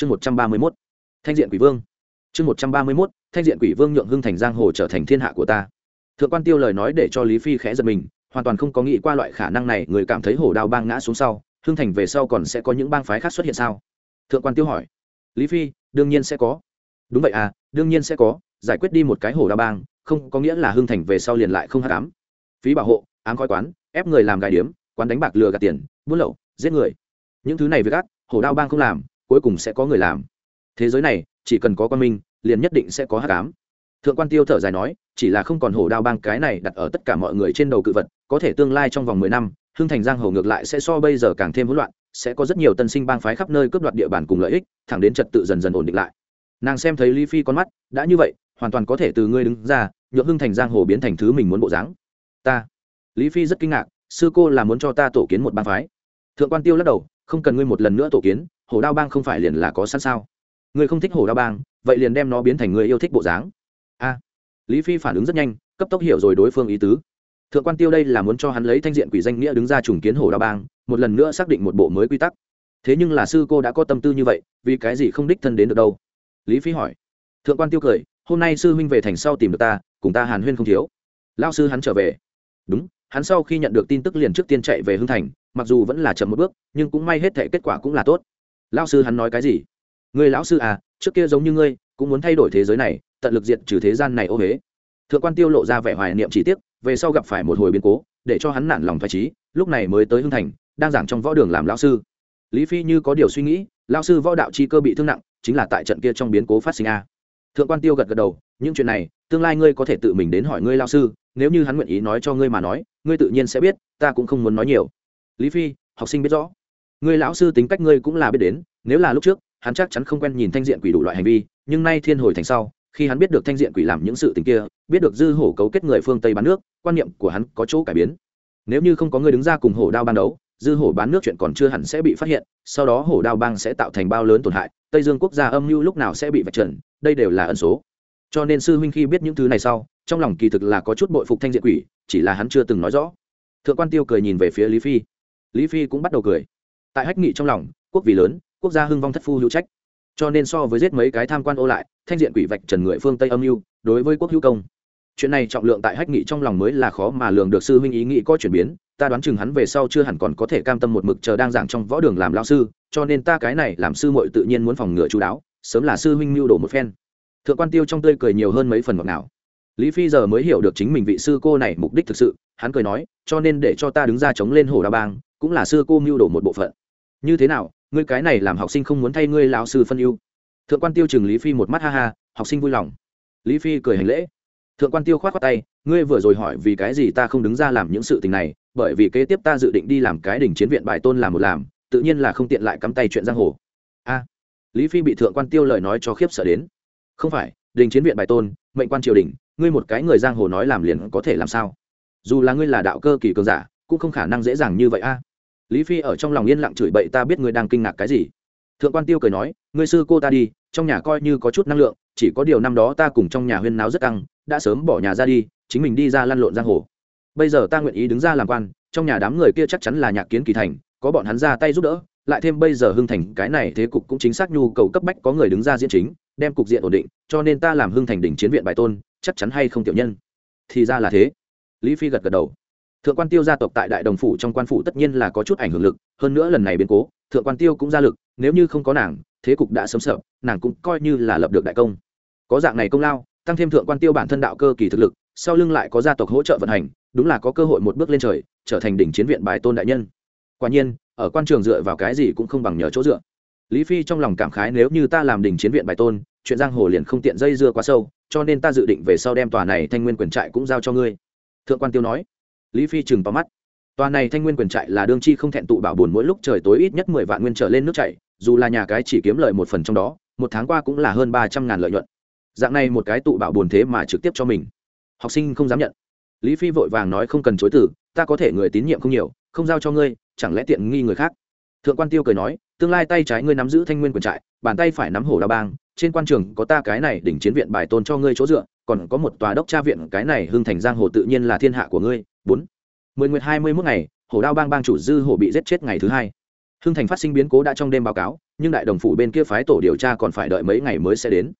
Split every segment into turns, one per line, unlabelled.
chương một trăm ba mươi mốt, thanh diện quỷ vương. Chương một trăm ba mươi mốt, thanh diện quỷ vương nhượng hưng thành giang hồ trở thành thiên hạ của ta. Thượng quan tiêu lời nói để cho lý phi khẽ giật mình, hoàn toàn không có nghĩ qua loại khả năng này, người cảm thấy hổ đao bang ngã xuống sau, hưng thành về sau còn sẽ có những bang phái khác xuất hiện sao? Thượng quan tiêu hỏi. Lý phi, đương nhiên sẽ có. Đúng vậy à đương nhiên sẽ có, giải quyết đi một cái hổ đao bang, không có nghĩa là hưng thành về sau liền lại không hát ám. Phí bảo hộ, ám coi quán, ép người làm gài điếm, quán đánh bạc lừa gạt tiền, buôn lậu, giết người. Những thứ này với gác hổ đao bang không làm cuối cùng sẽ có người làm. Thế giới này, chỉ cần có quan minh, liền nhất định sẽ có hát cám thượng quan tiêu thở dài nói, chỉ là không còn hổ đao bang cái này đặt ở tất cả mọi người trên đầu cự vật, có thể tương lai trong vòng mười năm, hưng thành giang hồ ngược lại sẽ so bây giờ càng thêm hỗn loạn, sẽ có rất nhiều tân sinh bang phái khắp nơi cướp đoạt địa bàn cùng lợi ích, thẳng đến trật tự dần dần ổn định lại. Nàng xem thấy lý phi con mắt, đã như vậy, hoàn toàn có thể từ ngươi đứng ra, nhượng hưng thành giang hồ biến thành thứ mình muốn bộ dáng. Ta. Lý phi rất kinh ngạc, sư cô là muốn cho ta tổ kiến một bang phái. Thượng quan tiêu lắc đầu, không cần ngươi một lần nữa tổ kiến hổ đao bang không phải liền là có sẵn sao? Ngươi không thích hổ đao bang, vậy liền đem nó biến thành người yêu thích bộ dáng. A. Lý phi phản ứng rất nhanh, cấp tốc hiểu rồi đối phương ý tứ. Thượng quan tiêu đây là muốn cho hắn lấy thanh diện quỷ danh nghĩa đứng ra trùng kiến hổ đao bang, một lần nữa xác định một bộ mới quy tắc. Thế nhưng là sư cô đã có tâm tư như vậy, vì cái gì không đích thân đến được đâu? Lý phi hỏi. Thượng quan tiêu cười, hôm nay sư huynh về thành sau tìm được ta, cùng ta hàn huyên không thiếu. Lao sư hắn trở về. Đúng, hắn sau khi nhận được tin tức liền trước tiên chạy về hưng thành, mặc dù vẫn là chậm một bước, nhưng cũng may hết thể kết quả cũng là tốt lao sư hắn nói cái gì? Người lão sư à trước kia giống như ngươi, cũng muốn thay đổi thế giới này, tận lực diệt trừ thế gian này ô huế. Thượng quan tiêu lộ ra vẻ hoài niệm chỉ tiếc, về sau gặp phải một hồi biến cố, để cho hắn nản lòng thoải trí lúc này mới tới hưng thành, đang giảng trong võ đường làm lão sư. Lý phi như có điều suy nghĩ, lão sư võ đạo chi cơ bị thương nặng, chính là tại trận kia trong biến cố phát sinh a. Thượng quan tiêu gật gật đầu, những chuyện này, tương lai ngươi có thể tự mình đến hỏi ngươi lão sư, nếu như hắn nguyện ý nói cho ngươi mà nói, ngươi tự nhiên sẽ biết, ta cũng không muốn nói nhiều. Lý phi, học sinh biết rõ. Người lão sư tính cách ngươi cũng là biết đến, nếu là lúc trước, hắn chắc chắn không quen nhìn thanh diện quỷ đủ loại hành vi, nhưng nay thiên hồi thành sau, khi hắn biết được thanh diện quỷ làm những sự tình kia, biết được dư hổ cấu kết người phương tây bán nước, quan niệm của hắn có chỗ cải biến. Nếu như không có người đứng ra cùng hổ đao ban đấu, dư hổ bán nước chuyện còn chưa hẳn sẽ bị phát hiện, sau đó hổ đao bang sẽ tạo thành bao lớn tổn hại, tây dương quốc gia âm mưu lúc nào sẽ bị vạch trần, đây đều là ẩn số. Cho nên sư huynh khi biết những thứ này sau, trong lòng kỳ thực là có chút bội phục thanh diện quỷ, chỉ là hắn chưa từng nói rõ. Thượng quan tiêu cười nhìn về phía lý phi. Lý phi cũng bắt đầu cười tại hách nghị trong lòng, quốc vì lớn, quốc gia hưng vong thất phu hữu trách. Cho nên so với giết mấy cái tham quan ô lại, thanh diện quỷ vạch trần người phương tây âm mưu, đối với quốc hữu công. Chuyện này trọng lượng tại hách nghị trong lòng mới là khó mà lường được sư huynh ý nghĩ có chuyển biến, ta đoán chừng hắn về sau chưa hẳn còn có thể cam tâm một mực chờ đang giảng trong võ đường làm lao sư, cho nên ta cái này làm sư muội tự nhiên muốn phòng ngừa chú đáo, sớm là sư huynh mưu đồ một phen. Thượng quan tiêu trong tươi cười nhiều hơn mấy phần ngọt nào lý phi giờ mới hiểu được chính mình vị sư cô này mục đích thực sự, hắn cười nói, cho nên để cho ta đứng ra chống lên hồ đa bang, cũng là sư cô mưu đồ một bộ phận như thế nào, ngươi cái này làm học sinh không muốn thay ngươi lão sư phân ưu? Thượng quan tiêu chừng lý phi một mắt, ha ha, học sinh vui lòng. Lý phi cười hành lễ. Thượng quan tiêu k h o á t khoác tay, ngươi vừa rồi hỏi vì cái gì ta không đứng ra làm những sự tình này, bởi vì kế tiếp ta dự định đi làm cái đỉnh chiến viện bài tôn làm một làm, tự nhiên là không tiện lại cắm tay chuyện giang hồ. A. Lý phi bị thượng quan tiêu lời nói cho khiếp sợ đến. Không phải đình chiến viện bài tôn, mệnh quan triều đình, ngươi một cái người giang hồ nói làm liền có thể làm sao? Dù là ngươi là đạo cơ kỳ cường giả, cũng không khả năng dễ dàng như vậy a lý phi ở trong lòng yên lặng chửi bậy, ta biết ngươi đang kinh ngạc cái gì. Thượng quan tiêu cười nói, ngươi sư cô ta đi, trong nhà coi như có chút năng lượng, chỉ có điều năm đó ta cùng trong nhà huyên náo rất căng, đã sớm bỏ nhà ra đi, chính mình đi ra lăn lộn giang hồ. Bây giờ ta nguyện ý đứng ra làm quan, trong nhà đám người kia chắc chắn là nhạc kiến kỳ thành, có bọn hắn ra tay giúp đỡ, lại thêm bây giờ hưng thành cái này thế cục cũng chính xác nhu cầu cấp bách có người đứng ra diễn chính, đem cục diện ổn định, cho nên ta làm hưng thành đỉnh chiến viện bài tôn, chắc chắn hay không tiểu nhân? Thì ra là thế. Lý phi gật gật đầu thượng quan tiêu gia tộc tại đại đồng phủ trong quan phủ tất nhiên là có chút ảnh hưởng lực, hơn nữa lần này biến cố, thượng quan tiêu cũng ra lực, nếu như không có nàng, thế cục đã sớm sợ, nàng cũng coi như là lập được đại công. Có dạng này công lao, tăng thêm thượng quan tiêu bản thân đạo cơ kỳ thực lực, sau lưng lại có gia tộc hỗ trợ vận hành, đúng là có cơ hội một bước lên trời, trở thành đỉnh chiến viện bài tôn đại nhân. Quả nhiên, ở quan trường dựa vào cái gì cũng không bằng nhờ chỗ dựa. Lý phi trong lòng cảm khái nếu như ta làm đỉnh chiến viện bài tôn, chuyện giang hồ liền không tiện dây dưa quá sâu, cho nên ta dự định về sau đem tòa này thanh nguyên quyền trại cũng giao cho ngươi. Thượng quan tiêu nói lý phi chừng tóm mắt. Tòa này thanh nguyên quyền trại là đương chi không thẹn tụ bảo buồn mỗi lúc trời tối ít nhất mười vạn nguyên trở lên nước chảy, dù là nhà cái chỉ kiếm lợi một phần trong đó, một tháng qua cũng là hơn ba trăm ngàn lợi nhuận. Dạng này một cái tụ bảo buồn thế mà trực tiếp cho mình. Học sinh không dám nhận. Lý phi vội vàng nói không cần chối từ, ta có thể người tín nhiệm không nhiều, không giao cho ngươi, chẳng lẽ tiện nghi người khác? Thượng quan tiêu cười nói, tương lai tay trái ngươi nắm giữ thanh nguyên quyền trại, bàn tay phải nắm hổ đa bang, trên quan trường có ta cái này đỉnh chiến viện bài tôn cho ngươi chỗ dựa, còn có một tòa đốc tra viện, cái này hưng thành giang hồ tự nhiên là thiên hạ của ngươi bốn mười nguyệt hai mươi mốt ngày, hổ đao bang bang chủ dư hổ bị giết chết ngày thứ hai. Hưng thành phát sinh biến cố đã trong đêm báo cáo, nhưng đại đồng phủ bên kia phái tổ điều tra còn phải đợi mấy ngày mới sẽ đến.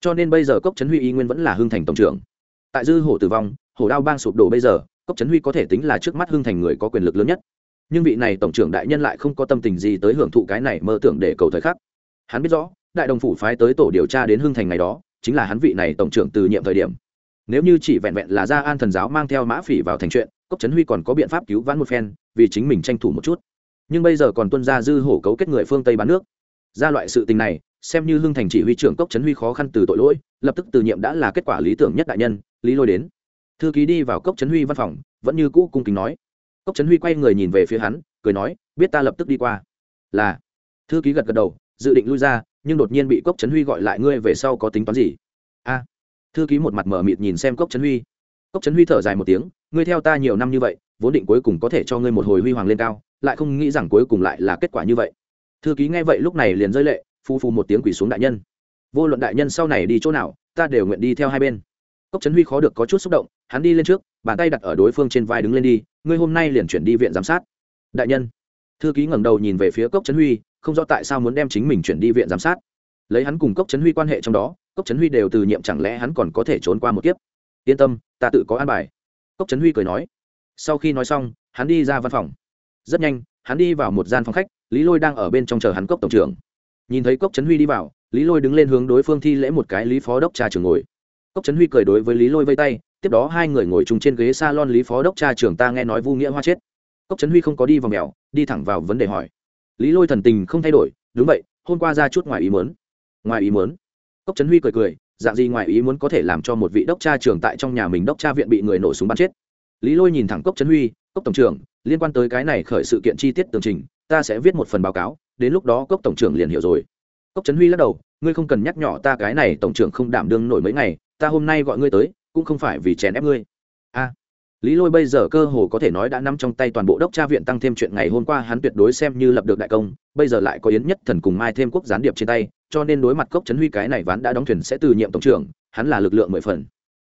Cho nên bây giờ cốc trấn huy y nguyên vẫn là hưng thành tổng trưởng. Tại dư hổ tử vong, hổ đao bang sụp đổ bây giờ, cốc trấn huy có thể tính là trước mắt hưng thành người có quyền lực lớn nhất. Nhưng vị này tổng trưởng đại nhân lại không có tâm tình gì tới hưởng thụ cái này mơ tưởng để cầu thời khắc. Hắn biết rõ, đại đồng phủ phái tới tổ điều tra đến hưng thành ngày đó, chính là hắn vị này tổng trưởng từ nhiệm thời điểm nếu như chỉ vẹn vẹn là ra an thần giáo mang theo mã phỉ vào thành chuyện, cốc trấn huy còn có biện pháp cứu vãn một phen, vì chính mình tranh thủ một chút. Nhưng bây giờ còn tuân ra dư hổ cấu kết người phương tây bán nước. Ra loại sự tình này, xem như hưng thành chỉ huy trưởng cốc trấn huy khó khăn từ tội lỗi, lập tức từ nhiệm đã là kết quả lý tưởng nhất đại nhân, lý lôi đến. Thư ký đi vào cốc trấn huy văn phòng, vẫn như cũ cung kính nói. Cốc trấn huy quay người nhìn về phía hắn, cười nói, biết ta lập tức đi qua. Là. Thư ký gật gật đầu, dự định lui ra, nhưng đột nhiên bị cốc trấn huy gọi lại, ngươi về sau có tính toán gì? Thư ký một mặt mở mịt nhìn xem cốc trấn huy. Cốc trấn huy thở dài một tiếng, ngươi theo ta nhiều năm như vậy, vốn định cuối cùng có thể cho ngươi một hồi huy hoàng lên cao, lại không nghĩ rằng cuối cùng lại là kết quả như vậy. Thư ký nghe vậy lúc này liền rơi lệ phu phu một tiếng quỷ xuống đại nhân. Vô luận đại nhân sau này đi chỗ nào, ta đều nguyện đi theo hai bên. Cốc trấn huy khó được có chút xúc động, hắn đi lên trước, bàn tay đặt ở đối phương trên vai đứng lên đi, ngươi hôm nay liền chuyển đi viện giám sát. Đại nhân. Thư ký ngẩng đầu nhìn về phía cốc trấn huy, không rõ tại sao muốn đem chính mình chuyển đi viện giám sát. Lấy hắn cùng cốc trấn huy quan hệ trong đó cốc trấn huy đều từ nhiệm chẳng lẽ hắn còn có thể trốn qua một kiếp? Yên tâm, ta tự có an bài. Cốc trấn huy cười nói. Sau khi nói xong, hắn đi ra văn phòng. Rất nhanh, hắn đi vào một gian phòng khách, lý lôi đang ở bên trong chờ hắn cốc tổng trưởng. Nhìn thấy cốc trấn huy đi vào, lý lôi đứng lên hướng đối phương thi lễ một cái lý phó đốc cha trưởng ngồi. Cốc trấn huy cười đối với lý lôi vây tay, tiếp đó hai người ngồi chung trên ghế s a lon lý phó đốc cha trưởng ta nghe nói vu nghĩa hoa chết. Cốc trấn huy không có đi vào mèo, đi thẳng vào vấn đề hỏi. Lý lôi thần tình không thay đổi, đúng vậy, hôm qua ra chút ngoài ý muốn. Ngoài ý muốn? Cốc trấn huy cười cười, dạng gì ngoài ý muốn có thể làm cho một vị đốc cha trưởng tại trong nhà mình đốc cha viện bị người nổ súng bắn chết. Lý lôi nhìn thẳng cốc trấn huy, cốc tổng trưởng, liên quan tới cái này khởi sự kiện chi tiết tường trình, ta sẽ viết một phần báo cáo, đến lúc đó cốc tổng trưởng liền hiểu rồi. Cốc trấn huy lắc đầu, ngươi không cần nhắc nhỏ ta cái này tổng trưởng không đảm đương nổi mấy ngày, ta hôm nay gọi ngươi tới, cũng không phải vì chèn ép ngươi. A. Lý lôi bây giờ cơ hồ có thể nói đã nắm trong tay toàn bộ đốc tra viện tăng thêm chuyện ngày hôm qua hắn tuyệt đối xem như lập được đại công, bây giờ lại có yến nhất thần cùng mai thêm quốc gián điệp trên tay cho nên đối mặt cốc trấn huy cái này ván đã đóng thuyền sẽ từ nhiệm tổng trưởng, hắn là lực lượng mười phần.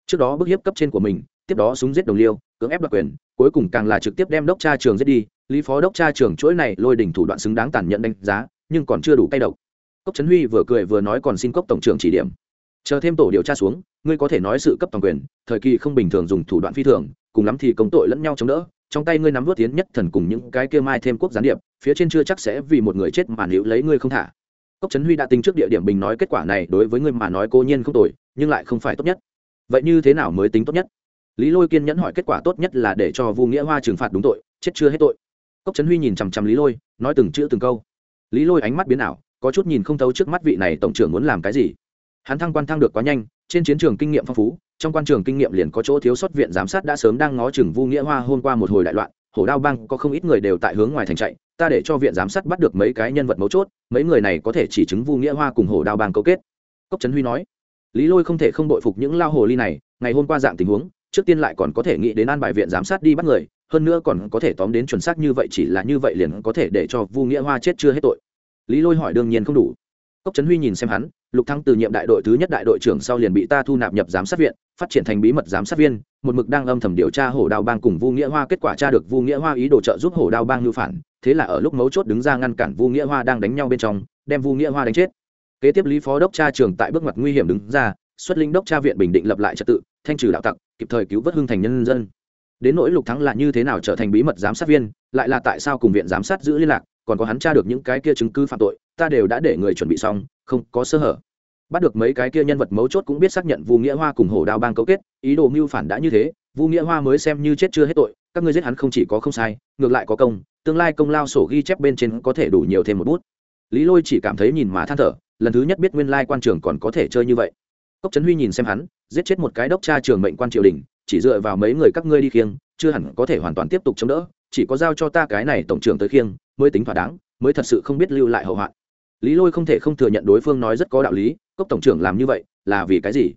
Trước đó bức hiếp cấp trên của mình, tiếp đó súng giết đồng liêu, cưỡng ép đoạt quyền, cuối cùng càng là trực tiếp đem đốc tra trường giết đi, lý phó đốc tra trường chuỗi này lôi đỉnh thủ đoạn xứng đáng tàn nhẫn đánh giá, nhưng còn chưa đủ tay độc. Cốc trấn huy vừa cười vừa nói còn xin cốc tổng trưởng chỉ điểm. Chờ thêm tổ điều tra xuống, ngươi có thể nói sự cấp toàn quyền, thời kỳ không bình thường dùng thủ đoạn phi thường, cùng lắm thì công tội lẫn nhau chống đỡ, trong tay ngươi nắm vớt tiến nhất thần cùng những cái kia mai thêm quốc gián điệp, phía trên chưa chắc sẽ vì một người chết mà nếu lấy ngươi không thả cốc trấn huy đã tính trước địa điểm bình nói kết quả này đối với người mà nói cô nhiên không tồi, nhưng lại không phải tốt nhất. Vậy như thế nào mới tính tốt nhất? Lý lôi kiên nhẫn hỏi kết quả tốt nhất là để cho vu nghĩa hoa trừng phạt đúng tội, chết chưa hết tội. Cốc trấn huy nhìn chằm chằm lý lôi, nói từng chữ từng câu. Lý lôi ánh mắt biến ảo, có chút nhìn không thấu trước mắt vị này tổng trưởng muốn làm cái gì. Hắn thăng quan thăng được quá nhanh, trên chiến trường kinh nghiệm phong phú, trong quan trường kinh nghiệm liền có chỗ thiếu sót viện giám sát đã sớm đang ngó chừng vu nghĩa hoa hôm qua một hồi đại loạn hổ đao bang có không ít người đều tại hướng ngoài thành chạy, ta để cho viện giám sát bắt được mấy cái nhân vật mấu chốt, mấy người này có thể chỉ chứng vu nghĩa hoa cùng hổ đao bang cấu kết. Cốc trấn huy nói. Lý lôi không thể không đội phục những lao hồ ly này, ngày hôm qua dạng tình huống, trước tiên lại còn có thể nghĩ đến an bài viện giám sát đi bắt người, hơn nữa còn có thể tóm đến chuẩn xác như vậy chỉ là như vậy liền có thể để cho vu nghĩa hoa chết chưa hết tội. Lý lôi hỏi đương nhiên không đủ. Cốc trấn huy nhìn xem hắn, lục thăng từ nhiệm đại đội thứ nhất đại đội trưởng sau liền bị ta thu nạp nhập giám sát viện, phát triển thành bí mật giám sát viên một mực đang âm thầm điều tra hổ đao bang cùng vu nghĩa hoa. Kết quả tra được vu nghĩa hoa ý đồ trợ giúp hổ đao bang ngưu phản, thế là ở lúc mấu chốt đứng ra ngăn cản vu nghĩa hoa đang đánh nhau bên trong, đem vu nghĩa hoa đánh chết. Kế tiếp lý phó đốc tra trường tại bước mặt nguy hiểm đứng ra, xuất linh đốc tra viện bình định lập lại trật tự, thanh trừ đạo tặc, kịp thời cứu vớt hưng thành nhân dân. Đến nỗi lục thắng là như thế nào trở thành bí mật giám sát viên, lại là tại sao cùng viện giám sát giữ liên lạc, còn có hắn tra được những cái kia chứng cứ phạm tội, ta đều đã để người chuẩn bị xong, không có sơ hở bắt được mấy cái kia nhân vật mấu chốt cũng biết xác nhận vu nghĩa hoa cùng hổ đao bang cấu kết, ý đồ mưu phản đã như thế, vu nghĩa hoa mới xem như chết chưa hết tội, các ngươi giết hắn không chỉ có không sai, ngược lại có công, tương lai công lao sổ ghi chép bên trên có thể đủ nhiều thêm một bút. Lý lôi chỉ cảm thấy nhìn mà than thở, lần thứ nhất biết nguyên lai quan trường còn có thể chơi như vậy. Cốc trấn huy nhìn xem hắn, giết chết một cái đốc tra trường mệnh quan triều đình, chỉ dựa vào mấy người các ngươi đi khiêng, chưa hẳn có thể hoàn toàn tiếp tục chống đỡ, chỉ có giao cho ta cái này tổng trưởng tới khiêng, mới tính thỏa đáng, mới thật sự không biết lưu lại hậu hoạn lý lôi không thể không thừa nhận đối phương nói rất có đạo lý, cốc tổng trưởng làm như vậy là vì cái gì?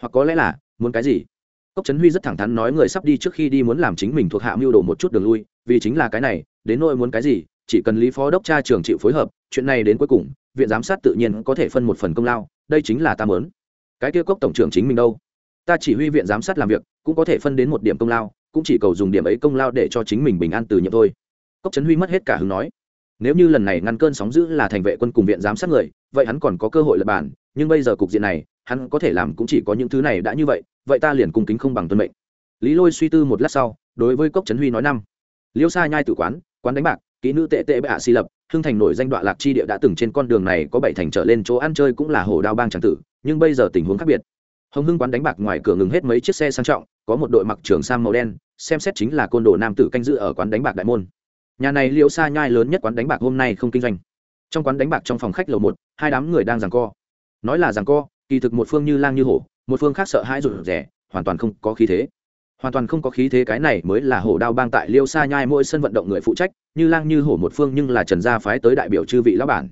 hoặc có lẽ là, muốn cái gì? cốc trấn huy rất thẳng thắn nói người sắp đi trước khi đi muốn làm chính mình thuộc hạ mưu đồ một chút đường lui, vì chính là cái này, đến nỗi muốn cái gì, chỉ cần lý phó đốc tra trường chịu phối hợp, chuyện này đến cuối cùng, viện giám sát tự nhiên có thể phân một phần công lao, đây chính là ta mớn cái kia cốc tổng trưởng chính mình đâu? ta chỉ huy viện giám sát làm việc, cũng có thể phân đến một điểm công lao, cũng chỉ cầu dùng điểm ấy công lao để cho chính mình bình an từ nhiệm thôi. cốc trấn huy mất hết cả hứng nói nếu như lần này ngăn cơn sóng giữ là thành vệ quân cùng viện giám sát người, vậy hắn còn có cơ hội lập bản, nhưng bây giờ cục diện này, hắn có thể làm cũng chỉ có những thứ này đã như vậy vậy ta liền cung kính không bằng tuân mệnh. Lý lôi suy tư một lát sau, đối với cốc trấn huy nói năm. Liêu Sa nhai tử quán quán đánh bạc, kỹ nữ tệ tệ bệ hạ si lập, hưng thành nổi danh đoạn lạc chi địa đã từng trên con đường này có bảy thành trở lên chỗ ăn chơi cũng là hồ đao bang tràng tử, nhưng bây giờ tình huống khác biệt. Hồng hưng quán đánh bạc ngoài cửa ngừng hết mấy chiếc xe sang trọng, có một đội mặc trường sam màu đen, xem xét chính là côn đồ nam tử canh giữ ở quán đánh bạc đại môn nhà này liêu xa nhai lớn nhất quán đánh bạc hôm nay không kinh doanh. Trong quán đánh bạc trong phòng khách lầu một, hai đám người đang giằng co. Nói là giằng co, kỳ thực một phương như lang như hổ, một phương khác sợ hãi rụt rẻ hoàn toàn không có khí thế. Hoàn toàn không có khí thế cái này mới là hổ đao bang tại liêu sa nhai mỗi sân vận động người phụ trách, như lang như hổ một phương nhưng là trần gia phái tới đại biểu chư vị lão bản.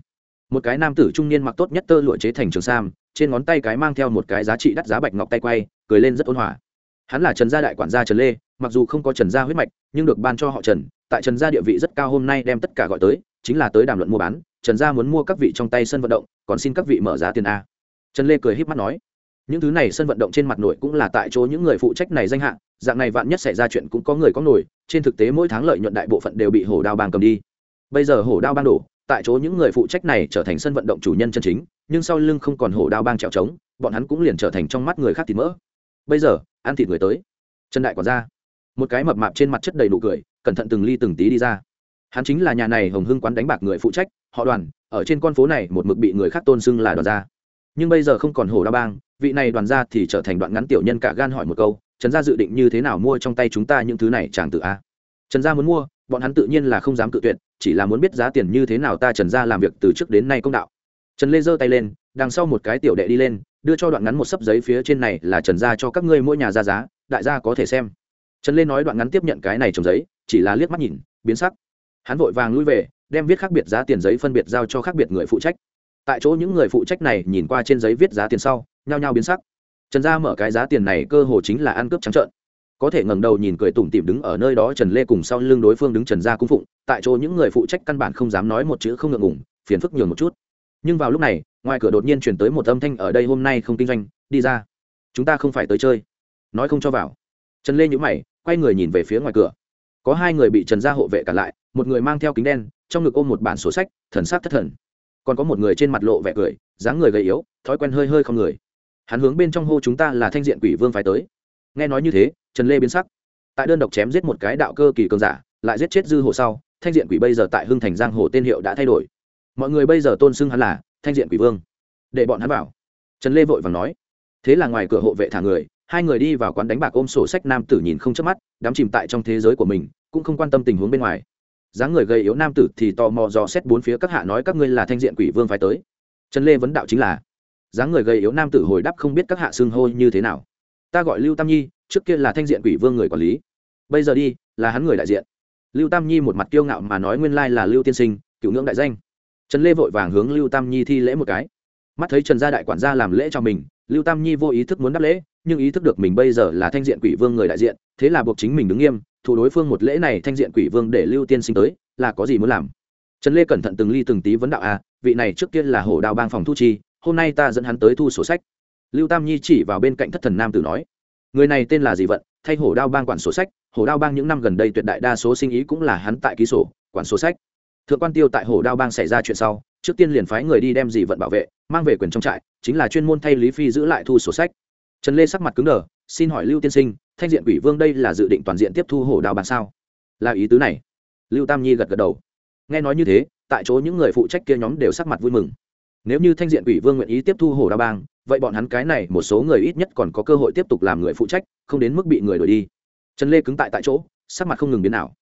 Một cái nam tử trung niên mặc tốt nhất tơ lụa chế thành trường sam, trên ngón tay cái mang theo một cái giá trị đắt giá bạch ngọc tay quay, cười lên rất ôn hòa. Hắn là trần gia đại quản gia trần lê, mặc dù không có trần gia huyết mạch, nhưng được ban cho họ trần tại trần gia địa vị rất cao hôm nay đem tất cả gọi tới, chính là tới đàm luận mua bán, trần gia muốn mua các vị trong tay sân vận động, còn xin các vị mở giá tiền a. Trần lê cười h í p mắt nói, những thứ này sân vận động trên mặt nội cũng là tại chỗ những người phụ trách này danh hạ, dạng này vạn nhất xảy ra chuyện cũng có người có nổi, trên thực tế mỗi tháng lợi nhuận đại bộ phận đều bị hổ đao bang cầm đi. Bây giờ hổ đao bang đổ, tại chỗ những người phụ trách này trở thành sân vận động chủ nhân chân chính, nhưng sau lưng không còn hổ đao bang trèo trống, bọn hắn cũng liền trở thành trong mắt người khác thịt mỡ. Bây giờ, ăn thịt người tới. Trần đại quản ra một cái mập mạp trên mặt chất đầy đủ cười cẩn thận từng ly từng tí đi ra. Hắn chính là nhà này hồng hưng quán đánh bạc người phụ trách, họ đoàn, ở trên con phố này một mực bị người khác tôn xưng là đoàn gia. Nhưng bây giờ không còn hổ đa bang, vị này đoàn gia thì trở thành đoạn ngắn tiểu nhân cả gan hỏi một câu, trần gia dự định như thế nào mua trong tay chúng ta những thứ này chàng tự a? Trần gia muốn mua, bọn hắn tự nhiên là không dám cự tuyệt, chỉ là muốn biết giá tiền như thế nào ta trần gia làm việc từ trước đến nay công đạo. Trần lê giơ tay lên, đằng sau một cái tiểu đệ đi lên, đưa cho đoạn ngắn một sấp giấy phía trên này là trần gia cho các ngươi mỗi nhà ra giá, đại gia có thể xem. Trần lê nói đoạn ngắn tiếp nhận cái này trồng giấy chỉ là liếc mắt nhìn, biến sắc. Hắn vội vàng lui về, đem viết khác biệt giá tiền giấy phân biệt giao cho khác biệt người phụ trách. Tại chỗ những người phụ trách này nhìn qua trên giấy viết giá tiền sau, nhao nhao biến sắc. Trần gia mở cái giá tiền này cơ hồ chính là ăn cướp trắng trợn. Có thể ngẩng đầu nhìn cười tủm tỉm đứng ở nơi đó trần lê cùng sau lưng đối phương đứng trần gia cung phụng, tại chỗ những người phụ trách căn bản không dám nói một chữ không ngượng ngủng phiền phức nhường một chút. Nhưng vào lúc này, ngoài cửa đột nhiên chuyển tới một âm thanh ở đây hôm nay không kinh doanh, đi ra. Chúng ta không phải tới chơi. Nói không cho vào. Trần lê nhữ mày, quay người nhìn về phía ngoài cửa có hai người bị trần gia hộ vệ cả lại, một người mang theo kính đen, trong ngực ôm một bản sổ sách, thần sắc thất thần. Còn có một người trên mặt lộ vẻ cười, dáng người gầy yếu, thói quen hơi hơi không người. Hắn hướng bên trong hô chúng ta là thanh diện quỷ vương phải tới. Nghe nói như thế, trần lê biến sắc. Tại đơn độc chém giết một cái đạo cơ kỳ cường giả, lại giết chết dư hồ sau, thanh diện quỷ bây giờ tại hưng thành giang hồ tên hiệu đã thay đổi. Mọi người bây giờ tôn xưng hắn là thanh diện quỷ vương. Để bọn hắn bảo. trần lê vội vàng nói. Thế là ngoài cửa hộ vệ thả người hai người đi vào quán đánh bạc ôm sổ sách nam tử nhìn không chớp mắt, đắm chìm tại trong thế giới của mình, cũng không quan tâm tình huống bên ngoài. Dáng người gầy yếu nam tử thì tò mò dò xét bốn phía các hạ nói các ngươi là thanh diện quỷ vương phải tới. Trần lê vấn đạo chính là, dáng người gầy yếu nam tử hồi đáp không biết các hạ xưng hô như thế nào. Ta gọi lưu tam nhi, trước kia là thanh diện quỷ vương người quản lý. Bây giờ đi, là hắn người đại diện. Lưu tam nhi một mặt kiêu ngạo mà nói nguyên lai là lưu tiên sinh, cựu ngưỡng đại danh. Trần lê vội vàng hướng lưu tam nhi thi lễ một cái. Mắt thấy trần gia đại quản gia làm lễ cho mình lưu tam nhi vô ý thức muốn đáp lễ, nhưng ý thức được mình bây giờ là thanh diện quỷ vương người đại diện, thế là buộc chính mình đứng nghiêm, thủ đối phương một lễ này thanh diện quỷ vương để lưu tiên sinh tới, là có gì muốn làm? Trần lê cẩn thận từng ly từng tí vấn đạo à vị này trước tiên là hổ đao bang phòng thu chi, hôm nay ta dẫn hắn tới thu sổ sách. Lưu tam nhi chỉ vào bên cạnh thất thần nam tử nói, người này tên là gì vận? Thay hổ đao bang quản sổ sách, hổ đao bang những năm gần đây tuyệt đại đa số sinh ý cũng là hắn tại ký sổ, quản sổ sách thượng quan tiêu tại hổ đao bang xảy ra chuyện sau, trước tiên liền phái người đi đem dị vận bảo vệ, mang về quyền trong trại, chính là chuyên môn thay lý phi giữ lại thu sổ sách. Trần lê sắc mặt cứng đờ, xin hỏi lưu tiên sinh, thanh diện quỷ vương đây là dự định toàn diện tiếp thu hổ đao bang sao? Là ý tứ này. Lưu tam nhi gật gật đầu. Nghe nói như thế, tại chỗ những người phụ trách kia nhóm đều sắc mặt vui mừng. Nếu như thanh diện quỷ vương nguyện ý tiếp thu hổ đao bang, vậy bọn hắn cái này một số người ít nhất còn có cơ hội tiếp tục làm người phụ trách, không đến mức bị người đuổi đi. Trần lê cứng tại tại chỗ, sắc mặt không ngừng biến nào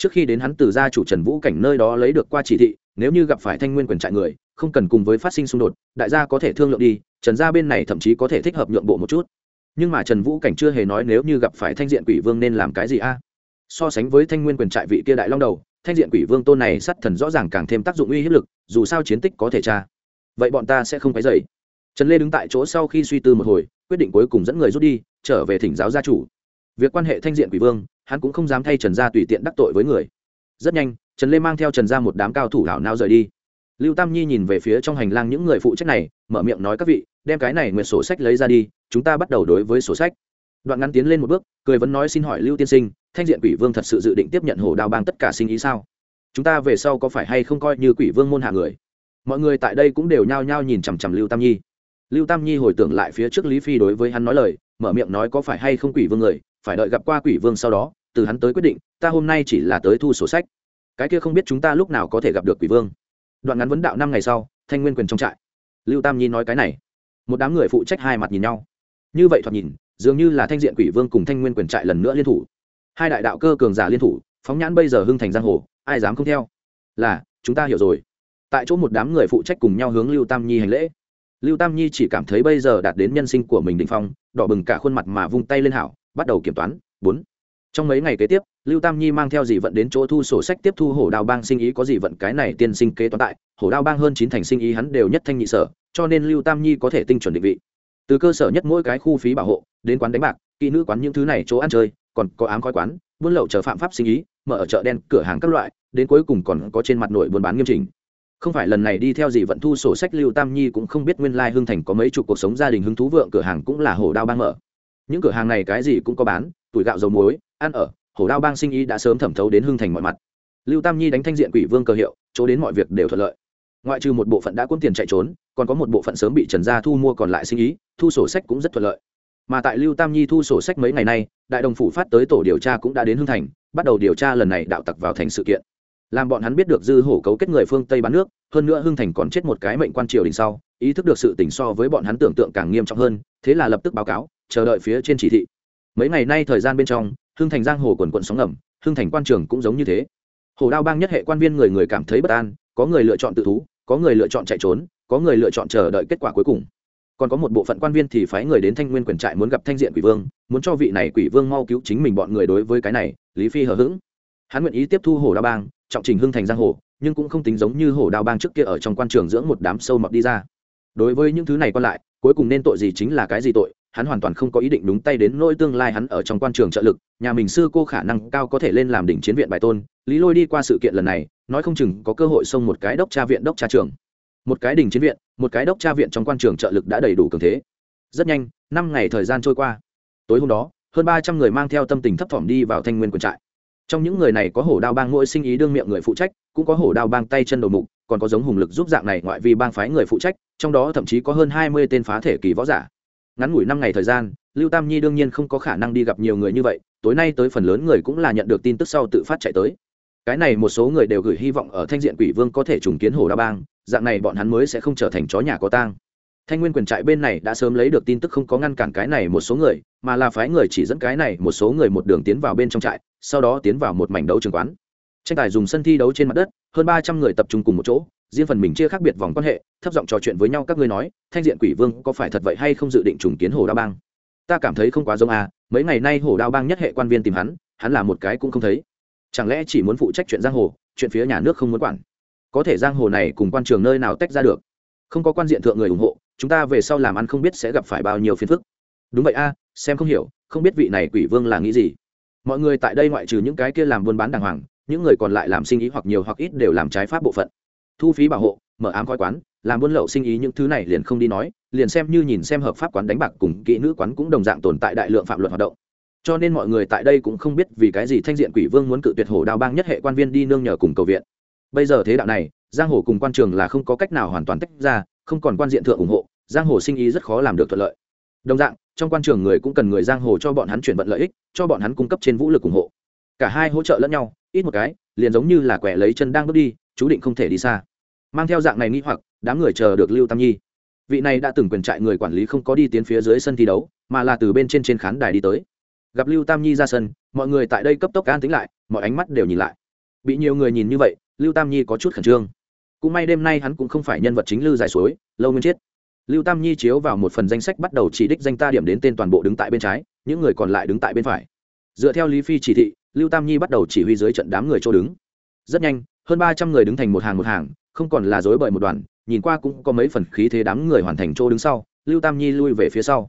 trước khi đến hắn từ gia chủ trần vũ cảnh nơi đó lấy được qua chỉ thị, nếu như gặp phải thanh nguyên quyền trại người, không cần cùng với phát sinh xung đột, đại gia có thể thương lượng đi, trần gia bên này thậm chí có thể thích hợp nhượng bộ một chút. Nhưng mà trần vũ cảnh chưa hề nói nếu như gặp phải thanh diện quỷ vương nên làm cái gì a? So sánh với thanh nguyên quyền trại vị kia đại long đầu, thanh diện quỷ vương tôn này sắt thần rõ ràng càng thêm tác dụng uy hiếp lực, dù sao chiến tích có thể tra. Vậy bọn ta sẽ không phải dậy trần lê đứng tại chỗ sau khi suy tư một hồi, quyết định cuối cùng dẫn người rút đi, trở về thỉnh giáo gia chủ việc quan hệ thanh diện quỷ vương, hắn cũng không dám thay trần gia tùy tiện đắc tội với người. Rất nhanh, trần lê mang theo trần gia một đám cao thủ hảo nao rời đi. Lưu tam nhi nhìn về phía trong hành lang những người phụ trách này, mở miệng nói các vị, đem cái này nguyện sổ sách lấy ra đi, chúng ta bắt đầu đối với sổ sách. Đoạn ngắn tiến lên một bước, cười vẫn nói xin hỏi lưu tiên sinh, thanh diện quỷ vương thật sự dự định tiếp nhận hồ đao bang tất cả sinh ý sao? Chúng ta về sau có phải hay không coi như quỷ vương môn hạ người? Mọi người tại đây cũng đều nhao nhao nhìn chằm chằm lưu tam nhi. Lưu tam nhi hồi tưởng lại phía trước lý phi đối với hắn nói lời, mở miệng nói có phải hay không quỷ vương người phải đợi gặp qua quỷ vương sau đó, từ hắn tới quyết định, ta hôm nay chỉ là tới thu sổ sách. Cái kia không biết chúng ta lúc nào có thể gặp được quỷ vương. Đoạn ngắn vấn đạo năm ngày sau, thanh nguyên quyền trong trại. Lưu tam nhi nói cái này. Một đám người phụ trách hai mặt nhìn nhau. Như vậy thoạt nhìn, dường như là thanh diện quỷ vương cùng thanh nguyên quyền trại lần nữa liên thủ. Hai đại đạo cơ cường giả liên thủ, phóng nhãn bây giờ hưng thành giang hồ, ai dám không theo? Là, chúng ta hiểu rồi. Tại chỗ một đám người phụ trách cùng nhau hướng lưu tam nhi hành lễ. Lưu tam nhi chỉ cảm thấy bây giờ đạt đến nhân sinh của mình định phong, đỏ bừng cả khuôn mặt mà vung tay lên hảo bắt đầu kiểm toán. Bốn. Trong mấy ngày kế tiếp, lưu tam nhi mang theo dị vận đến chỗ thu sổ sách tiếp thu hổ đao bang sinh ý có dị vận cái này tiên sinh kế toán tại. Hổ đao bang hơn chín thành sinh ý hắn đều nhất thanh nhị sở, cho nên lưu tam nhi có thể tinh chuẩn định vị. Từ cơ sở nhất mỗi cái khu phí bảo hộ, đến quán đánh bạc, kỹ nữ quán những thứ này chỗ ăn chơi, còn có ám khói quán, buôn lậu chờ phạm pháp sinh ý, mở ở chợ đen, cửa hàng các loại, đến cuối cùng còn có trên mặt nội buôn bán nghiêm trình không phải lần này đi theo Dị vận thu sổ sách, lưu tam nhi cũng không biết nguyên lai hưng thành có mấy chục cuộc sống gia đình hứng thú vượng, cửa hàng cũng là hổ đao bang mở những cửa hàng này cái gì cũng có bán, tuổi gạo dầu muối, ăn ở, hổ đao bang sinh ý đã sớm thẩm thấu đến hưng thành mọi mặt. Lưu tam nhi đánh thanh diện quỷ vương cơ hiệu, chỗ đến mọi việc đều thuận lợi. Ngoại trừ một bộ phận đã cuốn tiền chạy trốn, còn có một bộ phận sớm bị trần gia thu mua còn lại sinh ý, thu sổ sách cũng rất thuận lợi. Mà tại lưu tam nhi thu sổ sách mấy ngày nay, đại đồng phủ phát tới tổ điều tra cũng đã đến hưng thành, bắt đầu điều tra lần này đạo tặc vào thành sự kiện. Làm bọn hắn biết được dư hổ cấu kết người phương tây bán nước hơn nữa hưng thành còn chết một cái mệnh quan triều đình sau, ý thức được sự tỉnh so với bọn hắn tưởng tượng càng nghiêm trọng hơn, thế là lập tức báo cáo, chờ đợi phía trên chỉ thị. Mấy ngày nay thời gian bên trong, hưng thành giang hồ quần quận sóng ngầm, hưng thành quan trường cũng giống như thế. Hồ đao bang nhất hệ quan viên người người cảm thấy bất an, có người lựa chọn tự thú, có người lựa chọn chạy trốn, có người lựa chọn chờ đợi kết quả cuối cùng. Còn có một bộ phận quan viên thì phái người đến thanh nguyên quyền trại muốn gặp thanh diện quỷ vương, muốn cho vị này quỷ vương mau cứu chính mình bọn người đối với cái này, lý phi hờ hững. Hắn nguyện ý tiếp thu hồ đao bang, trọng trình hưng thành giang hồ nhưng cũng không tính giống như hổ đao bang trước kia ở trong quan trường dưỡng một đám sâu mập đi ra. Đối với những thứ này còn lại, cuối cùng nên tội gì chính là cái gì tội, hắn hoàn toàn không có ý định đúng tay đến nỗi tương lai hắn ở trong quan trường trợ lực, nhà mình sư cô khả năng cao có thể lên làm đỉnh chiến viện bài tôn. Lý lôi đi qua sự kiện lần này, nói không chừng có cơ hội xông một cái đốc tra viện đốc tra trường một cái đỉnh chiến viện, một cái đốc tra viện trong quan trường trợ lực đã đầy đủ cường thế. Rất nhanh, năm ngày thời gian trôi qua. Tối hôm đó, hơn ba trăm người mang theo tâm tình thấp thỏm đi vào thanh nguyên quân trại trong những người này có hổ đao bang mỗi sinh ý đương miệng người phụ trách, cũng có hổ đao bang tay chân đầu mục, còn có giống hùng lực giúp dạng này ngoại vi bang phái người phụ trách, trong đó thậm chí có hơn hai mươi tên phá thể kỳ võ giả. Ngắn ngủi năm ngày thời gian, lưu tam nhi đương nhiên không có khả năng đi gặp nhiều người như vậy, tối nay tới phần lớn người cũng là nhận được tin tức sau tự phát chạy tới. Cái này một số người đều gửi hy vọng ở thanh diện quỷ vương có thể trùng kiến hổ đa bang, dạng này bọn hắn mới sẽ không trở thành chó nhà có tang thanh nguyên quyền trại bên này đã sớm lấy được tin tức không có ngăn cản cái này một số người, mà là phái người chỉ dẫn cái này một số người một đường tiến vào bên trong trại, sau đó tiến vào một mảnh đấu trường quán. Tranh tài dùng sân thi đấu trên mặt đất, hơn ba trăm người tập trung cùng một chỗ, riêng phần mình chia khác biệt vòng quan hệ, thấp giọng trò chuyện với nhau các ngươi nói, thanh diện quỷ vương có phải thật vậy hay không dự định trùng kiến hồ đao bang? Ta cảm thấy không quá giống à mấy ngày nay hồ đao bang nhất hệ quan viên tìm hắn hắn là một cái cũng không thấy. Chẳng lẽ chỉ muốn phụ trách chuyện giang hồ, chuyện phía nhà nước không muốn quản? Có thể giang hồ này cùng quan trường nơi nào tách ra được? Không có quan diện thượng người ủng hộ chúng ta về sau làm ăn không biết sẽ gặp phải bao nhiêu phiền phức. Đúng vậy a, xem không hiểu, không biết vị này quỷ vương là nghĩ gì. Mọi người tại đây ngoại trừ những cái kia làm buôn bán đàng hoàng, những người còn lại làm sinh ý hoặc nhiều hoặc ít đều làm trái pháp bộ phận. Thu phí bảo hộ, mở ám khói quán, làm buôn lậu sinh ý những thứ này liền không đi nói, liền xem như nhìn xem hợp pháp quán đánh bạc cùng kỹ nữ quán cũng đồng dạng tồn tại đại lượng phạm luật hoạt động. Cho nên mọi người tại đây cũng không biết vì cái gì thanh diện quỷ vương muốn cự tuyệt hổ đao bang nhất hệ quan viên đi nương nhờ cùng cầu viện. Bây giờ thế đạo này, giang hồ cùng quan trường là không có cách nào hoàn toàn tách ra, không còn quan diện thượng ủng hộ giang hồ sinh ý rất khó làm được thuận lợi. Đồng dạng, trong quan trường người cũng cần người giang hồ cho bọn hắn chuyển vận lợi ích, cho bọn hắn cung cấp trên vũ lực ủng hộ. Cả hai hỗ trợ lẫn nhau, ít một cái, liền giống như là quẻ lấy chân đang bước đi, chú định không thể đi xa. Mang theo dạng này nghĩ hoặc, đám người chờ được lưu tam nhi. Vị này đã từng quyền trại người quản lý không có đi tiến phía dưới sân thi đấu, mà là từ bên trên trên khán đài đi tới. Gặp lưu tam nhi ra sân, mọi người tại đây cấp tốc an tính lại, mọi ánh mắt đều nhìn lại. Bị nhiều người nhìn như vậy, lưu tam nhi có chút khẩn trương. Cũng may đêm nay hắn cũng không phải nhân vật chính lưu dài suối, lâu nguyên chết lưu tam nhi chiếu vào một phần danh sách bắt đầu chỉ đích danh ta điểm đến tên toàn bộ đứng tại bên trái, những người còn lại đứng tại bên phải. Dựa theo lý phi chỉ thị, lưu tam nhi bắt đầu chỉ huy dưới trận đám người chỗ đứng. Rất nhanh, hơn ba trăm người đứng thành một hàng một hàng, không còn là dối bởi một đoàn, nhìn qua cũng có mấy phần khí thế đám người hoàn thành chỗ đứng sau, lưu tam nhi lui về phía sau.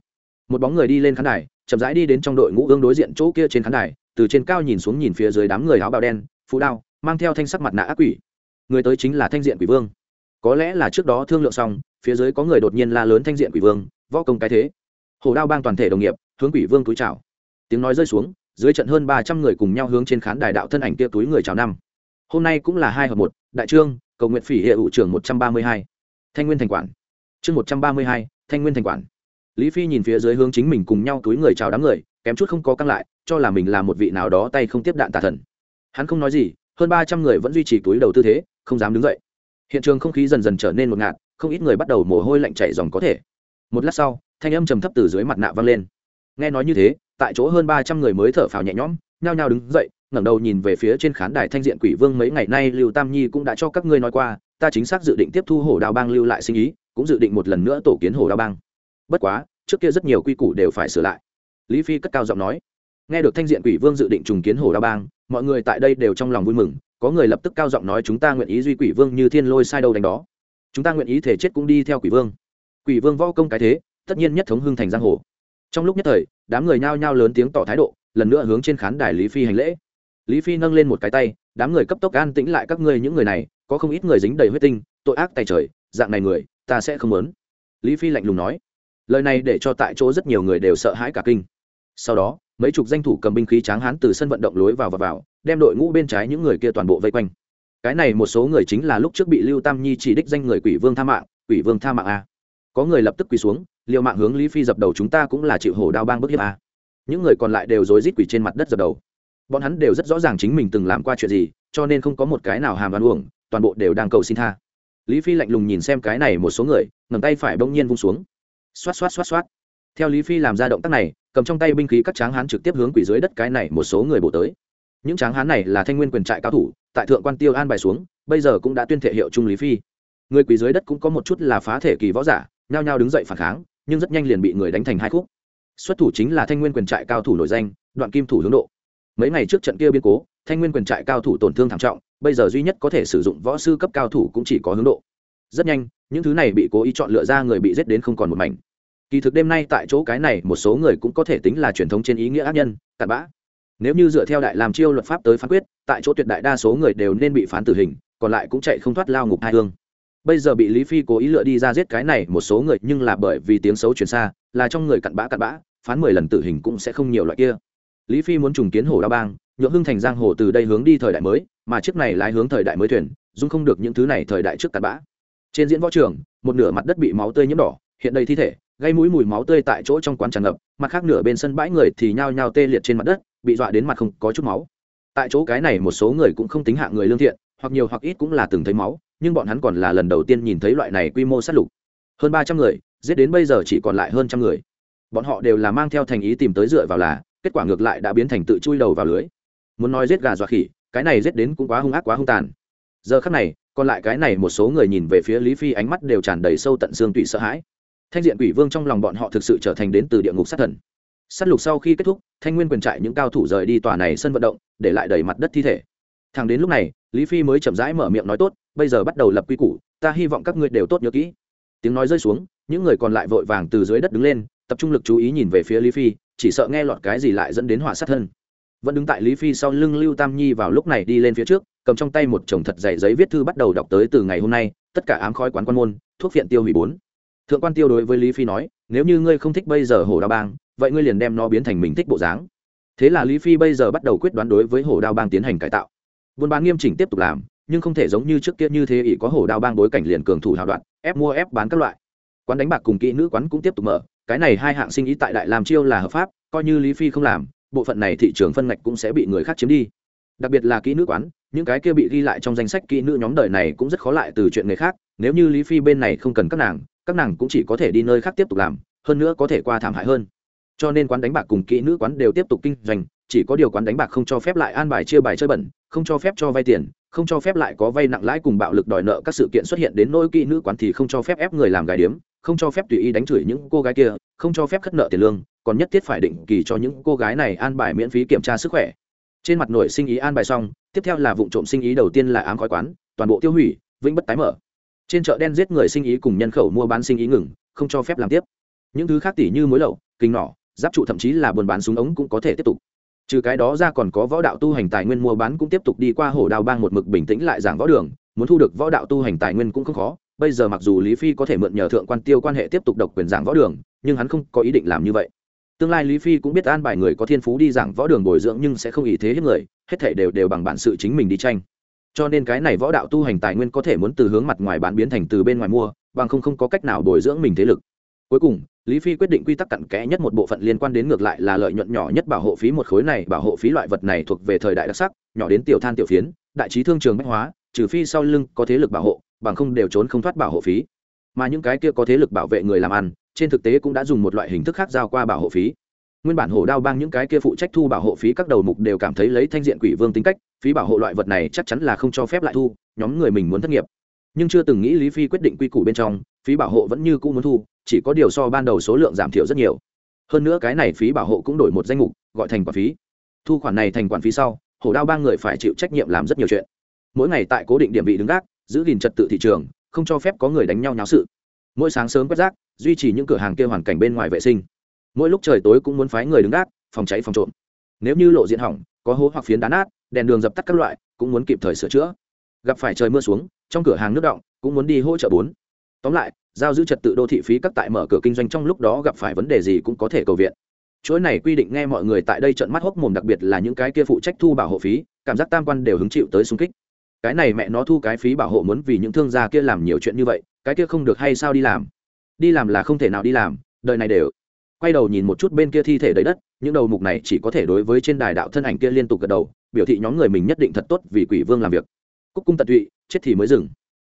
Một bóng người đi lên khán đài, chậm rãi đi đến trong đội ngũ ương đối diện chỗ kia trên khán đài, từ trên cao nhìn xuống nhìn phía dưới đám người áo bào đen phú đao, mang theo thanh sắc mặt nạ ác quỷ. Người tới chính là thanh diện quỷ vương. Có lẽ là trước đó thương lượng xong phía dưới có người đột nhiên la lớn thanh diện quỷ vương, võ công cái thế. Hồ đao bang toàn thể đồng nghiệp, hướng quỷ vương túi chào. Tiếng nói rơi xuống, dưới trận hơn ba trăm người cùng nhau hướng trên khán đài đạo thân ảnh kia túi người chào năm. Hôm nay cũng là hai hợp một, đại trương, cầu nguyện phỉ hệ ủ trưởng một trăm ba mươi hai. Thanh nguyên thành quản. Chương một trăm ba mươi hai, thanh nguyên thành quản. Lý phi nhìn phía dưới hướng chính mình cùng nhau túi người chào đám người, kém chút không có căng lại, cho là mình là một vị nào đó tay không tiếp đạn tà thần. Hắn không nói gì, hơn ba trăm người vẫn duy trì túi đầu tư thế, không dám đứng dậy. Hiện trường không khí dần dần trở nên một ngạt không ít người bắt đầu mồ hôi lạnh chảy dòng có thể. Một lát sau, thanh âm trầm thấp từ dưới mặt nạ vang lên. Nghe nói như thế, tại chỗ hơn ba trăm người mới thở phào nhẹ nhõm, nhao nhao đứng dậy, ngẩng đầu nhìn về phía trên khán đài thanh diện quỷ vương mấy ngày nay lưu tam nhi cũng đã cho các ngươi nói qua, ta chính xác dự định tiếp thu hổ đao bang lưu lại sinh ý, cũng dự định một lần nữa tổ kiến hổ đao bang. Bất quá, trước kia rất nhiều quy củ đều phải sửa lại. Lý phi cất cao giọng nói. Nghe được thanh diện quỷ vương dự định trùng kiến hổ đao bang, mọi người tại đây đều trong lòng vui mừng, có người lập tức cao giọng nói chúng ta nguyện ý duy quỷ vương như thiên lôi sai đâu đánh đó chúng ta nguyện ý thể chết cũng đi theo quỷ vương. Quỷ vương võ công cái thế, tất nhiên nhất thống hưng thành giang hồ. Trong lúc nhất thời, đám người nhao nhao lớn tiếng tỏ thái độ, lần nữa hướng trên khán đài lý phi hành lễ. Lý phi nâng lên một cái tay, đám người cấp tốc an tĩnh lại các ngươi những người này, có không ít người dính đầy huyết tinh, tội ác tay trời, dạng này người, ta sẽ không muốn. Lý phi lạnh lùng nói. Lời này để cho tại chỗ rất nhiều người đều sợ hãi cả kinh. Sau đó, mấy chục danh thủ cầm binh khí tráng hán từ sân vận động lối vào và vào, đem đội ngũ bên trái những người kia toàn bộ vây quanh cái này một số người chính là lúc trước bị lưu tam nhi chỉ đích danh người quỷ vương tha mạng, quỷ vương tha mạng a. Có người lập tức quỳ xuống liệu mạng hướng lý phi dập đầu chúng ta cũng là chịu hổ đao bang bức hiếp a. Những người còn lại đều rối rít quỳ trên mặt đất dập đầu. Bọn hắn đều rất rõ ràng chính mình từng làm qua chuyện gì, cho nên không có một cái nào hàm đoan uổng, toàn bộ đều đang cầu xin tha. Lý phi lạnh lùng nhìn xem cái này một số người ngầm tay phải bỗng nhiên vung xuống. Xoát xoát xoát xoát. Theo lý phi làm ra động tác này, cầm trong tay binh khí các tráng hán trực tiếp hướng quỷ dưới đất cái này một số người bổ tới. Những tráng hán này là thanh nguyên quyền trại cao thủ tại thượng quan tiêu an bài xuống, bây giờ cũng đã tuyên thể hiệu trung lý phi. Người quỳ dưới đất cũng có một chút là phá thể kỳ võ giả, nhao nhao đứng dậy phản kháng, nhưng rất nhanh liền bị người đánh thành hai khúc. Xuất thủ chính là thanh nguyên quyền trại cao thủ nổi danh, đoạn kim thủ hướng độ. Mấy ngày trước trận kia biên cố, thanh nguyên quyền trại cao thủ tổn thương thảm trọng, bây giờ duy nhất có thể sử dụng võ sư cấp cao thủ cũng chỉ có hướng độ. Rất nhanh, những thứ này bị cố ý chọn lựa ra người bị giết đến không còn một mảnh. Kỳ thực đêm nay tại chỗ cái này một số người cũng có thể tính là truyền thống trên ý nghĩa ác nhân, cặn bã nếu như dựa theo đại làm chiêu luật pháp tới phán quyết, tại chỗ tuyệt đại đa số người đều nên bị phán tử hình, còn lại cũng chạy không thoát lao ngục hai hương. Bây giờ bị lý phi cố ý lựa đi ra giết cái này một số người, nhưng là bởi vì tiếng xấu truyền xa, là trong người cặn bã cặn bã, phán mười lần tử hình cũng sẽ không nhiều loại kia. Lý phi muốn trùng kiến hồ đa bang, nhượng hưng thành giang hồ từ đây hướng đi thời đại mới, mà chiếc này lái hướng thời đại mới thuyền, dung không được những thứ này thời đại trước cặn bã. Trên diễn võ trường, một nửa mặt đất bị máu tươi nhiễm đỏ, hiện đầy thi thể, gây mũi mùi máu tươi tại chỗ trong quán tràn ngập, mặt khác nửa bên sân bãi người thì nhao nhao tê liệt trên mặt đất bị dọa đến mặt không có chút máu. Tại chỗ cái này một số người cũng không tính hạng người lương thiện, hoặc nhiều hoặc ít cũng là từng thấy máu, nhưng bọn hắn còn là lần đầu tiên nhìn thấy loại này quy mô sát lục. Hơn ba trăm người, giết đến bây giờ chỉ còn lại hơn trăm người. Bọn họ đều là mang theo thành ý tìm tới dựa vào là, kết quả ngược lại đã biến thành tự chui đầu vào lưới. Muốn nói giết gà dọa khỉ, cái này giết đến cũng quá hung ác quá hung tàn. Giờ khắc này, còn lại cái này một số người nhìn về phía lý phi ánh mắt đều tràn đầy sâu tận xương tụy sợ hãi. Thanh diện quỷ vương trong lòng bọn họ thực sự trở thành đến từ địa ngục sát thần s á t lục sau khi kết thúc, thanh nguyên quyền trại những cao thủ rời đi tòa này sân vận động, để lại đầy mặt đất thi thể. Thằng đến lúc này, lý phi mới chậm rãi mở miệng nói tốt, bây giờ bắt đầu lập quy củ, ta hy vọng các ngươi đều tốt nhớ kỹ. Tiếng nói rơi xuống, những người còn lại vội vàng từ dưới đất đứng lên, tập trung lực chú ý nhìn về phía lý phi, chỉ sợ nghe lọt cái gì lại dẫn đến hỏa sát thân. Vẫn đứng tại lý phi sau lưng lưu tam nhi vào lúc này đi lên phía trước, cầm trong tay một chồng thật dày giấy viết thư bắt đầu đọc tới từ ngày hôm nay, tất cả ám khói quán quan môn, thuốc phiện tiêu hủy bốn. Thượng quan tiêu đối với lý phi nói, nếu như ngươi không thích bây giờ hồ đa bang vậy ngươi liền đem nó biến thành mình thích bộ dáng. Thế là lý phi bây giờ bắt đầu quyết đoán đối với hổ đao bang tiến hành cải tạo. Buôn bán nghiêm chỉnh tiếp tục làm, nhưng không thể giống như trước kia như thế ỷ có hổ đao bang bối cảnh liền cường thủ hào đoạn, ép mua, ép bán các loại. Quán đánh bạc cùng kỹ nữ quán cũng tiếp tục mở, cái này hai hạng sinh ý tại đại làm chiêu là hợp pháp, coi như lý phi không làm, bộ phận này thị trường phân ngạch cũng sẽ bị người khác chiếm đi. Đặc biệt là kỹ nữ quán, những cái kia bị ghi lại trong danh sách kỹ nữ nhóm đời này cũng rất khó lại từ chuyện người khác, nếu như lý phi bên này không cần các nàng các nàng cũng chỉ có thể đi nơi khác tiếp tục làm, hơn nữa có thể qua thảm hại hơn cho nên quán đánh bạc cùng kỹ nữ quán đều tiếp tục kinh doanh, chỉ có điều quán đánh bạc không cho phép lại an bài chia bài chơi bẩn, không cho phép cho vay tiền, không cho phép lại có vay nặng lãi cùng bạo lực đòi nợ, các sự kiện xuất hiện đến nỗi kỹ nữ quán thì không cho phép ép người làm gái điếm, không cho phép tùy ý đánh chửi những cô gái kia, không cho phép khất nợ tiền lương, còn nhất thiết phải định kỳ cho những cô gái này an bài miễn phí kiểm tra sức khỏe. Trên mặt nội sinh ý an bài xong, tiếp theo là vụ trộm sinh ý đầu tiên là ám khói quán, toàn bộ tiêu hủy, vĩnh bất tái mở. Trên chợ đen giết người sinh ý cùng nhân khẩu mua bán sinh ý ngừng, không cho phép làm tiếp. Những thứ khác tỉ như mối lậu kinh nỏ giáp trụ thậm chí là buôn bán súng ống cũng có thể tiếp tục. Trừ cái đó ra còn có võ đạo tu hành tài nguyên mua bán cũng tiếp tục đi qua hổ đao bang một mực bình tĩnh lại giảng võ đường, muốn thu được võ đạo tu hành tài nguyên cũng không khó. Bây giờ mặc dù lý phi có thể mượn nhờ thượng quan tiêu quan hệ tiếp tục độc quyền giảng võ đường, nhưng hắn không có ý định làm như vậy. Tương lai lý phi cũng biết an bài người có thiên phú đi giảng võ đường bồi dưỡng nhưng sẽ không ý thế hết người, hết thể đều đều bằng bản sự chính mình đi tranh. Cho nên cái này võ đạo tu hành tài nguyên có thể muốn từ hướng mặt ngoài bán biến thành từ bên ngoài mua, bằng không không có cách nào bồi dưỡng mình thế lực. Cuối cùng lý phi quyết định quy tắc cặn kẽ nhất một bộ phận liên quan đến ngược lại là lợi nhuận nhỏ nhất bảo hộ phí một khối này, bảo hộ phí loại vật này thuộc về thời đại đặc sắc, nhỏ đến tiểu than tiểu phiến, đại trí thương trường bách hóa, trừ phi sau lưng có thế lực bảo hộ, bằng không đều trốn không thoát bảo hộ phí. Mà những cái kia có thế lực bảo vệ người làm ăn, trên thực tế cũng đã dùng một loại hình thức khác giao qua bảo hộ phí. Nguyên bản hổ đao bang những cái kia phụ trách thu bảo hộ phí các đầu mục đều cảm thấy lấy thanh diện quỷ vương tính cách, phí bảo hộ loại vật này chắc chắn là không cho phép lại thu, nhóm người mình muốn thất nghiệp. Nhưng chưa từng nghĩ lý phi quyết định quy củ bên trong, phí bảo hộ vẫn như cũ muốn thu chỉ có điều so ban đầu số lượng giảm thiểu rất nhiều. Hơn nữa cái này phí bảo hộ cũng đổi một danh mục, gọi thành quản phí. Thu khoản này thành quản phí sau, hổ đao ba người phải chịu trách nhiệm làm rất nhiều chuyện. Mỗi ngày tại cố định điểm vị đứng gác, giữ gìn trật tự thị trường, không cho phép có người đánh nhau nháo sự. Mỗi sáng sớm quét rác, duy trì những cửa hàng kia hoàn cảnh bên ngoài vệ sinh. Mỗi lúc trời tối cũng muốn phái người đứng gác, phòng cháy phòng trộm. Nếu như lộ diện hỏng, có hố hoặc phiến đá nát, đèn đường dập tắt các loại, cũng muốn kịp thời sửa chữa. Gặp phải trời mưa xuống, trong cửa hàng nước động, cũng muốn đi hỗ trợ bốn tóm lại, giao giữ trật tự đô thị phí các tại mở cửa kinh doanh trong lúc đó gặp phải vấn đề gì cũng có thể cầu viện. Chuỗi này quy định nghe mọi người tại đây trận mắt hốc mồm, đặc biệt là những cái kia phụ trách thu bảo hộ phí, cảm giác tam quan đều hứng chịu tới xung kích. Cái này mẹ nó thu cái phí bảo hộ muốn vì những thương gia kia làm nhiều chuyện như vậy, cái kia không được hay sao đi làm? Đi làm là không thể nào đi làm, đời này đều. Quay đầu nhìn một chút bên kia thi thể đầy đất, những đầu mục này chỉ có thể đối với trên đài đạo thân ảnh kia liên tục gật đầu, biểu thị nhóm người mình nhất định thật tốt vì quỷ vương làm việc. Cúc cung tận tụy, chết thì mới dừng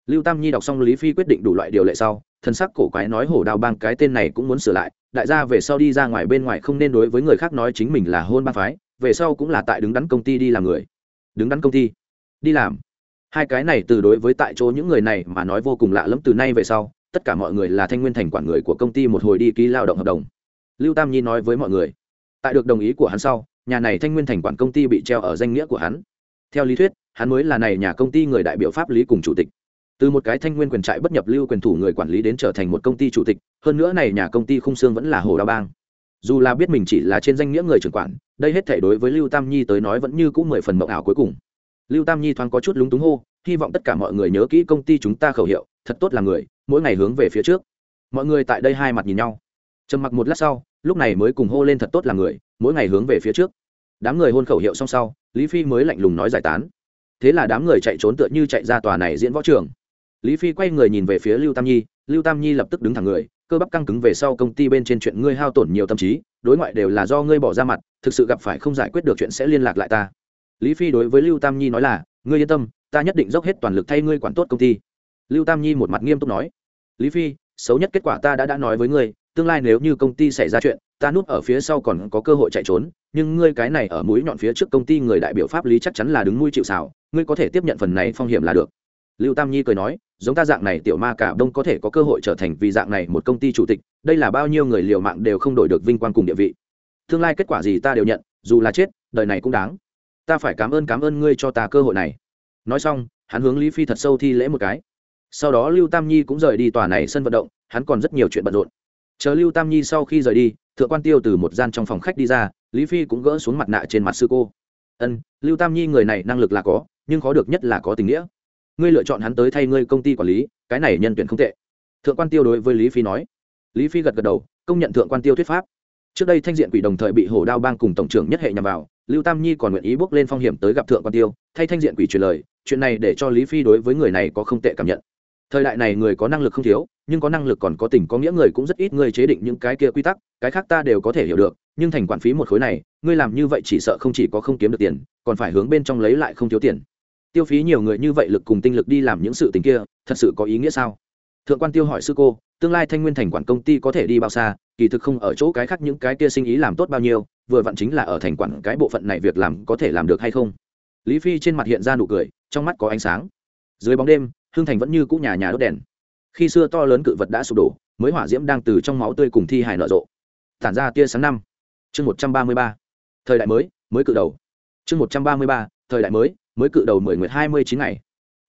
lưu tam nhi đọc xong lý phi quyết định đủ loại điều lệ sau thân sắc cổ quái nói hổ đào bang cái tên này cũng muốn sửa lại, đại gia về sau đi ra ngoài bên ngoài không nên đối với người khác nói chính mình là hôn ba phái, về sau cũng là tại đứng đắn công ty đi làm người. Đứng đắn công ty? Đi làm. Hai cái này từ đối với tại chỗ những người này mà nói vô cùng lạ lẫm từ nay về sau, tất cả mọi người là thanh nguyên thành quản người của công ty một hồi đi ký lao động hợp đồng. Lưu tam nhi nói với mọi người, tại được đồng ý của hắn sau, nhà này thanh nguyên thành quản công ty bị treo ở danh nghĩa của hắn. Theo lý thuyết, hắn mới là này nhà công ty người đại biểu pháp lý cùng chủ tịch từ một cái thanh nguyên quyền trại bất nhập lưu quyền thủ người quản lý đến trở thành một công ty chủ tịch, hơn nữa này nhà công ty khung xương vẫn là hồ đa bang. Dù là biết mình chỉ là trên danh nghĩa người trưởng quản, đây hết thể đối với lưu tam nhi tới nói vẫn như cũng mười phần mộng ảo cuối cùng. Lưu tam nhi thoáng có chút lúng túng hô, hy vọng tất cả mọi người nhớ kỹ công ty chúng ta khẩu hiệu, thật tốt là người, mỗi ngày hướng về phía trước. Mọi người tại đây hai mặt nhìn nhau. Trầm mặc một lát sau, lúc này mới cùng hô lên thật tốt là người, mỗi ngày hướng về phía trước. Đám người hôn khẩu hiệu xong sau, lý phi mới lạnh lùng nói giải tán. Thế là đám người chạy trốn tựa như chạy ra tòa này diễn võ trường lý phi quay người nhìn về phía lưu tam nhi, lưu tam nhi lập tức đứng thẳng người, cơ bắp căng cứng về sau công ty bên trên chuyện ngươi hao tổn nhiều tâm trí, đối ngoại đều là do ngươi bỏ ra mặt, thực sự gặp phải không giải quyết được chuyện sẽ liên lạc lại ta. Lý phi đối với lưu tam nhi nói là, ngươi yên tâm, ta nhất định dốc hết toàn lực thay ngươi quản tốt công ty. Lưu tam nhi một mặt nghiêm túc nói, lý phi, xấu nhất kết quả ta đã đã nói với ngươi, tương lai nếu như công ty xảy ra chuyện, ta núp ở phía sau còn có cơ hội chạy trốn, nhưng ngươi cái này ở mũi nhọn phía trước công ty người đại biểu pháp lý chắc chắn là đứng mũi chịu xảo ngươi có thể tiếp nhận phần này phong hiểm là được. Lưu tam nhi cười nói giống ta dạng này tiểu ma cả đông có thể có cơ hội trở thành vì dạng này một công ty chủ tịch, đây là bao nhiêu người liều mạng đều không đổi được vinh quang cùng địa vị. Tương lai kết quả gì ta đều nhận, dù là chết, đời này cũng đáng. Ta phải cảm ơn cảm ơn ngươi cho ta cơ hội này. Nói xong, hắn hướng lý phi thật sâu thi lễ một cái. Sau đó lưu tam nhi cũng rời đi tòa này sân vận động, hắn còn rất nhiều chuyện bận rộn. Chờ lưu tam nhi sau khi rời đi, thượng quan tiêu từ một gian trong phòng khách đi ra, lý phi cũng gỡ xuống mặt nạ trên mặt sư cô. Ân, lưu tam nhi người này năng lực là có, nhưng khó được nhất là có tình nghĩa ngươi lựa chọn hắn tới thay ngươi công ty quản lý, cái này nhân tuyển không tệ. Thượng quan tiêu đối với lý phi nói. Lý phi gật gật đầu, công nhận thượng quan tiêu thuyết pháp. Trước đây thanh diện quỷ đồng thời bị hổ đao bang cùng tổng trưởng nhất hệ nhằm vào, lưu tam nhi còn nguyện ý bước lên phong hiểm tới gặp thượng quan tiêu, thay thanh diện quỷ truyền lời, chuyện này để cho lý phi đối với người này có không tệ cảm nhận. Thời đại này người có năng lực không thiếu, nhưng có năng lực còn có tình có nghĩa người cũng rất ít, người chế định những cái kia quy tắc, cái khác ta đều có thể hiểu được, nhưng thành quản phí một khối này, ngươi làm như vậy chỉ sợ không chỉ có không kiếm được tiền, còn phải hướng bên trong lấy lại không thiếu tiền tiêu phí nhiều người như vậy lực cùng tinh lực đi làm những sự tình kia, thật sự có ý nghĩa sao? Thượng quan tiêu hỏi sư cô, tương lai thanh nguyên thành quản công ty có thể đi bao xa? Kỳ thực không ở chỗ cái khác những cái kia sinh ý làm tốt bao nhiêu, vừa vặn chính là ở thành quản cái bộ phận này việc làm có thể làm được hay không? Lý phi trên mặt hiện ra nụ cười, trong mắt có ánh sáng. Dưới bóng đêm, hương thành vẫn như cũ nhà nhà đốt đèn. Khi xưa to lớn cự vật đã sụp đổ, mới hỏa diễm đang từ trong máu tươi cùng thi hài nở rộ. Tản ra tia sáng năm. Chương một trăm ba mươi ba. Thời đại mới mới cự đầu. Chương một trăm ba mươi ba. Thời đại mới mới cự đầu mười nguyệt hai mươi chín ngày.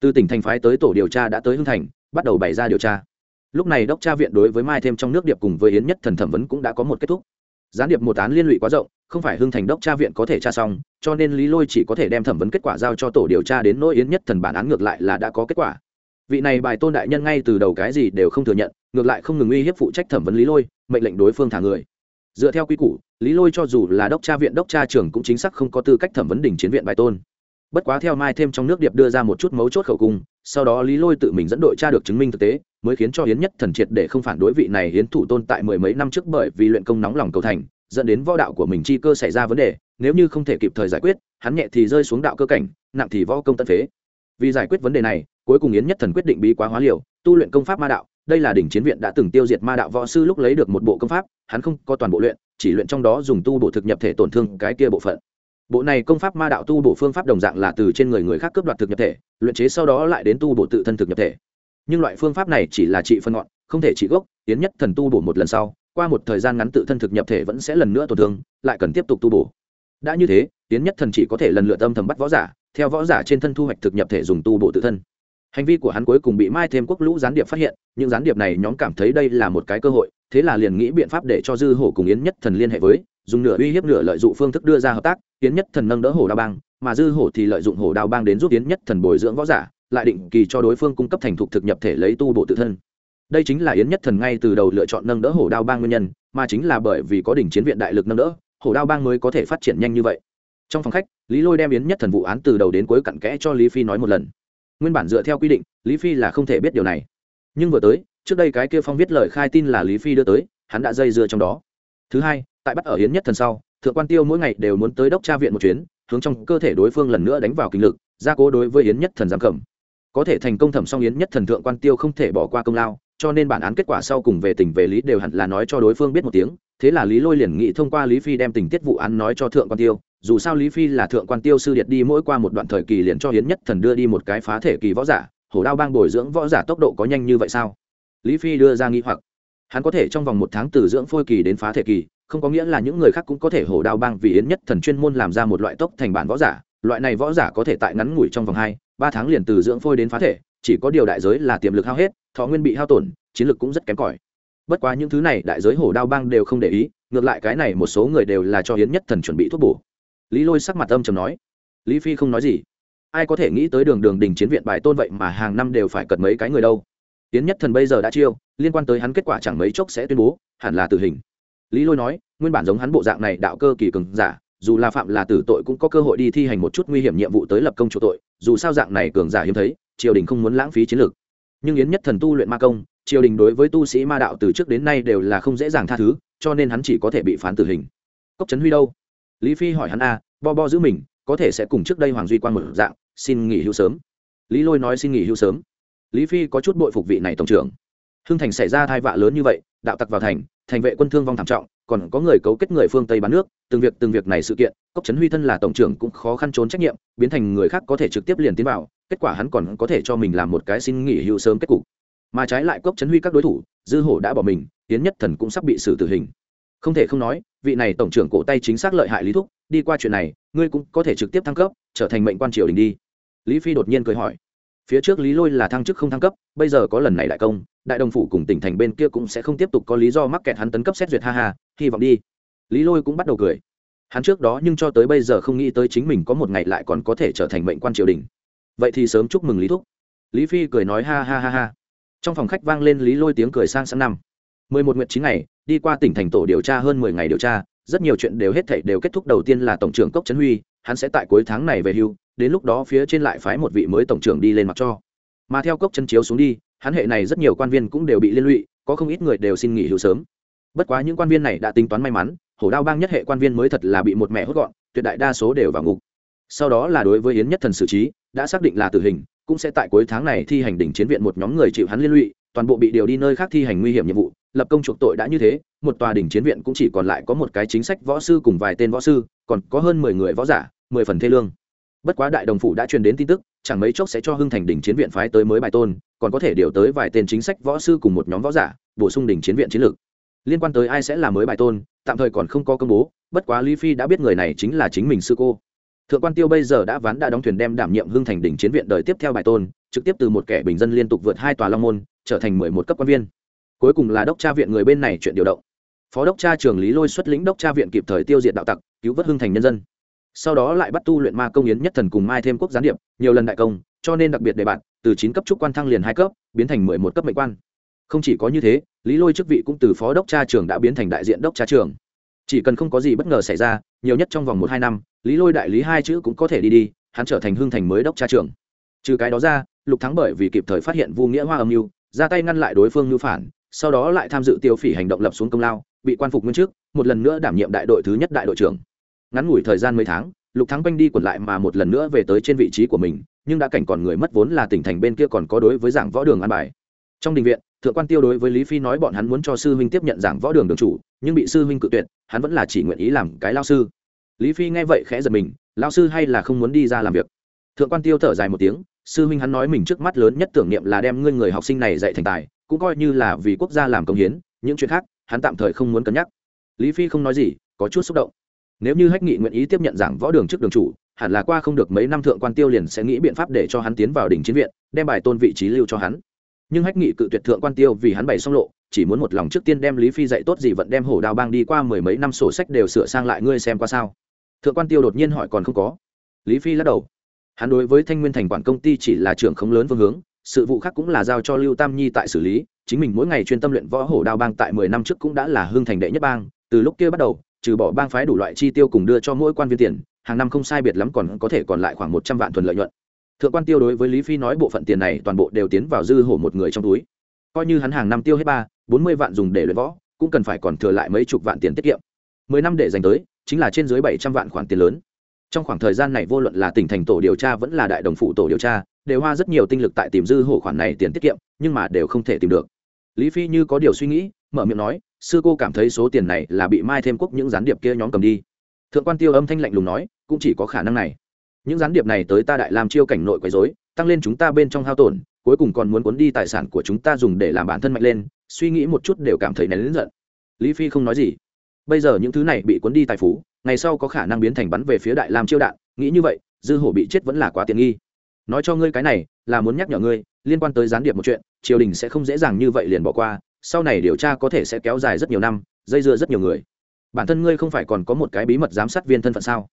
Từ tỉnh thành phái tới tổ điều tra đã tới hưng thành, bắt đầu bày ra điều tra. Lúc này đốc tra viện đối với mai thêm trong nước điệp cùng với yến nhất thần thẩm vấn cũng đã có một kết thúc. Gián điệp một án liên lụy quá rộng, không phải hưng thành đốc tra viện có thể tra xong, cho nên lý lôi chỉ có thể đem thẩm vấn kết quả giao cho tổ điều tra đến nỗi yến nhất thần bản án ngược lại là đã có kết quả. Vị này bài tôn đại nhân ngay từ đầu cái gì đều không thừa nhận, ngược lại không ngừng uy hiếp phụ trách thẩm vấn lý lôi, mệnh lệnh đối phương thả người. Dựa theo quy củ, lý lôi cho dù là đốc tra viện đốc tra trưởng cũng chính xác không có tư cách thẩm vấn đỉnh chiến viện bài tôn bất quá theo mai thêm trong nước điệp đưa ra một chút mấu chốt khẩu cung, sau đó lý lôi tự mình dẫn đội tra được chứng minh thực tế, mới khiến cho hiến nhất thần triệt để không phản đối vị này hiến thủ tôn tại mười mấy năm trước bởi vì luyện công nóng lòng cầu thành, dẫn đến võ đạo của mình chi cơ xảy ra vấn đề, nếu như không thể kịp thời giải quyết, hắn nhẹ thì rơi xuống đạo cơ cảnh, nặng thì võ công tân phế. Vì giải quyết vấn đề này, cuối cùng yến nhất thần quyết định bí quá hóa liều, tu luyện công pháp ma đạo, đây là đỉnh chiến viện đã từng tiêu diệt ma đạo võ sư lúc lấy được một bộ công pháp, hắn không có toàn bộ luyện, chỉ luyện trong đó dùng tu bộ thực nhập thể tổn thương cái kia bộ phận bộ này công pháp ma đạo tu bổ phương pháp đồng dạng là từ trên người người khác cướp đoạt thực nhập thể, luyện chế sau đó lại đến tu bổ tự thân thực nhập thể. Nhưng loại phương pháp này chỉ là trị phân ngọn, không thể trị gốc, tiến nhất thần tu bổ một lần sau, qua một thời gian ngắn tự thân thực nhập thể vẫn sẽ lần nữa tổn thương, lại cần tiếp tục tu bổ. Đã như thế, tiến nhất thần chỉ có thể lần lượt âm thầm bắt võ giả, theo võ giả trên thân thu hoạch thực nhập thể dùng tu bổ tự thân. Hành vi của hắn cuối cùng bị mai thêm quốc lũ gián điệp phát hiện, những gián điệp này nhóm cảm thấy đây là một cái cơ hội, thế là liền nghĩ biện pháp để cho dư hổ cùng yến nhất thần liên hệ với dùng nửa uy hiếp nửa lợi dụng phương thức đưa ra hợp tác, yến nhất thần nâng đỡ hổ đao bang, mà dư hổ thì lợi dụng hổ đao bang đến giúp yến nhất thần bồi dưỡng võ giả, lại định kỳ cho đối phương cung cấp thành thục thực nhập thể lấy tu bộ tự thân. Đây chính là yến nhất thần ngay từ đầu lựa chọn nâng đỡ hổ đao bang nguyên nhân, mà chính là bởi vì có đỉnh chiến viện đại lực nâng đỡ, hổ đao bang mới có thể phát triển nhanh như vậy. Trong phòng khách, lý lôi đem yến nhất thần vụ án từ đầu đến cuối cặn kẽ cho lý phi nói một lần. Nguyên bản dựa theo quy định, lý phi là không thể biết điều này. Nhưng vừa tới, trước đây cái kia phong viết lời khai tin là lý phi đưa tới, hắn đã dây dưa trong đó thứ hai, tại bắt ở hiến nhất thần sau, thượng quan tiêu mỗi ngày đều muốn tới đốc tra viện một chuyến, hướng trong cơ thể đối phương lần nữa đánh vào kinh lực, gia cố đối với yến nhất thần giảm cẩm. có thể thành công thẩm xong yến nhất thần thượng quan tiêu không thể bỏ qua công lao, cho nên bản án kết quả sau cùng về tình về lý đều hẳn là nói cho đối phương biết một tiếng, thế là lý lôi liền nghị thông qua lý phi đem tình tiết vụ án nói cho thượng quan tiêu, dù sao lý phi là thượng quan tiêu sư điệt đi mỗi qua một đoạn thời kỳ liền cho hiến nhất thần đưa đi một cái phá thể kỳ võ giả, hổ đao bang bồi dưỡng võ giả tốc độ có nhanh như vậy sao lý phi đưa ra nghi hoặc hắn có thể trong vòng một tháng từ dưỡng phôi kỳ đến phá thể kỳ, không có nghĩa là những người khác cũng có thể hổ đao bang vì yến nhất thần chuyên môn làm ra một loại tốc thành bản võ giả, loại này võ giả có thể tại ngắn ngủi trong vòng hai, ba tháng liền từ dưỡng phôi đến phá thể, chỉ có điều đại giới là tiềm lực hao hết, thọ nguyên bị hao tổn, chiến lực cũng rất kém cỏi. Bất quá những thứ này đại giới hổ đao bang đều không để ý, ngược lại cái này một số người đều là cho yến nhất thần chuẩn bị thuốc bổ. Lý lôi sắc mặt âm trầm nói, lý phi không nói gì. Ai có thể nghĩ tới đường đường đình chiến viện bài tôn vậy mà hàng năm đều phải cật mấy cái người đâu? Tiến nhất thần bây giờ đã chiêu, liên quan tới hắn kết quả chẳng mấy chốc sẽ tuyên bố, hẳn là tử hình. Lý lôi nói, nguyên bản giống hắn bộ dạng này đạo cơ kỳ cường giả, dù là phạm là tử tội cũng có cơ hội đi thi hành một chút nguy hiểm nhiệm vụ tới lập công chủ tội, dù sao dạng này cường giả hiếm thấy, triều đình không muốn lãng phí chiến lược. Nhưng yến nhất thần tu luyện ma công, triều đình đối với tu sĩ ma đạo từ trước đến nay đều là không dễ dàng tha thứ, cho nên hắn chỉ có thể bị phán tử hình. Cốc trấn huy đâu? Lý phi hỏi hắn a, bo bo giữ mình, có thể sẽ cùng trước đây hoàng duy Quang một dạng, xin nghỉ hưu sớm. Lý lôi nói xin nghỉ hưu sớm lý phi có chút bội phục vị này tổng trưởng. Hưng thành xảy ra thai vạ lớn như vậy, đạo tặc vào thành thành vệ quân thương vong thảm trọng, còn có người cấu kết người phương tây bán nước, từng việc từng việc này sự kiện, cốc trấn huy thân là tổng trưởng cũng khó khăn trốn trách nhiệm, biến thành người khác có thể trực tiếp liền tiến vào, kết quả hắn còn có thể cho mình làm một cái xin nghỉ hưu sớm kết cục. Mà trái lại cốc trấn huy các đối thủ, dư hổ đã bỏ mình tiến nhất thần cũng sắp bị xử tử hình. Không thể không nói, vị này tổng trưởng cổ tay chính xác lợi hại lý thúc, đi qua chuyện này, ngươi cũng có thể trực tiếp thăng cấp, trở thành mệnh quan triều đình đi. Lý phi đột nhiên cười hỏi phía trước lý lôi là thăng chức không thăng cấp, bây giờ có lần này đại công, đại đồng phủ cùng tỉnh thành bên kia cũng sẽ không tiếp tục có lý do mắc kẹt hắn tấn cấp xét duyệt, ha ha, hy vọng đi. Lý lôi cũng bắt đầu cười. Hắn trước đó nhưng cho tới bây giờ không nghĩ tới chính mình có một ngày lại còn có thể trở thành mệnh quan triều đình. Vậy thì sớm chúc mừng lý thúc. Lý phi cười nói ha ha ha ha. Trong phòng khách vang lên lý lôi tiếng cười sang sang năm. Mười một nguyện chín ngày, đi qua tỉnh thành tổ điều tra hơn mười ngày điều tra, rất nhiều chuyện đều hết thảy đều kết thúc đầu tiên là tổng trưởng cốc trấn huy, hắn sẽ tại cuối tháng này về hưu đến lúc đó phía trên lại phái một vị mới tổng trưởng đi lên mặt cho. Mà theo cốc chân chiếu xuống đi, hắn hệ này rất nhiều quan viên cũng đều bị liên lụy, có không ít người đều xin nghỉ hưu sớm. Bất quá những quan viên này đã tính toán may mắn, hổ đao bang nhất hệ quan viên mới thật là bị một mẹ hốt gọn, tuyệt đại đa số đều vào ngục. Sau đó là đối với yến nhất thần xử trí, đã xác định là tử hình, cũng sẽ tại cuối tháng này thi hành đỉnh chiến viện một nhóm người chịu hắn liên lụy, toàn bộ bị điều đi nơi khác thi hành nguy hiểm nhiệm vụ, lập công chuộc tội đã như thế, một tòa đỉnh chiến viện cũng chỉ còn lại có một cái chính sách võ sư cùng vài tên võ sư, còn có hơn mười người võ giả, mười phần thê lương bất quá đại đồng phủ đã truyền đến tin tức, chẳng mấy chốc sẽ cho hưng thành đỉnh chiến viện phái tới mới bài tôn, còn có thể điều tới vài tên chính sách võ sư cùng một nhóm võ giả, bổ sung đỉnh chiến viện chiến lược liên quan tới ai sẽ là mới bài tôn, tạm thời còn không có công bố, bất quá lý phi đã biết người này chính là chính mình sư cô. Thượng quan tiêu bây giờ đã ván đã đóng thuyền đem đảm nhiệm hưng thành đỉnh chiến viện đời tiếp theo bài tôn, trực tiếp từ một kẻ bình dân liên tục vượt hai tòa long môn, trở thành mười một cấp quan viên. Cuối cùng là đốc tra viện người bên này chuyện điều động. Phó đốc tra trường lý lôi xuất lĩnh đốc tra viện kịp thời tiêu diệt đạo tặc, cứu vớt hưng thành nhân dân sau đó lại bắt tu luyện ma công yến nhất thần cùng mai thêm quốc gián điệp, nhiều lần đại công, cho nên đặc biệt đề bạn từ chín cấp trúc quan thăng liền hai cấp, biến thành mười một cấp mệnh quan. Không chỉ có như thế, lý lôi chức vị cũng từ phó đốc tra trường đã biến thành đại diện đốc tra trường chỉ cần không có gì bất ngờ xảy ra, nhiều nhất trong vòng một hai năm, lý lôi đại lý hai chữ cũng có thể đi đi, hắn trở thành hưng thành mới đốc tra trưởng. Trừ cái đó ra, lục thắng bởi vì kịp thời phát hiện vu nghĩa hoa âm mưu, ra tay ngăn lại đối phương mưu phản, sau đó lại tham dự tiêu phỉ hành động lập xuống công lao, bị quan phục nguyên trước một lần nữa đảm nhiệm đại đội thứ nhất đại đội trưởng ngắn ngủi thời gian mấy tháng, lục thắng quanh đi quẩn lại mà một lần nữa về tới trên vị trí của mình, nhưng đã cảnh còn người mất vốn là tỉnh thành bên kia còn có đối với giảng võ đường an bài. Trong đình viện, thượng quan tiêu đối với lý phi nói bọn hắn muốn cho sư huynh tiếp nhận giảng võ đường đường chủ, nhưng bị sư huynh cự tuyệt, hắn vẫn là chỉ nguyện ý làm cái lao sư. Lý phi nghe vậy khẽ giật mình, lao sư hay là không muốn đi ra làm việc? Thượng quan tiêu thở dài một tiếng, sư huynh hắn nói mình trước mắt lớn nhất tưởng niệm là đem ngươi người học sinh này dạy thành tài, cũng coi như là vì quốc gia làm công hiến, những chuyện khác, hắn tạm thời không muốn cân nhắc. Lý phi không nói gì, có chút xúc động nếu như hách nghị nguyện ý tiếp nhận giảng võ đường trước đường chủ, hẳn là qua không được mấy năm thượng quan tiêu liền sẽ nghĩ biện pháp để cho hắn tiến vào đỉnh chiến viện, đem bài tôn vị trí lưu cho hắn. Nhưng hách nghị cự tuyệt thượng quan tiêu vì hắn bày xong lộ, chỉ muốn một lòng trước tiên đem lý phi dạy tốt gì vẫn đem hổ đao bang đi qua mười mấy năm sổ sách đều sửa sang lại ngươi xem qua sao. Thượng quan tiêu đột nhiên hỏi còn không có. Lý phi lắc đầu. Hắn đối với thanh nguyên thành quản công ty chỉ là trưởng không lớn phương hướng, sự vụ khác cũng là giao cho lưu tam nhi tại xử lý, chính mình mỗi ngày chuyên tâm luyện võ hổ đao bang tại mười năm trước cũng đã là hương thành đệ nhất bang, từ lúc kia bắt đầu trừ bỏ bang phái đủ loại chi tiêu cùng đưa cho mỗi quan viên tiền, hàng năm không sai biệt lắm còn có thể còn lại khoảng một trăm vạn thuần lợi nhuận. Thượng quan tiêu đối với lý phi nói bộ phận tiền này toàn bộ đều tiến vào dư hổ một người trong túi. Coi như hắn hàng năm tiêu hết ba, bốn mươi vạn dùng để luyện võ, cũng cần phải còn thừa lại mấy chục vạn tiền tiết kiệm. Mười năm để dành tới, chính là trên dưới bảy trăm vạn khoản tiền lớn. Trong khoảng thời gian này vô luận là tỉnh thành tổ điều tra vẫn là đại đồng phụ tổ điều tra, đều hoa rất nhiều tinh lực tại tìm dư hổ khoản này tiền tiết kiệm, nhưng mà đều không thể tìm được. Lý phi như có điều suy nghĩ, mở miệng nói sư cô cảm thấy số tiền này là bị mai thêm quốc những gián điệp kia nhóm cầm đi. Thượng quan tiêu âm thanh lạnh lùng nói, cũng chỉ có khả năng này. Những gián điệp này tới ta đại làm chiêu cảnh nội quấy dối tăng lên chúng ta bên trong hao tổn, cuối cùng còn muốn cuốn đi tài sản của chúng ta dùng để làm bản thân mạnh lên, suy nghĩ một chút đều cảm thấy nén lớn giận. Lý phi không nói gì. Bây giờ những thứ này bị cuốn đi tài phú, ngày sau có khả năng biến thành bắn về phía đại lam chiêu đạn, nghĩ như vậy, dư hổ bị chết vẫn là quá tiện nghi. Nói cho ngươi cái này, là muốn nhắc nhở ngươi, liên quan tới gián điệp một chuyện, triều đình sẽ không dễ dàng như vậy liền bỏ qua sau này điều tra có thể sẽ kéo dài rất nhiều năm, dây dưa rất nhiều người. Bản thân ngươi không phải còn có một cái bí mật giám sát viên thân phận sao?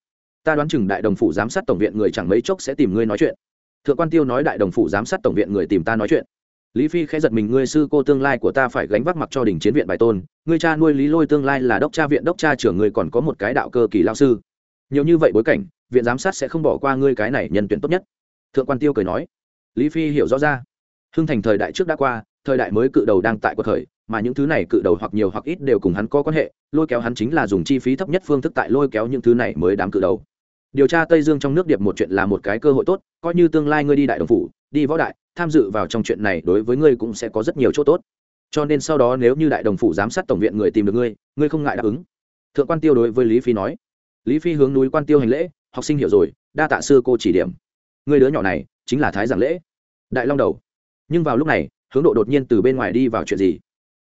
Ta đoán chừng đại đồng phủ giám sát tổng viện người chẳng mấy chốc sẽ tìm ngươi nói chuyện. Thượng quan tiêu nói đại đồng phủ giám sát tổng viện người tìm ta nói chuyện. Lý phi khẽ giật mình, ngươi sư cô tương lai của ta phải gánh vác mặc cho đình chiến viện bài tôn, ngươi cha nuôi lý lôi tương lai là đốc cha viện đốc cha trưởng, ngươi còn có một cái đạo cơ kỳ lao sư. Nhiều như vậy bối cảnh, viện giám sát sẽ không bỏ qua ngươi cái này nhân tuyển tốt nhất. Thượng quan tiêu cười nói. Lý phi hiểu rõ ra. Hưng thành thời đại trước đã qua thời đại mới cự đầu đang tại cuộc thời mà những thứ này cự đầu hoặc nhiều hoặc ít đều cùng hắn có quan hệ, lôi kéo hắn chính là dùng chi phí thấp nhất phương thức tại lôi kéo những thứ này mới đám cự đầu. Điều tra tây dương trong nước điệp một chuyện là một cái cơ hội tốt, coi như tương lai ngươi đi đại đồng phủ, đi võ đại, tham dự vào trong chuyện này đối với ngươi cũng sẽ có rất nhiều chỗ tốt. Cho nên sau đó nếu như đại đồng phủ giám sát tổng viện người tìm được ngươi ngươi không ngại đáp ứng. Thượng quan tiêu đối với lý phi nói. Lý phi hướng núi quan tiêu hành lễ, học sinh hiểu rồi, đa tạ sư cô chỉ điểm. Người đứa nhỏ này chính là thái giảng lễ. Đại long đầu. Nhưng vào lúc này hướng độ đột nhiên từ bên ngoài đi vào chuyện gì?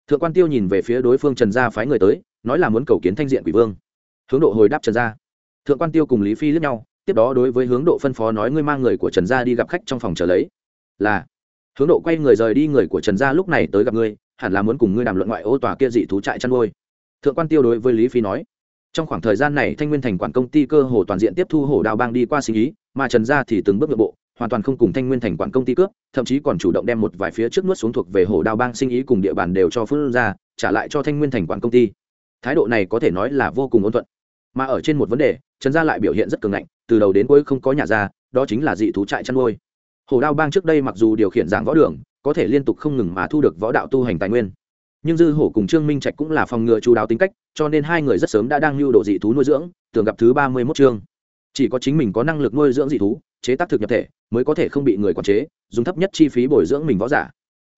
Thượng quan tiêu nhìn về phía đối phương trần gia phái người tới, nói là muốn cầu kiến thanh diện quỷ vương. Hướng độ hồi đáp trần gia. Thượng quan tiêu cùng lý phi lướt nhau, tiếp đó đối với hướng độ phân phó nói ngươi mang người của trần gia đi gặp khách trong phòng chờ lấy. Là. Hướng độ quay người rời đi người của trần gia lúc này tới gặp ngươi, hẳn là muốn cùng ngươi đàm luận ngoại ô tòa kia dị thú trại chăn nuôi. Thượng quan tiêu đối với lý phi nói. Trong khoảng thời gian này thanh nguyên thành quản công ty cơ hồ toàn diện tiếp thu hổ đào bang đi qua sinh ý mà trần gia thì từng bước nội bộ hoàn toàn không cùng thanh nguyên thành quản công ty cướp, thậm chí còn chủ động đem một vài phía trước nuốt xuống thuộc về hổ đao bang sinh ý cùng địa bàn đều cho phương ra, trả lại cho thanh nguyên thành quản công ty. Thái độ này có thể nói là vô cùng ôn thuận. Mà ở trên một vấn đề, trần gia lại biểu hiện rất cường ngạnh, từ đầu đến cuối không có nhà ra, đó chính là dị thú trại chăn nuôi. Hổ đao bang trước đây mặc dù điều khiển dạng võ đường, có thể liên tục không ngừng mà thu được võ đạo tu hành tài nguyên. Nhưng dư hổ cùng trương minh trạch cũng là phòng ngừa chú đáo tính cách, cho nên hai người rất sớm đã đang lưu độ dị thú nuôi dưỡng, tưởng gặp thứ ba mươi mốt chương. Chỉ có chính mình có năng lực nuôi dưỡng dị thú chế tác thực nhập thể, mới có thể không bị người quản chế, dùng thấp nhất chi phí bồi dưỡng mình võ giả.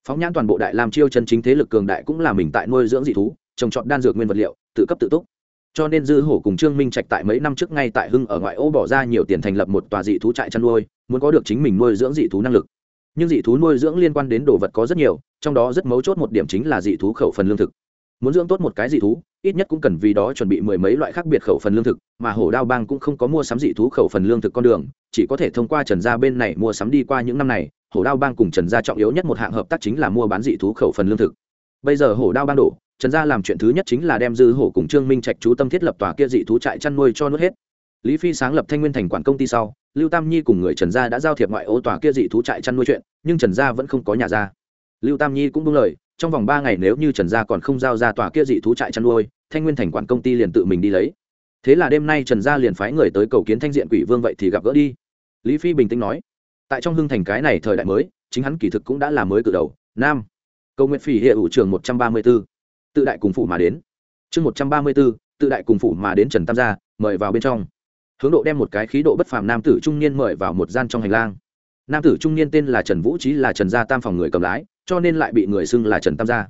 Phóng nhãn toàn bộ đại làm chiêu chân chính thế lực cường đại cũng là mình tại nuôi dưỡng dị thú, trồng trọt đan dược nguyên vật liệu, tự cấp tự túc. Cho nên dư hổ cùng trương minh trạch tại mấy năm trước ngay tại hưng ở ngoại ô bỏ ra nhiều tiền thành lập một tòa dị thú trại chăn nuôi, muốn có được chính mình nuôi dưỡng dị thú năng lực. Nhưng dị thú nuôi dưỡng liên quan đến đồ vật có rất nhiều, trong đó rất mấu chốt một điểm chính là dị thú khẩu phần lương thực muốn dưỡng tốt một cái dị thú, ít nhất cũng cần vì đó chuẩn bị mười mấy loại khác biệt khẩu phần lương thực, mà hổ đao bang cũng không có mua sắm dị thú khẩu phần lương thực con đường, chỉ có thể thông qua trần gia bên này mua sắm đi qua những năm này, hổ đao bang cùng trần gia trọng yếu nhất một hạng hợp tác chính là mua bán dị thú khẩu phần lương thực. Bây giờ hổ đao bang đổ, trần gia làm chuyện thứ nhất chính là đem dư hổ cùng trương minh trạch chú tâm thiết lập tòa kia dị thú trại chăn nuôi cho nuốt hết. Lý phi sáng lập thanh nguyên thành quản công ty sau, lưu tam nhi cùng người trần gia đã giao thiệp ngoại ô tòa kia dị thú trại chăn nuôi chuyện, nhưng trần gia vẫn không có nhà ra. Lưu tam nhi cũng đúng lời trong vòng ba ngày nếu như trần gia còn không giao ra tòa kia dị thú trại chăn nuôi, thanh nguyên thành quản công ty liền tự mình đi lấy. Thế là đêm nay trần gia liền phái người tới cầu kiến thanh diện quỷ vương vậy thì gặp gỡ đi. Lý phi bình tĩnh nói, tại trong hưng thành cái này thời đại mới, chính hắn kỳ thực cũng đã là mới cự đầu, nam. Cầu nguyện phỉ hiệu ủ trường một trăm ba mươi b ố tự đại cùng phủ mà đến. Chương một trăm ba mươi b ố tự đại cùng phủ mà đến trần tam gia, mời vào bên trong. Hướng độ đem một cái khí độ bất phàm nam tử trung niên mời vào một gian trong hành lang. Nam tử trung niên tên là trần vũ trí là trần gia tam phòng người cầm lái cho nên lại bị người xưng là trần tam gia.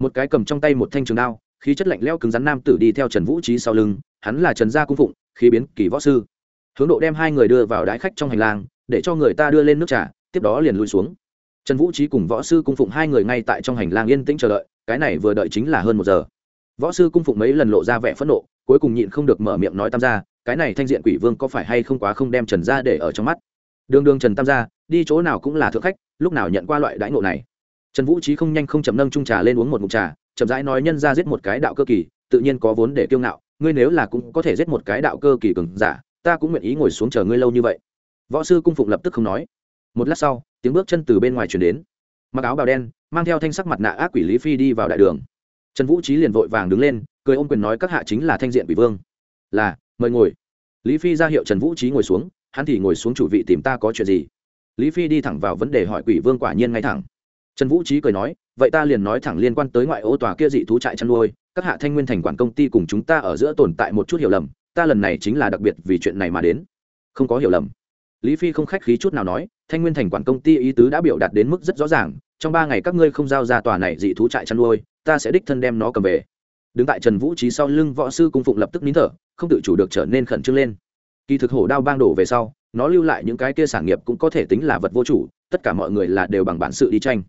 Một cái cầm trong tay một thanh trường đao, khí chất lạnh leo cứng rắn nam tử đi theo trần vũ trí sau lưng, hắn là trần gia cung phụng, khí biến kỳ võ sư. Hướng độ đem hai người đưa vào đái khách trong hành lang, để cho người ta đưa lên nước trà, tiếp đó liền lui xuống. Trần vũ trí cùng võ sư cung phụng hai người ngay tại trong hành lang yên tĩnh chờ đợi, cái này vừa đợi chính là hơn một giờ. Võ sư cung phụng mấy lần lộ ra vẻ phẫn nộ, cuối cùng nhịn không được mở miệng nói tam gia, cái này thanh diện quỷ vương có phải hay không quá không đem trần gia để ở trong mắt? Đường đường trần tam gia, đi chỗ nào cũng là thượng khách, lúc nào nhận qua loại đãi ngộ này? Trần vũ trí không nhanh không chậm nâng trung trà lên uống một ngụm trà, chậm rãi nói nhân ra giết một cái đạo cơ kỳ, tự nhiên có vốn để kiêu ngạo, ngươi nếu là cũng có thể giết một cái đạo cơ kỳ cường giả, ta cũng nguyện ý ngồi xuống chờ ngươi lâu như vậy. Võ sư cung phụng lập tức không nói. Một lát sau, tiếng bước chân từ bên ngoài chuyển đến. Mặc áo bào đen, mang theo thanh sắc mặt nạ ác quỷ lý phi đi vào đại đường. Trần vũ trí liền vội vàng đứng lên, cười ôm quyền nói các hạ chính là thanh diện quỷ vương. Là, mời ngồi. Lý phi ra hiệu trần vũ trí ngồi xuống, hắn thì ngồi xuống chủ vị tìm ta có chuyện gì. Lý phi đi thẳng vào vấn đề hỏi quỷ vương quả nhiên ngay thẳng trần vũ trí cười nói, vậy ta liền nói thẳng liên quan tới ngoại ô tòa kia dị thú trại chăn nuôi, các hạ thanh nguyên thành quản công ty cùng chúng ta ở giữa tồn tại một chút hiểu lầm, ta lần này chính là đặc biệt vì chuyện này mà đến. Không có hiểu lầm. Lý phi không khách khí chút nào nói, thanh nguyên thành quản công ty ý tứ đã biểu đạt đến mức rất rõ ràng, trong ba ngày các ngươi không giao ra tòa này dị thú trại chăn nuôi, ta sẽ đích thân đem nó cầm về. Đứng tại trần vũ trí sau lưng võ sư cung phụng lập tức nín thở, không tự chủ được trở nên khẩn trương lên. Kỳ thực hổ đao bang đổ về sau, nó lưu lại những cái kia sản nghiệp cũng có thể tính là vật vô chủ, tất cả mọi người là đều bằng bản sự đi tranh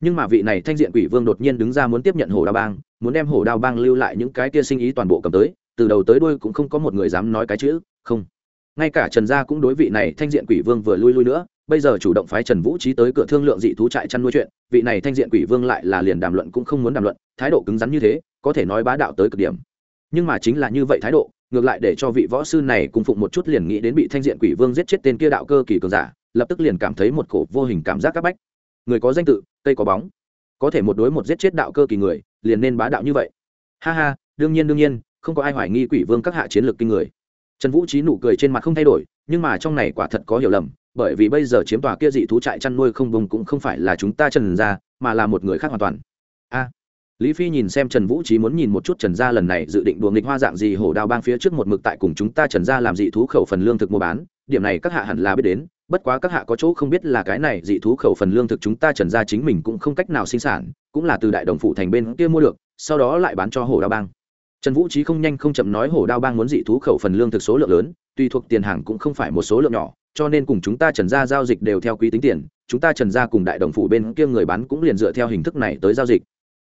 nhưng mà vị này thanh diện quỷ vương đột nhiên đứng ra muốn tiếp nhận hổ đao bang, muốn đem hổ đao bang lưu lại những cái kia sinh ý toàn bộ cầm tới, từ đầu tới đuôi cũng không có một người dám nói cái chữ, không. Ngay cả trần gia cũng đối vị này thanh diện quỷ vương vừa lui lui nữa, bây giờ chủ động phái trần vũ trí tới cửa thương lượng dị thú trại chăn nuôi chuyện, vị này thanh diện quỷ vương lại là liền đàm luận cũng không muốn đàm luận, thái độ cứng rắn như thế, có thể nói bá đạo tới cực điểm. Nhưng mà chính là như vậy thái độ, ngược lại để cho vị võ sư này cùng phụng một chút liền nghĩ đến bị thanh diện quỷ vương giết chết tên kia đạo cơ kỳ cường giả, lập tức liền cảm thấy một cổ vô hình cảm giác c áp bách người có danh tự, cây có bóng. Có thể một đối một giết chết đạo cơ kỳ người, liền nên bá đạo như vậy. Ha ha, đương nhiên đương nhiên, không có ai hoài nghi quỷ vương các hạ chiến lược kinh người. Trần vũ trí nụ cười trên mặt không thay đổi, nhưng mà trong này quả thật có hiểu lầm, bởi vì bây giờ chiếm tòa kia dị thú trại chăn nuôi không vùng cũng không phải là chúng ta trần ra mà là một người khác hoàn toàn lý phi nhìn xem trần vũ trí muốn nhìn một chút trần gia lần này dự định đùa nghịch hoa dạng gì, hổ đao bang phía trước một mực tại cùng chúng ta trần gia làm dị thú khẩu phần lương thực mua bán. Điểm này các hạ hẳn là biết đến, bất quá các hạ có chỗ không biết là cái này dị thú khẩu phần lương thực chúng ta trần gia chính mình cũng không cách nào sinh sản, cũng là từ đại đồng phụ thành bên kia mua được, sau đó lại bán cho hổ đao bang. Trần vũ trí không nhanh không chậm nói hổ đao bang muốn dị thú khẩu phần lương thực số lượng lớn, tuy thuộc tiền hàng cũng không phải một số lượng nhỏ, cho nên cùng chúng ta trần gia giao dịch đều theo quý tính tiền, chúng ta trần gia cùng đại đồng phủ bên kia người bán cũng liền dựa theo hình thức này tới giao dịch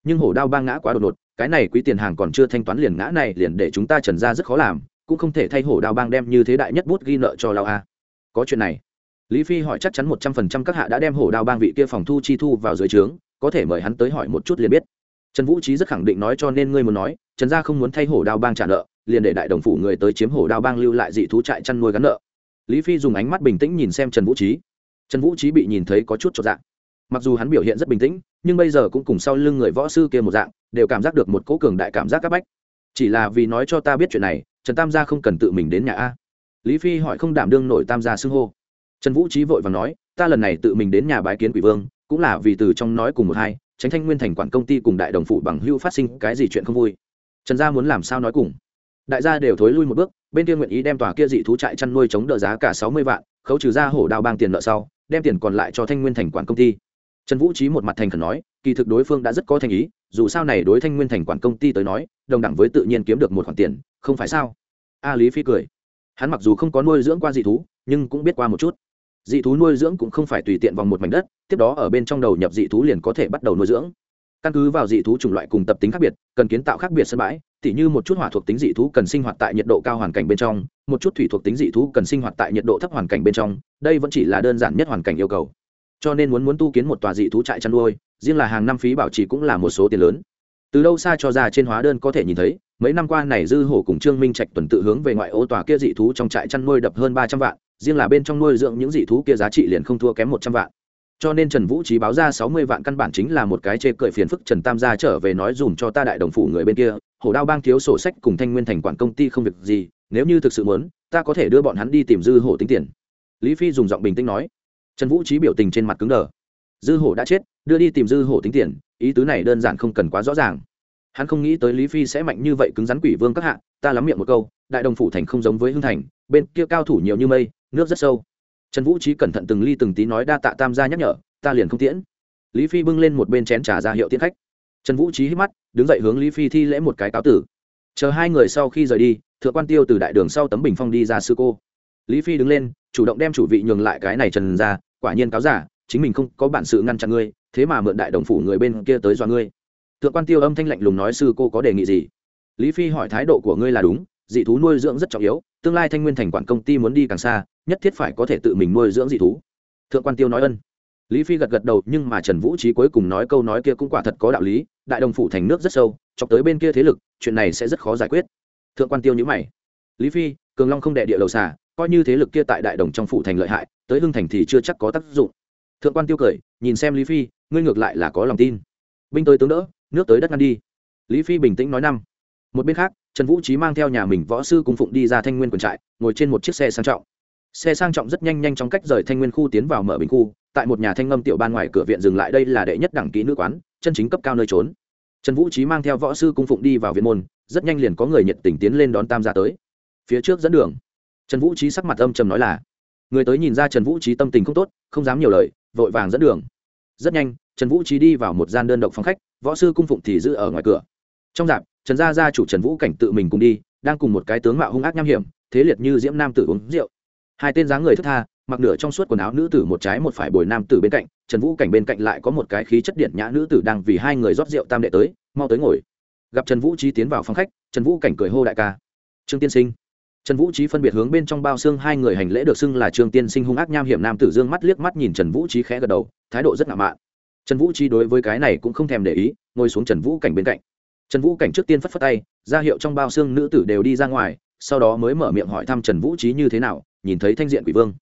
nhưng hổ đao bang ngã quá đột ngột, cái này quý tiền hàng còn chưa thanh toán liền ngã này liền để chúng ta trần gia rất khó làm, cũng không thể thay hổ đao bang đem như thế đại nhất bút ghi nợ cho lao a. Có chuyện này. Lý phi hỏi chắc chắn một trăm phần trăm các hạ đã đem hổ đao bang vị kia phòng thu chi thu vào dưới trướng, có thể mời hắn tới hỏi một chút liền biết. Trần vũ trí rất khẳng định nói cho nên ngươi muốn nói, trần gia không muốn thay hổ đao bang trả nợ, liền để đại đồng phủ người tới chiếm hổ đao bang lưu lại dị thú trại chăn nuôi gắn nợ. Lý phi dùng ánh mắt bình tĩnh nhìn xem trần vũ trí trần vũ trí bị nhìn thấy có chút cho dạng mặc dù hắn biểu hiện rất bình tĩnh, nhưng bây giờ cũng cùng sau lưng người võ sư kia một dạng, đều cảm giác được một cố cường đại cảm giác áp bách. Chỉ là vì nói cho ta biết chuyện này, trần tam gia không cần tự mình đến nhà a. Lý phi hỏi không đảm đương nổi tam gia xưng hô. Trần vũ trí vội và nói, ta lần này tự mình đến nhà bái kiến quỷ vương, cũng là vì từ trong nói cùng một hai, tránh thanh nguyên thành quản công ty cùng đại đồng phụ bằng hưu phát sinh cái gì chuyện không vui. Trần gia muốn làm sao nói cùng? Đại gia đều thối lui một bước, bên kia nguyện ý đem tòa kia dị thú trại chăn nuôi chống đỡ giá cả sáu mươi vạn, khấu trừ ra hổ đao bang tiền nợ sau, đem tiền còn lại cho thanh nguyên thành quản công ty trần vũ trí một mặt thành khẩn nói, kỳ thực đối phương đã rất có thành ý, dù sao này đối thanh nguyên thành quản công ty tới nói, đồng đẳng với tự nhiên kiếm được một khoản tiền, không phải sao? A lý phi cười. Hắn mặc dù không có nuôi dưỡng qua dị thú, nhưng cũng biết qua một chút. Dị thú nuôi dưỡng cũng không phải tùy tiện vòng một mảnh đất, tiếp đó ở bên trong đầu nhập dị thú liền có thể bắt đầu nuôi dưỡng. Căn cứ vào dị thú chủng loại cùng tập tính khác biệt, cần kiến tạo khác biệt sân bãi, tỉ như một chút hỏa thuộc tính dị thú cần sinh hoạt tại nhiệt độ cao hoàn cảnh bên trong, một chút thủy thuộc tính dị thú cần sinh hoạt tại nhiệt độ thấp hoàn cảnh bên trong, đây vẫn chỉ là đơn giản nhất hoàn cảnh yêu cầu cho nên muốn muốn tu kiến một tòa dị thú trại chăn nuôi, riêng là hàng năm phí bảo trì cũng là một số tiền lớn. Từ đâu xa cho ra trên hóa đơn có thể nhìn thấy, mấy năm qua này dư hổ cùng trương minh trạch tuần tự hướng về ngoại ô tòa kia dị thú trong trại chăn nuôi đập hơn ba trăm vạn, riêng là bên trong nuôi dưỡng những dị thú kia giá trị liền không thua kém một trăm vạn. Cho nên trần vũ trí báo ra sáu mươi vạn căn bản chính là một cái chê cười phiền phức trần tam gia trở về nói dùm cho ta đại đồng phủ người bên kia, hổ đao bang thiếu sổ sách cùng thanh nguyên thành quản công ty không việc gì, nếu như thực sự muốn, ta có thể đưa bọn hắn đi tìm dư hổ tính tiền. Lý phi dùng giọng bình tĩnh nói trần vũ trí biểu tình trên mặt cứng đờ. Dư hổ đã chết, đưa đi tìm dư hổ tính tiền, ý tứ này đơn giản không cần quá rõ ràng. Hắn không nghĩ tới lý phi sẽ mạnh như vậy cứng rắn quỷ vương các hạ, ta lắm miệng một câu, đại đồng phủ thành không giống với hưng thành, bên kia cao thủ nhiều như mây, nước rất sâu. Trần vũ trí cẩn thận từng ly từng tí nói đa tạ tam gia nhắc nhở, ta liền không tiễn. Lý phi bưng lên một bên chén trà ra hiệu tiễn khách. Trần vũ trí hít mắt, đứng dậy hướng lý phi thi lễ một cái cáo tử. Chờ hai người sau khi rời đi, thượng quan tiêu từ đại đường sau tấm bình phong đi ra sư cô. Lý phi đứng lên, chủ động đem chủ vị nhường lại cái này trần ra quả nhiên cáo giả, chính mình không có bản sự ngăn chặn ngươi, thế mà mượn đại đồng phủ người bên kia tới dọa ngươi. Thượng quan tiêu âm thanh lạnh lùng nói, sư cô có đề nghị gì? Lý phi hỏi, thái độ của ngươi là đúng, dị thú nuôi dưỡng rất trọng yếu, tương lai thanh nguyên thành quản công ty muốn đi càng xa, nhất thiết phải có thể tự mình nuôi dưỡng dị thú. Thượng quan tiêu nói, ân. Lý phi gật gật đầu, nhưng mà trần vũ trí cuối cùng nói câu nói kia cũng quả thật có đạo lý, đại đồng phủ thành nước rất sâu, chọc tới bên kia thế lực, chuyện này sẽ rất khó giải quyết. Thượng quan tiêu nhữ mày. Lý phi, cường long không đệ địa đầu xả coi như thế lực kia tại đại đồng trong phủ thành lợi hại, tới hưng thành thì chưa chắc có tác dụng. Thượng quan tiêu cười, nhìn xem lý phi, ngươi ngược lại là có lòng tin. Binh tới tướng đỡ, nước tới đất ngăn đi. Lý phi bình tĩnh nói năm. Một bên khác, trần vũ trí mang theo nhà mình võ sư cung phụng đi ra thanh nguyên quần trại, ngồi trên một chiếc xe sang trọng. Xe sang trọng rất nhanh nhanh trong cách rời thanh nguyên khu tiến vào mở bình khu, tại một nhà thanh ngâm tiểu ban ngoài cửa viện dừng lại đây là đệ nhất đẳng kỹ nữ quán, chân chính cấp cao nơi trốn. Trần vũ trí mang theo võ sư cung phụng đi vào viện môn, rất nhanh liền có người nhiệt tình tiến lên đón tam gia tới. Phía trước dẫn đường trần vũ trí sắc mặt âm trầm nói là, người tới nhìn ra trần vũ trí tâm tình không tốt, không dám nhiều lời, vội vàng dẫn đường. Rất nhanh, trần vũ trí đi vào một gian đơn độc phòng khách, võ sư cung phụng thì giữ ở ngoài cửa. Trong dạp, trần gia gia chủ trần vũ cảnh tự mình cùng đi, đang cùng một cái tướng mạo hung ác nham hiểm, thế liệt như diễm nam tử uống rượu. Hai tên dáng người thức tha, mặc nửa trong suốt quần áo nữ tử một trái một phải bồi nam tử bên cạnh, trần vũ cảnh bên cạnh lại có một cái khí chất điện nhã nữ tử đang vì hai người rót rượu tam đệ tới, mau tới ngồi. Gặp trần vũ trí tiến vào phòng khách, trần vũ cảnh cười hô đại ca. Trương tiên sinh trần vũ trí phân biệt hướng bên trong bao xương hai người hành lễ được xưng là trương tiên sinh hung ác nham hiểm nam tử dương mắt liếc mắt nhìn trần vũ trí khẽ gật đầu, thái độ rất ngạo mạn. Trần vũ trí đối với cái này cũng không thèm để ý, ngồi xuống trần vũ cảnh bên cạnh. Trần vũ cảnh trước tiên phất phất tay, ra hiệu trong bao xương nữ tử đều đi ra ngoài, sau đó mới mở miệng hỏi thăm trần vũ trí như thế nào, nhìn thấy thanh diện quỷ vương.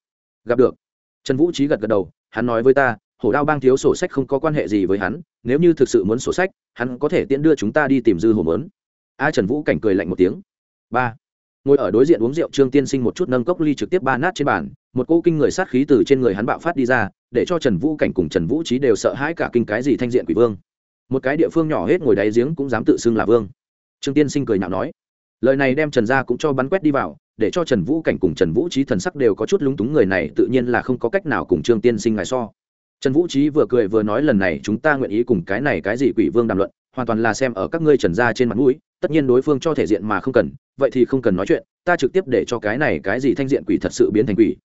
Gặp được. Trần vũ trí gật gật đầu, hắn nói với ta, hổ đao bang thiếu sổ sách không có quan hệ gì với hắn, nếu như thực sự muốn sổ sách, hắn có thể tiện đưa chúng ta đi tìm dư hồn muốn. a trần vũ cảnh cười lạnh một tiếng. Ba ngồi ở đối diện uống rượu trương tiên sinh một chút nâng cốc ly trực tiếp ba nát trên bàn, một cô kinh người sát khí từ trên người hắn bạo phát đi ra, để cho trần vũ cảnh cùng trần vũ trí đều sợ hãi cả kinh cái gì thanh diện quỷ vương. Một cái địa phương nhỏ hết ngồi đáy giếng cũng dám tự xưng là vương. Trương tiên sinh cười nhạo nói, lời này đem trần gia cũng cho bắn quét đi vào, để cho trần vũ cảnh cùng trần vũ trí thần sắc đều có chút lúng túng, người này tự nhiên là không có cách nào cùng trương tiên sinh ngài so. Trần vũ trí vừa cười vừa nói, lần này chúng ta nguyện ý cùng cái này cái gì quỷ vương đàm luận hoàn toàn là xem ở các ngươi trần ra trên mặt mũi tất nhiên đối phương cho thể diện mà không cần vậy thì không cần nói chuyện ta trực tiếp để cho cái này cái gì thanh diện quỷ thật sự biến thành quỷ.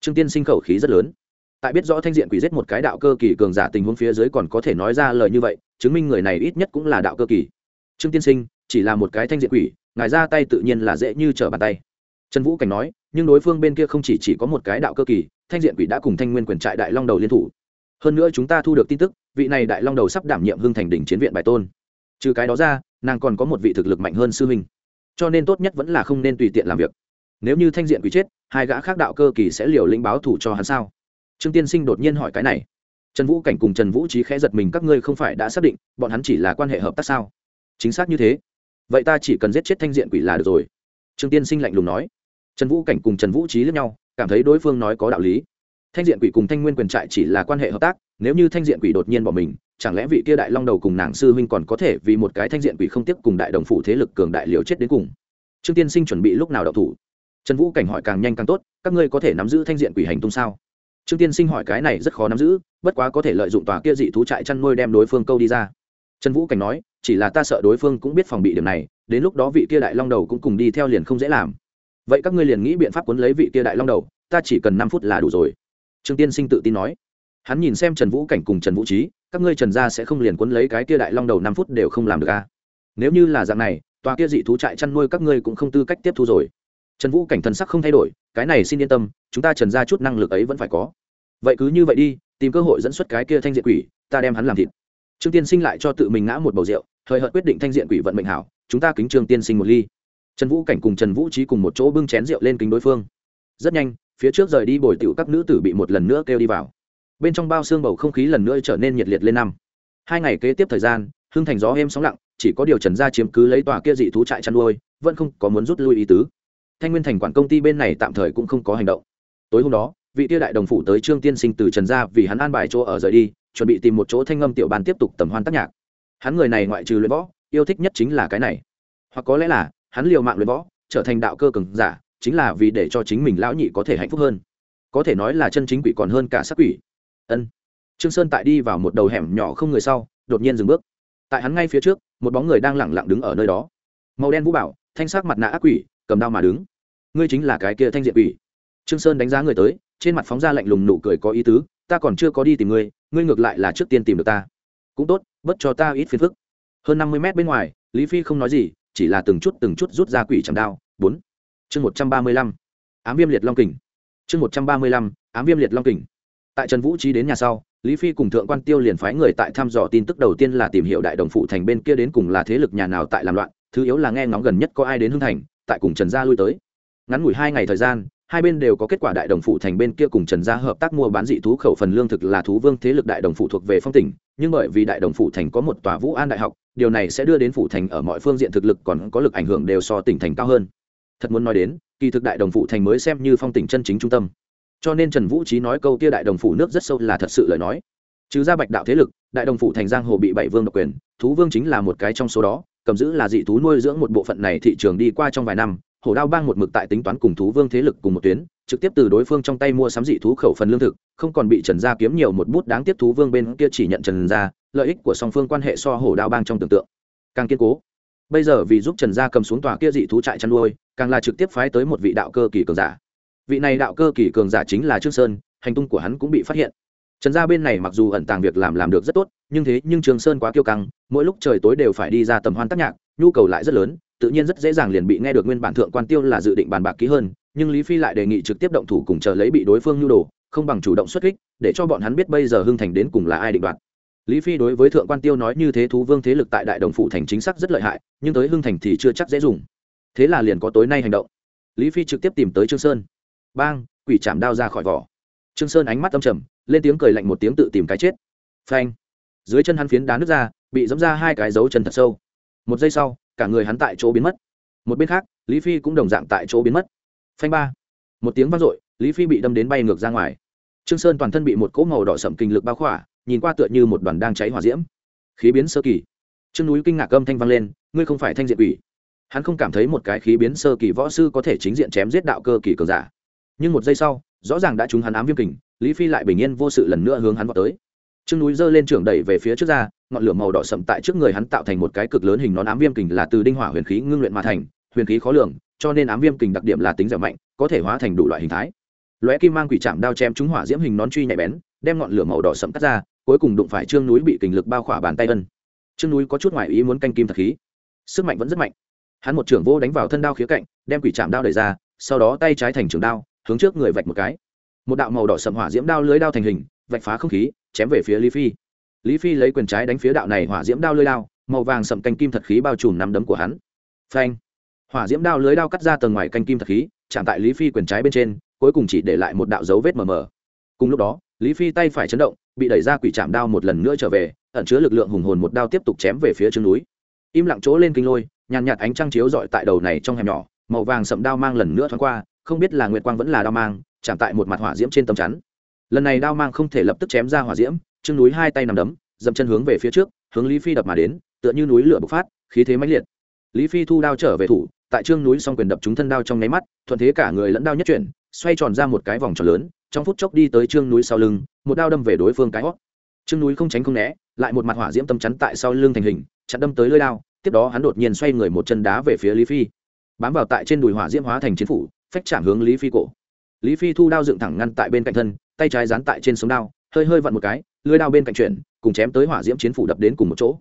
Trương tiên sinh khẩu khí rất lớn. Tại biết rõ thanh diện quỷ giết một cái đạo cơ kỳ cường giả tình huống phía dưới còn có thể nói ra lời như vậy chứng minh người này ít nhất cũng là đạo cơ kỳ. Trương tiên sinh chỉ là một cái thanh diện quỷ ngài ra tay tự nhiên là dễ như trở bàn tay. Trần vũ cảnh nói nhưng đối phương bên kia không chỉ, chỉ có một cái đạo cơ kỳ thanh diện quỷ đã cùng thanh nguyên quyền trại đại long đầu liên thủ. Hơn nữa chúng ta thu được tin tức vị này đại long đầu sắp đảm nhiệm hưng thành đỉnh chiến viện bài tôn trừ cái đó ra, nàng còn có một vị thực lực mạnh hơn sư huynh. Cho nên tốt nhất vẫn là không nên tùy tiện làm việc. Nếu như thanh diện quỷ chết, hai gã khác đạo cơ kỳ sẽ liều lĩnh báo thủ cho hắn sao? Trương tiên sinh đột nhiên hỏi cái này. Trần vũ cảnh cùng trần vũ trí khẽ giật mình, các ngươi không phải đã xác định, bọn hắn chỉ là quan hệ hợp tác sao? Chính xác như thế. Vậy ta chỉ cần giết chết thanh diện quỷ là được rồi. Trương tiên sinh lạnh lùng nói. Trần vũ cảnh cùng trần vũ trí lẫn nhau, cảm thấy đối phương nói có đạo lý. Thanh diện quỷ cùng thanh nguyên quyền trại chỉ là quan hệ hợp tác, nếu như thanh diện quỷ đột nhiên bỏ mình chẳng lẽ vị kia đại long đầu cùng nàng sư huynh còn có thể vì một cái thanh diện quỷ không tiếp cùng đại đồng phủ thế lực cường đại liều chết đến cùng? Trương tiên sinh chuẩn bị lúc nào đậu thủ? Trần vũ cảnh hỏi càng nhanh càng tốt, các ngươi có thể nắm giữ thanh diện quỷ hành tung sao? Trương tiên sinh hỏi cái này rất khó nắm giữ, bất quá có thể lợi dụng tòa kia dị thú trại chăn nuôi đem đối phương câu đi ra. Trần vũ cảnh nói, chỉ là ta sợ đối phương cũng biết phòng bị điểm này, đến lúc đó vị kia đại long đầu cũng cùng đi theo liền không dễ làm. Vậy các ngươi liền nghĩ biện pháp cuốn lấy vị kia đại long đầu, ta chỉ cần năm phút là đủ rồi. Trương tiên sinh tự tin nói hắn nhìn xem trần vũ cảnh cùng trần vũ trí các ngươi trần gia sẽ không liền cuốn lấy cái kia đại long đầu năm phút đều không làm được a à? nếu như là dạng này, tòa kia dị thú trại chăn nuôi các ngươi cũng không tư cách tiếp thu rồi. Trần vũ cảnh thần sắc không thay đổi, cái này xin yên tâm, chúng ta trần ra chút năng lực ấy vẫn phải có. Vậy cứ như vậy đi, tìm cơ hội dẫn xuất cái kia thanh diện quỷ, ta đem hắn làm thịt. Trương tiên sinh lại cho tự mình ngã một bầu rượu, thời hợt quyết định thanh diện quỷ vận mệnh hảo, chúng ta kính trương tiên sinh một ly. Trần vũ cảnh cùng trần vũ trí cùng một chỗ bưng chén rượu lên kính đối phương. Rất nhanh, phía trước rời đi bồi tiểu các nữ tử bị một lần nữa kêu đi vào bên trong bao xương bầu không khí lần nữa trở nên nhiệt liệt lên năm. Hai ngày kế tiếp thời gian hưng thành gió êm sóng lặng, chỉ có điều trần gia chiếm cứ lấy tòa kia dị thú trại chăn nuôi, vẫn không có muốn rút lui ý tứ. Thanh nguyên thành quản công ty bên này tạm thời cũng không có hành động. Tối hôm đó, vị tia đại đồng phủ tới trương tiên sinh từ trần gia vì hắn an bài chỗ ở rời đi, chuẩn bị tìm một chỗ thanh ngâm tiểu bàn tiếp tục tầm hoan tác nhạc. Hắn người này ngoại trừ luyện võ, yêu thích nhất chính là cái này. Hoặc có lẽ là, hắn liều mạng luyện võ, trở thành đạo cơ cường giả, chính là vì để cho chính mình lão nhị có thể hạnh phúc hơn. Có thể nói là chân chính quỷ còn hơn cả sắc quỷ ân. Trương sơn tại đi vào một đầu hẻm nhỏ không người sau, đột nhiên dừng bước. Tại hắn ngay phía trước, một bóng người đang lẳng lặng đứng ở nơi đó. Màu đen vũ bảo, thanh sắc mặt nạ ác quỷ, cầm đao mà đứng. Ngươi chính là cái kia thanh diện quỷ. Trương sơn đánh giá người tới, trên mặt phóng ra lạnh lùng nụ cười có ý tứ, ta còn chưa có đi tìm ngươi ngươi ngược lại là trước tiên tìm được ta. Cũng tốt bất cho ta ít phiền phức. Hơn năm mươi mét bên ngoài, lý phi không nói gì, chỉ là từng chút từng chút rút ra quỷ chạm đao. Bốn. Chương một trăm ba mươi lăm. Ám viêm liệt long kình. Chương một trăm ba mươi lăm, ám viêm liệt long kình tại trần vũ trí đến nhà sau, lý phi cùng thượng quan tiêu liền phái người tại thăm dò tin tức đầu tiên là tìm hiểu đại đồng phụ thành bên kia đến cùng là thế lực nhà nào tại làm loạn, thứ yếu là nghe ngóng gần nhất có ai đến hưng thành, tại cùng trần gia lui tới. Ngắn ngủi hai ngày thời gian, hai bên đều có kết quả đại đồng phụ thành bên kia cùng trần gia hợp tác mua bán dị thú khẩu phần lương thực là thú vương thế lực đại đồng phụ thuộc về phong tỉnh, nhưng bởi vì đại đồng phụ thành có một tòa vũ an đại học, điều này sẽ đưa đến phụ thành ở mọi phương diện thực lực còn có lực ảnh hưởng đều so tỉnh thành cao hơn. Thật muốn nói đến, kỳ thực đại đồng phụ thành mới xem như phong tỉnh chân chính trung tâm cho nên trần vũ trí nói câu kia đại đồng phủ nước rất sâu là thật sự lời nói. Trừ ra bạch đạo thế lực, đại đồng phủ thành giang hồ bị bảy vương độc quyền, thú vương chính là một cái trong số đó, cầm giữ là dị thú nuôi dưỡng một bộ phận này thị trường đi qua trong vài năm, hổ đao bang một mực tại tính toán cùng thú vương thế lực cùng một tuyến, trực tiếp từ đối phương trong tay mua sắm dị thú khẩu phần lương thực, không còn bị trần gia kiếm nhiều một bút đáng tiếc thú vương bên kia chỉ nhận trần gia, lợi ích của song phương quan hệ so hổ đao bang trong tưởng tượng. Càng kiên cố, bây giờ vì giúp trần gia cầm xuống tòa kia dị thú trại chăn nuôi, càng là trực tiếp phái tới một vị đạo cơ kỳ cường giả vị này đạo cơ kỳ cường giả chính là trương sơn, hành tung của hắn cũng bị phát hiện. Trần gia bên này mặc dù ẩn tàng việc làm làm được rất tốt, nhưng thế nhưng trương sơn quá kiêu căng, mỗi lúc trời tối đều phải đi ra tầm hoan tác nhạc, nhu cầu lại rất lớn, tự nhiên rất dễ dàng liền bị nghe được nguyên bản thượng quan tiêu là dự định bàn bạc kỹ hơn, nhưng lý phi lại đề nghị trực tiếp động thủ cùng chờ lấy bị đối phương nhu đồ, không bằng chủ động xuất kích, để cho bọn hắn biết bây giờ hưng thành đến cùng là ai định đoạt. Lý phi đối với thượng quan tiêu nói như thế thú vương thế lực tại đại đồng phụ thành chính xác rất lợi hại, nhưng tới hưng thành thì chưa chắc dễ dùng. Thế là liền có tối nay hành động. Lý phi trực tiếp tìm tới trương sơn bang, quỷ chạm đao ra khỏi vỏ. Trương sơn ánh mắt âm trầm, lên tiếng cười lạnh một tiếng tự tìm cái chết. Phanh. Dưới chân hắn phiến đá nước ra, bị dẫm ra hai cái dấu chân thật sâu. Một giây sau, cả người hắn tại chỗ biến mất. Một bên khác, lý phi cũng đồng dạng tại chỗ biến mất. Phanh ba. Một tiếng vang dội, lý phi bị đâm đến bay ngược ra ngoài. Trương sơn toàn thân bị một cỗ màu đỏ sậm kinh lực bao khỏa, nhìn qua tựa như một đoàn đang cháy hỏa diễm. Khí biến sơ kỳ. Trương núi kinh ngạc âm thanh vang lên, ngươi không phải thanh diện quỷ. Hắn không cảm thấy một cái khí biến sơ kỳ võ sư có thể chính diện chém giết đạo cơ kỳ cường giả nhưng một giây sau, rõ ràng đã trúng hắn ám viêm kình, lý phi lại bình yên vô sự lần nữa hướng hắn vào tới. Trương núi giơ lên trưởng đẩy về phía trước ra, ngọn lửa màu đỏ sậm tại trước người hắn tạo thành một cái cực lớn hình nón ám viêm kình là từ đinh hỏa huyền khí ngưng luyện mà thành, huyền khí khó lường, cho nên ám viêm kình đặc điểm là tính dẻo mạnh, có thể hóa thành đủ loại hình thái. Lóe kim mang quỷ chạm đao chém trúng hỏa diễm hình nón truy nhạy bén, đem ngọn lửa màu đỏ sậm cắt ra, cuối cùng đụng phải trương núi bị kình lực bao khỏa bàn tay ân. Trương núi có chút ngoại ý muốn canh kim thật khí. Sức mạnh vẫn rất mạnh. Hắn một trưởng vô đánh vào thân đao khía cạnh, đem quỷ chạm đao đẩy ra, sau đó tay trái thành trường đao hướng trước người vạch một cái. Một đạo màu đỏ sầm hỏa diễm đao lưới đao thành hình, vạch phá không khí, chém về phía lý phi. Lý phi lấy quyền trái đánh phía đạo này hỏa diễm đao lưới đao, màu vàng sầm canh kim thật khí bao trùm nắm đấm của hắn. Phanh! Hỏa diễm đao lưới đao cắt ra tầng ngoài canh kim thật khí, chạm tại lý phi quyền trái bên trên, cuối cùng chỉ để lại một đạo dấu vết mờ mờ. Cùng lúc đó, lý phi tay phải chấn động, bị đẩy ra quỷ chạm đao một lần nữa trở về, ẩn chứa lực lượng hùng hồn một đao tiếp tục chém về phía chân núi. Im lặng chỗ lên kinh lôi, nhàn nhạt ánh trăng chiếu dọi tại đầu này trong hẻm nhỏ, màu vàng sậm đao mang lần nữa thoáng qua không biết là nguyệt quang vẫn là đao mang, chạm tại một mặt hỏa diễm trên tầm chắn. Lần này đao mang không thể lập tức chém ra hỏa diễm, trương núi hai tay nằm đấm, dậm chân hướng về phía trước, hướng lý phi đập mà đến, tựa như núi lửa bộc phát, khí thế mãnh liệt. Lý phi thu đao trở về thủ, tại trương núi xong quyền đập trúng thân đao trong nháy mắt, thuận thế cả người lẫn đao nhất chuyển, xoay tròn ra một cái vòng tròn lớn, trong phút chốc đi tới trương núi sau lưng, một đao đâm về đối phương cái hót. Trương núi không tránh không né, lại một mặt hỏa diễm tâm chắn tại sau lưng thành hình, chặn đâm tới lưỡi đao, tiếp đó hắn đột nhiên xoay người một chân đá về phía lý phi. Bám vào tại trên đùi hỏa diễm hóa thành chiến phủ phách chạm hướng lý phi cổ. Lý phi thu đao dựng thẳng ngăn tại bên cạnh thân, tay trái dán tại trên sống đao, hơi hơi vặn một cái, lưới đao bên cạnh chuyển, cùng chém tới hỏa diễm chiến phủ đập đến cùng một chỗ.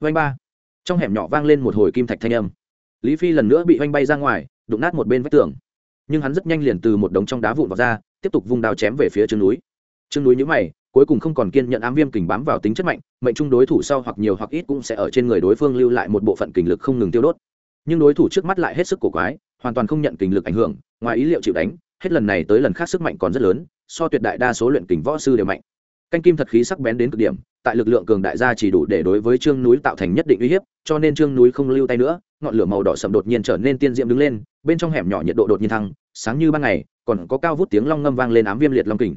Vanh ba. Trong hẻm nhỏ vang lên một hồi kim thạch thanh âm. Lý phi lần nữa bị vanh bay ra ngoài, đụng nát một bên vách tường. Nhưng hắn rất nhanh liền từ một đống trong đá vụn vào ra, tiếp tục vung đao chém về phía chân núi. Chân núi nhữ mày, cuối cùng không còn kiên nhận ám viêm kình bám vào tính chất mạnh, mệnh trung đối thủ sau hoặc nhiều hoặc ít cũng sẽ ở trên người đối phương lưu lại một bộ phận kình lực không ngừng tiêu đốt. Nhưng đối thủ trước mắt lại hết sức cổ quái hoàn toàn không nhận kình lực ảnh hưởng, ngoài ý liệu chịu đánh, hết lần này tới lần khác sức mạnh còn rất lớn, so tuyệt đại đa số luyện kình võ sư đều mạnh. Canh kim thật khí sắc bén đến cực điểm, tại lực lượng cường đại gia chỉ đủ để đối với trương núi tạo thành nhất định uy hiếp, cho nên trương núi không lưu tay nữa, ngọn lửa màu đỏ sậm đột nhiên trở nên tiên diệm đứng lên, bên trong hẻm nhỏ nhiệt độ đột nhiên thăng, sáng như ban ngày, còn có cao vút tiếng long ngâm vang lên ám viêm liệt long kình.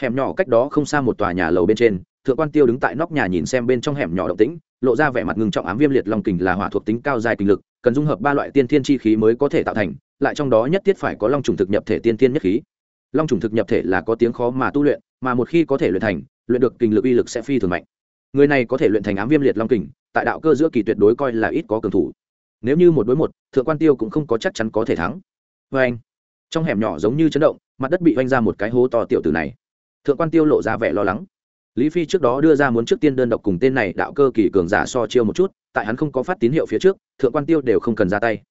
Hẻm nhỏ cách đó không xa một tòa nhà lầu bên trên thượng quan tiêu đứng tại nóc nhà nhìn xem bên trong hẻm nhỏ động tĩnh, lộ ra vẻ mặt ngưng trọng ám viêm liệt long kình là hỏa thuộc tính cao dài kinh lực, cần dung hợp ba loại tiên thiên chi khí mới có thể tạo thành, lại trong đó nhất thiết phải có long trùng thực nhập thể tiên thiên nhất khí. Long trùng thực nhập thể là có tiếng khó mà tu luyện, mà một khi có thể luyện thành, luyện được kinh lực uy lực sẽ phi thường mạnh. Người này có thể luyện thành ám viêm liệt long kình, tại đạo cơ giữa kỳ tuyệt đối coi là ít có cường thủ. Nếu như một đối một, thượng quan tiêu cũng không có chắc chắn có thể thắng. Vê anh, trong hẻm nhỏ giống như chấn động, mặt đất bị oanh ra một cái hố to tiểu tử này. Thượng quan tiêu lộ ra vẻ lo lắng lý phi trước đó đưa ra muốn trước tiên đơn độc cùng tên này đạo cơ kỳ cường giả so chiêu một chút, tại hắn không có phát tín hiệu phía trước, thượng quan tiêu đều không cần ra tay.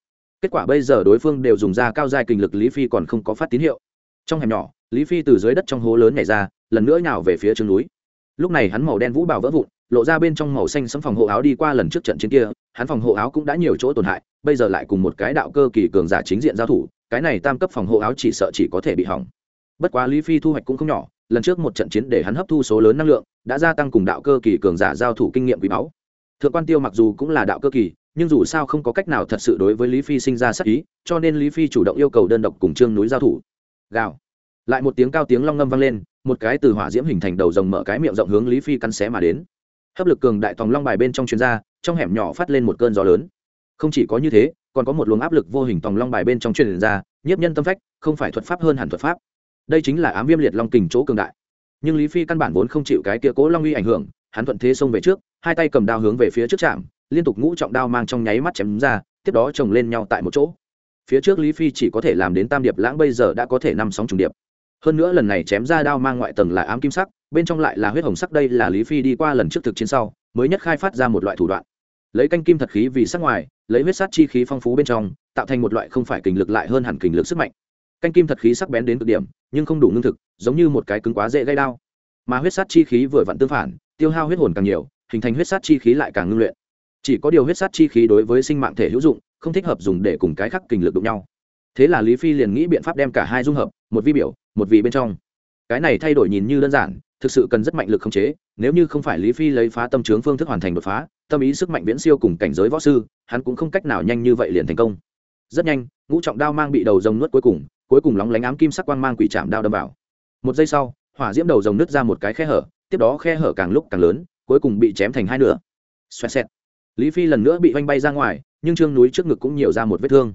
Kết quả bây giờ đối phương đều dùng ra cao giai kinh lực lý phi còn không có phát tín hiệu. Trong hẻm nhỏ, lý phi từ dưới đất trong hố lớn nhảy ra, lần nữa nhào về phía chân núi. Lúc này hắn màu đen vũ bào vỡ vụn, lộ ra bên trong màu xanh sấm phòng hộ áo đi qua lần trước trận chiến kia, hắn phòng hộ áo cũng đã nhiều chỗ tổn hại, bây giờ lại cùng một cái đạo cơ kỳ cường giả chính diện giao thủ, cái này tam cấp phòng hộ áo chỉ sợ chỉ có thể bị hỏng. Bất quá lý phi thu hoạch cũng không nhỏ lần trước một trận chiến để hắn hấp thu số lớn năng lượng, đã gia tăng cùng đạo cơ kỳ cường giả giao thủ kinh nghiệm quý báu. Thượng quan tiêu mặc dù cũng là đạo cơ kỳ, nhưng dù sao không có cách nào thật sự đối với lý phi sinh ra sắc ý, cho nên lý phi chủ động yêu cầu đơn độc cùng trương núi giao thủ. Gào. Lại một tiếng cao tiếng long ngâm vang lên, một cái từ hỏa diễm hình thành đầu rồng mở cái miệng rộng hướng lý phi cắn xé mà đến. Hấp lực cường đại tòng long bài bên trong chuyên gia, trong hẻm nhỏ phát lên một cơn gió lớn. Không chỉ có như thế, còn có một luồng áp lực vô hình tòng long bài bên trong truyền ra nhiếp nhân tâm phách, không phải thuật pháp hơn hẳn thuật pháp đây chính là ám viêm liệt long kình chỗ cường đại. Nhưng lý phi căn bản vốn không chịu cái kia cố long uy ảnh hưởng, hắn thuận thế xông về trước, hai tay cầm đao hướng về phía trước trạm liên tục ngũ trọng đao mang trong nháy mắt chém ra, tiếp đó chồng lên nhau tại một chỗ. Phía trước lý phi chỉ có thể làm đến tam điệp lãng bây giờ đã có thể năm sóng trùng điệp. Hơn nữa lần này chém ra đao mang ngoại tầng là ám kim sắc, bên trong lại là huyết hồng sắc, đây là lý phi đi qua lần trước thực chiến sau, mới nhất khai phát ra một loại thủ đoạn. Lấy canh kim thật khí vì sắc ngoài, lấy huyết sát chi khí phong phú bên trong, tạo thành một loại không phải kình lực lại hơn hẳn kình lực sức mạnh canh kim thật khí sắc bén đến cực điểm, nhưng không đủ ngưng thực, giống như một cái cứng quá dễ gây đau. Mà huyết sát chi khí vừa vặn tương phản, tiêu hao huyết hồn càng nhiều, hình thành huyết sát chi khí lại càng ngưng luyện. Chỉ có điều huyết sát chi khí đối với sinh mạng thể hữu dụng, không thích hợp dùng để cùng cái khắc kình lực đụng nhau. Thế là lý phi liền nghĩ biện pháp đem cả hai dung hợp, một vi biểu, một vị bên trong. Cái này thay đổi nhìn như đơn giản, thực sự cần rất mạnh lực khống chế, nếu như không phải lý phi lấy phá tâm trướng phương thức hoàn thành đột phá, tâm ý sức mạnh viễn siêu cùng cảnh giới võ sư, hắn cũng không cách nào nhanh như vậy liền thành công. Rất nhanh, ngũ trọng đao mang bị đầu rồng nuốt cuối cùng cuối cùng lóng lánh ám kim sắc quang mang quỷ chạm đao đâm vào. Một giây sau, hỏa diễm đầu rồng nứt ra một cái khe hở, tiếp đó khe hở càng lúc càng lớn, cuối cùng bị chém thành hai nửa. Xoẹt xẹt. Lý phi lần nữa bị vanh bay ra ngoài, nhưng trương núi trước ngực cũng nhiều ra một vết thương.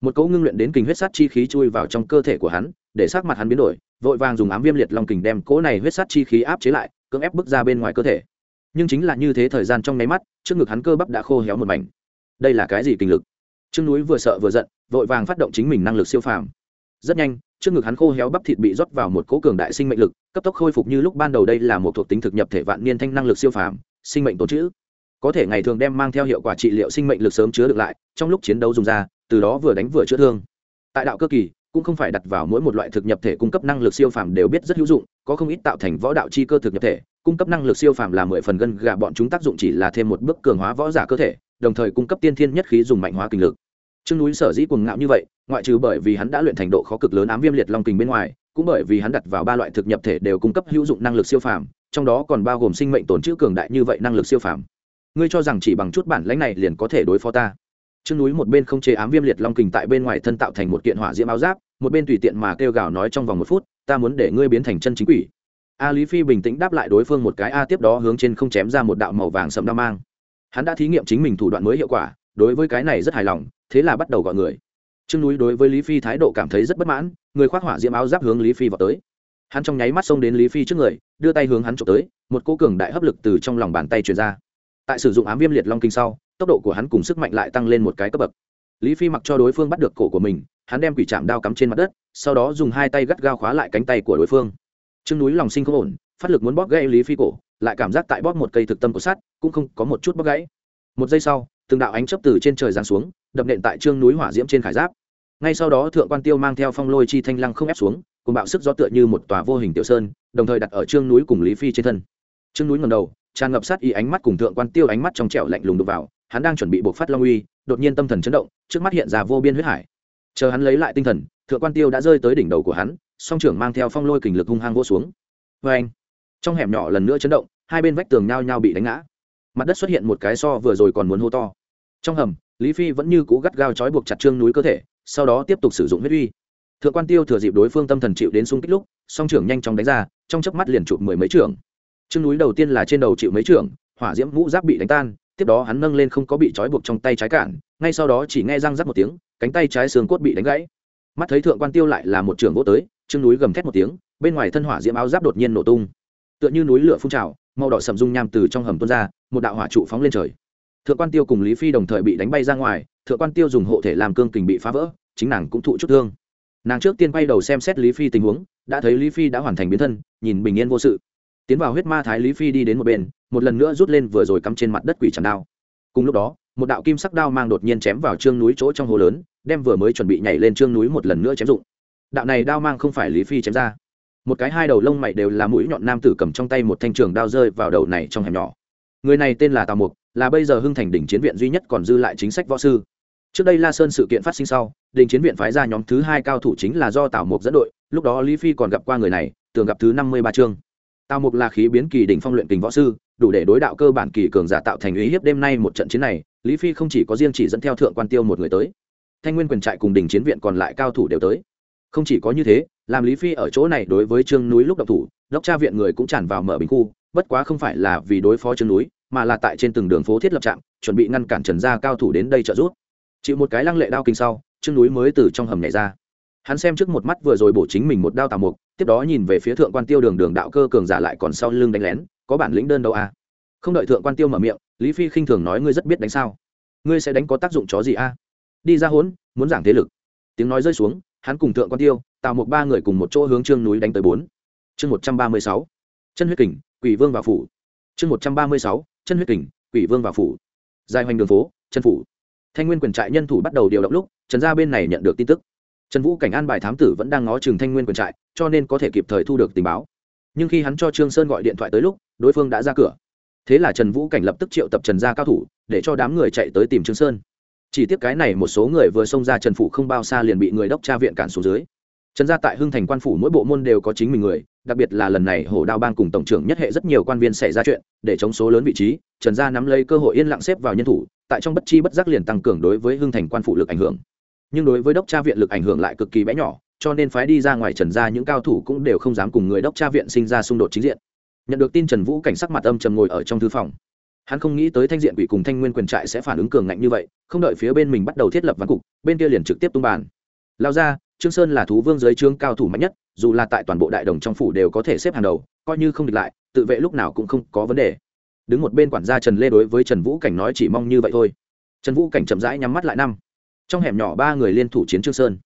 Một cấu ngưng luyện đến kình huyết sát chi khí chui vào trong cơ thể của hắn, để sắc mặt hắn biến đổi, vội vàng dùng ám viêm liệt long kình đem cỗ này huyết sát chi khí áp chế lại, cưỡng ép bước ra bên ngoài cơ thể. Nhưng chính là như thế thời gian trong nháy mắt, trước ngực hắn cơ bắp đã khô héo một mảnh. Đây là cái gì kinh lực? Trương núi vừa sợ vừa giận, vội vàng phát động chính mình năng lực siêu phàm rất nhanh, trước ngực hắn khô héo bắp thịt bị rót vào một cỗ cường đại sinh mệnh lực, cấp tốc khôi phục như lúc ban đầu đây là một thuộc tính thực nhập thể vạn niên thanh năng lực siêu phàm, sinh mệnh tổ chữ có thể ngày thường đem mang theo hiệu quả trị liệu sinh mệnh lực sớm chứa được lại, trong lúc chiến đấu dùng ra, từ đó vừa đánh vừa chữa thương. Tại đạo cơ kỳ, cũng không phải đặt vào mỗi một loại thực nhập thể cung cấp năng lực siêu phàm đều biết rất hữu dụng, có không ít tạo thành võ đạo chi cơ thực nhập thể, cung cấp năng lực siêu phàm là mười phần gân gà bọn chúng tác dụng chỉ là thêm một bước cường hóa võ giả cơ thể, đồng thời cung cấp tiên thiên nhất khí dùng mạnh hóa kinh lực trương núi sở dĩ cuồng ngạo như vậy ngoại trừ bởi vì hắn đã luyện thành độ khó cực lớn ám viêm liệt long kình bên ngoài cũng bởi vì hắn đặt vào ba loại thực nhập thể đều cung cấp hữu dụng năng lực siêu phàm trong đó còn bao gồm sinh mệnh tổn chữ cường đại như vậy năng lực siêu phàm ngươi cho rằng chỉ bằng chút bản lãnh này liền có thể đối phó ta Trương núi một bên không chế ám viêm liệt long kình tại bên ngoài thân tạo thành một kiện hỏa diễm áo giáp, một bên tùy tiện mà kêu gào nói trong vòng một phút, ta muốn để ngươi biến thành chân chính quỷ. A Lý Phi bình tĩnh đáp lại đối phương một cái a tiếp đó hướng trên không chém ra một đạo màu vàng sẫm đao mang. Hắn đã thí nghiệm chính mình thủ đoạn mới hiệu quả, đối với cái này rất hài lòng, thế là bắt đầu gọi người. Trương núi đối với Lý Phi thái độ cảm thấy rất bất mãn, người khoác hỏa diễm áo giáp hướng Lý Phi vào tới. Hắn trong nháy mắt xông đến Lý Phi trước người, đưa tay hướng hắn chụp tới, một cỗ cường đại hấp lực từ trong lòng bàn tay truyền ra. Tại sử dụng ám viêm liệt long kinh sau, tốc độ của hắn cùng sức mạnh lại tăng lên một cái cấp bậc lý phi mặc cho đối phương bắt được cổ của mình hắn đem quỷ chạm đao cắm trên mặt đất sau đó dùng hai tay gắt gao khóa lại cánh tay của đối phương trương núi lòng sinh không ổn phát lực muốn bóp gãy lý phi cổ lại cảm giác tại bóp một cây thực tâm của sắt cũng không có một chút bóp gãy một giây sau từng đạo ánh chấp từ trên trời giáng xuống, đập nện tại trương núi hỏa diễm trên khải giáp. Ngay sau đó thượng quan tiêu mang theo phong lôi chi thanh lăng không ép xuống, cùng bạo sức gió tựa như một tòa vô hình tiểu sơn, đồng thời đặt ở trương núi cùng lý phi trên thân. Trương núi ngầm đầu, tràn ngập sát ý ánh mắt cùng thượng quan tiêu ánh mắt trong trẻo lạnh lùng đục vào, hắn đang chuẩn bị buộc phát long uy, đột nhiên tâm thần chấn động, trước mắt hiện ra vô biên huyết hải. Chờ hắn lấy lại tinh thần, thượng quan tiêu đã rơi tới đỉnh đầu của hắn, song trưởng mang theo phong lôi kình lực hung hăng vô xuống. Vê anh, trong hẻm nhỏ lần nữa chấn động, hai bên vách tường nhao nhao bị đánh ngã. Mặt đất xuất hiện một cái so vừa rồi còn muốn hô to trong hầm, lý phi vẫn như cũ gắt gao trói buộc chặt trương núi cơ thể, sau đó tiếp tục sử dụng huyết uy. Thượng quan tiêu thừa dịp đối phương tâm thần chịu đến xung kích lúc, song trưởng nhanh chóng đánh ra, trong chớp mắt liền chụp mười mấy trưởng. Trương núi đầu tiên là trên đầu chịu mấy trưởng, hỏa diễm mũ giáp bị đánh tan, tiếp đó hắn nâng lên không có bị trói buộc trong tay trái cản, ngay sau đó chỉ nghe răng rắc một tiếng, cánh tay trái xương cốt bị đánh gãy. Mắt thấy thượng quan tiêu lại là một trường vô tới, trương núi gầm thét một tiếng, bên ngoài thân hỏa diễm áo giáp đột nhiên nổ tung. Tựa như núi lửa phun trào, màu đỏ sầm dung nham từ trong hầm tuôn ra, một đạo hỏa trụ phóng lên trời thượng quan tiêu cùng lý phi đồng thời bị đánh bay ra ngoài, thượng quan tiêu dùng hộ thể làm cương kình bị phá vỡ, chính nàng cũng thụ chút thương. Nàng trước tiên quay đầu xem xét lý phi tình huống, đã thấy lý phi đã hoàn thành biến thân, nhìn bình yên vô sự. Tiến vào huyết ma thái lý phi đi đến một bên, một lần nữa rút lên vừa rồi cắm trên mặt đất quỷ tràn đao. Cùng lúc đó, một đạo kim sắc đao mang đột nhiên chém vào trương núi chỗ trong hồ lớn, đem vừa mới chuẩn bị nhảy lên trương núi một lần nữa chém dụng. Đạo này đao mang không phải lý phi chém ra. Một cái hai đầu lông mày đều là mũi nhọn nam tử cầm trong tay một thanh trường đao rơi vào đầu này trong hẻm nhỏ. Người này tên là tào mục là bây giờ hưng thành đỉnh chiến viện duy nhất còn dư lại chính sách võ sư. Trước đây la sơn sự kiện phát sinh sau đình chiến viện phái ra nhóm thứ hai cao thủ chính là do tào mục dẫn đội, lúc đó lý phi còn gặp qua người này tưởng gặp thứ năm mươi ba chương. Tào mục là khí biến kỳ đỉnh phong luyện kình võ sư, đủ để đối đạo cơ bản kỳ cường giả tạo thành ý hiếp đêm nay một trận chiến này, lý phi không chỉ có riêng chỉ dẫn theo thượng quan tiêu một người tới, thanh nguyên quyền trại cùng đình chiến viện còn lại cao thủ đều tới. Không chỉ có như thế, làm lý phi ở chỗ này đối với trương núi lúc độc thủ, đốc tra viện người cũng tràn vào mở bình khu, bất quá không phải là vì đối phó trương núi mà là tại trên từng đường phố thiết lập trạm, chuẩn bị ngăn cản trần gia cao thủ đến đây trợ giúp. Chịu một cái lăng lệ đao kinh sau trương núi mới từ trong hầm nhảy ra. Hắn xem trước một mắt vừa rồi bổ chính mình một đao tà mục, tiếp đó nhìn về phía thượng quan tiêu đường đường đạo cơ cường giả lại còn sau lưng đánh lén, có bản lĩnh đơn đâu à? Không đợi thượng quan tiêu mở miệng, lý phi khinh thường nói ngươi rất biết đánh sao? Ngươi sẽ đánh có tác dụng chó gì a đi ra hốn, muốn giảng thế lực. Tiếng nói rơi xuống, hắn cùng thượng quan tiêu tạo một ba người cùng một chỗ hướng trương núi đánh tới bốn. Chương một trăm ba mươi sáu. Chân huyết kình, quỷ vương và phủ. Chương một trăm ba mươi sáu chân huyết kình, quỷ vương và phủ. Dài hoành đường phố, chân phủ. Thanh nguyên quyền trại nhân thủ bắt đầu điều động lúc, trần gia bên này nhận được tin tức. Trần vũ cảnh an bài thám tử vẫn đang ngó chừng thanh nguyên quyền trại, cho nên có thể kịp thời thu được tình báo. Nhưng khi hắn cho trương sơn gọi điện thoại tới lúc, đối phương đã ra cửa. Thế là trần vũ cảnh lập tức triệu tập trần gia cao thủ, để cho đám người chạy tới tìm trương sơn. Chỉ tiếc cái này một số người vừa xông ra trần phủ không bao xa liền bị người đốc tra viện cản xuống dưới. Trần gia tại hưng thành quan phủ mỗi bộ môn đều có chính mình người đặc biệt là lần này hổ đao bang cùng tổng trưởng nhất hệ rất nhiều quan viên xảy ra chuyện, để chống số lớn vị trí, trần gia nắm lấy cơ hội yên lặng xếp vào nhân thủ, tại trong bất chi bất giác liền tăng cường đối với hưng thành quan phụ lực ảnh hưởng. Nhưng đối với đốc tra viện lực ảnh hưởng lại cực kỳ bé nhỏ, cho nên phái đi ra ngoài trần gia những cao thủ cũng đều không dám cùng người đốc tra viện sinh ra xung đột chính diện. Nhận được tin trần vũ cảnh sắc mặt âm trầm ngồi ở trong thư phòng. Hắn không nghĩ tới thanh diện quỷ cùng thanh nguyên quyền trại sẽ phản ứng cường ngạnh như vậy, không đợi phía bên mình bắt đầu thiết lập ván cục, bên kia liền trực tiếp tung bàn. Lao ra trương sơn là thú vương giới trương cao thủ mạnh nhất, dù là tại toàn bộ đại đồng trong phủ đều có thể xếp hàng đầu, coi như không địch lại, tự vệ lúc nào cũng không có vấn đề. Đứng một bên quản gia trần lê đối với trần vũ cảnh nói chỉ mong như vậy thôi. Trần vũ cảnh chậm rãi nhắm mắt lại năm. Trong hẻm nhỏ ba người liên thủ chiến trương sơn.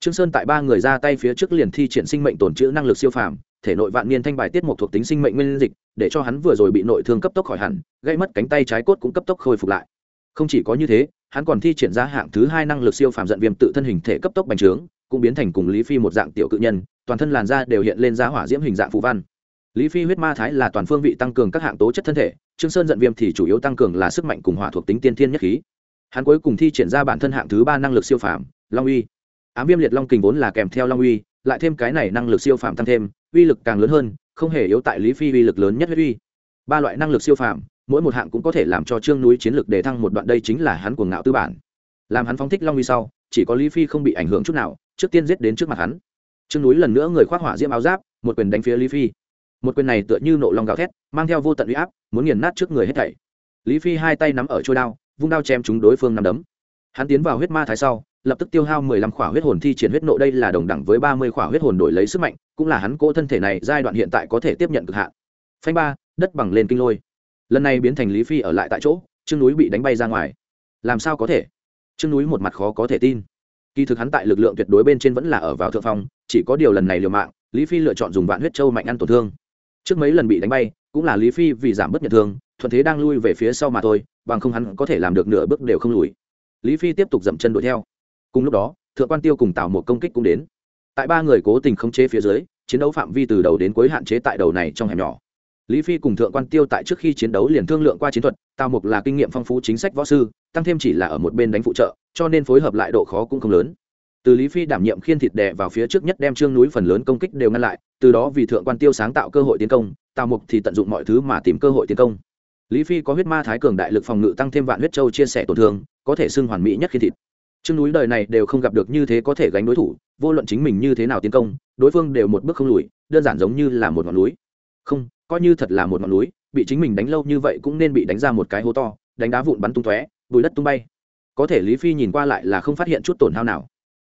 Trương sơn tại ba người ra tay phía trước liền thi triển sinh mệnh tổn trữ năng lực siêu phàm, thể nội vạn niên thanh bài tiết một thuộc tính sinh mệnh nguyên dịch, để cho hắn vừa rồi bị nội thương cấp tốc khỏi hẳn, gây mất cánh tay trái cốt cũng cấp tốc khôi phục lại. Không chỉ có như thế, hắn còn thi triển ra hạng thứ hai năng lực siêu phàm giận viêm tự thân hình thể cấp tốc bành trướng cũng biến thành cùng lý phi một dạng tiểu cự nhân, toàn thân làn da đều hiện lên giá hỏa diễm hình dạng phù văn. Lý phi huyết ma thái là toàn phương vị tăng cường các hạng tố chất thân thể, trương sơn giận viêm thì chủ yếu tăng cường là sức mạnh cùng hỏa thuộc tính tiên thiên nhất khí. Hắn cuối cùng thi triển ra bản thân hạng thứ ba năng lực siêu phàm, long uy. Ám viêm liệt long kình vốn là kèm theo long uy, lại thêm cái này năng lực siêu phàm tăng thêm, uy lực càng lớn hơn, không hề yếu tại lý phi uy lực lớn nhất huyết uy. Ba loại năng lực siêu phàm, mỗi một hạng cũng có thể làm cho trương núi chiến lực đề thăng một đoạn, đây chính là hắn cuồng ngạo tư bản. Làm hắn phóng thích long uy sau, chỉ có lý phi không bị ảnh hưởng chút nào trước tiên giết đến trước mặt hắn. Trương núi lần nữa người khoác hỏa diễm áo giáp, một quyền đánh phía lý phi. Một quyền này tựa như nộ long gào thét, mang theo vô tận uy áp, muốn nghiền nát trước người hết thảy. Lý phi hai tay nắm ở trôi đao, vung đao chém chúng đối phương nằm đấm. Hắn tiến vào huyết ma thái sau, lập tức tiêu hao mười lăm khỏa huyết hồn thi triển huyết nộ đây là đồng đẳng với ba mươi khỏa huyết hồn đổi lấy sức mạnh, cũng là hắn cỗ thân thể này giai đoạn hiện tại có thể tiếp nhận cực hạn. Phanh ba, đất bằng lên kinh lôi. Lần này biến thành lý phi ở lại tại chỗ chương núi bị đánh bay ra ngoài. Làm sao có thể? Chương núi một mặt khó có thể tin kỳ thực hắn tại lực lượng tuyệt đối bên trên vẫn là ở vào thượng phong, chỉ có điều lần này liều mạng, lý phi lựa chọn dùng vạn huyết châu mạnh ăn tổn thương. Trước mấy lần bị đánh bay, cũng là lý phi vì giảm bớt nhận thương, thuận thế đang lui về phía sau mà thôi, bằng không hắn có thể làm được nửa bước đều không lùi. Lý phi tiếp tục dậm chân đuổi theo. Cùng lúc đó, thượng quan tiêu cùng tạo một công kích cũng đến. Tại ba người cố tình khống chế phía dưới, chiến đấu phạm vi từ đầu đến cuối hạn chế tại đầu này trong hẻm nhỏ. Lý phi cùng thượng quan tiêu tại trước khi chiến đấu liền thương lượng qua chiến thuật, tào mục là kinh nghiệm phong phú chính sách võ sư, tăng thêm chỉ là ở một bên đánh phụ trợ cho nên phối hợp lại độ khó cũng không lớn. Từ lý phi đảm nhiệm khiên thịt đè vào phía trước nhất đem trương núi phần lớn công kích đều ngăn lại, từ đó vì thượng quan tiêu sáng tạo cơ hội tiến công, tào mục thì tận dụng mọi thứ mà tìm cơ hội tiến công. Lý phi có huyết ma thái cường đại lực phòng ngự tăng thêm vạn huyết châu chia sẻ tổn thương, có thể xưng hoàn mỹ nhất khiên thịt. Trương núi đời này đều không gặp được như thế có thể gánh đối thủ, vô luận chính mình như thế nào tiến công, đối phương đều một bước không lùi, đơn giản giống như là một ngọn núi. Không, coi như thật là một ngọn núi, bị chính mình đánh lâu như vậy cũng nên bị đánh ra một cái hố to, đánh đá vụn bắn tung tóe, bùi đất tung bay có thể lý phi nhìn qua lại là không phát hiện chút tổn hao nào.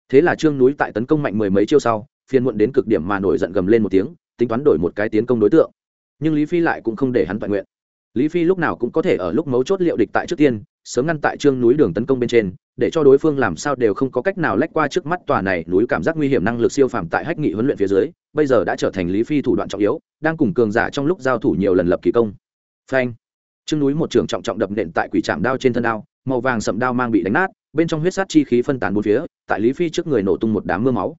Thế là trương núi tại tấn công mạnh mười mấy chiêu sau phiên muộn đến cực điểm mà nổi giận gầm lên một tiếng, tính toán đổi một cái tiến công đối tượng. Nhưng lý phi lại cũng không để hắn toàn nguyện. Lý phi lúc nào cũng có thể ở lúc mấu chốt liệu địch tại trước tiên, sớm ngăn tại trương núi đường tấn công bên trên, để cho đối phương làm sao đều không có cách nào lách qua trước mắt tòa này núi cảm giác nguy hiểm năng lực siêu phàm tại hách nghị huấn luyện phía dưới, bây giờ đã trở thành lý phi thủ đoạn trọng yếu, đang cùng cường giả trong lúc giao thủ nhiều lần lập kỳ công. Phanh. Trương núi một trường trọng trọng đập nện tại quỷ trạm đao trên thân đao màu vàng sậm đao mang bị đánh nát, bên trong huyết sát chi khí phân tán bốn phía, tại lý phi trước người nổ tung một đám mưa máu.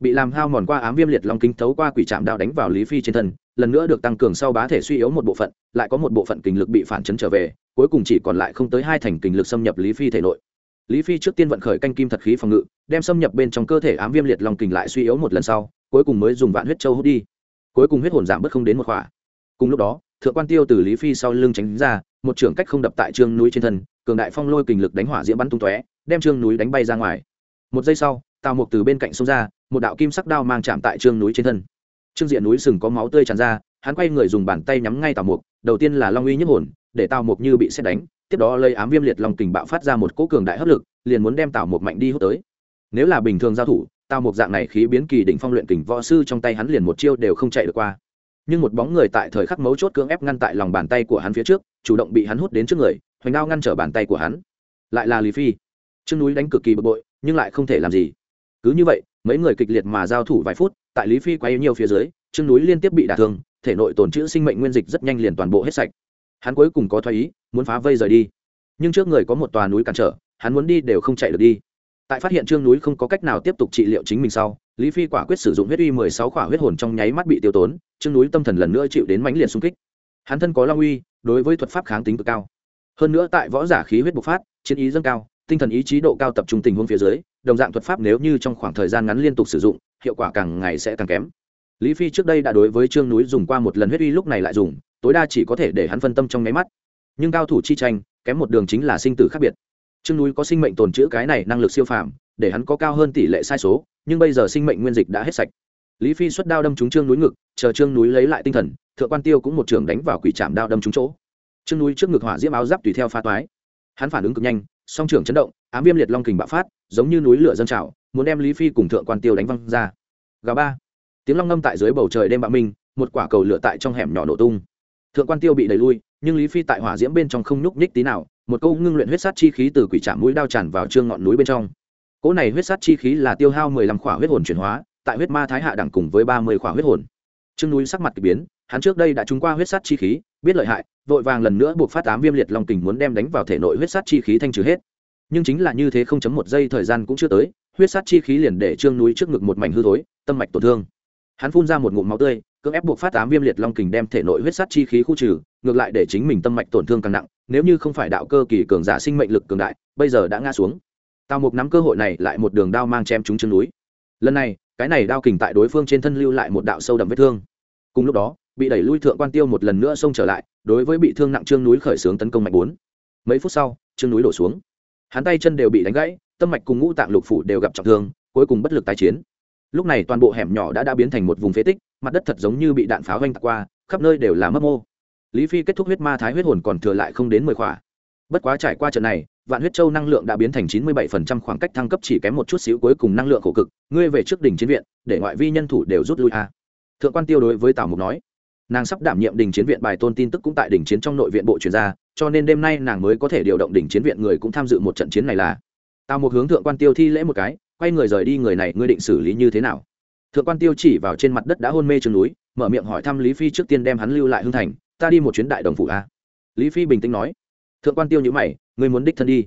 Bị làm hao mòn qua ám viêm liệt long kính thấu qua quỷ trạm đao đánh vào lý phi trên thân, lần nữa được tăng cường sau bá thể suy yếu một bộ phận, lại có một bộ phận kình lực bị phản chấn trở về, cuối cùng chỉ còn lại không tới hai thành kình lực xâm nhập lý phi thể nội. Lý phi trước tiên vận khởi canh kim thật khí phòng ngự, đem xâm nhập bên trong cơ thể ám viêm liệt long kình lại suy yếu một lần sau, cuối cùng mới dùng vạn huyết châu hút đi. Cuối cùng huyết hồn giảm bớt không đến một khỏa. Cùng lúc đó thượng quan tiêu từ lý phi sau lưng tránh ra, một trưởng cách không đập tại trương núi trên thân, cường đại phong lôi kình lực đánh hỏa diễm bắn tung tóe, đem trương núi đánh bay ra ngoài. Một giây sau, tào mục từ bên cạnh sông ra, một đạo kim sắc đao mang chạm tại trương núi trên thân. Trương diện núi sừng có máu tươi tràn ra, hắn quay người dùng bàn tay nhắm ngay tào mục, đầu tiên là long uy nhất hồn, để tào mục như bị xét đánh, tiếp đó lấy ám viêm liệt long kình bạo phát ra một cỗ cường đại hấp lực, liền muốn đem tào mục mạnh đi hút tới. Nếu là bình thường giao thủ, tào mục dạng này khí biến kỳ đỉnh phong luyện kình võ sư trong tay hắn liền một chiêu đều không chạy được qua nhưng một bóng người tại thời khắc mấu chốt cưỡng ép ngăn tại lòng bàn tay của hắn phía trước, chủ động bị hắn hút đến trước người, hoành đao ngăn trở bàn tay của hắn. Lại là lý phi. Trương núi đánh cực kỳ bực bội, nhưng lại không thể làm gì. Cứ như vậy, mấy người kịch liệt mà giao thủ vài phút, tại lý phi quay nhiều phía dưới trương núi liên tiếp bị đả thương, thể nội tồn chữ sinh mệnh nguyên dịch rất nhanh liền toàn bộ hết sạch. Hắn cuối cùng có thoái ý, muốn phá vây rời đi. Nhưng trước người có một tòa núi cản trở, hắn muốn đi đều không chạy được đi. Tại phát hiện trương núi không có cách nào tiếp tục trị liệu chính mình sau lý phi quả quyết sử dụng huyết uy mười sáu khỏa huyết hồn trong nháy mắt bị tiêu tốn trương núi tâm thần lần nữa chịu đến mãnh liệt xung kích. Hắn thân có long uy, đối với thuật pháp kháng tính cực cao. Hơn nữa tại võ giả khí huyết bộc phát, chiến ý dâng cao, tinh thần ý chí độ cao tập trung tình huống phía dưới, đồng dạng thuật pháp nếu như trong khoảng thời gian ngắn liên tục sử dụng, hiệu quả càng ngày sẽ càng kém. Lý phi trước đây đã đối với trương núi dùng qua một lần huyết uy lúc này lại dùng, tối đa chỉ có thể để hắn phân tâm trong nháy mắt. Nhưng cao thủ chi tranh, kém một đường chính là sinh tử khác biệt. Trương núi có sinh mệnh tồn chữ cái này năng lực siêu phàm để hắn có cao hơn tỷ lệ sai số, nhưng bây giờ sinh mệnh nguyên dịch đã hết sạch. Lý phi xuất đao đâm trúng trương núi ngực, chờ trương núi lấy lại tinh thần, thượng quan tiêu cũng một trường đánh vào quỷ trạm đao đâm trúng chỗ. Trương núi trước ngực hỏa diễm áo giáp tùy theo pha toái. Hắn phản ứng cực nhanh, song trưởng chấn động, ám viêm liệt long kình bạo phát, giống như núi lửa dâng trào, muốn đem lý phi cùng thượng quan tiêu đánh văng ra. Gà ba. Tiếng long ngâm tại dưới bầu trời đêm bạo minh, một quả cầu lửa tại trong hẻm nhỏ nổ tung. Thượng quan tiêu bị đẩy lui, nhưng lý phi tại hỏa diễm bên trong không nhúc nhích tí nào, một câu ngưng luyện huyết sát chi khí từ quỷ trạm mũi đao tràn vào trương ngọn núi bên trong cỗ này huyết sát chi khí là tiêu hao mười lăm khỏa huyết hồn chuyển hóa, tại huyết ma thái hạ đẳng cùng với ba mươi khỏa huyết hồn. Trương núi sắc mặt k ỳ biến, hắn trước đây đã trúng qua huyết sát chi khí, biết lợi hại, vội vàng lần nữa buộc phát tám viêm liệt long kình muốn đem đánh vào thể nội huyết sát chi khí thanh trừ hết. Nhưng chính là như thế không chấm một giây thời gian cũng chưa tới, huyết sát chi khí liền để trương núi trước ngực một mảnh hư thối, tâm mạch tổn thương. Hắn phun ra một ngụm máu tươi, cưỡng ép buộc phát tám viêm liệt long kình đem thể nội huyết sát chi khí khu trừ, ngược lại để chính mình tâm mạch tổn thương càng nặng, nếu như không phải đạo cơ kỳ cường giả sinh mệnh lực cường đại, bây giờ đã ngã xuống tào mục nắm cơ hội này lại một đường đao mang chém trúng chân núi. Lần này, cái này đao kình tại đối phương trên thân lưu lại một đạo sâu đậm vết thương. Cùng lúc đó, bị đẩy lui thượng quan tiêu một lần nữa xông trở lại, đối với bị thương nặng trương núi khởi xướng tấn công mạnh bốn. Mấy phút sau, trương núi đổ xuống. Hắn tay chân đều bị đánh gãy, tâm mạch cùng ngũ tạng lục phủ đều gặp trọng thương, cuối cùng bất lực tái chiến. Lúc này toàn bộ hẻm nhỏ đã đã biến thành một vùng phế tích, mặt đất thật giống như bị đạn pháo vanh tạc qua, khắp nơi đều là mấp mô. Lý phi kết thúc huyết ma thái huyết hồn còn thừa lại không đến mười khỏa. Bất quá trải qua trận này vạn huyết châu năng lượng đã biến thành chín mươi bảy phần trăm khoảng cách thăng cấp chỉ kém một chút xíu cuối cùng năng lượng khổ cực. Ngươi về trước đỉnh chiến viện, để ngoại vi nhân thủ đều rút lui a. Thượng quan tiêu đối với tào mục nói. Nàng sắp đảm nhiệm đỉnh chiến viện bài tôn tin tức cũng tại đỉnh chiến trong nội viện bộ truyền ra, cho nên đêm nay nàng mới có thể điều động đỉnh chiến viện người cũng tham dự một trận chiến này là. Tào mục hướng thượng quan tiêu thi lễ một cái, quay người rời đi, người này, ngươi định xử lý như thế nào? Thượng quan tiêu chỉ vào trên mặt đất đã hôn mê trường núi, mở miệng hỏi thăm lý phi trước tiên đem hắn lưu lại hưng thành, ta đi một chuyến đại đồng phủ a. Lý phi bình tĩnh nói. Thượng quan tiêu nhữ mày ngươi muốn đích thân đi.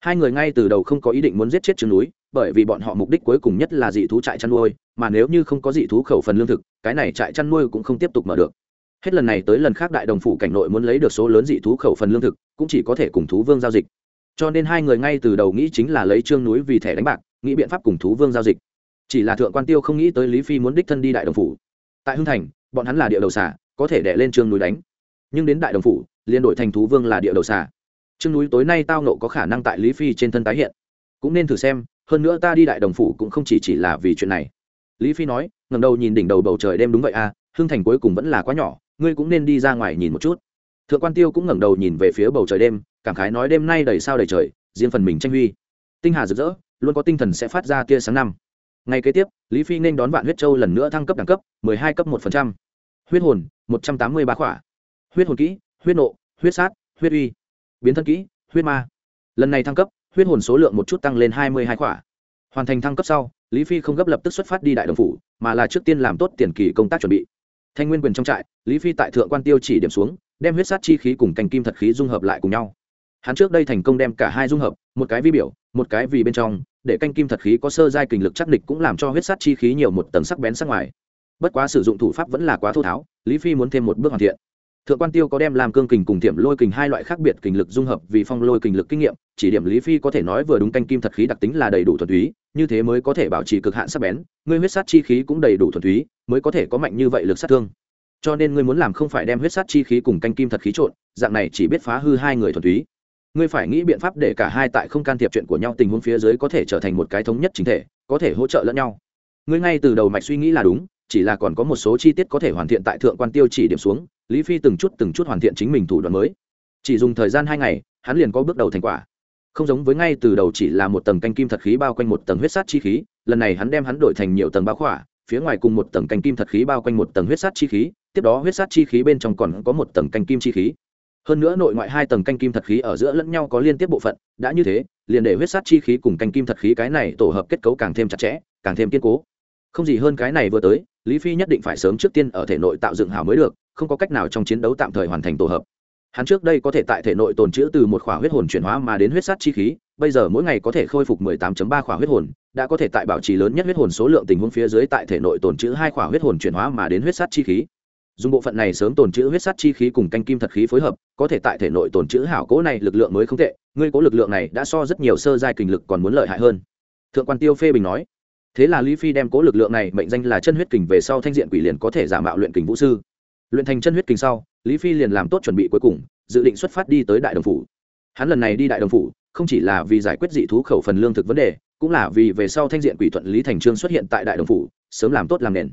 Hai người ngay từ đầu không có ý định muốn giết chết trường núi, bởi vì bọn họ mục đích cuối cùng nhất là dị thú trại chăn nuôi, mà nếu như không có dị thú khẩu phần lương thực, cái này trại chăn nuôi cũng không tiếp tục mở được. Hết lần này tới lần khác đại đồng phủ cảnh nội muốn lấy được số lớn dị thú khẩu phần lương thực, cũng chỉ có thể cùng thú vương giao dịch. Cho nên hai người ngay từ đầu nghĩ chính là lấy trương núi vì thẻ đánh bạc, nghĩ biện pháp cùng thú vương giao dịch. Chỉ là thượng quan tiêu không nghĩ tới lý phi muốn đích thân đi đại đồng phủ. Tại hưng thành, bọn hắn là địa đầu xả có thể đẻ lên trương núi đánh. Nhưng đến đại đồng phủ liên đội thành thú vương là địa đầu xả trương núi tối nay tao nộ có khả năng tại lý phi trên thân tái hiện. Cũng nên thử xem, hơn nữa ta đi đại đồng phủ cũng không chỉ chỉ là vì chuyện này. Lý phi nói ngầm đầu nhìn đỉnh đầu bầu trời đêm đúng vậy à hương thành cuối cùng vẫn là quá nhỏ, ngươi cũng nên đi ra ngoài nhìn một chút. Thượng quan tiêu cũng ngẩng đầu nhìn về phía bầu trời đêm, cảm khái nói đêm nay đầy sao đầy trời, riêng phần mình tranh huy. Tinh hà rực rỡ, luôn có tinh thần sẽ phát ra tia sáng năm. Ngày kế tiếp, lý phi nên đón vạn huyết châu lần nữa thăng cấp đẳng cấp 12 cấp 1%. huyết hồn 183 khỏa. Huyết hồn kỹ, huyết nộ, huyết sát, huyết uy biến thân kỹ, huyết ma. Lần này thăng cấp, huyết hồn số lượng một chút tăng lên 22 khỏa. Hoàn thành thăng cấp sau, lý phi không gấp lập tức xuất phát đi đại đồng phủ, mà là trước tiên làm tốt tiền kỳ công tác chuẩn bị. Thanh nguyên quyền trong trại, lý phi tại thượng quan tiêu chỉ điểm xuống, đem huyết sát chi khí cùng cành kim thật khí dung hợp lại cùng nhau. Hắn trước đây thành công đem cả hai dung hợp, một cái vi biểu, một cái vì bên trong, để canh kim thật khí có sơ giai kình lực chắc địch cũng làm cho huyết sát chi khí nhiều một tầng sắc bén sắc ngoài. Bất quá sử dụng thủ pháp vẫn là quá thô tháo, lý phi muốn thêm một bước hoàn thiện thượng quan tiêu có đem làm cương kình cùng thiểm lôi kình hai loại khác biệt kình lực dung hợp vì phong lôi kình lực kinh nghiệm, chỉ điểm lý phi có thể nói vừa đúng canh kim thật khí đặc tính là đầy đủ thuần túy, như thế mới có thể bảo trì cực hạn sắc bén, ngươi huyết sát chi khí cũng đầy đủ thuần túy, mới có thể có mạnh như vậy lực sát thương. Cho nên ngươi muốn làm không phải đem huyết sát chi khí cùng canh kim thật khí trộn, dạng này chỉ biết phá hư hai người thuần túy. Ngươi phải nghĩ biện pháp để cả hai tại không can thiệp chuyện của nhau tình huống phía dưới có thể trở thành một cái thống nhất chính thể, có thể hỗ trợ lẫn nhau. Ngươi ngay từ đầu mạch suy nghĩ là đúng, chỉ là còn có một số chi tiết có thể hoàn thiện tại thượng quan tiêu chỉ điểm xuống lý phi từng chút từng chút hoàn thiện chính mình thủ đoạn mới. Chỉ dùng thời gian hai ngày, hắn liền có bước đầu thành quả. Không giống với ngay từ đầu chỉ là một tầng canh kim thật khí bao quanh một tầng huyết sát chi khí, lần này hắn đem hắn đổi thành nhiều tầng bao khỏa, phía ngoài cùng một tầng canh kim thật khí bao quanh một tầng huyết sát chi khí, tiếp đó huyết sát chi khí bên trong còn có một tầng canh kim chi khí. Hơn nữa nội ngoại hai tầng canh kim thật khí ở giữa lẫn nhau có liên tiếp bộ phận, đã như thế, liền để huyết sát chi khí cùng canh kim thật khí cái này tổ hợp kết cấu càng thêm chặt chẽ, càng thêm kiên cố. Không gì hơn cái này vừa tới, lý phi nhất định phải sớm trước tiên ở thể nội tạo dựng hảo mới được không có cách nào trong chiến đấu tạm thời hoàn thành tổ hợp. Hắn trước đây có thể tại thể nội tồn chữ từ một khỏa huyết hồn chuyển hóa mà đến huyết sát chi khí, bây giờ mỗi ngày có thể khôi phục 18.3 khỏa huyết hồn, đã có thể tại bảo trì lớn nhất huyết hồn số lượng tình huống phía dưới tại thể nội tồn chữ hai khỏa huyết hồn chuyển hóa mà đến huyết sát chi khí. Dùng bộ phận này sớm tồn chữ huyết sát chi khí cùng canh kim thật khí phối hợp, có thể tại thể nội tồn chữ hảo cố này lực lượng mới không tệ, ngươi cố lực lượng này đã so rất nhiều sơ giai kình lực còn muốn lợi hại hơn. Thượng quan tiêu phê bình nói, thế là lý phi đem cố lực lượng này mệnh danh là chân huyết kình về sau thanh diện quỷ liền có thể giả mạo luyện kình vũ sư luyện thành chân huyết kinh sau, lý phi liền làm tốt chuẩn bị cuối cùng, dự định xuất phát đi tới đại đồng phủ. Hắn lần này đi đại đồng phủ, không chỉ là vì giải quyết dị thú khẩu phần lương thực vấn đề, cũng là vì về sau thanh diện quỷ thuận lý thành trương xuất hiện tại đại đồng phủ, sớm làm tốt làm nền.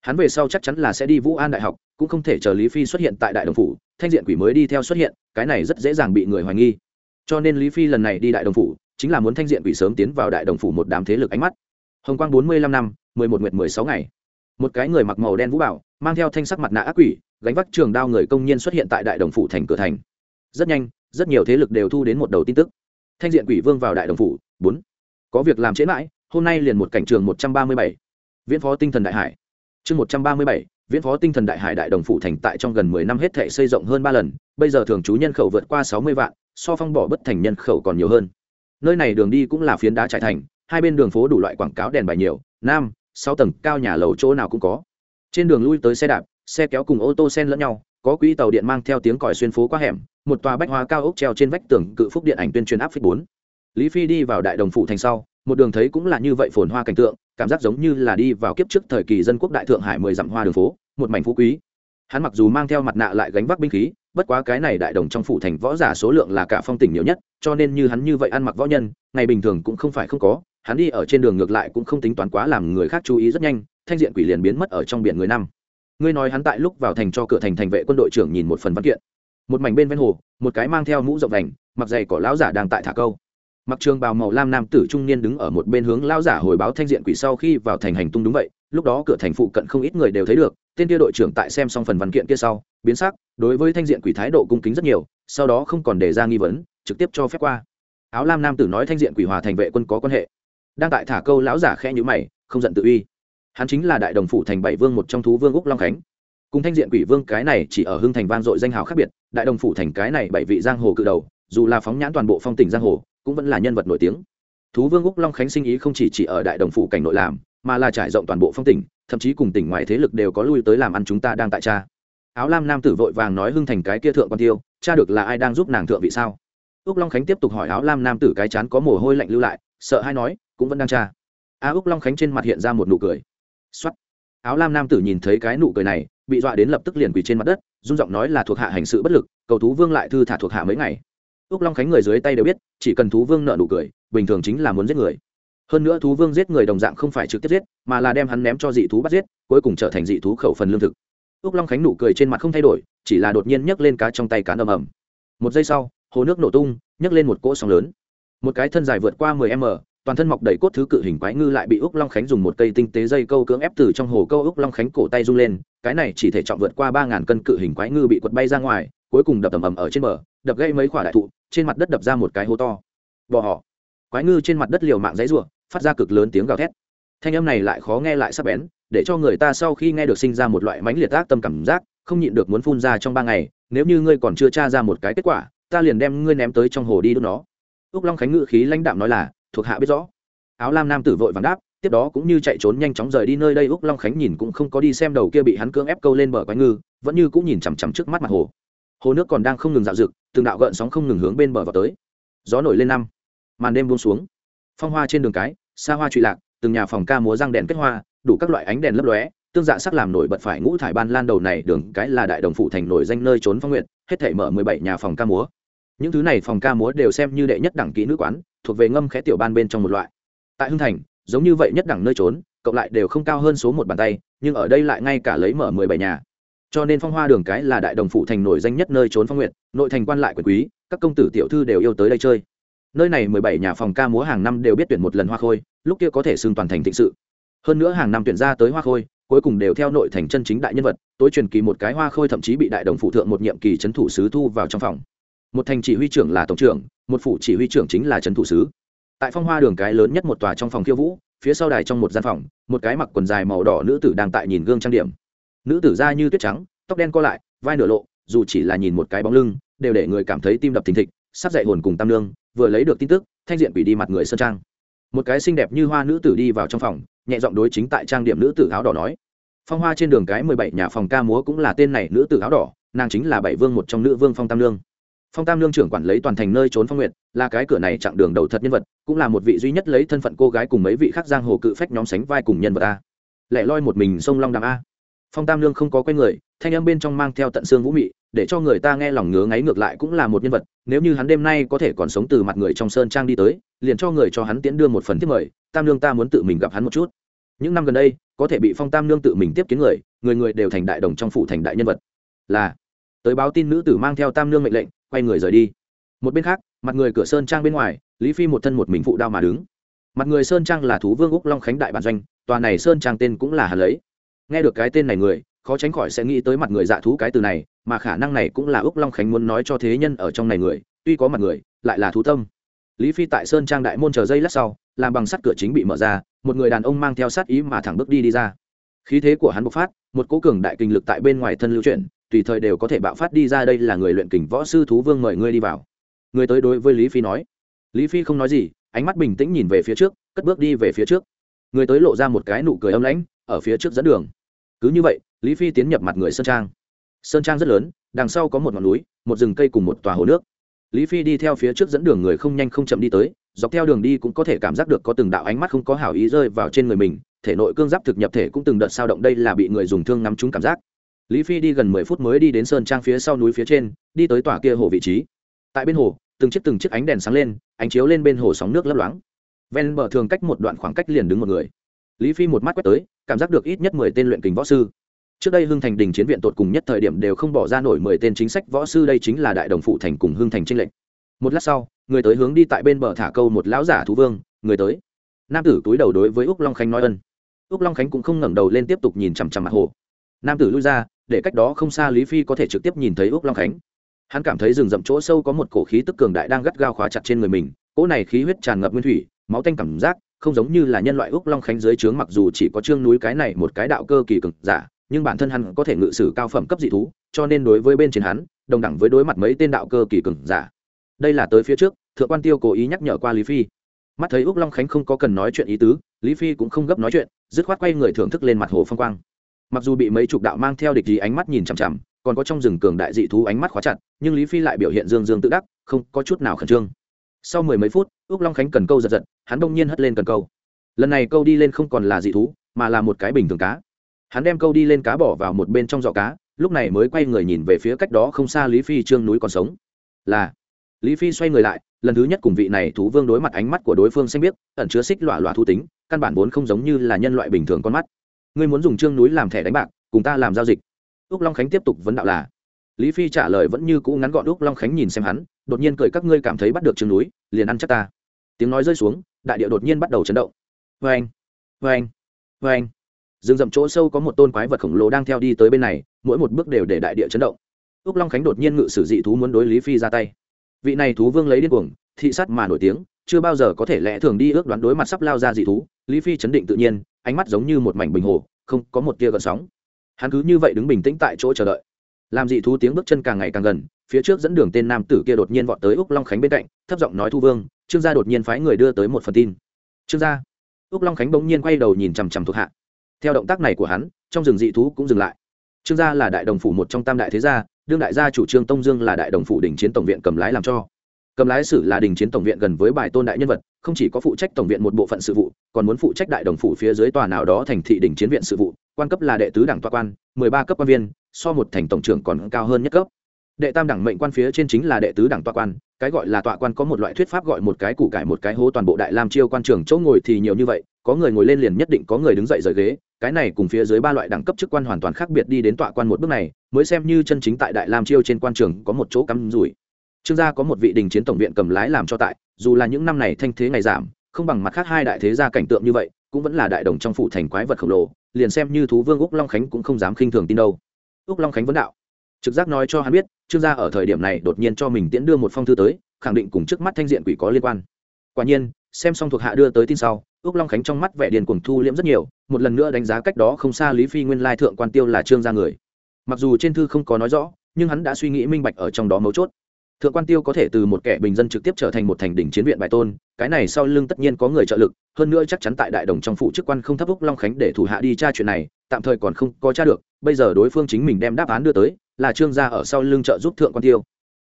Hắn về sau chắc chắn là sẽ đi vũ an đại học, cũng không thể chờ lý phi xuất hiện tại đại đồng phủ, thanh diện quỷ mới đi theo xuất hiện, cái này rất dễ dàng bị người hoài nghi. Cho nên lý phi lần này đi đại đồng phủ, chính là muốn thanh diện quỷ sớm tiến vào đại đồng phủ một đám thế lực ánh mắt. Hồng quang bốn mươi lăm năm, mười một nguyệt mười sáu ngày. Một cái người mặc màu đen vũ bảo mang theo thanh sắc mặt nạ ác quỷ, gánh vác trường đao người công nhân xuất hiện tại đại đồng phủ thành cửa thành. Rất nhanh, rất nhiều thế lực đều thu đến một đầu tin tức. Thanh diện quỷ vương vào đại đồng phủ, bốn. Có việc làm chế mãi, hôm nay liền một cảnh trường một trăm ba mươi bảy. Viễn phó tinh thần đại hải. Chương một trăm ba mươi bảy, viễn phó tinh thần đại hải đại đồng phủ thành tại trong gần mười năm hết thệ xây rộng hơn ba lần, bây giờ thường trú nhân khẩu vượt qua sáu mươi vạn, so phong bỏ bất thành nhân khẩu còn nhiều hơn. Nơi này đường đi cũng là phiến đá trải thành, hai bên đường phố đủ loại quảng cáo đèn bài nhiều, nam, sáu tầng, cao nhà lầu chỗ nào cũng có trên đường lui tới xe đạp, xe kéo cùng ô tô sen lẫn nhau, có quỹ tàu điện mang theo tiếng còi xuyên phố qua hẻm, một tòa bách hóa cao ốc treo trên vách tường cự phúc điện ảnh tuyên truyền áp phích bốn. Lý phi đi vào đại đồng phủ thành sau, một đường thấy cũng là như vậy phồn hoa cảnh tượng, cảm giác giống như là đi vào kiếp trước thời kỳ dân quốc đại thượng hải mười dặm hoa đường phố, một mảnh phú quý. Hắn mặc dù mang theo mặt nạ lại gánh vác binh khí, bất quá cái này đại đồng trong phủ thành võ giả số lượng là cả phong tỉnh nhiều nhất, cho nên như hắn như vậy ăn mặc võ nhân, ngày bình thường cũng không phải không có, hắn đi ở trên đường ngược lại cũng không tính toán quá làm người khác chú ý rất nhanh thanh diện quỷ liền biến mất ở trong biển người năm. Ngươi nói hắn tại lúc vào thành cho cửa thành thành vệ quân đội trưởng nhìn một phần văn kiện. Một mảnh bên ven hồ, một cái mang theo mũ rộng vành, mặc giày cỏ lão giả đang tại thả câu. Mặc trường bào màu lam nam tử trung niên đứng ở một bên hướng lão giả hồi báo thanh diện quỷ sau khi vào thành hành tung đúng vậy, lúc đó cửa thành phụ cận không ít người đều thấy được, tên kia đội trưởng tại xem xong phần văn kiện kia sau, biến sắc, đối với thanh diện quỷ thái độ cung kính rất nhiều, sau đó không còn đề ra nghi vấn, trực tiếp cho phép qua. Áo lam nam tử nói thanh diện quỷ hòa thành vệ quân có quan hệ. Đang tại thả câu, lão giả khẽ nhữ mày, không giận tự uy hắn chính là đại đồng phủ thành bảy vương một trong thú vương úc long khánh. Cùng thanh diện quỷ vương cái này chỉ ở hưng thành vang dội danh hào khác biệt, đại đồng phủ thành cái này bảy vị giang hồ cự đầu, dù là phóng nhãn toàn bộ phong tỉnh giang hồ, cũng vẫn là nhân vật nổi tiếng. Thú vương úc long khánh sinh ý không chỉ chỉ ở đại đồng phủ cảnh nội làm, mà là trải rộng toàn bộ phong tỉnh, thậm chí cùng tỉnh ngoài thế lực đều có lui tới làm ăn chúng ta đang tại cha áo lam nam tử vội vàng nói hưng thành cái kia thượng quan tiêu, cha được là ai đang giúp nàng thượng vị sao? Úc long khánh tiếp tục hỏi áo lam nam tử cái chán có mồ hôi lạnh lưu lại, sợ hay nói, cũng vẫn đang tra. A úc long khánh trên mặt hiện ra một nụ cười. Soát. áo lam nam tử nhìn thấy cái nụ cười này, bị dọa đến lập tức liền quỳ trên mặt đất, run giọng nói là thuộc hạ hành sự bất lực, cầu thú vương lại thư thả thuộc hạ mấy ngày. Úc long khánh người dưới tay đều biết, chỉ cần thú vương nợ nụ cười, bình thường chính là muốn giết người. Hơn nữa thú vương giết người đồng dạng không phải trực tiếp giết, mà là đem hắn ném cho dị thú bắt giết, cuối cùng trở thành dị thú khẩu phần lương thực. Úc long khánh nụ cười trên mặt không thay đổi, chỉ là đột nhiên nhấc lên cá trong tay cá ầm ầm. Một giây sau, hồ nước nổ tung, nhấc lên một cỗ sóng lớn. Một cái thân dài vượt qua 10 m toàn thân mọc đầy cốt thứ cự hình quái ngư lại bị úc long khánh dùng một cây tinh tế dây câu cưỡng ép từ trong hồ câu úc long khánh cổ tay rung lên, cái này chỉ thể trọng vượt qua ba ngàn cân cự hình quái ngư bị quật bay ra ngoài, cuối cùng đập tầm ầm ở trên bờ, đập gây mấy quả đại thụ, trên mặt đất đập ra một cái hố to. Bò họ. Quái ngư trên mặt đất liều mạng dãy rủa, phát ra cực lớn tiếng gào thét. Thanh âm này lại khó nghe lại sắc bén, để cho người ta sau khi nghe được sinh ra một loại mãnh liệt ác tâm cảm giác, không nhịn được muốn phun ra trong ba ngày, nếu như ngươi còn chưa tra ra một cái kết quả, ta liền đem ngươi ném tới trong hồ đi đốt nó. Úc long khánh ngự khí lãnh đạm nói là thuộc hạ biết rõ. Áo lam nam tử vội vàng đáp, tiếp đó cũng như chạy trốn nhanh chóng rời đi nơi đây, úc long khánh nhìn cũng không có đi xem đầu kia bị hắn cưỡng ép câu lên bờ quái ngư, vẫn như cũng nhìn chằm chằm trước mắt mặt hồ. Hồ nước còn đang không ngừng dạo rực từng đạo gợn sóng không ngừng hướng bên bờ vào tới. Gió nổi lên năm, màn đêm buông xuống. Phong hoa trên đường cái, xa hoa trụy lạc, từng nhà phòng ca múa răng đèn kết hoa, đủ các loại ánh đèn lấp lóe, tương dạ sắc làm nổi bật phải ngũ thải ban lan đầu này đường cái là đại đồng phụ thành nổi danh nơi trốn phong nguyện hết thể mở mười bảy nhà phòng ca múa. Những thứ này phòng ca múa đều xem như đệ nhất đẳng kỹ nữ quán thuộc về ngâm khẽ tiểu ban bên trong một loại. Tại hưng thành, giống như vậy nhất đẳng nơi trốn, cộng lại đều không cao hơn số một bàn tay, nhưng ở đây lại ngay cả lấy mở mười bảy nhà. Cho nên phong hoa đường cái là đại đồng phụ thành nổi danh nhất nơi trốn phong nguyện nội thành quan lại quyền quý, các công tử tiểu thư đều yêu tới đây chơi. Nơi này mười bảy nhà phòng ca múa hàng năm đều biết tuyển một lần hoa khôi, lúc kia có thể xưng toàn thành thịnh sự. Hơn nữa hàng năm tuyển ra tới hoa khôi, cuối cùng đều theo nội thành chân chính đại nhân vật, tối truyền kỳ một cái hoa khôi thậm chí bị đại đồng phụ thượng một nhiệm kỳ trấn thủ sứ thu vào trong phòng một thành chỉ huy trưởng là tổng trưởng, một phủ chỉ huy trưởng chính là trấn thủ sứ. Tại phong hoa đường cái lớn nhất một tòa trong phòng khiêu vũ, phía sau đài trong một gian phòng, một cái mặc quần dài màu đỏ nữ tử đang tại nhìn gương trang điểm. Nữ tử da như tuyết trắng, tóc đen co lại, vai nửa lộ, dù chỉ là nhìn một cái bóng lưng, đều để người cảm thấy tim đập thình thịch, sắp dậy hồn cùng tam lương vừa lấy được tin tức, thanh diện quỷ đi mặt người sơn trang. Một cái xinh đẹp như hoa nữ tử đi vào trong phòng, nhẹ giọng đối chính tại trang điểm nữ tử áo đỏ nói. Phong hoa trên đường cái mười bảy nhà phòng ca múa cũng là tên này nữ tử áo đỏ, nàng chính là bảy vương một trong nữ vương phong tam lương phong tam lương trưởng quản lấy toàn thành nơi trốn phong nguyện là cái cửa này chặng đường đầu thật nhân vật, cũng là một vị duy nhất lấy thân phận cô gái cùng mấy vị khác giang hồ cự phách nhóm sánh vai cùng nhân vật a. Lẻ loi một mình sông long đàm a. Phong tam lương không có quen người, thanh âm bên trong mang theo tận xương vũ mị, để cho người ta nghe lòng ngứa ngáy ngược lại cũng là một nhân vật, nếu như hắn đêm nay có thể còn sống từ mặt người trong sơn trang đi tới, liền cho người cho hắn tiễn đưa một phần tiếp mời, tam lương ta muốn tự mình gặp hắn một chút. Những năm gần đây, có thể bị phong tam lương tự mình tiếp kiến người người người đều thành đại đồng trong phủ thành đại nhân vật. Là tới báo tin nữ tử mang theo tam nương mệnh lệnh, quay người rời đi. Một bên khác, mặt người cửa sơn trang bên ngoài, lý phi một thân một mình phụ đao mà đứng. Mặt người sơn trang là thú vương úc long khánh đại bản doanh, tòa này sơn trang tên cũng là hà lấy. Nghe được cái tên này người, khó tránh khỏi sẽ nghĩ tới mặt người dạ thú cái từ này, mà khả năng này cũng là úc long khánh muốn nói cho thế nhân ở trong này người, tuy có mặt người, lại là thú tâm. Lý phi tại sơn trang đại môn chờ dây lát sau, làm bằng sắt cửa chính bị mở ra, một người đàn ông mang theo sát ý mà thẳng bước đi đi ra. Khí thế của hắn bộc phát, một cố cường đại kinh lực tại bên ngoài thân lưu chuyển tùy thời đều có thể bạo phát đi ra, đây là người luyện kình võ sư thú vương mời ngươi đi vào. Người tới đối với lý phi nói. Lý phi không nói gì, ánh mắt bình tĩnh nhìn về phía trước, cất bước đi về phía trước. Người tới lộ ra một cái nụ cười âm lãnh, ở phía trước dẫn đường. Cứ như vậy, lý phi tiến nhập mặt người sơn trang. Sơn trang rất lớn, đằng sau có một ngọn núi, một rừng cây cùng một tòa hồ nước. Lý phi đi theo phía trước dẫn đường người không nhanh không chậm đi tới, dọc theo đường đi cũng có thể cảm giác được có từng đạo ánh mắt không có hảo ý rơi vào trên người mình, thể nội cương giáp thực nhập thể cũng từng đợt sao động, đây là bị người dùng thương nắm trúng cảm giác lý phi đi gần mười phút mới đi đến sơn trang phía sau núi phía trên, đi tới tòa kia hồ vị trí. Tại bên hồ, từng chiếc từng chiếc ánh đèn sáng lên, ánh chiếu lên bên hồ sóng nước lấp loáng. Ven bờ thường cách một đoạn khoảng cách liền đứng một người. Lý phi một mắt quét tới, cảm giác được ít nhất mười tên luyện kình võ sư. Trước đây hưng thành đình chiến viện tột cùng nhất thời điểm đều không bỏ ra nổi mười tên chính sách võ sư, đây chính là đại đồng phụ thành cùng hưng thành tranh lệnh một lát sau, người tới hướng đi tại bên bờ thả câu một lão giả thú vương, người tới. Nam tử túi đầu đối với úc long khánh nói ân. Úc long khánh cũng không ngẩng đầu lên tiếp tục nhìn chằm chằm mặt hồ. Nam tử lui ra để cách đó không xa lý phi có thể trực tiếp nhìn thấy úc long khánh. Hắn cảm thấy rừng rậm chỗ sâu có một cổ khí tức cường đại đang gắt gao khóa chặt trên người mình, cỗ này khí huyết tràn ngập nguyên thủy, máu tanh cảm giác, không giống như là nhân loại úc long khánh dưới trướng mặc dù chỉ có trương núi cái này một cái đạo cơ kỳ cực giả, nhưng bản thân hắn có thể ngự sử cao phẩm cấp dị thú, cho nên đối với bên trên hắn, đồng đẳng với đối mặt mấy tên đạo cơ kỳ cực giả. Đây là tới phía trước, thượng quan tiêu cố ý nhắc nhở qua lý phi. Mắt thấy úc long khánh không có cần nói chuyện ý tứ, lý phi cũng không gấp nói chuyện, dứt khoát quay người thưởng thức lên mặt hồ phong quang mặc dù bị mấy chục đạo mang theo địch ý ánh mắt nhìn chằm chằm, còn có trong rừng cường đại dị thú ánh mắt khóa chặt, nhưng lý phi lại biểu hiện dương dương tự đắc, không có chút nào khẩn trương. Sau mười mấy phút ước long khánh cần câu giật giật, hắn đông nhiên hất lên cần câu. Lần này câu đi lên không còn là dị thú, mà là một cái bình thường cá. Hắn đem câu đi lên cá bỏ vào một bên trong giỏ cá, lúc này mới quay người nhìn về phía cách đó không xa lý phi trương núi còn sống. Là. Lý phi xoay người lại, lần thứ nhất cùng vị này thú vương đối mặt ánh mắt của đối phương xanh biết ẩn chứa xích lọa lọa thu tính, căn bản vốn không giống như là nhân loại bình thường con mắt ngươi muốn dùng trương núi làm thẻ đánh bạc, cùng ta làm giao dịch. Úc long khánh tiếp tục vấn đạo là, lý phi trả lời vẫn như cũ ngắn gọn, úc long khánh nhìn xem hắn, đột nhiên cười, các ngươi cảm thấy bắt được trương núi, liền ăn chắc ta. Tiếng nói rơi xuống, đại điệu đột nhiên bắt đầu chấn động. Vê anh vê anh vê anh rừng rậm chỗ sâu có một tôn quái vật khổng lồ đang theo đi tới bên này, mỗi một bước đều để đại địa chấn động. Úc long khánh đột nhiên ngự sử dị thú muốn đối lý phi ra tay. Vị này thú vương lấy điên cuồng, thị sát mà nổi tiếng, chưa bao giờ có thể lẽ thường đi ước đoán đối mặt sắp lao ra dị thú lý phi chấn định tự nhiên, ánh mắt giống như một mảnh bình hồ, không có một tia gợn sóng. Hắn cứ như vậy đứng bình tĩnh tại chỗ chờ đợi. Làm dị thú tiếng bước chân càng ngày càng gần, phía trước dẫn đường tên nam tử kia đột nhiên vọt tới úc long khánh bên cạnh, thấp giọng nói thu vương, trương gia đột nhiên phái người đưa tới một phần tin. Trương gia. Úc long khánh bỗng nhiên quay đầu nhìn chằm chằm thuộc hạ. Theo động tác này của hắn, trong rừng dị thú cũng dừng lại. Trương gia là đại đồng phủ một trong tam đại thế gia, đương đại gia chủ trương tông dương là đại đồng phủ đình chiến tổng viện cầm lái làm cho cầm lái sử là đình chiến tổng viện gần với bài tôn đại nhân vật, không chỉ có phụ trách tổng viện một bộ phận sự vụ, còn muốn phụ trách đại đồng phủ phía dưới tòa nào đó thành thị đình chiến viện sự vụ, quan cấp là đệ tứ đảng tòa quan, mười ba cấp quan viên, so một thành tổng trưởng còn cao hơn nhất cấp. Đệ tam đẳng mệnh quan phía trên chính là đệ tứ đẳng tọa quan, cái gọi là tọa quan có một loại thuyết pháp gọi một cái củ cải một cái hố toàn bộ đại lam chiêu quan trường chỗ ngồi thì nhiều như vậy, có người ngồi lên liền nhất định có người đứng dậy rời ghế, cái này cùng phía dưới ba loại đẳng cấp chức quan hoàn toàn khác biệt đi đến tọa quan một bước này, mới xem như chân chính tại đại lam chiêu trên quan trường có một chỗ cắm rủi trương gia có một vị đình chiến tổng viện cầm lái làm cho tại, dù là những năm này thanh thế ngày giảm, không bằng mặt khác hai đại thế gia cảnh tượng như vậy, cũng vẫn là đại đồng trong phủ thành quái vật khổng lồ, liền xem như thú vương úc long khánh cũng không dám khinh thường tin đâu. Úc long khánh vấn đạo. Trực giác nói cho hắn biết, trương gia ở thời điểm này đột nhiên cho mình tiễn đưa một phong thư tới, khẳng định cùng trước mắt thanh diện quỷ có liên quan. Quả nhiên, xem xong thuộc hạ đưa tới tin sau ước long khánh trong mắt vẻ điền cuồng thu liễm rất nhiều, một lần nữa đánh giá cách đó không xa lý phi nguyên lai thượng quan tiêu là trương gia người. Mặc dù trên thư không có nói rõ, nhưng hắn đã suy nghĩ minh bạch ở trong đó mấu chốt thượng quan tiêu có thể từ một kẻ bình dân trực tiếp trở thành một thành đỉnh chiến viện bài tôn, cái này sau lưng tất nhiên có người trợ lực, hơn nữa chắc chắn tại đại đồng trong phụ chức quan không thấp úc long khánh để thủ hạ đi tra chuyện này, tạm thời còn không có tra được, bây giờ đối phương chính mình đem đáp án đưa tới, là trương gia ở sau lưng trợ giúp thượng quan tiêu.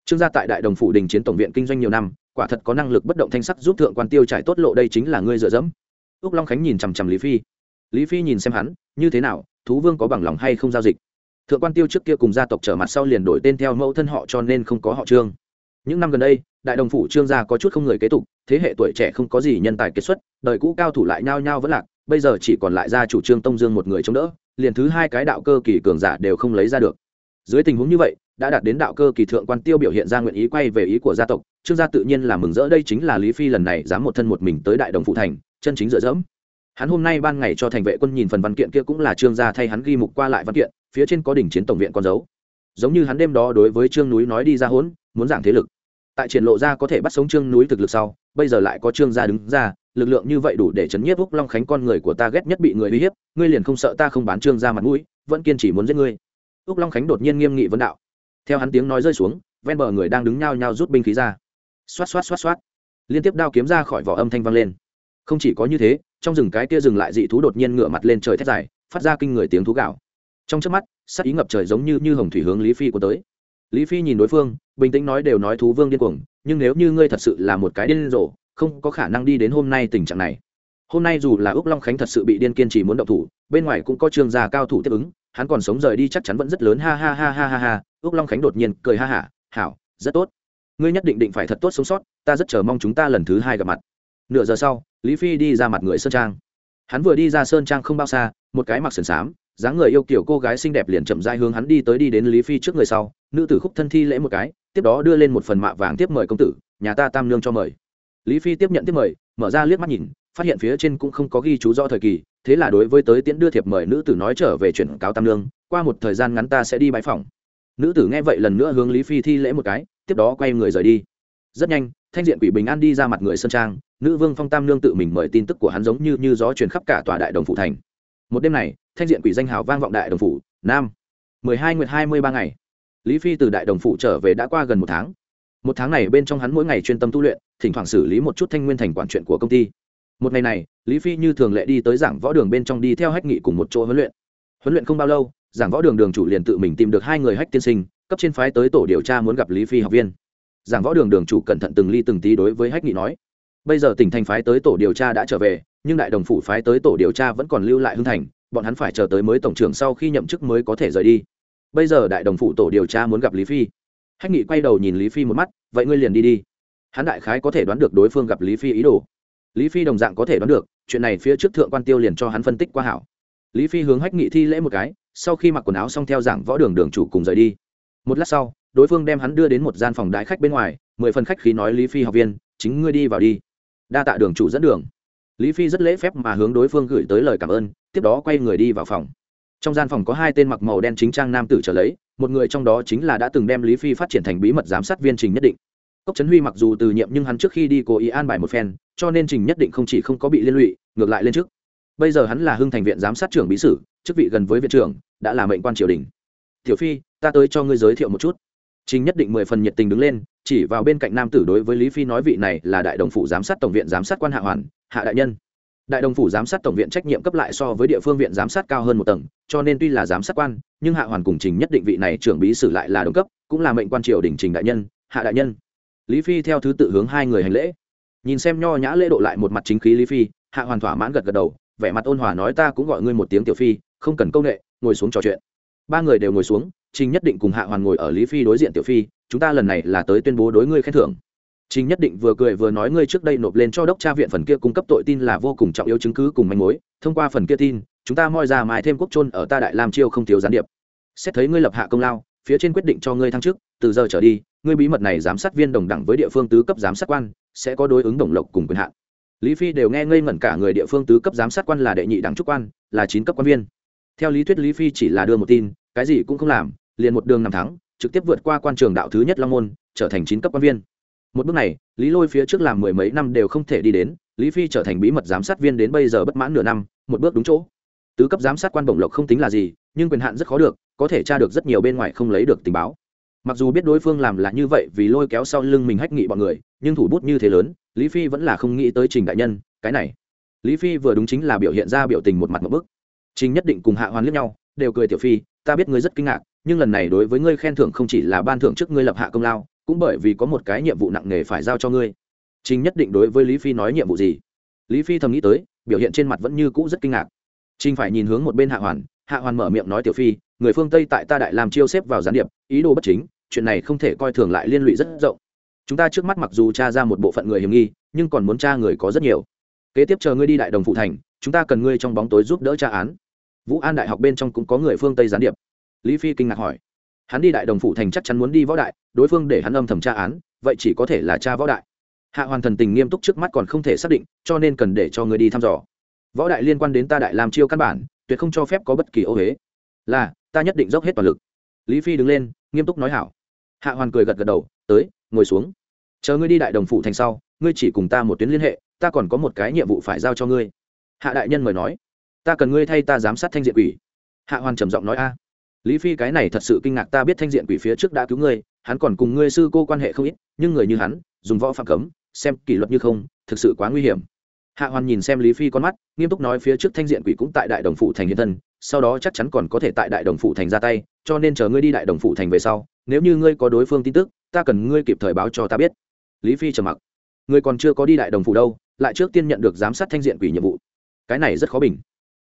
Trương gia tại đại đồng phủ đình chiến tổng viện kinh doanh nhiều năm, quả thật có năng lực bất động thanh sắc giúp thượng quan tiêu trải tốt lộ đây chính là ngươi dựa dẫm. Úc long khánh nhìn chằm chằm lý phi. Lý phi nhìn xem hắn, như thế nào, thú vương có bằng lòng hay không giao dịch? Thượng quan tiêu trước kia cùng gia tộc trở mặt sau liền đổi tên theo mẫu thân họ cho nên không có họ trương những năm gần đây, đại đồng phủ trương gia có chút không người kế tục, thế hệ tuổi trẻ không có gì nhân tài kết xuất, đời cũ cao thủ lại nhao nhao vẫn lạc, bây giờ chỉ còn lại gia chủ trương tông dương một người chống đỡ, liền thứ hai cái đạo cơ kỳ cường giả đều không lấy ra được. Dưới tình huống như vậy, đã đạt đến đạo cơ kỳ thượng quan tiêu biểu hiện ra nguyện ý quay về ý của gia tộc, trương gia tự nhiên là mừng rỡ, đây chính là lý phi lần này dám một thân một mình tới đại đồng phụ thành, chân chính dựa dẫm. Hắn hôm nay ban ngày cho thành vệ quân nhìn phần văn kiện kia cũng là trương gia thay hắn ghi mục qua lại văn kiện, phía trên có đỉnh chiến tổng viện con dấu. Giống như hắn đêm đó đối với trương núi nói đi ra hỗn muốn giảng thế lực. Tại triển lộ ra có thể bắt sống trương núi thực lực sau, bây giờ lại có trương gia đứng ra, lực lượng như vậy đủ để chấn nhiếp úc long khánh con người của ta ghét nhất bị người uy hiếp, ngươi liền không sợ ta không bán trương gia mặt mũi, vẫn kiên trì muốn giết ngươi. Úc long khánh đột nhiên nghiêm nghị vấn đạo. Theo hắn tiếng nói rơi xuống, ven bờ người đang đứng nhao nhao rút binh khí ra. Xoát xoát xoát xoát. Liên tiếp đao kiếm ra khỏi vỏ âm thanh vang lên. Không chỉ có như thế, trong rừng cái kia dừng lại dị thú đột nhiên ngửa mặt lên trời thét dài, phát ra kinh người tiếng thú gạo. Trong trước mắt sắc ý ngập trời giống như như hồng thủy hướng lý phi của tới lý phi nhìn đối phương, bình tĩnh nói đều nói thú vương điên cuồng, nhưng nếu như ngươi thật sự là một cái điên rồ, không có khả năng đi đến hôm nay tình trạng này. Hôm nay dù là ước long khánh thật sự bị điên kiên trì muốn động thủ, bên ngoài cũng có trường gia cao thủ tiếp ứng, hắn còn sống rời đi chắc chắn vẫn rất lớn, ha ha ha ha ha ha ước long khánh đột nhiên cười ha hả hảo, rất tốt. Ngươi nhất định định phải thật tốt sống sót, ta rất chờ mong chúng ta lần thứ hai gặp mặt. Nửa giờ sau, lý phi đi ra mặt người sơn trang. Hắn vừa đi ra sơn trang không bao xa, một cái mặc sườn xám dáng người yêu kiểu cô gái xinh đẹp liền chậm dai hướng hắn đi tới đi đến lý phi trước người sau, nữ tử khúc thân thi lễ một cái, tiếp đó đưa lên một phần mạ vàng tiếp mời công tử, nhà ta tam nương cho mời. Lý phi tiếp nhận tiếp mời, mở ra liếc mắt nhìn, phát hiện phía trên cũng không có ghi chú rõ thời kỳ, thế là đối với tới tiễn đưa thiệp mời nữ tử nói trở về chuyển cáo tam Nương, qua một thời gian ngắn ta sẽ đi bãi phòng nữ tử nghe vậy lần nữa hướng lý phi thi lễ một cái, tiếp đó quay người rời đi. Rất nhanh, thanh diện quỷ bình an đi ra mặt người sơn trang, nữ vương phong tam Nương tự mình mời tin tức của hắn giống như như gió truyền khắp cả tòa đại đồng phụ thành. Một đêm này thanh diện quỷ danh hào vang vọng đại đồng phủ, nam. mười hai nguyệt hai mươi ba ngày. Lý phi từ đại đồng phủ trở về đã qua gần một tháng. Một tháng này bên trong hắn mỗi ngày chuyên tâm tu luyện, thỉnh thoảng xử lý một chút thanh nguyên thành quản chuyện của công ty. Một ngày này, lý phi như thường lệ đi tới giảng võ đường bên trong đi theo hách nghị cùng một chỗ huấn luyện. Huấn luyện không bao lâu, giảng võ đường đường chủ liền tự mình tìm được hai người hách tiên sinh, cấp trên phái tới tổ điều tra muốn gặp lý phi học viên. Giảng võ đường đường chủ cẩn thận từng ly từng tí đối với hách nghị nói. Bây giờ tỉnh thành phái tới tổ điều tra đã trở về, nhưng đại đồng phủ phái tới tổ điều tra vẫn còn lưu lại hưng thành bọn hắn phải chờ tới mới tổng trưởng sau khi nhậm chức mới có thể rời đi. Bây giờ đại đồng phụ tổ điều tra muốn gặp lý phi. Hách nghị quay đầu nhìn lý phi một mắt, vậy ngươi liền đi đi. Hắn đại khái có thể đoán được đối phương gặp lý phi ý đồ. Lý phi đồng dạng có thể đoán được, chuyện này phía trước thượng quan tiêu liền cho hắn phân tích qua hảo. Lý phi hướng hách nghị thi lễ một cái, sau khi mặc quần áo xong theo giảng võ đường đường chủ cùng rời đi. Một lát sau, đối phương đem hắn đưa đến một gian phòng đại khách bên ngoài, mười phần khách khí nói lý phi học viên, chính ngươi đi vào đi. Đa tạ đường chủ dẫn đường. Lý phi rất lễ phép mà hướng đối phương gửi tới lời cảm ơn tiếp đó quay người đi vào phòng. Trong gian phòng có hai tên mặc màu đen chính trang nam tử trở lấy, một người trong đó chính là đã từng đem lý phi phát triển thành bí mật giám sát viên trình nhất định. Cốc trấn huy mặc dù từ nhiệm nhưng hắn trước khi đi cố ý an bài một phen, cho nên trình nhất định không chỉ không có bị liên lụy, ngược lại lên trước. Bây giờ hắn là hưng thành viện giám sát trưởng bí sử, chức vị gần với viện trưởng, đã là mệnh quan triều đình. Tiểu phi, ta tới cho ngươi giới thiệu một chút. Trình nhất định mười phần nhiệt tình đứng lên, chỉ vào bên cạnh nam tử đối với lý phi nói vị này là đại đồng Phụ giám sát tổng viện giám sát quan hạ hoàn, hạ đại nhân đại đồng phủ giám sát tổng viện trách nhiệm cấp lại so với địa phương viện giám sát cao hơn một tầng, cho nên tuy là giám sát quan, nhưng hạ hoàn cùng trình nhất định vị này trưởng bí sử lại là đồng cấp, cũng là mệnh quan triều đình trình đại nhân, hạ đại nhân. Lý phi theo thứ tự hướng hai người hành lễ. Nhìn xem nho nhã lễ độ lại một mặt chính khí lý phi, hạ hoàn thỏa mãn gật gật đầu, vẻ mặt ôn hòa nói ta cũng gọi ngươi một tiếng tiểu phi, không cần công nghệ ngồi xuống trò chuyện. Ba người đều ngồi xuống, trình nhất định cùng hạ hoàn ngồi ở lý phi đối diện tiểu phi, chúng ta lần này là tới tuyên bố đối ngươi khen thưởng trình nhất định vừa cười vừa nói ngươi trước đây nộp lên cho đốc tra viện phần kia cung cấp tội tin là vô cùng trọng yếu chứng cứ cùng manh mối, thông qua phần kia tin, chúng ta moi ra mài thêm quốc trôn ở ta đại lam chiêu không thiếu gián điệp. Xét thấy ngươi lập hạ công lao, phía trên quyết định cho ngươi thăng chức, từ giờ trở đi, ngươi bí mật này giám sát viên đồng đẳng với địa phương tứ cấp giám sát quan, sẽ có đối ứng đồng lộc cùng quyền hạn. Lý phi đều nghe ngây ngẩn cả người địa phương tứ cấp giám sát quan là đệ nhị đẳng trúc quan, là chín cấp quan viên. Theo lý thuyết lý phi chỉ là đưa một tin, cái gì cũng không làm, liền một đường năm tháng trực tiếp vượt qua quan trường đạo thứ nhất long môn, trở thành chín cấp quan viên một bước này, lý lôi phía trước làm mười mấy năm đều không thể đi đến, lý phi trở thành bí mật giám sát viên đến bây giờ bất mãn nửa năm, một bước đúng chỗ. Tứ cấp giám sát quan bổng lộc không tính là gì, nhưng quyền hạn rất khó được, có thể tra được rất nhiều bên ngoài không lấy được tình báo. Mặc dù biết đối phương làm là như vậy vì lôi kéo sau lưng mình hách nghị bọn người, nhưng thủ bút như thế lớn, lý phi vẫn là không nghĩ tới trình đại nhân, cái này. Lý phi vừa đúng chính là biểu hiện ra biểu tình một mặt một bức. Trình nhất định cùng hạ hoàn liếc nhau, đều cười tiểu phi, ta biết ngươi rất kinh ngạc, nhưng lần này đối với ngươi khen thưởng không chỉ là ban thưởng trước ngươi lập hạ công lao cũng bởi vì có một cái nhiệm vụ nặng nề phải giao cho ngươi. Trình nhất định đối với lý phi nói nhiệm vụ gì? Lý phi thầm nghĩ tới, biểu hiện trên mặt vẫn như cũ rất kinh ngạc. Trình phải nhìn hướng một bên hạ hoàn hạ hoàn mở miệng nói tiểu phi, người phương tây tại ta đại làm chiêu xếp vào gián điệp, ý đồ bất chính, chuyện này không thể coi thường lại liên lụy rất rộng. Chúng ta trước mắt mặc dù tra ra một bộ phận người hiểm nghi, nhưng còn muốn tra người có rất nhiều. Kế tiếp chờ ngươi đi đại đồng phụ thành, chúng ta cần ngươi trong bóng tối giúp đỡ tra án. Vũ an đại học bên trong cũng có người phương tây gián điệp. Lý phi kinh ngạc hỏi hắn đi đại đồng phụ thành chắc chắn muốn đi võ đại, đối phương để hắn âm thầm tra án, vậy chỉ có thể là cha võ đại. Hạ hoàn thần tình nghiêm túc trước mắt còn không thể xác định, cho nên cần để cho người đi thăm dò. Võ đại liên quan đến ta đại làm chiêu căn bản, tuyệt không cho phép có bất kỳ ô huế là, ta nhất định dốc hết toàn lực. Lý phi đứng lên, nghiêm túc nói hảo. Hạ hoàn cười gật gật đầu, tới, ngồi xuống. Chờ ngươi đi đại đồng phụ thành sau, ngươi chỉ cùng ta một tuyến liên hệ, ta còn có một cái nhiệm vụ phải giao cho ngươi. Hạ đại nhân mời nói, ta cần ngươi thay ta giám sát thanh diện quỷ. Hạ hoàn trầm giọng nói, a lý phi cái này thật sự kinh ngạc ta biết thanh diện quỷ phía trước đã cứu ngươi hắn còn cùng ngươi sư cô quan hệ không ít nhưng người như hắn dùng võ phạm cấm xem kỷ luật như không thực sự quá nguy hiểm. Hạ hoàn nhìn xem lý phi con mắt nghiêm túc nói phía trước thanh diện quỷ cũng tại đại đồng phụ thành hiện thân sau đó chắc chắn còn có thể tại đại đồng phụ thành ra tay cho nên chờ ngươi đi đại đồng phụ thành về sau nếu như ngươi có đối phương tin tức ta cần ngươi kịp thời báo cho ta biết. Lý phi trầm mặc. Ngươi còn chưa có đi đại đồng phụ đâu lại trước tiên nhận được giám sát thanh diện quỷ nhiệm vụ. Cái này rất khó bình.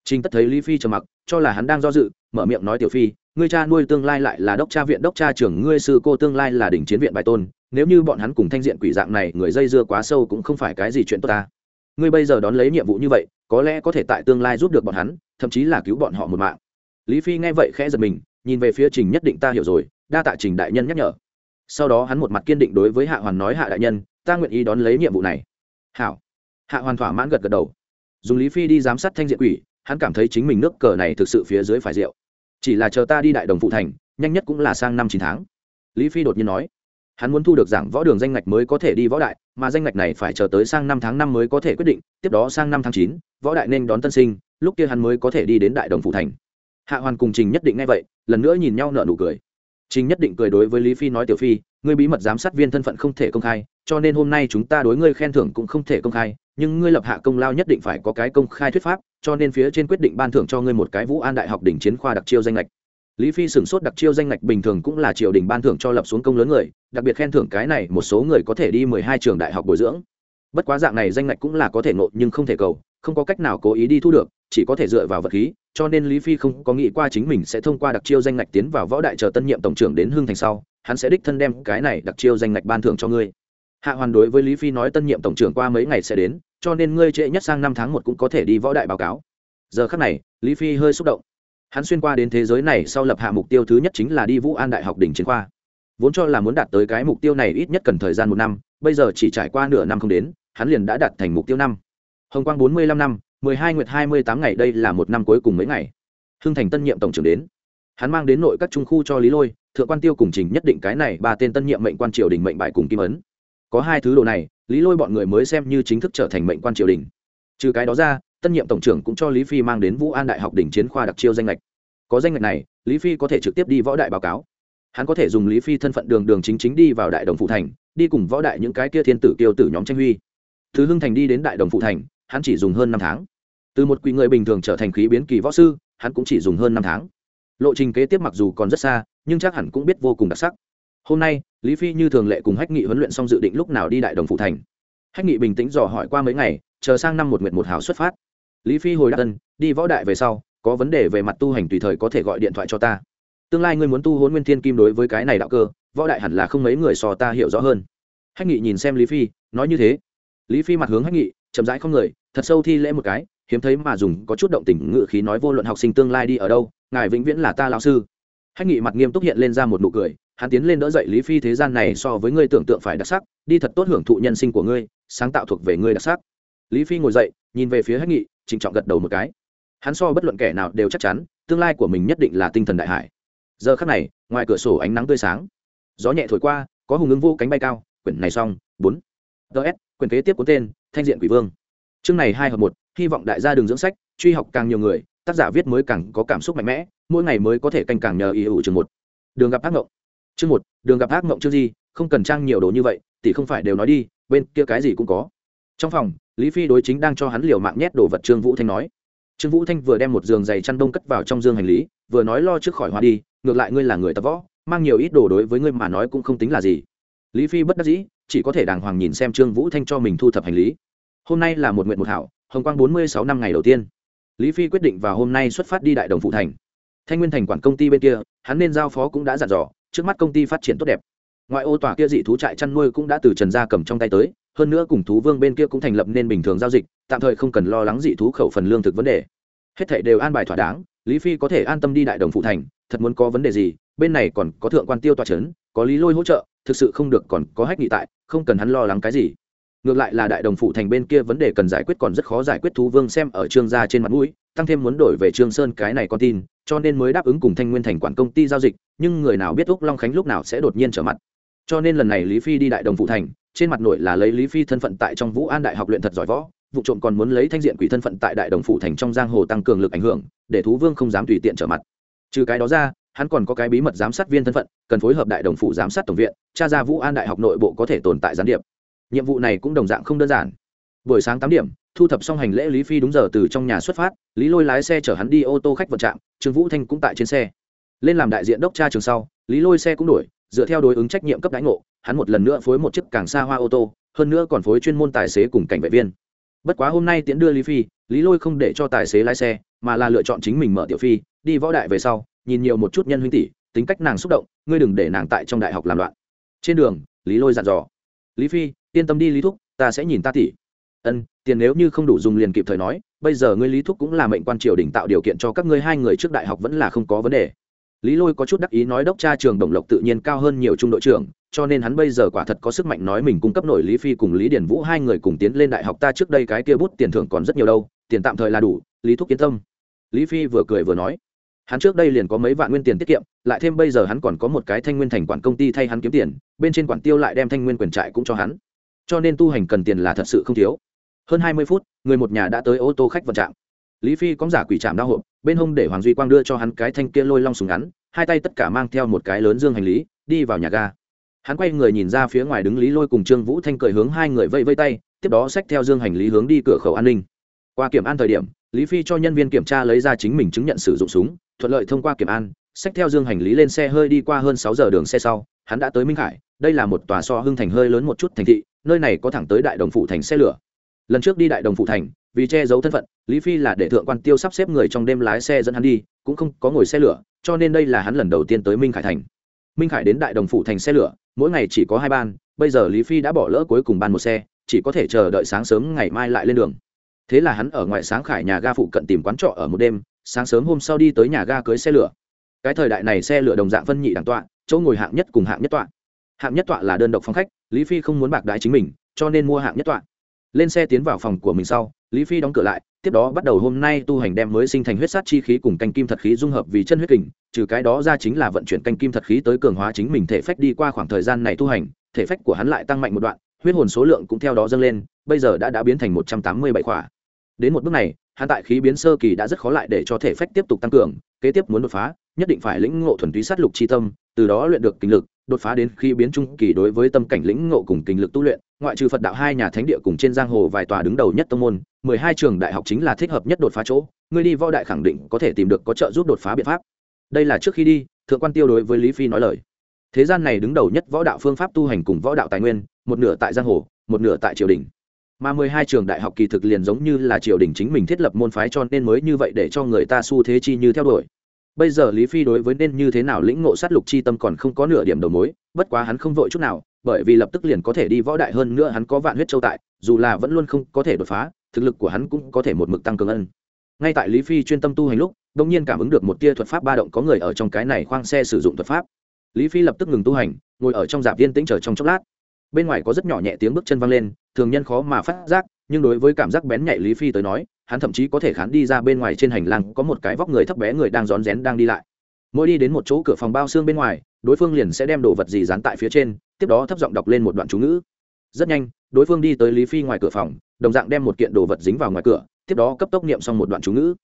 Trình Tất thấy Lý Phi trầm mặc, cho là hắn đang do dự, mở miệng nói tiểu phi, ngươi cha nuôi tương lai lại là đốc cha viện đốc cha trưởng, ngươi sư cô tương lai là đỉnh chiến viện bài tôn, nếu như bọn hắn cùng thanh diện quỷ dạng này, người dây dưa quá sâu cũng không phải cái gì chuyện tốt ta. Ngươi bây giờ đón lấy nhiệm vụ như vậy, có lẽ có thể tại tương lai giúp được bọn hắn, thậm chí là cứu bọn họ một mạng. Lý Phi nghe vậy khẽ giật mình, nhìn về phía Trình Nhất Định ta hiểu rồi, đa tạ Trình đại nhân nhắc nhở. Sau đó hắn một mặt kiên định đối với Hạ Hoàn nói Hạ đại nhân, ta nguyện ý đón lấy nhiệm vụ này. Hảo. Hạ Hoàn thỏa mãn gật gật đầu. Dùng Lý Phi đi giám sát thanh diện quỷ, hắn cảm thấy chính mình nước cờ này thực sự phía dưới phải rượu chỉ là chờ ta đi đại đồng phụ thành, nhanh nhất cũng là sang năm chín tháng. Lý phi đột nhiên nói, hắn muốn thu được giảng võ đường danh ngạch mới có thể đi võ đại, mà danh ngạch này phải chờ tới sang năm tháng năm mới có thể quyết định, tiếp đó sang năm tháng chín, võ đại nên đón tân sinh, lúc kia hắn mới có thể đi đến đại đồng phụ thành. Hạ hoàn cùng trình nhất định ngay vậy, lần nữa nhìn nhau nợ nụ cười. Trình nhất định cười đối với lý phi nói, tiểu phi, ngươi bí mật giám sát viên thân phận không thể công khai, cho nên hôm nay chúng ta đối ngươi khen thưởng cũng không thể công khai, nhưng ngươi lập hạ công lao nhất định phải có cái công khai thuyết pháp cho nên phía trên quyết định ban thưởng cho ngươi một cái vũ an đại học đỉnh chiến khoa đặc chiêu danh lệch lý phi sửng sốt đặc chiêu danh lệch bình thường cũng là triều đình ban thưởng cho lập xuống công lớn người, đặc biệt khen thưởng cái này một số người có thể đi mười hai trường đại học bồi dưỡng. Bất quá dạng này danh lệch cũng là có thể nộp nhưng không thể cầu, không có cách nào cố ý đi thu được, chỉ có thể dựa vào vật khí, cho nên lý phi không có nghĩ qua chính mình sẽ thông qua đặc chiêu danh ngạch tiến vào võ đại chờ tân nhiệm tổng trưởng đến hương thành sau, hắn sẽ đích thân đem cái này đặc chiêu danh ngạch ban thưởng cho ngươi. Hạ hoàn đối với lý phi nói tân nhiệm tổng trưởng qua mấy ngày sẽ đến cho nên ngươi trễ nhất sang năm tháng một cũng có thể đi võ đại báo cáo. Giờ khắc này, lý phi hơi xúc động. Hắn xuyên qua đến thế giới này sau lập hạ mục tiêu thứ nhất chính là đi vũ an đại học đỉnh chiến khoa. Vốn cho là muốn đạt tới cái mục tiêu này ít nhất cần thời gian một năm, bây giờ chỉ trải qua nửa năm không đến, hắn liền đã đạt thành mục tiêu năm. Hồng quang bốn mươi lăm năm, mười hai nguyệt hai mươi tám ngày, đây là một năm cuối cùng mấy ngày. Hưng thành tân nhiệm tổng trưởng đến. Hắn mang đến nội các trung khu cho lý lôi, thượng quan tiêu cùng trình nhất định cái này ba tên tân nhiệm mệnh quan triều đình mệnh bài cùng kim ấn. Có hai thứ đồ này lý lôi bọn người mới xem như chính thức trở thành mệnh quan triều đình. Trừ cái đó ra, tân nhiệm tổng trưởng cũng cho lý phi mang đến vũ an đại học đỉnh chiến khoa đặc chiêu danh lệch có danh lệch này, lý phi có thể trực tiếp đi võ đại báo cáo. Hắn có thể dùng lý phi thân phận đường đường chính chính đi vào đại đồng phụ thành, đi cùng võ đại những cái kia thiên tử kiêu tử nhóm tranh huy. Từ hưng thành đi đến đại đồng phụ thành, hắn chỉ dùng hơn năm tháng. Từ một quỷ người bình thường trở thành khí biến kỳ võ sư, hắn cũng chỉ dùng hơn năm tháng. Lộ trình kế tiếp mặc dù còn rất xa, nhưng chắc hẳn cũng biết vô cùng đặc sắc. Hôm nay lý phi như thường lệ cùng hách nghị huấn luyện xong dự định lúc nào đi đại đồng phụ thành. Hách nghị bình tĩnh dò hỏi qua mấy ngày, chờ sang năm một nguyện một hào xuất phát. Lý phi hồi đáp ân, đi võ đại về sau, có vấn đề về mặt tu hành tùy thời có thể gọi điện thoại cho ta. Tương lai ngươi muốn tu hôn nguyên thiên kim đối với cái này đạo cơ, võ đại hẳn là không mấy người so ta hiểu rõ hơn. Hách nghị nhìn xem lý phi, nói như thế. Lý phi mặt hướng hách nghị, chậm rãi không người, thật sâu thi lễ một cái, hiếm thấy mà dùng có chút động tình ngự khí nói vô luận học sinh tương lai đi ở đâu, ngài vĩnh viễn là ta lão sư. Hách nghị mặt nghiêm túc hiện lên ra một nụ cười hắn tiến lên đỡ dậy lý phi thế gian này so với ngươi tưởng tượng phải đặc sắc, đi thật tốt hưởng thụ nhân sinh của ngươi, sáng tạo thuộc về ngươi đặc sắc. Lý phi ngồi dậy, nhìn về phía hách nghị, trịnh trọng gật đầu một cái. Hắn so bất luận kẻ nào đều chắc chắn, tương lai của mình nhất định là tinh thần đại hải. Giờ khắc này, ngoài cửa sổ ánh nắng tươi sáng. Gió nhẹ thổi qua, có hùng ứng vô cánh bay cao, quyển này xong, bốn. Ts quyển kế tiếp có tên, thanh diện quỷ vương. Chương này hai hợp một, hy vọng đại gia đường dưỡng sách, truy học càng nhiều người, tác giả viết mới càng có cảm xúc mạnh mẽ, mỗi ngày mới có thể canh càng nhờ ý ủ chương một. Đường gặp ác mộng chương một, đường gặp ác mộng chương gì, không cần trang nhiều đồ như vậy thì không phải đều nói đi, bên kia cái gì cũng có. Trong phòng, lý phi đối chính đang cho hắn liều mạng nhét đồ vật trương vũ thanh nói. Trương vũ thanh vừa đem một giường giày chăn đông cất vào trong dương hành lý, vừa nói lo trước khỏi hoa đi, ngược lại ngươi là người tập võ, mang nhiều ít đồ đối với ngươi mà nói cũng không tính là gì. Lý phi bất đắc dĩ, chỉ có thể đàng hoàng nhìn xem trương vũ thanh cho mình thu thập hành lý. Hôm nay là một nguyện một hảo hồng quang bốn mươi sáu năm ngày đầu tiên. Lý phi quyết định vào hôm nay xuất phát đi đại đồng phụ thành. Thanh nguyên thành quản công ty bên kia, hắn nên giao phó cũng đã dặn dò trước mắt công ty phát triển tốt đẹp. Ngoại ô tòa kia dị thú trại chăn nuôi cũng đã từ trần gia cầm trong tay tới, hơn nữa cùng thú vương bên kia cũng thành lập nên bình thường giao dịch, tạm thời không cần lo lắng dị thú khẩu phần lương thực vấn đề. Hết thảy đều an bài thỏa đáng, lý phi có thể an tâm đi đại đồng phụ thành, thật muốn có vấn đề gì, bên này còn có thượng quan tiêu tòa c có lý lôi hỗ trợ, thực sự không được còn có hách nghị tại, không cần hắn lo lắng cái gì. Ngược lại là đại đồng phụ thành bên kia vấn đề cần giải quyết còn rất khó giải quyết thú vương xem ở trương gia trên mặt mũi, tăng thêm muốn đổi về trương sơn cái này con tin cho nên mới đáp ứng cùng thanh nguyên thành quản công ty giao dịch, nhưng người nào biết úc long khánh lúc nào sẽ đột nhiên trở mặt. Cho nên lần này lý phi đi đại đồng phụ thành, trên mặt nội là lấy lý phi thân phận tại trong vũ an đại học luyện thật giỏi võ, vụ trộm còn muốn lấy thanh diện quỷ thân phận tại đại đồng phụ thành trong giang hồ tăng cường lực ảnh hưởng, để thú vương không dám tùy tiện trở mặt. Trừ cái đó ra, hắn còn có cái bí mật giám sát viên thân phận, cần phối hợp đại đồng phụ giám sát tổng viện tra ra vũ an đại học nội bộ có thể tồn tại gián điệp. Nhiệm vụ này cũng đồng dạng không đơn giản. Buổi sáng tám điểm thu thập xong hành lễ lý phi đúng giờ từ trong nhà xuất phát, lý lôi lái xe chở hắn đi ô tô khách vận trạm, trương vũ thanh cũng tại trên xe. Lên làm đại diện đốc tra trường sau, lý lôi xe cũng đổi, dựa theo đối ứng trách nhiệm cấp đánh ngộ, hắn một lần nữa phối một chiếc càng xa hoa ô tô, hơn nữa còn phối chuyên môn tài xế cùng cảnh vệ viên. Bất quá hôm nay tiễn đưa lý phi, lý lôi không để cho tài xế lái xe, mà là lựa chọn chính mình mở tiểu phi, đi võ đại về sau, nhìn nhiều một chút nhân huynh tỷ, tính cách nàng xúc động, ngươi đừng để nàng tại trong đại học làm loạn. Trên đường, lý lôi dặn dò, lý phi, yên tâm đi lý thúc, ta sẽ nhìn ta tỷ ân, tiền nếu như không đủ dùng liền kịp thời nói, bây giờ ngươi lý thúc cũng là mệnh quan triều đình tạo điều kiện cho các ngươi hai người trước đại học vẫn là không có vấn đề. Lý lôi có chút đắc ý nói đốc tra trường đồng lộc tự nhiên cao hơn nhiều trung đội trưởng, cho nên hắn bây giờ quả thật có sức mạnh nói mình cung cấp nổi lý phi cùng lý điển vũ hai người cùng tiến lên đại học ta trước đây cái kia bút tiền thưởng còn rất nhiều đâu, tiền tạm thời là đủ, lý thúc yên tâm. Lý phi vừa cười vừa nói, hắn trước đây liền có mấy vạn nguyên tiền tiết kiệm, lại thêm bây giờ hắn còn có một cái thanh nguyên thành quản công ty thay hắn kiếm tiền, bên trên quản tiêu lại đem thanh nguyên quyền trại cũng cho hắn. Cho nên tu hành cần tiền là thật sự không thiếu hơn hai mươi phút, người một nhà đã tới ô tô khách vận trạm. Lý phi cóng giả quỷ trạm đau hộp, bên hông để hoàng duy quang đưa cho hắn cái thanh kia lôi long súng ngắn, hai tay tất cả mang theo một cái lớn dương hành lý, đi vào nhà ga. Hắn quay người nhìn ra phía ngoài đứng lý lôi cùng trương vũ thanh cười hướng hai người vây vây tay, tiếp đó xách theo dương hành lý hướng đi cửa khẩu an ninh. Qua kiểm an thời điểm, lý phi cho nhân viên kiểm tra lấy ra chính mình chứng nhận sử dụng súng, thuận lợi thông qua kiểm an, xách theo dương hành lý lên xe hơi đi qua hơn sáu giờ đường xe sau, hắn đã tới minh khải, đây là một tòa so hưng thành hơi lớn một chút thành thị, nơi này có thẳng tới đại đồng phụ thành xe lửa lần trước đi đại đồng phụ thành, vì che giấu thân phận, lý phi là để thượng quan tiêu sắp xếp người trong đêm lái xe dẫn hắn đi, cũng không có ngồi xe lửa, cho nên đây là hắn lần đầu tiên tới minh khải thành. Minh khải đến đại đồng phụ thành xe lửa, mỗi ngày chỉ có hai ban, bây giờ lý phi đã bỏ lỡ cuối cùng ban một xe, chỉ có thể chờ đợi sáng sớm ngày mai lại lên đường. Thế là hắn ở ngoài sáng khải nhà ga phụ cận tìm quán trọ ở một đêm, sáng sớm hôm sau đi tới nhà ga cưới xe lửa. Cái thời đại này xe lửa đồng dạng phân nhị đẳng tọa, chỗ ngồi hạng nhất cùng hạng nhất tọa. Hạng nhất tọa là đơn độc phong khách, lý phi không muốn bạc đái chính mình, cho nên mua hạng nhất tọa lên xe tiến vào phòng của mình sau, lý phi đóng cửa lại, tiếp đó bắt đầu hôm nay tu hành đem mới sinh thành huyết sát chi khí cùng canh kim thật khí dung hợp vì chân huyết kình, trừ cái đó ra chính là vận chuyển canh kim thật khí tới cường hóa chính mình thể phách đi qua khoảng thời gian này tu hành, thể phách của hắn lại tăng mạnh một đoạn, huyết hồn số lượng cũng theo đó dâng lên, bây giờ đã đã biến thành một trăm tám mươi bảy khỏa. Đến một bước này, hắn tại khí biến sơ kỳ đã rất khó lại để cho thể phách tiếp tục tăng cường, kế tiếp muốn đột phá, nhất định phải lĩnh ngộ thuần túy sát lục chi tâm, từ đó luyện được kinh lực, đột phá đến khi biến trung kỳ đối với tâm cảnh lĩnh ngộ cùng kinh lực tu luyện ngoại trừ phật đạo hai nhà thánh địa cùng trên giang hồ vài tòa đứng đầu nhất tông môn, mười hai trường đại học chính là thích hợp nhất đột phá chỗ, ngươi đi võ đại khẳng định có thể tìm được có trợ giúp đột phá biện pháp. Đây là trước khi đi, thượng quan tiêu đối với lý phi nói lời. Thế gian này đứng đầu nhất võ đạo phương pháp tu hành cùng võ đạo tài nguyên, một nửa tại giang hồ, một nửa tại triều đình. Mà mười hai trường đại học kỳ thực liền giống như là triều đình chính mình thiết lập môn phái cho nên mới như vậy để cho người ta xu thế chi như theo đuổi bây giờ lý phi đối với nên như thế nào lĩnh ngộ sát lục chi tâm còn không có nửa điểm đầu mối, bất quá hắn không vội chút nào, bởi vì lập tức liền có thể đi võ đại hơn nữa hắn có vạn huyết châu tại, dù là vẫn luôn không có thể đột phá, thực lực của hắn cũng có thể một mực tăng cường ân. Ngay tại lý phi chuyên tâm tu hành lúc đông nhiên cảm ứng được một tia thuật pháp ba động có người ở trong cái này khoang xe sử dụng thuật pháp. Lý phi lập tức ngừng tu hành, ngồi ở trong dạp viên tĩnh chờ trong chốc lát. Bên ngoài có rất nhỏ nhẹ tiếng bước chân văng lên, thường nhân khó mà phát giác, nhưng đối với cảm giác bén nhạy lý phi tới nói hắn thậm chí có thể khán đi ra bên ngoài trên hành lang, có một cái vóc người thấp bé người đang rón rén đang đi lại. Mỗi đi đến một chỗ cửa phòng bao xương bên ngoài, đối phương liền sẽ đem đồ vật gì dán tại phía trên, tiếp đó thấp giọng đọc lên một đoạn chú ngữ. Rất nhanh, đối phương đi tới lý phi ngoài cửa phòng, đồng dạng đem một kiện đồ vật dính vào ngoài cửa, tiếp đó cấp tốc niệm xong một đoạn chú ngữ.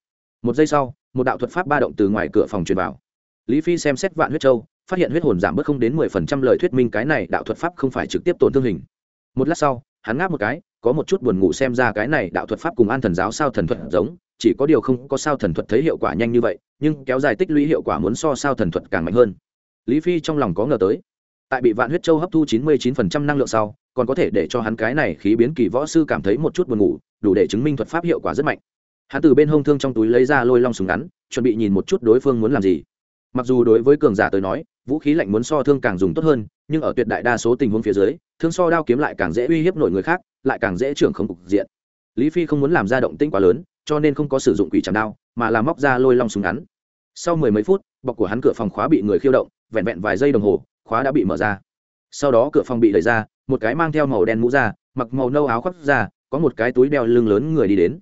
Một giây sau, một đạo thuật pháp ba động từ ngoài cửa phòng truyền vào. Lý phi xem xét vạn huyết châu, phát hiện huyết hồn giảm bớt không đến mười phần trăm lời thuyết minh cái này đạo thuật pháp không phải trực tiếp tổn thương hình. Một lát sau, hắn ngáp một cái có một chút buồn ngủ xem ra cái này đạo thuật pháp cùng an thần giáo sao thần thuật giống, chỉ có điều không có sao thần thuật thấy hiệu quả nhanh như vậy, nhưng kéo dài tích lũy hiệu quả muốn so sao thần thuật càng mạnh hơn. Lý phi trong lòng có ngờ tới. Tại bị vạn huyết châu hấp thu chín mươi chín phần trăm năng lượng sau, còn có thể để cho hắn cái này khí biến kỳ võ sư cảm thấy một chút buồn ngủ, đủ để chứng minh thuật pháp hiệu quả rất mạnh. Hắn từ bên hông thương trong túi lấy ra lôi long súng ngắn, chuẩn bị nhìn một chút đối phương muốn làm gì. Mặc dù đối với cường giả tới nói vũ khí lạnh muốn so thương càng dùng tốt hơn, nhưng ở tuyệt đại đa số tình huống phía dưới, thương so đao kiếm lại càng dễ uy hiếp nổi người khác, lại càng dễ trưởng không cục diện. Lý phi không muốn làm ra động tĩnh quá lớn, cho nên không có sử dụng quỷ chạm đao, mà là móc ra lôi long súng ngắn. Sau mười mấy phút, bọc của hắn cửa phòng khóa bị người khiêu động, vẹn vẹn vài giây đồng hồ, khóa đã bị mở ra. Sau đó cửa phòng bị đẩy ra, một cái mang theo màu đen mũ ra, mặc màu nâu áo khoác ra, có một cái túi đeo lưng lớn người đi đến.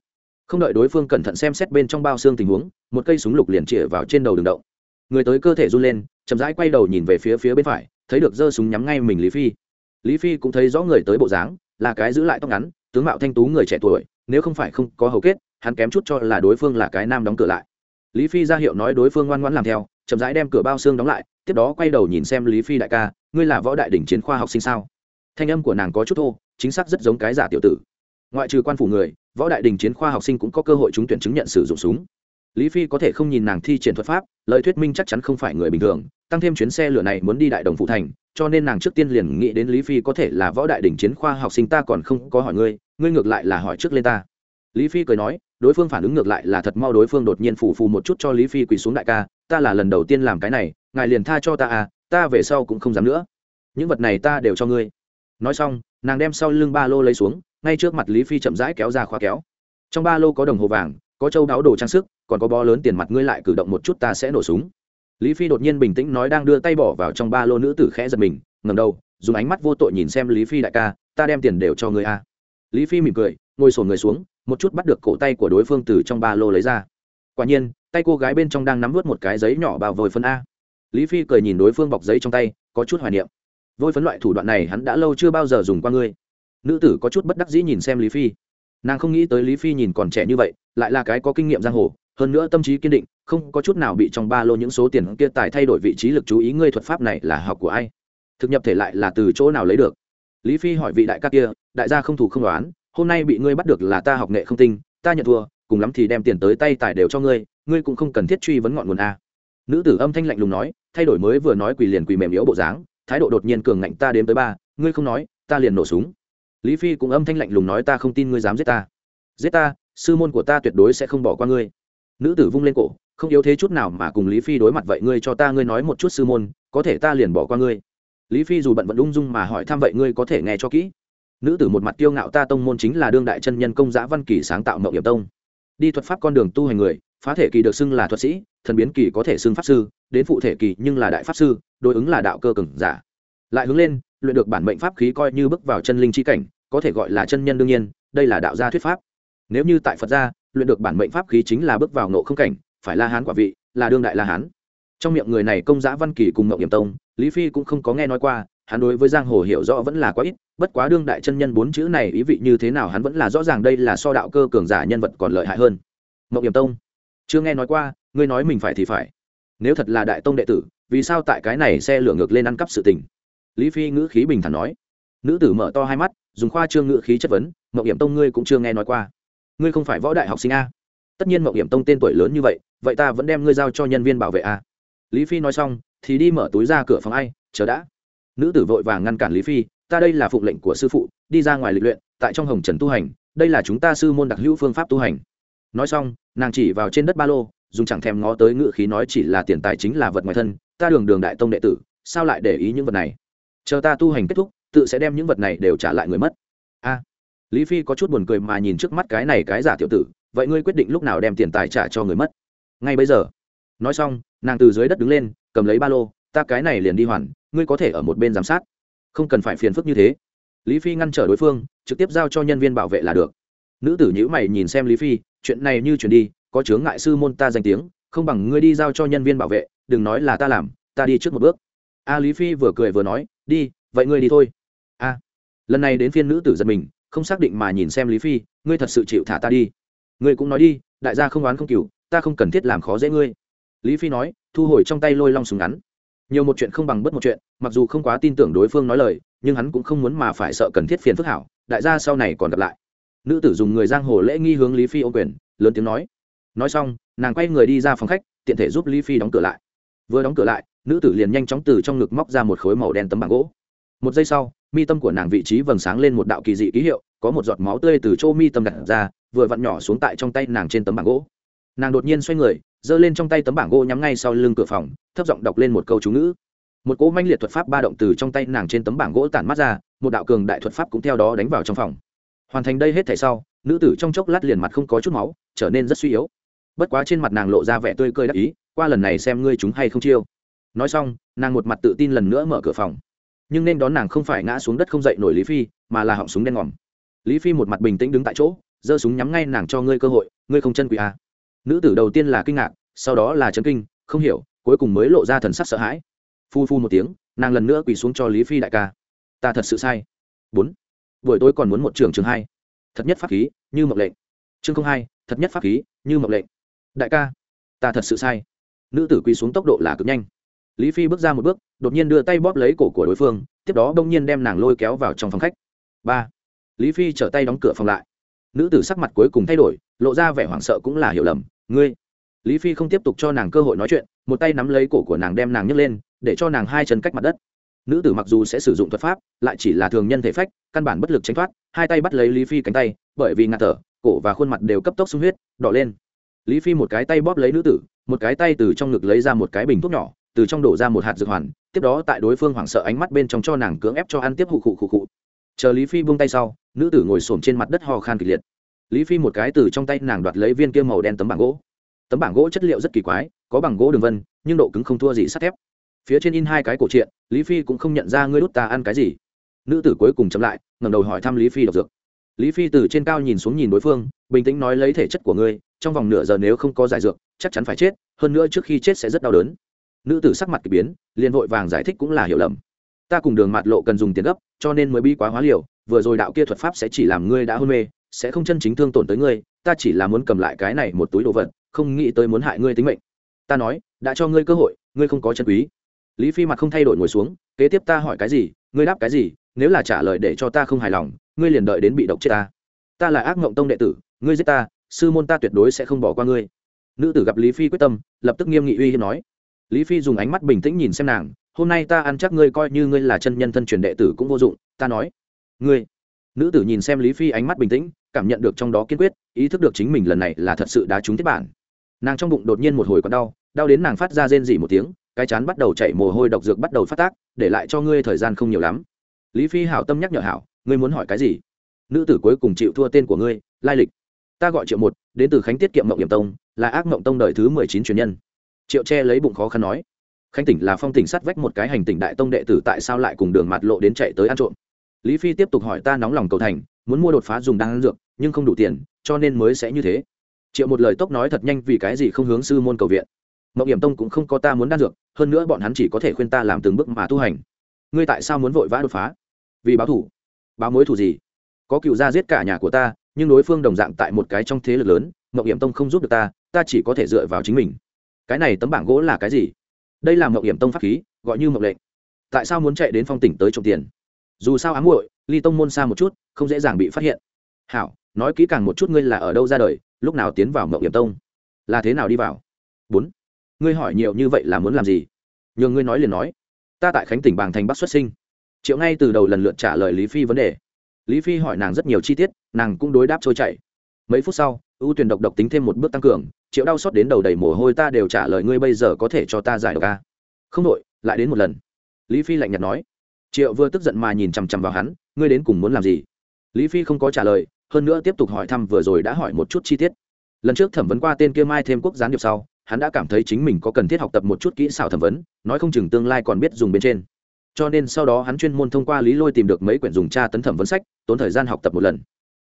Không đợi đối phương cẩn thận xem xét bên trong bao xương tình huống, một cây súng lục liền chĩa vào trên đầu đường động. Người tới cơ thể run lên chậm rãi quay đầu nhìn về phía phía bên phải, thấy được giơ súng nhắm ngay mình lý phi. Lý phi cũng thấy rõ người tới bộ dáng, là cái giữ lại tóc ngắn, tướng mạo thanh tú người trẻ tuổi, nếu không phải không có hầu kết, hắn kém chút cho là đối phương là cái nam đóng cửa lại. Lý phi ra hiệu nói đối phương ngoan ngoãn làm theo, chậm rãi đem cửa bao xương đóng lại, tiếp đó quay đầu nhìn xem lý phi đại ca, ngươi là võ đại đỉnh chiến khoa học sinh sao? Thanh âm của nàng có chút thô, chính xác rất giống cái giả tiểu tử. Ngoại trừ quan phủ người, võ đại đình chiến khoa học sinh cũng có cơ hội trúng tuyển chứng nhận sử dụng súng lý phi có thể không nhìn nàng thi triển thuật pháp, lời thuyết minh chắc chắn không phải người bình thường, tăng thêm chuyến xe lửa này muốn đi đại đồng phụ thành, cho nên nàng trước tiên liền nghĩ đến lý phi có thể là võ đại đỉnh chiến khoa học sinh ta còn không có hỏi ngươi ngươi ngược lại là hỏi trước lên ta. Lý phi cười nói, đối phương phản ứng ngược lại là thật mau đối phương đột nhiên phủ phù một chút cho lý phi quỳ xuống đại ca, ta là lần đầu tiên làm cái này, ngài liền tha cho ta à ta về sau cũng không dám nữa. Những vật này ta đều cho ngươi. Nói xong, nàng đem sau lưng ba lô lấy xuống, ngay trước mặt lý phi chậm rãi kéo ra khóa kéo. Trong ba lô có đồng hồ vàng có châu đáo đồ trang sức, còn có bó lớn tiền mặt ngươi lại cử động một chút ta sẽ nổ súng. Lý phi đột nhiên bình tĩnh nói đang đưa tay bỏ vào trong ba lô nữ tử khẽ giật mình ngầm đầu, dùng ánh mắt vô tội nhìn xem lý phi đại ca, ta đem tiền đều cho ngươi a. Lý phi mỉm cười, ngồi sổ người xuống, một chút bắt được cổ tay của đối phương từ trong ba lô lấy ra. Quả nhiên, tay cô gái bên trong đang nắm vớt một cái giấy nhỏ bao vôi phân a. Lý phi cười nhìn đối phương bọc giấy trong tay, có chút hoài niệm. Vôi phấn loại thủ đoạn này hắn đã lâu chưa bao giờ dùng qua ngươi. Nữ tử có chút bất đắc dĩ nhìn xem lý phi nàng không nghĩ tới lý phi nhìn còn trẻ như vậy, lại là cái có kinh nghiệm giang hồ, hơn nữa tâm trí kiên định, không có chút nào bị trong ba lô những số tiền kia tài thay đổi vị trí lực chú ý ngươi thuật pháp này là học của ai. Thực nhập thể lại là từ chỗ nào lấy được? Lý phi hỏi vị đại ca kia, đại gia không thủ không đoán, hôm nay bị ngươi bắt được là ta học nghệ không tinh, ta nhận thua, cùng lắm thì đem tiền tới tay tài đều cho ngươi ngươi cũng không cần thiết truy vấn ngọn nguồn a. Nữ tử âm thanh lạnh lùng nói, thay đổi mới vừa nói quỳ liền quỳ mềm yếu bộ dáng, thái độ đột nhiên cường ngạnh ta đếm tới ba, ngươi không nói, ta liền nổ súng lý phi cũng âm thanh lạnh lùng nói ta không tin ngươi dám giết ta. Giết ta, sư môn của ta tuyệt đối sẽ không bỏ qua ngươi. Nữ tử vung lên cổ, không yếu thế chút nào mà cùng lý phi đối mặt vậy ngươi cho ta ngươi nói một chút sư môn, có thể ta liền bỏ qua ngươi. Lý phi dù bận vẫn ung dung mà hỏi thăm vậy ngươi có thể nghe cho kỹ. Nữ tử một mặt tiêu ngạo ta tông môn chính là đương đại chân nhân công giã văn kỳ sáng tạo mậu hiệp tông. Đi thuật pháp con đường tu hành người, phá thể kỳ được xưng là thuật sĩ, thần biến kỳ có thể xưng pháp sư, đến phụ thể kỳ nhưng là đại pháp sư, đối ứng là đạo cơ cường giả. Lại hướng lên luyện được bản mệnh pháp khí coi như bước vào chân linh chi cảnh, có thể gọi là chân nhân đương nhiên, đây là đạo gia thuyết pháp. Nếu như tại phật gia, luyện được bản mệnh pháp khí chính là bước vào ngộ không cảnh, phải la hán quả vị, là đương đại la hán. Trong miệng người này công giá văn kỳ cùng mậu hiểm tông, lý phi cũng không có nghe nói qua, hắn đối với giang hồ hiểu rõ vẫn là quá ít, bất quá đương đại chân nhân bốn chữ này ý vị như thế nào hắn vẫn là rõ ràng đây là so đạo cơ cường giả nhân vật còn lợi hại hơn. Mậu hiểm tông, chưa nghe nói qua, ngươi nói mình phải thì phải. Nếu thật là đại tông đệ tử, vì sao tại cái này xe lửa ngược lên ăn cắp sự tình? Lý phi ngữ khí bình thản nói. Nữ tử mở to hai mắt, dùng khoa trương ngữ khí chất vấn mậu hiểm tông ngươi cũng chưa nghe nói qua. Ngươi không phải võ đại học sinh a? Tất nhiên mậu hiểm tông tên tuổi lớn như vậy vậy ta vẫn đem ngươi giao cho nhân viên bảo vệ a. Lý phi nói xong, thì đi mở túi ra cửa phòng ai, chờ đã. Nữ tử vội vàng ngăn cản lý phi, ta đây là phụng lệnh của sư phụ, đi ra ngoài lịch luyện, tại trong hồng trần tu hành, đây là chúng ta sư môn đặc hữu phương pháp tu hành. Nói xong, nàng chỉ vào trên đất ba lô, dùng chẳng thèm ngó tới ngự khí nói chỉ là tiền tài chính là vật ngoài thân, ta đường đường đại tông đệ tử, sao lại để ý những vật này? Chờ ta tu hành kết thúc, tự sẽ đem những vật này đều trả lại người mất. A. Lý phi có chút buồn cười mà nhìn trước mắt cái này cái giả tiểu tử, vậy ngươi quyết định lúc nào đem tiền tài trả cho người mất? Ngay bây giờ. Nói xong, nàng từ dưới đất đứng lên, cầm lấy ba lô, ta cái này liền đi hoàn, ngươi có thể ở một bên giám sát. Không cần phải phiền phức như thế. Lý phi ngăn trở đối phương, trực tiếp giao cho nhân viên bảo vệ là được. Nữ tử nhữ mày nhìn xem lý phi, chuyện này như chuyển đi, có chướng ngại sư môn ta danh tiếng, không bằng ngươi đi giao cho nhân viên bảo vệ, đừng nói là ta làm, ta đi trước một bước. A lý phi vừa cười vừa nói đi, vậy ngươi đi thôi. A. Lần này đến phiên nữ tử giật mình, không xác định mà nhìn xem lý phi, ngươi thật sự chịu thả ta đi. Ngươi cũng nói đi, đại gia không oán không cừu, ta không cần thiết làm khó dễ ngươi. Lý phi nói, thu hồi trong tay lôi long súng ngắn. Nhiều một chuyện không bằng bất một chuyện, mặc dù không quá tin tưởng đối phương nói lời, nhưng hắn cũng không muốn mà phải sợ cần thiết phiền phức hảo, đại gia sau này còn gặp lại. Nữ tử dùng người giang hồ lễ nghi hướng lý phi ô quyền, lớn tiếng nói. Nói xong, nàng quay người đi ra phòng khách, tiện thể giúp lý phi đóng cửa lại. Vừa đóng cửa lại nữ tử liền nhanh chóng từ trong ngực móc ra một khối màu đen tấm bảng gỗ. Một giây sau, mi tâm của nàng vị trí vầng sáng lên một đạo kỳ dị ký hiệu, có một giọt máu tươi từ chỗ mi tâm đặt ra, vừa vặn nhỏ xuống tại trong tay nàng trên tấm bảng gỗ. Nàng đột nhiên xoay người, giơ lên trong tay tấm bảng gỗ nhắm ngay sau lưng cửa phòng, thấp giọng đọc lên một câu chú ngữ. Một cỗ manh liệt thuật pháp ba động từ trong tay nàng trên tấm bảng gỗ tản mắt ra, một đạo cường đại thuật pháp cũng theo đó đánh vào trong phòng. Hoàn thành đây hết thể sau, nữ tử trong chốc lát liền mặt không có chút máu, trở nên rất suy yếu. Bất quá trên mặt nàng lộ ra vẻ tươi cười đắc ý, qua lần này xem ngươi chúng hay không chiêu nói xong, nàng một mặt tự tin lần nữa mở cửa phòng. Nhưng nên đón nàng không phải ngã xuống đất không dậy nổi lý phi, mà là họng súng đen ngòm. Lý phi một mặt bình tĩnh đứng tại chỗ, giơ súng nhắm ngay nàng cho ngươi cơ hội, ngươi không chân quỷ à. nữ tử đầu tiên là kinh ngạc, sau đó là chấn kinh, không hiểu, cuối cùng mới lộ ra thần sắc sợ hãi. Phu phu một tiếng, nàng lần nữa quỳ xuống cho lý phi đại ca. Ta thật sự sai. Bốn. Buổi tối còn muốn một trường trường hai. Thật nhất pháp khí, như mộng lệnh. Chương không hai, thật nhất pháp khí, như mộng lệnh. Đại ca, ta thật sự sai. Nữ tử quỳ xuống tốc độ là cực nhanh lý phi bước ra một bước, đột nhiên đưa tay bóp lấy cổ của đối phương, tiếp đó bỗng nhiên đem nàng lôi kéo vào trong phòng khách. Ba. Lý phi trở tay đóng cửa phòng lại. Nữ tử sắc mặt cuối cùng thay đổi, lộ ra vẻ hoảng sợ cũng là hiểu lầm, ngươi. Lý phi không tiếp tục cho nàng cơ hội nói chuyện, một tay nắm lấy cổ của nàng đem nàng nhấc lên, để cho nàng hai chân cách mặt đất. Nữ tử mặc dù sẽ sử dụng thuật pháp, lại chỉ là thường nhân thể phách, căn bản bất lực tránh thoát, hai tay bắt lấy lý phi cánh tay, bởi vì ngạt thở, cổ và khuôn mặt đều cấp tốc sung huyết, đỏ lên. Lý phi một cái tay bóp lấy nữ tử, một cái tay từ trong ngực lấy ra một cái bình thuốc nhỏ từ trong đổ ra một hạt dược hoàn, tiếp đó tại đối phương hoảng sợ ánh mắt bên trong cho nàng cưỡng ép cho ăn tiếp hụ khụ khụ khụ. Chờ lý phi buông tay sau, nữ tử ngồi xổm trên mặt đất ho khan kịch liệt. Lý phi một cái từ trong tay nàng đoạt lấy viên kia màu đen tấm bảng gỗ. Tấm bảng gỗ chất liệu rất kỳ quái, có bằng gỗ đường vân, nhưng độ cứng không thua gì sắt thép. Phía trên in hai cái cổ truyện, lý phi cũng không nhận ra ngươi đút ta ăn cái gì. Nữ tử cuối cùng chậm lại, ngẩng đầu hỏi thăm lý phi độc dược. Lý phi từ trên cao nhìn xuống nhìn đối phương, bình tĩnh nói lấy thể chất của ngươi, trong vòng nửa giờ nếu không có giải dược, chắc chắn phải chết, hơn nữa trước khi chết sẽ rất đau đớn nữ tử sắc mặt k ỳ biến, liền vội vàng giải thích cũng là hiểu lầm. Ta cùng đường mạt lộ cần dùng tiền gấp, cho nên mới bi quá hóa liều, vừa rồi đạo kia thuật pháp sẽ chỉ làm ngươi đã hôn mê, sẽ không chân chính thương tổn tới ngươi, ta chỉ là muốn cầm lại cái này một túi đồ vật, không nghĩ tới muốn hại ngươi tính mệnh. Ta nói, đã cho ngươi cơ hội, ngươi không có chân quý. Lý phi mặt không thay đổi ngồi xuống, kế tiếp ta hỏi cái gì, ngươi đáp cái gì, nếu là trả lời để cho ta không hài lòng, ngươi liền đợi đến bị độc chết ta. Ta là ác mộng tông đệ tử, ngươi giết ta, sư môn ta tuyệt đối sẽ không bỏ qua ngươi. Nữ tử gặp lý phi quyết tâm, lập tức nghiêm nghị uy hiếp nói lý phi dùng ánh mắt bình tĩnh nhìn xem nàng, hôm nay ta ăn chắc ngươi coi như ngươi là chân nhân thân truyền đệ tử cũng vô dụng, ta nói. Ngươi? Nữ tử nhìn xem lý phi ánh mắt bình tĩnh, cảm nhận được trong đó kiên quyết, ý thức được chính mình lần này là thật sự đá trúng tiếp bản. Nàng trong bụng đột nhiên một hồi còn đau đau đến nàng phát ra rên dỉ một tiếng, cái chán bắt đầu chạy mồ hôi độc dược bắt đầu phát tác, để lại cho ngươi thời gian không nhiều lắm. Lý phi hảo tâm nhắc nhở hảo, ngươi muốn hỏi cái gì? Nữ tử cuối cùng chịu thua tên của ngươi, lai lịch. Ta gọi triệu một, đến từ khánh tiết kiệm mộng hiểm tông, là ác mộng tông đời thứ mười chín truyền nhân triệu che lấy bụng khó khăn nói, khánh tỉnh là phong tỉnh sát vách một cái hành tỉnh đại tông đệ tử tại sao lại cùng đường mặt lộ đến chạy tới ăn trộm? Lý phi tiếp tục hỏi ta nóng lòng cầu thành, muốn mua đột phá dùng đan dược, nhưng không đủ tiền, cho nên mới sẽ như thế. Triệu một lời tốc nói thật nhanh vì cái gì không hướng sư môn cầu viện. Mậu hiểm tông cũng không có ta muốn đan dược, hơn nữa bọn hắn chỉ có thể khuyên ta làm từng bước mà tu hành. Ngươi tại sao muốn vội vã đột phá? Vì báo thủ. Báo mối thủ gì? Có cựu gia giết cả nhà của ta, nhưng đối phương đồng dạng tại một cái trong thế lực lớn, mậu hiểm tông không giúp được ta ta chỉ có thể dựa vào chính mình cái này tấm bảng gỗ là cái gì? Đây là mậu hiểm tông pháp khí, gọi như mậu lệnh. Tại sao muốn chạy đến phong tỉnh tới trộm tiền? Dù sao ám muội, ly tông môn xa một chút, không dễ dàng bị phát hiện. Hảo, nói kỹ càng một chút ngươi là ở đâu ra đời, lúc nào tiến vào mậu hiểm tông? Là thế nào đi vào? Bốn. Ngươi hỏi nhiều như vậy là muốn làm gì? Nhường ngươi nói liền nói. Ta tại khánh tỉnh bàng thành bắc xuất sinh. Triệu ngay từ đầu lần lượt trả lời lý phi vấn đề. Lý phi hỏi nàng rất nhiều chi tiết, nàng cũng đối đáp trôi chảy mấy phút sau, ưu tuyển độc độc tính thêm một bước tăng cường, triệu đau xót đến đầu đầy mồ hôi ta đều trả lời ngươi bây giờ có thể cho ta giải độc ca không đội lại đến một lần. Lý phi lạnh nhạt nói. Triệu vừa tức giận mà nhìn chằm chằm vào hắn, ngươi đến cùng muốn làm gì? Lý phi không có trả lời, hơn nữa tiếp tục hỏi thăm vừa rồi đã hỏi một chút chi tiết. Lần trước thẩm vấn qua tên kia mai thêm quốc gián điệp sau, hắn đã cảm thấy chính mình có cần thiết học tập một chút kỹ xảo thẩm vấn, nói không chừng tương lai còn biết dùng bên trên. Cho nên sau đó hắn chuyên môn thông qua lý lôi tìm được mấy quyển dùng tra tấn thẩm vấn sách, tốn thời gian học tập một lần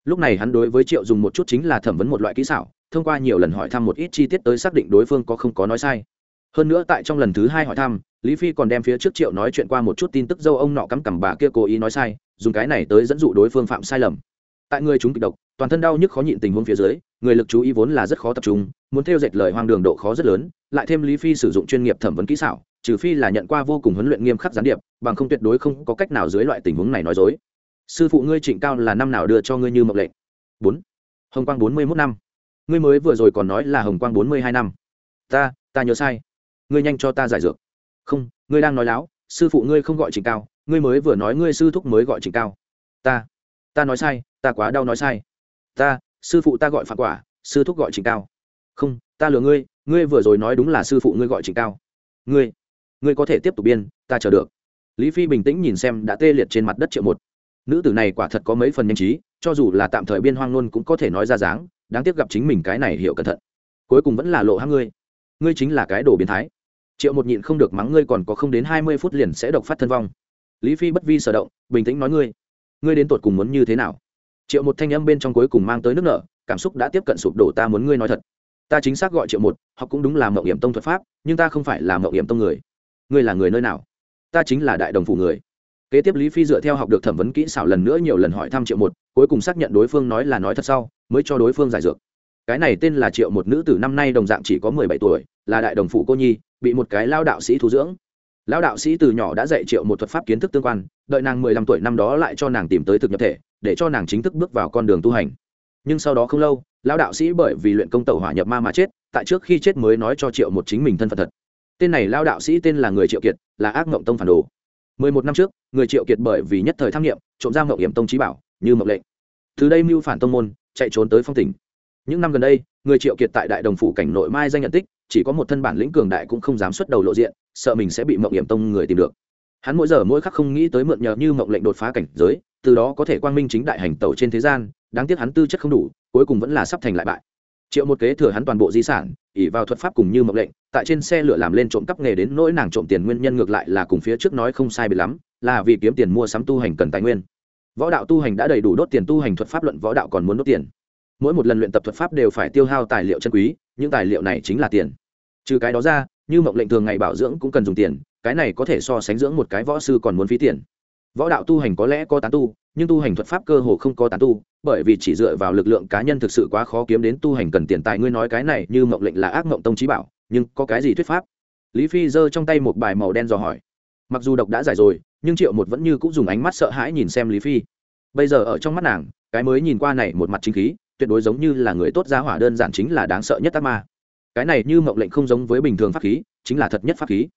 lúc này hắn đối với triệu dùng một chút chính là thẩm vấn một loại kỹ xảo, thông qua nhiều lần hỏi thăm một ít chi tiết tới xác định đối phương có không có nói sai. Hơn nữa tại trong lần thứ hai hỏi thăm, lý phi còn đem phía trước triệu nói chuyện qua một chút tin tức dâu ông nọ cắm cằm bà kia cố ý nói sai, dùng cái này tới dẫn dụ đối phương phạm sai lầm. Tại người chúng kịch độc, toàn thân đau nhức khó nhịn tình huống phía dưới, người lực chú ý vốn là rất khó tập trung, muốn theo dệt lời hoang đường độ khó rất lớn, lại thêm lý phi sử dụng chuyên nghiệp thẩm vấn kỹ xảo, trừ phi là nhận qua vô cùng huấn luyện nghiêm khắc gián điệp, bằng không tuyệt đối không có cách nào dưới loại tình huống này nói dối sư phụ ngươi trịnh cao là năm nào đưa cho ngươi như mộng lệnh bốn. Hồng quang bốn mươi mốt năm. Ngươi mới vừa rồi còn nói là hồng quang bốn mươi hai năm. Ta ta nhớ sai. Ngươi nhanh cho ta giải dược. Không, ngươi đang nói láo. Sư phụ ngươi không gọi trịnh cao. Ngươi mới vừa nói ngươi sư thúc mới gọi trịnh cao. Ta ta nói sai, ta quá đau nói sai. Ta, sư phụ ta gọi phạt quả, sư thúc gọi trịnh cao. Không, ta lừa ngươi. Ngươi vừa rồi nói đúng là sư phụ ngươi gọi trịnh cao. Ngươi ngươi có thể tiếp tục biên, ta chờ được. Lý phi bình tĩnh nhìn xem đã tê liệt trên mặt đất triệu một nữ tử này quả thật có mấy phần nhanh trí, cho dù là tạm thời biên hoang luôn cũng có thể nói ra dáng, đáng tiếc gặp chính mình cái này hiểu cẩn thận. Cuối cùng vẫn là lộ hãng ngươi. Ngươi chính là cái đồ biến thái. Triệu một nhịn không được mắng ngươi còn có không đến hai mươi phút liền sẽ độc phát thân vong. Lý phi bất vi sở động, bình tĩnh nói ngươi ngươi đến tột cùng muốn như thế nào? Triệu một thanh âm bên trong cuối cùng mang tới nước nở, cảm xúc đã tiếp cận sụp đổ ta muốn ngươi nói thật. Ta chính xác gọi triệu một họ cũng đúng là mậu hiểm tông thuật pháp, nhưng ta không phải là mậu hiểm tông người. Ngươi là người nơi nào? Ta chính là đại đồng phủ người kế tiếp lý phi dựa theo học được thẩm vấn kỹ xảo lần nữa nhiều lần hỏi thăm triệu một, cuối cùng xác nhận đối phương nói là nói thật sau, mới cho đối phương giải dược. Cái này tên là triệu một nữ tử năm nay đồng dạng chỉ có mười bảy tuổi, là đại đồng phụ cô nhi, bị một cái lao đạo sĩ thu dưỡng. Lao đạo sĩ từ nhỏ đã dạy triệu một thuật pháp kiến thức tương quan, đợi nàng mười lăm tuổi năm đó lại cho nàng tìm tới thực nhập thể, để cho nàng chính thức bước vào con đường tu hành. Nhưng sau đó không lâu, lao đạo sĩ bởi vì luyện công tẩu hỏa nhập ma mà chết, tại trước khi chết mới nói cho triệu một chính mình thân phận thật. Tên này lao đạo sĩ tên là người triệu kiệt, là ác mộng tông phản đồ mười một năm trước, người triệu kiệt bởi vì nhất thời tham nghiệm, trộm ra mộng hiểm tông trí bảo, như mộng lệnh. Từ đây mưu phản tông môn, chạy trốn tới phong tỉnh. Những năm gần đây, người triệu kiệt tại đại đồng phủ cảnh nội mai danh nhận tích, chỉ có một thân bản lĩnh cường đại cũng không dám xuất đầu lộ diện, sợ mình sẽ bị mộng hiểm tông người tìm được. Hắn mỗi giờ mỗi khắc không nghĩ tới mượn nhờ như mộng lệnh đột phá cảnh giới, từ đó có thể quang minh chính đại hành tẩu trên thế gian, đáng tiếc hắn tư chất không đủ, cuối cùng vẫn là sắp thành lại bại triệu một kế thừa hắn toàn bộ di sản ỉ vào thuật pháp cùng như mộng lệnh, tại trên xe lửa làm lên trộm cắp nghề đến nỗi nàng trộm tiền nguyên nhân ngược lại là cùng phía trước nói không sai bị lắm, là vì kiếm tiền mua sắm tu hành cần tài nguyên. Võ đạo tu hành đã đầy đủ đốt tiền tu hành thuật pháp luận võ đạo còn muốn đốt tiền. Mỗi một lần luyện tập thuật pháp đều phải tiêu hao tài liệu chân quý, những tài liệu này chính là tiền. Trừ cái đó ra, như mộng lệnh thường ngày bảo dưỡng cũng cần dùng tiền, cái này có thể so sánh dưỡng một cái võ sư còn muốn phí tiền. Võ đạo tu hành có lẽ có tán tu nhưng tu hành thuật pháp cơ hồ không có tán tu, bởi vì chỉ dựa vào lực lượng cá nhân thực sự quá khó kiếm đến tu hành cần tiền tài. Ngươi nói cái này như mộng lệnh là ác mộng tông trí bảo, nhưng có cái gì thuyết pháp? Lý phi giơ trong tay một bài màu đen dò hỏi. Mặc dù độc đã giải rồi, nhưng triệu một vẫn như cũng dùng ánh mắt sợ hãi nhìn xem lý phi. Bây giờ ở trong mắt nàng, cái mới nhìn qua này một mặt chính khí, tuyệt đối giống như là người tốt giá hỏa đơn giản chính là đáng sợ nhất ác ma. Cái này như mộng lệnh không giống với bình thường pháp khí, chính là thật nhất pháp khí.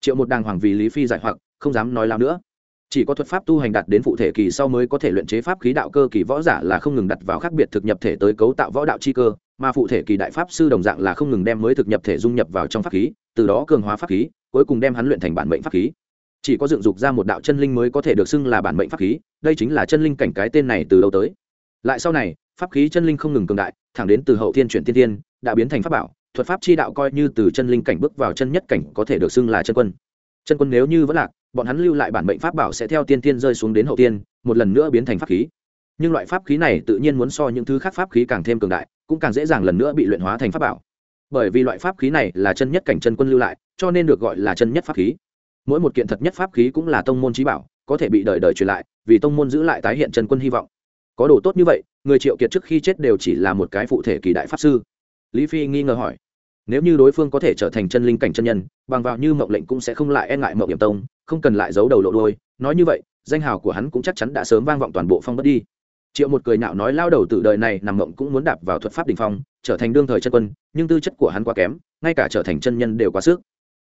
Triệu một đàng hoàng vì lý phi giải hoặc, không dám nói lao nữa chỉ có thuật pháp tu hành đạt đến phụ thể kỳ sau mới có thể luyện chế pháp khí đạo cơ kỳ võ giả là không ngừng đặt vào khác biệt thực nhập thể tới cấu tạo võ đạo chi cơ, mà phụ thể kỳ đại pháp sư đồng dạng là không ngừng đem mới thực nhập thể dung nhập vào trong pháp khí, từ đó cường hóa pháp khí, cuối cùng đem hắn luyện thành bản mệnh pháp khí. Chỉ có dựng dục ra một đạo chân linh mới có thể được xưng là bản mệnh pháp khí, đây chính là chân linh cảnh cái tên này từ đâu tới. Lại sau này, pháp khí chân linh không ngừng cường đại, thẳng đến từ hậu thiên chuyển tiên tiên, đã biến thành pháp bảo, thuật pháp chi đạo coi như từ chân linh cảnh bước vào chân nhất cảnh có thể được xưng là chân quân. Chân quân nếu như vẫn lạc bọn hắn lưu lại bản mệnh pháp bảo sẽ theo tiên tiên rơi xuống đến hậu tiên, một lần nữa biến thành pháp khí. Nhưng loại pháp khí này tự nhiên muốn so những thứ khác pháp khí càng thêm cường đại, cũng càng dễ dàng lần nữa bị luyện hóa thành pháp bảo. Bởi vì loại pháp khí này là chân nhất cảnh chân quân lưu lại, cho nên được gọi là chân nhất pháp khí. Mỗi một kiện thật nhất pháp khí cũng là tông môn trí bảo, có thể bị đời đời truyền lại, vì tông môn giữ lại tái hiện chân quân hy vọng. Có đồ tốt như vậy, người triệu kiệt trước khi chết đều chỉ là một cái phụ thể kỳ đại pháp sư. Lý phi nghi ngờ hỏi, nếu như đối phương có thể trở thành chân linh cảnh chân nhân, bằng vào như mộng lệnh cũng sẽ không lại e ngại mộng hiểm tông không cần lại giấu đầu lộ đôi, nói như vậy, danh hào của hắn cũng chắc chắn đã sớm vang vọng toàn bộ phong bất đi. Triệu một cười nhạo nói lao đầu từ đời này nằm mộng cũng muốn đạp vào thuật pháp đình phong, trở thành đương thời chân quân, nhưng tư chất của hắn quá kém, ngay cả trở thành chân nhân đều quá sức.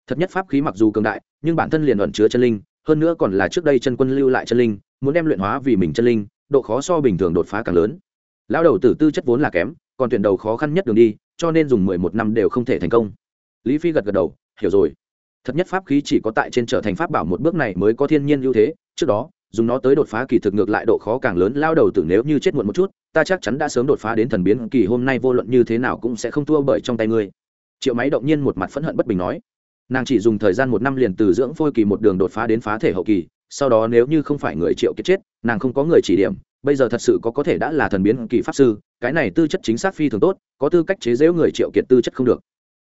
Thật nhất pháp khí mặc dù cường đại, nhưng bản thân liền ẩn chứa chân linh, hơn nữa còn là trước đây chân quân lưu lại chân linh, muốn đem luyện hóa vì mình chân linh, độ khó so bình thường đột phá càng lớn. Lao đầu tử tư chất vốn là kém, còn tuyển đầu khó khăn nhất đường đi, cho nên dùng mười một năm đều không thể thành công. Lý phi gật gật đầu, hiểu rồi thật nhất pháp khí chỉ có tại trên trở thành pháp bảo một bước này mới có thiên nhiên ưu thế, trước đó, dùng nó tới đột phá kỳ thực ngược lại độ khó càng lớn, lao đầu tử nếu như chết muộn một chút, ta chắc chắn đã sớm đột phá đến thần biến kỳ, hôm nay vô luận như thế nào cũng sẽ không thua bởi trong tay ngươi. Triệu máy động nhiên một mặt phẫn hận bất bình nói. Nàng chỉ dùng thời gian một năm liền từ dưỡng phôi kỳ một đường đột phá đến phá thể hậu kỳ, sau đó nếu như không phải người triệu kết chết, nàng không có người chỉ điểm, bây giờ thật sự có có thể đã là thần biến kỳ pháp sư, cái này tư chất chính xác phi thường tốt, có tư cách chế giễu người triệu kiệt tư chất không được.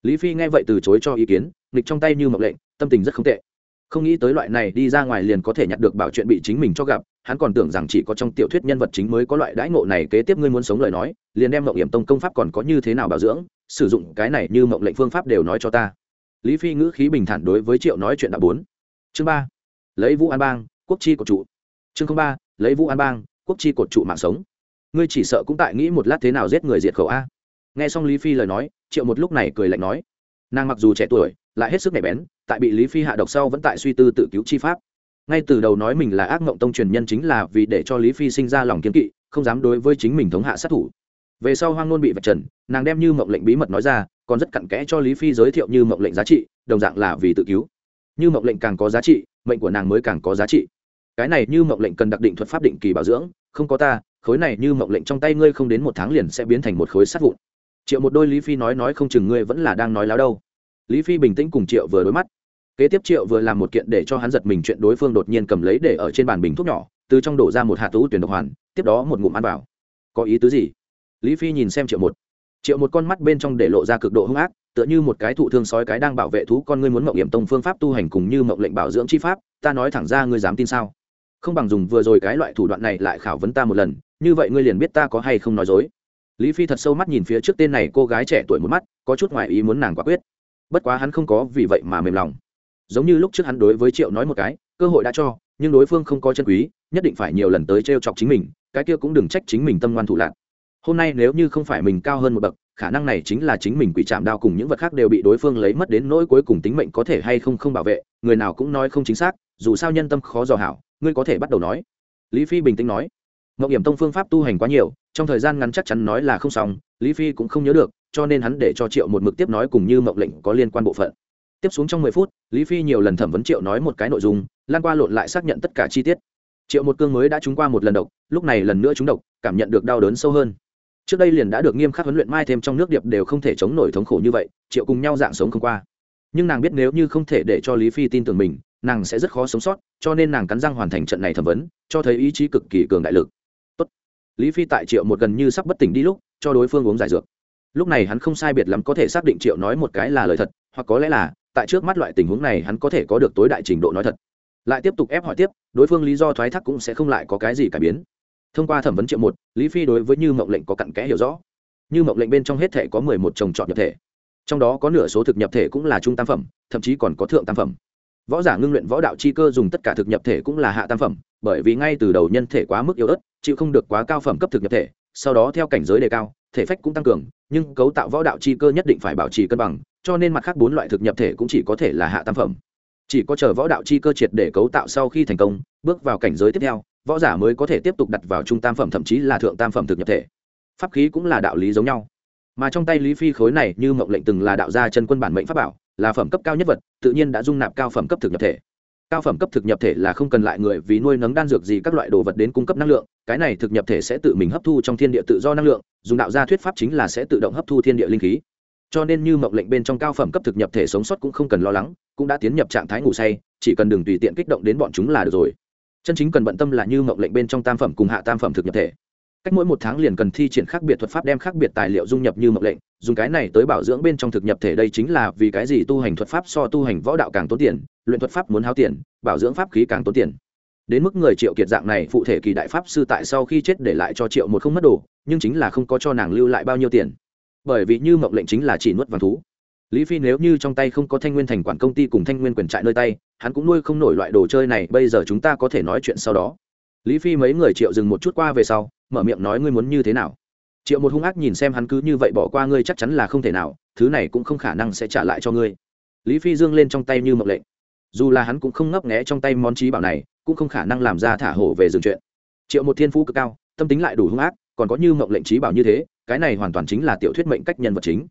Lý phi nghe vậy từ chối cho ý kiến nghịch trong tay như mộc lệnh, tâm tình rất không tệ. Không nghĩ tới loại này đi ra ngoài liền có thể nhặt được bảo chuyện bị chính mình cho gặp, hắn còn tưởng rằng chỉ có trong tiểu thuyết nhân vật chính mới có loại đãi ngộ này kế tiếp ngươi muốn sống lời nói, liền đem mộng hiểm tông công pháp còn có như thế nào bảo dưỡng, sử dụng cái này như mộng lệnh phương pháp đều nói cho ta. Lý phi ngữ khí bình thản đối với triệu nói chuyện đã bốn. Chương ba. Lấy vũ an bang, quốc chi của trụ. Chương ba. Lấy vũ an bang, quốc chi cột trụ mạng sống. Ngươi chỉ sợ cũng tại nghĩ một lát thế nào giết người diệt khẩu a. Nghe xong lý phi lời nói, triệu một lúc này cười lạnh nói nàng mặc dù trẻ tuổi, lại hết sức nhạy bén, tại bị lý phi hạ độc sau vẫn tại suy tư tự cứu chi pháp. Ngay từ đầu nói mình là ác mộng tông truyền nhân chính là vì để cho lý phi sinh ra lòng kiên kỵ, không dám đối với chính mình thống hạ sát thủ. Về sau hoang nôn bị vạch trần, nàng đem như mộng lệnh bí mật nói ra, còn rất cặn kẽ cho lý phi giới thiệu như mộng lệnh giá trị, đồng dạng là vì tự cứu. Như mộng lệnh càng có giá trị, mệnh của nàng mới càng có giá trị. Cái này như mộng lệnh cần đặc định thuật pháp định kỳ bảo dưỡng, không có ta, khối này như mộng lệnh trong tay ngươi không đến một tháng liền sẽ biến thành một khối sát vụn. Triệu một đôi lý phi nói nói không chừng ngươi vẫn là đang nói láo đâu lý phi bình tĩnh cùng triệu vừa đối mắt. Kế tiếp triệu vừa làm một kiện để cho hắn giật mình chuyện đối phương đột nhiên cầm lấy để ở trên bàn bình thuốc nhỏ, từ trong đổ ra một hạt tú tuyển độc hoàn, tiếp đó một ngụm ăn vào. Có ý tứ gì? Lý phi nhìn xem triệu một. Triệu một con mắt bên trong để lộ ra cực độ hung ác, tựa như một cái thụ thương sói cái đang bảo vệ thú con ngươi muốn mộng hiểm tông phương pháp tu hành cùng như mộng lệnh bảo dưỡng chi pháp, ta nói thẳng ra ngươi dám tin sao? Không bằng dùng vừa rồi cái loại thủ đoạn này lại khảo vấn ta một lần, như vậy ngươi liền biết ta có hay không nói dối. Lý phi thật sâu mắt nhìn phía trước tên này cô gái trẻ tuổi một mắt, có chút ngoại ý muốn nàng quả quyết bất quá hắn không có vì vậy mà mềm lòng. Giống như lúc trước hắn đối với triệu nói một cái, cơ hội đã cho, nhưng đối phương không có chân quý, nhất định phải nhiều lần tới t r e o chọc chính mình, cái kia cũng đừng trách chính mình tâm ngoan thủ lạc. Hôm nay nếu như không phải mình cao hơn một bậc, khả năng này chính là chính mình quỷ chạm đao cùng những vật khác đều bị đối phương lấy mất đến nỗi cuối cùng tính mệnh có thể hay không không bảo vệ, người nào cũng nói không chính xác, dù sao nhân tâm khó dò hảo, ngươi có thể bắt đầu nói. Lý phi bình tĩnh nói. Ngọc hiểm tông phương pháp tu hành quá nhiều, trong thời gian ngắn chắc chắn nói là không xong, lý phi cũng không nhớ được cho nên hắn để cho triệu một mực tiếp nói cùng như mộng lệnh có liên quan bộ phận. Tiếp xuống trong mười phút, lý phi nhiều lần thẩm vấn triệu nói một cái nội dung, lan qua lộn lại xác nhận tất cả chi tiết. Triệu một cương mới đã trúng qua một lần độc, lúc này lần nữa trúng độc, cảm nhận được đau đớn sâu hơn. Trước đây liền đã được nghiêm khắc huấn luyện mai thêm trong nước điệp đều không thể chống nổi thống khổ như vậy, triệu cùng nhau dạng sống không qua. Nhưng nàng biết nếu như không thể để cho lý phi tin tưởng mình, nàng sẽ rất khó sống sót, cho nên nàng cắn răng hoàn thành trận này thẩm vấn, cho thấy ý chí cực kỳ cường đại lực. Tốt. lý phi tại triệu một gần như sắp bất tỉnh đi lúc, cho đối phương uống giải dược lúc này hắn không sai biệt lắm có thể xác định triệu nói một cái là lời thật, hoặc có lẽ là, tại trước mắt loại tình huống này hắn có thể có được tối đại trình độ nói thật. Lại tiếp tục ép hỏi tiếp, đối phương lý do thoái thác cũng sẽ không lại có cái gì cải biến. Thông qua thẩm vấn triệu một, lý phi đối với như mộng lệnh có cặn kẽ hiểu rõ. Như mộng lệnh bên trong hết thể có mười một trồng chọn nhập thể. Trong đó có nửa số thực nhập thể cũng là trung tam phẩm, thậm chí còn có thượng tam phẩm. Võ giả ngưng luyện võ đạo chi cơ dùng tất cả thực nhập thể cũng là hạ tam phẩm, bởi vì ngay từ đầu nhân thể quá mức yếu ớt, chịu không được quá cao phẩm cấp thực nhập thể, sau đó theo cảnh giới đề cao thể phách cũng tăng cường, nhưng cấu tạo võ đạo chi cơ nhất định phải bảo trì cân bằng, cho nên mặt khác bốn loại thực nhập thể cũng chỉ có thể là hạ tam phẩm. Chỉ có chờ võ đạo chi cơ triệt để cấu tạo sau khi thành công, bước vào cảnh giới tiếp theo, võ giả mới có thể tiếp tục đặt vào trung tam phẩm thậm chí là thượng tam phẩm thực nhập thể. Pháp khí cũng là đạo lý giống nhau. Mà trong tay lý phi khối này như mộng lệnh từng là đạo gia chân quân bản mệnh pháp bảo, là phẩm cấp cao nhất vật, tự nhiên đã dung nạp cao phẩm cấp thực nhập thể cao phẩm cấp thực nhập thể là không cần lại người vì nuôi nấng đan dược gì các loại đồ vật đến cung cấp năng lượng, cái này thực nhập thể sẽ tự mình hấp thu trong thiên địa tự do năng lượng, dùng đạo gia thuyết pháp chính là sẽ tự động hấp thu thiên địa linh khí. Cho nên như mộng lệnh bên trong cao phẩm cấp thực nhập thể sống sót cũng không cần lo lắng, cũng đã tiến nhập trạng thái ngủ say, chỉ cần đừng tùy tiện kích động đến bọn chúng là được rồi. Chân chính cần bận tâm là như mộng lệnh bên trong tam phẩm cùng hạ tam phẩm thực nhập thể. Cách mỗi một tháng liền cần thi triển khác biệt thuật pháp đem khác biệt tài liệu dung nhập như mộng lệnh, dùng cái này tới bảo dưỡng bên trong thực nhập thể đây chính là vì cái gì tu hành thuật pháp so tu hành võ đạo càng tốn tiền luyện thuật pháp muốn hao tiền, bảo dưỡng pháp khí càng tốn tiền. Đến mức người triệu kiệt dạng này, phụ thể kỳ đại pháp sư tại sau khi chết để lại cho triệu một không mất đồ, nhưng chính là không có cho nàng lưu lại bao nhiêu tiền. Bởi vì như mộng lệnh chính là chỉ nuốt vàng thú. Lý phi nếu như trong tay không có thanh nguyên thành quản công ty cùng thanh nguyên quyền trại nơi tay, hắn cũng nuôi không nổi loại đồ chơi này, bây giờ chúng ta có thể nói chuyện sau đó. Lý phi mấy người triệu dừng một chút qua về sau, mở miệng nói ngươi muốn như thế nào. Triệu một hung ác nhìn xem hắn cứ như vậy bỏ qua ngươi chắc chắn là không thể nào, thứ này cũng không khả năng sẽ trả lại cho ngươi. Lý phi dương lên trong tay như mộng lệnh dù là hắn cũng không ngấp nghé trong tay món trí bảo này, cũng không khả năng làm ra thả hổ về dừng chuyện. Triệu một thiên phú cực cao, tâm tính lại đủ hung ác, còn có như mộng lệnh trí bảo như thế, cái này hoàn toàn chính là tiểu thuyết mệnh cách nhân vật chính.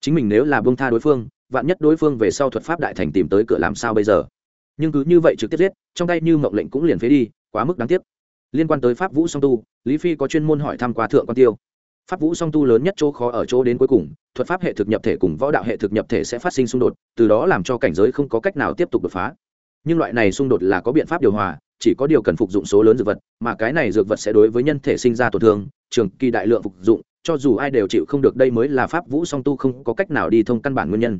Chính mình nếu là bông tha đối phương, vạn nhất đối phương về sau thuật pháp đại thành tìm tới cửa làm sao bây giờ? Nhưng cứ như vậy trực tiếp giết, trong tay như mộng lệnh cũng liền phế đi, quá mức đáng tiếc. Liên quan tới pháp vũ song tu, lý phi có chuyên môn hỏi thăm qua thượng quan tiêu pháp vũ song tu lớn nhất chỗ khó ở chỗ đến cuối cùng, thuật pháp hệ thực nhập thể cùng võ đạo hệ thực nhập thể sẽ phát sinh xung đột, từ đó làm cho cảnh giới không có cách nào tiếp tục đột phá. Nhưng loại này xung đột là có biện pháp điều hòa, chỉ có điều cần phục dụng số lớn dược vật, mà cái này dược vật sẽ đối với nhân thể sinh ra tổn thương, trường kỳ đại lượng phục dụng, cho dù ai đều chịu không được đây mới là pháp vũ song tu không có cách nào đi thông căn bản nguyên nhân.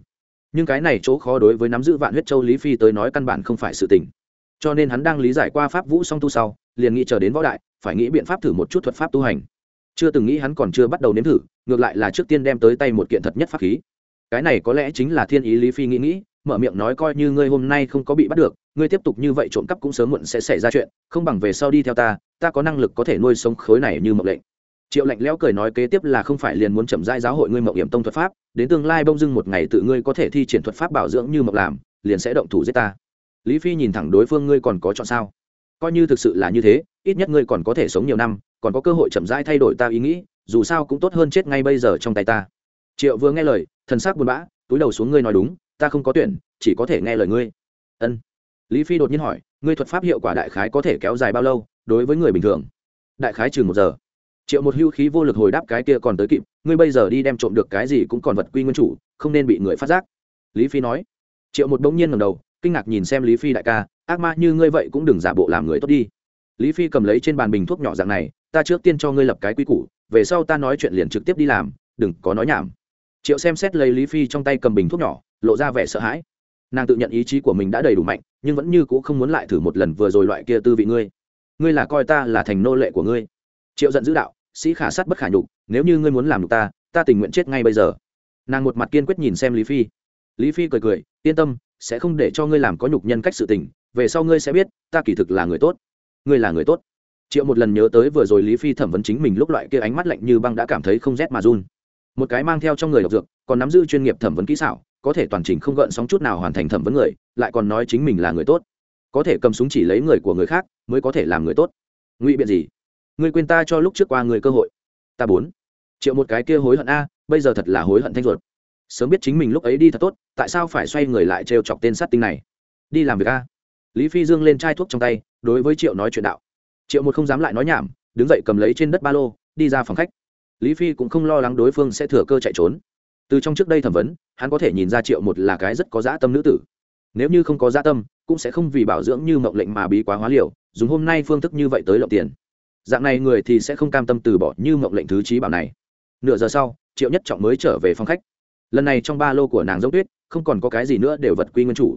Nhưng cái này chỗ khó đối với nắm giữ vạn huyết châu lý phi tới nói căn bản không phải sự tình. Cho nên hắn đang lý giải qua pháp vũ song tu sau, liền nghĩ chờ đến võ đại, phải nghĩ biện pháp thử một chút thuật pháp tu hành chưa từng nghĩ hắn còn chưa bắt đầu nếm thử, ngược lại là trước tiên đem tới tay một kiện thật nhất pháp khí. Cái này có lẽ chính là thiên ý lý phi nghĩ nghĩ, mở miệng nói coi như ngươi hôm nay không có bị bắt được, ngươi tiếp tục như vậy trộm cắp cũng sớm muộn sẽ xảy ra chuyện, không bằng về sau đi theo ta ta có năng lực có thể nuôi sống khối này như mộng lệnh. Triệu lạnh lẽo cười nói kế tiếp là không phải liền muốn chậm rãi giáo hội ngươi mộng hiểm tông thuật pháp, đến tương lai bông dưng một ngày tự ngươi có thể thi triển thuật pháp bảo dưỡng như mộng làm, liền sẽ động thủ giết ta. Lý phi nhìn thẳng đối phương ngươi còn có chọn sao? Coi như thực sự là như thế, ít nhất ngươi còn có thể sống nhiều năm còn có cơ hội chậm rãi thay đổi ta ý nghĩ, dù sao cũng tốt hơn chết ngay bây giờ trong tay ta. Triệu vừa nghe lời, thần sắc buồn bã, túi đầu xuống ngươi nói đúng, ta không có tuyển, chỉ có thể nghe lời ngươi. Ân. Lý phi đột nhiên hỏi, ngươi thuật pháp hiệu quả đại khái có thể kéo dài bao lâu, đối với người bình thường? Đại khái chừng một giờ. Triệu một hưu khí vô lực hồi đáp cái kia còn tới kịp, ngươi bây giờ đi đem trộm được cái gì cũng còn vật quy nguyên chủ, không nên bị người phát giác. Lý phi nói. Triệu một bỗng nhiên ngầm đầu, kinh ngạc nhìn xem lý phi đại ca, ác ma như ngươi vậy cũng đừng giả bộ làm người tốt đi. Lý phi cầm lấy trên bàn bình thuốc nhỏ dạng này ta trước tiên cho ngươi lập cái quy củ, về sau ta nói chuyện liền trực tiếp đi làm, đừng có nói nhảm. Triệu xem xét lấy lý phi trong tay cầm bình thuốc nhỏ, lộ ra vẻ sợ hãi. Nàng tự nhận ý chí của mình đã đầy đủ mạnh, nhưng vẫn như c ũ không muốn lại thử một lần vừa rồi loại kia tư vị ngươi. Ngươi là coi ta là thành nô lệ của ngươi. Triệu giận dữ đạo, sĩ khả sát bất khả nhục, nếu như ngươi muốn làm được ta ta tình nguyện chết ngay bây giờ. Nàng một mặt kiên quyết nhìn xem lý phi. Lý phi cười cười, yên tâm, sẽ không để cho ngươi làm có nhục nhân cách sự tình, về sau ngươi sẽ biết, ta kỳ thực là người tốt. Ngươi là người tốt triệu một lần nhớ tới vừa rồi lý phi thẩm vấn chính mình lúc loại kia ánh mắt lạnh như băng đã cảm thấy không rét mà run. Một cái mang theo trong người độc dược, còn nắm giữ chuyên nghiệp thẩm vấn kỹ xảo, có thể toàn trình không gợn sóng chút nào hoàn thành thẩm vấn người, lại còn nói chính mình là người tốt. Có thể cầm súng chỉ lấy người của người khác, mới có thể làm người tốt. Ngụy biện gì? Ngươi quên ta cho lúc trước qua người cơ hội. Ta bốn. Triệu một cái kia hối hận a, bây giờ thật là hối hận thanh ruột. Sớm biết chính mình lúc ấy đi thật tốt, tại sao phải xoay người lại trêu chọc tên sát tinh này? Đi làm việc a. Lý phi dương lên chai thuốc trong tay, đối với triệu nói chuyện đạo triệu một không dám lại nói nhảm, đứng dậy cầm lấy trên đất ba lô, đi ra phòng khách. Lý phi cũng không lo lắng đối phương sẽ thừa cơ chạy trốn. Từ trong trước đây thẩm vấn, hắn có thể nhìn ra triệu một là cái rất có dã tâm nữ tử. Nếu như không có dã tâm, cũng sẽ không vì bảo dưỡng như mộng lệnh mà bí quá hóa liều, dùng hôm nay phương thức như vậy tới lộng tiền. Dạng này người thì sẽ không cam tâm từ bỏ như mộng lệnh thứ trí bảo này. Nửa giờ sau, triệu nhất trọng mới trở về phòng khách. Lần này trong ba lô của nàng giống tuyết, không còn có cái gì nữa đều vật quy nguyên chủ.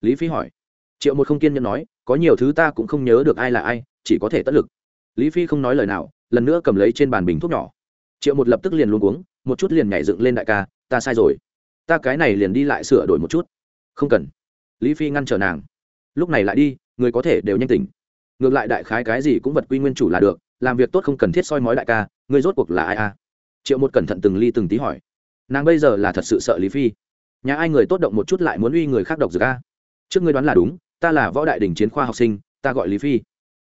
Lý phi hỏi. Triệu một không kiên nhẫn nói, có nhiều thứ ta cũng không nhớ được ai là ai chỉ có thể tất lực. Lý phi không nói lời nào, lần nữa cầm lấy trên bàn bình thuốc nhỏ. Triệu một lập tức liền luôn uống một chút liền nhảy dựng lên đại ca, ta sai rồi. Ta cái này liền đi lại sửa đổi một chút. Không cần. Lý phi ngăn trở nàng. Lúc này lại đi, người có thể đều nhanh tỉnh. Ngược lại đại khái cái gì cũng vật quy nguyên chủ là được, làm việc tốt không cần thiết soi mói đại ca, người rốt cuộc là ai a? Triệu một cẩn thận từng ly từng tí hỏi. Nàng bây giờ là thật sự sợ lý phi. Nhà ai người tốt động một chút lại muốn uy người khác độc dược a? Trước ngươi đoán là đúng, ta là võ đại đình chiến khoa học sinh, ta gọi lý phi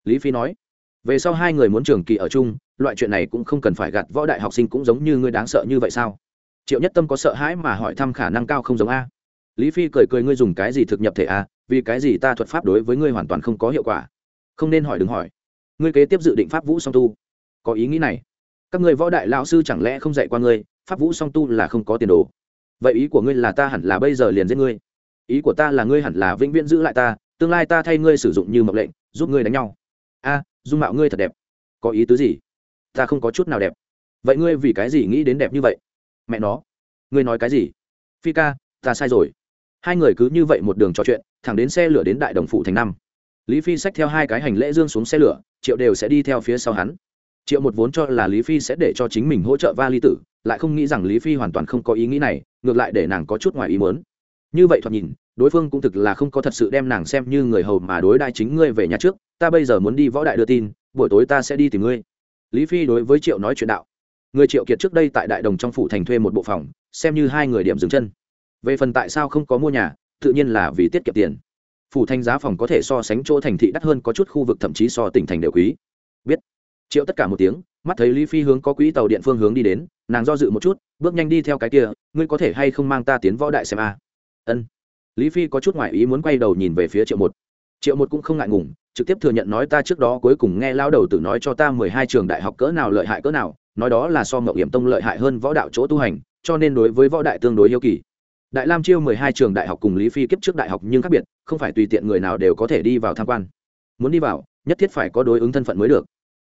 lý phi nói, về sau hai người muốn trường kỳ ở chung, loại chuyện này cũng không cần phải gạt võ đại học sinh cũng giống như ngươi đáng sợ như vậy sao? Triệu nhất tâm có sợ hãi mà hỏi thăm khả năng cao không giống a. Lý phi cười cười, ngươi dùng cái gì thực nhập thể a? Vì cái gì ta thuật pháp đối với ngươi hoàn toàn không có hiệu quả? Không nên hỏi đừng hỏi. Ngươi kế tiếp dự định pháp vũ song tu. Có ý nghĩ này. Các người võ đại lão sư chẳng lẽ không dạy qua ngươi, pháp vũ song tu là không có tiền đồ. Vậy ý của ngươi là ta hẳn là bây giờ liền giết ngươi. Ý của ta là ngươi hẳn là vĩnh viễn giữ lại ta, tương lai ta thay ngươi sử dụng như mệnh lệnh, giúp ngươi đánh nhau a, dung mạo ngươi thật đẹp. Có ý tứ gì? Ta không có chút nào đẹp. Vậy ngươi vì cái gì nghĩ đến đẹp như vậy? Mẹ nó. Ngươi nói cái gì? Phi ca, ta sai rồi. Hai người cứ như vậy một đường trò chuyện, thẳng đến xe lửa đến đại đồng phụ thành năm. Lý phi xách theo hai cái hành lễ dương xuống xe lửa, triệu đều sẽ đi theo phía sau hắn. Triệu một vốn cho là lý phi sẽ để cho chính mình hỗ trợ va ly tử, lại không nghĩ rằng lý phi hoàn toàn không có ý nghĩ này, ngược lại để nàng có chút ngoài ý muốn. Như vậy thoạt nhìn đối phương cũng thực là không có thật sự đem nàng xem như người hầu mà đối đai chính ngươi về nhà trước, ta bây giờ muốn đi võ đại đưa tin, buổi tối ta sẽ đi tìm ngươi. Lý phi đối với triệu nói chuyện đạo. Người triệu kiệt trước đây tại đại đồng trong phủ thành thuê một bộ phòng, xem như hai người điểm dừng chân. Về phần tại sao không có mua nhà, tự nhiên là vì tiết kiệm tiền. Phủ thành giá phòng có thể so sánh chỗ thành thị đắt hơn có chút khu vực thậm chí so tỉnh thành đều quý. Biết. Triệu tất cả một tiếng, mắt thấy lý phi hướng có quỹ tàu điện phương hướng đi đến, nàng do dự một chút, bước nhanh đi theo cái kia, ngươi có thể hay không mang ta tiến võ đại xem a? Ân lý phi có chút ngoại ý muốn quay đầu nhìn về phía triệu một. Triệu một cũng không ngại ngùng, trực tiếp thừa nhận nói ta trước đó cuối cùng nghe lao đầu tử nói cho ta mười hai trường đại học cỡ nào lợi hại cỡ nào, nói đó là so mậu hiểm tông lợi hại hơn võ đạo chỗ tu hành, cho nên đối với võ đại tương đối yêu kỳ. Đại lam chiêu mười hai trường đại học cùng lý phi kiếp trước đại học nhưng khác biệt, không phải tùy tiện người nào đều có thể đi vào tham quan. Muốn đi vào, nhất thiết phải có đối ứng thân phận mới được.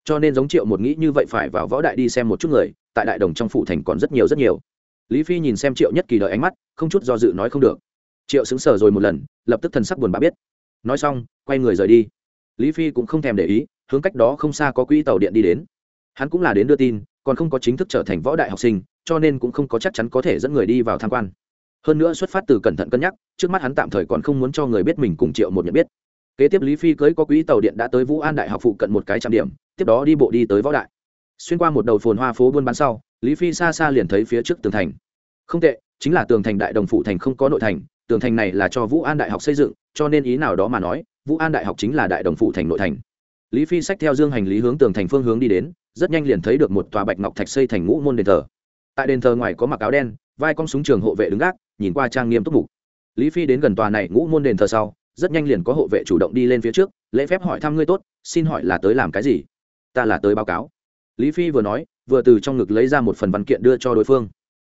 Cho nên giống triệu một nghĩ như vậy phải vào võ đại đi xem một chút người, tại đại đồng trong phủ thành còn rất nhiều rất nhiều. Lý phi nhìn xem triệu nhất kỳ đợi ánh mắt, không chút do dự nói không được triệu xứng sở rồi một lần, lập tức thần sắc buồn bã biết. Nói xong, quay người rời đi. Lý phi cũng không thèm để ý, hướng cách đó không xa có quỹ tàu điện đi đến. Hắn cũng là đến đưa tin, còn không có chính thức trở thành võ đại học sinh, cho nên cũng không có chắc chắn có thể dẫn người đi vào tham quan. Hơn nữa xuất phát từ cẩn thận cân nhắc, trước mắt hắn tạm thời còn không muốn cho người biết mình cùng triệu một nhận biết. Kế tiếp lý phi cưới có quỹ tàu điện đã tới vũ an đại học phụ cận một cái trạm điểm, tiếp đó đi bộ đi tới võ đại. Xuyên qua một đầu phồn hoa phố buôn bán sau, lý phi xa xa liền thấy phía trước tường thành. Không tệ, chính là tường thành đại đồng phụ thành không có nội thành tường thành này là cho vũ an đại học xây dựng, cho nên ý nào đó mà nói, vũ an đại học chính là đại đồng phụ thành nội thành. Lý phi sách theo dương hành lý hướng tường thành phương hướng đi đến, rất nhanh liền thấy được một tòa bạch ngọc thạch xây thành ngũ môn đền thờ. Tại đền thờ ngoài có mặc áo đen, vai con súng trường hộ vệ đứng gác, nhìn qua trang nghiêm túc mục. Lý phi đến gần tòa này ngũ môn đền thờ sau, rất nhanh liền có hộ vệ chủ động đi lên phía trước, lễ phép hỏi thăm ngươi tốt, xin hỏi là tới làm cái gì? Ta là tới báo cáo. Lý phi vừa nói, vừa từ trong ngực lấy ra một phần văn kiện đưa cho đối phương.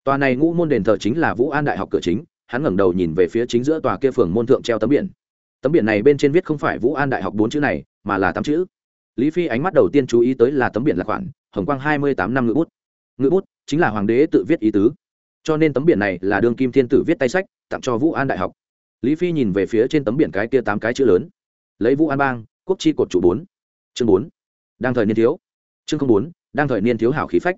Tòa này ngũ môn đền thờ chính là vũ an đại học cửa chính hắn ngẩng đầu nhìn về phía chính giữa tòa kia phường môn thượng treo tấm biển. Tấm biển này bên trên viết không phải vũ an đại học bốn chữ này, mà là tám chữ. Lý phi ánh mắt đầu tiên chú ý tới là tấm biển là khoản, hồng quang hai mươi tám năm ngữ bút. Ngữ bút chính là hoàng đế tự viết ý tứ. Cho nên tấm biển này là đương kim thiên tử viết tay sách, tặng cho vũ an đại học. Lý phi nhìn về phía trên tấm biển cái kia tám cái chữ lớn. Lấy vũ an bang, quốc chi cột trụ bốn. Chương bốn. Đang thời niên thiếu. Chương không bốn, đang thời niên thiếu hảo khí phách.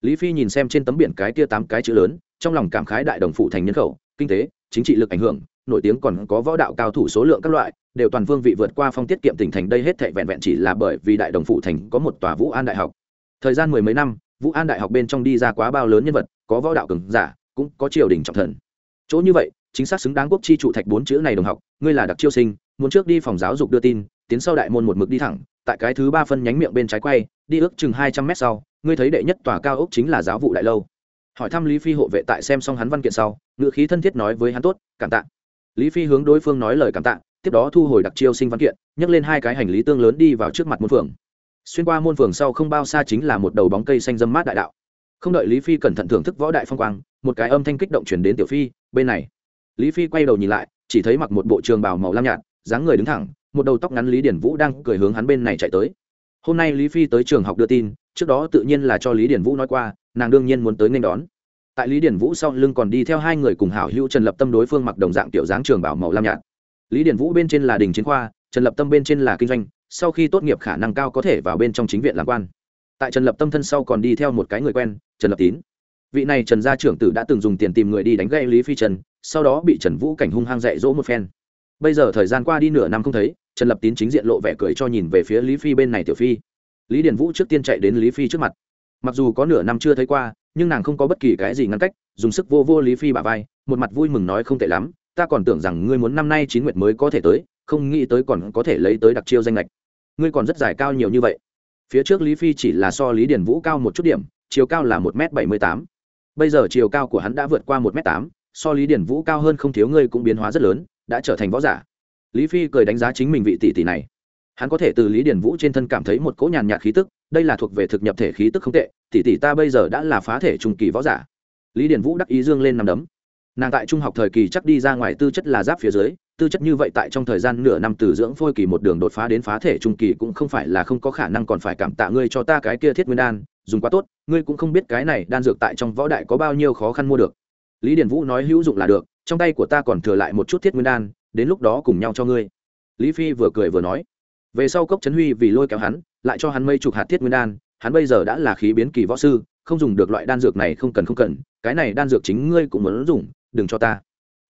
Lý phi nhìn xem trên tấm biển cái kia tám cái chữ lớn, trong lòng cảm khái đại đồng phụ thành nhân khẩu kinh tế, chính trị lực ảnh hưởng, nổi tiếng còn có võ đạo cao thủ số lượng các loại, đều toàn phương vị vượt qua phong tiết kiệm tỉnh thành đây hết thệ vẹn vẹn chỉ là bởi vì đại đồng phụ thành có một tòa vũ an đại học. Thời gian mười mấy năm, vũ an đại học bên trong đi ra quá bao lớn nhân vật, có võ đạo cường giả, cũng có triều đình trọng thần. Chỗ như vậy, chính xác xứng đáng quốc chi trụ thạch bốn chữ này đồng học, ngươi là đặc chiêu sinh, muốn trước đi phòng giáo dục đưa tin, tiến sau đại môn một mực đi thẳng, tại cái thứ ba phân nhánh miệng bên trái quay, đi ước chừng hai trăm mét sau, ngươi thấy đệ nhất tòa cao ốc chính là giáo vụ đại lâu hỏi thăm lý phi hộ vệ tại xem xong hắn văn kiện sau ngự khí thân thiết nói với hắn tốt, cảm tạ. Lý phi hướng đối phương nói lời cảm tạ, tiếp đó thu hồi đặc chiêu sinh văn kiện, nhấc lên hai cái hành lý tương lớn đi vào trước mặt môn phường. Xuyên qua môn phường sau không bao xa chính là một đầu bóng cây xanh dâm mát đại đạo. Không đợi lý phi cẩn thận thưởng thức võ đại phong quang, một cái âm thanh kích động chuyển đến tiểu phi, bên này. Lý phi quay đầu nhìn lại, chỉ thấy mặc một bộ trường bào màu lam nhạt, dáng người đứng thẳng, một đầu tóc ngắn lý điển vũ đang cười hướng hắn bên này chạy tới. Hôm nay lý phi tới trường học đưa tin, trước đó tự nhiên là cho lý điển vũ nói qua nàng đương nhiên muốn tới nên đón. Tại lý điển vũ sau lưng còn đi theo hai người cùng hảo hữu trần lập tâm đối phương mặc đồng dạng tiểu dáng trường bảo màu lam nhạt. Lý điển vũ bên trên là đình chiến khoa, trần lập tâm bên trên là kinh doanh, sau khi tốt nghiệp khả năng cao có thể vào bên trong chính viện làm quan. Tại trần lập tâm thân sau còn đi theo một cái người quen, trần lập tín. Vị này trần gia trưởng tử đã từng dùng tiền tìm người đi đánh gây lý phi trần, sau đó bị trần vũ cảnh hung hăng dạy dỗ một phen. Bây giờ thời gian qua đi nửa năm không thấy, trần lập tín chính diện lộ vẻ cười cho nhìn về phía lý phi bên này tiểu phi. Lý điền vũ trước tiên chạy đến lý phi trước mặt mặc dù có nửa năm chưa thấy qua, nhưng nàng không có bất kỳ cái gì ngăn cách, dùng sức vô vô lý phi bà vai, một mặt vui mừng nói không tệ lắm, ta còn tưởng rằng ngươi muốn năm nay chín nguyệt mới có thể tới, không nghĩ tới còn có thể lấy tới đặc chiêu danh lệch ngươi còn rất dài cao nhiều như vậy. Phía trước lý phi chỉ là so lý điển vũ cao một chút điểm, chiều cao là một m bảy mươi tám. Bây giờ chiều cao của hắn đã vượt qua một m tám, so lý điển vũ cao hơn không thiếu, ngươi cũng biến hóa rất lớn, đã trở thành võ giả. Lý phi cười đánh giá chính mình vị tỷ tỷ này hắn có thể từ lý điển vũ trên thân cảm thấy một cỗ nhàn nhạt khí tức, đây là thuộc về thực nhập thể khí tức không tệ, tỷ tỷ ta bây giờ đã là phá thể trung kỳ võ giả. Lý điển vũ đắc ý dương lên nằm đấm. Nàng tại trung học thời kỳ chắc đi ra ngoài tư chất là giáp phía dưới, tư chất như vậy tại trong thời gian nửa năm từ dưỡng phôi kỳ một đường đột phá đến phá thể trung kỳ cũng không phải là không có khả năng còn phải cảm tạ ngươi cho ta cái kia thiết nguyên đan, dùng quá tốt, ngươi cũng không biết cái này đan dược tại trong võ đại có bao nhiêu khó khăn mua được. Lý điển vũ nói hữu dụng là được, trong tay của ta còn thừa lại một chút thiết nguyên đan, đến lúc đó cùng nhau cho ngươi. Lý phi vừa cười vừa nói về sau cốc trấn huy vì lôi kéo hắn, lại cho hắn mây chục hạt thiết nguyên đan, hắn bây giờ đã là khí biến kỳ võ sư, không dùng được loại đan dược này không cần không cần, cái này đan dược chính ngươi cũng muốn dùng, đừng cho ta.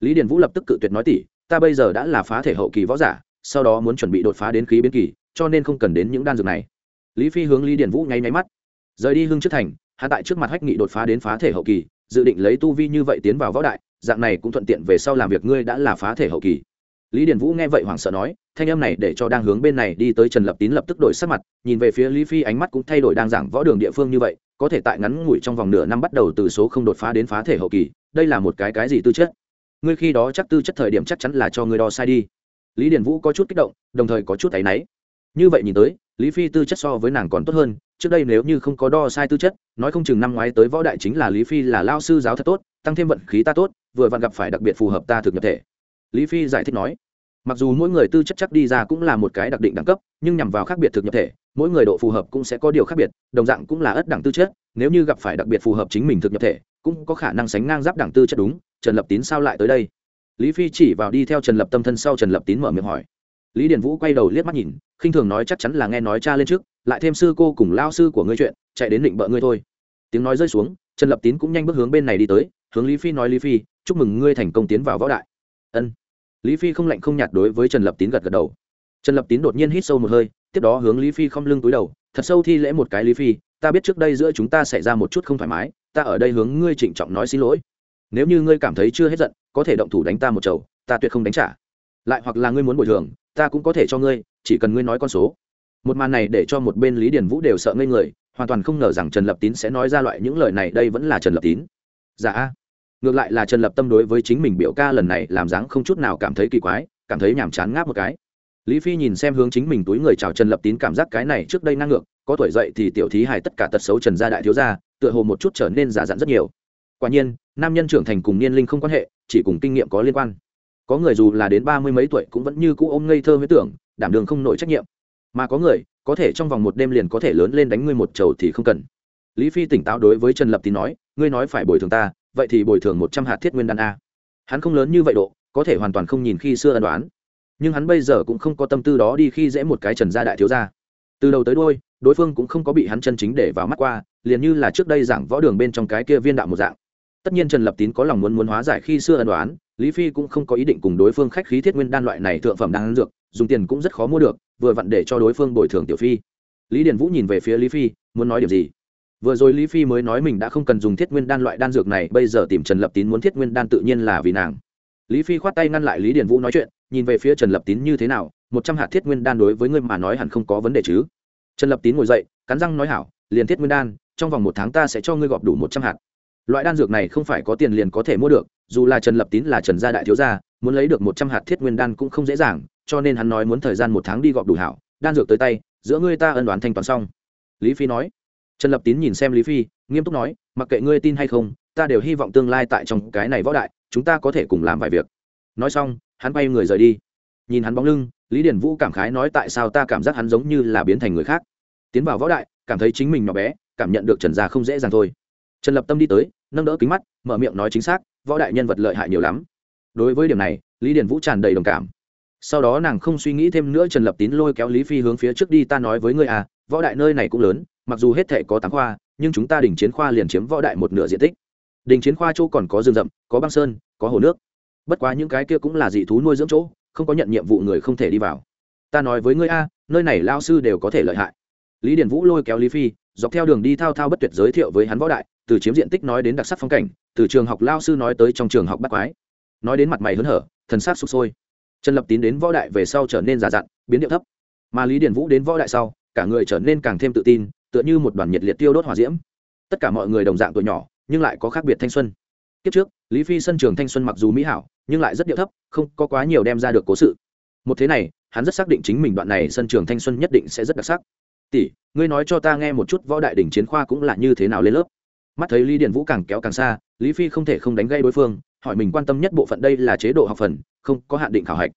Lý điền vũ lập tức cự tuyệt nói tỉ, ta bây giờ đã là phá thể hậu kỳ võ giả, sau đó muốn chuẩn bị đột phá đến khí biến kỳ, cho nên không cần đến những đan dược này. Lý phi hướng lý điền vũ nháy nháy mắt. Rời đi hưng trước thành hạ tại trước mặt hách nghị đột phá đến phá thể hậu kỳ, dự định lấy tu vi như vậy tiến vào võ đại, dạng này cũng thuận tiện về sau làm việc ngươi đã là phá thể hậu kỳ lý điền vũ nghe vậy hoảng sợ nói, thanh âm này để cho đang hướng bên này đi tới trần lập tín lập tức đổi sắc mặt, nhìn về phía lý phi ánh mắt cũng thay đổi đang giảng võ đường địa phương như vậy, có thể tại ngắn ngủi trong vòng nửa năm bắt đầu từ số không đột phá đến phá thể hậu kỳ, đây là một cái cái gì tư chất? Ngươi khi đó chắc tư chất thời điểm chắc chắn là cho ngươi đo sai đi. Lý điền vũ có chút kích động, đồng thời có chút áy náy. Như vậy nhìn tới, lý phi tư chất so với nàng còn tốt hơn, trước đây nếu như không có đo sai tư chất, nói không chừng năm ngoái tới võ đại chính là lý phi là lao sư giáo thật tốt, tăng thêm vận khí ta tốt, vừa vặn gặp phải đặc biệt phù hợp ta thực nhập thể lý phi giải thích nói, mặc dù mỗi người tư chất chắc đi ra cũng là một cái đặc định đẳng cấp, nhưng nhằm vào khác biệt thực nhập thể, mỗi người độ phù hợp cũng sẽ có điều khác biệt, đồng dạng cũng là ất đẳng tư chất, nếu như gặp phải đặc biệt phù hợp chính mình thực nhập thể, cũng có khả năng sánh ngang giáp đẳng tư chất đúng, trần lập tín sao lại tới đây? Lý phi chỉ vào đi theo trần lập tâm thân sau trần lập tín mở miệng hỏi. Lý điền vũ quay đầu liếc mắt nhìn, khinh thường nói chắc chắn là nghe nói cha lên trước, lại thêm sư cô cùng lao sư của ngươi chuyện, chạy đến định bợ ngươi thôi. Tiếng nói rơi xuống, trần lập tín cũng nhanh bước hướng bên này đi tới, hướng lý phi nói, lý phi, chúc mừng ngươi thành công tiến vào võ đại. Ân lý phi không lạnh không nhạt đối với trần lập tín gật gật đầu. Trần lập tín đột nhiên hít sâu một hơi, tiếp đó hướng lý phi không lưng túi đầu, thật sâu thi lễ một cái lý phi, ta biết trước đây giữa chúng ta xảy ra một chút không thoải mái, ta ở đây hướng ngươi trịnh trọng nói xin lỗi. Nếu như ngươi cảm thấy chưa hết giận, có thể động thủ đánh ta một chầu, ta tuyệt không đánh trả. Lại hoặc là ngươi muốn bồi thường, ta cũng có thể cho ngươi, chỉ cần ngươi nói con số. Một màn này để cho một bên lý điền vũ đều sợ ngây người, hoàn toàn không ngờ rằng trần lập tín sẽ nói ra loại những lời này, đây vẫn là trần lập tín. Dạ ngược lại là trần lập tâm đối với chính mình biểu ca lần này làm dáng không chút nào cảm thấy kỳ quái, cảm thấy nhàm chán ngáp một cái. Lý phi nhìn xem hướng chính mình túi người chào trần lập tín cảm giác cái này trước đây năng ngược, có tuổi dậy thì tiểu thí hài tất cả tật xấu trần gia đại thiếu gia, tựa hồ một chút trở nên giả dặn rất nhiều. Quả nhiên, nam nhân trưởng thành cùng niên linh không quan hệ, chỉ cùng kinh nghiệm có liên quan. Có người dù là đến ba mươi mấy tuổi cũng vẫn như cũ ôm ngây thơ với tưởng, đảm đường không nổi trách nhiệm. Mà có người, có thể trong vòng một đêm liền có thể lớn lên đánh ngươi một trầu thì không cần. Lý phi tỉnh táo đối với trần lập tín nói, ngươi nói phải bồi thường ta vậy thì bồi thường một trăm hạt thiết nguyên đan a. Hắn không lớn như vậy độ, có thể hoàn toàn không nhìn khi xưa ân đoán. Nhưng hắn bây giờ cũng không có tâm tư đó đi khi dễ một cái trần gia đại thiếu gia. Từ đầu tới đôi đối phương cũng không có bị hắn chân chính để vào mắt qua, liền như là trước đây giảng võ đường bên trong cái kia viên đạo một dạng. Tất nhiên trần lập tín có lòng muốn muốn hóa giải khi xưa ân đoán, lý phi cũng không có ý định cùng đối phương khách khí thiết nguyên đan loại này thượng phẩm đan dược, dùng tiền cũng rất khó mua được, vừa vặn để cho đối phương bồi thường tiểu phi. Lý điền vũ nhìn về phía lý phi, muốn nói điều gì? Vừa rồi lý phi mới nói mình đã không cần dùng thiết nguyên đan loại đan dược này, bây giờ tìm trần lập tín muốn thiết nguyên đan tự nhiên là vì nàng. Lý phi khoát tay ngăn lại lý điền vũ nói chuyện, nhìn về phía trần lập tín như thế nào, một trăm hạt thiết nguyên đan đối với ngươi mà nói hẳn không có vấn đề chứ. Trần lập tín ngồi dậy, cắn răng nói hảo, liền thiết nguyên đan, trong vòng một tháng ta sẽ cho ngươi gọp đủ một trăm hạt. Loại đan dược này không phải có tiền liền có thể mua được, dù là trần lập tín là trần gia đại thiếu gia, muốn lấy được một trăm hạt thiết nguyên đan cũng không dễ dàng, cho nên hắn nói muốn thời gian một tháng đi gọp đủ hảo, đan dược tới tay, giữa ngươi ta ân đoán thanh toán xong. Lý phi nói trần lập tín nhìn xem lý phi, nghiêm túc nói, mặc kệ ngươi tin hay không, ta đều hy vọng tương lai tại trong cái này võ đại, chúng ta có thể cùng làm vài việc. Nói xong, hắn bay người rời đi. Nhìn hắn bóng lưng, lý điển vũ cảm khái nói, tại sao ta cảm giác hắn giống như là biến thành người khác? Tiến vào võ đại, cảm thấy chính mình nhỏ bé, cảm nhận được trần gia không dễ dàng thôi. Trần lập tâm đi tới, nâng đỡ kính mắt, mở miệng nói chính xác, võ đại nhân vật lợi hại nhiều lắm. Đối với điểm này, lý điển vũ tràn đầy đồng cảm. Sau đó nàng không suy nghĩ thêm nữa, trần lập tín lôi kéo lý phi hướng phía trước đi, ta nói với ngươi à võ đại nơi này cũng lớn mặc dù hết thể có tám khoa, nhưng chúng ta đỉnh chiến khoa liền chiếm võ đại một nửa diện tích. Đình chiến khoa chỗ còn có rừng rậm, có băng sơn, có hồ nước. Bất quá những cái kia cũng là dị thú nuôi dưỡng chỗ, không có nhận nhiệm vụ người không thể đi vào. Ta nói với ngươi a, nơi này lao sư đều có thể lợi hại. Lý điển vũ lôi kéo lý phi, dọc theo đường đi thao thao bất tuyệt giới thiệu với hắn võ đại, từ chiếm diện tích nói đến đặc sắc phong cảnh, từ trường học lao sư nói tới trong trường học bắt quái. Nói đến mặt mày hớn hở, thần sát sụp sôi. Trần lập tín đến võ đại về sau trở nên già dặn, biến điệu thấp. Mà lý điền vũ đến võ đại sau, cả người trở nên càng thêm tự tin tựa như một đoàn nhiệt liệt tiêu đốt hỏa diễm. Tất cả mọi người đồng dạng tuổi nhỏ, nhưng lại có khác biệt thanh xuân. Kiếp trước, lý phi sân trường thanh xuân mặc dù mỹ hảo, nhưng lại rất điệu thấp, không có quá nhiều đem ra được cố sự. Một thế này, hắn rất xác định chính mình đoạn này sân trường thanh xuân nhất định sẽ rất đặc sắc. Tỷ, ngươi nói cho ta nghe một chút võ đại đỉnh chiến khoa cũng là như thế nào lên lớp? Mắt thấy lý điền vũ càng kéo càng xa, lý phi không thể không đánh gây đối phương, hỏi mình quan tâm nhất bộ phận đây là chế độ học phần, không có hạn định khảo hạch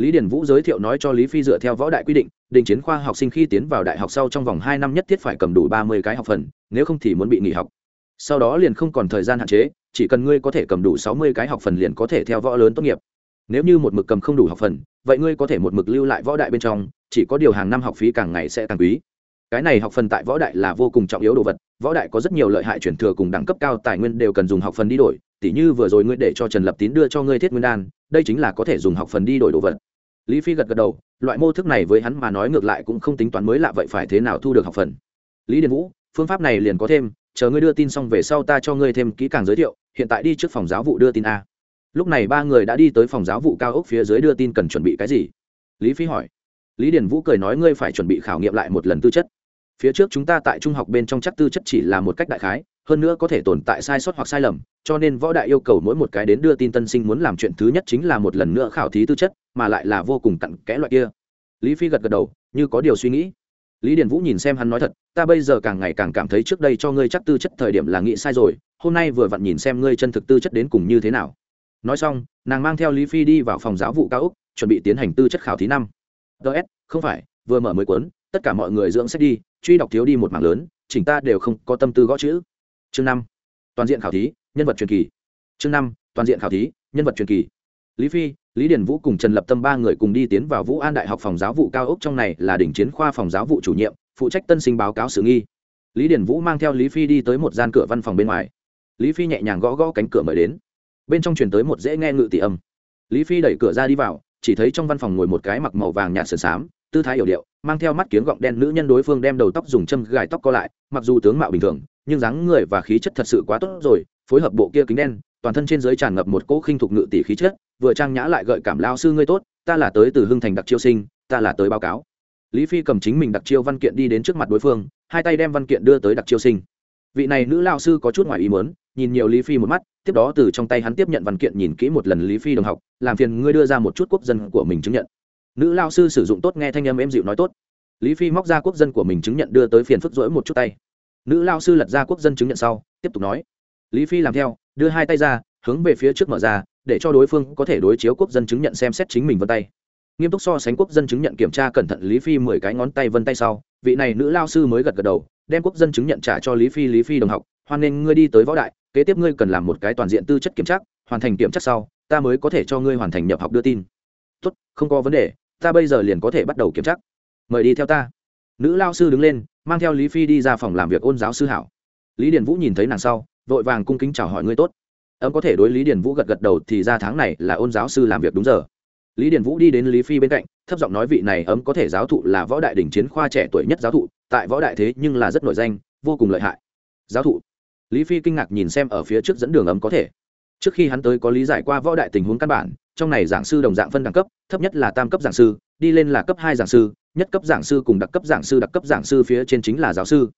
lý điền vũ giới thiệu nói cho lý phi dựa theo võ đại quy định, đình chiến khoa học sinh khi tiến vào đại học sau trong vòng hai năm nhất thiết phải cầm đủ ba mươi cái học phần, nếu không thì muốn bị nghỉ học. Sau đó liền không còn thời gian hạn chế, chỉ cần ngươi có thể cầm đủ sáu mươi cái học phần liền có thể theo võ lớn tốt nghiệp. Nếu như một mực cầm không đủ học phần, vậy ngươi có thể một mực lưu lại võ đại bên trong, chỉ có điều hàng năm học phí càng ngày sẽ càng quý. Cái này học phần tại võ đại là vô cùng trọng yếu đồ vật, võ đại có rất nhiều lợi hại chuyển thừa cùng đẳng cấp cao tài nguyên đều cần dùng học phần đi đổi, tỉ như vừa rồi ngươi để cho trần lập tín đưa cho ngươi thiết nguyên đan, đây chính là có thể dùng học phần đi đổi đồ vật lý phi gật gật đầu, loại mô thức này với hắn mà nói ngược lại cũng không tính toán mới lạ vậy phải thế nào thu được học phần. Lý điền vũ, phương pháp này liền có thêm, chờ ngươi đưa tin xong về sau ta cho ngươi thêm kỹ càng giới thiệu, hiện tại đi trước phòng giáo vụ đưa tin a. Lúc này ba người đã đi tới phòng giáo vụ cao ốc phía dưới đưa tin cần chuẩn bị cái gì? Lý phi hỏi. Lý điền vũ cười nói ngươi phải chuẩn bị khảo nghiệm lại một lần tư chất. Phía trước chúng ta tại trung học bên trong chắc tư chất chỉ là một cách đại khái hơn nữa có thể tồn tại sai sót hoặc sai lầm, cho nên võ đại yêu cầu mỗi một cái đến đưa tin tân sinh muốn làm chuyện thứ nhất chính là một lần nữa khảo thí tư chất, mà lại là vô cùng cặn kẽ loại kia. Lý phi gật gật đầu, như có điều suy nghĩ. Lý điền vũ nhìn xem hắn nói thật, ta bây giờ càng ngày càng cảm thấy trước đây cho ngươi chắc tư chất thời điểm là nghĩ sai rồi, hôm nay vừa vặn nhìn xem ngươi chân thực tư chất đến cùng như thế nào. Nói xong, nàng mang theo lý phi đi vào phòng giáo vụ cao úc chuẩn bị tiến hành tư chất khảo thí năm. Ts không phải, vừa mở mới cuốn, tất cả mọi người dưỡng sách đi, truy đọc thiếu đi một mảng lớn, chỉnh ta đều không có tâm tư gõ chữ chương năm, toàn diện khảo thí, nhân vật truyền kỳ. Chương năm, toàn diện khảo thí, nhân vật truyền kỳ. Lý phi, lý điền vũ cùng trần lập tâm ba người cùng đi tiến vào vũ an đại học phòng giáo vụ cao ốc trong này là đỉnh chiến khoa phòng giáo vụ chủ nhiệm, phụ trách tân sinh báo cáo sự nghi. Lý điền vũ mang theo lý phi đi tới một gian cửa văn phòng bên ngoài. Lý phi nhẹ nhàng gõ gõ cánh cửa mời đến. Bên trong truyền tới một dễ nghe ngự tỷ âm. Lý phi đẩy cửa ra đi vào, chỉ thấy trong văn phòng ngồi một cái mặc màu vàng nhạt sườn xám, tư thái hiểu điệu, mang theo mắt kiếng gọng đen nữ nhân đối phương đem đầu tóc dùng châm gài tóc co lại, mặc dù tướng mạo bình thường nhưng dáng người và khí chất thật sự quá tốt rồi, phối hợp bộ kia kính đen, toàn thân trên giới tràn ngập một cỗ khinh thục ngự tỷ khí chất, vừa trang nhã lại gợi cảm lao sư ngươi tốt, ta là tới từ hưng thành đặc chiêu sinh, ta là tới báo cáo. Lý phi cầm chính mình đặc chiêu văn kiện đi đến trước mặt đối phương, hai tay đem văn kiện đưa tới đặc chiêu sinh. Vị này nữ lao sư có chút ngoài ý mớn nhìn nhiều lý phi một mắt, tiếp đó từ trong tay hắn tiếp nhận văn kiện nhìn kỹ một lần lý phi đồng học, làm phiền ngươi đưa ra một chút quốc dân của mình chứng nhận. Nữ lao sư sử dụng tốt nghe thanh âm em dịu nói tốt. Lý phi móc ra quốc dân của mình chứng nhận đưa tới phiền phức rỗi một chút tay nữ lao sư lật ra quốc dân chứng nhận sau, tiếp tục nói. Lý phi làm theo, đưa hai tay ra, hướng về phía trước mở ra, để cho đối phương có thể đối chiếu quốc dân chứng nhận xem xét chính mình vân tay. Nghiêm túc so sánh quốc dân chứng nhận kiểm tra cẩn thận lý phi mười cái ngón tay vân tay sau, vị này nữ lao sư mới gật gật đầu, đem quốc dân chứng nhận trả cho lý phi lý phi đồng học, hoan nghênh ngươi đi tới võ đại, kế tiếp ngươi cần làm một cái toàn diện tư chất kiểm tra, hoàn thành kiểm tra sau, ta mới có thể cho ngươi hoàn thành nhập học đưa tin. Tốt, không có vấn đề, ta bây giờ liền có thể bắt đầu kiểm tra. Mời đi theo ta. Nữ lao sư đứng lên mang theo lý phi đi ra phòng làm việc ôn giáo sư hảo. Lý điền vũ nhìn thấy nàng sau, vội vàng cung kính chào hỏi ngươi tốt. Ấm có thể đối lý điền vũ gật gật đầu thì ra tháng này là ôn giáo sư làm việc đúng giờ. Lý điền vũ đi đến lý phi bên cạnh, thấp giọng nói vị này ấm có thể giáo thụ là võ đại đình chiến khoa trẻ tuổi nhất giáo thụ, tại võ đại thế nhưng là rất nổi danh, vô cùng lợi hại. Giáo thụ. Lý phi kinh ngạc nhìn xem ở phía trước dẫn đường ấm có thể. Trước khi hắn tới có lý giải qua võ đại tình huống căn bản, trong này giảng sư đồng dạng phân đẳng cấp, thấp nhất là tam cấp giảng sư, đi lên là cấp hai giảng sư nhất cấp giảng sư cùng đặc cấp giảng sư đặc cấp giảng sư phía trên chính là giáo sư.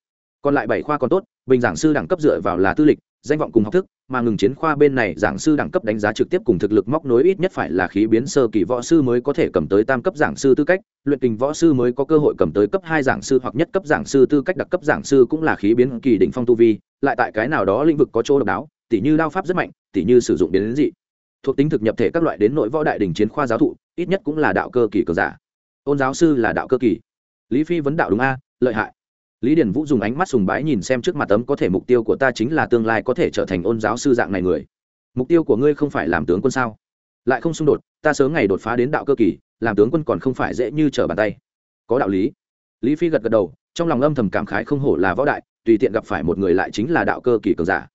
Còn lại bảy khoa còn tốt, bình giảng sư đẳng cấp dựa vào là tư lịch, danh vọng cùng học thức, mà ngừng chiến khoa bên này giảng sư đẳng cấp đánh giá trực tiếp cùng thực lực móc nối ít nhất phải là khí biến sơ kỳ võ sư mới có thể cầm tới tam cấp giảng sư tư cách, luyện tình võ sư mới có cơ hội cầm tới cấp hai giảng sư hoặc nhất cấp giảng sư tư cách đặc cấp giảng sư cũng là khí biến kỳ đỉnh phong tu vi, lại tại cái nào đó lĩnh vực có chỗ độc đáo, tỉ như đao pháp rất mạnh, tỉ như sử dụng biến dị. Thuộc tính thực nhập thể các loại đến nội võ đại đình chiến khoa giáo thụ, ít nhất cũng là đạo cơ kỳ cường giả ôn giáo sư là đạo cơ kỳ. Lý phi vấn đạo đúng a, lợi hại. Lý điển vũ dùng ánh mắt sùng bái nhìn xem trước mặt tấm có thể mục tiêu của ta chính là tương lai có thể trở thành ôn giáo sư dạng này người. Mục tiêu của ngươi không phải làm tướng quân sao? Lại không xung đột, ta sớm ngày đột phá đến đạo cơ kỳ, làm tướng quân còn không phải dễ như trở bàn tay. Có đạo lý. Lý phi gật gật đầu, trong lòng âm thầm cảm khái không hổ là võ đại, tùy tiện gặp phải một người lại chính là đạo cơ kỳ cường giả.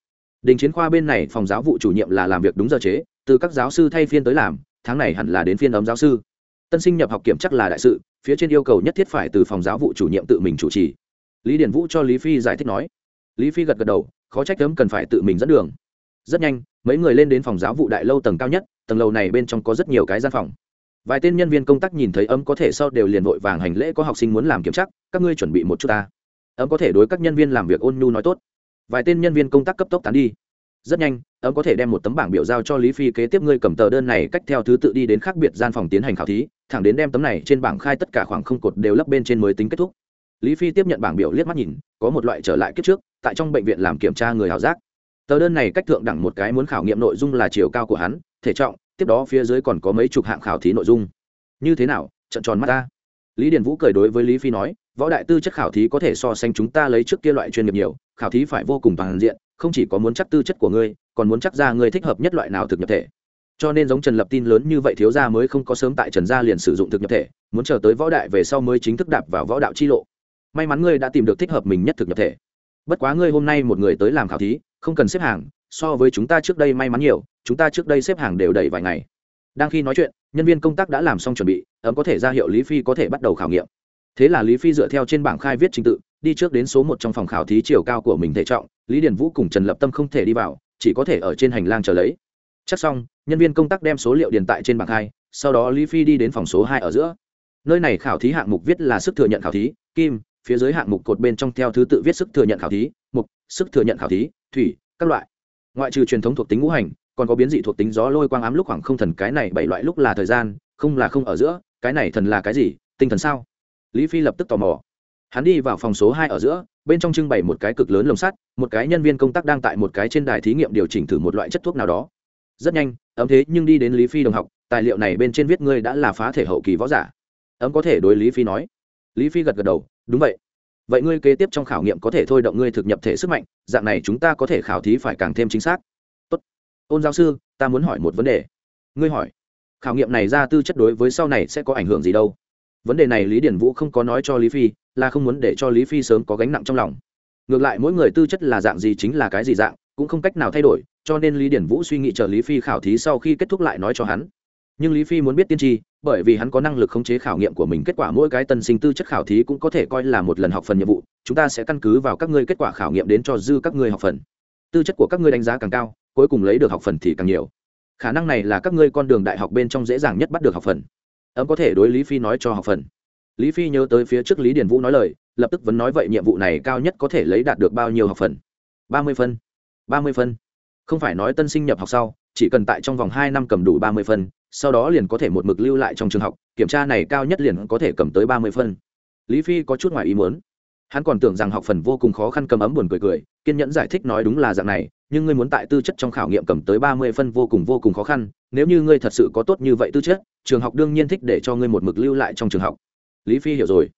Đình chiến khoa bên này phòng giáo vụ chủ nhiệm là làm việc đúng giờ chế, từ các giáo sư thay phiên tới làm, tháng này hẳn là đến phiên ấm giáo sư tân sinh nhập học kiểm chắc là đại sự, phía trên yêu cầu nhất thiết phải từ phòng giáo vụ chủ nhiệm tự mình chủ trì. Lý điển vũ cho lý phi giải thích nói. Lý phi gật gật đầu, khó trách cấm cần phải tự mình dẫn đường. Rất nhanh, mấy người lên đến phòng giáo vụ đại lâu tầng cao nhất, tầng lầu này bên trong có rất nhiều cái gian phòng. Vài tên nhân viên công tác nhìn thấy ấm có thể sau đều liền vội vàng hành lễ có học sinh muốn làm kiểm tra các ngươi chuẩn bị một chút ta. Ấm có thể đối các nhân viên làm việc ôn nhu nói tốt. Vài tên nhân viên công tác cấp tốc tán đi. Rất nhanh, ấm có thể đem một tấm bảng biểu giao cho lý phi kế tiếp ngươi cầm tờ đơn này cách theo thứ tự đi đến khác biệt gian phòng tiến hành khảo thí thẳng đến đem tấm này trên bảng khai tất cả khoảng không cột đều lấp bên trên mới tính kết thúc. Lý phi tiếp nhận bảng biểu liếc mắt nhìn, có một loại trở lại kiếp trước, tại trong bệnh viện làm kiểm tra người hảo giác. Tờ đơn này cách thượng đẳng một cái muốn khảo nghiệm nội dung là chiều cao của hắn, thể trọng, tiếp đó phía dưới còn có mấy chục hạng khảo thí nội dung. Như thế nào, trận tròn mắt ta? Lý điền vũ cười đối với lý phi nói, võ đại tư chất khảo thí có thể so sánh chúng ta lấy trước kia loại chuyên nghiệp nhiều, khảo thí phải vô cùng toàn diện, không chỉ có muốn chắc tư chất của ngươi, còn muốn chắc ra ngươi thích hợp nhất loại nào thực nhập thể cho nên giống trần lập tin lớn như vậy thiếu gia mới không có sớm tại trần gia liền sử dụng thực nhập thể, muốn chờ tới võ đại về sau mới chính thức đạp vào võ đạo chi lộ. May mắn ngươi đã tìm được thích hợp mình nhất thực nhập thể. Bất quá ngươi hôm nay một người tới làm khảo thí, không cần xếp hàng, so với chúng ta trước đây may mắn nhiều, chúng ta trước đây xếp hàng đều đầy vài ngày. Đang khi nói chuyện, nhân viên công tác đã làm xong chuẩn bị, ấm có thể ra hiệu lý phi có thể bắt đầu khảo nghiệm. Thế là lý phi dựa theo trên bảng khai viết trình tự, đi trước đến số một trong phòng khảo thí chiều cao của mình thể trọng, lý điền vũ cùng trần lập tâm không thể đi vào, chỉ có thể ở trên hành lang chờ lấy. Chắc xong nhân viên công tác đem số liệu điền tại trên bảng hai, sau đó lý phi đi đến phòng số hai ở giữa. Nơi này khảo thí hạng mục viết là sức thừa nhận khảo thí, kim, phía dưới hạng mục cột bên trong theo thứ tự viết sức thừa nhận khảo thí, mục, sức thừa nhận khảo thí, thủy, các loại. Ngoại trừ truyền thống thuộc tính ngũ hành, còn có biến dị thuộc tính gió lôi quang ám lúc khoảng không thần, cái này bảy loại lúc là thời gian, không là không ở giữa, cái này thần là cái gì, tinh thần sao? Lý phi lập tức tò mò. Hắn đi vào phòng số hai ở giữa, bên trong trưng bày một cái cực lớn lồng sắt, một cái nhân viên công tác đang tại một cái trên đài thí nghiệm điều chỉnh thử một loại chất thuốc nào đó rất nhanh, ấm thế nhưng đi đến lý phi đồng học, tài liệu này bên trên viết ngươi đã là phá thể hậu kỳ võ giả. Ấm có thể đối lý phi nói. Lý phi gật gật đầu, đúng vậy. Vậy ngươi kế tiếp trong khảo nghiệm có thể thôi động ngươi thực nhập thể sức mạnh, dạng này chúng ta có thể khảo thí phải càng thêm chính xác. Tốt. Ôn giáo sư, ta muốn hỏi một vấn đề. Ngươi hỏi. Khảo nghiệm này ra tư chất đối với sau này sẽ có ảnh hưởng gì đâu? Vấn đề này lý điển vũ không có nói cho lý phi, là không muốn để cho lý phi sớm có gánh nặng trong lòng. Ngược lại mỗi người tư chất là dạng gì chính là cái gì dạng, cũng không cách nào thay đổi cho nên lý điển vũ suy nghĩ chờ lý phi khảo thí sau khi kết thúc lại nói cho hắn. Nhưng lý phi muốn biết tiên tri, bởi vì hắn có năng lực khống chế khảo nghiệm của mình, kết quả mỗi cái tân sinh tư chất khảo thí cũng có thể coi là một lần học phần nhiệm vụ. Chúng ta sẽ căn cứ vào các ngươi kết quả khảo nghiệm đến cho dư các ngươi học phần. Tư chất của các ngươi đánh giá càng cao, cuối cùng lấy được học phần thì càng nhiều. Khả năng này là các ngươi con đường đại học bên trong dễ dàng nhất bắt được học phần. Ấm có thể đối lý phi nói cho học phần. Lý phi nhớ tới phía trước lý điền vũ nói lời, lập tức vẫn nói vậy nhiệm vụ này cao nhất có thể lấy đạt được bao nhiêu học phần? Ba mươi phân. Ba mươi phân không phải nói tân sinh nhập học sau, chỉ cần tại trong vòng hai năm cầm đủ ba mươi phân, sau đó liền có thể một mực lưu lại trong trường học, kiểm tra này cao nhất liền có thể cầm tới ba mươi phân. Lý phi có chút ngoài ý muốn. Hắn còn tưởng rằng học phần vô cùng khó khăn cầm ấm buồn cười cười, kiên nhẫn giải thích nói đúng là dạng này, nhưng ngươi muốn tại tư chất trong khảo nghiệm cầm tới ba mươi phân vô cùng vô cùng khó khăn, nếu như ngươi thật sự có tốt như vậy tư chất, trường học đương nhiên thích để cho ngươi một mực lưu lại trong trường học. Lý phi hiểu rồi.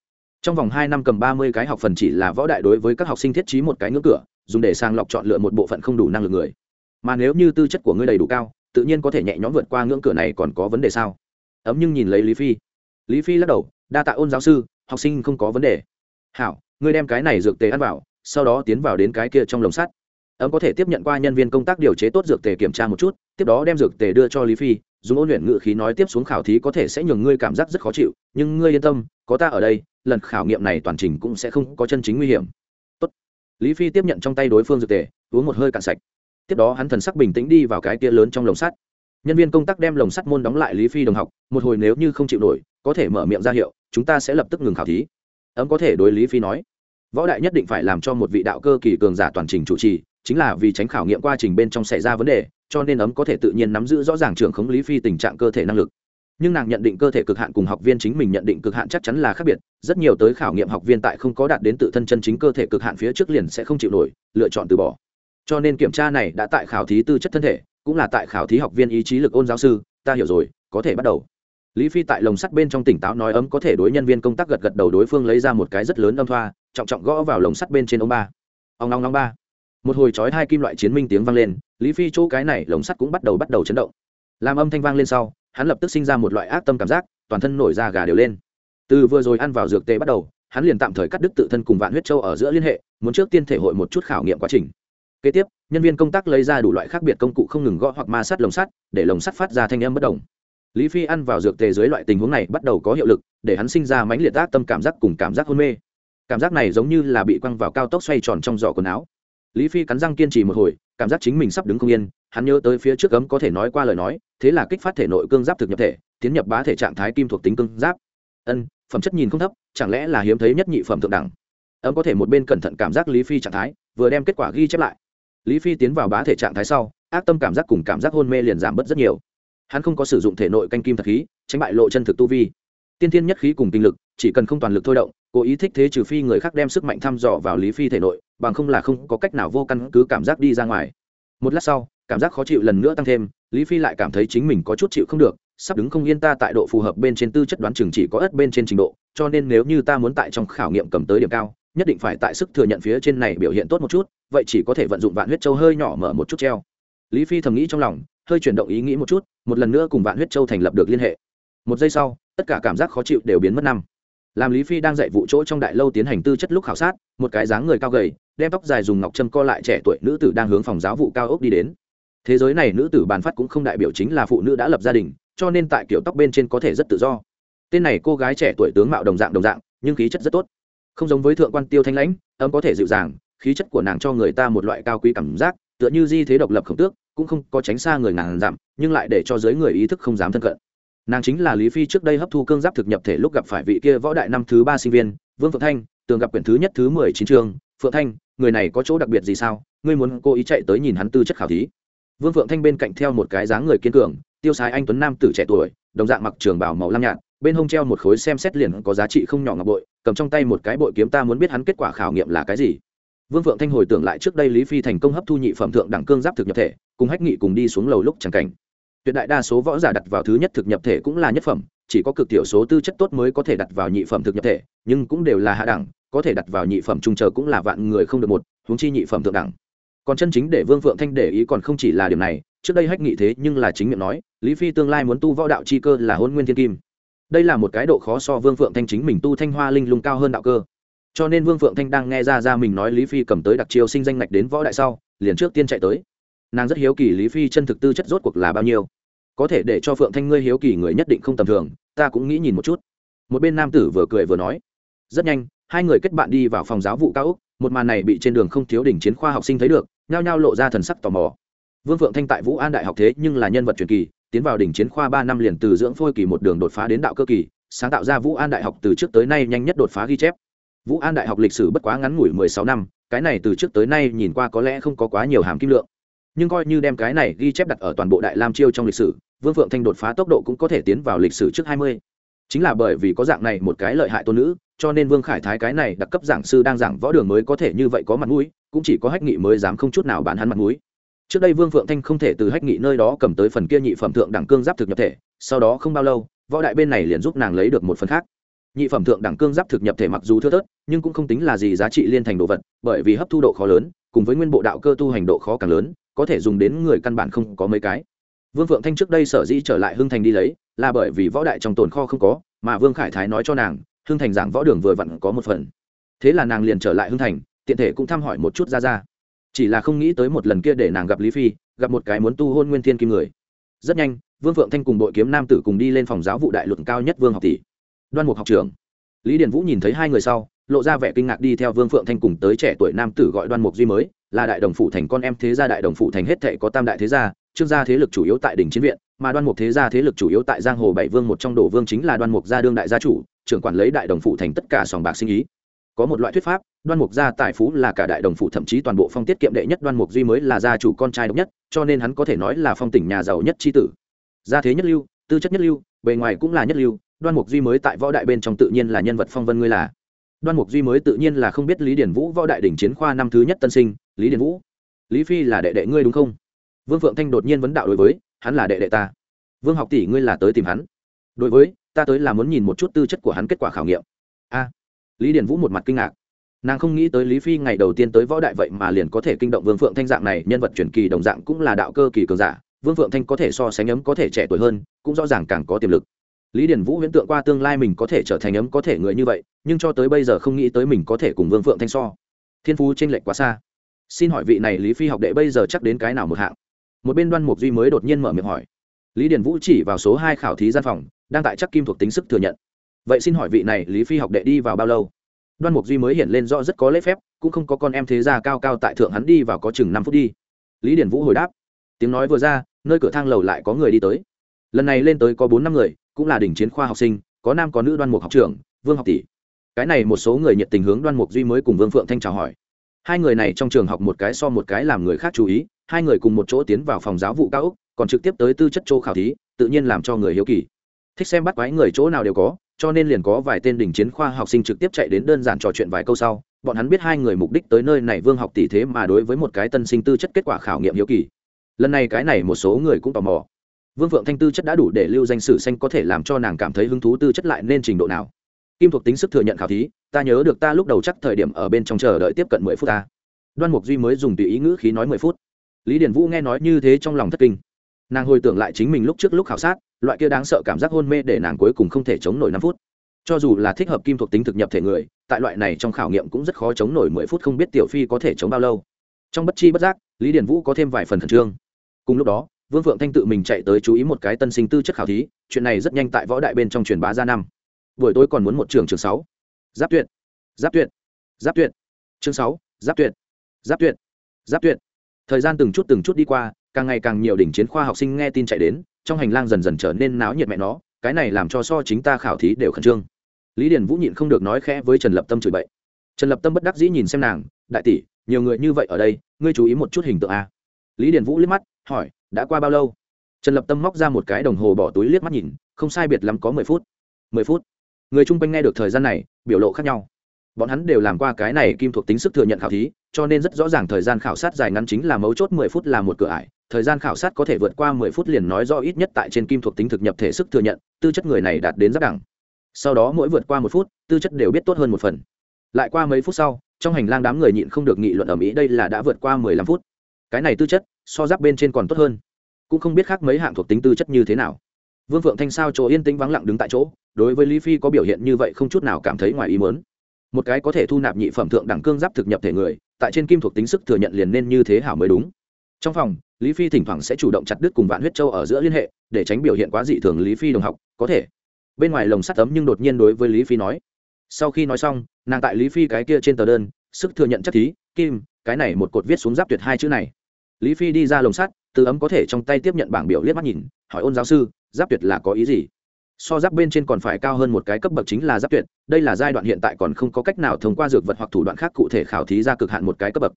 Trong vòng hai năm cầm ba mươi cái học phần chỉ là võ đại đối với các học sinh thiết trí một cái ngưỡng cửa, dùng để sàng lọc chọn lựa một bộ phận không đủ năng lực người mà nếu như tư chất của ngươi đầy đủ cao, tự nhiên có thể nhẹ nhõm vượt qua ngưỡng cửa này còn có vấn đề sao? Ấm nhưng nhìn lấy lý phi. Lý phi lắc đầu, đa tạ ôn giáo sư, học sinh không có vấn đề. Hảo, ngươi đem cái này dược tề ăn vào, sau đó tiến vào đến cái kia trong lồng sắt. Ấm có thể tiếp nhận qua nhân viên công tác điều chế tốt dược tề kiểm tra một chút, tiếp đó đem dược tề đưa cho lý phi, dùng ôn luyện ngự khí nói tiếp xuống khảo thí có thể sẽ nhường ngươi cảm giác rất khó chịu, nhưng ngươi yên tâm, có ta ở đây, lần khảo nghiệm này toàn trình cũng sẽ không có chân chính nguy hiểm. Tốt. lý phi tiếp nhận trong tay đối phương dược tề, uống một hơi cạn sạch tiếp đó hắn thần sắc bình tĩnh đi vào cái kia lớn trong lồng sắt. Nhân viên công tác đem lồng sắt môn đóng lại lý phi đồng học, một hồi nếu như không chịu nổi, có thể mở miệng ra hiệu, chúng ta sẽ lập tức ngừng khảo thí. Ấm có thể đối lý phi nói. Võ đại nhất định phải làm cho một vị đạo cơ kỳ cường giả toàn trình chủ trì, chính là vì tránh khảo nghiệm quá trình bên trong xảy ra vấn đề, cho nên ấm có thể tự nhiên nắm giữ rõ ràng trưởng khống lý phi tình trạng cơ thể năng lực. Nhưng nàng nhận định cơ thể cực hạn cùng học viên chính mình nhận định cực hạn chắc chắn là khác biệt, rất nhiều tới khảo nghiệm học viên tại không có đạt đến tự thân chân chính cơ thể cực hạn phía trước liền sẽ không chịu nổi, lựa chọn từ bỏ cho nên kiểm tra này đã tại khảo thí tư chất thân thể, cũng là tại khảo thí học viên ý chí lực ôn giáo sư, ta hiểu rồi, có thể bắt đầu. Lý phi tại lồng sắt bên trong tỉnh táo nói ấm có thể đối nhân viên công tác gật gật đầu đối phương lấy ra một cái rất lớn âm thoa, trọng trọng gõ vào lồng sắt bên trên ông ba. Ông long long ba. Một hồi chói hai kim loại chiến minh tiếng vang lên, lý phi chỗ cái này lồng sắt cũng bắt đầu bắt đầu chấn động. Làm âm thanh vang lên sau, hắn lập tức sinh ra một loại ác tâm cảm giác, toàn thân nổi da gà đều lên. Từ vừa rồi ăn vào dược tê bắt đầu, hắn liền tạm thời cắt đứt tự thân cùng vạn huyết châu ở giữa liên hệ, muốn trước tiên thể hội một chút khảo nghiệm quá trình kế tiếp, nhân viên công tác lấy ra đủ loại khác biệt công cụ không ngừng gõ hoặc ma sát lồng sắt, để lồng sắt phát ra thanh âm bất đồng lý phi ăn vào dược tề dưới loại tình huống này bắt đầu có hiệu lực, để hắn sinh ra mãnh liệt tác tâm cảm giác cùng cảm giác hôn mê. Cảm giác này giống như là bị quăng vào cao tốc xoay tròn trong giỏ quần áo. Lý phi cắn răng kiên trì một hồi, cảm giác chính mình sắp đứng không yên, hắn nhớ tới phía trước ấm có thể nói qua lời nói, thế là kích phát thể nội cương giáp thực nhập thể, tiến nhập bá thể trạng thái kim thuộc tính cương giáp. Ân, phẩm chất nhìn không thấp, chẳng lẽ là hiếm thấy nhất nhị phẩm thượng đẳng? Ấm có thể một bên cẩn thận cảm giác lý phi trạng thái, vừa đem kết quả ghi chép lại lý phi tiến vào bá thể trạng thái sau, ác tâm cảm giác cùng cảm giác hôn mê liền giảm bớt rất nhiều. Hắn không có sử dụng thể nội canh kim thật khí, tránh bại lộ chân thực tu vi. Tiên thiên nhất khí cùng tinh lực, chỉ cần không toàn lực thôi động, cố ý thích thế trừ phi người khác đem sức mạnh thăm dò vào lý phi thể nội, bằng không là không có cách nào vô căn cứ cảm giác đi ra ngoài. Một lát sau, cảm giác khó chịu lần nữa tăng thêm, lý phi lại cảm thấy chính mình có chút chịu không được, sắp đứng không yên ta tại độ phù hợp bên trên tư chất đoán chừng chỉ có ớt bên trên trình độ, cho nên nếu như ta muốn tại trong khảo nghiệm cầm tới điểm cao nhất định phải tại sức thừa nhận phía trên này biểu hiện tốt một chút, vậy chỉ có thể vận dụng vạn huyết châu hơi nhỏ mở một chút treo. Lý phi thầm nghĩ trong lòng, hơi chuyển động ý nghĩ một chút, một lần nữa cùng vạn huyết châu thành lập được liên hệ. Một giây sau, tất cả cảm giác khó chịu đều biến mất năm. Làm lý phi đang dạy vụ chỗ trong đại lâu tiến hành tư chất lúc khảo sát, một cái dáng người cao gầy, đem tóc dài dùng ngọc châm co lại trẻ tuổi nữ tử đang hướng phòng giáo vụ cao ốc đi đến. Thế giới này nữ tử bàn phát cũng không đại biểu chính là phụ nữ đã lập gia đình, cho nên tại kiểu tóc bên trên có thể rất tự do. Tên này cô gái trẻ tuổi tướng mạo đồng dạng đồng dạng, nhưng khí chất rất tốt không giống với thượng quan tiêu thanh lãnh, ấm có thể dịu dàng, khí chất của nàng cho người ta một loại cao quý cảm giác, tựa như di thế độc lập khổng tước, cũng không có tránh xa người ngàn dặm, nhưng lại để cho giới người ý thức không dám thân cận. Nàng chính là lý phi trước đây hấp thu cương giáp thực nhập thể lúc gặp phải vị kia võ đại năm thứ ba sinh viên, vương phượng thanh, tường gặp quyển thứ nhất thứ mười chín chương, phượng thanh, người này có chỗ đặc biệt gì sao? Ngươi muốn cố ý chạy tới nhìn hắn tư chất khảo thí. Vương phượng thanh bên cạnh theo một cái dáng người kiên cường, tiêu sái anh tuấn nam tử trẻ tuổi, đồng dạng mặc trường bảo màu lam nhạt bên hông treo một khối xem xét liền có giá trị không nhỏ ngọc bội, cầm trong tay một cái bội kiếm ta muốn biết hắn kết quả khảo nghiệm là cái gì. Vương phượng thanh hồi tưởng lại trước đây lý phi thành công hấp thu nhị phẩm thượng đẳng cương giáp thực nhập thể, cùng hách nghị cùng đi xuống lầu lúc chẳng cảnh. Tuyệt đại đa số võ giả đặt vào thứ nhất thực nhập thể cũng là nhất phẩm, chỉ có cực thiểu số tư chất tốt mới có thể đặt vào nhị phẩm thực nhập thể, nhưng cũng đều là hạ đẳng, có thể đặt vào nhị phẩm trung chờ cũng là vạn người không được một, huống chi nhị phẩm thượng đẳng. Còn chân chính để vương phượng thanh để ý còn không chỉ là điểm này, trước đây hách nghị thế nhưng là chính miệng nói, lý phi tương lai muốn tu võ đạo chi cơ là hôn nguyên thiên kim đây là một cái độ khó so vương phượng thanh chính mình tu thanh hoa linh lung cao hơn đạo cơ. Cho nên vương phượng thanh đang nghe ra ra mình nói lý phi cầm tới đặc chiêu sinh danh ngạch đến võ đại sau, liền trước tiên chạy tới. Nàng rất hiếu kỳ lý phi chân thực tư chất rốt cuộc là bao nhiêu. Có thể để cho phượng thanh ngươi hiếu kỳ người nhất định không tầm thường, ta cũng nghĩ nhìn một chút. Một bên nam tử vừa cười vừa nói, rất nhanh, hai người kết bạn đi vào phòng giáo vụ cao úc một màn này bị trên đường không thiếu đỉnh chiến khoa học sinh thấy được, nhao nhao lộ ra thần sắc tò mò. Vương phượng thanh tại vũ an đại học thế nhưng là nhân vật truyền kỳ tiến vào đỉnh chiến khoa ba năm liền từ dưỡng phôi kỳ một đường đột phá đến đạo cơ kỳ, sáng tạo ra vũ an đại học từ trước tới nay nhanh nhất đột phá ghi chép. Vũ an đại học lịch sử bất quá ngắn ngủi mười sáu năm, cái này từ trước tới nay nhìn qua có lẽ không có quá nhiều hàm kim lượng. Nhưng coi như đem cái này ghi chép đặt ở toàn bộ đại lam chiêu trong lịch sử, vương phượng thanh đột phá tốc độ cũng có thể tiến vào lịch sử trước hai mươi. Chính là bởi vì có dạng này một cái lợi hại tôn nữ, cho nên vương khải thái cái này đặc cấp giảng sư đang giảng võ đường mới có thể như vậy có mặt mũi, cũng chỉ có hách nghị mới dám không chút nào bán hắn mặt mũi trước đây vương phượng thanh không thể từ hách nghị nơi đó cầm tới phần kia nhị phẩm thượng đẳng cương giáp thực nhập thể, sau đó không bao lâu, võ đại bên này liền giúp nàng lấy được một phần khác. Nhị phẩm thượng đẳng cương giáp thực nhập thể mặc dù thưa thớt, nhưng cũng không tính là gì giá trị liên thành đồ vật, bởi vì hấp thu độ khó lớn, cùng với nguyên bộ đạo cơ tu hành độ khó càng lớn, có thể dùng đến người căn bản không có mấy cái. Vương phượng thanh trước đây sở dĩ trở lại hưng thành đi lấy, là bởi vì võ đại trong tồn kho không có, mà vương khải thái nói cho nàng, hưng thành giảng võ đường vừa vặn có một phần. Thế là nàng liền trở lại hưng thành, tiện thể cũng thăm hỏi một chút ra ra chỉ là không nghĩ tới một lần kia để nàng gặp lý phi, gặp một cái muốn tu hôn nguyên thiên kim người. Rất nhanh, vương phượng thanh cùng đội kiếm nam tử cùng đi lên phòng giáo vụ đại luận cao nhất vương học tỷ. Đoan mục học trưởng. Lý điền vũ nhìn thấy hai người sau, lộ ra vẻ kinh ngạc đi theo vương phượng thanh cùng tới trẻ tuổi nam tử gọi đoan mục duy mới, là đại đồng phụ thành con em thế gia, đại đồng phụ thành hết thệ có tam đại thế gia, trương gia thế lực chủ yếu tại đỉnh chiến viện, mà đoan mục thế gia thế lực chủ yếu tại giang hồ bảy vương một trong đồ vương chính là đoan mục gia đương đại gia chủ, trưởng quản lấy đại đồng phụ thành tất cả sòng bạc sinh ý có một loại thuyết pháp, đoan mục gia tài phú là cả đại đồng phụ thậm chí toàn bộ phong tiết kiệm đệ nhất đoan mục duy mới là gia chủ con trai độc nhất, cho nên hắn có thể nói là phong tỉnh nhà giàu nhất tri tử. Gia thế nhất lưu, tư chất nhất lưu, bề ngoài cũng là nhất lưu, đoan mục duy mới tại võ đại bên trong tự nhiên là nhân vật phong vân ngươi là. Đoan mục duy mới tự nhiên là không biết lý điển vũ võ đại đỉnh chiến khoa năm thứ nhất tân sinh, lý điển vũ. Lý phi là đệ đệ ngươi đúng không? Vương phượng thanh đột nhiên vấn đạo đối với, hắn là đệ đệ ta. Vương học tỷ ngươi là tới tìm hắn. Đối với, ta tới là muốn nhìn một chút tư chất của hắn kết quả khảo nghiệm. A lý điển vũ một mặt kinh ngạc. Nàng không nghĩ tới lý phi ngày đầu tiên tới võ đại vậy mà liền có thể kinh động vương phượng thanh dạng này, nhân vật truyền kỳ đồng dạng cũng là đạo cơ kỳ cường giả. Vương phượng thanh có thể so sánh ấm có thể trẻ tuổi hơn, cũng rõ ràng càng có tiềm lực. Lý điển vũ huyễn tượng qua tương lai mình có thể trở thành ấm có thể người như vậy, nhưng cho tới bây giờ không nghĩ tới mình có thể cùng vương phượng thanh so. Thiên phú t r ê n lệch quá xa. Xin hỏi vị này lý phi học đệ bây giờ chắc đến cái nào một hạng? Một bên đoan mục duy mới đột nhiên mở miệng hỏi. Lý điển vũ chỉ vào số hai khảo thí gian phòng, đang tại chắc kim thuộc tính sức thừa nhận vậy xin hỏi vị này lý phi học đệ đi vào bao lâu đoan mục duy mới hiện lên rõ rất có lễ phép cũng không có con em thế gia cao cao tại thượng hắn đi vào có chừng năm phút đi lý điển vũ hồi đáp tiếng nói vừa ra nơi cửa thang lầu lại có người đi tới lần này lên tới có bốn năm người cũng là đỉnh chiến khoa học sinh có nam có nữ đoan mục học trưởng vương học tỷ cái này một số người nhiệt tình hướng đoan mục duy mới cùng vương phượng thanh chào hỏi hai người này trong trường học một cái so một cái làm người khác chú ý hai người cùng một chỗ tiến vào phòng giáo vụ cao úc còn trực tiếp tới tư chất chỗ khảo thí tự nhiên làm cho người hiếu kỳ thích xem bắt quái người chỗ nào đều có cho nên liền có vài tên đỉnh chiến khoa học sinh trực tiếp chạy đến đơn giản trò chuyện vài câu sau, bọn hắn biết hai người mục đích tới nơi này vương học tỷ thế mà đối với một cái tân sinh tư chất kết quả khảo nghiệm hiếu kỳ. Lần này cái này một số người cũng tò mò. Vương phượng thanh tư chất đã đủ để lưu danh sử xanh có thể làm cho nàng cảm thấy hứng thú tư chất lại nên trình độ nào. Kim thuộc tính sức thừa nhận khảo thí, ta nhớ được ta lúc đầu chắc thời điểm ở bên trong chờ đợi tiếp cận mười phút ta. Đoan mục duy mới dùng tùy ý ngữ khí nói mười phút. Lý điển vũ nghe nói như thế trong lòng thất kinh. Nàng hồi tưởng lại chính mình lúc trước lúc khảo sát loại kia đáng sợ cảm giác hôn mê để nàng cuối cùng không thể chống nổi năm phút. Cho dù là thích hợp kim thuộc tính thực nhập thể người, tại loại này trong khảo nghiệm cũng rất khó chống nổi mười phút không biết tiểu phi có thể chống bao lâu. Trong bất chi bất giác, lý điển vũ có thêm vài phần khẩn trương. Cùng lúc đó, vương phượng thanh tự mình chạy tới chú ý một cái tân sinh tư chất khảo thí, chuyện này rất nhanh tại võ đại bên trong truyền bá ra năm. Buổi tối còn muốn một trường trường sáu. Giáp tuyệt. Giáp tuyệt. Giáp tuyệt. Chương sáu. Giáp tuyệt. Giáp tuyệt. Giáp tuyệt. Thời gian từng chút từng chút đi qua càng ngày càng nhiều đỉnh chiến khoa học sinh nghe tin chạy đến, trong hành lang dần dần trở nên náo nhiệt mẹ nó, cái này làm cho so chính ta khảo thí đều khẩn trương. Lý điền vũ nhịn không được nói khẽ với trần lập tâm chửi bậy. Trần lập tâm bất đắc dĩ nhìn xem nàng, đại tỷ, nhiều người như vậy ở đây, ngươi chú ý một chút hình tượng a. Lý điền vũ liếc mắt, hỏi, đã qua bao lâu? Trần lập tâm móc ra một cái đồng hồ bỏ túi liếc mắt nhìn, không sai biệt lắm có mười phút. Mười phút? Người chung quanh nghe được thời gian này, biểu lộ khác nhau. Bọn hắn đều làm qua cái này kim thuộc tính sức thừa nhận khảo thí, cho nên rất rõ ràng thời gian khảo sát dài ngắn chính là mấu chốt mười phút là một cửa ải thời gian khảo sát có thể vượt qua mười phút liền nói rõ ít nhất tại trên kim thuộc tính thực nhập thể sức thừa nhận, tư chất người này đạt đến rất đẳng. Sau đó mỗi vượt qua một phút, tư chất đều biết tốt hơn một phần. Lại qua mấy phút sau, trong hành lang đám người nhịn không được nghị luận ở mỹ đây là đã vượt qua mười lăm phút. Cái này tư chất, so giáp bên trên còn tốt hơn. Cũng không biết khác mấy hạng thuộc tính tư chất như thế nào. Vương phượng thanh sao chỗ yên tĩnh vắng lặng đứng tại chỗ, đối với lý phi có biểu hiện như vậy không chút nào cảm thấy ngoài ý mớn một cái có thể thu nạp nhị phẩm thượng đẳng cương giáp thực nhập thể người, tại trên kim thuộc tính sức thừa nhận liền nên như thế hảo mới đúng. Trong phòng lý phi thỉnh thoảng sẽ chủ động chặt đứt cùng vạn huyết châu ở giữa liên hệ, để tránh biểu hiện quá dị thường lý phi đồng học, có thể. Bên ngoài lồng sắt tấm nhưng đột nhiên đối với lý phi nói. Sau khi nói xong, nàng tại lý phi cái kia trên tờ đơn, sức thừa nhận chất thí, kim, cái này một cột viết xuống giáp tuyệt hai chữ này. Lý phi đi ra lồng sắt, từ ấm có thể trong tay tiếp nhận bảng biểu liếc mắt nhìn, hỏi ôn giáo sư, giáp tuyệt là có ý gì? So giáp bên trên còn phải cao hơn một cái cấp bậc chính là giáp tuyệt, đây là giai đoạn hiện tại còn không có cách nào thông qua dược vật hoặc thủ đoạn khác cụ thể khảo thí ra cực hạn một cái cấp bậc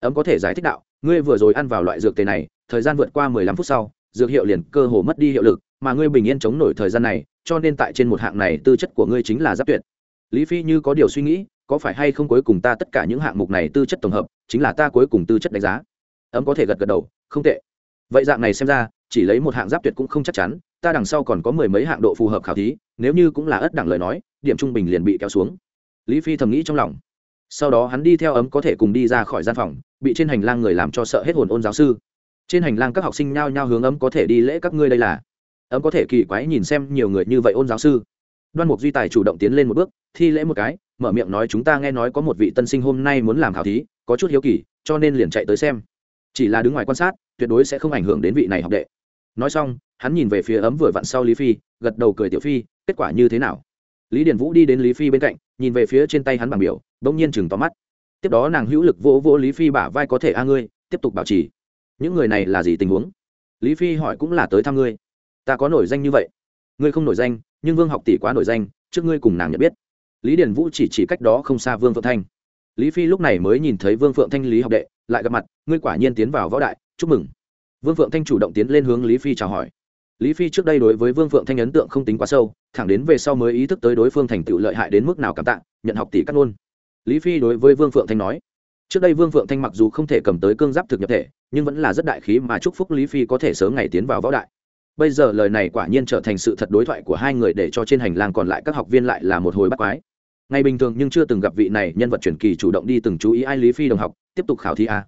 ấm có thể giải thích đạo, ngươi vừa rồi ăn vào loại dược tề này, thời gian vượt qua mười lăm phút sau, dược hiệu liền cơ hồ mất đi hiệu lực, mà ngươi bình yên chống nổi thời gian này, cho nên tại trên một hạng này, tư chất của ngươi chính là giáp tuyệt. Lý phi như có điều suy nghĩ, có phải hay không cuối cùng ta tất cả những hạng mục này tư chất tổng hợp, chính là ta cuối cùng tư chất đánh giá? Ấm có thể gật gật đầu, không tệ. Vậy dạng này xem ra, chỉ lấy một hạng giáp tuyệt cũng không chắc chắn, ta đằng sau còn có mười mấy hạng độ phù hợp khảo thí, nếu như cũng là ất đẳng lời nói, điểm trung bình liền bị kéo xuống. Lý phi thầm nghĩ trong lòng sau đó hắn đi theo ấm có thể cùng đi ra khỏi gian phòng, bị trên hành lang người làm cho sợ hết hồn ôn giáo sư. Trên hành lang các học sinh nhao nhao hướng ấm có thể đi lễ các ngươi đây là. Ấm có thể kỳ quái nhìn xem nhiều người như vậy ôn giáo sư. Đoan mục duy tài chủ động tiến lên một bước, thi lễ một cái, mở miệng nói chúng ta nghe nói có một vị tân sinh hôm nay muốn làm khảo thí, có chút hiếu kỳ, cho nên liền chạy tới xem. Chỉ là đứng ngoài quan sát, tuyệt đối sẽ không ảnh hưởng đến vị này học đệ. Nói xong, hắn nhìn về phía ấm vừa vặn sau lý phi, gật đầu cười tiểu phi, kết quả như thế nào? Lý điển vũ đi đến lý phi bên cạnh, nhìn về phía trên tay hắn bảng biểu bỗng nhiên chừng to mắt. Tiếp đó nàng hữu lực vỗ vỗ lý phi bả vai có thể a ngươi, tiếp tục bảo trì. Những người này là gì tình huống? Lý phi hỏi cũng là tới thăm ngươi. Ta có nổi danh như vậy. Ngươi không nổi danh, nhưng vương học tỷ quá nổi danh, trước ngươi cùng nàng nhận biết. Lý điển vũ chỉ chỉ cách đó không xa vương phượng thanh. Lý phi lúc này mới nhìn thấy vương phượng thanh lý học đệ, lại gặp mặt, ngươi quả nhiên tiến vào võ đại, chúc mừng. Vương phượng thanh chủ động tiến lên hướng lý phi chào hỏi. Lý phi trước đây đối với vương phượng thanh ấn tượng không tính quá sâu, thẳng đến về sau mới ý thức tới đối phương thành tựu lợi hại đến mức nào cảm tạ, nhận học tỷ cắt luôn lý phi đối với vương phượng thanh nói, trước đây vương phượng thanh mặc dù không thể cầm tới cương giáp thực nhập thể, nhưng vẫn là rất đại khí mà chúc phúc lý phi có thể sớm ngày tiến vào võ đại. Bây giờ lời này quả nhiên trở thành sự thật đối thoại của hai người để cho trên hành lang còn lại các học viên lại là một hồi bắt quái. Ngày bình thường nhưng chưa từng gặp vị này nhân vật truyền kỳ chủ động đi từng chú ý ai lý phi đồng học, tiếp tục khảo thi a.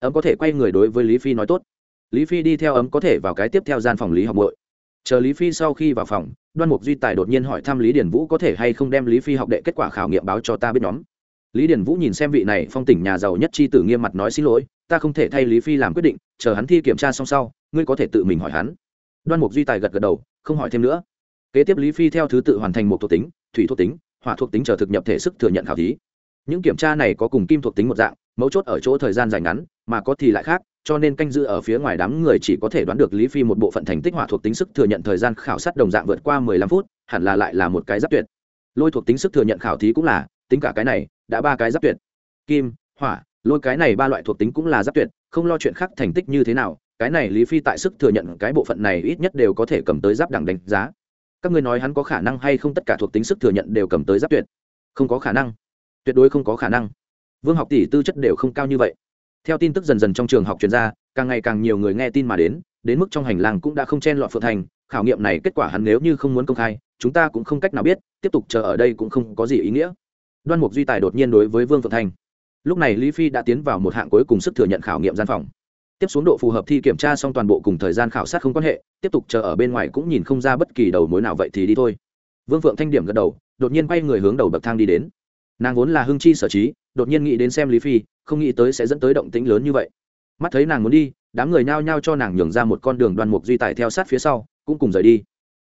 Ấm có thể quay người đối với lý phi nói tốt. Lý phi đi theo ấm có thể vào cái tiếp theo gian phòng lý học bội chờ lý phi sau khi vào phòng, đoan mục duy tài đột nhiên hỏi thăm lý điển vũ có thể hay không đem lý phi học đệ kết quả khảo nghiệm báo cho ta biết nhóm lý điển vũ nhìn xem vị này phong tỉnh nhà giàu nhất chi tử nghiêm mặt nói xin lỗi, ta không thể thay lý phi làm quyết định, chờ hắn thi kiểm tra xong sau, ngươi có thể tự mình hỏi hắn. Đoan mục duy tài gật gật đầu, không hỏi thêm nữa. Kế tiếp lý phi theo thứ tự hoàn thành một thuộc tính, thủy thuộc tính, hỏa thuộc tính chờ thực nhập thể sức thừa nhận khảo thí. Những kiểm tra này có cùng kim thuộc tính một dạng, mấu chốt ở chỗ thời gian dài ngắn, mà có thì lại khác, cho nên canh giữ ở phía ngoài đám người chỉ có thể đoán được lý phi một bộ phận thành tích hỏa thuộc tính sức thừa nhận thời gian khảo sát đồng dạng vượt qua mười lăm phút, hẳn là lại là một cái giáp tuyệt. Lôi thuộc tính sức thừa nhận khảo thí cũng là tính cả cái này, đã ba cái giáp tuyệt. Kim, hỏa, lôi cái này ba loại thuộc tính cũng là giáp tuyệt, không lo chuyện khác thành tích như thế nào, cái này lý phi tại sức thừa nhận cái bộ phận này ít nhất đều có thể cầm tới giáp đẳng đánh giá. Các ngươi nói hắn có khả năng hay không tất cả thuộc tính sức thừa nhận đều cầm tới giáp tuyệt? Không có khả năng. Tuyệt đối không có khả năng. Vương học tỷ tư chất đều không cao như vậy. Theo tin tức dần dần trong trường học chuyên gia càng ngày càng nhiều người nghe tin mà đến đến mức trong hành lang cũng đã không chen lọt phượng thành, khảo nghiệm này kết quả hắn nếu như không muốn công khai, chúng ta cũng không cách nào biết, tiếp tục chờ ở đây cũng không có gì ý nghĩa đoan mục duy tài đột nhiên đối với vương phượng thanh. Lúc này lý phi đã tiến vào một hạng cuối cùng sức thừa nhận khảo nghiệm gian phòng. Tiếp xuống độ phù hợp thi kiểm tra xong toàn bộ cùng thời gian khảo sát không quan hệ, tiếp tục chờ ở bên ngoài cũng nhìn không ra bất kỳ đầu mối nào vậy thì đi thôi. Vương phượng thanh điểm gật đầu, đột nhiên quay người hướng đầu bậc thang đi đến. Nàng vốn là hưng chi sở trí, đột nhiên nghĩ đến xem lý phi, không nghĩ tới sẽ dẫn tới động tĩnh lớn như vậy. Mắt thấy nàng muốn đi, đám người nhao nhao cho nàng nhường ra một con đường đoan mục duy tài theo sát phía sau, cũng cùng rời đi.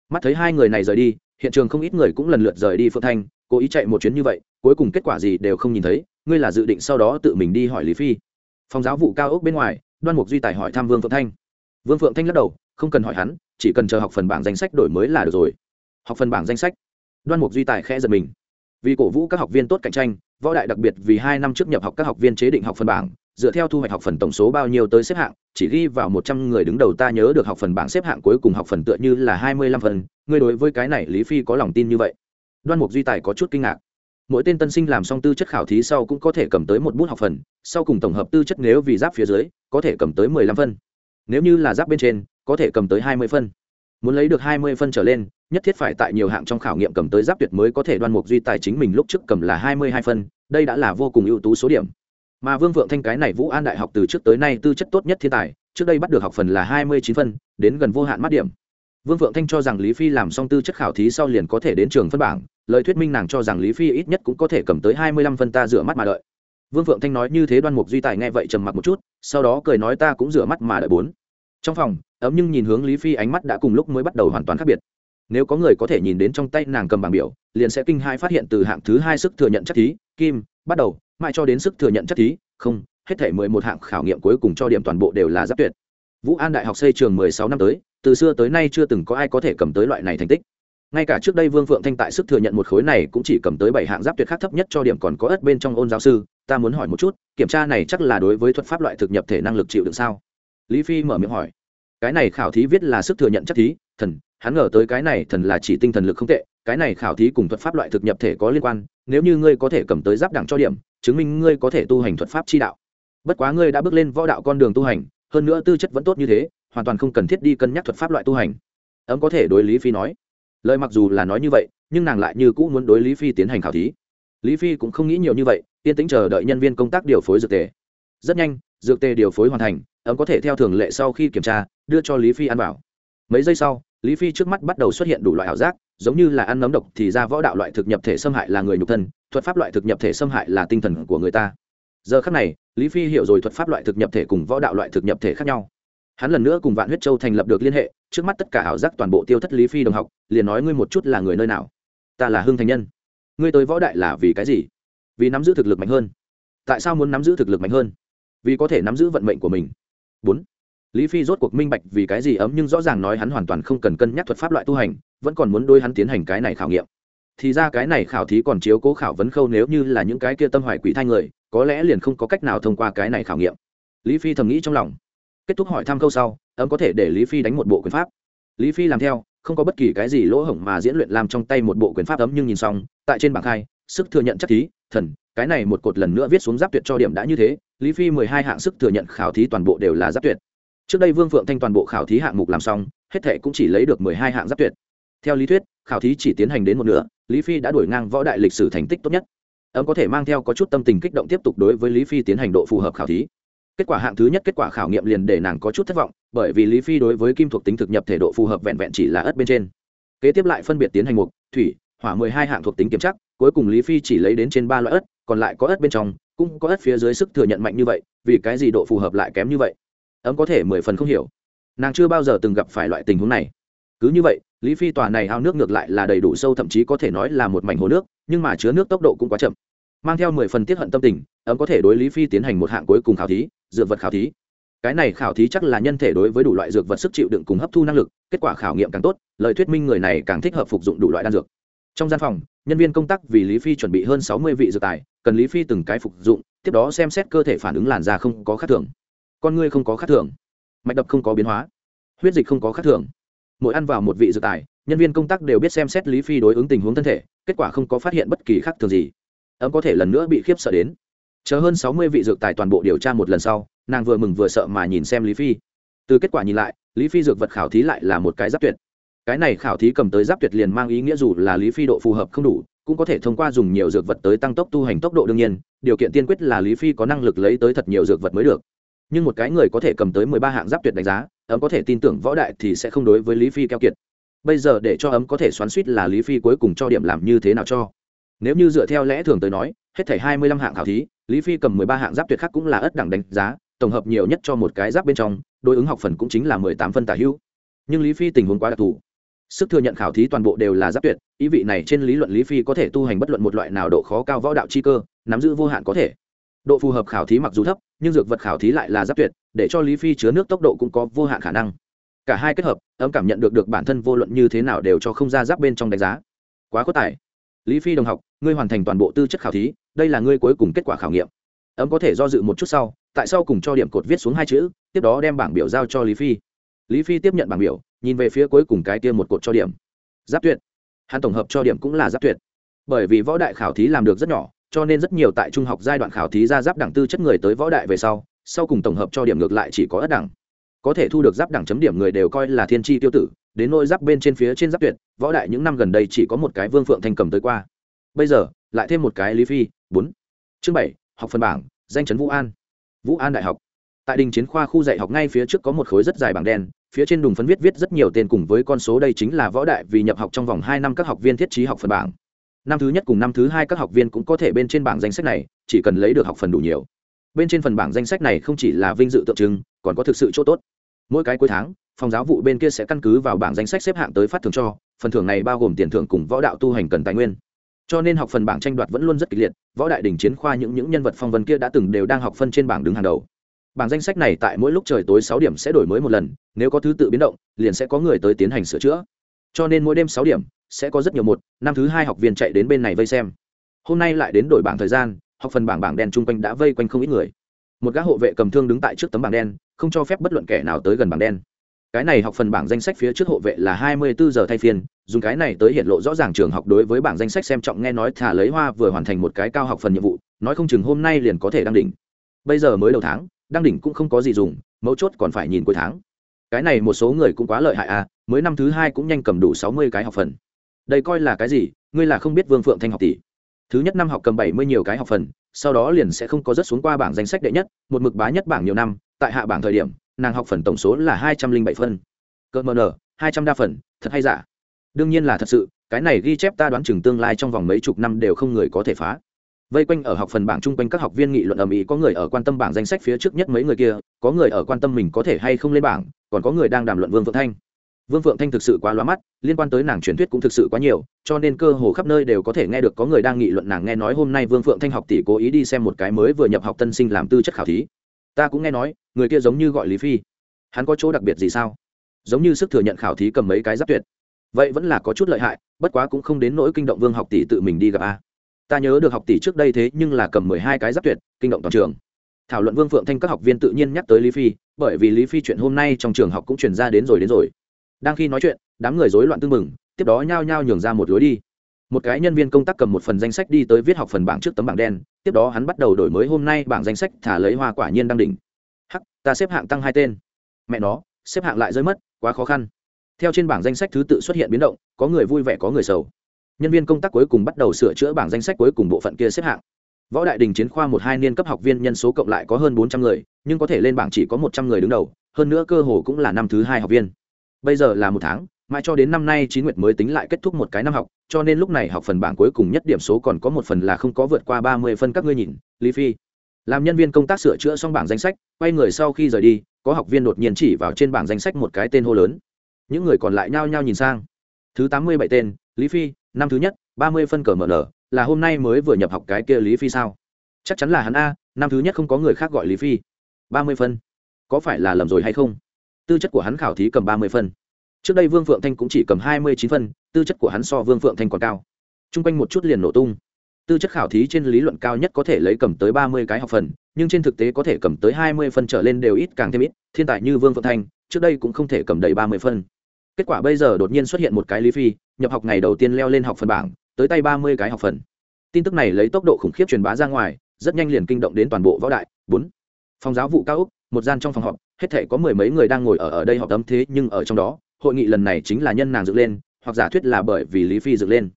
Mắt thấy hai người này rời đi, hiện trường không ít người cũng lần lượt rời đi phượng thanh cố ý chạy một chuyến như vậy, cuối cùng kết quả gì đều không nhìn thấy, ngươi là dự định sau đó tự mình đi hỏi lý phi. Phòng giáo vụ cao ốc bên ngoài, đoan mục duy tài hỏi thăm vương phượng thanh. Vương phượng thanh lắc đầu, không cần hỏi hắn, chỉ cần chờ học phần bảng danh sách đổi mới là được rồi. Học phần bảng danh sách. Đoan mục duy tài khẽ giật mình. Vì cổ vũ các học viên tốt cạnh tranh, võ đại đặc biệt vì hai năm trước nhập học các học viên chế định học phần bảng, dựa theo thu hoạch học phần tổng số bao nhiêu tới xếp hạng, chỉ ghi vào một trăm người đứng đầu ta nhớ được học phần bảng xếp hạng cuối cùng học phần tựa như là hai mươi lăm phần. Ngươi đối với cái này lý phi có lòng tin như vậy? Đoan mục duy tài có chút kinh ngạc. Mỗi tên tân sinh làm xong tư chất khảo thí sau cũng có thể cầm tới một bút học phần, sau cùng tổng hợp tư chất nếu vì giáp phía dưới, có thể cầm tới mười lăm phân. Nếu như là giáp bên trên, có thể cầm tới hai mươi phân. Muốn lấy được hai mươi phân trở lên, nhất thiết phải tại nhiều hạng trong khảo nghiệm cầm tới giáp tuyệt mới có thể đoan mục duy tài chính mình lúc trước cầm là hai mươi hai phân, đây đã là vô cùng ưu tú số điểm. Mà vương vượng thanh cái này vũ an đại học từ trước tới nay tư chất tốt nhất thiên tài, trước đây bắt được học phần là hai mươi chín phân, đến gần vô hạn mát điểm. Vương vượng thanh cho rằng lý phi làm xong tư chất khảo thí sau liền có thể đến trường phân bảng lời thuyết minh nàng cho rằng lý phi ít nhất cũng có thể cầm tới hai mươi lăm phân ta rửa mắt mà đợi. Vương vượng thanh nói như thế đoan mục duy tài nghe vậy trầm mặc một chút, sau đó cười nói ta cũng rửa mắt mà đợi bốn. Trong phòng, ấm nhưng nhìn hướng lý phi ánh mắt đã cùng lúc mới bắt đầu hoàn toàn khác biệt. Nếu có người có thể nhìn đến trong tay nàng cầm bảng biểu, liền sẽ kinh hai phát hiện từ hạng thứ hai sức thừa nhận chất thí, kim, bắt đầu, mãi cho đến sức thừa nhận chất thí, không, hết thể mười một hạng khảo nghiệm cuối cùng cho điểm toàn bộ đều là giáp tuyệt. Vũ an đại học xây trường mười sáu năm tới, từ xưa tới nay chưa từng có ai có thể cầm tới loại này thành tích ngay cả trước đây vương phượng thanh tại sức thừa nhận một khối này cũng chỉ cầm tới bảy hạng giáp tuyệt khác thấp nhất cho điểm còn có ớt bên trong ôn giáo sư, ta muốn hỏi một chút, kiểm tra này chắc là đối với thuật pháp loại thực nhập thể năng lực chịu đựng sao? Lý phi mở miệng hỏi. Cái này khảo thí viết là sức thừa nhận chắc thí, thần, hắn ngờ tới cái này thần là chỉ tinh thần lực không tệ, cái này khảo thí cùng thuật pháp loại thực nhập thể có liên quan, nếu như ngươi có thể cầm tới giáp đẳng cho điểm, chứng minh ngươi có thể tu hành thuật pháp chi đạo. Bất quá ngươi đã bước lên võ đạo con đường tu hành, hơn nữa tư chất vẫn tốt như thế, hoàn toàn không cần thiết đi cân nhắc thuật pháp loại tu hành. Ấm có thể đối lý phi nói lời mặc dù là nói như vậy, nhưng nàng lại như cũ muốn đối lý phi tiến hành khảo thí. Lý phi cũng không nghĩ nhiều như vậy, yên tĩnh chờ đợi nhân viên công tác điều phối dược tề. Rất nhanh, dược tề điều phối hoàn thành, ấm có thể theo thường lệ sau khi kiểm tra, đưa cho lý phi ăn vào. Mấy giây sau, lý phi trước mắt bắt đầu xuất hiện đủ loại ảo giác, giống như là ăn nấm độc thì ra võ đạo loại thực nhập thể xâm hại là người nhục thân, thuật pháp loại thực nhập thể xâm hại là tinh thần của người ta. Giờ khác này, lý phi hiểu rồi thuật pháp loại thực nhập thể cùng võ đạo loại thực nhập thể khác nhau hắn lần nữa cùng vạn huyết châu thành lập được liên hệ, trước mắt tất cả ảo giác toàn bộ tiêu thất lý phi đồng học, liền nói ngươi một chút là người nơi nào. Ta là hưng thành nhân. Ngươi tới võ đại là vì cái gì? Vì nắm giữ thực lực mạnh hơn. Tại sao muốn nắm giữ thực lực mạnh hơn? Vì có thể nắm giữ vận mệnh của mình. Bốn. Lý phi rốt cuộc minh bạch vì cái gì ấm nhưng rõ ràng nói hắn hoàn toàn không cần cân nhắc thuật pháp loại tu hành, vẫn còn muốn đôi hắn tiến hành cái này khảo nghiệm. Thì ra cái này khảo thí còn chiếu cố khảo vấn khâu nếu như là những cái kia tâm hoài quỷ thai người, có lẽ liền không có cách nào thông qua cái này khảo nghiệm. Lý phi thầm nghĩ trong lòng kết thúc hỏi thăm câu sau ấm có thể để lý phi đánh một bộ quyền pháp. Lý phi làm theo không có bất kỳ cái gì lỗ hổng mà diễn luyện làm trong tay một bộ quyền pháp ấm nhưng nhìn xong tại trên bảng hai, sức thừa nhận chắc thí thần cái này một cột lần nữa viết xuống giáp tuyệt cho điểm đã như thế lý phi mười hai hạng sức thừa nhận khảo thí toàn bộ đều là giáp tuyệt. Trước đây vương phượng thanh toàn bộ khảo thí hạng mục làm xong hết thệ cũng chỉ lấy được mười hai hạng giáp tuyệt. Theo lý thuyết khảo thí chỉ tiến hành đến một nửa lý phi đã đuổi ngang võ đại lịch sử thành tích tốt nhất. Ấm có thể mang theo có chút tâm tình kích động tiếp tục đối với lý phi tiến hành độ phù hợp khảo thí kết quả hạng thứ nhất kết quả khảo nghiệm liền để nàng có chút thất vọng, bởi vì lý phi đối với kim thuộc tính thực nhập thể độ phù hợp vẹn vẹn chỉ là ớt bên trên. Kế tiếp lại phân biệt tiến hành mục, thủy, hỏa mười hai hạng thuộc tính kiểm chắc cuối cùng lý phi chỉ lấy đến trên ba loại ớt, còn lại có ớt bên trong, cũng có ớt phía dưới sức thừa nhận mạnh như vậy, vì cái gì độ phù hợp lại kém như vậy? Ấm có thể mười phần không hiểu. Nàng chưa bao giờ từng gặp phải loại tình huống này. Cứ như vậy, lý phi tòa này ao nước ngược lại là đầy đủ sâu, thậm chí có thể nói là một mảnh hồ nước, nhưng mà chứa nước tốc độ cũng quá chậm mang theo mười phần tiết hận tâm tình, ấm có thể đối lý phi tiến hành một hạng cuối cùng khảo thí, dược vật khảo thí. Cái này khảo thí chắc là nhân thể đối với đủ loại dược vật sức chịu đựng cùng hấp thu năng lực, kết quả khảo nghiệm càng tốt, lời thuyết minh người này càng thích hợp phục dụng đủ loại đan dược. Trong gian phòng, nhân viên công tác vì lý phi chuẩn bị hơn sáu mươi vị dược tài, cần lý phi từng cái phục dụng, tiếp đó xem xét cơ thể phản ứng làn da không có khác thường. Con ngươi không có khác thường. Mạch đập không có biến hóa. Huyết dịch không có khác thường. Mỗi ăn vào một vị dược tài, nhân viên công tác đều biết xem xét lý phi đối ứng tình huống thân thể, kết quả không có phát hiện bất kỳ khác thường gì ấm có thể lần nữa bị khiếp sợ đến. Chờ hơn sáu mươi vị dược tài toàn bộ điều tra một lần sau, nàng vừa mừng vừa sợ mà nhìn xem lý phi. Từ kết quả nhìn lại, lý phi dược vật khảo thí lại là một cái giáp tuyệt. Cái này khảo thí cầm tới giáp tuyệt liền mang ý nghĩa dù là lý phi độ phù hợp không đủ, cũng có thể thông qua dùng nhiều dược vật tới tăng tốc tu hành tốc độ đương nhiên, điều kiện tiên quyết là lý phi có năng lực lấy tới thật nhiều dược vật mới được. Nhưng một cái người có thể cầm tới mười ba hạng giáp tuyệt đánh giá, ấm có thể tin tưởng võ đại thì sẽ không đối với lý phi keo kiệt. Bây giờ để cho ấm có thể xoắn suýt là lý phi cuối cùng cho điểm làm như thế nào cho nếu như dựa theo lẽ thường tới nói, hết thảy hai mươi lăm hạng khảo thí, lý phi cầm mười ba hạng giáp tuyệt khác cũng là ất đẳng đánh giá, tổng hợp nhiều nhất cho một cái giáp bên trong, đối ứng học phần cũng chính là mười tám phân tả hữu. Nhưng lý phi tình huống quá đặc thù. Sức thừa nhận khảo thí toàn bộ đều là giáp tuyệt, ý vị này trên lý luận lý phi có thể tu hành bất luận một loại nào độ khó cao võ đạo chi cơ, nắm giữ vô hạn có thể. Độ phù hợp khảo thí mặc dù thấp, nhưng dược vật khảo thí lại là giáp tuyệt, để cho lý phi chứa nước tốc độ cũng có vô hạn khả năng. Cả hai kết hợp, ấm cảm nhận được được bản thân vô luận như thế nào đều cho không ra giáp bên trong đánh giá. Quá có tài lý phi đồng học, ngươi hoàn thành toàn bộ tư chất khảo thí, đây là ngươi cuối cùng kết quả khảo nghiệm. Ấm có thể do dự một chút sau, tại sao cùng cho điểm cột viết xuống hai chữ, tiếp đó đem bảng biểu giao cho lý phi. Lý phi tiếp nhận bảng biểu, nhìn về phía cuối cùng cái kia một cột cho điểm. Giáp tuyệt. Hắn tổng hợp cho điểm cũng là giáp tuyệt. Bởi vì võ đại khảo thí làm được rất nhỏ, cho nên rất nhiều tại trung học giai đoạn khảo thí ra giáp đẳng tư chất người tới võ đại về sau sau cùng tổng hợp cho điểm ngược lại chỉ có ất đẳng. Có thể thu được giáp đẳng chấm điểm người đều coi là thiên tri tiêu tử đến nỗi giáp bên trên phía trên giáp tuyệt, võ đại những năm gần đây chỉ có một cái vương phượng thanh cầm tới qua. Bây giờ, lại thêm một cái lý phi, bốn. Chương bảy, học phần bảng, danh chấn vũ an. Vũ an đại học. Tại đình chiến khoa khu dạy học ngay phía trước có một khối rất dài bảng đen, phía trên đùng phấn viết viết rất nhiều tên cùng với con số đây chính là võ đại vì nhập học trong vòng hai năm các học viên thiết trí học phần bảng. Năm thứ nhất cùng năm thứ hai các học viên cũng có thể bên trên bảng danh sách này, chỉ cần lấy được học phần đủ nhiều. Bên trên phần bảng danh sách này không chỉ là vinh dự tượng trưng, còn có thực sự chỗ tốt. Mỗi cái cuối tháng phòng giáo vụ bên kia sẽ căn cứ vào bảng danh sách xếp hạng tới phát thưởng cho, phần thưởng này bao gồm tiền thưởng cùng võ đạo tu hành cần tài nguyên. Cho nên học phần bảng tranh đoạt vẫn luôn rất kịch liệt, võ đại đình chiến khoa những những nhân vật phong vân kia đã từng đều đang học phân trên bảng đứng hàng đầu. Bảng danh sách này tại mỗi lúc trời tối sáu điểm sẽ đổi mới một lần, nếu có thứ tự biến động, liền sẽ có người tới tiến hành sửa chữa. Cho nên mỗi đêm sáu điểm, sẽ có rất nhiều một, năm thứ hai học viên chạy đến bên này vây xem. Hôm nay lại đến đổi bảng thời gian, học phần bảng bảng đen chung quanh đã vây quanh không ít người. Một gã hộ vệ cầm thương đứng tại trước tấm bảng đen, không cho phép bất luận kẻ nào tới gần bảng đen cái này học phần bảng danh sách phía trước hộ vệ là hai mươi bốn giờ thay phiên, dùng cái này tới hiện lộ rõ ràng trường học đối với bảng danh sách xem trọng nghe nói thả lấy hoa vừa hoàn thành một cái cao học phần nhiệm vụ, nói không chừng hôm nay liền có thể đăng đỉnh. Bây giờ mới đầu tháng, đăng đỉnh cũng không có gì dùng, mấu chốt còn phải nhìn cuối tháng. Cái này một số người cũng quá lợi hại à mới năm thứ hai cũng nhanh cầm đủ sáu mươi cái học phần. Đây coi là cái gì, ngươi là không biết vương phượng thanh học tỷ. Thứ nhất năm học cầm bảy mươi nhiều cái học phần, sau đó liền sẽ không có rất xuống qua bảng danh sách đệ nhất, một mực bá nhất bảng nhiều năm, tại hạ bảng thời điểm nàng học phần tổng số là hai trăm linh bảy phân. Cỡ mờ nở, hai trăm đa phần, thật hay giả? Đương nhiên là thật sự, cái này ghi chép ta đoán chừng tương lai trong vòng mấy chục năm đều không người có thể phá. Vây quanh ở học phần bảng chung quanh các học viên nghị luận ầm ĩ có người ở quan tâm bảng danh sách phía trước nhất mấy người kia, có người ở quan tâm mình có thể hay không lên bảng, còn có người đang đàm luận vương phượng thanh. Vương phượng thanh thực sự quá loa mắt, liên quan tới nàng truyền thuyết cũng thực sự quá nhiều, cho nên cơ hồ khắp nơi đều có thể nghe được có người đang nghị luận nàng nghe nói hôm nay vương phượng thanh học tỷ cố ý đi xem một cái mới vừa nhập học tân sinh làm tư chất khảo thí ta cũng nghe nói, người kia giống như gọi lý phi. Hắn có chỗ đặc biệt gì sao? Giống như sức thừa nhận khảo thí cầm mấy cái giáp tuyệt. Vậy vẫn là có chút lợi hại, bất quá cũng không đến nỗi kinh động vương học tỷ tự mình đi gặp a. Ta nhớ được học tỷ trước đây thế nhưng là cầm mười hai cái giáp tuyệt, kinh động toàn trường. Thảo luận vương phượng thanh các học viên tự nhiên nhắc tới lý phi, bởi vì lý phi chuyện hôm nay trong trường học cũng truyền ra đến rồi đến rồi. Đang khi nói chuyện, đám người rối loạn tư mừng tiếp đó nhao nhao nhường ra một lối đi một cái nhân viên công tác cầm một phần danh sách đi tới viết học phần bảng trước tấm bảng đen, tiếp đó hắn bắt đầu đổi mới hôm nay bảng danh sách thả lấy hoa quả nhiên đang đỉnh. Hắc, ta xếp hạng tăng hai tên. Mẹ nó, xếp hạng lại rơi mất, quá khó khăn. Theo trên bảng danh sách thứ tự xuất hiện biến động, có người vui vẻ, có người sầu. Nhân viên công tác cuối cùng bắt đầu sửa chữa bảng danh sách cuối cùng bộ phận kia xếp hạng. Võ đại đình chiến khoa một hai niên cấp học viên nhân số cộng lại có hơn bốn trăm người, nhưng có thể lên bảng chỉ có một trăm người đứng đầu, hơn nữa cơ hồ cũng là năm thứ hai học viên. Bây giờ là một tháng mãi cho đến năm nay chín nguyệt mới tính lại kết thúc một cái năm học, cho nên lúc này học phần bảng cuối cùng nhất điểm số còn có một phần là không có vượt qua ba mươi phân các ngươi nhìn, lý phi. Làm nhân viên công tác sửa chữa xong bảng danh sách, quay người sau khi rời đi, có học viên đột nhiên chỉ vào trên bảng danh sách một cái tên hô lớn. Những người còn lại nhao nhao nhìn sang. Thứ tám mươi bảy tên, lý phi, năm thứ nhất, ba mươi phân cờ mở nở, là hôm nay mới vừa nhập học cái kia lý phi sao? Chắc chắn là hắn a, năm thứ nhất không có người khác gọi lý phi. Ba mươi phân. Có phải là lầm rồi hay không? Tư chất của hắn khảo thí cầm ba mươi phân trước đây vương phượng thanh cũng chỉ cầm hai mươi chín phân, tư chất của hắn so vương phượng thanh còn cao. T r u n g quanh một chút liền nổ tung. Tư chất khảo thí trên lý luận cao nhất có thể lấy cầm tới ba mươi cái học phần, nhưng trên thực tế có thể cầm tới hai mươi phân trở lên đều ít càng thêm ít, thiên tài như vương phượng thanh, trước đây cũng không thể cầm đầy ba mươi phân. Kết quả bây giờ đột nhiên xuất hiện một cái lý phi, nhập học ngày đầu tiên leo lên học phần bảng, tới tay ba mươi cái học phần. Tin tức này lấy tốc độ khủng khiếp truyền bá ra ngoài, rất nhanh liền kinh động đến toàn bộ võ đại. bốn. Phòng giáo vụ cao úc một gian trong phòng họp, hết thể có mười mấy người đang ngồi ở ở đây họp tấm thế nhưng ở trong đó hội nghị lần này chính là nhân nàng dựng lên, hoặc giả thuyết là bởi vì lý phi dựng lên.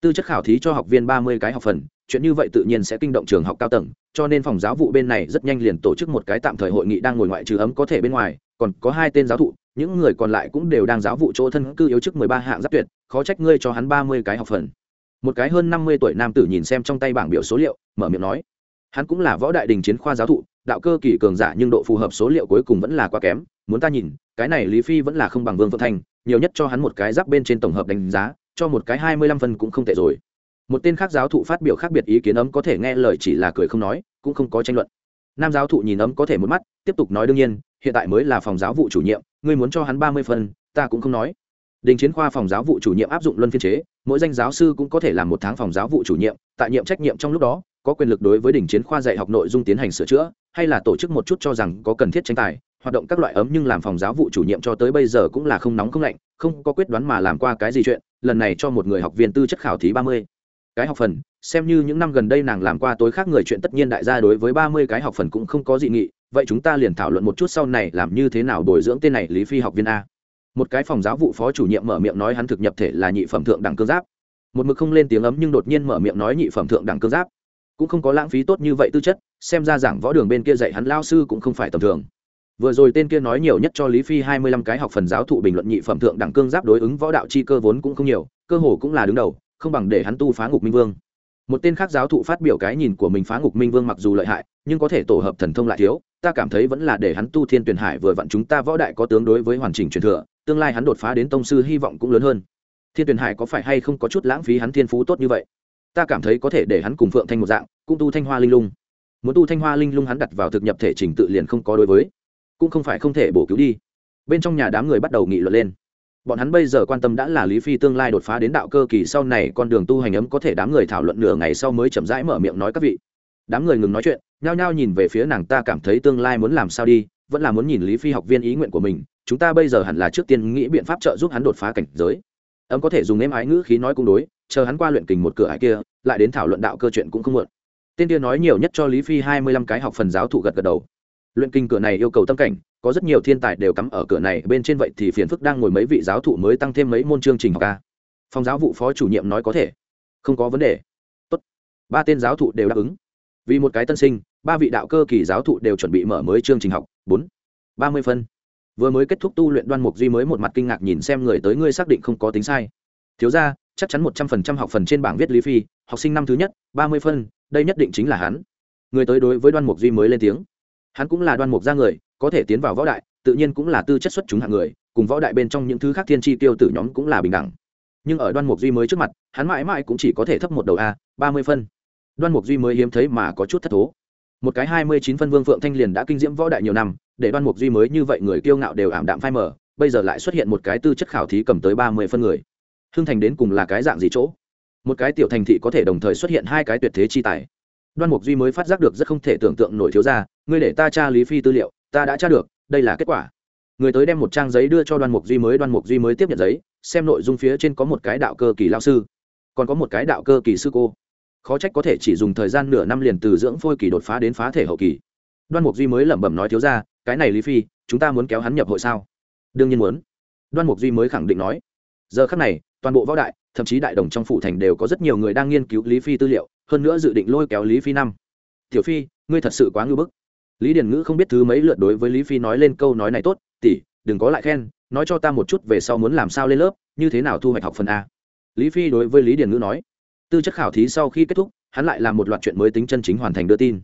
Tư chất khảo thí cho học viên ba mươi cái học phần, chuyện như vậy tự nhiên sẽ kinh động trường học cao tầng, cho nên phòng giáo vụ bên này rất nhanh liền tổ chức một cái tạm thời hội nghị đang ngồi ngoại trừ ấm có thể bên ngoài, còn có hai tên giáo thụ, những người còn lại cũng đều đang giáo vụ chỗ thân cư yếu chức mười ba hạng giáp tuyệt, khó trách ngươi cho hắn ba mươi cái học phần. Một cái hơn năm mươi tuổi nam tử nhìn xem trong tay bảng biểu số liệu, mở miệng nói, hắn cũng là võ đại đình chiến khoa giáo thụ, đạo cơ kỳ cường giả nhưng độ phù hợp số liệu cuối cùng vẫn là quá kém muốn ta nhìn, cái này lý phi vẫn là không bằng vương phượng thanh nhiều nhất cho hắn một cái giáp bên trên tổng hợp đánh giá, cho một cái hai mươi lăm phân cũng không tệ rồi. Một tên khác giáo thụ phát biểu khác biệt ý kiến ấm có thể nghe lời chỉ là cười không nói, cũng không có tranh luận. Nam giáo thụ nhìn ấm có thể một mắt, tiếp tục nói đương nhiên, hiện tại mới là phòng giáo vụ chủ nhiệm, ngươi muốn cho hắn ba mươi phân, ta cũng không nói. Đình chiến khoa phòng giáo vụ chủ nhiệm áp dụng luân phiên chế, mỗi danh giáo sư cũng có thể làm một tháng phòng giáo vụ chủ nhiệm, tại nhiệm trách nhiệm trong lúc đó, có quyền lực đối với đình chiến khoa dạy học nội dung tiến hành sửa chữa, hay là tổ chức một chút cho rằng có cần thiết tranh tài hoạt động các loại ấm nhưng làm phòng giáo vụ chủ nhiệm cho tới bây giờ cũng là không nóng không lạnh, không có quyết đoán mà làm qua cái gì chuyện, lần này cho một người học viên tư chất khảo thí ba mươi. Cái học phần, xem như những năm gần đây nàng làm qua tối khác người chuyện tất nhiên đại gia đối với ba mươi cái học phần cũng không có dị nghị, vậy chúng ta liền thảo luận một chút sau này làm như thế nào bồi dưỡng tên này lý phi học viên a. Một cái phòng giáo vụ phó chủ nhiệm mở miệng nói hắn thực nhập thể là nhị phẩm thượng đẳng cơ giáp. Một mực không lên tiếng ấm nhưng đột nhiên mở miệng nói nhị phẩm thượng đẳng cơ giáp. Cũng không có lãng phí tốt như vậy tư chất, xem ra giảng võ đường bên kia dạy hắn lao sư cũng không phải tầm thường vừa rồi tên kia nói nhiều nhất cho lý phi hai mươi lăm cái học phần giáo thụ bình luận nhị phẩm thượng đẳng cương giáp đối ứng võ đạo chi cơ vốn cũng không nhiều, cơ hồ cũng là đứng đầu, không bằng để hắn tu phá ngục minh vương. Một tên khác giáo thụ phát biểu cái nhìn của mình phá ngục minh vương mặc dù lợi hại, nhưng có thể tổ hợp thần thông lại thiếu, ta cảm thấy vẫn là để hắn tu thiên tuyển hải vừa vặn chúng ta võ đại có tướng đối với hoàn chỉnh truyền thừa, tương lai hắn đột phá đến tông sư hy vọng cũng lớn hơn. Thiên tuyển hải có phải hay không có chút lãng phí hắn thiên phú tốt như vậy? Ta cảm thấy có thể để hắn cùng phượng thanh một dạng, cũng tu thanh hoa linh lung. Muốn tu thanh hoa linh lung hắn đặt vào thực nhập thể trình tự liền không có đối với cũng không phải không thể bổ cứu đi. Bên trong nhà đám người bắt đầu nghị luận lên. Bọn hắn bây giờ quan tâm đã là lý phi tương lai đột phá đến đạo cơ kỳ sau này con đường tu hành ấm có thể đám người thảo luận nửa ngày sau mới chậm rãi mở miệng nói các vị. Đám người ngừng nói chuyện, nhao nhao nhìn về phía nàng ta cảm thấy tương lai muốn làm sao đi, vẫn là muốn nhìn lý phi học viên ý nguyện của mình, chúng ta bây giờ hẳn là trước tiên nghĩ biện pháp trợ giúp hắn đột phá cảnh giới. Ấm có thể dùng êm ái ngữ khí nói cung đối, chờ hắn qua luyện kình một cửa ải kia, lại đến thảo luận đạo cơ chuyện cũng không muộn. Tên kia nói nhiều nhất cho lý phi hai mươi lăm cái học phần giáo thụ gật gật đầu luyện kinh cửa này yêu cầu tâm cảnh, có rất nhiều thiên tài đều cắm ở cửa này, bên trên vậy thì phiền phức đang ngồi mấy vị giáo thụ mới tăng thêm mấy môn chương trình học ca. Phòng giáo vụ phó chủ nhiệm nói có thể. Không có vấn đề. Tốt. ba tên giáo thụ đều đáp ứng. Vì một cái tân sinh, ba vị đạo cơ kỳ giáo thụ đều chuẩn bị mở mới chương trình học. Bốn. Ba mươi phân. Vừa mới kết thúc tu luyện đoan mục duy mới một mặt kinh ngạc nhìn xem người tới, ngươi xác định không có tính sai. Thiếu ra chắc chắn một trăm phần trăm học phần trên bảng viết lý phi, học sinh năm thứ nhất, ba mươi phân, đây nhất định chính là hắn. Người tới đối với đoan mục duy mới lên tiếng hắn cũng là đoan mục gia người, có thể tiến vào võ đại, tự nhiên cũng là tư chất xuất chúng hạng người, cùng võ đại bên trong những thứ khác thiên tri tiêu tử nhóm cũng là bình đẳng. Nhưng ở đoan mục duy mới trước mặt, hắn mãi mãi cũng chỉ có thể thấp một đầu a, ba mươi phân. Đoan mục duy mới hiếm thấy mà có chút thất thố. Một cái hai mươi chín phân vương phượng thanh liền đã kinh diễm võ đại nhiều năm, để đoan mục duy mới như vậy người kiêu ngạo đều ảm đạm phai mờ, bây giờ lại xuất hiện một cái tư chất khảo thí cầm tới ba mươi phân người. Hưng thành đến cùng là cái dạng gì chỗ? Một cái tiểu thành thị có thể đồng thời xuất hiện hai cái tuyệt thế chi tài đoan mục duy mới phát giác được rất không thể tưởng tượng nổi thiếu ra ngươi để ta tra lý phi tư liệu, ta đã tra được, đây là kết quả. Người tới đem một trang giấy đưa cho đoan mục duy mới, đoan mục duy mới tiếp nhận giấy, xem nội dung phía trên có một cái đạo cơ kỳ lao sư. Còn có một cái đạo cơ kỳ sư cô. Khó trách có thể chỉ dùng thời gian nửa năm liền từ dưỡng phôi kỳ đột phá đến phá thể hậu kỳ. Đoan mục duy mới lẩm bẩm nói, thiếu ra cái này lý phi, chúng ta muốn kéo hắn nhập hội sao? Đương nhiên muốn. Đoan mục duy mới khẳng định nói. Giờ khắc này, toàn bộ võ đại thậm chí đại đồng trong phủ thành đều có rất nhiều người đang nghiên cứu lý phi tư liệu, hơn nữa dự định lôi kéo lý phi năm. Tiểu phi, ngươi thật sự quá ngưỡng bức. Lý điền ngữ không biết thứ mấy lượt đối với lý phi nói lên câu nói này tốt, tỷ, đừng có lại khen, nói cho ta một chút về sau muốn làm sao lên lớp, như thế nào thu hoạch học phần a. Lý phi đối với lý điền ngữ nói, tư chất khảo thí sau khi kết thúc, hắn lại làm một loạt chuyện mới tính chân chính hoàn thành đưa tin.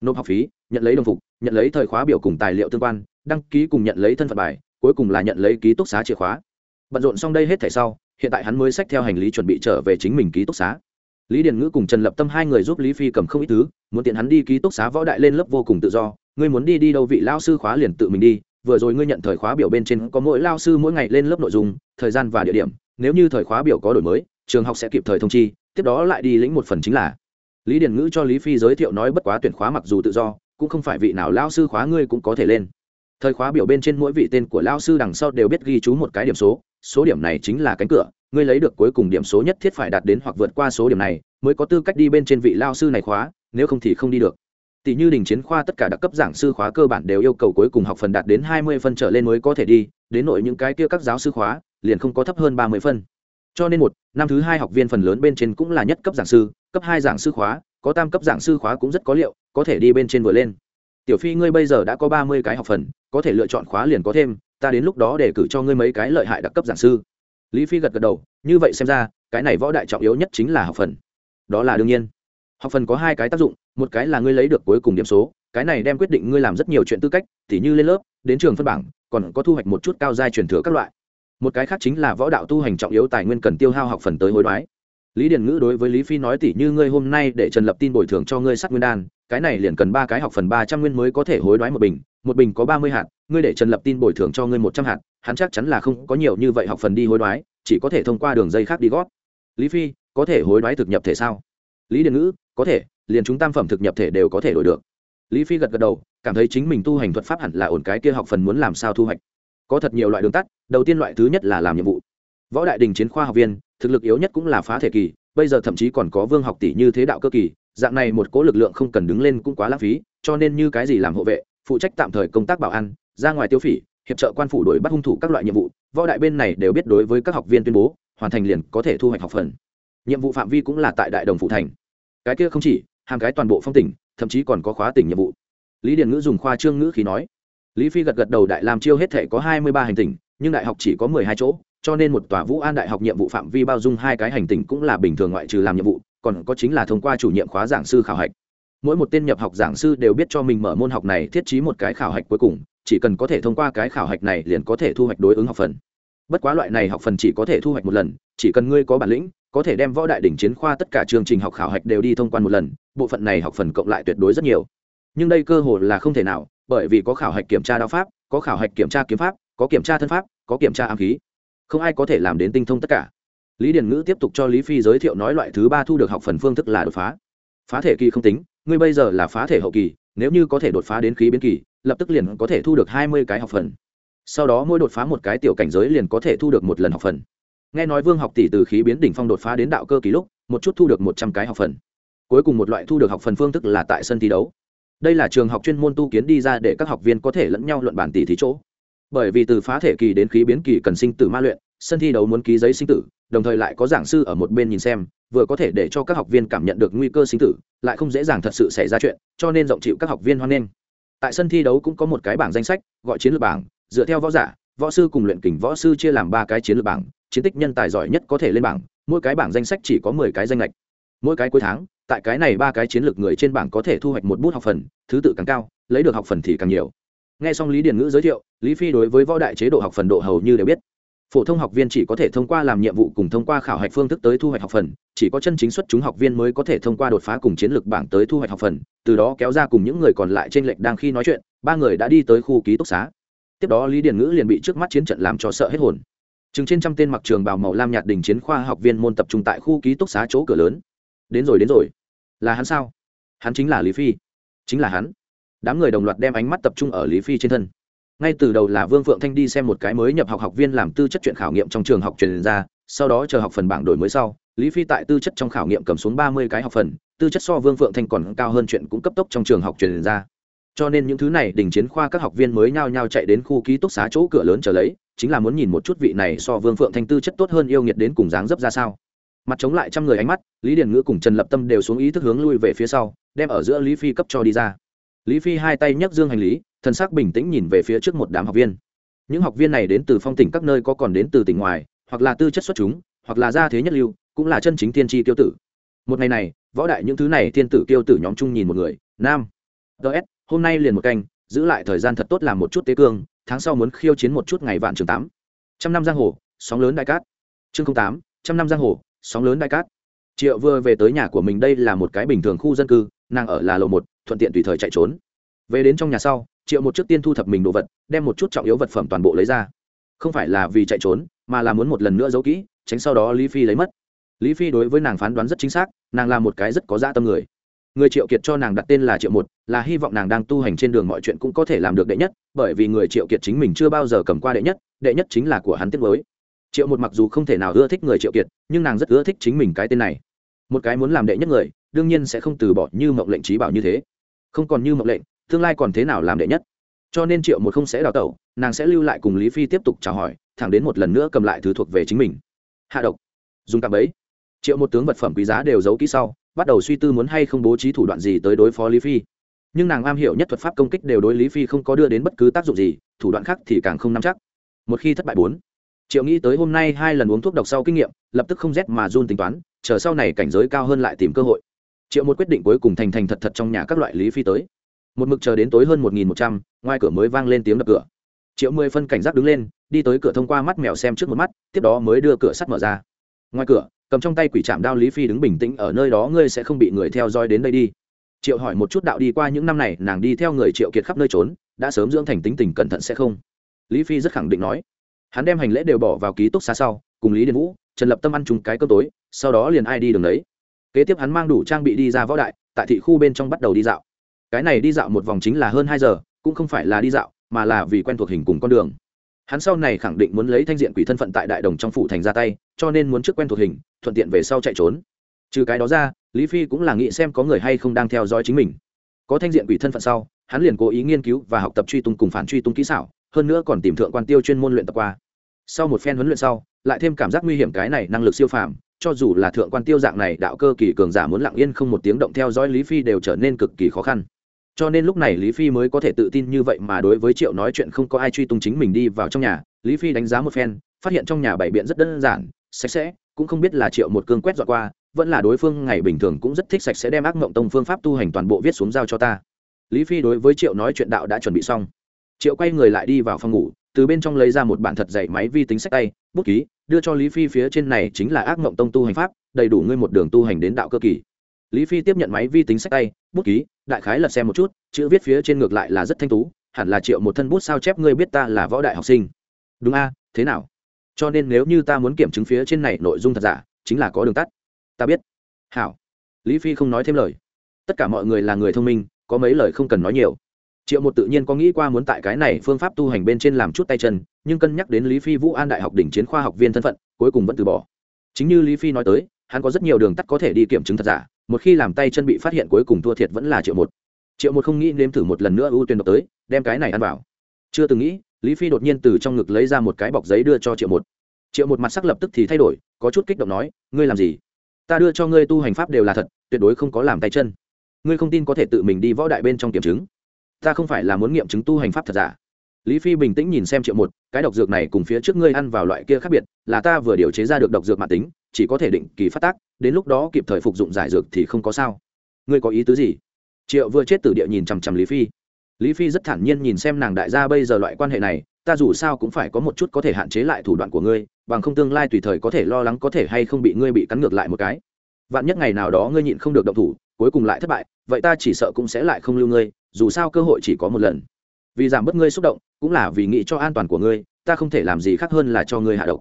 Nộp học phí, nhận lấy đồng phục, nhận lấy thời khóa biểu cùng tài liệu tương quan, đăng ký cùng nhận lấy thân phận bài, cuối cùng là nhận lấy ký túc xá chìa khóa. Bận rộn xong đây hết thẻ sau hiện tại hắn mới xách theo hành lý chuẩn bị trở về chính mình ký túc xá. Lý điền ngữ cùng trần lập tâm hai người giúp lý phi cầm không ít thứ, muốn tiện hắn đi ký túc xá võ đại lên lớp vô cùng tự do. Ngươi muốn đi đi đâu vị lao sư khóa liền tự mình đi, vừa rồi ngươi nhận thời khóa biểu bên trên có mỗi lao sư mỗi ngày lên lớp nội dung, thời gian và địa điểm, nếu như thời khóa biểu có đổi mới, trường học sẽ kịp thời thông chi, tiếp đó lại đi lĩnh một phần chính là. Lý Điền ngữ cho lý phi giới thiệu nói bất quá tuyển khóa mặc dù tự do, cũng không phải vị nào lao sư khóa ngươi cũng có thể lên. Thời khóa biểu bên trên mỗi vị tên của lao sư đằng sau đều biết ghi chú một cái điểm số số điểm này chính là cánh cửa, ngươi lấy được cuối cùng điểm số nhất thiết phải đạt đến hoặc vượt qua số điểm này, mới có tư cách đi bên trên vị lao sư này khóa, nếu không thì không đi được. Tỷ như đình chiến khoa tất cả đặc cấp giảng sư khóa cơ bản đều yêu cầu cuối cùng học phần đạt đến hai mươi phân trở lên mới có thể đi, đến nội những cái kia các giáo sư khóa, liền không có thấp hơn ba mươi phân. Cho nên một, năm thứ hai học viên phần lớn bên trên cũng là nhất cấp giảng sư, cấp hai giảng sư khóa, có tam cấp giảng sư khóa cũng rất có liệu, có thể đi bên trên vừa lên. Tiểu phi, ngươi bây giờ đã có ba mươi cái học phần, có thể lựa chọn khóa liền có thêm ta đến lúc đó để cử cho ngươi mấy cái lợi hại đặc cấp giảng sư. Lý phi gật gật đầu, như vậy xem ra, cái này võ đại trọng yếu nhất chính là học phần. Đó là đương nhiên. Học phần có hai cái tác dụng, một cái là ngươi lấy được cuối cùng điểm số, cái này đem quyết định ngươi làm rất nhiều chuyện tư cách, tỉ như lên lớp, đến trường phân bảng, còn có thu hoạch một chút cao giai truyền thừa các loại. Một cái khác chính là võ đạo tu hành trọng yếu tài nguyên cần tiêu hao học phần tới hối đoái lý điền ngữ đối với lý phi nói tỉ như ngươi hôm nay để trần lập tin bồi thường cho ngươi sắc nguyên đan, cái này liền cần ba cái học phần ba trăm nguyên mới có thể hối đoái một bình một bình có ba mươi hạt, ngươi để trần lập tin bồi thường cho ngươi một trăm hạt, hắn chắc chắn là không có nhiều như vậy học phần đi hối đoái, chỉ có thể thông qua đường dây khác đi gót lý phi, có thể hối đoái thực nhập thể sao? Lý điền ngữ, có thể, liền chúng tam phẩm thực nhập thể đều có thể đổi được. Lý phi gật gật đầu, cảm thấy chính mình tu hành thuật pháp hẳn là ổn cái kia học phần muốn làm sao thu hoạch. Có thật nhiều loại đường tắt, đầu tiên loại thứ nhất là làm nhiệm vụ. Võ đại đình chiến khoa học viên thực lực yếu nhất cũng là phá thể kỳ, bây giờ thậm chí còn có vương học tỷ như thế đạo cơ kỳ, dạng này một cố lực lượng không cần đứng lên cũng quá lãng phí, cho nên như cái gì làm hộ vệ, phụ trách tạm thời công tác bảo an, ra ngoài tiêu phỉ, hiệp trợ quan phủ đuổi bắt hung thủ các loại nhiệm vụ, võ đại bên này đều biết đối với các học viên tuyên bố, hoàn thành liền có thể thu hoạch học phần. Nhiệm vụ phạm vi cũng là tại đại đồng phụ thành. Cái kia không chỉ, hàng cái toàn bộ phong tỉnh, thậm chí còn có khóa tỉnh nhiệm vụ. Lý điền ngữ dùng khoa trương ngữ khí nói. Lý phi gật gật đầu đại làm chiêu hết thể có hai mươi ba hành tỉnh, nhưng đại học chỉ có mười hai chỗ cho nên một tòa vũ an đại học nhiệm vụ phạm vi bao dung hai cái hành tinh cũng là bình thường ngoại trừ làm nhiệm vụ, còn có chính là thông qua chủ nhiệm khóa giảng sư khảo hạch. Mỗi một tên nhập học giảng sư đều biết cho mình mở môn học này thiết trí một cái khảo hạch cuối cùng, chỉ cần có thể thông qua cái khảo hạch này liền có thể thu hoạch đối ứng học phần. Bất quá loại này học phần chỉ có thể thu hoạch một lần, chỉ cần ngươi có bản lĩnh, có thể đem võ đại đỉnh chiến khoa tất cả chương trình học khảo hạch đều đi thông quan một lần, bộ phận này học phần cộng lại tuyệt đối rất nhiều. Nhưng đây cơ hội là không thể nào, bởi vì có khảo hạch kiểm tra đao pháp, có khảo hạch kiểm tra kiếm pháp, có kiểm tra thân pháp, có kiểm tra ám khí không ai có thể làm đến tinh thông tất cả. Lý điền ngữ tiếp tục cho lý phi giới thiệu nói loại thứ ba thu được học phần phương thức là đột phá. Phá thể kỳ không tính, ngươi bây giờ là phá thể hậu kỳ, nếu như có thể đột phá đến khí biến kỳ, lập tức liền có thể thu được hai mươi cái học phần. Sau đó mỗi đột phá một cái tiểu cảnh giới liền có thể thu được một lần học phần. Nghe nói vương học tỷ từ khí biến đỉnh phong đột phá đến đạo cơ kỳ lúc, một chút thu được một trăm cái học phần. Cuối cùng một loại thu được học phần phương thức là tại sân thi đấu. Đây là trường học chuyên môn tu kiến đi ra để các học viên có thể lẫn nhau luận bản tỷ thí chỗ bởi vì từ phá thể kỳ đến khí biến kỳ cần sinh tử ma luyện, sân thi đấu muốn ký giấy sinh tử, đồng thời lại có giảng sư ở một bên nhìn xem, vừa có thể để cho các học viên cảm nhận được nguy cơ sinh tử, lại không dễ dàng thật sự xảy ra chuyện, cho nên rộng chịu các học viên hoan nghênh. Tại sân thi đấu cũng có một cái bảng danh sách, gọi chiến lược bảng, dựa theo võ giả, võ sư cùng luyện kình võ sư chia làm ba cái chiến lược bảng, chiến tích nhân tài giỏi nhất có thể lên bảng, mỗi cái bảng danh sách chỉ có mười cái danh lệch. Mỗi cái cuối tháng, tại cái này ba cái chiến lược người trên bảng có thể thu hoạch một bút học phần, thứ tự càng cao, lấy được học phần thì càng nhiều nghe xong lý điền ngữ giới thiệu, lý phi đối với võ đại chế độ học phần độ hầu như đều biết. Phổ thông học viên chỉ có thể thông qua làm nhiệm vụ cùng thông qua khảo hạch phương thức tới thu hoạch học phần, chỉ có chân chính xuất chúng học viên mới có thể thông qua đột phá cùng chiến lược bảng tới thu hoạch học phần, từ đó kéo ra cùng những người còn lại trên lệch đang khi nói chuyện, ba người đã đi tới khu ký túc xá. Tiếp đó lý điền ngữ liền bị trước mắt chiến trận làm cho sợ hết hồn. Chừng trên trăm tên mặc trường bào màu lam nhạt đình chiến khoa học viên môn tập trung tại khu ký túc xá chỗ cửa lớn. Đến rồi đến rồi. Là hắn sao? Hắn chính là lý phi. Chính là hắn đám người đồng loạt đem ánh mắt tập trung ở lý phi trên thân. Ngay từ đầu là vương phượng thanh đi xem một cái mới nhập học học viên làm tư chất chuyện khảo nghiệm trong trường học truyền ra, sau đó chờ học phần bảng đổi mới sau, lý phi tại tư chất trong khảo nghiệm cầm xuống ba mươi cái học phần, tư chất so vương phượng thanh còn cao hơn chuyện cũng cấp tốc trong trường học truyền ra. Cho nên những thứ này đình chiến khoa các học viên mới nhao nhao chạy đến khu ký túc xá chỗ cửa lớn chờ lấy, chính là muốn nhìn một chút vị này so vương phượng thanh tư chất tốt hơn yêu nghiệt đến cùng dáng dấp ra sao. Mặt chống lại trăm người ánh mắt, lý điền ngữ cùng trần lập tâm đều xuống ý thức hướng lui về phía sau, đem ở giữa lý phi cấp cho đi ra lý phi hai tay nhấc dương hành lý thân sắc bình tĩnh nhìn về phía trước một đám học viên. Những học viên này đến từ phong tỉnh các nơi có còn đến từ tỉnh ngoài, hoặc là tư chất xuất chúng, hoặc là gia thế nhất lưu, cũng là chân chính tiên tri tiêu tử. Một ngày này, võ đại những thứ này thiên tử tiêu tử nhóm chung nhìn một người, nam. Ts hôm nay liền một canh, giữ lại thời gian thật tốt làm một chút tế cương, tháng sau muốn khiêu chiến một chút ngày vạn trường tám. Trăm năm giang hồ, sóng lớn đại cát. Chương tám, trăm năm giang hồ, sóng lớn đại cát triệu vừa về tới nhà của mình đây là một cái bình thường khu dân cư, nàng ở là lầu một, thuận tiện tùy thời chạy trốn. Về đến trong nhà sau, triệu một trước tiên thu thập mình đồ vật, đem một chút trọng yếu vật phẩm toàn bộ lấy ra. Không phải là vì chạy trốn, mà là muốn một lần nữa giấu kỹ, tránh sau đó lý phi lấy mất. Lý phi đối với nàng phán đoán rất chính xác, nàng là một cái rất có dã tâm người. Người triệu kiệt cho nàng đặt tên là triệu một, là hy vọng nàng đang tu hành trên đường mọi chuyện cũng có thể làm được đệ nhất, bởi vì người triệu kiệt chính mình chưa bao giờ cầm qua đệ nhất đệ nhất chính là của hắn tiết mới. Triệu một mặc dù không thể nào ưa thích người triệu kiệt, nhưng nàng rất ưa thích chính mình cái tên này một cái muốn làm đệ nhất người, đương nhiên sẽ không từ bỏ như mộng lệnh trí bảo như thế. Không còn như mộng lệnh, tương lai còn thế nào làm đệ nhất? Cho nên triệu một không sẽ đào tẩu, nàng sẽ lưu lại cùng lý phi tiếp tục chào hỏi, thẳng đến một lần nữa cầm lại thứ thuộc về chính mình. Hạ độc. Dùng cạm ấy triệu một tướng vật phẩm quý giá đều giấu kỹ sau, bắt đầu suy tư muốn hay không bố trí thủ đoạn gì tới đối phó lý phi. Nhưng nàng am hiểu nhất thuật pháp công kích đều đối lý phi không có đưa đến bất cứ tác dụng gì, thủ đoạn khác thì càng không nắm chắc. Một khi thất bại bốn, triệu nghĩ tới hôm nay hai lần uống thuốc độc sau kinh nghiệm, lập tức không rét mà run tính toán chờ sau này cảnh giới cao hơn lại tìm cơ hội. Triệu một quyết định cuối cùng thành thành thật thật trong nhà các loại lý phi tới. Một mực chờ đến tối hơn một nghìn một trăm, ngoài cửa mới vang lên tiếng đập cửa. Triệu mười phân cảnh giác đứng lên, đi tới cửa thông qua mắt mèo xem trước một mắt, tiếp đó mới đưa cửa sắt mở ra. Ngoài cửa, cầm trong tay quỷ trạm đao lý phi đứng bình tĩnh ở nơi đó, ngươi sẽ không bị người theo dõi đến đây đi. Triệu hỏi một chút đạo đi qua những năm này, nàng đi theo người triệu kiệt khắp nơi trốn, đã sớm dưỡng thành tính tình cẩn thận sẽ không? Lý phi rất khẳng định nói. Hắn đem hành lễ đều bỏ vào ký túc xá sau, cùng lý điền vũ, trần lập tâm ăn chung cái cơm tối sau đó liền ai đi đường đấy. Kế tiếp hắn mang đủ trang bị đi ra võ đại, tại thị khu bên trong bắt đầu đi dạo. Cái này đi dạo một vòng chính là hơn hai giờ, cũng không phải là đi dạo, mà là vì quen thuộc hình cùng con đường. Hắn sau này khẳng định muốn lấy thanh diện quỷ thân phận tại đại đồng trong phủ thành ra tay, cho nên muốn trước quen thuộc hình, thuận tiện về sau chạy trốn. Trừ cái đó ra, lý phi cũng là nghĩ xem có người hay không đang theo dõi chính mình. Có thanh diện quỷ thân phận sau, hắn liền cố ý nghiên cứu và học tập truy tung cùng phản truy tung kỹ xảo, hơn nữa còn tìm thượng quan tiêu chuyên môn luyện tập qua. Sau một phen huấn luyện sau, lại thêm cảm giác nguy hiểm cái này năng lực siêu phàm cho dù là thượng quan tiêu dạng này, đạo cơ kỳ cường giả muốn lặng yên không một tiếng động theo dõi lý phi đều trở nên cực kỳ khó khăn. Cho nên lúc này lý phi mới có thể tự tin như vậy mà đối với triệu nói chuyện không có ai truy tung chính mình đi vào trong nhà, lý phi đánh giá một phen, phát hiện trong nhà bảy biện rất đơn giản, sạch sẽ, cũng không biết là triệu một cương quét dọn qua, vẫn là đối phương ngày bình thường cũng rất thích sạch sẽ đem ác mộng tông phương pháp tu hành toàn bộ viết xuống giao cho ta. Lý phi đối với triệu nói chuyện đạo đã chuẩn bị xong. Triệu quay người lại đi vào phòng ngủ từ bên trong lấy ra một bản thật dạy máy vi tính sách tay, bút ký, đưa cho lý phi phía trên này chính là ác mộng tông tu hành pháp, đầy đủ ngươi một đường tu hành đến đạo cơ kỳ. Lý phi tiếp nhận máy vi tính sách tay, bút ký, đại khái lật xem một chút, chữ viết phía trên ngược lại là rất thanh tú, hẳn là triệu một thân bút sao chép ngươi biết ta là võ đại học sinh. Đúng a, thế nào? Cho nên nếu như ta muốn kiểm chứng phía trên này nội dung thật giả, chính là có đường tắt. Ta biết. Hảo. Lý phi không nói thêm lời. Tất cả mọi người là người thông minh, có mấy lời không cần nói nhiều triệu một tự nhiên có nghĩ qua muốn tại cái này phương pháp tu hành bên trên làm chút tay chân, nhưng cân nhắc đến lý phi vũ an đại học đỉnh chiến khoa học viên thân phận, cuối cùng vẫn từ bỏ. Chính như lý phi nói tới, hắn có rất nhiều đường tắt có thể đi kiểm chứng thật giả, một khi làm tay chân bị phát hiện cuối cùng thua thiệt vẫn là triệu một. Triệu một không nghĩ nếm thử một lần nữa ưu tuyên độc tới, đem cái này ăn vào. Chưa từng nghĩ, lý phi đột nhiên từ trong ngực lấy ra một cái bọc giấy đưa cho triệu một. Triệu một mặt sắc lập tức thì thay đổi, có chút kích động nói, ngươi làm gì? Ta đưa cho ngươi tu hành pháp đều là thật, tuyệt đối không có làm tay chân. Ngươi không tin có thể tự mình đi võ đại bên trong kiểm chứng ta không phải là muốn nghiệm chứng tu hành pháp thật giả. Lý phi bình tĩnh nhìn xem triệu một, cái độc dược này cùng phía trước ngươi ăn vào loại kia khác biệt, là ta vừa điều chế ra được độc dược mạng tính, chỉ có thể định kỳ phát tác, đến lúc đó kịp thời phục dụng giải dược thì không có sao. Ngươi có ý tứ gì? Triệu vừa chết từ địa nhìn chằm chằm lý phi. Lý phi rất thản nhiên nhìn xem nàng đại gia bây giờ loại quan hệ này, ta dù sao cũng phải có một chút có thể hạn chế lại thủ đoạn của ngươi, bằng không tương lai tùy thời có thể lo lắng có thể hay không bị ngươi bị cắn ngược lại một cái. Vạn nhất ngày nào đó ngươi nhịn không được động thủ, cuối cùng lại thất bại, vậy ta chỉ sợ cũng sẽ lại không lưu ngươi dù sao cơ hội chỉ có một lần. Vì giảm bớt ngươi xúc động, cũng là vì nghĩ cho an toàn của ngươi, ta không thể làm gì khác hơn là cho ngươi hạ độc.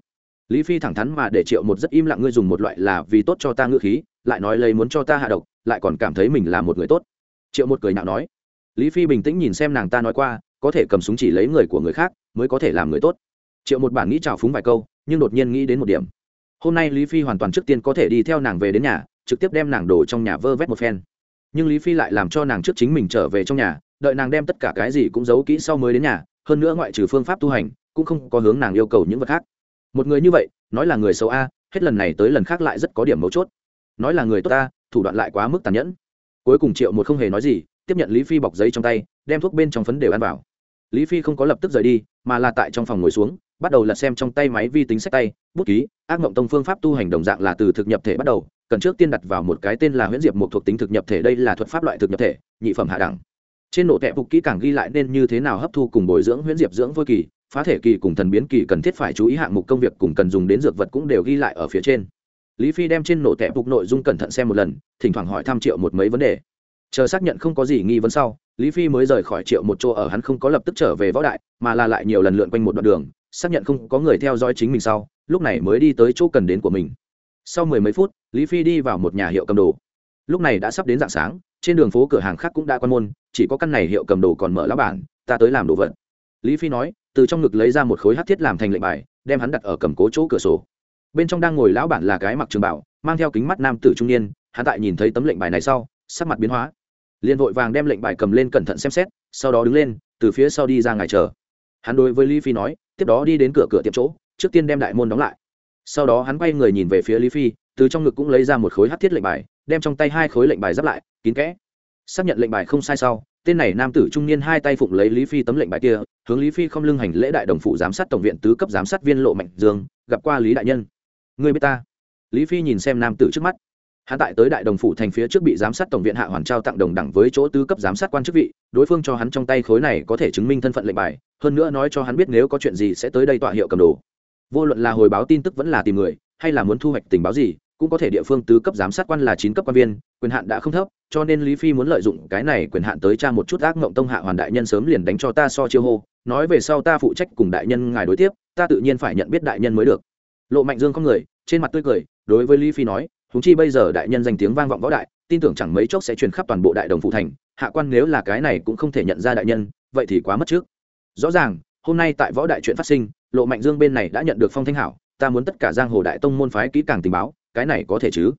Lý phi thẳng thắn mà để triệu một rất im lặng ngươi dùng một loại là vì tốt cho ta ngữ khí, lại nói lấy muốn cho ta hạ độc, lại còn cảm thấy mình là một người tốt. Triệu một cười nhạo nói. Lý phi bình tĩnh nhìn xem nàng ta nói qua, có thể cầm súng chỉ lấy người của người khác, mới có thể làm người tốt. Triệu một bản nghĩ trào phúng vài câu, nhưng đột nhiên nghĩ đến một điểm. Hôm nay lý phi hoàn toàn trước tiên có thể đi theo nàng về đến nhà, trực tiếp đem nàng đổ trong nhà vơ vét một phen nhưng lý phi lại làm cho nàng trước chính mình trở về trong nhà đợi nàng đem tất cả cái gì cũng giấu kỹ sau mới đến nhà hơn nữa ngoại trừ phương pháp tu hành cũng không có hướng nàng yêu cầu những vật khác. Một người như vậy nói là người xấu a hết lần này tới lần khác lại rất có điểm mấu chốt. Nói là người tốt ta, thủ đoạn lại quá mức tàn nhẫn. Cuối cùng triệu một không hề nói gì tiếp nhận lý phi bọc giấy trong tay đem thuốc bên trong phấn đều ăn vào. Lý phi không có lập tức rời đi mà là tại trong phòng ngồi xuống bắt đầu lật xem trong tay máy vi tính sách tay bút ký ác mộng tông phương pháp tu hành đồng dạng là từ thực nhập thể bắt đầu cần trước tiên đặt vào một cái tên là huyễn diệp một thuộc tính thực nhập thể, đây là thuật pháp loại thực nhập thể, nhị phẩm hạ đẳng. Trên nổ tẹp phục kỹ càng ghi lại nên như thế nào hấp thu cùng bồi dưỡng huyễn diệp dưỡng vôi kỳ, phá thể kỳ cùng thần biến kỳ cần thiết phải chú ý hạng mục công việc cùng cần dùng đến dược vật cũng đều ghi lại ở phía trên. Lý phi đem trên nổ tẹp phục nội dung cẩn thận xem một lần, thỉnh thoảng hỏi tham triệu một mấy vấn đề. Chờ xác nhận không có gì nghi vấn sau, lý phi mới rời khỏi triệu một chỗ ở, hắn không có lập tức trở về võ đại, mà là lại nhiều lần lượn quanh một đoạn đường, xác nhận không có người theo dõi chính mình sau, lúc này mới đi tới chỗ cần đến của mình sau mười mấy phút, lý phi đi vào một nhà hiệu cầm đồ. Lúc này đã sắp đến dạng sáng, trên đường phố cửa hàng khác cũng đã quan môn, chỉ có căn này hiệu cầm đồ còn mở lá bản, ta tới làm đồ vật. Lý phi nói, từ trong ngực lấy ra một khối hát thiết làm thành lệnh bài, đem hắn đặt ở cầm cố chỗ cửa sổ. Bên trong đang ngồi lão bản là cái mặc trường bảo, mang theo kính mắt nam tử trung niên, hắn tại nhìn thấy tấm lệnh bài này sau, sắc mặt biến hóa. Liền vội vàng đem lệnh bài cầm lên cẩn thận xem xét, sau đó đứng lên, từ phía sau đi ra ngoài chờ. Hắn đối với lý phi nói, tiếp đó đi đến cửa cửa tiệm chỗ, trước tiên đem đại môn đóng lại sau đó hắn quay người nhìn về phía lý phi, từ trong ngực cũng lấy ra một khối hát thiết lệnh bài, đem trong tay hai khối lệnh bài giáp lại, kín kẽ. Xác nhận lệnh bài không sai sau, tên này nam tử trung niên hai tay phụng lấy lý phi tấm lệnh bài kia, hướng lý phi không lưng hành lễ đại đồng phụ giám sát tổng viện tứ cấp giám sát viên lộ mạnh dương, gặp qua lý đại nhân. Người biết ta? Lý phi nhìn xem nam tử trước mắt. Hắn tại tới đại đồng phụ thành phía trước bị giám sát tổng viện hạ hoàn trao tặng đồng đẳng với chỗ tứ cấp giám sát quan chức vị, đối phương cho hắn trong tay khối này có thể chứng minh thân phận lệnh bài, hơn nữa nói cho hắn biết nếu có chuyện gì sẽ tới đây tọa hiệu cầm đồ vô luận là hồi báo tin tức vẫn là tìm người, hay là muốn thu hoạch tình báo gì, cũng có thể địa phương tứ cấp giám sát quan là chín cấp quan viên, quyền hạn đã không thấp, cho nên lý phi muốn lợi dụng cái này quyền hạn tới tra một chút ác mộng tông hạ hoàn đại nhân sớm liền đánh cho ta so chiêu hô, nói về sau ta phụ trách cùng đại nhân ngài đối tiếp, ta tự nhiên phải nhận biết đại nhân mới được. Lộ mạnh dương không người, trên mặt tươi cười, đối với lý phi nói húng chi bây giờ đại nhân danh tiếng vang vọng võ đại, tin tưởng chẳng mấy chốc sẽ truyền khắp toàn bộ đại đồng phụ thành, hạ quan nếu là cái này cũng không thể nhận ra đại nhân, vậy thì quá mất trước. Rõ ràng, hôm nay tại võ đại chuyện phát sinh lộ mạnh dương bên này đã nhận được phong thanh hảo, ta muốn tất cả giang hồ đại tông môn phái kỹ càng tình báo, cái này có thể chứ?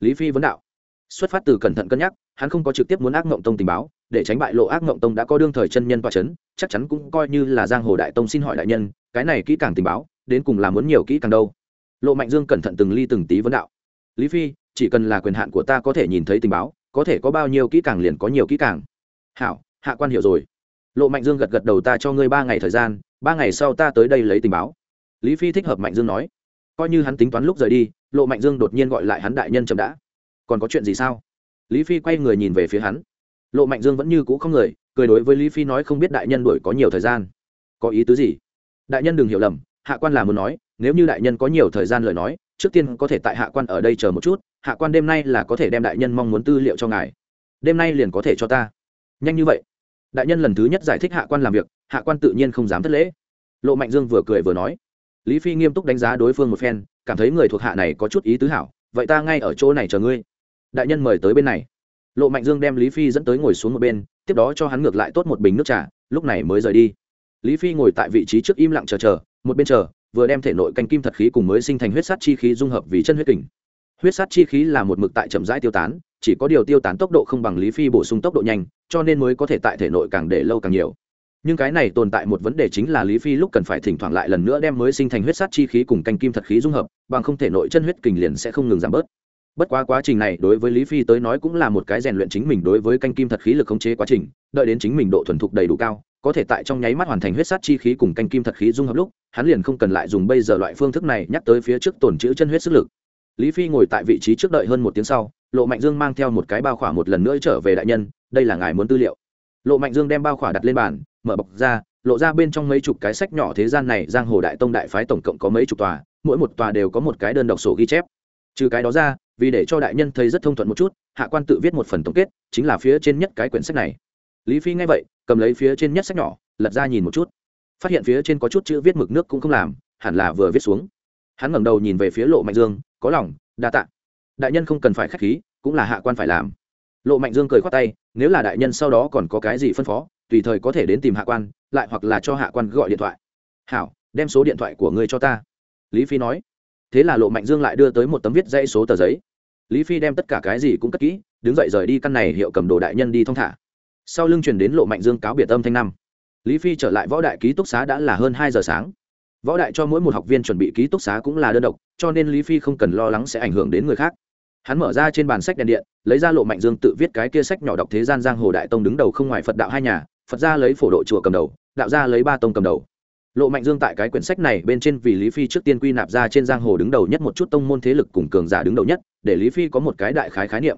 Lý phi vấn đạo. Xuất phát từ cẩn thận cân nhắc, hắn không có trực tiếp muốn ác mộng tông tình báo, để tránh bại lộ ác mộng tông đã có đương thời chân nhân toa c h ấ n chắc chắn cũng coi như là giang hồ đại tông xin hỏi đại nhân, cái này kỹ càng tình báo, đến cùng là muốn nhiều kỹ càng đâu? Lộ mạnh dương cẩn thận từng ly từng tí vấn đạo. Lý phi, chỉ cần là quyền hạn của ta có thể nhìn thấy tình báo, có thể có bao nhiêu kỹ càng liền có nhiều kỹ càng. Hảo, hạ quan hiểu rồi. Lộ mạnh dương gật gật đầu ta cho ngươi ba ngày thời gian ba ngày sau ta tới đây lấy tình báo. Lý phi thích hợp mạnh dương nói. Coi như hắn tính toán lúc rời đi, lộ mạnh dương đột nhiên gọi lại hắn đại nhân chậm đã. Còn có chuyện gì sao? Lý phi quay người nhìn về phía hắn. Lộ mạnh dương vẫn như cũ không người, cười đối với lý phi nói không biết đại nhân đuổi có nhiều thời gian. Có ý tứ gì? Đại nhân đừng hiểu lầm, hạ quan là muốn nói, nếu như đại nhân có nhiều thời gian lời nói, trước tiên có thể tại hạ quan ở đây chờ một chút, hạ quan đêm nay là có thể đem đại nhân mong muốn tư liệu cho ngài. Đêm nay liền có thể cho ta. Nhanh như vậy. Đại nhân lần thứ nhất giải thích hạ quan làm việc hạ quan tự nhiên không dám thất lễ. Lộ mạnh dương vừa cười vừa nói, lý phi nghiêm túc đánh giá đối phương một phen, cảm thấy người thuộc hạ này có chút ý tứ hảo, vậy ta ngay ở chỗ này chờ ngươi. Đại nhân mời tới bên này. Lộ mạnh dương đem lý phi dẫn tới ngồi xuống một bên, tiếp đó cho hắn ngược lại tốt một bình nước trà, lúc này mới rời đi. Lý phi ngồi tại vị trí trước im lặng chờ chờ, một bên chờ, vừa đem thể nội canh kim thật khí cùng mới sinh thành huyết sát chi khí dung hợp vì chân huyết kình. Huyết sát chi khí là một mực tại chậm rãi tiêu tán, chỉ có điều tiêu tán tốc độ không bằng lý phi bổ sung tốc độ nhanh, cho nên mới có thể tại thể nội càng để lâu càng nhiều nhưng cái này tồn tại một vấn đề chính là lý phi lúc cần phải thỉnh thoảng lại lần nữa đem mới sinh thành huyết sát chi khí cùng canh kim thật khí dung hợp, bằng không thể nội chân huyết kình liền sẽ không ngừng giảm bớt. Bất quá quá trình này đối với lý phi tới nói cũng là một cái rèn luyện chính mình đối với canh kim thật khí lực khống chế quá trình, đợi đến chính mình độ thuần thục đầy đủ cao, có thể tại trong nháy mắt hoàn thành huyết sát chi khí cùng canh kim thật khí dung hợp lúc, hắn liền không cần lại dùng bây giờ loại phương thức này nhắc tới phía trước tồn chữ chân huyết sức lực. Lý phi ngồi tại vị trí trước đợi hơn một tiếng sau, lộ mạnh dương mang theo một cái bao khỏa một lần nữa trở về đại nhân, đây là ngài muốn tư liệu. Lộ mạnh dương đem bao khỏa đặt lên bàn mở bọc ra, lộ ra bên trong mấy chục cái sách nhỏ thế gian này, giang hồ đại tông đại phái tổng cộng có mấy chục tòa, mỗi một tòa đều có một cái đơn độc sổ ghi chép. Trừ cái đó ra, vì để cho đại nhân thấy rất thông thuận một chút, hạ quan tự viết một phần tổng kết, chính là phía trên nhất cái quyển sách này. Lý phi nghe vậy, cầm lấy phía trên nhất sách nhỏ, lật ra nhìn một chút. Phát hiện phía trên có chút chữ viết mực nước cũng không làm, hẳn là vừa viết xuống. Hắn ngẩng đầu nhìn về phía lộ mạnh dương, có lòng, đa tạ. Đại nhân không cần phải k h á c h khí, cũng là hạ quan phải làm. Lộ mạnh dương cười khoát tay, nếu là đại nhân sau đó còn có cái gì phân phó tùy thời có thể đến tìm hạ quan, lại hoặc là cho hạ quan gọi điện thoại. Hảo, đem số điện thoại của ngươi cho ta. Lý phi nói. Thế là lộ mạnh dương lại đưa tới một tấm viết dãy số tờ giấy. Lý phi đem tất cả cái gì cũng cất kỹ, đứng dậy rời đi căn này hiệu cầm đồ đại nhân đi thong thả. Sau lưng chuyển đến lộ mạnh dương cáo biệt âm thanh năm. Lý phi trở lại võ đại ký túc xá đã là hơn hai giờ sáng. Võ đại cho mỗi một học viên chuẩn bị ký túc xá cũng là đơn độc, cho nên lý phi không cần lo lắng sẽ ảnh hưởng đến người khác. Hắn mở ra trên bàn sách đèn điện, lấy ra lộ mạnh dương tự viết cái kia sách nhỏ đọc thế gian giang hồ đại tông đứng đầu không ngoài phật đạo hai nhà phật ra lấy phổ độ chùa cầm đầu, đạo ra lấy ba tông cầm đầu. Lộ mạnh dương tại cái quyển sách này bên trên vì lý phi trước tiên quy nạp ra trên giang hồ đứng đầu nhất một chút tông môn thế lực cùng cường giả đứng đầu nhất, để lý phi có một cái đại khái khái niệm.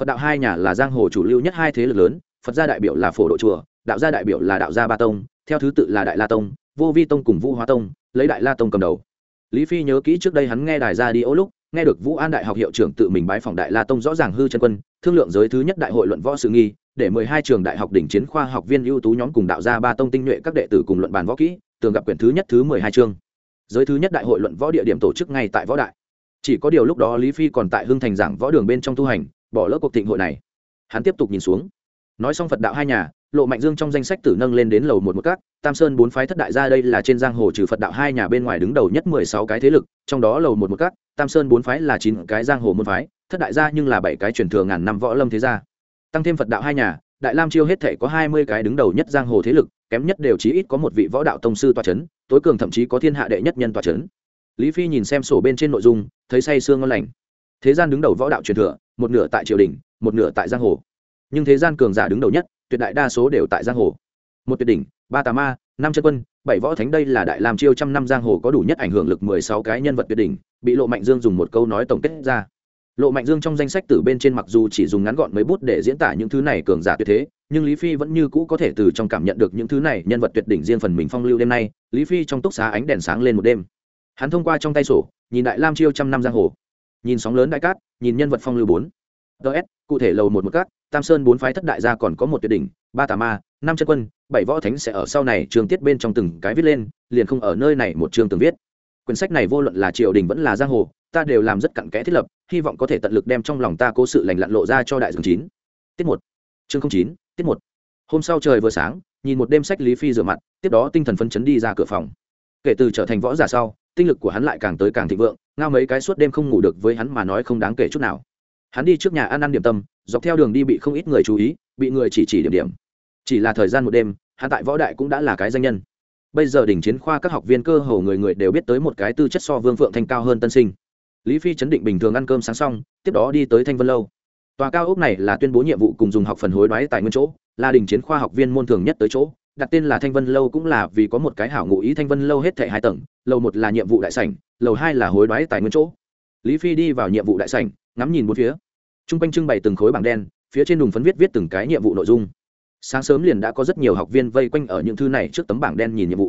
Phật đạo hai nhà là giang hồ chủ lưu nhất hai thế lực lớn, phật gia đại biểu là phổ độ chùa, đạo gia đại biểu là đạo gia ba tông, theo thứ tự là đại la tông, vô vi tông cùng vũ hóa tông, lấy đại la tông cầm đầu. Lý phi nhớ kỹ trước đây hắn nghe đài ra đi ô lúc, nghe được vũ an đại học hiệu trưởng tự mình bái phòng đại la tông rõ ràng hư chân quân, thương lượng giới thứ nhất đại hội luận võ sự nghi để mười hai trường đại học đỉnh chiến khoa học viên ưu tú nhóm cùng đạo ra ba tông tinh nhuệ các đệ tử cùng luận bàn võ kỹ, tường gặp quyển thứ nhất thứ mười hai chương. Giới thứ nhất đại hội luận võ địa điểm tổ chức ngay tại võ đại. Chỉ có điều lúc đó lý phi còn tại hưng thành giảng võ đường bên trong tu hành, bỏ lỡ cuộc thịnh hội này. Hắn tiếp tục nhìn xuống. Nói xong phật đạo hai nhà, lộ mạnh dương trong danh sách tử nâng lên đến lầu một một các, tam sơn bốn phái thất đại gia đây là trên giang hồ trừ phật đạo hai nhà bên ngoài đứng đầu nhất mười sáu cái thế lực, trong đó lầu một một các, tam sơn bốn phái là chín cái giang hồ môn phái, thất đại gia nhưng là bảy cái truyền thừa ngàn năm võ lâm thế gia tăng thêm phật đạo hai nhà, đại lam chiêu hết thể có hai mươi cái đứng đầu nhất giang hồ thế lực, kém nhất đều chí ít có một vị võ đạo tông sư toa c h ấ n tối cường thậm chí có thiên hạ đệ nhất nhân toa c h ấ n lý phi nhìn xem sổ bên trên nội dung, thấy say sương ngon lành. Thế gian đứng đầu võ đạo truyền thừa, một nửa tại triều đình, một nửa tại giang hồ. Nhưng thế gian cường giả đứng đầu nhất, tuyệt đại đa số đều tại giang hồ. Một tuyệt đỉnh, ba tà ma, năm chân quân, bảy võ thánh, đây là đại lam chiêu trăm năm giang hồ có đủ nhất ảnh hưởng lực mười sáu cái nhân vật tuyệt đỉnh, bị lộ mạnh dương dùng một câu nói tổng kết ra lộ mạnh dương trong danh sách từ bên trên mặc dù chỉ dùng ngắn gọn mấy bút để diễn tả những thứ này cường giả tuyệt thế, nhưng lý phi vẫn như cũ có thể từ trong cảm nhận được những thứ này nhân vật tuyệt đỉnh riêng phần mình phong lưu đêm nay. Lý phi trong túc xá ánh đèn sáng lên một đêm. Hắn thông qua trong tay sổ, nhìn đại lam chiêu trăm năm giang hồ. Nhìn sóng lớn đại cát, nhìn nhân vật phong lưu bốn. Ts cụ thể lầu một một cát, tam sơn bốn phái thất đại gia còn có một tuyệt đỉnh, ba tà ma năm chân quân, bảy võ thánh sẽ ở sau này trường tiết bên trong từng cái viết lên, liền không ở nơi này một trường từng viết. Quyển sách này vô luận là triều đình vẫn là giang hồ ta đều làm rất cặn kẽ thiết lập, hy vọng có thể tận lực đem trong lòng ta cố sự lành lặn lộ ra cho đại dương chín. Tiết một. Chương chín, tiết một. Hôm sau trời vừa sáng, nhìn một đêm sách lý phi rửa mặt, tiếp đó tinh thần phân chấn đi ra cửa phòng. Kể từ trở thành võ giả sau, tinh lực của hắn lại càng tới càng thịnh vượng, ngao mấy cái suốt đêm không ngủ được với hắn mà nói không đáng kể chút nào. Hắn đi trước nhà ăn ăn điểm tâm, dọc theo đường đi bị không ít người chú ý, bị người chỉ chỉ điểm điểm. Chỉ là thời gian một đêm, hắn tại võ đại cũng đã là cái danh nhân. Bây giờ đỉnh chiến khoa các học viên cơ hồ người người đều biết tới một cái tư chất so vương phượng thanh cao hơn tân sinh lý phi chấn định bình thường ăn cơm sáng xong, tiếp đó đi tới thanh vân lâu. Tòa cao ốc này là tuyên bố nhiệm vụ cùng dùng học phần hối đoái tài nguyên chỗ, là đình chiến khoa học viên môn thường nhất tới chỗ. Đặt tên là thanh vân lâu cũng là vì có một cái hảo ngụ ý thanh vân lâu hết thệ hai tầng, lầu một là nhiệm vụ đại sảnh, lầu hai là hối đoái tài nguyên chỗ. Lý phi đi vào nhiệm vụ đại sảnh, ngắm nhìn bốn phía. T r u n g quanh trưng bày từng khối bảng đen, phía trên đùng phấn viết viết từng cái nhiệm vụ nội dung. Sáng sớm liền đã có rất nhiều học viên vây quanh ở những thư này trước tấm bảng đen nhìn nhiệm vụ.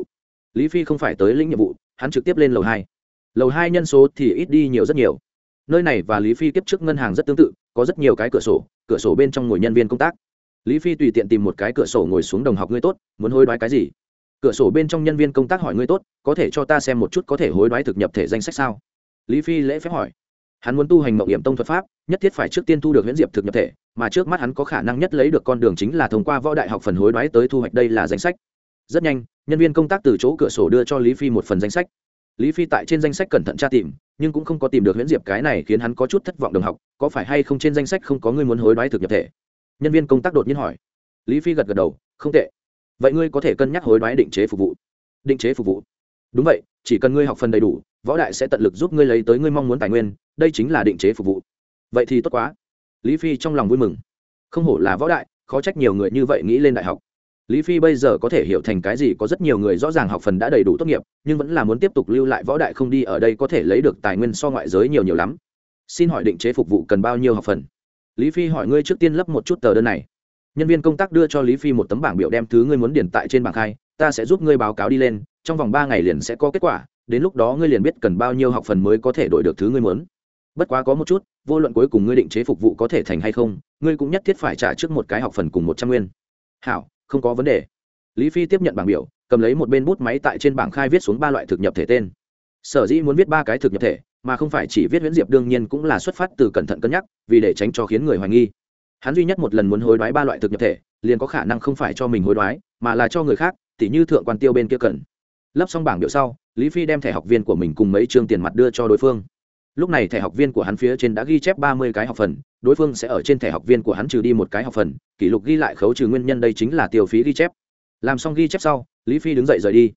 Lý phi không phải tới lĩnh nhiệm vụ, hắn trực tiếp lên lầu hai lầu hai nhân số thì ít đi nhiều rất nhiều. Nơi này và lý phi kiếp trước ngân hàng rất tương tự, có rất nhiều cái cửa sổ cửa sổ bên trong ngồi nhân viên công tác. Lý phi tùy tiện tìm một cái cửa sổ ngồi xuống đồng học ngươi tốt, muốn hối đoái cái gì? Cửa sổ bên trong nhân viên công tác hỏi ngươi tốt, có thể cho ta xem một chút có thể hối đoái thực nhập thể danh sách sao? Lý phi lễ phép hỏi. Hắn muốn tu hành mậu hiểm tông thuật pháp, nhất thiết phải trước tiên thu được huyễn diệp thực nhập thể, mà trước mắt hắn có khả năng nhất lấy được con đường chính là thông qua võ đại học phần hối đoái tới thu hoạch đây là danh sách. Rất nhanh, nhân viên công tác từ chỗ cửa sổ đưa cho lý phi một phần danh sách lý phi tại trên danh sách cẩn thận tra tìm, nhưng cũng không có tìm được huyễn diệp cái này khiến hắn có chút thất vọng đồng học, có phải hay không trên danh sách không có người muốn hối đoái thực nhập thể? Nhân viên công tác đột nhiên hỏi. Lý phi gật gật đầu, không tệ. Vậy ngươi có thể cân nhắc hối đoái định chế phục vụ. Định chế phục vụ. Đúng vậy, chỉ cần ngươi học phần đầy đủ, võ đại sẽ tận lực giúp ngươi lấy tới ngươi mong muốn tài nguyên, đây chính là định chế phục vụ. Vậy thì tốt quá. Lý phi trong lòng vui mừng. Không hổ là võ đại, khó trách nhiều người như vậy nghĩ lên đại học lý phi bây giờ có thể hiểu thành cái gì, có rất nhiều người rõ ràng học phần đã đầy đủ tốt nghiệp, nhưng vẫn là muốn tiếp tục lưu lại võ đại không đi, ở đây có thể lấy được tài nguyên so ngoại giới nhiều nhiều lắm. Xin hỏi định chế phục vụ cần bao nhiêu học phần? Lý phi hỏi ngươi trước tiên lấp một chút tờ đơn này. Nhân viên công tác đưa cho lý phi một tấm bảng biểu đem thứ ngươi muốn điền tại trên bảng khai, ta sẽ giúp ngươi báo cáo đi lên, trong vòng ba ngày liền sẽ có kết quả, đến lúc đó ngươi liền biết cần bao nhiêu học phần mới có thể đổi được thứ ngươi muốn. Bất quá có một chút, vô luận cuối cùng ngươi định chế phục vụ có thể thành hay không, ngươi cũng nhất thiết phải trả trước một cái học phần cùng một trăm nguyên. Hảo không có vấn đề. Lý phi tiếp nhận bảng biểu, cầm lấy một bên bút máy tại trên bảng khai viết xuống ba loại thực nhập thể tên. Sở dĩ muốn viết ba cái thực nhập thể, mà không phải chỉ viết Viễn diệp đương nhiên cũng là xuất phát từ cẩn thận cân nhắc, vì để tránh cho khiến người hoài nghi. Hắn duy nhất một lần muốn hối đoái ba loại thực nhập thể, liền có khả năng không phải cho mình hối đoái, mà là cho người khác, tỉ như thượng quan tiêu bên kia cần. Lấp xong bảng biểu sau, lý phi đem thẻ học viên của mình cùng mấy chương tiền mặt đưa cho đối phương lúc này thẻ học viên của hắn phía trên đã ghi chép ba mươi cái học phần, đối phương sẽ ở trên thẻ học viên của hắn trừ đi một cái học phần, kỷ lục ghi lại khấu trừ nguyên nhân đây chính là tiêu phí ghi chép. Làm xong ghi chép sau, lý phi đứng dậy rời đi.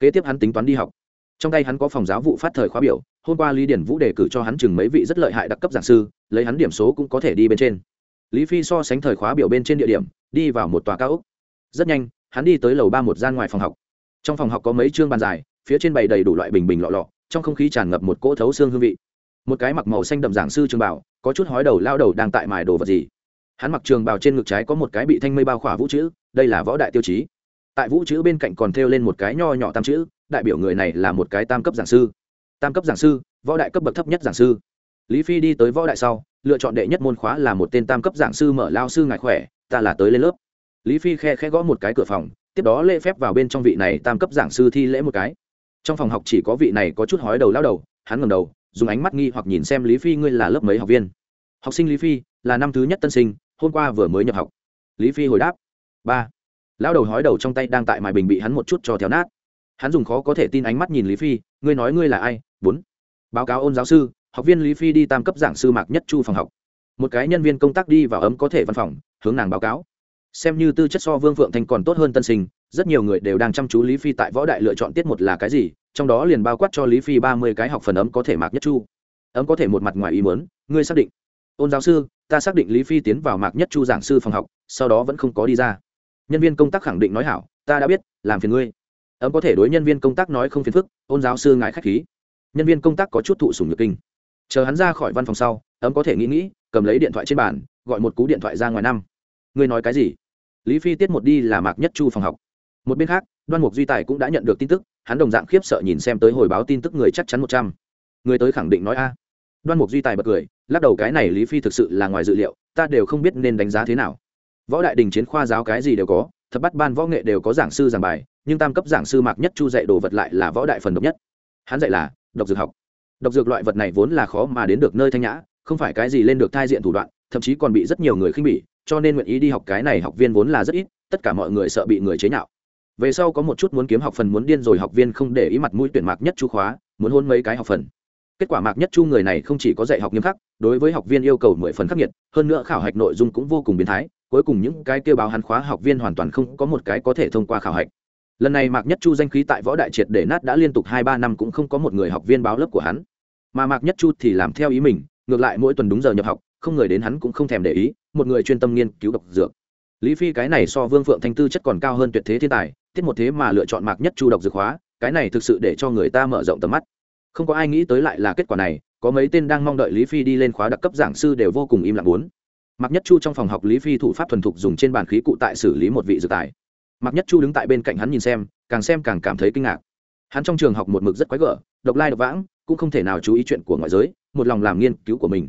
Kế tiếp hắn tính toán đi học. Trong tay hắn có phòng giáo vụ phát thời khóa biểu, hôm qua lý điển vũ đề cử cho hắn chừng mấy vị rất lợi hại đặc cấp giảng sư, lấy hắn điểm số cũng có thể đi bên trên. Lý phi so sánh thời khóa biểu bên trên địa điểm, đi vào một tòa cao ốc. Rất nhanh, hắn đi tới lầu ba một gian ngoài phòng học. Trong phòng học có mấy chương bàn dài, phía trên bày đầy đủ loại bình bình lọ lọ, trong không khí tràn ngập một cỗ thấu xương hương vị một cái mặc màu xanh đậm giảng sư trường bảo có chút hói đầu lao đầu đang tại mài đồ vật gì. Hắn mặc trường bào trên ngực trái có một cái bị thanh mây bao khỏa vũ chữ, đây là võ đại tiêu chí. Tại vũ chữ bên cạnh còn thêu lên một cái nho nhỏ tam chữ, đại biểu người này là một cái tam cấp giảng sư. Tam cấp giảng sư, võ đại cấp bậc thấp nhất giảng sư. Lý phi đi tới võ đại sau, lựa chọn đệ nhất môn khóa là một tên tam cấp giảng sư mở lao sư ngại khỏe, ta là tới lên lớp. Lý phi khe khe gõ một cái cửa phòng, tiếp đó lễ phép vào bên trong vị này tam cấp giảng sư thi lễ một cái. Trong phòng học chỉ có vị này có chút hói đầu lao đầu, hắn ngầm đầu dùng ánh mắt nghi hoặc nhìn xem lý phi ngươi là lớp mấy học viên? Học sinh lý phi là năm thứ nhất tân sinh, hôm qua vừa mới nhập học. Lý phi hồi đáp, ba. Lão đầu hói đầu trong tay đang tại mài bình bị hắn một chút cho theo nát. Hắn dùng khó có thể tin ánh mắt nhìn lý phi, ngươi nói ngươi là ai? Bốn. Báo cáo ôn giáo sư, học viên lý phi đi tam cấp giảng sư mạc nhất chu phòng học. Một cái nhân viên công tác đi vào ấm có thể văn phòng, hướng nàng báo cáo. Xem như tư chất so vương phượng thanh còn tốt hơn tân sinh rất nhiều người đều đang chăm chú lý phi tại võ đại lựa chọn tiết một là cái gì, trong đó liền bao quát cho lý phi ba mươi cái học phần ấm có thể mạc nhất chu. Ấm có thể một mặt ngoài ý muốn, ngươi xác định. Ôn giáo sư, ta xác định lý phi tiến vào mạc nhất chu giảng sư phòng học, sau đó vẫn không có đi ra. Nhân viên công tác khẳng định nói hảo, ta đã biết, làm phiền ngươi. Ấm có thể đối nhân viên công tác nói không phiền phức, ôn giáo sư ngại k h á c h khí. Nhân viên công tác có chút thụ sùng nhược kinh. Chờ hắn ra khỏi văn phòng sau, ấm có thể nghĩ nghĩ, cầm lấy điện thoại trên bàn, gọi một cú điện thoại ra ngoài năm. Ngươi nói cái gì? Lý phi tiết một đi là mạc nhất chu phòng học một bên khác, đoan mục duy tài cũng đã nhận được tin tức, hắn đồng dạng khiếp sợ nhìn xem tới hồi báo tin tức người chắc chắn một trăm. Người tới khẳng định nói a. Đoan mục duy tài bật cười, lắc đầu cái này lý phi thực sự là ngoài dự liệu, ta đều không biết nên đánh giá thế nào. Võ đại đình chiến khoa giáo cái gì đều có, thập bắt ban võ nghệ đều có giảng sư giảng bài, nhưng tam cấp giảng sư mạc nhất chu dạy đồ vật lại là võ đại phần độc nhất. Hắn dạy là độc dược học. Độc dược loại vật này vốn là khó mà đến được nơi thanh nhã, không phải cái gì lên được thai diện thủ đoạn, thậm chí còn bị rất nhiều người khinh bỉ, cho nên nguyện ý đi học cái này học viên vốn là rất ít, tất cả mọi người sợ bị người chế nhạo về sau có một chút muốn kiếm học phần muốn điên rồi học viên không để ý mặt mũi tuyển mạc nhất chu khóa, muốn hôn mấy cái học phần. Kết quả mạc nhất chu người này không chỉ có dạy học nghiêm khắc, đối với học viên yêu cầu mười phần khắc nghiệt, hơn nữa khảo hạch nội dung cũng vô cùng biến thái, cuối cùng những cái kêu báo hắn khóa học viên hoàn toàn không có một cái có thể thông qua khảo hạch. Lần này mạc nhất chu danh khí tại võ đại triệt để nát đã liên tục hai ba năm cũng không có một người học viên báo lớp của hắn. Mà mạc nhất chu thì làm theo ý mình, ngược lại mỗi tuần đúng giờ nhập học, không người đến hắn cũng không thèm để ý, một người chuyên tâm nghiên cứu độc dược lý phi cái này so vương phượng thanh tư chất còn cao hơn tuyệt thế thiên tài, tiết một thế mà lựa chọn mạc nhất chu độc dược hóa, cái này thực sự để cho người ta mở rộng tầm mắt. Không có ai nghĩ tới lại là kết quả này, có mấy tên đang mong đợi lý phi đi lên khóa đặc cấp giảng sư đều vô cùng im lặng bốn mạc nhất chu trong phòng học lý phi thủ pháp thuần thục dùng trên bàn khí cụ tại xử lý một vị dược tài. Mạc nhất chu đứng tại bên cạnh hắn nhìn xem, càng xem càng cảm thấy kinh ngạc. Hắn trong trường học một mực rất quái gở, độc lai độc vãng, cũng không thể nào chú ý chuyện của ngoại giới, một lòng làm nghiên cứu của mình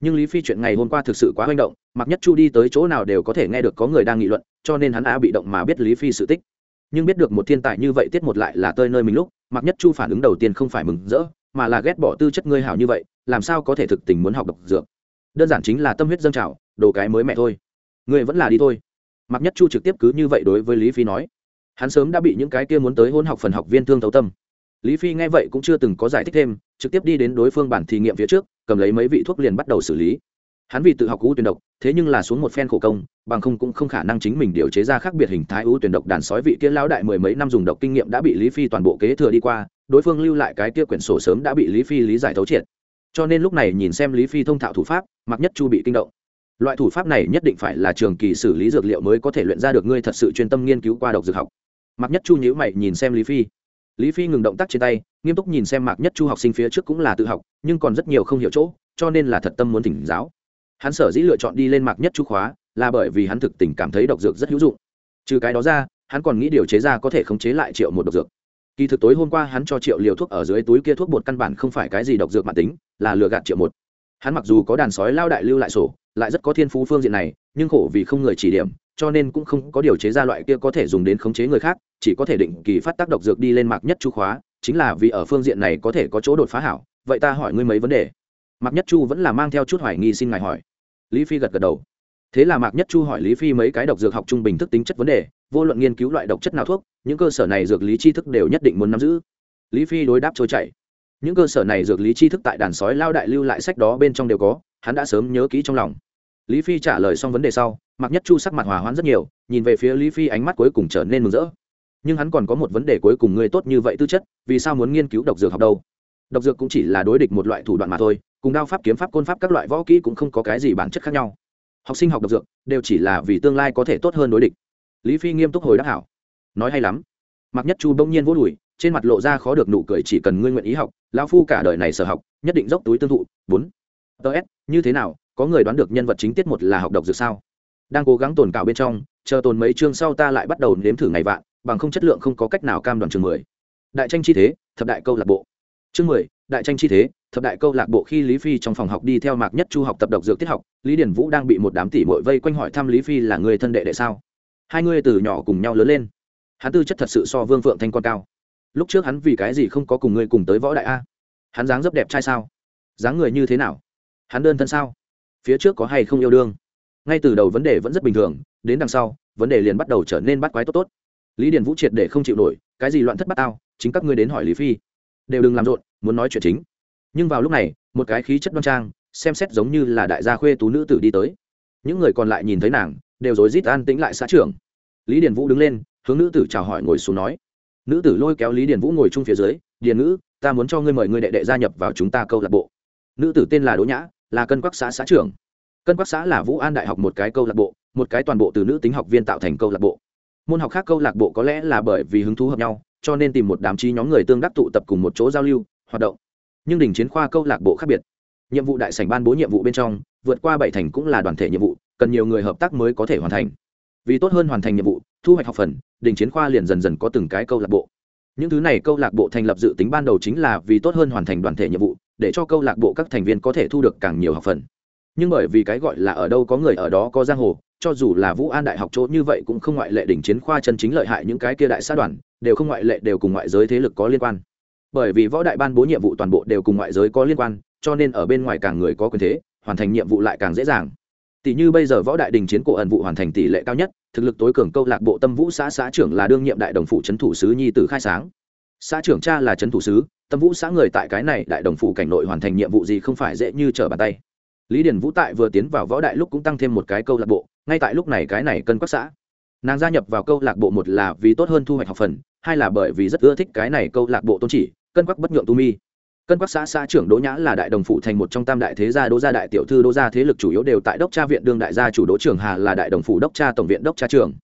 nhưng lý phi chuyện ngày hôm qua thực sự quá manh động, mặc nhất chu đi tới chỗ nào đều có thể nghe được có người đang nghị luận, cho nên hắn á bị động mà biết lý phi sự tích. Nhưng biết được một thiên tài như vậy tiết một lại là tơi nơi mình lúc, mặc nhất chu phản ứng đầu tiên không phải mừng rỡ, mà là ghét bỏ tư chất ngươi hảo như vậy, làm sao có thể thực tình muốn học độc dược? Đơn giản chính là tâm huyết dâng trào, đồ cái mới mẹ thôi. Ngươi vẫn là đi thôi. Mặc nhất chu trực tiếp cứ như vậy đối với lý phi nói. Hắn sớm đã bị những cái kia muốn tới hôn học phần học viên thương thấu tâm lý phi nghe vậy cũng chưa từng có giải thích thêm, trực tiếp đi đến đối phương bản thí nghiệm phía trước, cầm lấy mấy vị thuốc liền bắt đầu xử lý. Hắn vì tự học u tuyển độc, thế nhưng là xuống một phen khổ công, bằng không cũng không khả năng chính mình điều chế ra khác biệt hình thái u tuyển độc đàn sói vị kia lão đại mười mấy năm dùng độc kinh nghiệm đã bị lý phi toàn bộ kế thừa đi qua, đối phương lưu lại cái kia quyển sổ sớm đã bị lý phi lý giải thấu triệt. Cho nên lúc này nhìn xem lý phi thông thạo thủ pháp mặc nhất chu bị kinh động. Loại thủ pháp này nhất định phải là trường kỳ xử lý dược liệu mới có thể luyện ra được ngươi thật sự chuyên tâm nghiên cứu qua độc dược học. Mặc nhất chu nhữ mày nhìn xem lý phi lý phi ngừng động tác trên tay, nghiêm túc nhìn xem mạc nhất chu học sinh phía trước cũng là tự học, nhưng còn rất nhiều không hiểu chỗ, cho nên là thật tâm muốn thỉnh giáo. Hắn sở dĩ lựa chọn đi lên mạc nhất chu khóa, là bởi vì hắn thực tình cảm thấy độc dược rất hữu dụng. Trừ cái đó ra, hắn còn nghĩ điều chế ra có thể khống chế lại triệu một độc dược. Kỳ thực tối hôm qua hắn cho triệu liều thuốc ở dưới túi kia thuốc bột căn bản không phải cái gì độc dược mạng tính, là lừa gạt triệu một. Hắn mặc dù có đàn sói lao đại lưu lại sổ, lại rất có thiên phú phương diện này, nhưng khổ vì không người chỉ điểm cho nên cũng không có điều chế ra loại kia có thể dùng đến khống chế người khác, chỉ có thể định kỳ phát tác độc dược đi lên mạc nhất chu khóa, chính là vì ở phương diện này có thể có chỗ đột phá hảo, vậy ta hỏi ngươi mấy vấn đề? Mạc nhất chu vẫn là mang theo chút hoài nghi xin ngài hỏi. Lý phi gật gật đầu. Thế là mạc nhất chu hỏi lý phi mấy cái độc dược học trung bình thức tính chất vấn đề, vô luận nghiên cứu loại độc chất nào thuốc, những cơ sở này dược lý tri thức đều nhất định muốn nắm giữ. Lý phi đối đáp trôi chảy. Những cơ sở này dược lý tri thức tại đàn sói lao đại lưu lại sách đó bên trong đều có, hắn đã sớm nhớ kỹ trong lòng. Lý phi trả lời xong vấn đề sau Mặc nhất chu sắc mặt hòa hoãn rất nhiều, nhìn về phía lý phi ánh mắt cuối cùng trở nên mừng rỡ. Nhưng hắn còn có một vấn đề cuối cùng ngươi tốt như vậy tư chất, vì sao muốn nghiên cứu độc dược học đâu? Độc dược cũng chỉ là đối địch một loại thủ đoạn mà thôi, cùng đao pháp, kiếm pháp, côn pháp các loại võ kỹ cũng không có cái gì bản chất khác nhau. Học sinh học độc dược, đều chỉ là vì tương lai có thể tốt hơn đối địch. Lý phi nghiêm túc hồi đáp hảo. Nói hay lắm. Mặc nhất chu bỗng nhiên vô đùi, trên mặt lộ ra khó được nụ cười, chỉ cần ngươi nguyện ý học, lão phu cả đời này sở học, nhất định dốc túi tương thụ. Bốn. Ts như thế nào, có người đoán được nhân vật chính tiết một là học độc dược sao? Đang cố gắng tồn cạo bên trong, chờ tồn mấy chương sau ta lại bắt đầu nếm thử ngày vạn, bằng không chất lượng không có cách nào cam đoàn chương mười. Đại tranh chi thế, thập đại câu lạc bộ. Chương mười, đại tranh chi thế, thập đại câu lạc bộ khi lý phi trong phòng học đi theo mạc nhất chu học tập độc dược tiết học, lý điển vũ đang bị một đám tỷ mội vây quanh hỏi thăm lý phi là người thân đệ đệ sao? Hai người từ nhỏ cùng nhau lớn lên. Hắn tư chất thật sự so vương phượng thanh con cao. Lúc trước hắn vì cái gì không có cùng ngươi cùng tới võ đại a? Hắn dáng dấp đẹp trai sao? Dáng người như thế nào? Hắn đơn thân sao? Phía trước có hay không yêu đương? Ngay từ đầu vấn đề vẫn rất bình thường, đến đằng sau, vấn đề liền bắt đầu trở nên bắt quái tốt tốt. Lý điền vũ triệt để không chịu nổi, cái gì loạn thất bắt tao, chính các ngươi đến hỏi lý phi. Đều đừng làm rộn, muốn nói chuyện chính. Nhưng vào lúc này, một cái khí chất đoan trang, xem xét giống như là đại gia khuê tú nữ tử đi tới. Những người còn lại nhìn thấy nàng, đều rối rít an tĩnh lại xã trưởng. Lý điền vũ đứng lên, hướng nữ tử chào hỏi ngồi xuống nói. Nữ tử lôi kéo lý điền vũ ngồi chung phía dưới, điền nữ ta muốn cho ngươi mời ngươi đệ đệ gia nhập vào chúng ta câu lạc bộ. Nữ tử tên là đỗ nhã, là cân quắc xã xã trưởng cân quắc xã là vũ an đại học một cái câu lạc bộ một cái toàn bộ từ nữ tính học viên tạo thành câu lạc bộ môn học khác câu lạc bộ có lẽ là bởi vì hứng thú hợp nhau cho nên tìm một đám trí nhóm người tương đắc tụ tập cùng một chỗ giao lưu hoạt động nhưng đỉnh chiến khoa câu lạc bộ khác biệt nhiệm vụ đại sảnh ban bố nhiệm vụ bên trong vượt qua bảy thành cũng là đoàn thể nhiệm vụ cần nhiều người hợp tác mới có thể hoàn thành vì tốt hơn hoàn thành nhiệm vụ thu hoạch học phần đình chiến khoa liền dần dần có từng cái câu lạc bộ những thứ này câu lạc bộ thành lập dự tính ban đầu chính là vì tốt hơn hoàn thành đoàn thể nhiệm vụ để cho câu lạc bộ các thành viên có thể thu được càng nhiều học phần nhưng bởi vì cái gọi là ở đâu có người ở đó có giang hồ, cho dù là vũ an đại học chỗ như vậy cũng không ngoại lệ đỉnh chiến khoa chân chính lợi hại những cái kia đại sát đoàn, đều không ngoại lệ đều cùng ngoại giới thế lực có liên quan. Bởi vì võ đại ban bố nhiệm vụ toàn bộ đều cùng ngoại giới có liên quan, cho nên ở bên ngoài càng người có quyền thế, hoàn thành nhiệm vụ lại càng dễ dàng. Tỷ như bây giờ võ đại đình chiến cổ ẩn vụ hoàn thành tỷ lệ cao nhất, thực lực tối cường câu lạc bộ tâm vũ xã xã trưởng là đương nhiệm đại đồng phủ trấn thủ sứ nhi tử khai sáng. Xã trưởng cha là trấn thủ sứ, tâm vũ xã người tại cái này đại đồng phủ cảnh nội hoàn thành nhiệm vụ gì không phải dễ như trở bàn tay lý điển vũ tại vừa tiến vào võ đại lúc cũng tăng thêm một cái câu lạc bộ, ngay tại lúc này cái này cân quắc xã. Nàng gia nhập vào câu lạc bộ một là vì tốt hơn thu hoạch học phần, hai là bởi vì rất ưa thích cái này câu lạc bộ tôn chỉ, cân quắc bất nhượng tu mi. Cân quắc xã xã trưởng đỗ nhã là đại đồng phụ thành một trong tam đại thế gia, đỗ gia đại tiểu thư, đỗ gia thế lực chủ yếu đều tại đốc tra viện đương đại gia chủ đỗ trường hà là đại đồng phụ đốc tra tổng viện đốc tra trường.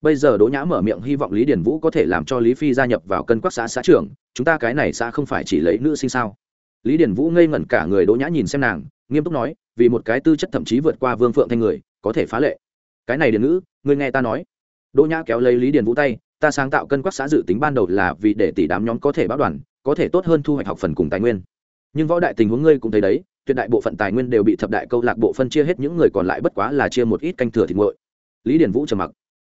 bây giờ đỗ nhã mở miệng hy vọng lý điển vũ có thể làm cho lý phi gia nhập vào cân quắc xã xã trưởng, chúng ta cái này xã không phải chỉ lấy nữ sinh sao? Lý điển vũ ngây ngẩn cả người, đỗ nhã nhìn xem nàng, nghiêm túc nói vì một cái tư chất thậm chí vượt qua vương phượng thanh người, có thể phá lệ. Cái này điền ngữ, ngươi nghe ta nói. Đỗ nhã kéo lấy lý điển vũ tay, ta sáng tạo cân quắc xã dự tính ban đầu là vì để tỷ đám nhóm có thể báo đoàn, có thể tốt hơn thu hoạch học phần cùng tài nguyên. Nhưng võ đại tình huống ngươi cũng thấy đấy, tuyệt đại bộ phận tài nguyên đều bị thập đại câu lạc bộ phân chia hết, những người còn lại bất quá là chia một ít canh thừa thịt nguội. Lý điển vũ trầm mặc.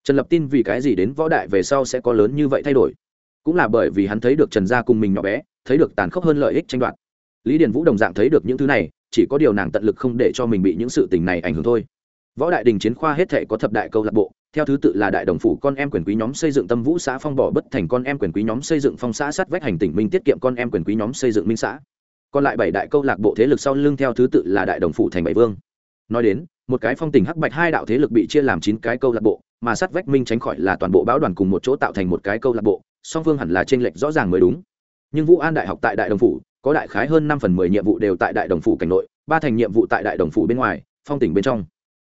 Trần lập tin vì cái gì đến võ đại về sau sẽ có lớn như vậy thay đổi? Cũng là bởi vì hắn thấy được trần gia cùng mình nhỏ bé, thấy được tàn khốc hơn lợi ích tranh đoạt. Lý điển vũ đồng dạng thấy được những thứ này chỉ có điều nàng tận lực không để cho mình bị những sự tình này ảnh hưởng thôi. Võ đại đình chiến khoa hết thể có thập đại câu lạc bộ, theo thứ tự là đại đồng phủ con em quyền quý nhóm xây dựng tâm vũ xã phong bỏ bất thành con em quyền quý nhóm xây dựng phong xã sát vách hành tỉnh minh tiết kiệm con em quyền quý nhóm xây dựng minh xã. Còn lại bảy đại câu lạc bộ thế lực sau lưng theo thứ tự là đại đồng phủ thành bảy vương. Nói đến, một cái phong tình hắc bạch hai đạo thế lực bị chia làm chín cái câu lạc bộ, mà sát vách minh tránh khỏi là toàn bộ báo đoàn cùng một chỗ tạo thành một cái câu lạc bộ, song phương hẳn là t lệch rõ ràng mới đúng. Nhưng vũ an đại học tại đại đồng phủ có đại khái hơn năm phần mười nhiệm vụ đều tại đại đồng phủ cảnh nội, ba thành nhiệm vụ tại đại đồng phủ bên ngoài, phong tỉnh bên trong.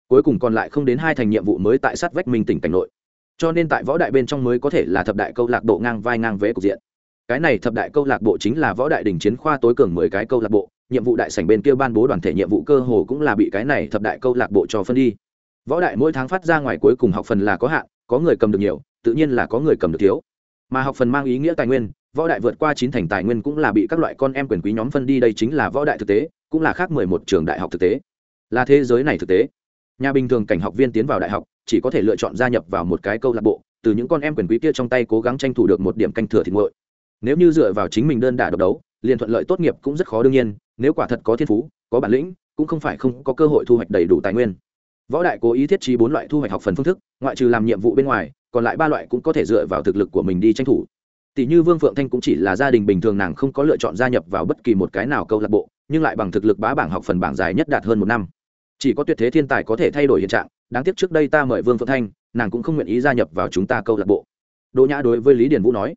Cuối cùng còn lại không đến hai thành nhiệm vụ mới tại sát vách minh tỉnh cảnh nội. Cho nên tại võ đại bên trong mới có thể là thập đại câu lạc bộ ngang vai ngang vế cục diện. Cái này thập đại câu lạc bộ chính là võ đại đình chiến khoa tối cường mười cái câu lạc bộ, nhiệm vụ đại sảnh bên kia ban bố đoàn thể nhiệm vụ cơ hồ cũng là bị cái này thập đại câu lạc bộ cho phân đi. Võ đại mỗi tháng phát ra ngoài cuối cùng học phần là có hạn, có người cầm được nhiều, tự nhiên là có người cầm được thiếu. Mà học phần mang ý nghĩa tài nguyên võ đại vượt qua chín thành tài nguyên cũng là bị các loại con em quyền quý nhóm phân đi, đây chính là võ đại thực tế, cũng là khác mười một trường đại học thực tế. Là thế giới này thực tế. Nhà bình thường cảnh học viên tiến vào đại học, chỉ có thể lựa chọn gia nhập vào một cái câu lạc bộ, từ những con em quyền quý kia trong tay cố gắng tranh thủ được một điểm canh thừa thịt nguội. Nếu như dựa vào chính mình đơn đả độc đấu, liền thuận lợi tốt nghiệp cũng rất khó đương nhiên, nếu quả thật có thiên phú, có bản lĩnh, cũng không phải không có cơ hội thu hoạch đầy đủ tài nguyên. Võ đại cố ý thiết trí bốn loại thu hoạch học phần phương thức, ngoại trừ làm nhiệm vụ bên ngoài, còn lại ba loại cũng có thể dựa vào thực lực của mình đi tranh thủ tỷ như vương phượng thanh cũng chỉ là gia đình bình thường, nàng không có lựa chọn gia nhập vào bất kỳ một cái nào câu lạc bộ, nhưng lại bằng thực lực bá bảng học phần bảng dài nhất đạt hơn một năm. Chỉ có tuyệt thế thiên tài có thể thay đổi hiện trạng, đáng tiếc trước đây ta mời vương phượng thanh, nàng cũng không nguyện ý gia nhập vào chúng ta câu lạc bộ. Đỗ nhã đối với lý điền vũ nói,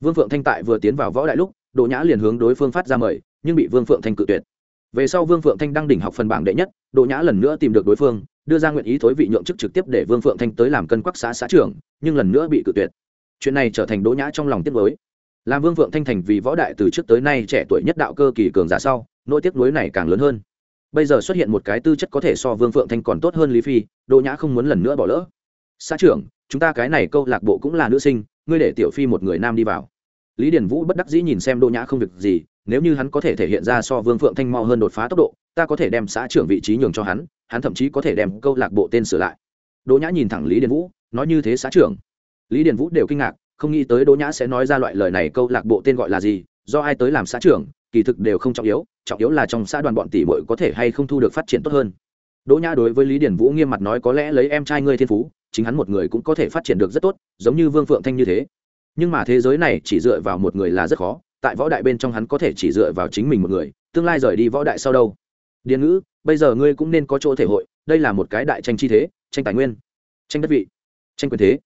vương phượng thanh tại vừa tiến vào võ đại lúc, đỗ nhã liền hướng đối phương phát ra mời, nhưng bị vương phượng thanh cự tuyệt. Về sau vương phượng thanh đăng đỉnh học phần bảng đệ nhất, đỗ nhã lần nữa tìm được đối phương, đưa ra nguyện ý thối vị nhượng chức trực tiếp để vương phượng thanh tới làm cân quắc xã xã trưởng, nhưng lần nữa bị cự tuyệt chuyện này trở thành đỗ nhã trong lòng tiếc mới làm vương phượng thanh thành vì võ đại từ trước tới nay trẻ tuổi nhất đạo cơ kỳ cường giả sau, nỗi tiếc nuối này càng lớn hơn. Bây giờ xuất hiện một cái tư chất có thể so vương phượng thanh còn tốt hơn lý phi, đỗ nhã không muốn lần nữa bỏ lỡ. Xã trưởng, chúng ta cái này câu lạc bộ cũng là nữ sinh, ngươi để tiểu phi một người nam đi vào. Lý điển vũ bất đắc dĩ nhìn xem đỗ nhã không việc gì, nếu như hắn có thể thể hiện ra so vương phượng thanh mau hơn đột phá tốc độ, ta có thể đem xã trưởng vị trí nhường cho hắn hắn thậm chí có thể đem câu lạc bộ tên sửa lại. Đỗ nhã nhìn thẳng lý điền vũ, nói như thế xã trưởng lý điền vũ đều kinh ngạc, không nghĩ tới đỗ nhã sẽ nói ra loại lời này, câu lạc bộ tên gọi là gì, do ai tới làm xã trưởng, kỳ thực đều không trọng yếu trọng yếu là trong xã đoàn bọn tỷ bội có thể hay không thu được phát triển tốt hơn. Đỗ nhã đối với lý điền vũ nghiêm mặt nói có lẽ lấy em trai ngươi thiên phú, chính hắn một người cũng có thể phát triển được rất tốt, giống như vương phượng thanh như thế. Nhưng mà thế giới này chỉ dựa vào một người là rất khó, tại võ đại bên trong hắn có thể chỉ dựa vào chính mình một người, tương lai rời đi võ đại sau đâu? Điền ngữ, bây giờ ngươi cũng nên có chỗ thể hội, đây là một cái đại tranh chi thế, tranh tài nguyên, tranh đất vị, tranh quyền thế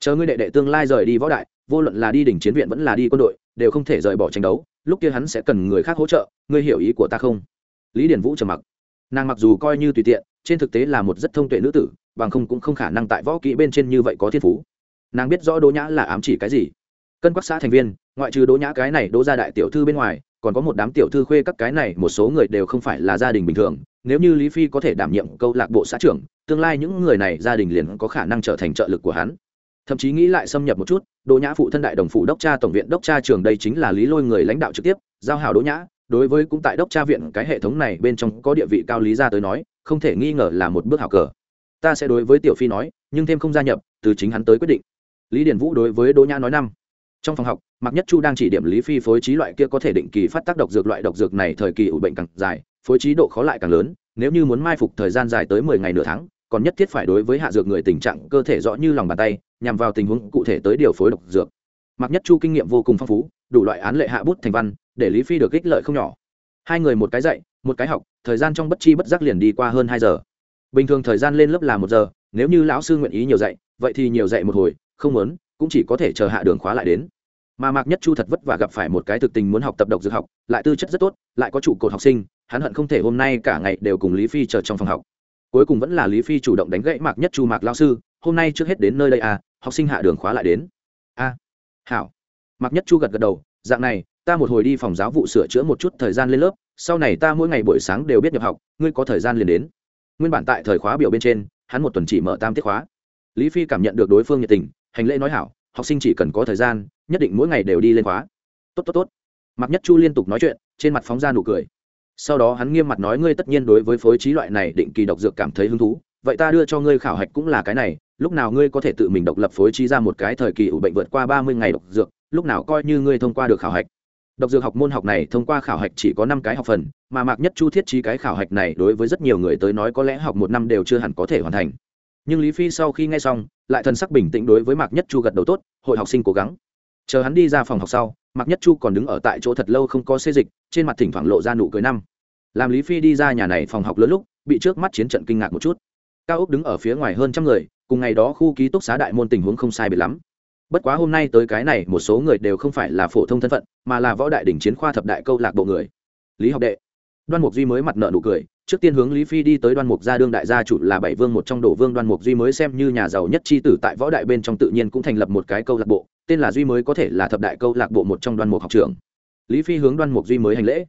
chờ ngươi đệ đệ tương lai rời đi võ đại, vô luận là đi đỉnh chiến viện vẫn là đi quân đội, đều không thể rời bỏ tranh đấu, lúc kia hắn sẽ cần người khác hỗ trợ, ngươi hiểu ý của ta không? Lý điển vũ trầm mặc. Nàng mặc dù coi như tùy tiện, trên thực tế là một rất thông tuệ nữ tử, bằng không cũng không khả năng tại võ kỹ bên trên như vậy có thiên phú. Nàng biết rõ đỗ nhã là ám chỉ cái gì. Cân quắc xã thành viên, ngoại trừ đỗ nhã cái này đỗ gia đại tiểu thư bên ngoài, còn có một đám tiểu thư khuê các cái này, một số người đều không phải là gia đình bình thường. Nếu như lý phi có thể đảm nhiệm câu lạc bộ xã trưởng, tương lai những người này gia đình liền có khả năng trở thành trợ lực của hắn thậm chí nghĩ lại xâm nhập một chút, đỗ nhã phụ thân đại đồng phụ đốc cha tổng viện đốc cha trường đây chính là lý lôi người lãnh đạo trực tiếp, giao hảo đỗ nhã, đối với cũng tại đốc cha viện cái hệ thống này bên trong có địa vị cao lý ra tới nói, không thể nghi ngờ là một bước hảo cờ. Ta sẽ đối với tiểu phi nói, nhưng thêm không gia nhập, từ chính hắn tới quyết định. Lý điển vũ đối với đỗ nhã nói năm. Trong phòng học, mạc nhất chu đang chỉ điểm lý phi phối trí loại kia có thể định kỳ phát tác độc dược loại độc dược này thời kỳ ủ bệnh càng dài, phối trí độ khó lại càng lớn, nếu như muốn mai phục thời gian dài tới mười ngày nửa tháng, còn nhất thiết phải đối với hạ dược người tình trạng cơ thể rõ như lòng bàn tay nhằm vào tình huống cụ thể tới điều phối độc dược. Mạc nhất chu kinh nghiệm vô cùng phong phú, đủ loại án lệ hạ bút thành văn, để lý phi được ích lợi không nhỏ. Hai người một cái dạy, một cái học, thời gian trong bất chi bất giác liền đi qua hơn hai giờ. Bình thường thời gian lên lớp là một giờ, nếu như lão sư nguyện ý nhiều dạy, vậy thì nhiều dạy một hồi, không muốn, cũng chỉ có thể chờ hạ đường khóa lại đến. Mà mạc nhất chu thật vất vả gặp phải một cái thực tình muốn học tập độc dược học, lại tư chất rất tốt, lại có trụ cột học sinh, hắn hận không thể hôm nay cả ngày đều cùng lý phi chờ trong phòng học. Cuối cùng vẫn là lý phi chủ động đánh gãy mạc nhất chu mạc lao sư, hôm nay trước hết đến nơi đây à học sinh hạ đường khóa lại đến. A, hảo. Mặc nhất chu gật gật đầu, dạng này, ta một hồi đi phòng giáo vụ sửa chữa một chút thời gian lên lớp, sau này ta mỗi ngày buổi sáng đều biết nhập học, ngươi có thời gian liền đến. Nguyên bản tại thời khóa biểu bên trên, hắn một tuần chỉ mở tam tiết khóa. Lý phi cảm nhận được đối phương nhiệt tình, hành lễ nói hảo, học sinh chỉ cần có thời gian, nhất định mỗi ngày đều đi lên khóa. Tốt tốt tốt. Mặc nhất chu liên tục nói chuyện, trên mặt phóng ra nụ cười. Sau đó hắn nghiêm mặt nói ngươi tất nhiên đối với phối trí loại này định kỳ độc dược cảm thấy hứng thú, vậy ta đưa cho ngươi khảo hạch cũng là cái này lúc nào ngươi có thể tự mình độc lập phối trí ra một cái thời kỳ ủ bệnh vượt qua ba mươi ngày độc dược, lúc nào coi như ngươi thông qua được khảo hạch. Độc dược học môn học này thông qua khảo hạch chỉ có năm cái học phần, mà mạc nhất chu thiết trí cái khảo hạch này đối với rất nhiều người tới nói có lẽ học một năm đều chưa hẳn có thể hoàn thành. Nhưng lý phi sau khi nghe xong, lại thần sắc bình tĩnh đối với mạc nhất chu gật đầu tốt, hội học sinh cố gắng. Chờ hắn đi ra phòng học sau, mạc nhất chu còn đứng ở tại chỗ thật lâu không có xê dịch, trên mặt thỉnh thoảng lộ ra nụ cười năm. Làm lý phi đi ra nhà này phòng học lớn lúc, bị trước mắt chiến trận kinh ngạc một chút. Cao úc đứng ở phía ngoài hơn trăm người cùng ngày đó khu ký túc xá đại môn tình huống không sai biệt lắm. Bất quá hôm nay tới cái này, một số người đều không phải là phổ thông thân phận, mà là võ đại đỉnh chiến khoa thập đại câu lạc bộ người. Lý học đệ. Đoan mục duy mới mặt nợ nụ cười, trước tiên hướng lý phi đi tới đoan mục gia đương đại gia chủ là bảy vương một trong đổ vương đoan mục duy mới xem như nhà giàu nhất c tử tại võ đại bên trong tự nhiên cũng thành lập một cái câu lạc bộ, tên là duy mới có thể là thập đại câu lạc bộ một trong đoan mục học trường lý phi hướng đoan mục duy mới hành lễ.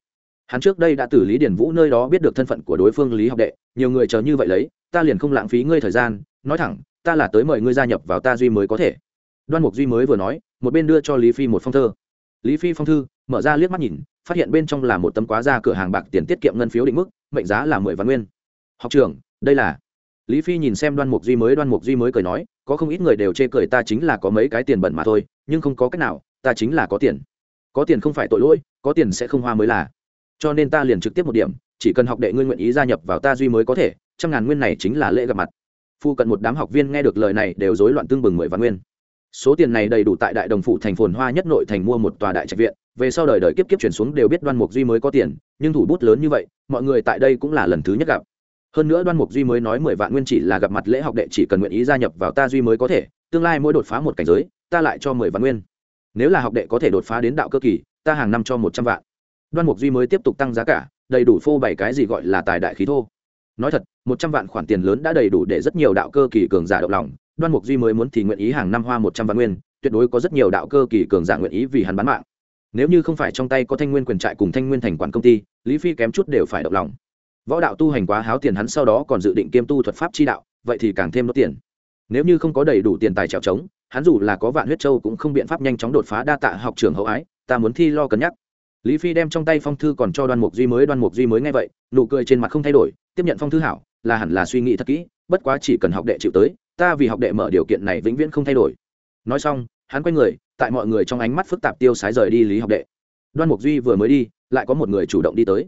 Hắn trước đây đã từ lý điển vũ nơi đó biết được thân phận của đối phương lý học đệ, nhiều người chờ như vậy lấy, ta liền không lãng phí ngươi thời gian, nói thẳng ta là tới mời ngươi gia nhập vào ta duy mới có thể. Đoan mục duy mới vừa nói, một bên đưa cho lý phi một phong thơ. Lý phi phong thư, mở ra liếc mắt nhìn, phát hiện bên trong là một tấm quá ra cửa hàng bạc tiền tiết kiệm ngân phiếu định mức, mệnh giá là mười vạn nguyên. Học trưởng, đây là. Lý phi nhìn xem đoan mục duy mới, đoan mục duy mới cười nói, có không ít người đều chê cười ta chính là có mấy cái tiền bẩn mà thôi, nhưng không có cách nào, ta chính là có tiền. Có tiền không phải tội lỗi, có tiền sẽ không hoa mới là. Cho nên ta liền trực tiếp một điểm, chỉ cần học đệ ngươi nguyện ý gia nhập vào ta duy mới có thể, trăm ngàn nguyên này chính là lễ gặp mặt phu cận một đám học viên nghe được lời này đều rối loạn tương bừng mười vạn nguyên. Số tiền này đầy đủ tại đại đồng phụ thành phồn hoa nhất nội thành mua một tòa đại trạch viện, về sau đời đời kiếp kiếp chuyển xuống đều biết đoan mục duy mới có tiền, nhưng thủ bút lớn như vậy, mọi người tại đây cũng là lần thứ nhất gặp. Hơn nữa đoan mục duy mới nói mười vạn nguyên chỉ là gặp mặt lễ học đệ chỉ cần nguyện ý gia nhập vào ta duy mới có thể, tương lai mỗi đột phá một cảnh giới, ta lại cho mười vạn nguyên. Nếu là học đệ có thể đột phá đến đạo cơ kỳ, ta hàng năm cho một trăm vạn. Đoan mục duy mới tiếp tục tăng giá cả, đầy đủ phô bày cái gì gọi là tài đại khí thô nói thật, một trăm vạn khoản tiền lớn đã đầy đủ để rất nhiều đạo cơ kỳ cường giả động lòng. Đoan mục duy mới muốn thì nguyện ý hàng năm hoa một trăm vạn nguyên, tuyệt đối có rất nhiều đạo cơ kỳ cường giả nguyện ý vì hắn bán mạng. Nếu như không phải trong tay có thanh nguyên quyền trại cùng thanh nguyên thành quản công ty, lý phi kém chút đều phải động lòng. Võ đạo tu hành quá háo tiền hắn sau đó còn dự định kiêm tu thuật pháp chi đạo, vậy thì càng thêm đốt tiền. Nếu như không có đầy đủ tiền tài trèo trống, hắn dù là có vạn huyết châu cũng không biện pháp nhanh chóng đột phá đa tạ học trường hậu ái, ta muốn thi lo cân nhắc. Lý phi đem trong tay phong thư còn cho đoan mục duy mới, đoan mục duy mới nghe vậy, nụ cười trên mặt không thay đổi tiếp nhận phong thư hảo, là hẳn là suy nghĩ thật kỹ, bất quá chỉ cần học đệ chịu tới, ta vì học đệ mở điều kiện này vĩnh viễn không thay đổi. Nói xong, hắn quay người, tại mọi người trong ánh mắt phức tạp tiêu sái rời đi lý học đệ. Đoan mục duy vừa mới đi, lại có một người chủ động đi tới.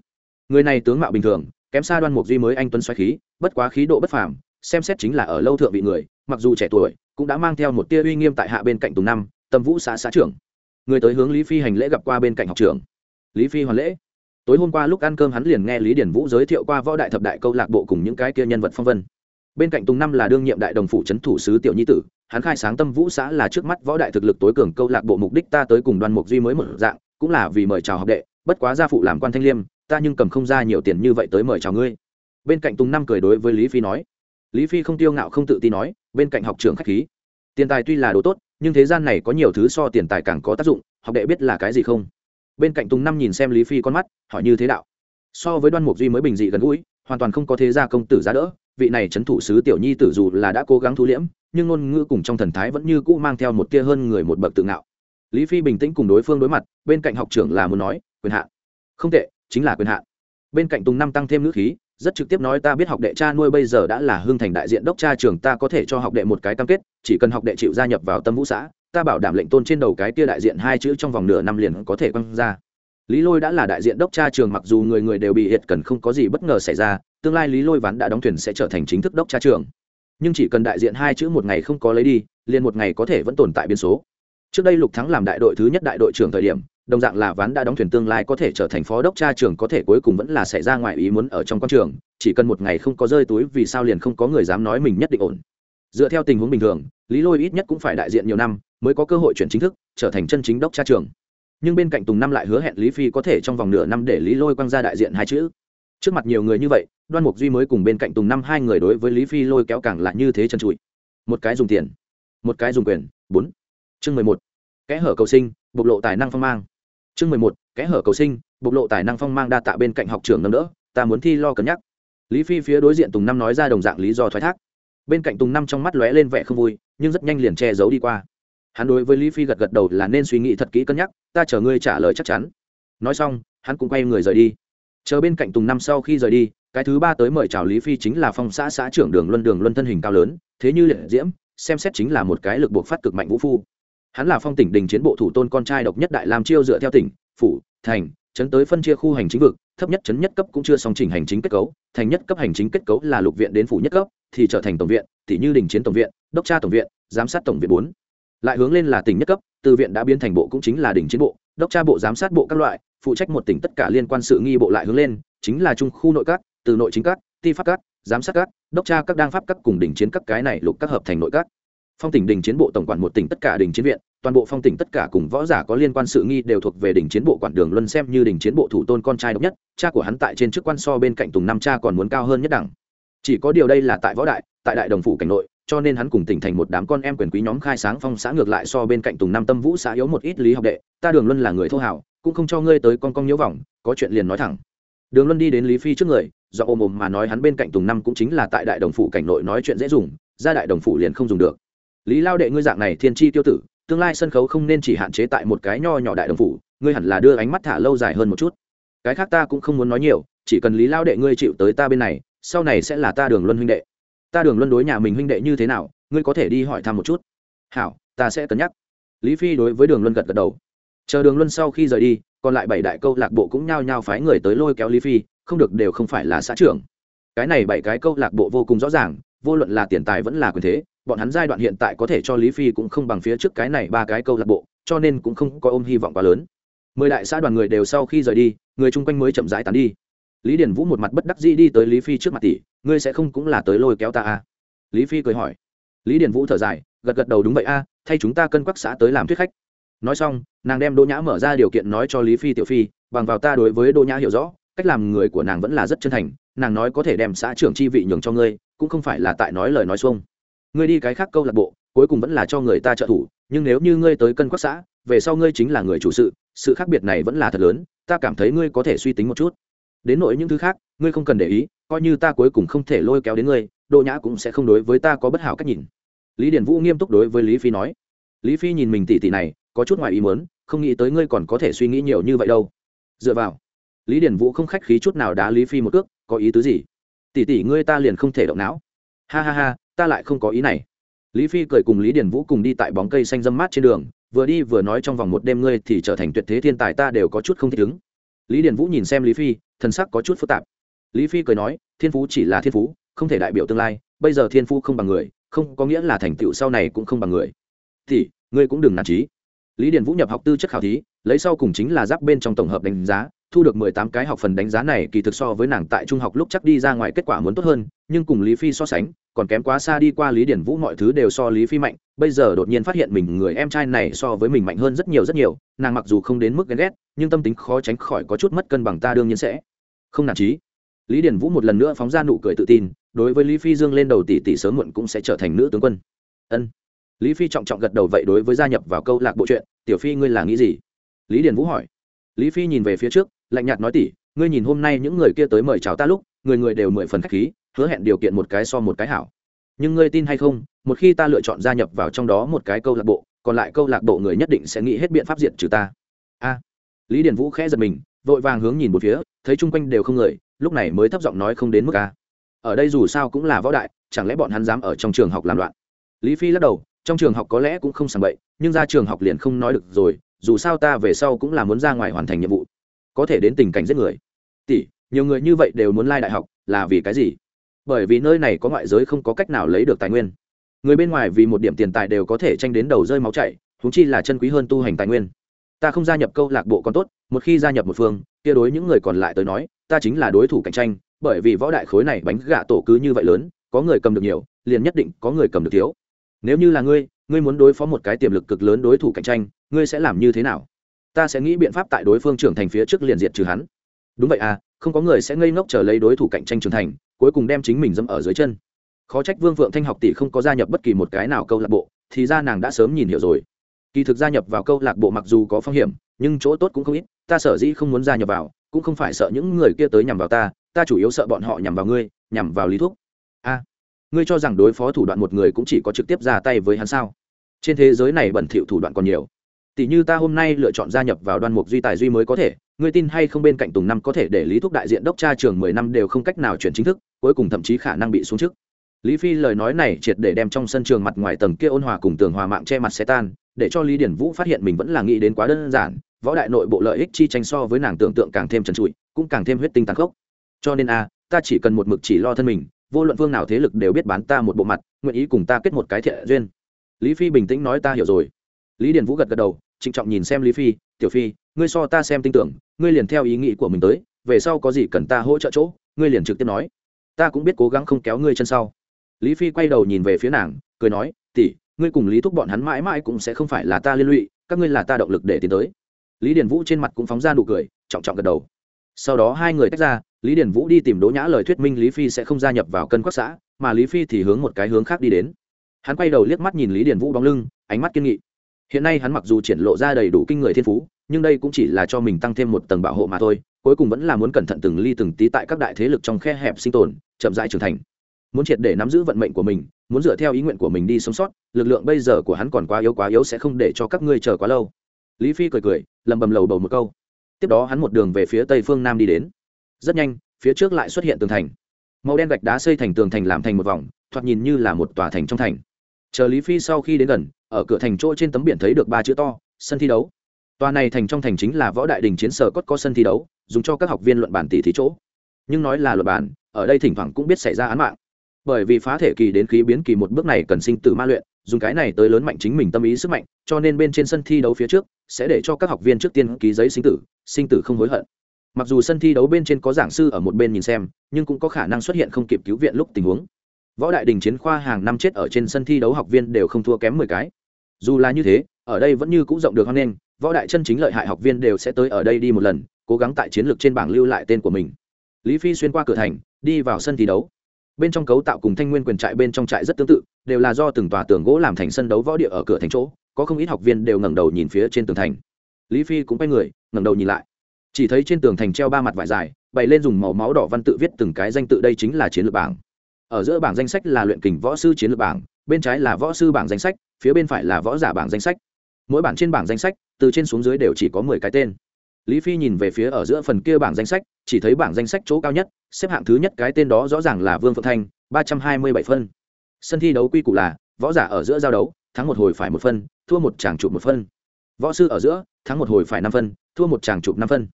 Người này tướng mạo bình thường, kém xa đoan mục duy mới anh tuấn xoáy khí, bất quá khí độ bất phàm, xem xét chính là ở lâu thượng vị người, mặc dù trẻ tuổi, cũng đã mang theo một tia uy nghiêm tại hạ bên cạnh tùng năm tâm vũ xã xã trưởng. Người tới hướng lý phi hành lễ gặp qua bên cạnh học trưởng. Lý phi hoàn lễ tối hôm qua lúc ăn cơm hắn liền nghe lý điển vũ giới thiệu qua võ đại thập đại câu lạc bộ cùng những cái kia nhân vật phong vân. Bên cạnh tùng năm là đương nhiệm đại đồng phủ trấn thủ sứ tiểu nhi tử, hắn khai sáng tâm vũ xã là trước mắt võ đại thực lực tối cường câu lạc bộ mục đích ta tới cùng đoàn mục duy mới một dạng, cũng là vì mời chào học đệ, bất quá gia phụ làm quan thanh liêm, ta nhưng cầm không ra nhiều tiền như vậy tới mời chào ngươi. Bên cạnh tùng năm cười đối với lý phi nói, lý phi không tiêu ngạo không tự tin nói, bên cạnh học trưởng khách khí, tiền tài tuy là đồ tốt, nhưng thế gian này có nhiều thứ so tiền tài càng có tác dụng, học đệ biết là cái gì không? Bên cạnh tùng năm nhìn xem lý phi con mắt hỏi như thế đạo so với đoan mục duy mới bình dị gần gũi hoàn toàn không có thế gia công tử giá đỡ vị này c h ấ n thủ sứ tiểu nhi tử dù là đã cố gắng thu liễm nhưng ngôn ngữ cùng trong thần thái vẫn như cũ mang theo một tia hơn người một bậc tự ngạo lý phi bình tĩnh cùng đối phương đối mặt bên cạnh học trưởng là muốn nói quyền hạn không tệ chính là quyền hạn bên cạnh tùng năm tăng thêm ngữ khí rất trực tiếp nói ta biết học đệ cha nuôi bây giờ đã là hương thành đại diện đốc cha trường ta có thể cho học đệ một cái cam kết chỉ cần học đệ chịu gia nhập vào tâm vũ xã ta bảo đảm lệnh tôn trên đầu cái tia đại diện hai chữ trong vòng nửa năm liền có thể quăng ra. Lý lôi đã là đại diện đốc cha trường, mặc dù người người đều bị hiệt cần không có gì bất ngờ xảy ra, tương lai lý lôi ván đã đóng thuyền sẽ trở thành chính thức đốc cha trường. Nhưng chỉ cần đại diện hai chữ một ngày không có lấy đi, liền một ngày có thể vẫn tồn tại biên số. Trước đây lục thắng làm đại đội thứ nhất đại đội trưởng thời điểm, đồng dạng là ván đã đóng thuyền tương lai có thể trở thành phó đốc cha trường có thể cuối cùng vẫn là xảy ra ngoài ý muốn ở trong quan trường, chỉ cần một ngày không có rơi túi vì sao liền không có người dám nói mình nhất định ổn. Dựa theo tình huống bình thường, lý lôi ít nhất cũng phải đại diện nhiều năm mới có cơ hội chuyển chính thức, trở thành chân chính đốc cha trường. Nhưng bên cạnh tùng năm lại hứa hẹn lý phi có thể trong vòng nửa năm để lý lôi quăng ra đại diện hai chữ. Trước mặt nhiều người như vậy, đoan mục duy mới cùng bên cạnh tùng năm hai người đối với lý phi lôi kéo càng lại như thế chân trụi. Một cái dùng tiền, một cái dùng quyền, bốn. Chương mười một, kẽ hở cầu sinh, bộc lộ tài năng phong mang. Chương mười một, kẽ hở cầu sinh, bộc lộ tài năng phong mang đa tạ bên cạnh học trưởng nâng đỡ, ta muốn thi lo cân nhắc. Lý phi phía đối diện tùng năm nói ra đồng dạng lý do thoái thác. Bên cạnh tùng năm trong mắt lóe lên vẻ không vui, nhưng rất nhanh liền che giấu đi qua hắn đối với lý phi gật gật đầu là nên suy nghĩ thật kỹ cân nhắc, ta chờ ngươi trả lời chắc chắn. Nói xong, hắn cũng quay người rời đi. Chờ bên cạnh tùng năm sau khi rời đi, cái thứ ba tới mời chào lý phi chính là phong xã xã trưởng đường luân đường luân thân hình cao lớn, thế như liệt diễm, xem xét chính là một cái lực buộc phát cực mạnh vũ phu. Hắn là phong tỉnh đình chiến bộ thủ tôn con trai độc nhất đại làm chiêu dựa theo tỉnh, phủ, thành, chấn tới phân chia khu hành chính vực, thấp nhất chấn nhất cấp cũng chưa song chỉnh hành chính kết cấu, thành nhất cấp hành chính kết cấu là lục viện đến phủ nhất cấp, thì trở thành tổng viện, tỷ như đình chiến tổng viện, đốc tra tổng viện, giám sát tổng viện bốn lại hướng lên là tỉnh nhất cấp, từ viện đã biến thành bộ cũng chính là đỉnh chiến bộ, đốc tra bộ giám sát bộ các loại, phụ trách một tỉnh tất cả liên quan sự nghi bộ lại hướng lên, chính là trung khu nội các, từ nội chính các, ti pháp các, giám sát các, đốc tra các đang pháp các cùng đỉnh chiến các cái này lục các hợp thành nội các. Phong tỉnh đình chiến bộ tổng quản một tỉnh tất cả đình chiến viện, toàn bộ phong tỉnh tất cả cùng võ giả có liên quan sự nghi đều thuộc về đình chiến bộ quản đường luân xem như đình chiến bộ thủ tôn con trai độc nhất, cha của hắn tại trên chức quan so bên cạnh tùng năm cha còn muốn cao hơn nhất đẳng. Chỉ có điều đây là tại võ đại, tại đại đồng phủ cảnh nội cho nên hắn cùng tỉnh thành một đám con em quyền quý nhóm khai sáng phong xã ngược lại so bên cạnh tùng nam tâm vũ xã yếu một ít lý học đệ. Ta đường luân là người thô hảo, cũng không cho ngươi tới con con nhớ vòng, có chuyện liền nói thẳng. Đường luân đi đến lý phi trước người do ôm ôm mà nói hắn bên cạnh tùng năm cũng chính là tại đại đồng phủ cảnh nội nói chuyện dễ dùng, ra đại đồng phủ liền không dùng được. Lý lao đệ ngươi dạng này thiên tri tiêu tử, tương lai sân khấu không nên chỉ hạn chế tại một cái nho nhỏ đại đồng phủ, ngươi hẳn là đưa ánh mắt thả lâu dài hơn một chút. Cái khác ta cũng không muốn nói nhiều, chỉ cần lý lao đệ ngươi chịu tới ta bên này, sau này sẽ là ta đường luân huynh đệ ta đường luân đối nhà mình huynh đệ như thế nào, ngươi có thể đi hỏi thăm một chút. Hảo, ta sẽ cân nhắc. Lý phi đối với đường luân gật gật đầu. Chờ đường luân sau khi rời đi, còn lại bảy đại câu lạc bộ cũng nhao nhao phái người tới lôi kéo lý phi, không được đều không phải là xã trưởng. Cái này bảy cái câu lạc bộ vô cùng rõ ràng, vô luận là tiền tài vẫn là quyền thế, bọn hắn giai đoạn hiện tại có thể cho lý phi cũng không bằng phía trước cái này ba cái câu lạc bộ, cho nên cũng không có ôm hy vọng quá lớn. Mười đại xã đoàn người đều sau khi rời đi, người chung quanh mới chậm rãi tán đi lý Điền vũ một mặt bất đắc dĩ đi tới lý phi trước mặt tỷ ngươi sẽ không cũng là tới lôi kéo ta à? lý phi cười hỏi. Lý Điền vũ thở dài gật gật đầu đúng vậy a à, thay chúng ta cân quắc xã tới làm thuyết khách. Nói xong nàng đem đỗ nhã mở ra điều kiện nói cho lý phi tiểu phi bằng vào ta đối với đỗ nhã hiểu rõ cách làm người của nàng vẫn là rất chân thành nàng nói có thể đem xã trưởng chi vị nhường cho ngươi cũng không phải là tại nói lời nói xuông. Ngươi đi cái khác câu lạc bộ cuối cùng vẫn là cho người ta trợ thủ nhưng nếu như ngươi tới cân quắc xã về sau ngươi chính là người chủ sự sự khác biệt này vẫn là thật lớn ta cảm thấy ngươi có thể suy tính một chút đến nỗi những thứ khác, ngươi không cần để ý, coi như ta cuối cùng không thể lôi kéo đến ngươi, đỗ nhã cũng sẽ không đối với ta có bất hảo cách nhìn. Lý điển vũ nghiêm túc đối với lý phi nói. Lý phi nhìn mình tỉ tỉ này, có chút ngoài ý muốn, không nghĩ tới ngươi còn có thể suy nghĩ nhiều như vậy đâu. Dựa vào, lý điển vũ không khách khí chút nào đá lý phi một cước, có ý tứ gì? Tỷ tỷ ngươi ta liền không thể động não. Ha ha ha, ta lại không có ý này. Lý phi cười cùng lý điển vũ cùng đi tại bóng cây xanh dâm mát trên đường, vừa đi vừa nói trong vòng một đêm ngươi thì trở thành tuyệt thế thiên tài ta đều có chút không thích ứng. Lý điển vũ nhìn xem lý phi thân sắc có chút phức tạp. Lý phi cười nói, thiên phú chỉ là thiên phú, không thể đại biểu tương lai, bây giờ thiên phú không bằng người, không có nghĩa là thành tựu sau này cũng không bằng người. Thì, ngươi cũng đừng nản trí lý Điền vũ nhập học tư chất khảo thí, lấy sau cùng chính là giáp bên trong tổng hợp đánh giá, thu được mười tám cái học phần đánh giá này kỳ thực so với nàng tại trung học lúc chắc đi ra ngoài kết quả muốn tốt hơn, nhưng cùng lý phi so sánh, còn kém quá xa đi qua lý điển vũ mọi thứ đều so lý phi mạnh, bây giờ đột nhiên phát hiện mình người em trai này so với mình mạnh hơn rất nhiều rất nhiều, nàng mặc dù không đến mức ghen ghét, nhưng tâm tính khó tránh khỏi có chút mất cân bằng ta đương nhiên sẽ không nản trí. Lý điển vũ một lần nữa phóng ra nụ cười tự tin, đối với lý phi dương lên đầu tỷ tỷ sớm muộn cũng sẽ trở thành nữ tướng quân. Ân. Lý phi trọng trọng gật đầu vậy đối với gia nhập vào câu lạc bộ chuyện, tiểu phi ngươi là nghĩ gì? Lý điển vũ hỏi. Lý phi nhìn về phía trước, lạnh nhạt nói, tỷ, ngươi nhìn hôm nay những người kia tới mời chào ta lúc, người người đều mười phần khách khí, hứa hẹn điều kiện một cái so một cái hảo. Nhưng ngươi tin hay không, một khi ta lựa chọn gia nhập vào trong đó một cái câu lạc bộ, còn lại câu lạc bộ người nhất định sẽ nghĩ hết biện pháp diện trừ ta. A. Lý điển vũ khẽ giật mình vội vàng hướng nhìn một phía, thấy chung quanh đều không người, lúc này mới thấp giọng nói không đến mức a ở đây dù sao cũng là võ đại, chẳng lẽ bọn hắn dám ở trong trường học làm loạn? Lý phi lắc đầu, trong trường học có lẽ cũng không sàng bậy, nhưng ra trường học liền không nói được rồi, dù sao ta về sau cũng là muốn ra ngoài hoàn thành nhiệm vụ. Có thể đến tình cảnh giết người. Tỷ, nhiều người như vậy đều muốn lai đại học, là vì cái gì? Bởi vì nơi này có ngoại giới không có cách nào lấy được tài nguyên. Người bên ngoài vì một điểm tiền tài đều có thể tranh đến đầu rơi máu chảy húng chi là chân quý hơn tu hành tài nguyên ta không gia nhập câu lạc bộ còn tốt, một khi gia nhập một phương, kia đối những người còn lại tới nói, ta chính là đối thủ cạnh tranh, bởi vì võ đại khối này bánh gạ tổ cứ như vậy lớn, có người cầm được nhiều, liền nhất định có người cầm được thiếu. Nếu như là ngươi ngươi muốn đối phó một cái tiềm lực cực lớn đối thủ cạnh tranh, ngươi sẽ làm như thế nào? Ta sẽ nghĩ biện pháp tại đối phương trưởng thành phía trước liền diệt trừ hắn. Đúng vậy à không có người sẽ ngây ngốc chờ lấy đối thủ cạnh tranh trưởng thành, cuối cùng đem chính mình dẫm ở dưới chân. Khó trách vương phượng thanh học tỷ không có gia nhập bất kỳ một cái nào câu lạc bộ, thì ra nàng đã sớm nhìn hiểu rồi kỳ thực gia nhập vào câu lạc bộ mặc dù có phong hiểm, nhưng chỗ tốt cũng không ít, ta sở dĩ không muốn gia nhập vào, cũng không phải sợ những người kia tới nhằm vào ta ta chủ yếu sợ bọn họ nhằm vào ngươi, nhằm vào lý thuốc a, ngươi cho rằng đối phó thủ đoạn một người cũng chỉ có trực tiếp ra tay với hắn sao? Trên thế giới này bẩn thỉu thủ đoạn còn nhiều. Tỷ như ta hôm nay lựa chọn gia nhập vào đoan mục duy tài duy mới có thể, ngươi tin hay không bên cạnh tùng năm có thể để lý thúc đại diện đốc tra trường mười năm đều không cách nào chuyển chính thức, cuối cùng thậm chí khả năng bị xuống chức. Lý phi lời nói này triệt để đem trong sân trường mặt ngoài tầng kia ôn hòa cùng tường hòa mạng che mặt xe tan để cho lý điển vũ phát hiện mình vẫn là nghĩ đến quá đơn giản, võ đại nội bộ lợi ích chi tranh so với nàng tưởng tượng càng thêm trần trụi, cũng càng thêm huyết tinh tàn khốc. Cho nên a, ta chỉ cần một mực chỉ lo thân mình, vô luận vương nào thế lực đều biết bán ta một bộ mặt, nguyện ý cùng ta kết một cái thiện duyên. Lý phi bình tĩnh nói ta hiểu rồi. Lý điền vũ gật gật đầu, trịnh trọng nhìn xem lý phi, tiểu phi, ngươi so ta xem tin tưởng, ngươi liền theo ý nghĩ của mình tới, về sau có gì cần ta hỗ trợ chỗ, ngươi liền trực tiếp nói. Ta cũng biết cố gắng không kéo ngươi chân sau. Lý phi quay đầu nhìn về phía nàng, cười nói, tỷ ngươi cùng lý thúc bọn hắn mãi mãi cũng sẽ không phải là ta liên lụy, các ngươi là ta động lực để tiến tới. Lý điền vũ trên mặt cũng phóng ra nụ cười, trọng trọng gật đầu. Sau đó hai người tách ra, lý điền vũ đi tìm đỗ nhã lời thuyết minh lý phi sẽ không gia nhập vào cân quắc xã, mà lý phi thì hướng một cái hướng khác đi đến. Hắn quay đầu liếc mắt nhìn lý điền vũ bóng lưng, ánh mắt kiên nghị. Hiện nay hắn mặc dù triển lộ ra đầy đủ kinh người thiên phú, nhưng đây cũng chỉ là cho mình tăng thêm một tầng bảo hộ mà thôi, cuối cùng vẫn là muốn cẩn thận từng ly từng tí tại các đại thế lực trong khe hẹp sinh tồn, chậm rãi trưởng thành. Muốn triệt để nắm giữ vận mệnh của mình muốn dựa theo ý nguyện của mình đi sống sót, lực lượng bây giờ của hắn còn quá yếu quá yếu sẽ không để cho các ngươi chờ quá lâu. Lý phi cười cười, lầm bầm lầu bầu một câu. Tiếp đó hắn một đường về phía tây phương nam đi đến. Rất nhanh, phía trước lại xuất hiện tường thành. Màu đen gạch đá xây thành tường thành làm thành một vòng, thoạt nhìn như là một tòa thành trong thành. Chờ lý phi sau khi đến gần, ở cửa thành chỗ trên tấm biển thấy được ba chữ to, sân thi đấu. Tòa này thành trong thành chính là võ đại đình chiến sở cốt có sân thi đấu, dùng cho các học viên luận bản tỷ thí chỗ. Nhưng nói là luận bản ở đây thỉnh thoảng cũng biết xảy ra án mạng bởi vì phá thể kỳ đến khí biến kỳ một bước này cần sinh tử ma luyện, dùng cái này tới lớn mạnh chính mình tâm ý sức mạnh, cho nên bên trên sân thi đấu phía trước sẽ để cho các học viên trước tiên ký giấy sinh tử sinh tử không hối hận. Mặc dù sân thi đấu bên trên có giảng sư ở một bên nhìn xem, nhưng cũng có khả năng xuất hiện không kịp cứu viện lúc tình huống. Võ đại đình chiến khoa hàng năm chết ở trên sân thi đấu học viên đều không thua kém mười cái. Dù là như thế, ở đây vẫn như c ũ rộng được hoan nghênh, võ đại chân chính lợi hại học viên đều sẽ tới ở đây đi một lần, cố gắng tại chiến lược trên bảng lưu lại tên của mình. Lý phi xuyên qua cửa thành, đi vào sân thi đấu bên trong cấu tạo cùng thanh nguyên quyền trại bên trong trại rất tương tự, đều là do từng tòa tường gỗ làm thành sân đấu võ địa ở cửa thành chỗ, có không ít học viên đều ngẩng đầu nhìn phía trên tường thành. Lý phi cũng quay người, ngẩng đầu nhìn lại. Chỉ thấy trên tường thành treo ba mặt vải dài, bày lên dùng màu máu đỏ văn tự viết từng cái danh tự đây chính là chiến lược bảng. Ở giữa bảng danh sách là luyện kình võ sư chiến lược bảng, bên trái là võ sư bảng danh sách, phía bên phải là võ giả bảng danh sách. Mỗi bản trên bảng danh sách, từ trên xuống dưới đều chỉ có mười cái tên lý phi nhìn về phía ở giữa phần kia bảng danh sách, chỉ thấy bảng danh sách chỗ cao nhất, xếp hạng thứ nhất cái tên đó rõ ràng là vương phượng thanh, ba trăm hai mươi bảy phân. Sân thi đấu quy củ là, võ giả ở giữa giao đấu, thắng một hồi phải một phân, thua một chàng chụp một phân. Võ sư ở giữa, thắng một hồi phải năm phân, thua một chàng chụp năm phân.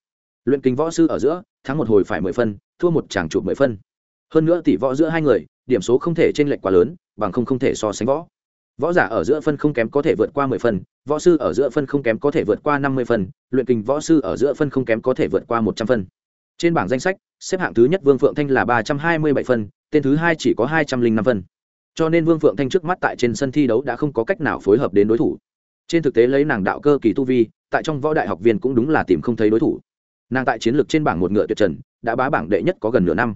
Luyện kinh võ sư ở giữa, thắng một hồi phải mười phân, thua một chàng chụp mười phân. Hơn nữa tỷ võ giữa hai người, điểm số không thể t r ê n lệch quá lớn, bằng không không thể so sánh võ võ giả ở giữa phân không kém có thể vượt qua mười phần, võ sư ở giữa phân không kém có thể vượt qua năm mươi luyện kình võ sư ở giữa phân không kém có thể vượt qua một trăm phân. Trên bảng danh sách xếp hạng thứ nhất vương phượng thanh là ba trăm hai mươi bảy phân tên thứ hai chỉ có hai trăm linh năm phân. Cho nên vương phượng thanh trước mắt tại trên sân thi đấu đã không có cách nào phối hợp đến đối thủ. Trên thực tế lấy nàng đạo cơ kỳ tu vi tại trong võ đại học viên cũng đúng là tìm không thấy đối thủ. Nàng tại chiến lược trên bảng một ngựa tuyệt trần đã bá bảng đệ nhất có gần nửa năm.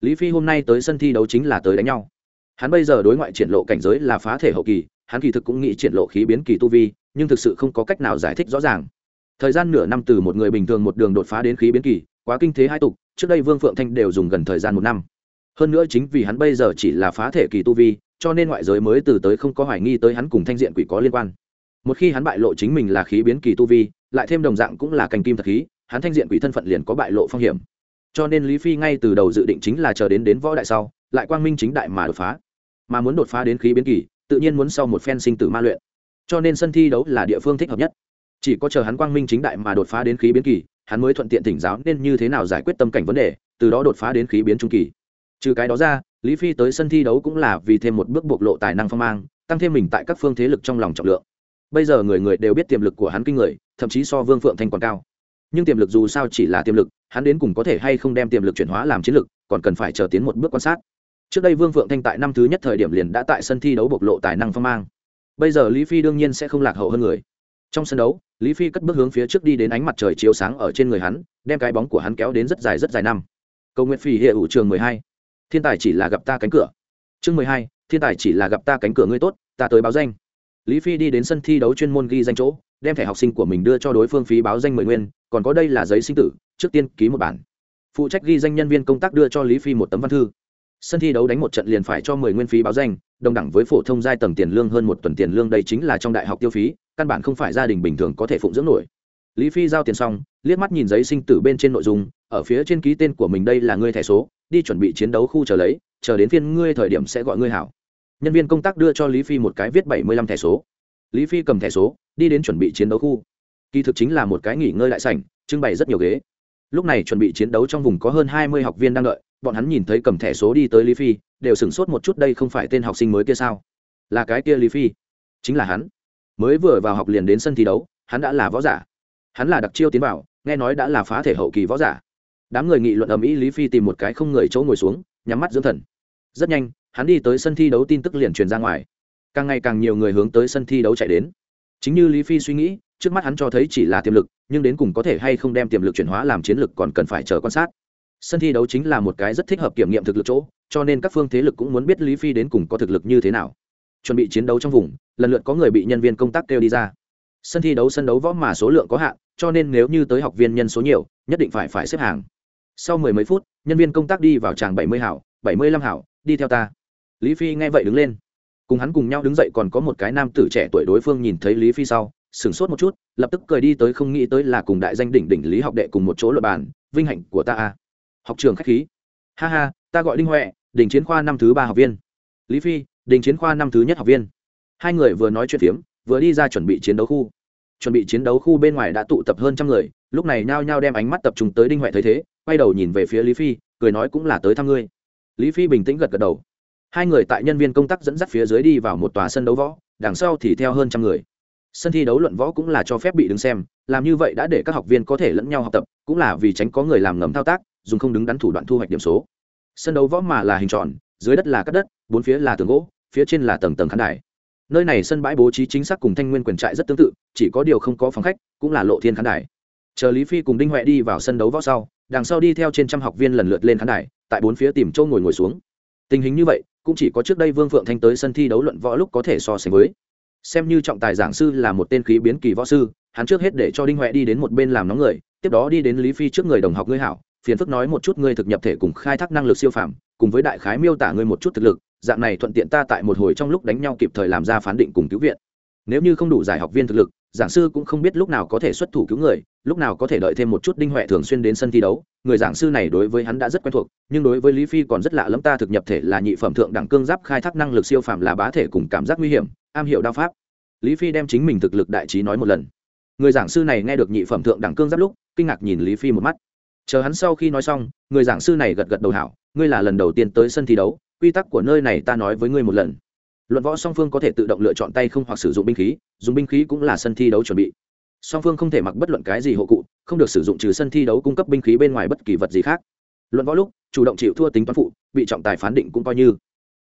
Lý phi hôm nay tới sân thi đấu chính là tới đánh nhau hắn bây giờ đối ngoại triển lộ cảnh giới là phá thể hậu kỳ, hắn kỳ thực cũng nghĩ triển lộ khí biến kỳ tu vi, nhưng thực sự không có cách nào giải thích rõ ràng. Thời gian nửa năm từ một người bình thường một đường đột phá đến khí biến kỳ, quá kinh thế hai tục, trước đây vương phượng thanh đều dùng gần thời gian một năm. Hơn nữa chính vì hắn bây giờ chỉ là phá thể kỳ tu vi, cho nên ngoại giới mới từ tới không có hoài nghi tới hắn cùng thanh diện quỷ có liên quan. Một khi hắn bại lộ chính mình là khí biến kỳ tu vi, lại thêm đồng dạng cũng là cành kim thật khí, hắn thanh diện quỷ thân phận liền có bại lộ phong hiểm. Cho nên lý phi ngay từ đầu dự định chính là chờ đến đến võ đại sau lại quang minh chính đại mà đột phá. Mà muốn đột phá đến khí biến kỳ, tự nhiên muốn sau một phen sinh tử ma luyện. Cho nên sân thi đấu là địa phương thích hợp nhất. Chỉ có chờ hắn quang minh chính đại mà đột phá đến khí biến kỳ, hắn mới thuận tiện tỉnh giáo nên như thế nào giải quyết tâm cảnh vấn đề, từ đó đột phá đến khí biến trung kỳ. Trừ cái đó ra, lý phi tới sân thi đấu cũng là vì thêm một bước bộc lộ tài năng phong mang, tăng thêm mình tại các phương thế lực trong lòng trọng lượng. Bây giờ người người đều biết tiềm lực của hắn kinh người, thậm chí so vương phượng thanh còn cao. Nhưng tiềm lực dù sao chỉ là tiềm lực, hắn đến cùng có thể hay không đem tiềm lực chuyển hóa làm chiến lực, còn cần phải chờ tiến một bước quan sát trước đây vương phượng thanh tại năm thứ nhất thời điểm liền đã tại sân thi đấu bộc lộ tài năng phong mang. Bây giờ lý phi đương nhiên sẽ không lạc hậu hơn người. Trong sân đấu, lý phi cất bước hướng phía trước đi đến ánh mặt trời chiếu sáng ở trên người hắn, đem cái bóng của hắn kéo đến rất dài rất dài năm. Cầu nguyện phi hệ ủ trường mười hai. Thiên tài chỉ là gặp ta cánh cửa. Chương mười hai, thiên tài chỉ là gặp ta cánh cửa ngươi tốt, ta tới báo danh. Lý phi đi đến sân thi đấu chuyên môn ghi danh chỗ, đem thẻ học sinh của mình đưa cho đối phương phí báo danh mười nguyên, còn có đây là giấy sinh tử, trước tiên ký một bản. Phụ trách ghi danh nhân viên công tác đưa cho lý phi một tấm văn thư sân thi đấu đánh một trận liền phải cho mười nguyên phí báo danh, đồng đẳng với phổ thông giai tầng tiền lương hơn một tuần tiền lương đây chính là trong đại học tiêu phí, căn bản không phải gia đình bình thường có thể phụng dưỡng nổi. Lý phi giao tiền xong, liếc mắt nhìn giấy sinh tử bên trên nội dung, ở phía trên ký tên của mình đây là ngươi thẻ số, đi chuẩn bị chiến đấu khu chờ lấy, chờ đến phiên ngươi thời điểm sẽ gọi ngươi hảo. Nhân viên công tác đưa cho lý phi một cái viết bảy mươi lăm thẻ số. Lý phi cầm thẻ số, đi đến chuẩn bị chiến đấu khu. Kỳ thực chính là một cái nghỉ ngơi đại sảnh, trưng bày rất nhiều ghế. Lúc này chuẩn bị chiến đấu trong vùng có hơn hai mươi học viên đang đợi bọn hắn nhìn thấy cầm thẻ số đi tới lý phi, đều sửng sốt một chút đây không phải tên học sinh mới kia sao? Là cái kia lý phi? Chính là hắn. Mới vừa vào học liền đến sân thi đấu, hắn đã là võ giả. Hắn là đặc chiêu tiến vào, nghe nói đã là phá thể hậu kỳ võ giả. Đám người nghị luận ầm ĩ lý phi tìm một cái không người chỗ ngồi xuống, nhắm mắt dưỡng thần. Rất nhanh, hắn đi tới sân thi đấu tin tức liền truyền ra ngoài. Càng ngày càng nhiều người hướng tới sân thi đấu chạy đến. Chính như lý phi suy nghĩ, trước mắt hắn cho thấy chỉ là tiềm lực, nhưng đến cùng có thể hay không đem tiềm lực chuyển hóa làm chiến lực còn cần phải chờ quan sát sân thi đấu chính là một cái rất thích hợp kiểm nghiệm thực lực chỗ, cho nên các phương thế lực cũng muốn biết lý phi đến cùng có thực lực như thế nào. Chuẩn bị chiến đấu trong vùng, lần lượt có người bị nhân viên công tác kêu đi ra. Sân thi đấu sân đấu võ mà số lượng có hạn, cho nên nếu như tới học viên nhân số nhiều, nhất định phải phải xếp hàng. Sau mười mấy phút, nhân viên công tác đi vào tràng bảy mươi hảo, bảy mươi lăm hảo, đi theo ta. Lý phi nghe vậy đứng lên. Cùng hắn cùng nhau đứng dậy còn có một cái nam tử trẻ tuổi đối phương nhìn thấy lý phi sau, sửng sốt một chút, lập tức cười đi tới không nghĩ tới là cùng đại danh đỉnh đỉnh lý học đệ cùng một chỗ luật bàn, vinh hạnh của ta a học trường khách khí. Ha ha, ta gọi đinh huệ, đỉnh chiến khoa năm thứ ba học viên. Lý phi, đỉnh chiến khoa năm thứ nhất học viên. Hai người vừa nói chuyện phiếm, vừa đi ra chuẩn bị chiến đấu khu. Chuẩn bị chiến đấu khu bên ngoài đã tụ tập hơn trăm người, lúc này nhao nhao đem ánh mắt tập trung tới đinh huệ thấy thế, quay đầu nhìn về phía lý phi, cười nói cũng là tới thăm ngươi. Lý phi bình tĩnh gật gật đầu. Hai người tại nhân viên công tác dẫn dắt phía dưới đi vào một tòa sân đấu võ, đằng sau thì theo hơn trăm người. Sân thi đấu luận võ cũng là cho phép bị đứng xem, làm như vậy đã để các học viên có thể lẫn nhau học tập, cũng là vì tránh có người làm ngầm thao tác dùng không đứng đắn thủ đoạn thu hoạch điểm số. Sân đấu võ mà là hình tròn, dưới đất là cắt đất, bốn phía là tường gỗ, phía trên là tầng tầng khán đài. Nơi này sân bãi bố trí chính xác cùng thanh nguyên quyền trại rất tương tự, chỉ có điều không có phòng khách, cũng là lộ thiên khán đài. Chờ lý phi cùng đinh huệ đi vào sân đấu võ sau, đằng sau đi theo trên trăm học viên lần lượt lên khán đài, tại bốn phía tìm châu ngồi ngồi xuống. Tình hình như vậy, cũng chỉ có trước đây vương phượng thanh tới sân thi đấu luận võ lúc có thể so sánh với. Xem như trọng tài giảng sư là một tên khí biến kỳ võ sư, hắn trước hết để cho đinh huệ đi đến một bên làm nóng người, tiếp đó đi đến lý phi trước người đồng học ngươi hảo phiền phức nói một chút ngươi thực nhập thể cùng khai thác năng lực siêu phàm, cùng với đại khái miêu tả ngươi một chút thực lực, dạng này thuận tiện ta tại một hồi trong lúc đánh nhau kịp thời làm ra phán định cùng cứu viện. Nếu như không đủ giải học viên thực lực, giảng sư cũng không biết lúc nào có thể xuất thủ cứu người, lúc nào có thể đợi thêm một chút đinh huệ thường xuyên đến sân thi đấu, người giảng sư này đối với hắn đã rất quen thuộc, nhưng đối với lý phi còn rất lạ lẫm ta thực nhập thể là nhị phẩm thượng đẳng cương giáp khai thác năng lực siêu phàm là bá thể cùng cảm giác nguy hiểm, am hiểu đao pháp. Lý phi đem chính mình thực lực đại trí nói một lần. Người giảng sư này nghe được nhị phẩm thượng đẳng cương giáp lúc, kinh ngạc nhìn lý phi một mắt chờ hắn sau khi nói xong, người giảng sư này gật gật đầu hảo, ngươi là lần đầu tiên tới sân thi đấu, quy tắc của nơi này ta nói với ngươi một lần. Luận võ song phương có thể tự động lựa chọn tay không hoặc sử dụng binh khí, dùng binh khí cũng là sân thi đấu chuẩn bị. Song phương không thể mặc bất luận cái gì hộ cụ, không được sử dụng trừ sân thi đấu cung cấp binh khí bên ngoài bất kỳ vật gì khác. Luận võ lúc, chủ động chịu thua tính toán phụ, bị trọng tài phán định cũng coi như.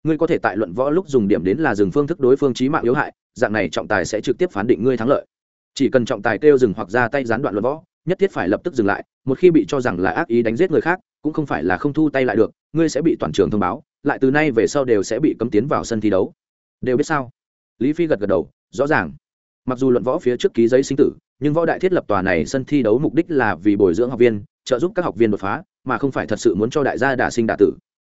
Ngươi có thể tại luận võ lúc dùng điểm đến là dừng phương thức đối phương trí mạng yếu hại, dạng này trọng tài sẽ trực tiếp phán định ngươi thắng lợi. Chỉ cần trọng tài kêu dừng hoặc ra tay gián đoạn luận võ nhất thiết phải lập tức dừng lại, một khi bị cho rằng là ác ý đánh giết người khác, cũng không phải là không thu tay lại được, ngươi sẽ bị toàn trường thông báo, lại từ nay về sau đều sẽ bị cấm tiến vào sân thi đấu. Đều biết sao? Lý phi gật gật đầu, rõ ràng. Mặc dù luận võ phía trước ký giấy sinh tử, nhưng võ đại thiết lập tòa này sân thi đấu mục đích là vì bồi dưỡng học viên, trợ giúp các học viên đột phá, mà không phải thật sự muốn cho đại gia đả sinh đả tử.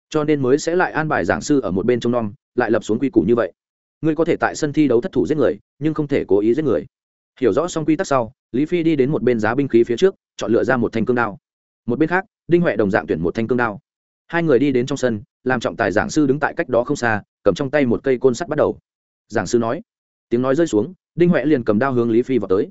Cho nên mới sẽ lại an bài giảng sư ở một bên trong non lại lập xuống quy củ như vậy. Ngươi có thể tại sân thi đấu thất thủ giết người, nhưng không thể cố ý giết người hiểu rõ xong quy tắc sau, lý phi đi đến một bên giá binh khí phía trước, chọn lựa ra một thanh cương đao. Một bên khác, đinh huệ đồng dạng tuyển một thanh cương đao. Hai người đi đến trong sân, làm trọng tài giảng sư đứng tại cách đó không xa, cầm trong tay một cây côn sắt bắt đầu. Giảng sư nói, tiếng nói rơi xuống, đinh huệ liền cầm đao hướng lý phi vào tới.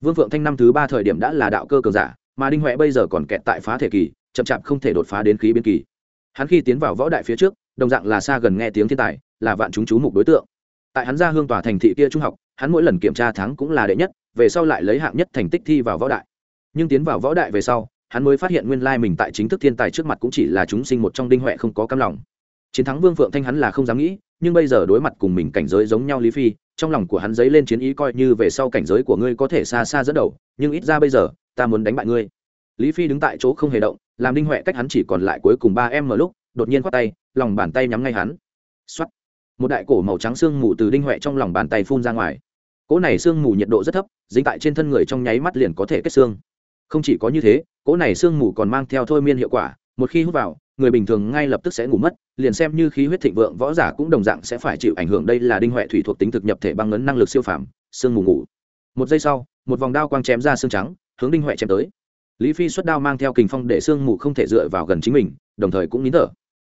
Vương phượng thanh năm thứ ba thời điểm đã là đạo cơ cường giả, mà đinh huệ bây giờ còn kẹt tại phá thể kỳ, chậm chạp không thể đột phá đến khí biến kỳ. Hắn khi tiến vào võ đại phía trước, đồng dạng là xa gần nghe tiếng thiên tài, là vạn chúng chú mục đối tượng tại hắn ra hương tòa thành thị kia trung học, hắn mỗi lần kiểm tra thắng cũng là đệ nhất, về sau lại lấy hạng nhất thành tích thi vào võ đại. Nhưng tiến vào võ đại về sau, hắn mới phát hiện nguyên lai mình tại chính thức thiên tài trước mặt cũng chỉ là chúng sinh một trong đinh huệ không có cam lòng. Chiến thắng vương phượng thanh hắn là không dám nghĩ, nhưng bây giờ đối mặt cùng mình cảnh giới giống nhau lý phi, trong lòng của hắn dấy lên chiến ý coi như về sau cảnh giới của ngươi có thể xa xa dẫn đầu, nhưng ít ra bây giờ, ta muốn đánh bại ngươi. Lý phi đứng tại chỗ không hề động, làm đinh huệ cách hắn chỉ còn lại cuối cùng ba em mở lúc, đột nhiên khoát tay, lòng bàn tay nhắm ngay hắn. X một đại cổ màu trắng xương mù từ đinh huệ trong lòng bàn tay phun ra ngoài. Cỗ này xương mù nhiệt độ rất thấp, dính tại trên thân người trong nháy mắt liền có thể kết xương. Không chỉ có như thế, cỗ này xương mù còn mang theo thôi miên hiệu quả, một khi hút vào, người bình thường ngay lập tức sẽ ngủ mất, liền xem như khí huyết thịnh vượng võ giả cũng đồng dạng sẽ phải chịu ảnh hưởng đây là đinh huệ thủy thuộc tính thực nhập thể băng ấn năng lực siêu phàm xương mù ngủ. Một giây sau, một vòng đao quang chém ra xương trắng, hướng đinh huệ chém tới. Lý phi xuất đao mang theo kình phong để xương mù không thể dựa vào gần chính mình, đồng thời cũng nín thở.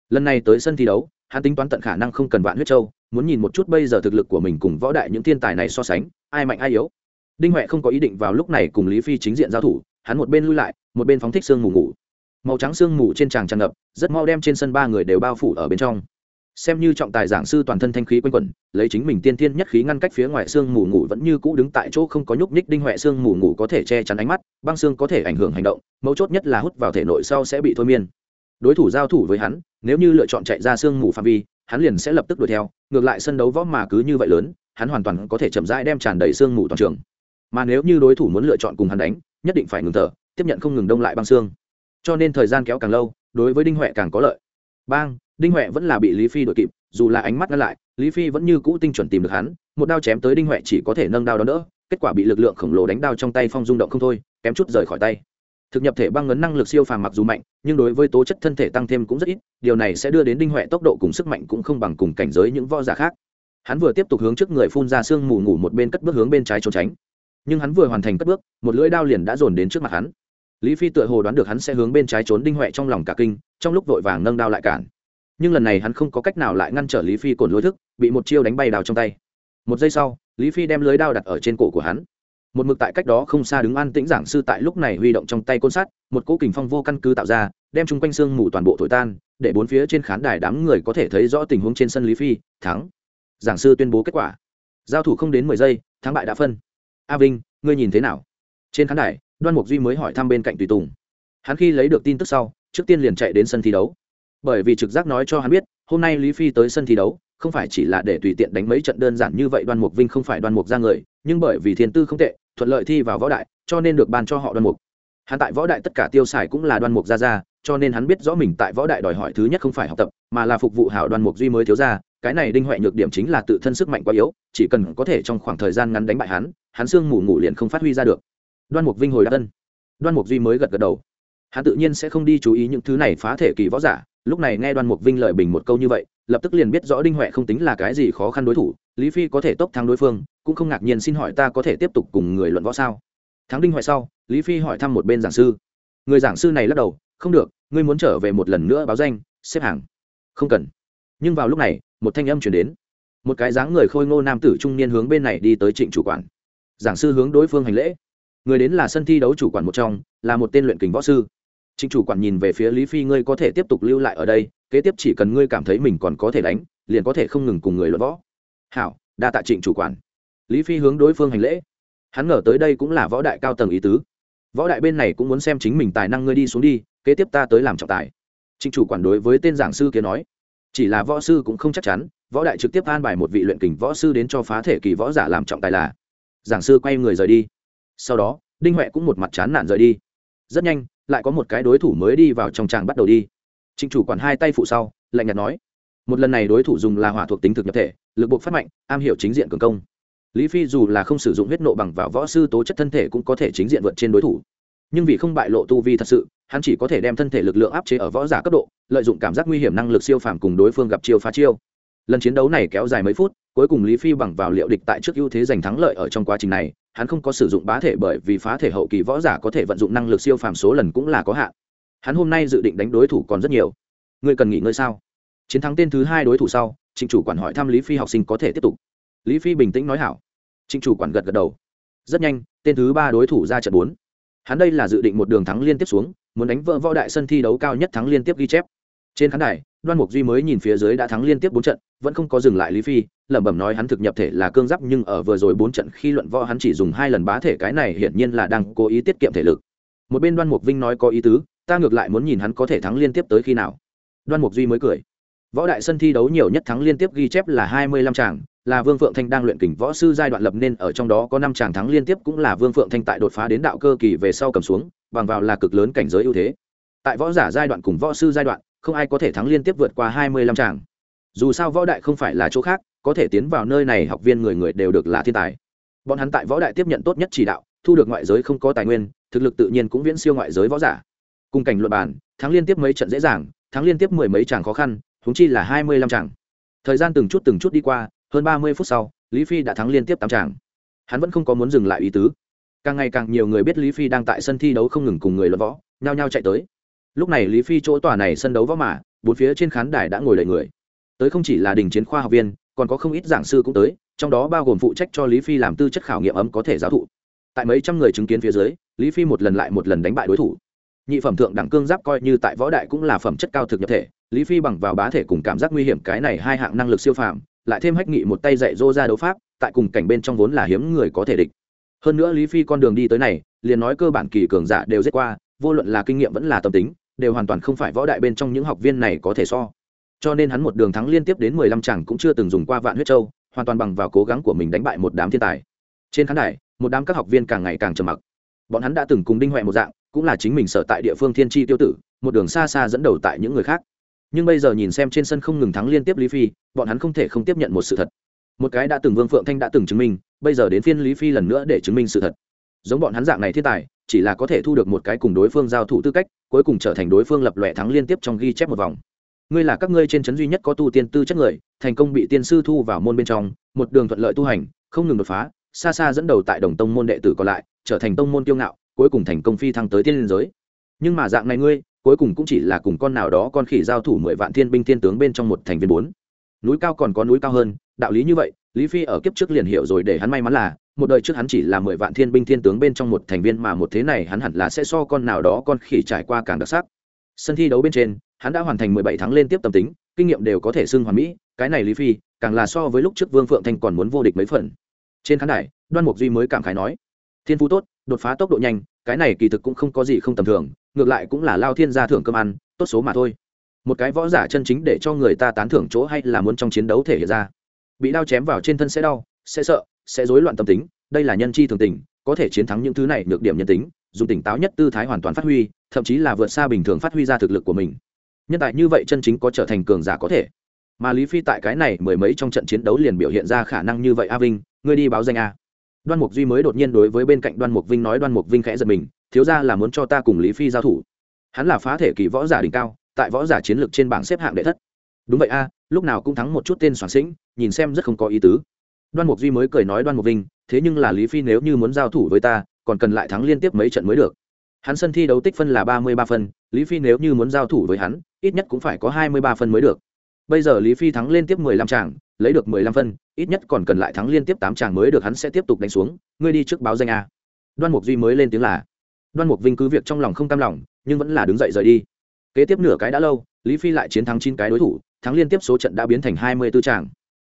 Lần này tới sân thi đấu hắn tính toán tận khả năng không cần vạn huyết châu, muốn nhìn một chút bây giờ thực lực của mình cùng võ đại những thiên tài này so sánh, ai mạnh ai yếu. Đinh huệ không có ý định vào lúc này cùng lý phi chính diện giao thủ, hắn một bên lui lại, một bên phóng thích sương mù ngủ. Màu trắng sương mù trên tràng tràn ngập, rất mau đem trên sân ba người đều bao phủ ở bên trong. Xem như trọng tài giảng sư toàn thân thanh khí quanh quẩn, lấy chính mình tiên thiên nhất khí ngăn cách phía ngoài sương mù ngủ vẫn như cũ đứng tại chỗ không có nhúc nhích, đinh huệ sương mù ngủ có thể che chắn ánh mắt, băng xương có thể ảnh hưởng hành động, mấu chốt nhất là hút vào thể nội sau sẽ bị thôi miên đối thủ giao thủ với hắn, nếu như lựa chọn chạy ra sương mù phạm vi, hắn liền sẽ lập tức đuổi theo, ngược lại sân đấu võ mà cứ như vậy lớn, hắn hoàn toàn có thể chậm rãi đem tràn đầy sương mù toàn trường. Mà nếu như đối thủ muốn lựa chọn cùng hắn đánh, nhất định phải ngừng thở, tiếp nhận không ngừng đông lại băng xương. Cho nên thời gian kéo càng lâu, đối với đinh huệ càng có lợi. Bang, đinh huệ vẫn là bị lý phi đuổi kịp, dù là ánh mắt ngăn lại, lý phi vẫn như cũ tinh chuẩn tìm được hắn, một đao chém tới đinh huệ chỉ có thể nâng đao đó đỡ, kết quả bị lực lượng khổng lồ đánh đao trong tay phong rung động không thôi, kém chút rời khỏi tay thực nhập thể băng ngấn năng lực siêu phàm mặc dù mạnh, nhưng đối với tố chất thân thể tăng thêm cũng rất ít, điều này sẽ đưa đến đinh huệ tốc độ cùng sức mạnh cũng không bằng cùng cảnh giới những võ giả khác. Hắn vừa tiếp tục hướng trước người phun ra sương mù ngủ một bên cất bước hướng bên trái trốn tránh. Nhưng hắn vừa hoàn thành cất bước, một lưỡi đao liền đã dồn đến trước mặt hắn. Lý phi tựa hồ đoán được hắn sẽ hướng bên trái trốn đinh huệ trong lòng cả kinh, trong lúc vội vàng nâng đao lại cản. Nhưng lần này hắn không có cách nào lại ngăn trở lý phi cồn lối thức, bị một chiêu đánh bay đào trong tay. Một giây sau, lý phi đem lưới đao đặt ở trên cổ của hắn một mực tại cách đó không xa đứng an tĩnh giảng sư tại lúc này huy động trong tay côn sắt, một cỗ kình phong vô căn cứ tạo ra, đem chung quanh xương mù toàn bộ thổi tan, để bốn phía trên khán đài đám người có thể thấy rõ tình huống trên sân lý phi, thắng. Giảng sư tuyên bố kết quả. Giao thủ không đến mười giây, thắng bại đã phân. A vinh, ngươi nhìn thế nào? Trên khán đài, đoan mục duy mới hỏi thăm bên cạnh tùy tùng. Hắn khi lấy được tin tức sau, trước tiên liền chạy đến sân thi đấu. Bởi vì trực giác nói cho hắn biết, hôm nay lý phi tới sân thi đấu không phải chỉ là để tùy tiện đánh mấy trận đơn giản như vậy đoan mục vinh không phải đoan mục ra người, nhưng bởi vì thiên tư không tệ, thuận lợi thi vào võ đại, cho nên được ban cho họ đoan mục. Hắn tại võ đại tất cả tiêu xài cũng là đoan mục ra ra, cho nên hắn biết rõ mình tại võ đại đòi hỏi thứ nhất không phải học tập, mà là phục vụ hảo đoan mục duy mới thiếu ra cái này đinh huệ nhược điểm chính là tự thân sức mạnh quá yếu, chỉ cần có thể trong khoảng thời gian ngắn đánh bại hắn hắn sương mù ngủ liền không phát huy ra được. Đoan mục vinh hồi đáp tân đoan mục duy mới gật gật đầu. Hắn tự nhiên sẽ không đi chú ý những thứ này phá thể kỳ võ giả, lúc này nghe đoan mục vinh lợi bình một câu như vậy lập tức liền biết rõ đinh huệ không tính là cái gì khó khăn đối thủ, lý phi có thể tốc thắng đối phương, cũng không ngạc nhiên xin hỏi ta có thể tiếp tục cùng người luận võ sao? Thắng đinh huệ sau, lý phi hỏi thăm một bên giảng sư. Người giảng sư này lắc đầu, không được, ngươi muốn trở về một lần nữa báo danh, xếp hàng. Không cần. Nhưng vào lúc này, một thanh âm chuyển đến. Một cái dáng người khôi ngô nam tử trung niên hướng bên này đi tới trịnh chủ quản. Giảng sư hướng đối phương hành lễ. Người đến là sân thi đấu chủ quản một trong, là một tên luyện kình võ sư. Trịnh chủ quản nhìn về phía lý phi, ngươi có thể tiếp tục lưu lại ở đây kế tiếp chỉ cần ngươi cảm thấy mình còn có thể đánh, liền có thể không ngừng cùng người luận võ. Hảo, đa tạ trịnh chủ quản. Lý phi hướng đối phương hành lễ. Hắn ngờ tới đây cũng là võ đại cao tầng ý tứ. Võ đại bên này cũng muốn xem chính mình tài năng ngươi đi xuống đi, kế tiếp ta tới làm trọng tài. Trịnh chủ quản đối với tên giảng sư kia nói. Chỉ là võ sư cũng không chắc chắn, võ đại trực tiếp an bài một vị luyện kình võ sư đến cho phá thể kỳ võ giả làm trọng tài là. Giảng sư quay người rời đi. Sau đó, đinh huệ cũng một mặt chán nản rời đi. Rất nhanh, lại có một cái đối thủ mới đi vào trong tràng bắt đầu đi. Trình chủ quản hai tay phụ sau, lạnh nhạt nói, một lần này đối thủ dùng là hỏa thuộc tính thực nhập thể, lực buộc phát mạnh, am hiểu chính diện cường công. Lý phi dù là không sử dụng huyết nộ bằng vào võ sư tố chất thân thể cũng có thể chính diện vượt trên đối thủ. Nhưng vì không bại lộ tu vi thật sự, hắn chỉ có thể đem thân thể lực lượng áp chế ở võ giả cấp độ, lợi dụng cảm giác nguy hiểm năng lực siêu phàm cùng đối phương gặp chiêu phá chiêu. Lần chiến đấu này kéo dài mấy phút, cuối cùng lý phi bằng vào liệu địch tại trước ưu thế giành thắng lợi ở trong quá trình này, hắn không có sử dụng bá thể bởi vì phá thể hậu kỳ võ giả có thể vận dụng năng lực siêu phàm số lần cũng là có hạn hắn hôm nay dự định đánh đối thủ còn rất nhiều. Ngươi cần nghỉ ngơi sao? Chiến thắng tên thứ hai đối thủ sau, trịnh chủ quản hỏi thăm lý phi học sinh có thể tiếp tục. Lý phi bình tĩnh nói hảo. Trịnh chủ quản gật gật đầu. Rất nhanh, tên thứ ba đối thủ ra trận bốn. Hắn đây là dự định một đường thắng liên tiếp xuống, muốn đánh vỡ võ đại sân thi đấu cao nhất thắng liên tiếp ghi chép. Trên khán đài, đoan mục duy mới nhìn phía dưới đã thắng liên tiếp bốn trận, vẫn không có dừng lại lý phi, lẩm bẩm nói hắn thực nhập thể là cương giáp nhưng ở vừa rồi bốn trận khi luận võ hắn chỉ dùng hai lần bá thể cái này hiển nhiên là đang cố ý tiết kiệm thể lực. Một bên đoan mục vinh nói có ý tứ ta ngược lại muốn nhìn hắn có thể thắng liên tiếp tới khi nào. Đoan mục duy mới cười. Võ đại sân thi đấu nhiều nhất thắng liên tiếp ghi chép là hai mươi lăm tràng là vương phượng thanh đang luyện kình võ sư giai đoạn lập nên ở trong đó có năm tràng thắng liên tiếp cũng là vương phượng thanh tại đột phá đến đạo cơ kỳ về sau cầm xuống, bằng vào là cực lớn cảnh giới ưu thế. Tại võ giả giai đoạn cùng võ sư giai đoạn, không ai có thể thắng liên tiếp vượt qua hai mươi lăm tràng dù sao võ đại không phải là chỗ khác, có thể tiến vào nơi này học viên người người đều được là thiên tài. Bọn hắn tại võ đại tiếp nhận tốt nhất chỉ đạo, thu được ngoại giới không có tài nguyên, thực lực tự nhiên cũng viễn siêu ngoại giới võ giả cùng cảnh luận bàn, thắng liên tiếp mấy trận dễ dàng, thắng liên tiếp mười mấy tràng khó khăn thúng chi là hai mươi lăm tràng thời gian từng chút từng chút đi qua, hơn ba mươi phút sau, lý phi đã thắng liên tiếp tám tràng hắn vẫn không có muốn dừng lại ý tứ. Càng ngày càng nhiều người biết lý phi đang tại sân thi đấu không ngừng cùng người luận võ, nhao nhao chạy tới. Lúc này lý phi chỗ tòa này sân đấu võ mà, bốn phía trên khán đài đã ngồi đầy người. Tới không chỉ là đình chiến khoa học viên, còn có không ít giảng sư cũng tới, trong đó bao gồm phụ trách cho lý phi làm tư chất khảo nghiệm ấm có thể giáo thụ. Tại mấy trăm người chứng kiến phía dưới, lý phi một lần lại một lần đánh bại đối thủ nhị phẩm thượng đẳng cương giáp coi như tại võ đại cũng là phẩm chất cao thực nhập thể, lý phi bằng vào bá thể cùng cảm giác nguy hiểm cái này hai hạng năng lực siêu phàm, lại thêm hách nghị một tay dạy dô ra đấu pháp, tại cùng cảnh bên trong vốn là hiếm người có thể địch. Hơn nữa lý phi con đường đi tới này, liền nói cơ bản kỳ cường giả đều giết qua, vô luận là kinh nghiệm vẫn là tâm tính, đều hoàn toàn không phải võ đại bên trong những học viên này có thể so. Cho nên hắn một đường thắng liên tiếp đến mười lăm chẳng cũng chưa từng dùng qua vạn huyết châu, hoàn toàn bằng vào cố gắng của mình đánh bại một đám thiên tài. Trên khán đài, một đám các học viên càng ngày càng trầm mặc. Bọn hắn đã từng cùng đinh huệ một dạng cũng là chính mình sở tại địa phương thiên tri tiêu tử, một đường xa xa dẫn đầu tại những người khác. Nhưng bây giờ nhìn xem trên sân không ngừng thắng liên tiếp lý phi, bọn hắn không thể không tiếp nhận một sự thật. Một cái đã từng vương phượng thanh đã từng chứng minh, bây giờ đến phiên lý phi lần nữa để chứng minh sự thật. Giống bọn hắn dạng này thiên tài, chỉ là có thể thu được một cái cùng đối phương giao thủ tư cách, cuối cùng trở thành đối phương lập lòe thắng liên tiếp trong ghi chép một vòng. Ngươi là các ngươi trên trấn duy nhất có tu tiên tư chất người, thành công bị tiên sư thu vào môn bên trong, một đường thuận lợi tu hành, không ngừng đột phá, xa xa dẫn đầu tại đồng tông môn đệ tử còn lại, trở thành tông môn kiêu ngạo cuối cùng thành công phi thăng tới tiên liên giới. Nhưng mà dạng này ngươi, cuối cùng cũng chỉ là cùng con nào đó con khỉ giao thủ mười vạn thiên binh thiên tướng bên trong một thành viên bốn. Núi cao còn có núi cao hơn, đạo lý như vậy, lý phi ở kiếp trước liền hiểu rồi để hắn may mắn là, một đời trước hắn chỉ là mười vạn thiên binh thiên tướng bên trong một thành viên mà một thế này hắn hẳn là sẽ so con nào đó con khỉ trải qua càng đặc sắc. Sân thi đấu bên trên, hắn đã hoàn thành mười bảy tháng liên tiếp tâm tính, kinh nghiệm đều có thể xưng hoàn mỹ, cái này lý phi, càng là so với lúc trước vương phượng thanh còn muốn vô địch mấy phần. Trên khán đài, đoan mục duy mới cảm khái nói, thiên phú tốt, đột phá tốc độ nhanh cái này kỳ thực cũng không có gì không tầm thường, ngược lại cũng là lao thiên gia thưởng cơm ăn, tốt số mà thôi. Một cái võ giả chân chính để cho người ta tán thưởng chỗ hay là muốn trong chiến đấu thể hiện ra. Bị đao chém vào trên thân sẽ đau, sẽ sợ, sẽ rối loạn tâm tính, đây là nhân chi thường tình, có thể chiến thắng những thứ này nhược điểm nhân tính, dùng tỉnh táo nhất tư thái hoàn toàn phát huy, thậm chí là vượt xa bình thường phát huy ra thực lực của mình. Nhân tài như vậy chân chính có trở thành cường giả có thể. Mà lý phi tại cái này mười mấy trong trận chiến đấu liền biểu hiện ra khả năng như vậy a vinh, ngươi đi báo danh a đoan mục duy mới đột nhiên đối với bên cạnh đoan mục vinh nói, đoan mục vinh khẽ giật mình, thiếu ra là muốn cho ta cùng lý phi giao thủ. Hắn là phá thể kỳ võ giả đỉnh cao, tại võ giả chiến lược trên bảng xếp hạng đệ thất. Đúng vậy a, lúc nào cũng thắng một chút tên soạn sĩnh, nhìn xem rất không có ý tứ. Đoan mục duy mới cười nói, đoan mục vinh, thế nhưng là lý phi nếu như muốn giao thủ với ta, còn cần lại thắng liên tiếp mấy trận mới được. Hắn sân thi đấu tích phân là ba mươi ba phân, lý phi nếu như muốn giao thủ với hắn, ít nhất cũng phải có hai mươi ba phân mới được. Bây giờ lý phi thắng liên tiếp mười lăm tràng lấy được mười lăm phân, ít nhất còn cần lại thắng liên tiếp tám tràng mới được hắn sẽ tiếp tục đánh xuống. Ngươi đi trước báo danh a. Đoan mục duy mới lên tiếng là. Đoan mục vinh cứ việc trong lòng không cam lòng, nhưng vẫn là đứng dậy rời đi. Kế tiếp nửa cái đã lâu, lý phi lại chiến thắng chín cái đối thủ, thắng liên tiếp số trận đã biến thành hai mươi tư tràng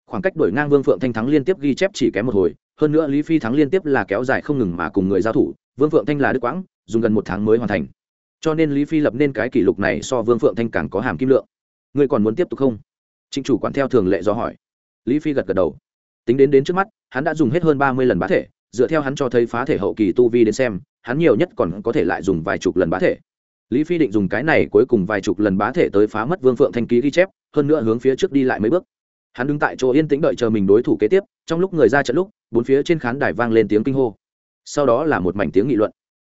khoảng cách đổi ngang vương phượng thanh thắng liên tiếp ghi chép chỉ kém một hồi, hơn nữa lý phi thắng liên tiếp là kéo dài không ngừng mà cùng người giao thủ, vương phượng thanh là đức quãng, dùng gần một tháng mới hoàn thành. Cho nên lý phi lập nên cái kỷ lục này so vương phượng thanh càng có hàm kim lượng. Ngươi còn muốn tiếp tục không? Trịnh chủ quản theo thường lệ do hỏi lý phi gật gật đầu. Tính đến đến trước mắt, hắn đã dùng hết hơn ba mươi lần bá thể, dựa theo hắn cho thấy phá thể hậu kỳ tu vi đến xem, hắn nhiều nhất còn có thể lại dùng vài chục lần bá thể. Lý phi định dùng cái này cuối cùng vài chục lần bá thể tới phá mất vương phượng thanh ký ghi chép, hơn nữa hướng phía trước đi lại mấy bước. Hắn đứng tại chỗ yên tĩnh đợi chờ mình đối thủ kế tiếp, trong lúc người ra trận lúc, bốn phía trên khán đài vang lên tiếng kinh hô. Sau đó là một mảnh tiếng nghị luận.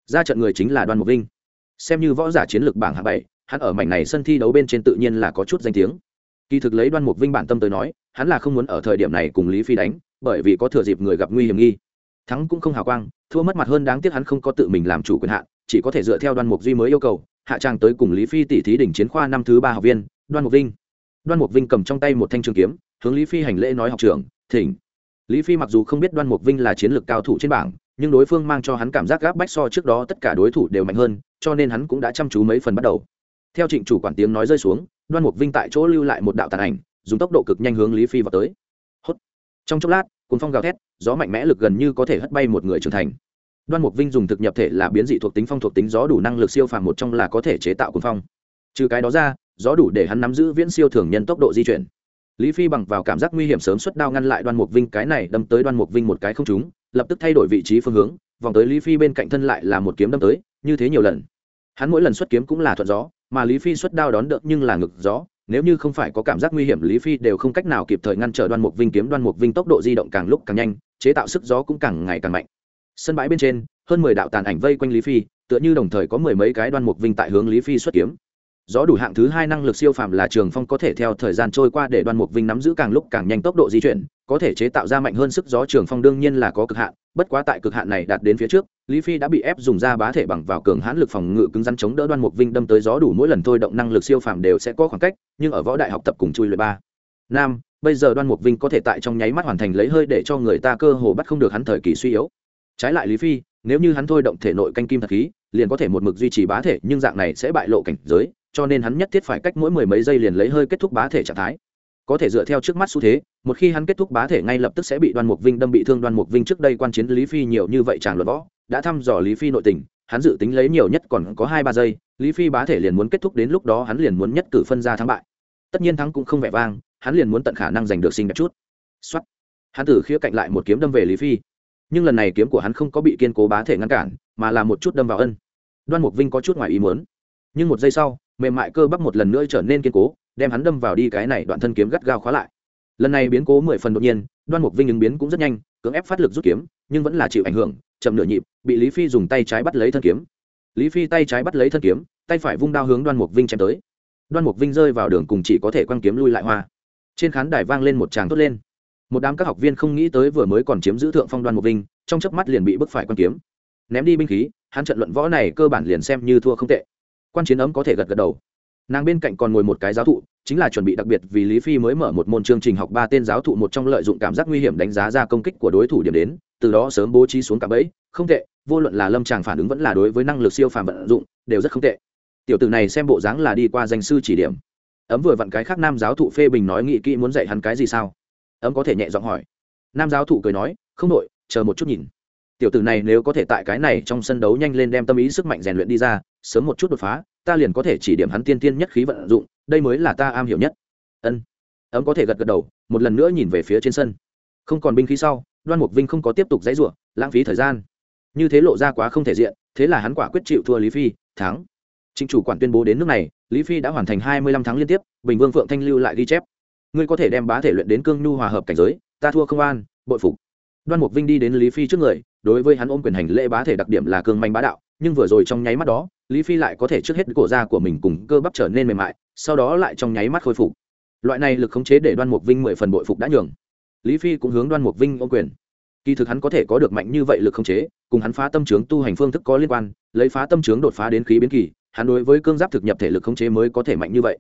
Ra trận người chính là đoan mục vinh. Xem như võ giả chiến lược bảng hạng bảy, hắn ở mảnh này sân thi đấu bên trên tự nhiên là có chút danh tiếng kỳ thực lấy đoan mục vinh bản tâm tới nói, hắn là không muốn ở thời điểm này cùng lý phi đánh, bởi vì có thừa dịp người gặp nguy hiểm nghi. Thắng cũng không hào quang, thua mất mặt hơn đáng tiếc hắn không có tự mình làm chủ quyền hạn, chỉ có thể dựa theo đoan mục duy mới yêu cầu, hạ trang tới cùng lý phi tỷ thí đỉnh chiến khoa năm thứ ba học viên, đoan mục vinh. Đoan mục vinh cầm trong tay một thanh trường kiếm, hướng lý phi hành lễ nói học trưởng, thỉnh. Lý phi mặc dù không biết đoan mục vinh là chiến lược cao thủ trên bảng, nhưng đối phương mang cho hắn cảm giác gáp bách so trước đó tất cả đối thủ đều mạnh hơn, cho nên hắn cũng đã chăm chú mấy phần bắt đầu. Theo trịnh chủ quản tiếng nói rơi xuống đoan mục vinh tại chỗ lưu lại một đạo tàn ảnh, dùng tốc độ cực nhanh hướng lý phi vào tới. Hốt. Trong chốc lát cuốn phong gào thét, gió mạnh mẽ lực gần như có thể hất bay một người trưởng thành. Đoan mục vinh dùng thực nhập thể là biến dị thuộc tính phong thuộc tính gió đủ năng lực siêu phàm một trong là có thể chế tạo cuốn phong. Trừ cái đó ra, gió đủ để hắn nắm giữ viễn siêu thường nhân tốc độ di chuyển. Lý phi bằng vào cảm giác nguy hiểm sớm xuất đao ngăn lại đoan mục vinh, cái này đâm tới đoan mục vinh một cái không trúng, lập tức thay đổi vị trí phương hướng, vòng tới lý phi bên cạnh thân lại là một kiếm đâm tới, như thế nhiều lần. Hắn mỗi lần xuất kiếm cũng là thuận gió mà lý phi xuất đao đón đỡ nhưng là ngực gió, nếu như không phải có cảm giác nguy hiểm, lý phi đều không cách nào kịp thời ngăn trở đoan mục vinh kiếm. Đoan mục vinh tốc độ di động càng lúc càng nhanh, chế tạo sức gió cũng càng ngày càng mạnh. Sân bãi bên trên, hơn mười đạo tàn ảnh vây quanh lý phi, tựa như đồng thời có mười mấy cái đoan mục vinh tại hướng lý phi xuất kiếm gió đủ hạng thứ hai năng lực siêu phàm là trường phong có thể theo thời gian trôi qua để đoan mục vinh nắm giữ càng lúc càng nhanh tốc độ di chuyển, có thể chế tạo ra mạnh hơn sức gió trường phong đương nhiên là có cực hạn, bất quá tại cực hạn này đạt đến phía trước, lý phi đã bị ép dùng ra bá thể bằng vào cường hãn lực phòng ngự cứng rắn chống đỡ đoan mục vinh đâm tới gió đủ mỗi lần thôi động năng lực siêu phàm đều sẽ có khoảng cách, nhưng ở võ đại học tập cùng chui luyện ba. Nam, bây giờ đoan mục vinh có thể tại trong nháy mắt hoàn thành lấy hơi để cho người ta cơ hồ bắt không được hắn thời kỳ suy yếu. Trái lại lý phi, nếu như hắn thôi động thể nội canh kim thật khí, liền có thể một mực duy trì bá thể, nhưng dạng này sẽ bại lộ cảnh giới cho nên hắn nhất thiết phải cách mỗi mười mấy giây liền lấy hơi kết thúc bá thể trạng thái. Có thể dựa theo trước mắt xu thế, một khi hắn kết thúc bá thể ngay lập tức sẽ bị đoan mục vinh đâm bị thương. Đoan mục vinh trước đây quan chiến lý phi nhiều như vậy chàng luật võ, đã thăm dò lý phi nội tình, hắn dự tính lấy nhiều nhất còn có hai ba giây, lý phi bá thể liền muốn kết thúc đến lúc đó hắn liền muốn nhất cử phân ra thắng bại. Tất nhiên thắng cũng không vẻ vang, hắn liền muốn tận khả năng giành được sinh đẹp chút. Xuất hắn từ khía cạnh lại một kiếm đâm về lý phi. Nhưng lần này kiếm của hắn không có bị kiên cố bá thể ngăn cản, mà là một chút đâm vào ân. Đoan mục vinh có chút ngoài ý muốn. Nhưng một giây sau mềm mại cơ bắp một lần nữa trở nên kiên cố, đem hắn đâm vào đi cái này đoạn thân kiếm gắt gao khóa lại. Lần này biến cố mười phần đột nhiên, đoan mục vinh ứng biến cũng rất nhanh, cưỡng ép phát lực rút kiếm, nhưng vẫn là chịu ảnh hưởng, chậm nửa nhịp, bị lý phi dùng tay trái bắt lấy thân kiếm. Lý phi tay trái bắt lấy thân kiếm, tay phải vung đao hướng đoan mục vinh chém tới. Đoan mục vinh rơi vào đường cùng chỉ có thể quăng kiếm lui lại hoa. Trên khán đài vang lên một tràng tốt lên. Một đám các học viên không nghĩ tới vừa mới còn chiếm giữ thượng phong đoan mục vinh, trong chớp mắt liền bị bức phải quăng kiếm. Ném đi binh khí, hắn trận luận võ này cơ bản liền xem như thua không tệ quan chiến ấm có thể gật gật đầu. Nàng bên cạnh còn ngồi một cái giáo thụ, chính là chuẩn bị đặc biệt vì lý phi mới mở một môn chương trình học ba tên giáo thụ một trong lợi dụng cảm giác nguy hiểm đánh giá ra công kích của đối thủ điểm đến, từ đó sớm bố trí xuống cả bẫy. Không tệ, vô luận là lâm tràng phản ứng vẫn là đối với năng lực siêu phàm vận dụng, đều rất không tệ. Tiểu tử này xem bộ dáng là đi qua danh sư chỉ điểm. Ấm vừa vặn cái khác nam giáo thụ phê bình nói nghị kỹ muốn dạy hắn cái gì sao? Ấm có thể nhẹ giọng hỏi. Nam giáo thụ cười nói, không đội, chờ một chút nhìn tiểu tử này nếu có thể tại cái này trong sân đấu nhanh lên đem tâm ý sức mạnh rèn luyện đi ra, sớm một chút đột phá, ta liền có thể chỉ điểm hắn tiên tiên nhất khí vận dụng, đây mới là ta am hiểu nhất. Ân. Ấm có thể gật gật đầu, một lần nữa nhìn về phía trên sân. Không còn binh khí sau, đoan mục vinh không có tiếp tục dãy ruộng lãng phí thời gian. Như thế lộ ra quá không thể diện, thế là hắn quả quyết chịu thua lý phi, thắng. Chính chủ quản tuyên bố đến nước này, lý phi đã hoàn thành hai mươi lăm tháng liên tiếp, bình vương phượng thanh lưu lại ghi chép. Ngươi có thể đem bá thể luyện đến cương nhu hòa hợp cảnh giới, ta thua không an, bội phục. Đoan mục vinh đi đến lý phi trước người đối với hắn ôm quyền hành lễ bá thể đặc điểm là cương manh bá đạo, nhưng vừa rồi trong nháy mắt đó, lý phi lại có thể trước hết cổ da của mình cùng cơ bắp trở nên mềm mại, sau đó lại trong nháy mắt khôi phục. Loại này lực khống chế để đoan mục vinh mười phần bội phục đã nhường. Lý phi cũng hướng đoan mục vinh ôm quyền. Kỳ thực hắn có thể có được mạnh như vậy lực không chế, cùng hắn phá tâm trướng tu hành phương thức có liên quan, lấy phá tâm trướng đột phá đến khí biến kỳ, hắn đối với cương giáp thực nhập thể lực không chế mới có thể mạnh như vậy.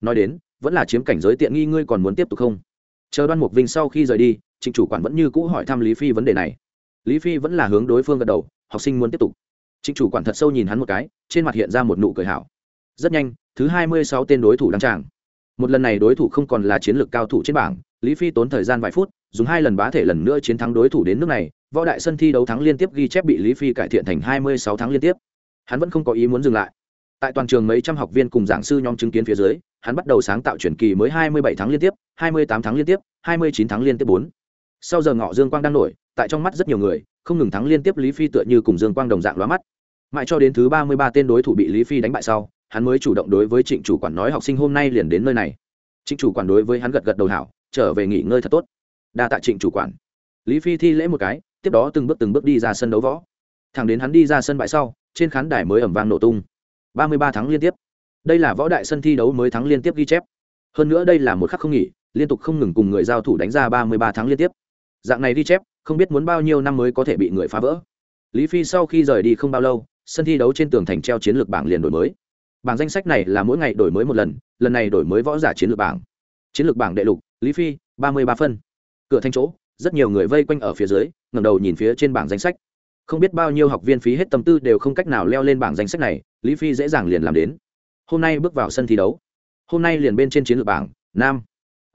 Nói đến, vẫn là chiếm cảnh giới tiện nghi ngươi còn muốn tiếp tục không? Chờ đoan mục vinh sau khi rời đi, trịnh chủ quản vẫn như cũ hỏi thăm lý phi vấn đề này lý phi vẫn là hướng đối phương gật đầu, học sinh muốn tiếp tục. Trịnh chủ quản thật sâu nhìn hắn một cái, trên mặt hiện ra một nụ cười hảo. Rất nhanh, thứ hai mươi sáu tên đối thủ đăng tràng. Một lần này đối thủ không còn là chiến lược cao thủ trên bảng, lý phi tốn thời gian vài phút, dùng hai lần bá thể lần nữa chiến thắng đối thủ đến nước này, võ đại sân thi đấu thắng liên tiếp ghi chép bị lý phi cải thiện thành hai mươi sáu tháng liên tiếp. Hắn vẫn không có ý muốn dừng lại. Tại toàn trường mấy trăm học viên cùng giảng sư nhóm chứng kiến phía dưới, hắn bắt đầu sáng tạo chuyển kỳ mới hai mươi bảy tháng liên tiếp, hai mươi tám tháng liên tiếp, hai mươi chín tháng liên tiếp bốn. Sau giờ ngọ dương quang đang nổi tại trong mắt rất nhiều người, không ngừng thắng liên tiếp lý phi tựa như cùng dương quang đồng dạng lóa mắt. Mãi cho đến thứ ba mươi ba tên đối thủ bị lý phi đánh bại sau, hắn mới chủ động đối với trịnh chủ quản nói học sinh hôm nay liền đến nơi này. Trịnh chủ quản đối với hắn gật gật đầu hảo, trở về nghỉ ngơi thật tốt. Đa tạ trịnh chủ quản. Lý phi thi lễ một cái, tiếp đó từng bước từng bước đi ra sân đấu võ. Thẳng đến hắn đi ra sân bãi sau, trên khán đài mới ẩm vang nổ tung. ba mươi ba tháng liên tiếp. Đây là võ đại sân thi đấu mới thắng liên tiếp ghi chép. Hơn nữa đây là một khắc không nghỉ, liên tục không ngừng cùng người giao thủ đánh ra ba mươi ba tháng liên tiếp. Dạng này ghi chép không biết muốn bao nhiêu năm mới có thể bị người phá vỡ. Lý phi sau khi rời đi không bao lâu, sân thi đấu trên tường thành treo chiến lược bảng liền đổi mới. Bảng danh sách này là mỗi ngày đổi mới một lần lần này đổi mới võ giả chiến lược bảng. Chiến lược bảng đệ lục, lý phi, ba mươi ba phân. Cửa thanh chỗ, rất nhiều người vây quanh ở phía dưới, ngẩng đầu nhìn phía trên bảng danh sách. Không biết bao nhiêu học viên phí hết tâm tư đều không cách nào leo lên bảng danh sách này, lý phi dễ dàng liền làm đến. Hôm nay bước vào sân thi đấu. Hôm nay liền bên trên chiến lược bảng, nam.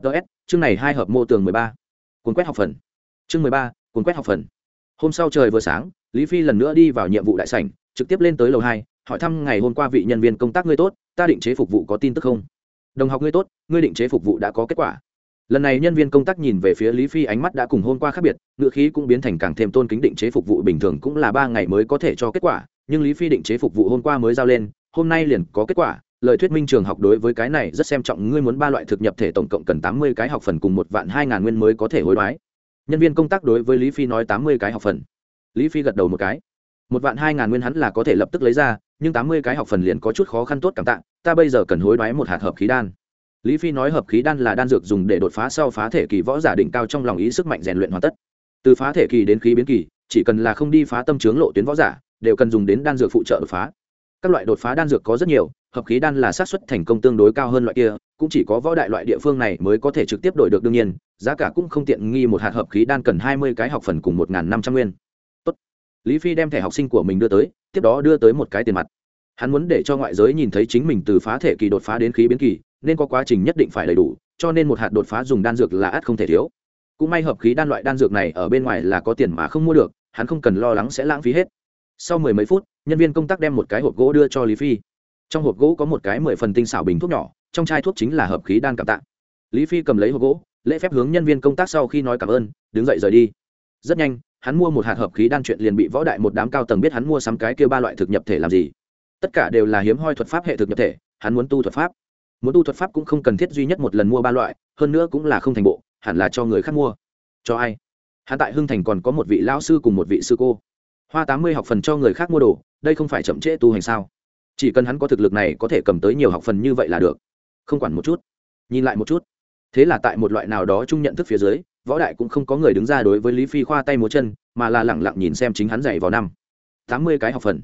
Ts chương này hai hợp mô tường mười ba. Cuốn quét học phần. Chương mười ba cuốn quét học phần. Hôm sau trời vừa sáng, lý phi lần nữa đi vào nhiệm vụ đại sảnh, trực tiếp lên tới lầu hai, hỏi thăm ngày hôm qua vị nhân viên công tác ngươi tốt, ta định chế phục vụ có tin tức không? Đồng học ngươi tốt, ngươi định chế phục vụ đã có kết quả. Lần này nhân viên công tác nhìn về phía lý phi ánh mắt đã cùng hôm qua khác biệt, ngựa khí cũng biến thành càng thêm tôn kính định chế phục vụ bình thường cũng là ba ngày mới có thể cho kết quả, nhưng lý phi định chế phục vụ hôm qua mới giao lên, hôm nay liền có kết quả. Lời thuyết minh trường học đối với cái này rất xem trọng, ngươi muốn ba loại thực nhập thể tổng cộng cần tám mươi cái học phần cùng một vạn hai ngàn nguyên mới có thể hối đoái nhân viên công tác đối với lý phi nói tám mươi cái học phần. Lý phi gật đầu một cái. Một vạn hai ngàn nguyên hắn là có thể lập tức lấy ra, nhưng tám mươi cái học phần liền có chút khó khăn tốt cảm tạ, ta bây giờ cần hối đoái một hạt hợp khí đan. Lý phi nói hợp khí đan là đan dược dùng để đột phá sau phá thể kỳ võ giả đỉnh cao trong lòng ý sức mạnh rèn luyện hoàn tất. Từ phá thể kỳ đến khí biến kỳ, chỉ cần là không đi phá tâm trướng lộ tuyến võ giả, đều cần dùng đến đan dược phụ trợ đột phá. Các loại đột phá đan dược có rất nhiều, hợp khí đan là xác suất thành công tương đối cao hơn loại kia, cũng chỉ có võ đại loại địa phương này mới có thể trực tiếp đổi được đương nhiên giá cả cũng không tiện nghi một hạt hợp khí đan cần hai mươi cái học phần cùng một năm trăm nguyên. Tốt. lý phi đem thẻ học sinh của mình đưa tới, tiếp đó đưa tới một cái tiền mặt. Hắn muốn để cho ngoại giới nhìn thấy chính mình từ phá thể kỳ đột phá đến khí biến kỳ, nên có quá trình nhất định phải đầy đủ, cho nên một hạt đột phá dùng đan dược là ắt không thể thiếu. Cũng may hợp khí đan loại đan dược này ở bên ngoài là có tiền mà không mua được, hắn không cần lo lắng sẽ lãng phí hết. Sau mười mấy phút, nhân viên công tác đem một cái hộp gỗ đưa cho lý phi. Trong hộp gỗ có một cái mười phần tinh xảo bình thuốc nhỏ, trong chai thuốc chính là hợp khí đan cảm tạ. Lý phi cầm lấy hộp gỗ lễ phép hướng nhân viên công tác sau khi nói cảm ơn, đứng dậy rời đi. Rất nhanh, hắn mua một hạt hợp khí đan chuyện liền bị võ đại một đám cao tầng biết hắn mua sắm cái kia ba loại thực nhập thể làm gì. Tất cả đều là hiếm hoi thuật pháp hệ thực nhập thể, hắn muốn tu thuật pháp. Muốn tu thuật pháp cũng không cần thiết duy nhất một lần mua ba loại, hơn nữa cũng là không thành bộ, hẳn là cho người khác mua. Cho ai? Hắn tại hưng thành còn có một vị lão sư cùng một vị sư cô. Hoa tám mươi học phần cho người khác mua đồ, đây không phải chậm trễ tu hành sao? Chỉ cần hắn có thực lực này có thể cầm tới nhiều học phần như vậy là được. Không quản một chút. Nhìn lại một chút thế là tại một loại nào đó chung nhận thức phía dưới, võ đại cũng không có người đứng ra đối với lý phi khoa tay múa chân, mà là lẳng lặng nhìn xem chính hắn dạy vào năm. Tám mươi cái học phần.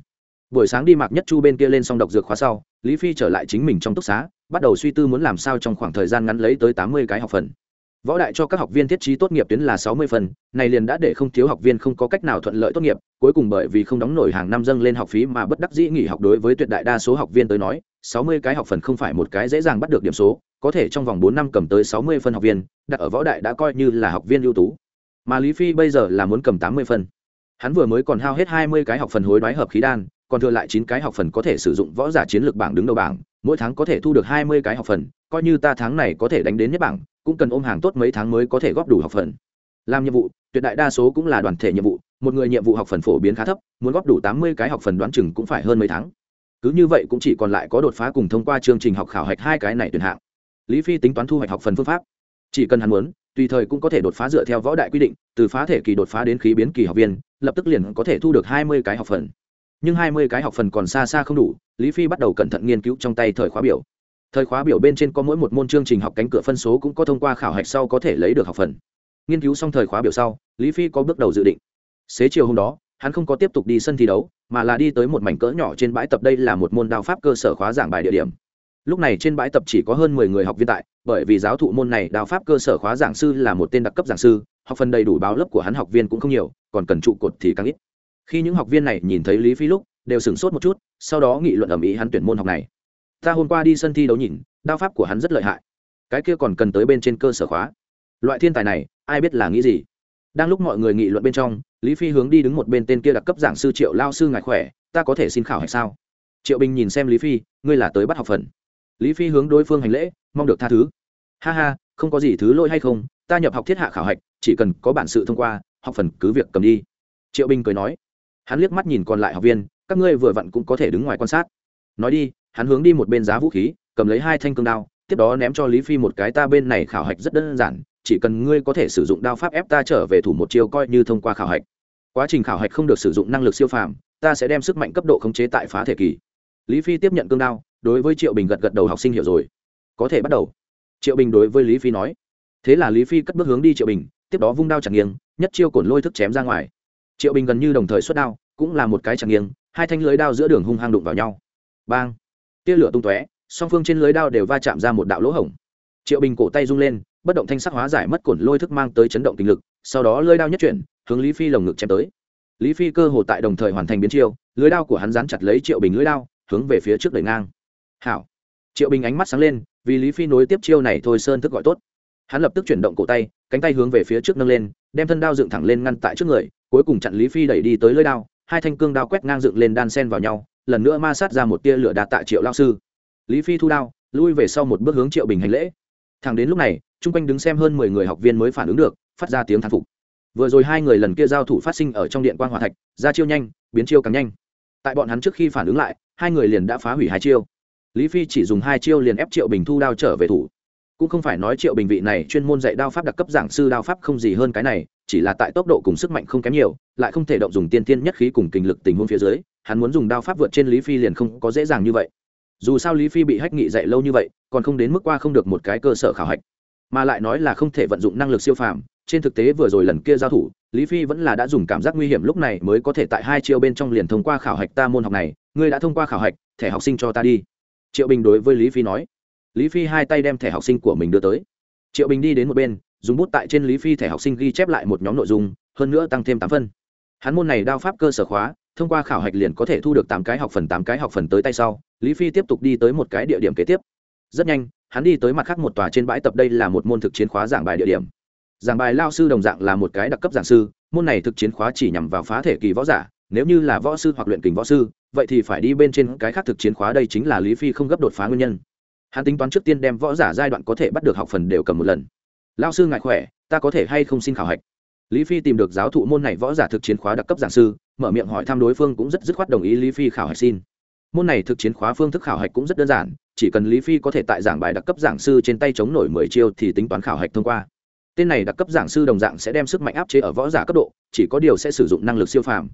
Buổi sáng đi mạc nhất chu bên kia lên xong độc dược khóa sau, lý phi trở lại chính mình trong túc xá, bắt đầu suy tư muốn làm sao trong khoảng thời gian ngắn lấy tới tám mươi cái học phần. Võ đại cho các học viên thiết trí tốt nghiệp tuyến là sáu mươi phần, này liền đã để không thiếu học viên không có cách nào thuận lợi tốt nghiệp, cuối cùng bởi vì không đóng nổi hàng năm dâng lên học phí mà bất đắc dĩ nghỉ học đối với tuyệt đại đa số học viên tới nói sáu mươi cái học phần không phải một cái dễ dàng bắt được điểm số, có thể trong vòng bốn năm cầm tới sáu mươi phân học viên, đặt ở võ đại đã coi như là học viên ưu tú. Mà lý phi bây giờ là muốn cầm tám mươi phân. Hắn vừa mới còn hao hết hai mươi cái học phần hối đoái hợp khí đan, còn thừa lại chín cái học phần có thể sử dụng võ giả chiến lược bảng đứng đầu bảng, mỗi tháng có thể thu được hai mươi cái học phần, coi như ta tháng này có thể đánh đến nhất bảng, cũng cần ôm hàng tốt mấy tháng mới có thể góp đủ học phần. Làm nhiệm vụ, tuyệt đại đa số cũng là đoàn thể nhiệm vụ, một người nhiệm vụ học phần phổ biến khá thấp, muốn góp đủ tám mươi cái học phần đoán chừng cũng phải hơn mấy tháng cứ như vậy cũng chỉ còn lại có đột phá cùng thông qua chương trình học khảo hạch hai cái này tuyển hạng. Lý phi tính toán thu hoạch học phần phương pháp. Chỉ cần hắn muốn, tùy thời cũng có thể đột phá dựa theo võ đại quy định, từ phá thể kỳ đột phá đến khí biến kỳ học viên, lập tức liền có thể thu được hai mươi cái học phần. Nhưng hai mươi cái học phần còn xa xa không đủ, lý phi bắt đầu cẩn thận nghiên cứu trong tay thời khóa biểu. Thời khóa biểu bên trên có mỗi một môn chương trình học cánh cửa phân số cũng có thông qua khảo hạch sau có thể lấy được học phần. Nghiên cứu xong thời khóa biểu sau, lý phi có bước đầu dự định. Xế chiều hôm đó hắn không có tiếp tục đi sân thi đấu, mà là đi tới một mảnh cỡ nhỏ trên bãi tập đây là một môn đao pháp cơ sở khóa giảng bài địa điểm. Lúc này trên bãi tập chỉ có hơn mười người học viên tại, bởi vì giáo thụ môn này đao pháp cơ sở khóa giảng sư là một tên đặc cấp giảng sư, học phần đầy đủ báo lớp của hắn học viên cũng không nhiều, còn cần trụ cột thì càng ít. Khi những học viên này nhìn thấy lý phi lúc, đều sửng sốt một chút, sau đó nghị luận ẩm ý hắn tuyển môn học này. Ta hôm qua đi sân thi đấu nhìn, đao pháp của hắn rất lợi hại. Cái kia còn cần tới bên trên cơ sở khóa. Loại thiên tài này, ai biết là nghĩ gì? Đang lúc mọi người nghị luận bên trong, lý phi hướng đi đứng một bên tên kia đặc cấp giảng sư triệu lao sư ngài khỏe, ta có thể xin khảo hay sao? Triệu bình nhìn xem lý phi, ngươi là tới bắt học phần. Lý phi hướng đối phương hành lễ, mong được tha thứ. Ha ha, không có gì thứ lỗi hay không, ta nhập học thiết hạ khảo hạch, chỉ cần có bản sự thông qua, học phần cứ việc cầm đi. Triệu bình cười nói. Hắn liếc mắt nhìn còn lại học viên, các ngươi vừa vặn cũng có thể đứng ngoài quan sát. Nói đi, hắn hướng đi một bên giá vũ khí, cầm lấy hai thanh cương đao, tiếp đó ném cho lý phi một cái, ta bên này khảo hạch rất đơn giản chỉ cần ngươi có thể sử dụng đao pháp ép ta trở về thủ một chiêu coi như thông qua khảo hạch. Quá trình khảo hạch không được sử dụng năng lực siêu phàm, ta sẽ đem sức mạnh cấp độ khống chế tại phá thể kỳ. Lý phi tiếp nhận cương đao, đối với triệu bình gật gật đầu, học sinh hiểu rồi. Có thể bắt đầu. Triệu bình đối với lý phi nói. Thế là lý phi cất bước hướng đi triệu bình, tiếp đó vung đao chẳng nghiêng, nhất chiêu cổn lôi thức chém ra ngoài. Triệu bình gần như đồng thời xuất đao, cũng là một cái chẳng nghiêng, hai thanh lưới đao giữa đường hung hăng đụng vào nhau. Bang! Tia lửa tung tóe, song phương trên lưới đao đều va chạm ra một đạo lỗ hổng. Triệu bình cổ tay rung lên bất động thanh sắc hóa giải mất cổn lôi thức mang tới chấn động kinh lực, sau đó lưỡi đao nhất chuyển, hướng lý phi lồng ngực chém tới. Lý phi cơ hồ tại đồng thời hoàn thành biến chiêu, lưới đao của hắn dán chặt lấy triệu bình lưới đao, hướng về phía trước đẩy ngang. Hảo. Triệu bình ánh mắt sáng lên, vì lý phi nối tiếp chiêu này thôi sơn thức gọi tốt. Hắn lập tức chuyển động cổ tay, cánh tay hướng về phía trước nâng lên, đem thân đao dựng thẳng lên ngăn tại trước người, cuối cùng chặn lý phi đẩy đi tới lưới đao, hai thanh cương đao quét ngang dựng lên đan sen vào nhau, lần nữa ma sát ra một tia lửa đạt tại triệu lao sư. Lý phi thu đao, lui về sau một bước hướng triệu bình hành lễ thẳng đến lúc này, chung quanh đứng xem hơn mười người học viên mới phản ứng được, phát ra tiếng thán phục. Vừa rồi hai người lần kia giao thủ phát sinh ở trong điện quan hòa thạch, ra chiêu nhanh, biến chiêu càng nhanh. Tại bọn hắn trước khi phản ứng lại, hai người liền đã phá hủy hai chiêu. Lý phi chỉ dùng hai chiêu liền ép triệu bình thu đao trở về thủ. Cũng không phải nói triệu bình vị này chuyên môn dạy đao pháp đặc cấp giảng sư đao pháp không gì hơn cái này, chỉ là tại tốc độ cùng sức mạnh không kém nhiều, lại không thể động dùng tiên tiên nhất khí cùng kinh lực tình huống phía dưới, hắn muốn dùng đao pháp vượt trên lý phi liền không có dễ dàng như vậy. Dù sao lý phi bị hách nghị dạy lâu như vậy còn không đến mức qua không được một cái cơ sở khảo hạch. Mà lại nói là không thể vận dụng năng lực siêu phàm, trên thực tế vừa rồi lần kia giao thủ, lý phi vẫn là đã dùng cảm giác nguy hiểm lúc này mới có thể tại hai chiêu bên trong liền thông qua khảo hạch ta môn học này, ngươi đã thông qua khảo hạch, thẻ học sinh cho ta đi. Triệu bình đối với lý phi nói. Lý phi hai tay đem thẻ học sinh của mình đưa tới. Triệu bình đi đến một bên, dùng bút tại trên lý phi thẻ học sinh ghi chép lại một nhóm nội dung, hơn nữa tăng thêm tám phân. Hắn môn này đao pháp cơ sở khóa, thông qua khảo hạch liền có thể thu được tám cái học phần, tám cái học phần tới tay sau, lý phi tiếp tục đi tới một cái địa điểm kế tiếp rất nhanh, hắn đi tới mặt khác một tòa trên bãi tập đây là một môn thực chiến khóa giảng bài địa điểm. Giảng bài lao sư đồng dạng là một cái đặc cấp giảng sư, môn này thực chiến khóa chỉ nhằm vào phá thể kỳ võ giả, nếu như là võ sư hoặc luyện kình võ sư, vậy thì phải đi bên trên cái khác thực chiến khóa đây chính là lý phi không gấp đột phá nguyên nhân. Hắn tính toán trước tiên đem võ giả giai đoạn có thể bắt được học phần đều cầm một lần. Lao sư ngại khỏe, ta có thể hay không xin khảo hạch? Lý phi tìm được giáo thụ môn này võ giả thực chiến khóa đặc cấp giảng sư, mở miệng hỏi thăm đối phương cũng rất dứt khoát đồng ý lý phi khảo hạch xin. Môn này thực chiến khóa phương thức khảo hạch cũng rất đơn giản chỉ cần lý phi có thể tại giảng bài đặc cấp giảng sư trên tay chống nổi mười chiêu thì tính toán khảo hạch thông qua. Tên này đặc cấp giảng sư đồng dạng sẽ đem sức mạnh áp chế ở võ giả cấp độ, chỉ có điều sẽ sử dụng năng lực siêu phàm.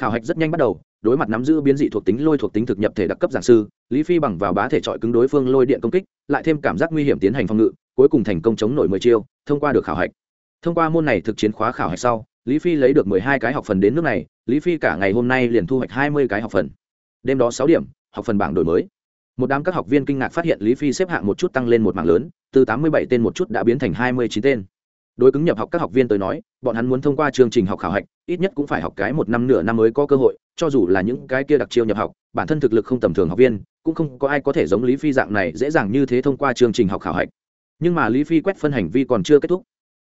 Khảo hạch rất nhanh bắt đầu, đối mặt nắm giữ biến dị thuộc tính, lôi thuộc tính thực nhập thể đặc cấp giảng sư, lý phi bằng vào bá thể trọi cứng đối phương lôi điện công kích, lại thêm cảm giác nguy hiểm tiến hành phòng ngự, cuối cùng thành công chống nổi mười chiêu, thông qua được khảo hạch. Thông qua môn này thực chiến khóa khảo hạch sau, lý phi lấy được mười hai cái học phần đến nước này, lý phi cả ngày hôm nay liền thu hoạch hai mươi cái học phần. Đêm đó sáu điểm, học phần bảng đổi mới một đám các học viên kinh ngạc phát hiện lý phi xếp hạng một chút tăng lên một mảng lớn, từ tám mươi bảy tên một chút đã biến thành hai mươi chín tên. Đối cứng nhập học các học viên tới nói, bọn hắn muốn thông qua chương trình học khảo hạch, ít nhất cũng phải học cái một năm nửa năm mới có cơ hội, cho dù là những cái kia đặc chiêu nhập học, bản thân thực lực không tầm thường học viên, cũng không có ai có thể giống lý phi dạng này dễ dàng như thế thông qua chương trình học khảo hạch. Nhưng mà lý phi quét phân hành vi còn chưa kết thúc.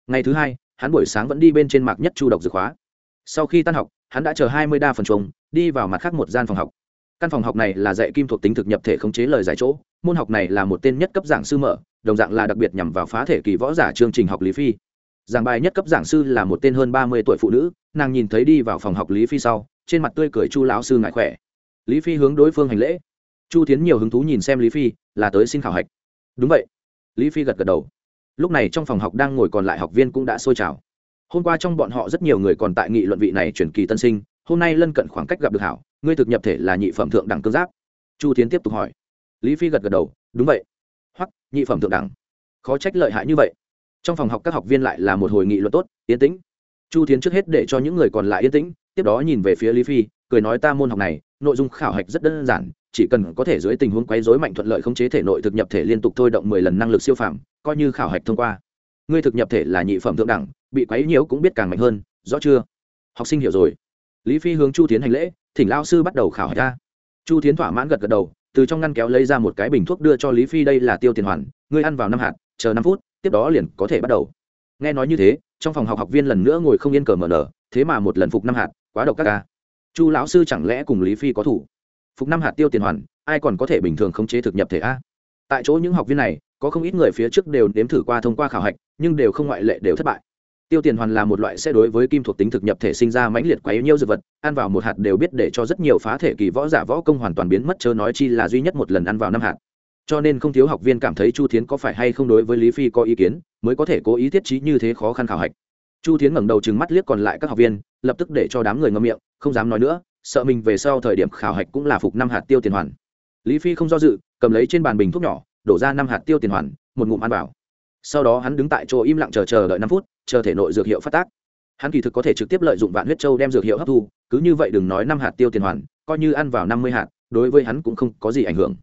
Ngày thứ hai, hắn buổi sáng vẫn đi bên trên mạc nhất chu độc dược khóa. Sau khi tan học, hắn đã chờ hai mươi đa phần trùng, đi vào mặt khác một gian phòng học căn phòng học này là dạy kim thuộc tính thực nhập thể khống chế lời giải chỗ, môn học này là một tên nhất cấp giảng sư mở, đồng dạng là đặc biệt nhằm vào phá thể kỳ võ giả chương trình học lý phi. Giảng bài nhất cấp giảng sư là một tên hơn ba mươi tuổi phụ nữ, nàng nhìn thấy đi vào phòng học lý phi sau, trên mặt tươi cười chu lão sư ngại khỏe. Lý phi hướng đối phương hành lễ. Chu tiến nhiều hứng thú nhìn xem lý phi, là tới xin khảo hạch. Đúng vậy. Lý phi gật gật đầu. Lúc này trong phòng học đang ngồi còn lại học viên cũng đã sôi trào hôm qua trong bọn họ rất nhiều người còn tại nghị luận vị này chuyển kỳ tân sinh, hôm nay lân cận khoảng cách gặp được hảo ngươi thực nhập thể là nhị phẩm thượng đẳng cương giáp. Chu tiến tiếp tục hỏi. Lý phi gật gật đầu, đúng vậy. Hoặc, nhị phẩm thượng đẳng. Khó trách lợi hại như vậy. Trong phòng học các học viên lại là một hồi nghị luận tốt, yên tĩnh. Chu tiến trước hết để cho những người còn lại yên tĩnh, tiếp đó nhìn về phía lý phi, cười nói ta môn học này, nội dung khảo hạch rất đơn giản, chỉ cần có thể dưới tình huống quấy rối mạnh thuận lợi khống chế thể nội thực nhập thể liên tục thôi động mười lần năng lực siêu phàm, coi như khảo hạch thông qua. Ngươi thực nhập thể là nhị phẩm thượng đẳng, bị quấy nhiễu cũng biết càng mạnh hơn, rõ chưa? Học sinh hiểu rồi. Lý phi hướng chu tiến hành lễ thỉnh lao sư bắt đầu khảo hạch ra. Chu tiến thỏa mãn gật gật đầu, từ trong ngăn kéo lấy ra một cái bình thuốc đưa cho lý phi, đây là tiêu tiền hoàn, ngươi ăn vào năm hạt, chờ năm phút, tiếp đó liền có thể bắt đầu. Nghe nói như thế, trong phòng học học viên lần nữa ngồi không yên cờ mở nở, thế mà một lần phục năm hạt, quá độc các ca. Chu lão sư chẳng lẽ cùng lý phi có thủ? Phục năm hạt tiêu tiền hoàn, ai còn có thể bình thường khống chế thực nhập thể a? Tại chỗ những học viên này, có không ít người phía trước đều nếm thử qua thông qua khảo hạch, nhưng đều không ngoại lệ, đều thất bại tiêu tiền hoàn là một loại sẽ đối với kim thuộc tính thực nhập thể sinh ra mãnh liệt quá yếu nhiêu dược vật, ăn vào một hạt đều biết để cho rất nhiều phá thể kỳ võ giả võ công hoàn toàn biến mất, chớ nói chi là duy nhất một lần ăn vào năm hạt. Cho nên không thiếu học viên cảm thấy chu thiến có phải hay không đối với lý phi có ý kiến, mới có thể cố ý thiết trí như thế khó khăn khảo hạch. Chu thiến ngẩng đầu chừng mắt liếc còn lại các học viên, lập tức để cho đám người ngâm miệng, không dám nói nữa, sợ mình về sau thời điểm khảo hạch cũng là phục năm hạt tiêu tiền hoàn. Lý phi không do dự, cầm lấy trên bàn bình thuốc nhỏ, đổ ra năm hạt tiêu tiền hoàn, một ngụm ăn vào sau đó hắn đứng tại chỗ im lặng chờ chờ đợi năm phút, chờ thể nội dược hiệu phát tác. Hắn kỳ thực có thể trực tiếp lợi dụng vạn huyết châu đem dược hiệu hấp thu, cứ như vậy đừng nói năm hạt tiêu tiền hoàn, coi như ăn vào năm mươi hạt, đối với hắn cũng không có gì ảnh hưởng.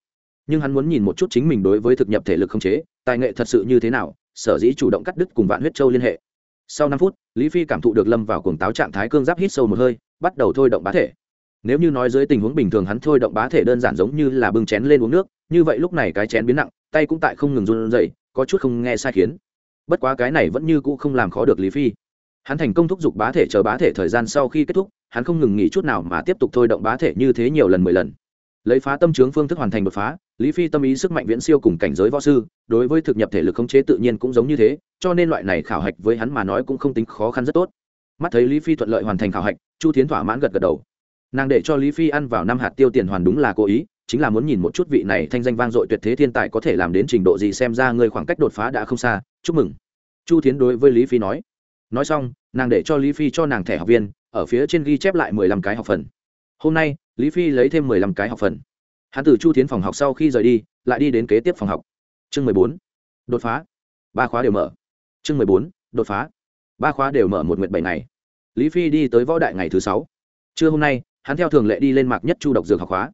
Nhưng hắn muốn nhìn một chút chính mình đối với thực nhập thể lực không chế, tài nghệ thật sự như thế nào, sở dĩ chủ động cắt đứt cùng vạn huyết châu liên hệ. Sau năm phút, lý phi cảm thụ được lâm vào cuồng táo trạng thái cương giáp hít sâu một hơi, bắt đầu thôi động bá thể. Nếu như nói dưới tình huống bình thường hắn thôi động bá thể đơn giản giống như là bưng chén lên uống nước, như vậy lúc này cái chén biến nặng, tay cũng tại không ngừng run rẩy có chút không nghe sai khiến. Bất quá cái này vẫn như cũ không làm khó được lý phi. Hắn thành công thúc giục bá thể chờ bá thể thời gian sau khi kết thúc, hắn không ngừng nghỉ chút nào mà tiếp tục thôi động bá thể như thế nhiều lần mười lần. Lấy phá tâm trướng phương thức hoàn thành đột phá, lý phi tâm ý sức mạnh viễn siêu cùng cảnh giới võ sư, đối với thực nhập thể lực khống chế tự nhiên cũng giống như thế, cho nên loại này khảo hạch với hắn mà nói cũng không tính khó khăn rất tốt. Mắt thấy lý phi thuận lợi hoàn thành khảo hạch, chu tiến thỏa mãn gật gật đầu. Nàng để cho lý phi ăn vào năm hạt tiêu tiền hoàn đúng là cố ý chính là muốn nhìn một chút vị này thanh danh vang dội tuyệt thế thiên tài có thể làm đến trình độ gì xem ra người khoảng cách đột phá đã không xa. Chúc mừng. Chu tiến đối với lý phi nói. Nói xong, nàng để cho lý phi cho nàng thẻ học viên, ở phía trên ghi chép lại mười lăm cái học phần. Hôm nay, lý phi lấy thêm mười lăm cái học phần. Hắn từ chu tiến phòng học sau khi rời đi, lại đi đến kế tiếp phòng học. Chương mười bốn. Đột phá. Ba khóa đều mở. Chương mười bốn. Đột phá. Ba khóa đều mở một nguyện bảy ngày. Lý phi đi tới võ đại ngày thứ sáu. Trưa hôm nay, hắn theo thường lệ đi lên mạc nhất chu độc dược học khóa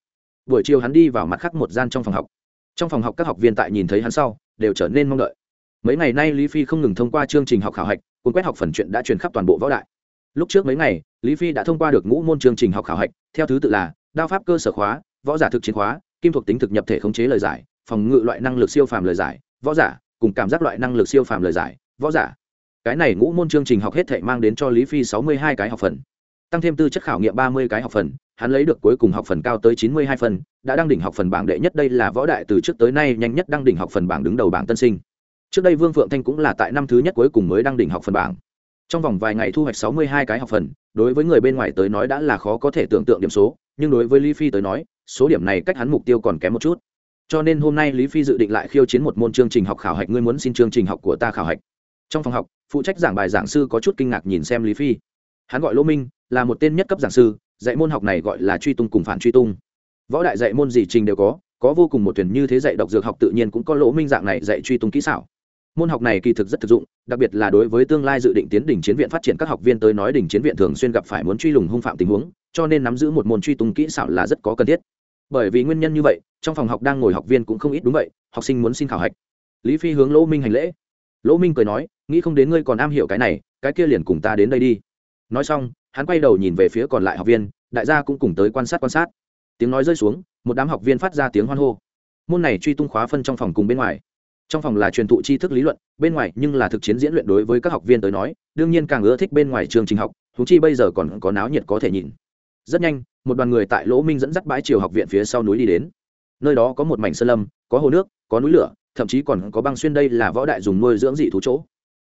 buổi chiều hắn đi vào mặt khác một gian trong phòng học. Trong phòng học các học viên tại nhìn thấy hắn sau, đều trở nên mong đợi. Mấy ngày nay lý phi không ngừng thông qua chương trình học khảo hạch, cuốn quét học phần chuyện đã truyền khắp toàn bộ võ đại lúc trước mấy ngày, lý phi đã thông qua được ngũ môn chương trình học khảo hạch, theo thứ tự là đao pháp cơ sở khóa, võ giả thực chiến khóa, kim thuộc tính thực nhập thể khống chế lời giải, phòng ngự loại năng lực siêu phàm lời giải, võ giả cùng cảm giác loại năng lực siêu phàm lời giải, võ giả. Cái này ngũ môn chương trình học hết thể mang đến cho lý phi sáu mươi hai cái học phần, tăng thêm tư chất khảo nghiệm ba mươi cái học phần hắn lấy được cuối cùng học phần cao tới chín mươi hai phần, đã đăng đỉnh học phần bảng đệ nhất. Đây là võ đại từ trước tới nay nhanh nhất đăng đỉnh học phần bảng đứng đầu bảng tân sinh. Trước đây vương phượng thanh cũng là tại năm thứ nhất cuối cùng mới đăng đỉnh học phần bảng. Trong vòng vài ngày thu hoạch sáu mươi hai cái học phần, đối với người bên ngoài tới nói đã là khó có thể tưởng tượng điểm số, nhưng đối với lý phi tới nói, số điểm này cách hắn mục tiêu còn kém một chút. Cho nên hôm nay lý phi dự định lại khiêu chiến một môn chương trình học khảo hạch. Ngươi muốn xin chương trình học của ta khảo hạch. Trong phòng học, phụ trách giảng bài giảng sư có chút kinh ngạc nhìn xem lý phi. Hắn gọi lỗ minh, là một tên nhất cấp giảng sư dạy môn học này gọi là truy tung cùng phản truy tung. Võ đại dạy môn gì trình đều có có vô cùng một thuyền như thế dạy độc dược học tự nhiên cũng có lỗ minh dạng này dạy truy tung kỹ xảo. Môn học này kỳ thực rất thực dụng, đặc biệt là đối với tương lai dự định tiến đỉnh chiến viện phát triển các học viên tới nói đỉnh chiến viện thường xuyên gặp phải muốn truy lùng hung phạm tình huống, cho nên nắm giữ một môn truy tung kỹ xảo là rất có cần thiết. Bởi vì nguyên nhân như vậy, trong phòng học đang ngồi học viên cũng không ít đúng vậy, học sinh muốn xin khảo hạch. Lý phi hướng lỗ minh hành lễ. Lỗ minh cười nói, nghĩ không đến ngươi còn am hiểu cái này, cái kia liền cùng ta đến đây đi. Nói xong hắn quay đầu nhìn về phía còn lại học viên, đại gia cũng cùng tới quan sát quan sát. Tiếng nói rơi xuống, một đám học viên phát ra tiếng hoan hô. Môn này truy tung khóa phân trong phòng cùng bên ngoài. Trong phòng là truyền thụ tri thức lý luận, bên ngoài nhưng là thực chiến diễn luyện đối với các học viên tới nói, đương nhiên càng ưa thích bên ngoài trường trình học thú chi bây giờ còn có náo nhiệt có thể nhìn. Rất nhanh, một đoàn người tại lỗ minh dẫn dắt bãi triều học viện phía sau núi đi đến. Nơi đó có một mảnh sơn lâm, có hồ nước, có núi lửa, thậm chí còn có băng xuyên đây là võ đại dùng nuôi dưỡng dị thú chỗ.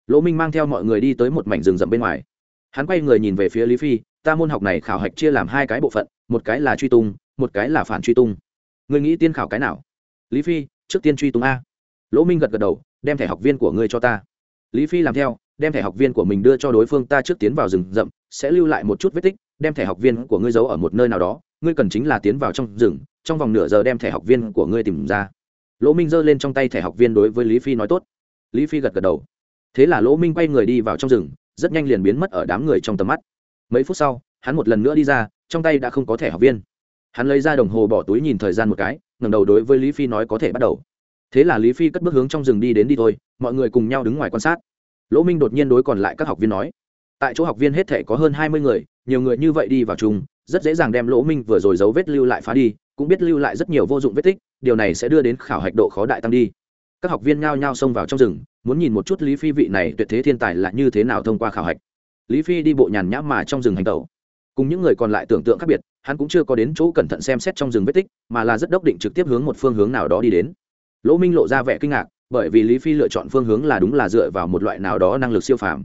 Lỗ minh mang theo mọi người đi tới một mảnh rừng rậm bên ngoài hắn quay người nhìn về phía lý phi, ta môn học này khảo hạch chia làm hai cái bộ phận, một cái là truy tung, một cái là phản truy tung. Người nghĩ tiên khảo cái nào? Lý phi, trước tiên truy tung a. Lỗ minh gật gật đầu, đem thẻ học viên của ngươi cho ta. Lý phi làm theo, đem thẻ học viên của mình đưa cho đối phương, ta trước tiến vào rừng rậm, sẽ lưu lại một chút vết tích, đem thẻ học viên của ngươi giấu ở một nơi nào đó, ngươi cần chính là tiến vào trong rừng, trong vòng nửa giờ đem thẻ học viên của ngươi tìm ra. Lỗ minh giơ lên trong tay thẻ học viên đối với lý phi nói tốt. Lý phi gật gật đầu. Thế là lỗ minh quay người đi vào trong rừng rất nhanh liền biến mất ở đám người trong tầm mắt. Mấy phút sau, hắn một lần nữa đi ra, trong tay đã không có thẻ học viên. Hắn lấy ra đồng hồ bỏ túi nhìn thời gian một cái, ngẩng đầu đối với lý phi nói có thể bắt đầu. Thế là lý phi cất bước hướng trong rừng đi đến đi thôi, mọi người cùng nhau đứng ngoài quan sát. Lỗ minh đột nhiên đối còn lại các học viên nói, tại chỗ học viên hết thể có hơn hai mươi người, nhiều người như vậy đi vào chung, rất dễ dàng đem lỗ minh vừa rồi dấu vết lưu lại phá đi, cũng biết lưu lại rất nhiều vô dụng vết tích, điều này sẽ đưa đến khảo hạch độ khó đại tăng đi các học viên nhao nhao xông vào trong rừng, muốn nhìn một chút lý phi vị này tuyệt thế thiên tài là như thế nào thông qua khảo hạch. Lý phi đi bộ nhàn nhã mà trong rừng hành tẩu. Cùng những người còn lại tưởng tượng khác biệt, hắn cũng chưa có đến chỗ cẩn thận xem xét trong rừng vết tích, mà là rất đốc định trực tiếp hướng một phương hướng nào đó đi đến. Lỗ minh lộ ra vẻ kinh ngạc, bởi vì lý phi lựa chọn phương hướng là đúng là dựa vào một loại nào đó năng lực siêu phàm.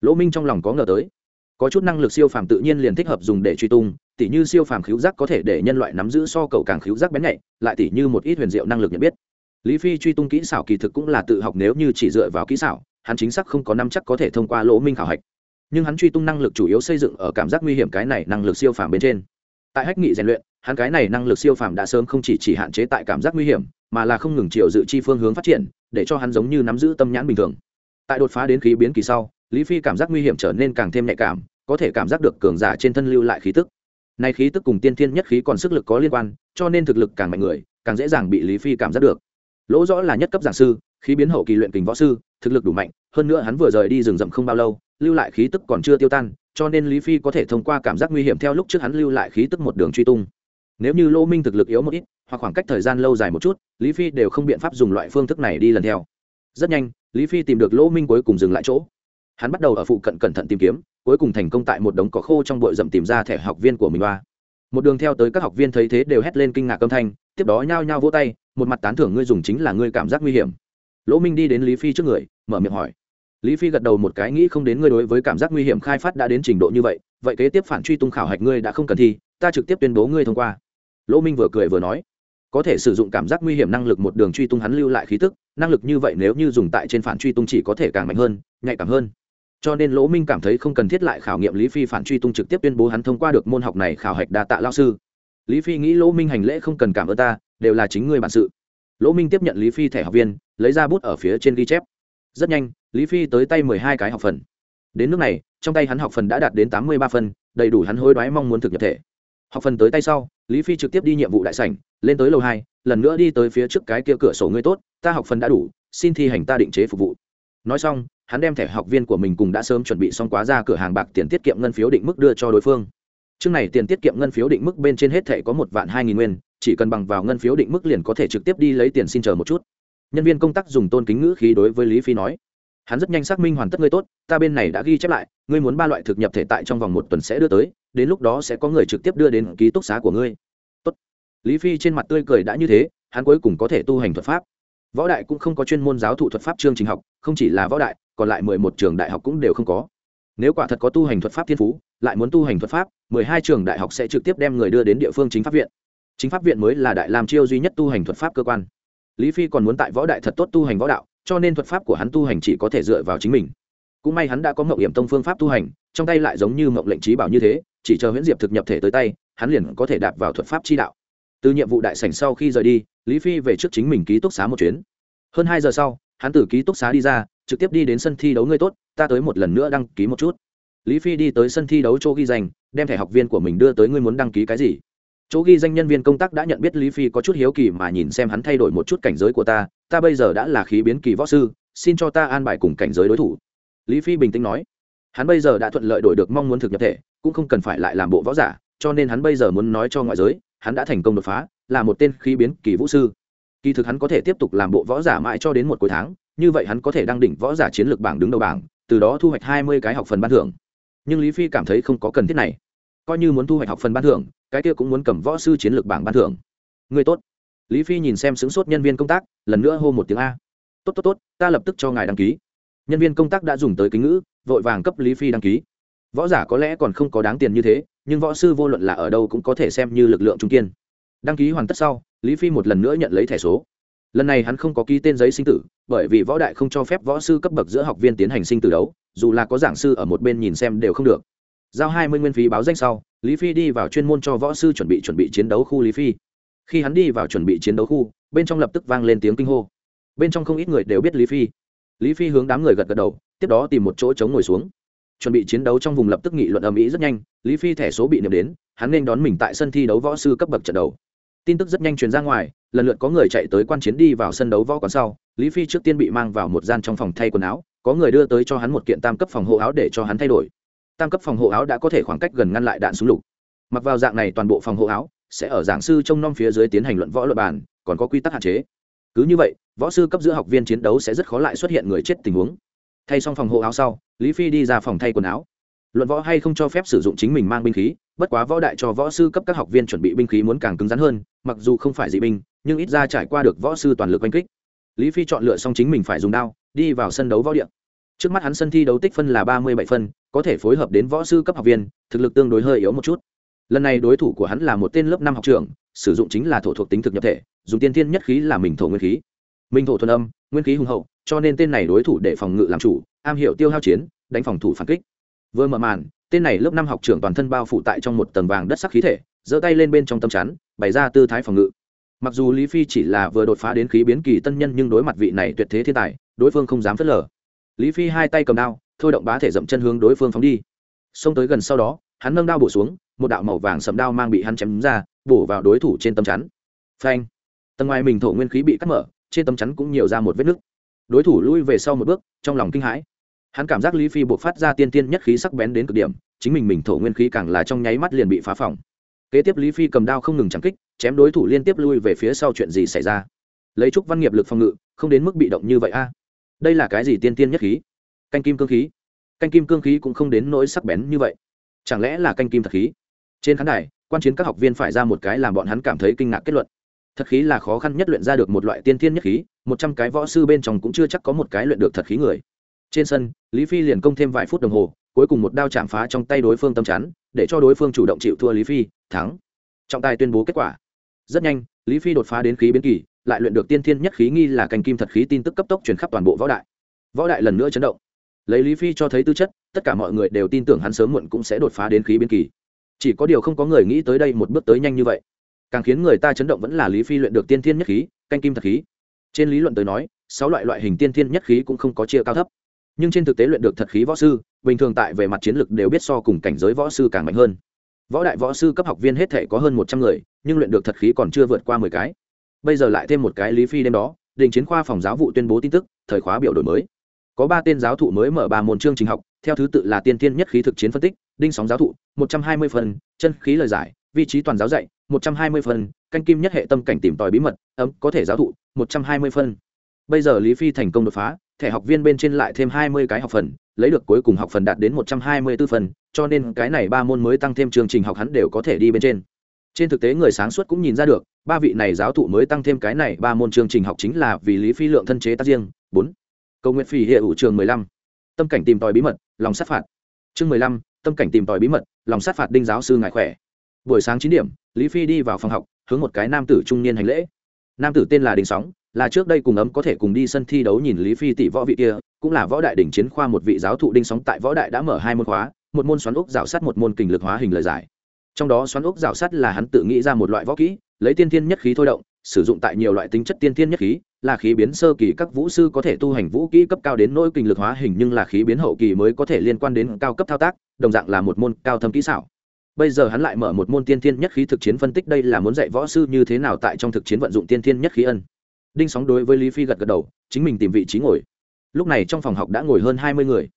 Lỗ minh trong lòng có ngờ tới. Có chút năng lực siêu phàm tự nhiên liền thích hợp dùng để truy tung, tỉ như siêu phàm khíu giác có thể để nhân loại nắm giữ so cầu càng khíu giác bén nhạy, lại tỉ như một ít huyền diệu năng lực nhận biết lý phi truy tung kỹ xảo kỳ thực cũng là tự học nếu như chỉ dựa vào kỹ xảo, hắn chính xác không có năm chắc có thể thông qua lỗ minh khảo hạch. Nhưng hắn truy tung năng lực chủ yếu xây dựng ở cảm giác nguy hiểm cái này năng lực siêu phàm bên trên. Tại hách nghị rèn luyện, hắn cái này năng lực siêu phàm đã sớm không chỉ chỉ hạn chế tại cảm giác nguy hiểm, mà là không ngừng chiều dự chi phương hướng phát triển, để cho hắn giống như nắm giữ tâm nhãn bình thường. Tại đột phá đến khí biến kỳ sau, lý phi cảm giác nguy hiểm trở nên càng thêm nhạy cảm, có thể cảm giác được cường giả trên thân lưu lại khí tức. Nay khí tức cùng tiên thiên nhất khí còn sức lực có liên quan, cho nên thực lực càng mạnh người, càng dễ dàng bị lý phi cảm giác được lỗ rõ là nhất cấp giảng sư, khí biến hậu kỳ luyện kình võ sư, thực lực đủ mạnh, hơn nữa hắn vừa rời đi rừng rậm không bao lâu, lưu lại khí tức còn chưa tiêu tan, cho nên lý phi có thể thông qua cảm giác nguy hiểm theo lúc trước hắn lưu lại khí tức một đường truy tung. Nếu như lỗ minh thực lực yếu một ít, hoặc khoảng cách thời gian lâu dài một chút, lý phi đều không biện pháp dùng loại phương thức này đi lần theo. Rất nhanh, lý phi tìm được lỗ minh cuối cùng dừng lại chỗ. Hắn bắt đầu ở phụ cận cẩn thận tìm kiếm, cuối cùng thành công tại một đống cỏ khô trong bụi rậm tìm ra thẻ học viên của mình ba một đường theo tới các học viên thấy thế đều hét lên kinh ngạc âm thanh, tiếp đó nhao nhao vỗ tay một mặt tán thưởng ngươi dùng chính là ngươi cảm giác nguy hiểm. Lỗ minh đi đến lý phi trước người, mở miệng hỏi. Lý phi gật đầu một cái, nghĩ không đến ngươi đối với cảm giác nguy hiểm khai phát đã đến trình độ như vậy vậy kế tiếp phản truy tung khảo hạch ngươi đã không cần thi, ta trực tiếp tuyên bố ngươi thông qua. Lỗ minh vừa cười vừa nói. Có thể sử dụng cảm giác nguy hiểm năng lực một đường truy tung hắn lưu lại khí tức, năng lực như vậy nếu như dùng tại trên phản truy tung chỉ có thể càng mạnh hơn, nhạy cảm hơn. Cho nên lỗ minh cảm thấy không cần thiết lại khảo nghiệm lý phi phản truy tung trực tiếp tuyên bố hắn thông qua được môn học này khảo hạch đa tạ lao sư. Lý phi nghĩ lỗ minh hành lễ không cần cảm ơn ta đều là chính ngươi bản sự. Lỗ minh tiếp nhận lý phi thẻ học viên lấy ra bút ở phía trên ghi chép. Rất nhanh lý phi tới tay mười hai cái học phần. Đến nước này trong tay hắn học phần đã đạt đến tám mươi ba phần, đầy đủ hắn hối đoái mong muốn thực nhập thể. Học phần tới tay sau lý phi trực tiếp đi nhiệm vụ đại sảnh lên tới lầu hai lần nữa đi tới phía trước cái kia cửa sổ ngươi tốt ta học phần đã đủ xin thi hành ta định chế phục vụ. Nói xong hắn đem thẻ học viên của mình cùng đã sớm chuẩn bị xong quá ra cửa hàng bạc tiền tiết kiệm ngân phiếu định mức đưa cho đối phương. Trước này tiền tiết kiệm ngân phiếu định mức bên trên hết thẻ có một vạn hai nghìn nguyên chỉ cần bằng vào ngân phiếu định mức liền có thể trực tiếp đi lấy tiền xin chờ một chút. Nhân viên công tác dùng tôn kính ngữ khí đối với lý phi nói, hắn rất nhanh xác minh hoàn tất ngươi tốt, ta bên này đã ghi chép lại, ngươi muốn ba loại thực nhập thể tại trong vòng một tuần sẽ đưa tới, đến lúc đó sẽ có người trực tiếp đưa đến ký túc xá của ngươi. Tốt. Lý phi trên mặt tươi cười đã như thế, hắn cuối cùng có thể tu hành thuật pháp. Võ đại cũng không có chuyên môn giáo thụ thuật pháp chương trình học, không chỉ là võ đại, còn lại mười một trường đại học cũng đều không có. Nếu quả thật có tu hành thuật pháp thiên phú, lại muốn tu hành thuật pháp, mười hai trường đại học sẽ trực tiếp đem người đưa đến địa phương chính pháp viện chính pháp viện mới là đại lam chiêu duy nhất tu hành thuật pháp cơ quan. Lý phi còn muốn tại võ đại thật tốt tu hành võ đạo, cho nên thuật pháp của hắn tu hành chỉ có thể dựa vào chính mình. Cũng may hắn đã có mậu hiểm tông phương pháp tu hành, trong tay lại giống như mậu lệnh trí bảo như thế, chỉ chờ huyễn diệp thực nhập thể tới tay, hắn liền có thể đạp vào thuật pháp chi đạo. Từ nhiệm vụ đại sảnh sau khi rời đi, lý phi về trước chính mình ký túc xá một chuyến. Hơn hai giờ sau, hắn từ ký túc xá đi ra, trực tiếp đi đến sân thi đấu ngươi tốt, ta tới một lần nữa đăng ký một chút. Lý phi đi tới sân thi đấu chỗ ghi danh, đem thẻ học viên của mình đưa tới ngươi muốn đăng ký cái gì? Chỗ ghi danh nhân viên công tác đã nhận biết lý phi có chút hiếu kỳ mà nhìn xem hắn thay đổi một chút cảnh giới của ta ta bây giờ đã là khí biến kỳ võ sư, xin cho ta an bài cùng cảnh giới đối thủ. Lý phi bình tĩnh nói. Hắn bây giờ đã thuận lợi đổi được mong muốn thực nhập thể, cũng không cần phải lại làm bộ võ giả, cho nên hắn bây giờ muốn nói cho ngoại giới, hắn đã thành công đột phá, là một tên khí biến kỳ vũ sư. Kỳ thực hắn có thể tiếp tục làm bộ võ giả mãi cho đến một cuối tháng, như vậy hắn có thể đăng đỉnh võ giả chiến lược bảng đứng đầu bảng, từ đó thu hoạch hai mươi cái học phần ban thưởng. Nhưng lý phi cảm thấy không có cần thiết này coi như muốn thu hoạch học phần ban thưởng, cái kia cũng muốn cầm võ sư chiến lược bảng ban thưởng. Người tốt. Lý phi nhìn xem xứng sốt nhân viên công tác, lần nữa hô một tiếng a. Tốt tốt tốt, ta lập tức cho ngài đăng ký. Nhân viên công tác đã dùng tới kính ngữ, vội vàng cấp lý phi đăng ký. Võ giả có lẽ còn không có đáng tiền như thế, nhưng võ sư vô luận là ở đâu cũng có thể xem như lực lượng trung kiên. Đăng ký hoàn tất sau, lý phi một lần nữa nhận lấy thẻ số. Lần này hắn không có ký tên giấy sinh tử, bởi vì võ đại không cho phép võ sư cấp bậc giữa học viên tiến hành sinh tử đấu, dù là có giảng sư ở một bên nhìn xem đều không được giao hai mươi nguyên phí báo danh sau, lý phi đi vào chuyên môn cho võ sư chuẩn bị chuẩn bị chiến đấu khu lý phi. Khi hắn đi vào chuẩn bị chiến đấu khu, bên trong lập tức vang lên tiếng kinh hô. Bên trong không ít người đều biết lý phi. Lý phi hướng đám người gật gật đầu, tiếp đó tìm một chỗ chống ngồi xuống. Chuẩn bị chiến đấu trong vùng lập tức nghị luận âm ý rất nhanh, lý phi thẻ số bị niệm đến, hắn nên đón mình tại sân thi đấu võ sư cấp bậc trận đầu. Tin tức rất nhanh truyền ra ngoài, lần lượt có người chạy tới quan chiến đi vào sân đấu võ quán sau, lý phi trước tiên bị mang vào một gian trong phòng thay quần áo, có người đưa tới cho hắn một kiện tam cấp phòng hộ áo để cho hắn thay đổi tam cấp phòng hộ áo đã có thể khoảng cách gần ngăn lại đạn súng lục. Mặc vào dạng này toàn bộ phòng hộ áo sẽ ở giảng sư trông nom phía dưới tiến hành luận võ luật bàn, còn có quy tắc hạn chế. Cứ như vậy, võ sư cấp giữa học viên chiến đấu sẽ rất khó lại xuất hiện người chết tình huống. Thay xong phòng hộ áo sau, lý phi đi ra phòng thay quần áo. Luận võ hay không cho phép sử dụng chính mình mang binh khí, bất quá võ đại cho võ sư cấp các học viên chuẩn bị binh khí muốn càng cứng rắn hơn, mặc dù không phải dị binh, nhưng ít ra trải qua được võ sư toàn lực oanh kích. Lý phi chọn lựa xong chính mình phải dùng đao, đi vào sân đấu võ điện trước mắt hắn sân thi đấu tích phân là ba mươi bảy phân có thể phối hợp đến võ sư cấp học viên, thực lực tương đối hơi yếu một chút. Lần này đối thủ của hắn là một tên lớp năm học trường sử dụng chính là thổ thuộc tính thực nhập thể, dùng tiên thiên nhất khí là mình thổ nguyên khí. Minh thổ thuần âm, nguyên khí hùng hậu, cho nên tên này đối thủ để phòng ngự làm chủ, am hiểu tiêu hao chiến, đánh phòng thủ phản kích. Vừa mở màn, tên này lớp năm học trưởng toàn thân bao phủ tại trong một tầng vàng đất sắc khí thể, giơ tay lên bên trong tâm chắn, bày ra tư thái phòng ngự. Mặc dù lý phi chỉ là vừa đột phá đến khí biến kỳ tân nhân nhưng đối mặt vị này tuyệt thế thiên tài, đối phương không dám phớt lờ. Lý phi hai tay cầm đao thôi động bá thể dậm chân hướng đối phương phóng đi. Xông tới gần sau đó, hắn nâng đao bổ xuống, một đạo màu vàng sầm đao mang bị hắn chém ra, bổ vào đối thủ trên tâm chắn. Phanh! Tầng ngoài mình thổ nguyên khí bị cắt mở, trên tâm chắn cũng nhiều ra một vết nứt. Đối thủ lui về sau một bước, trong lòng kinh hãi. Hắn cảm giác lý phi buộc phát ra tiên tiên nhất khí sắc bén đến cực điểm, chính mình mình thổ nguyên khí càng là trong nháy mắt liền bị phá phòng kế tiếp lý phi cầm đao không ngừng chẳng kích, chém đối thủ liên tiếp lui về phía sau chuyện gì xảy ra? Lấy trúc văn nghiệp lực phòng ngự, không đến mức bị động như vậy a. Đây là cái gì tiên tiên nhất khí? Canh kim cương khí. Canh kim cương khí cũng không đến nỗi sắc bén như vậy. Chẳng lẽ là canh kim thật khí? Trên khán đài, quan chiến các học viên phải ra một cái làm bọn hắn cảm thấy kinh ngạc kết luận. Thật khí là khó khăn nhất luyện ra được một loại tiên thiên nhất khí, một trăm cái võ sư bên trong cũng chưa chắc có một cái luyện được thật khí người. Trên sân, lý phi liền công thêm vài phút đồng hồ, cuối cùng một đao chạm phá trong tay đối phương tâm chắn, để cho đối phương chủ động chịu thua lý phi, thắng. Trọng tài tuyên bố kết quả. Rất nhanh, lý phi đột phá đến khí biến kỳ, lại luyện được tiên thiên nhất khí nghi là cành kim thật khí tin tức cấp tốc truyền khắp toàn bộ võ đại. Võ đại lần nữa chấn động lấy lý phi cho thấy tư chất, tất cả mọi người đều tin tưởng hắn sớm muộn cũng sẽ đột phá đến khí biến kỳ. Chỉ có điều không có người nghĩ tới đây một bước tới nhanh như vậy. Càng khiến người ta chấn động vẫn là lý phi luyện được tiên thiên nhất khí, canh kim thật khí. Trên lý luận tới nói, sáu loại loại hình tiên thiên nhất khí cũng không có chia cao thấp. Nhưng trên thực tế luyện được thật khí võ sư, bình thường tại về mặt chiến lược đều biết so cùng cảnh giới võ sư càng mạnh hơn. Võ đại võ sư cấp học viên hết thể có hơn một trăm người, nhưng luyện được thật khí còn chưa vượt qua mười cái. Bây giờ lại thêm một cái lý phi đêm đó, đình chiến khoa phòng giáo vụ tuyên bố tin tức, thời khóa biểu đổi mới có ba tên giáo thụ mới mở ba môn chương trình học, theo thứ tự là tiên tiên nhất khí thực chiến phân tích, đinh sóng giáo thụ, một trăm hai mươi phần, chân khí lời giải, vị trí toàn giáo dạy, một trăm hai mươi phần, canh kim nhất hệ tâm cảnh tìm tòi bí mật, ấm, có thể giáo thụ, một trăm hai mươi phần. bây giờ lý phi thành công đột phá, thẻ học viên bên trên lại thêm hai mươi cái học phần, lấy được cuối cùng học phần đạt đến một trăm hai mươi 124 phần, cho nên cái này ba môn mới tăng thêm chương trình học hắn đều có thể đi bên trên trên thực tế người sáng suốt cũng nhìn ra được, ba vị này giáo thụ mới tăng thêm cái này ba môn chương trình học chính là vì lý phi lượng thân chế tác riêng bốn cầu nguyện phỉ hệ ủ trường mười lăm. Tâm cảnh tìm tòi bí mật lòng sát phạt. Chương mười lăm tâm cảnh tìm tòi bí mật lòng sát phạt đinh giáo sư ngại khỏe. Buổi sáng chín điểm lý phi đi vào phòng học hướng một cái nam tử trung niên hành lễ. Nam tử tên là đình sóng là trước đây cùng ấm có thể cùng đi sân thi đấu nhìn lý phi tỷ võ vị kia cũng là võ đại đỉnh chiến khoa một vị giáo thụ đinh sóng tại võ đại đã mở hai môn khóa một môn xoắn ốc rào sắt, một môn kình lực hóa hình lời giải. Trong đó xoắn ốc rào sắt là hắn tự nghĩ ra một loại võ kỹ lấy tiên thiên nhất khí thôi động sử dụng tại nhiều loại tính chất tiên thiên nhất khí là khí biến sơ kỳ các vũ sư có thể tu hành vũ kỹ cấp cao đến nỗi kinh lực hóa hình nhưng là khí biến hậu kỳ mới có thể liên quan đến cao cấp thao tác, đồng dạng là một môn cao thâm kỹ xảo. Bây giờ hắn lại mở một môn tiên thiên nhất khí thực chiến phân tích đây là muốn dạy võ sư như thế nào tại trong thực chiến vận dụng tiên thiên nhất khí ân. Đinh sóng đối với lý phi gật gật đầu, chính mình tìm vị trí ngồi. Lúc này trong phòng học đã ngồi hơn hai mươi người.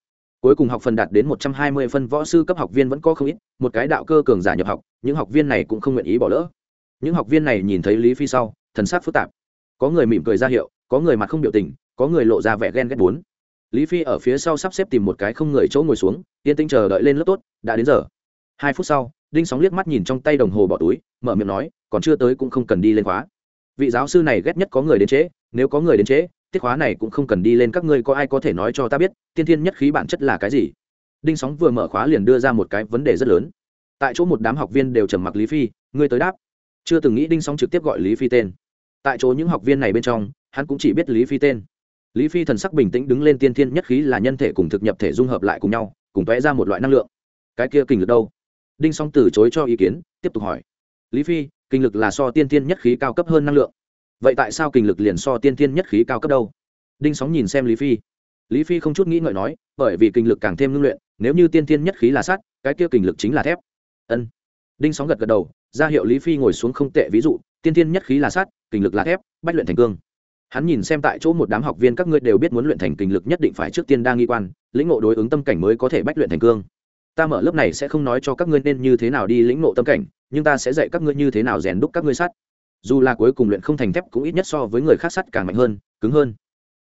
Cuối cùng học phần đạt đến một trăm hai mươi phân võ sư cấp học viên vẫn có không ít, một cái đạo cơ cường giả nhập học, những học viên này cũng không nguyện ý bỏ lỡ. Những học viên này nhìn thấy lý phi sau, thần sắc phức tạp có người mỉm cười ra hiệu, có người mặt không biểu tình, có người lộ ra vẻ ghen ghét bốn. Lý phi ở phía sau sắp xếp tìm một cái không người chỗ ngồi xuống, yên tĩnh chờ đợi lên lớp tốt, đã đến giờ. Hai phút sau, đinh sóng liếc mắt nhìn trong tay đồng hồ bỏ túi, mở miệng nói, còn chưa tới cũng không cần đi lên khóa. Vị giáo sư này ghét nhất có người đến trễ, nếu có người đến trễ, tiết khóa này cũng không cần đi lên các ngươi có ai có thể nói cho ta biết, tiên thiên nhất khí bản chất là cái gì? Đinh sóng vừa mở khóa liền đưa ra một cái vấn đề rất lớn. Tại chỗ một đám học viên đều trầm mặc lý phi, ngươi tới đáp. Chưa từng nghĩ đinh sóng trực tiếp gọi lý phi tên tại chỗ những học viên này bên trong, hắn cũng chỉ biết lý phi tên. Lý phi thần sắc bình tĩnh đứng lên tiên thiên nhất khí là nhân thể cùng thực nhập thể dung hợp lại cùng nhau, cùng vẽ ra một loại năng lượng. Cái kia kinh lực đâu? Đinh song từ chối cho ý kiến, tiếp tục hỏi. Lý phi, kinh lực là so tiên thiên nhất khí cao cấp hơn năng lượng. Vậy tại sao kinh lực liền so tiên thiên nhất khí cao cấp đâu? Đinh sóng nhìn xem lý phi. Lý phi không chút nghĩ ngợi nói, bởi vì kinh lực càng thêm ngưng luyện, nếu như tiên thiên nhất khí là sắt, cái kia kinh lực chính là thép. Ân. Đinh sóng gật gật đầu, ra hiệu lý phi ngồi xuống không tệ, ví dụ, tiên thiên nhất khí là sắt kinh lực là thép, bách luyện thành cương. Hắn nhìn xem tại chỗ một đám học viên các ngươi đều biết muốn luyện thành kinh lực nhất định phải trước tiên đa nghi quan, lĩnh ngộ đối ứng tâm cảnh mới có thể bách luyện thành cương. Ta mở lớp này sẽ không nói cho các ngươi nên như thế nào đi lĩnh ngộ tâm cảnh, nhưng ta sẽ dạy các ngươi như thế nào rèn đúc các ngươi sắt dù là cuối cùng luyện không thành thép cũng ít nhất so với người khác sắt càng mạnh hơn, cứng hơn.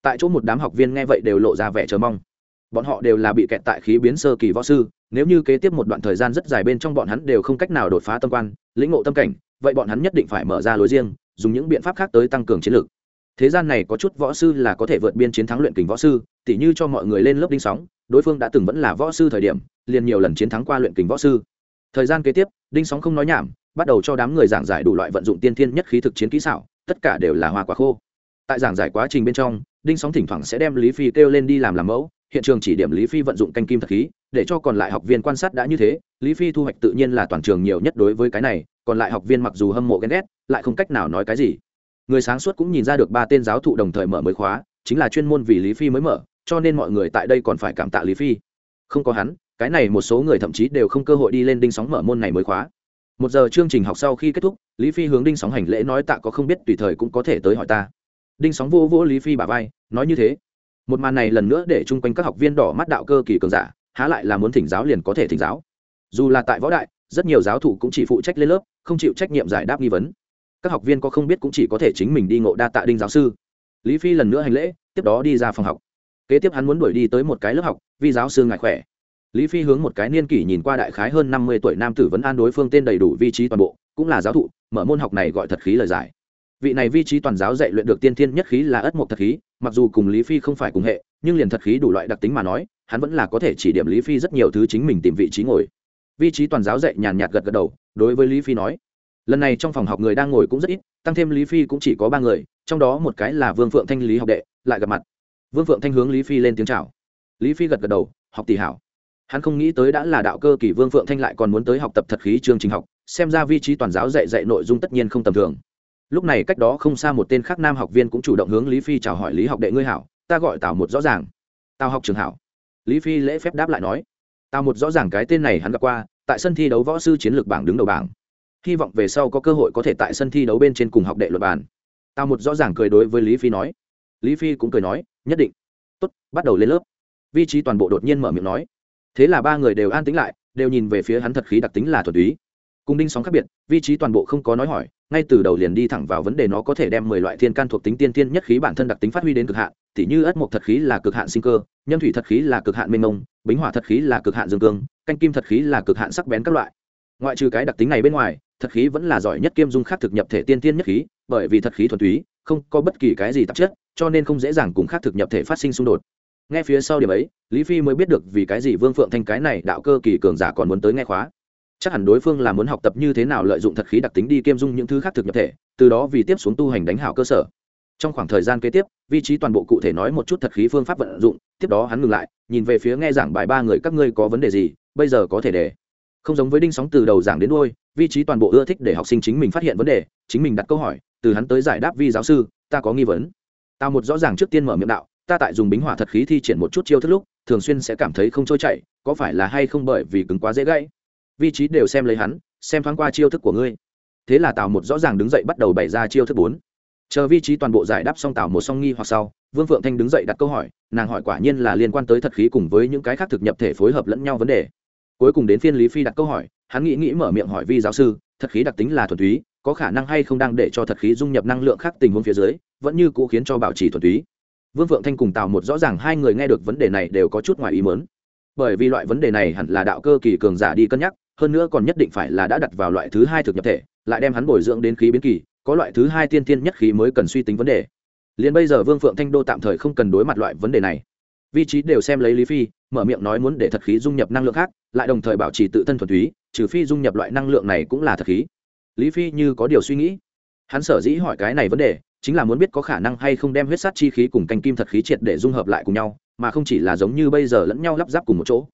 Tại chỗ một đám học viên nghe vậy đều lộ ra vẻ chờ mong. Bọn họ đều là bị kẹt tại khí biến sơ kỳ võ sư, nếu như kế tiếp một đoạn thời gian rất dài bên trong bọn hắn đều không cách nào đột phá tâm quan, lĩnh ngộ tâm cảnh, vậy bọn hắn nhất định phải mở ra lối riêng dùng những biện pháp khác tới tăng cường chiến lược. Thế gian này có chút võ sư là có thể vượt biên chiến thắng luyện kình võ sư, tỉ như cho mọi người lên lớp đinh sóng, đối phương đã từng vẫn là võ sư thời điểm, liền nhiều lần chiến thắng qua luyện kình võ sư. Thời gian kế tiếp, đinh sóng không nói nhảm, bắt đầu cho đám người giảng giải đủ loại vận dụng tiên thiên nhất khí thực chiến kỹ xảo, tất cả đều là hoa quả khô. Tại giảng giải quá trình bên trong, đinh sóng thỉnh thoảng sẽ đem lý phi kêu lên đi làm làm mẫu hiện trường chỉ điểm lý phi vận dụng canh kim thật khí, để cho còn lại học viên quan sát đã như thế, lý phi thu hoạch tự nhiên là toàn trường nhiều nhất đối với cái này, còn lại học viên mặc dù hâm mộ ghen ghét, lại không cách nào nói cái gì. Người sáng suốt cũng nhìn ra được ba tên giáo thụ đồng thời mở mới khóa, chính là chuyên môn vì lý phi mới mở, cho nên mọi người tại đây còn phải cảm tạ lý phi. Không có hắn, cái này một số người thậm chí đều không cơ hội đi lên đinh sóng mở môn này mới khóa. Một giờ chương trình học sau khi kết thúc, lý phi hướng đinh sóng hành lễ nói tạ có không biết tùy thời cũng có thể tới hỏi ta. Đinh sóng vô vô lý phi bà vai, nói như thế một màn này lần nữa để chung quanh các học viên đỏ mắt đạo cơ kỳ cường giả, há lại là muốn thỉnh giáo liền có thể thỉnh giáo. Dù là tại võ đại, rất nhiều giáo thủ cũng chỉ phụ trách lên lớp, không chịu trách nhiệm giải đáp nghi vấn. Các học viên có không biết cũng chỉ có thể chính mình đi ngộ đa tạ đinh giáo sư. Lý phi lần nữa hành lễ, tiếp đó đi ra phòng học. Kế tiếp hắn muốn đuổi đi tới một cái lớp học, vì giáo sư ngại khỏe. Lý phi hướng một cái niên kỷ nhìn qua đại khái hơn năm mươi tuổi nam tử vấn an đối phương tên đầy đủ vị trí toàn bộ, cũng là giáo thụ, mở môn học này gọi thật khí lời giải. Vị này vị trí toàn giáo dạy luyện được tiên thiên nhất khí là ất mộc thật khí mặc dù cùng lý phi không phải cùng hệ, nhưng liền thật khí đủ loại đặc tính mà nói, hắn vẫn là có thể chỉ điểm lý phi rất nhiều thứ chính mình tìm vị trí ngồi. Vị trí toàn giáo dạy nhàn nhạt gật gật đầu, đối với lý phi nói, lần này trong phòng học người đang ngồi cũng rất ít, tăng thêm lý phi cũng chỉ có ba người, trong đó một cái là vương phượng thanh lý học đệ, lại gặp mặt. Vương phượng thanh hướng lý phi lên tiếng c h à o lý phi gật gật đầu, học tỷ hảo. Hắn không nghĩ tới đã là đạo cơ kỳ vương phượng thanh lại còn muốn tới học tập thật khí chương trình học, xem ra vị trí toàn giáo dạy dạy nội dung tất nhiên không tầm thường lúc này cách đó không xa một tên khác nam học viên cũng chủ động hướng lý phi chào hỏi, lý học đệ ngươi hảo, ta gọi tào một rõ ràng. Tào học trường hảo. Lý phi lễ phép đáp lại nói. Tào một rõ ràng cái tên này hắn gặp qua, tại sân thi đấu võ sư chiến lược bảng đứng đầu bảng. Hy vọng về sau có cơ hội có thể tại sân thi đấu bên trên cùng học đệ luật bàn. Tào một rõ ràng cười đối với lý phi nói. Lý phi cũng cười nói, nhất định. Tốt, bắt đầu lên lớp. Vị trí toàn bộ đột nhiên mở miệng nói. Thế là ba người đều an tĩnh lại, đều nhìn về phía hắn thật khí đặc tính là thuật túy cùng đinh sóng khác biệt, vị trí toàn bộ không có nói hỏi, ngay từ đầu liền đi thẳng vào vấn đề nó có thể đem mười loại thiên can thuộc tính tiên tiên nhất khí bản thân đặc tính phát huy đến cực hạn, tỉ như ất mộc thật khí là cực hạn sinh cơ nhân thủy thật khí là cực hạn mênh mông, bính hỏa thật khí là cực hạn dương cương, canh kim thật khí là cực hạn sắc bén các loại. Ngoại trừ cái đặc tính này bên ngoài, thật khí vẫn là giỏi nhất kiêm dung khác thực nhập thể tiên tiên nhất khí, bởi vì thật khí thuần túy, không có bất kỳ cái gì tạp chất, cho nên không dễ dàng cùng khác thực nhập thể phát sinh xung đột. Nghe phía sau điểm ấy, lý phi mới biết được vì cái gì vương phượng thanh cái này đạo cơ kỳ cường giả còn muốn tới nghe khóa chắc hẳn đối phương là muốn học tập như thế nào lợi dụng thật khí đặc tính đi kiêm dung những thứ khác thực nhập thể, từ đó vì tiếp xuống tu hành đánh hảo cơ sở. Trong khoảng thời gian kế tiếp, vị trí toàn bộ cụ thể nói một chút thật khí phương pháp vận dụng, tiếp đó hắn ngừng lại, nhìn về phía nghe giảng bài ba người, các ngươi có vấn đề gì, bây giờ có thể để. Không giống với đinh sóng từ đầu giảng đến đôi vị trí toàn bộ ưa thích để học sinh chính mình phát hiện vấn đề, chính mình đặt câu hỏi, từ hắn tới giải đáp vi giáo sư, ta có nghi vấn. Tao một rõ ràng trước tiên mở miệng đạo, ta tại dùng bính hỏa thật khí thi triển một chút chiêu thức lúc, thường xuyên sẽ cảm thấy không trôi chảy, có phải là hay không bởi vì cứng quá dễ gãy? Vị trí đều xem lấy hắn, xem thoáng qua chiêu thức của ngươi. Thế là tào một rõ ràng đứng dậy bắt đầu bày ra chiêu thức bốn. Chờ vị trí toàn bộ giải đáp xong tào một song nghi hoặc sau, vương phượng thanh đứng dậy đặt câu hỏi, nàng hỏi quả nhiên là liên quan tới thật khí cùng với những cái khác thực nhập thể phối hợp lẫn nhau vấn đề. Cuối cùng đến phiên lý phi đặt câu hỏi, hắn nghĩ nghĩ mở miệng hỏi vi giáo sư, thật khí đặc tính là thuần túy, có khả năng hay không đang để cho thật khí dung nhập năng lượng khác tình huống phía dưới, vẫn như cũ khiến cho bảo trì thuần túy. Vương phượng thanh cùng tào một rõ ràng hai người nghe được vấn đề này đều có chút ngoài ý mớn bởi vì loại vấn đề này hẳn là đạo cơ kỳ cường giả đi cân nhắc hơn nữa còn nhất định phải là đã đặt vào loại thứ hai thực nhập thể, lại đem hắn bồi dưỡng đến khí biến kỳ, có loại thứ hai tiên tiên nhất khí mới cần suy tính vấn đề. Liền bây giờ vương phượng thanh đô tạm thời không cần đối mặt loại vấn đề này. Vị trí đều xem lấy lý phi, mở miệng nói muốn để thật khí dung nhập năng lượng khác, lại đồng thời bảo trì tự thân thuần túy, trừ phi dung nhập loại năng lượng này cũng là thật khí. Lý phi như có điều suy nghĩ. Hắn sở dĩ hỏi cái này vấn đề, chính là muốn biết có khả năng hay không đem huyết sát chi khí cùng canh kim thật khí triệt để dung hợp lại cùng nhau, mà không chỉ là giống như bây giờ lẫn nhau lắp ráp cùng một chỗ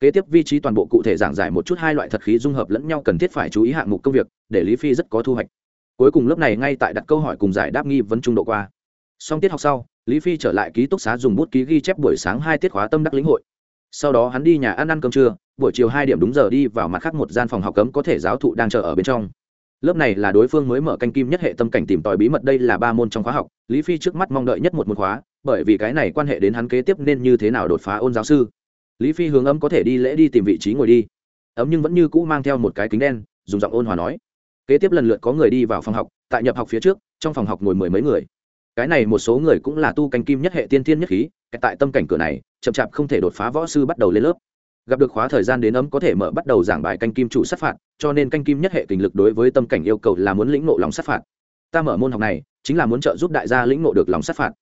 kế tiếp vị trí toàn bộ cụ thể giảng giải một chút hai loại thật khí dung hợp lẫn nhau cần thiết phải chú ý hạng mục công việc, để lý phi rất có thu hoạch. Cuối cùng lớp này ngay tại đặt câu hỏi cùng giải đáp nghi vấn trung độ qua. Xong tiết học sau, lý phi trở lại ký túc xá dùng bút ký ghi chép buổi sáng hai tiết khóa tâm đắc lĩnh hội. Sau đó hắn đi nhà ăn ăn cơm trưa, buổi chiều hai điểm đúng giờ đi vào mặt khác một gian phòng học cấm có thể giáo thụ đang chờ ở bên trong. Lớp này là đối phương mới mở canh kim nhất hệ tâm cảnh tìm tòi bí mật, đây là ba môn trong khóa học, lý phi trước mắt mong đợi nhất một môn khóa, bởi vì cái này quan hệ đến hắn kế tiếp nên như thế nào đột phá ôn giáo sư lý phi hướng ấm có thể đi lễ đi tìm vị trí ngồi đi. Ấm nhưng vẫn như cũ mang theo một cái kính đen, dùng giọng ôn hòa nói. Kế tiếp lần lượt có người đi vào phòng học, tại nhập học phía trước, trong phòng học ngồi mười mấy người. Cái này một số người cũng là tu canh kim nhất hệ tiên thiên nhất khí tại tâm cảnh cửa này, chậm chạp không thể đột phá võ sư bắt đầu lên lớp. Gặp được khóa thời gian đến ấm có thể mở bắt đầu giảng bài canh kim chủ sát phạt, cho nên canh kim nhất hệ kình lực đối với tâm cảnh yêu cầu là muốn lĩnh ngộ lòng sát phạt. Ta mở môn học này, chính là muốn trợ giúp đại gia lĩnh ngộ được lòng sát phạt.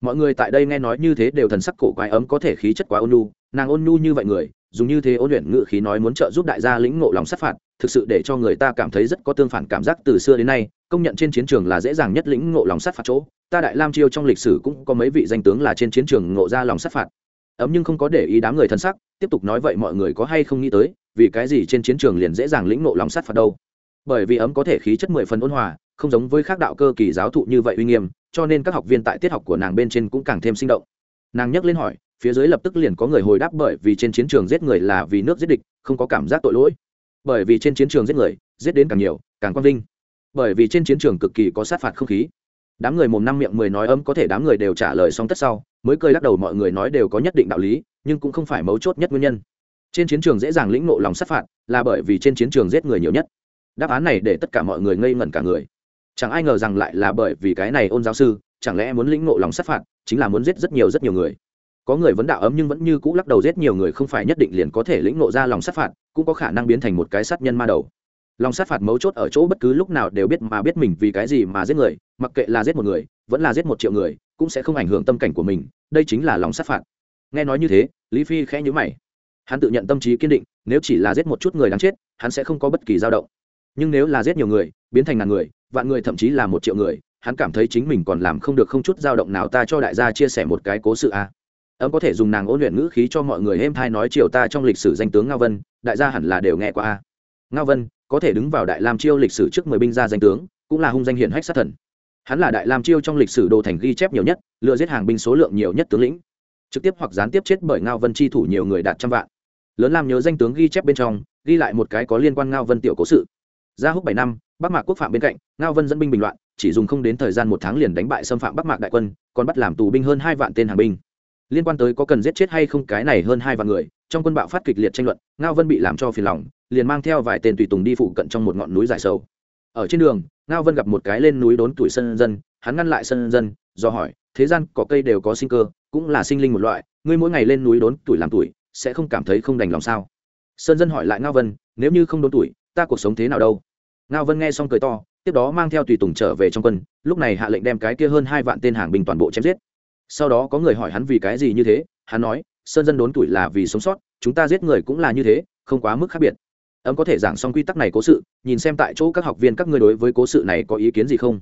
Mọi người tại đây nghe nói như thế đều thần sắc cổ quái ấm có thể khí chất quá ôn nhu nàng ôn nhu như vậy người, dùng như thế ôn luyện ngự khí nói muốn trợ giúp đại gia lĩnh ngộ lòng sát phạt, thực sự để cho người ta cảm thấy rất có tương phản cảm giác từ xưa đến nay, công nhận trên chiến trường là dễ dàng nhất lĩnh ngộ lòng sát phạt chỗ. Ta đại lam chiêu trong lịch sử cũng có mấy vị danh tướng là trên chiến trường ngộ ra lòng sát phạt. Ấm nhưng không có để ý đám người thân sắc, tiếp tục nói vậy mọi người có hay không nghĩ tới, vì cái gì trên chiến trường liền dễ dàng lĩnh ngộ lòng sát phạt đâu? Bởi vì ấm có thể khí chất mười phần ôn hòa, không giống với khác đạo cơ kỳ giáo thụ như vậy uy nghiêm, cho nên các học viên tại tiết học của nàng bên trên cũng càng thêm sinh động. Nàng nhắc lên hỏi phía dưới lập tức liền có người hồi đáp bởi vì trên chiến trường giết người là vì nước giết địch, không có cảm giác tội lỗi. Bởi vì trên chiến trường giết người, giết đến càng nhiều, càng quang vinh. Bởi vì trên chiến trường cực kỳ có sát phạt không khí. Đám người mồm năm miệng mười nói ấm có thể đám người đều trả lời xong tất sau, mới cười lắc đầu mọi người nói đều có nhất định đạo lý, nhưng cũng không phải mấu chốt nhất nguyên nhân. Trên chiến trường dễ dàng lĩnh nộ lòng sát phạt là bởi vì trên chiến trường giết người nhiều nhất. Đáp án này để tất cả mọi người ngây ngẩn cả người. Chẳng ai ngờ rằng lại là bởi vì cái này ôn giáo sư, chẳng lẽ muốn lĩnh nộ lòng sát phạt, chính là muốn giết rất nhiều rất nhiều người có người vẫn đạo ấm nhưng vẫn như cũ lắc đầu giết nhiều người không phải nhất định liền có thể lĩnh nộ ra lòng sát phạt, cũng có khả năng biến thành một cái sát nhân ma đầu. Lòng sát phạt mấu chốt ở chỗ bất cứ lúc nào đều biết mà biết mình vì cái gì mà giết người, mặc kệ là giết một người, vẫn là giết một triệu người, cũng sẽ không ảnh hưởng tâm cảnh của mình, đây chính là lòng sát phạt. Nghe nói như thế, lý phi khẽ nhữ mày. Hắn tự nhận tâm trí kiên định, nếu chỉ là giết một chút người đáng chết, hắn sẽ không có bất kỳ dao động. Nhưng nếu là giết nhiều người, biến thành ngàn người, vạn người thậm chí là một triệu người, hắn cảm thấy chính mình còn làm không được không chút dao động nào ta cho đại gia chia sẻ một cái cố sự a. à ấm có thể dùng nàng ôn luyện ngữ khí cho mọi người êm thai nói chiều ta trong lịch sử danh tướng ngao vân, đại gia hẳn là đều nghe qua a. Ngao vân, có thể đứng vào đại lam chiêu lịch sử trước mười binh gia danh tướng, cũng là hung danh hiển hách sát thần. Hắn là đại lam chiêu trong lịch sử đồ thành ghi chép nhiều nhất, lựa giết hàng binh số lượng nhiều nhất tướng lĩnh. Trực tiếp hoặc gián tiếp chết bởi ngao vân chi thủ nhiều người đạt trăm vạn. Lớn lam nhớ danh tướng ghi chép bên trong, ghi lại một cái có liên quan ngao vân tiểu cố sự. Gia húc bảy năm, bắc mạc quốc phạm bên cạnh, ngao vân dẫn binh bình loạn, chỉ dùng không đến thời gian một tháng liền đánh bại xâm phạm bắc mạc đại quân, còn bắt làm tù binh hơn hai vạn tên hàng binh liên quan tới có cần giết chết hay không cái này hơn hai vạn người, trong quân bạo phát kịch liệt tranh luận, ngao vân bị làm cho phiền lòng, liền mang theo vài tên tùy tùng đi phụ cận trong một ngọn núi dài sâu ở trên đường, ngao vân gặp một cái lên núi đốn tuổi sân dân, hắn ngăn lại sân dân, do hỏi, thế gian cỏ cây đều có sinh cơ, cũng là sinh linh một loại, ngươi mỗi ngày lên núi đốn tuổi làm tuổi, sẽ không cảm thấy không đành lòng sao? Sơn dân hỏi lại ngao vân, nếu như không đốn tuổi, ta cuộc sống thế nào đâu? Ngao vân nghe xong cười to, tiếp đó mang theo tùy tùng trở về trong quân, lúc này hạ lệnh đem cái kia hơn hai vạn tên hàng binh toàn bộ chém giết sau đó có người hỏi hắn vì cái gì như thế, hắn nói, sơn dân đốn tuổi là vì sống sót, chúng ta giết người cũng là như thế, không quá mức khác biệt. Ấm có thể giảng xong quy tắc này cố sự, nhìn xem tại chỗ các học viên các ngươi đối với cố sự này có ý kiến gì không?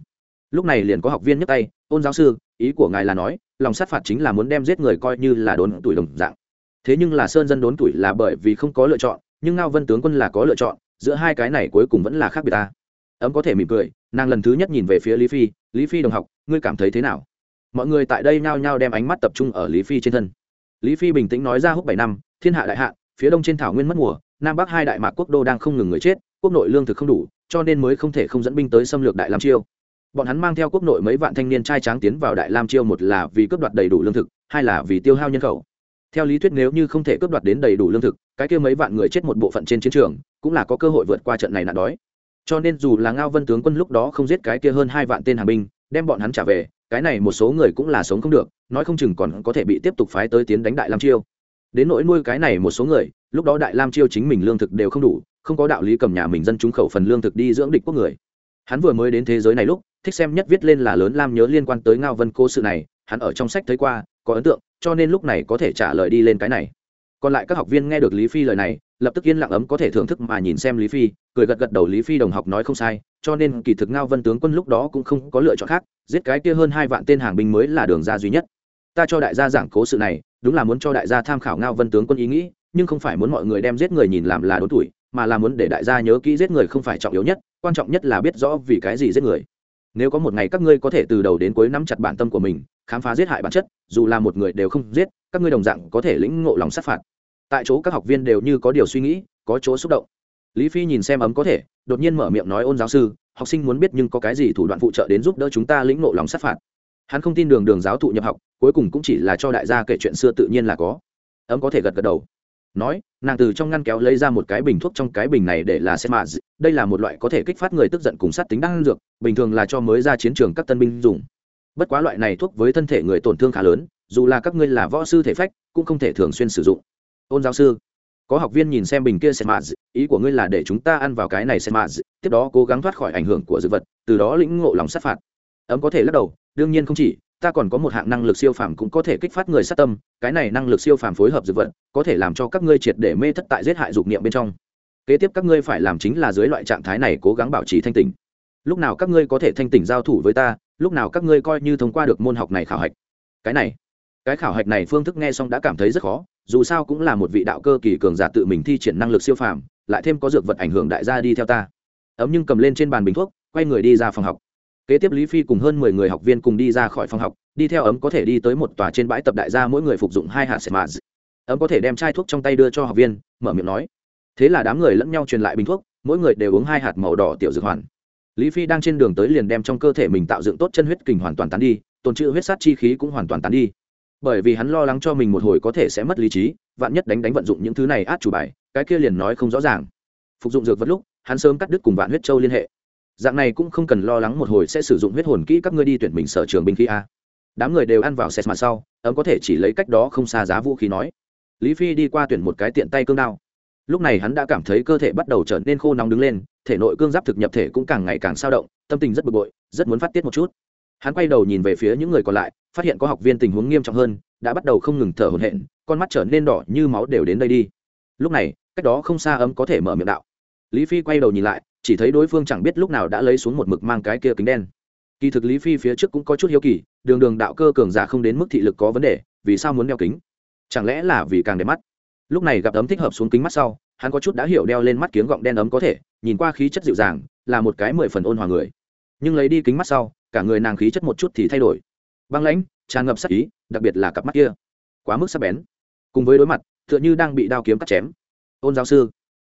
Lúc này liền có học viên nhấc tay, ôn giáo sư, ý của ngài là nói, lòng sát phạt chính là muốn đem giết người coi như là đốn tuổi đồng dạng. Thế nhưng là sơn dân đốn tuổi là bởi vì không có lựa chọn, nhưng ngao vân tướng quân là có lựa chọn, giữa hai cái này cuối cùng vẫn là khác biệt ta. Ấm có thể mỉm cười, nàng lần thứ nhất nhìn về phía lý phi lý phi đồng học, ngươi cảm thấy thế nào? Mọi người tại đây nhao nhao đem ánh mắt tập trung ở lý phi trên thân. Lý phi bình tĩnh nói ra húc bảy năm, thiên hạ đại hạ, phía đông trên thảo nguyên mất mùa, nam bắc hai đại mạc quốc đô đang không ngừng người chết, quốc nội lương thực không đủ, cho nên mới không thể không dẫn binh tới xâm lược đại lam chiêu bọn hắn mang theo quốc nội mấy vạn thanh niên trai tráng tiến vào đại lam chiêu một là vì cướp đoạt đầy đủ lương thực, hai là vì tiêu hao nhân khẩu. Theo lý thuyết nếu như không thể cướp đoạt đến đầy đủ lương thực, cái kia mấy vạn người chết một bộ phận trên chiến trường, cũng là có cơ hội vượt qua trận này nạn đói. Cho nên dù là ngao vân tướng quân lúc đó không giết cái kia hơn hai vạn tên hàng binh, đem bọn hắn trả về cái này một số người cũng là sống không được, nói không chừng còn có thể bị tiếp tục phái tới tiến đánh đại lam chiêu. Đến nỗi nuôi cái này một số người, lúc đó đại lam chiêu chính mình lương thực đều không đủ, không có đạo lý cầm nhà mình dân chúng khẩu phần lương thực đi dưỡng địch quốc người. Hắn vừa mới đến thế giới này lúc, thích xem nhất viết lên là lớn lam nhớ liên quan tới ngao vân cô sự này, hắn ở trong sách thấy qua, có ấn tượng, cho nên lúc này có thể trả lời đi lên cái này còn lại các học viên nghe được lý phi lời này, lập tức yên lặng ấm có thể thưởng thức mà nhìn xem lý phi, cười gật gật đầu lý phi đồng học nói không sai, cho nên kỳ thực ngao vân tướng quân lúc đó cũng không có lựa chọn khác, giết cái kia hơn hai vạn tên hàng binh mới là đường ra duy nhất. Ta cho đại gia giảng cố sự này, đúng là muốn cho đại gia tham khảo ngao vân tướng quân ý nghĩ, nhưng không phải muốn mọi người đem giết người nhìn làm là đốn tuổi, mà là muốn để đại gia nhớ kỹ giết người không phải trọng yếu nhất, quan trọng nhất là biết rõ vì cái gì giết người nếu có một ngày các ngươi có thể từ đầu đến cuối nắm chặt bản tâm của mình, khám phá giết hại bản chất, dù là một người đều không giết, các ngươi đồng dạng có thể lĩnh ngộ lòng sát phạt. Tại chỗ các học viên đều như có điều suy nghĩ, có chỗ xúc động. Lý phi nhìn xem ấm có thể, đột nhiên mở miệng nói ôn giáo sư, học sinh muốn biết nhưng có cái gì thủ đoạn phụ trợ đến giúp đỡ chúng ta lĩnh ngộ lòng sát phạt. Hắn không tin đường đường giáo thụ nhập học, cuối cùng cũng chỉ là cho đại gia kể chuyện xưa tự nhiên là có. Ấm có thể gật gật đầu nói, nàng từ trong ngăn kéo lấy ra một cái bình thuốc trong cái bình này để là xem mạ đây là một loại có thể kích phát người tức giận cùng sát tính đan dược, bình thường là cho mới ra chiến trường các tân binh dùng. Bất quá loại này thuốc với thân thể người tổn thương khá lớn, dù là các ngươi là võ sư thể phách, cũng không thể thường xuyên sử dụng. Ôn giáo sư, có học viên nhìn xem bình kia xem mạ ý của ngươi là để chúng ta ăn vào cái này xem mạ tiếp đó cố gắng thoát khỏi ảnh hưởng của dự vật, từ đó lĩnh ngộ lòng sát phạt. Ấm có thể lắc đầu, đương nhiên không chỉ ta còn có một hạng năng lực siêu phàm cũng có thể kích phát người sát tâm, cái này năng lực siêu phàm phối hợp dược vật, có thể làm cho các ngươi triệt để mê thất tại giết hại dục niệm bên trong. Kế tiếp các ngươi phải làm chính là dưới loại trạng thái này cố gắng bảo trì thanh tỉnh. Lúc nào các ngươi có thể thanh tỉnh giao thủ với ta, lúc nào các ngươi coi như thông qua được môn học này khảo hạch. Cái này, cái khảo hạch này phương thức nghe xong đã cảm thấy rất khó, dù sao cũng là một vị đạo cơ kỳ cường giả tự mình thi triển năng lực siêu phàm, lại thêm có dược vật ảnh hưởng đại gia đi theo ta. Ấm nhưng cầm lên trên bàn bình thuốc, quay người đi ra phòng học kế tiếp lý phi cùng hơn mười người học viên cùng đi ra khỏi phòng học, đi theo ấm có thể đi tới một tòa trên bãi tập đại gia mỗi người phục dụng hai hạt sệt mạt. ấm có thể đem chai thuốc trong tay đưa cho học viên, mở miệng nói. Thế là đám người lẫn nhau truyền lại bình thuốc, mỗi người đều uống hai hạt màu đỏ tiểu dược hoàn. Lý phi đang trên đường tới liền đem trong cơ thể mình tạo dựng tốt chân huyết kình hoàn toàn tán đi, tồn trữ huyết sát chi khí cũng hoàn toàn tán đi. Bởi vì hắn lo lắng cho mình một hồi có thể sẽ mất lý trí, vạn nhất đánh đánh vận dụng những thứ này át chủ bài, cái kia liền nói không rõ ràng. Phục dụng dược vật lúc, hắn sớm cắt đứt cùng vạn huyết châu liên hệ dạng này cũng không cần lo lắng một hồi sẽ sử dụng huyết hồn kỹ các ngươi đi tuyển mình sở trường binh khí a. Đám người đều ăn vào xét mặt sau, ấm có thể chỉ lấy cách đó không xa giá vũ khí nói. Lý phi đi qua tuyển một cái tiện tay cương đao. Lúc này hắn đã cảm thấy cơ thể bắt đầu trở nên khô nóng đứng lên, thể nội cương giáp thực nhập thể cũng càng ngày càng sao động, tâm tình rất bực bội, rất muốn phát tiết một chút. Hắn quay đầu nhìn về phía những người còn lại, phát hiện có học viên tình huống nghiêm trọng hơn, đã bắt đầu không ngừng thở hổn hển, con mắt trở nên đỏ như máu đều đến đây đi. Lúc này, cách đó không xa ấm có thể mở miệng đạo. Lý phi quay đầu nhìn lại chỉ thấy đối phương chẳng biết lúc nào đã lấy xuống một mực mang cái kia kính đen. Kỳ thực lý phi phía trước cũng có chút hiếu kỳ, đường đường đạo cơ cường giả không đến mức thị lực có vấn đề, vì sao muốn đeo kính? Chẳng lẽ là vì càng đẹp mắt? Lúc này gặp ấm thích hợp xuống kính mắt sau, hắn có chút đã hiểu đeo lên mắt kiếng gọng đen ấm có thể, nhìn qua khí chất dịu dàng, là một cái mười phần ôn hòa người. Nhưng lấy đi kính mắt sau, cả người nàng khí chất một chút thì thay đổi. Băng lãnh, tràn ngập sắc ý, đặc biệt là cặp mắt kia. Quá mức sắc bén. Cùng với đối mặt, tựa như đang bị đao kiếm cắt chém. Ôn giáo sư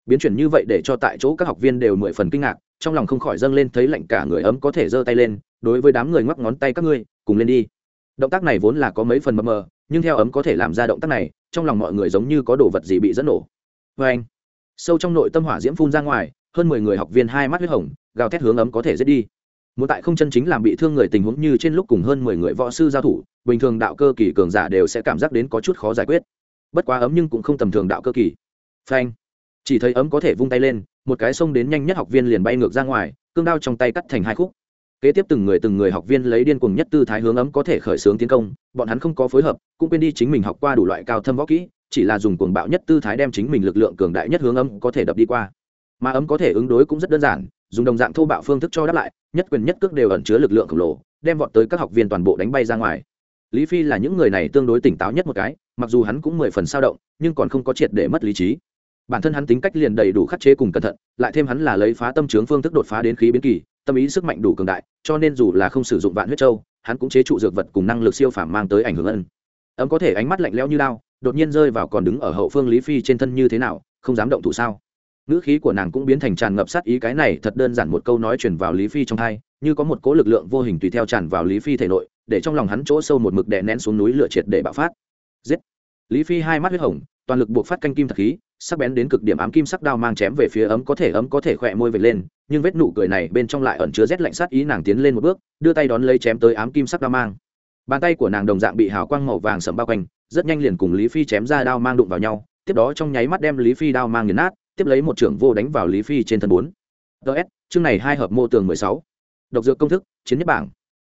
biến chuyển như vậy để cho tại chỗ các học viên đều mười phần kinh ngạc, trong lòng không khỏi dâng lên thấy lạnh cả người ấm có thể giơ tay lên, đối với đám người ngoắc ngón tay các ngươi, cùng lên đi. Động tác này vốn là có mấy phần mờ mờ, nhưng theo ấm có thể làm ra động tác này, trong lòng mọi người giống như có đồ vật gì bị dẫn nổ. Vê anh, sâu trong nội tâm hỏa diễm phun ra ngoài, hơn mười người học viên hai mắt huyết hồng, gào thét hướng ấm có thể giết đi. Muốn tại không chân chính làm bị thương người tình huống như trên lúc cùng hơn mười người võ sư giao thủ, bình thường đạo cơ kỳ cường giả đều sẽ cảm giác đến có chút khó giải quyết. Bất quá ấm nhưng cũng không tầm thường đạo cơ kỳ. Phanh chỉ thấy ấm có thể vung tay lên, một cái xông đến nhanh nhất học viên liền bay ngược ra ngoài, cương đao trong tay cắt thành hai khúc. Kế tiếp từng người từng người học viên lấy điên cuồng nhất tư thái hướng ấm có thể khởi xướng tiến công, bọn hắn không có phối hợp, cũng quên đi chính mình học qua đủ loại cao thâm võ kỹ, chỉ là dùng cuồng bạo nhất tư thái đem chính mình lực lượng cường đại nhất hướng ấm có thể đập đi qua. Mà ấm có thể ứng đối cũng rất đơn giản, dùng đồng dạng thô bạo phương thức cho đáp lại, nhất quyền nhất cước đều ẩn chứa lực lượng khổng lồ, đem vọt tới các học viên toàn bộ đánh bay ra ngoài. Lý phi là những người này tương đối tỉnh táo nhất một cái, mặc dù hắn cũng mười phần sao động, nhưng còn không có triệt để mất lý trí bản thân hắn tính cách liền đầy đủ khắc chế cùng cẩn thận, lại thêm hắn là lấy phá tâm trướng phương thức đột phá đến khí biến kỳ, tâm ý sức mạnh đủ cường đại, cho nên dù là không sử dụng vạn huyết châu, hắn cũng chế trụ dược vật cùng năng lực siêu phàm mang tới ảnh hưởng ân. Ấm có thể ánh mắt lạnh lẽo như lao đột nhiên rơi vào còn đứng ở hậu phương lý phi trên thân như thế nào, không dám động thủ sao? Ngữ khí của nàng cũng biến thành tràn ngập sát ý cái này thật đơn giản một câu nói chuyển vào lý phi trong hai như có một cố lực lượng vô hình tùy theo tràn vào lý phi thể nội, để trong lòng hắn chỗ sâu một mực đè nén xuống núi lửa triệt để bạo phát. Giết! Lý phi hai mắt huyết hồng, toàn lực buộc phát canh kim thật khí sắc bén đến cực điểm ám kim sắc đao mang chém về phía ấm có thể ấm có thể khỏe môi vệt lên, nhưng vết nụ cười này bên trong lại ẩn chứa rét lạnh sát ý nàng tiến lên một bước, đưa tay đón lấy chém tới ám kim sắc đao mang. Bàn tay của nàng đồng dạng bị hào quang màu vàng sẫm bao quanh, rất nhanh liền cùng lý phi chém ra đao mang đụng vào nhau, tiếp đó trong nháy mắt đem lý phi đao mang nghiền nát, tiếp lấy một trưởng vô đánh vào lý phi trên thân bốn. Ts chương này hai hợp mô tường mười sáu. Độc dược công thức, chiến nhất bảng.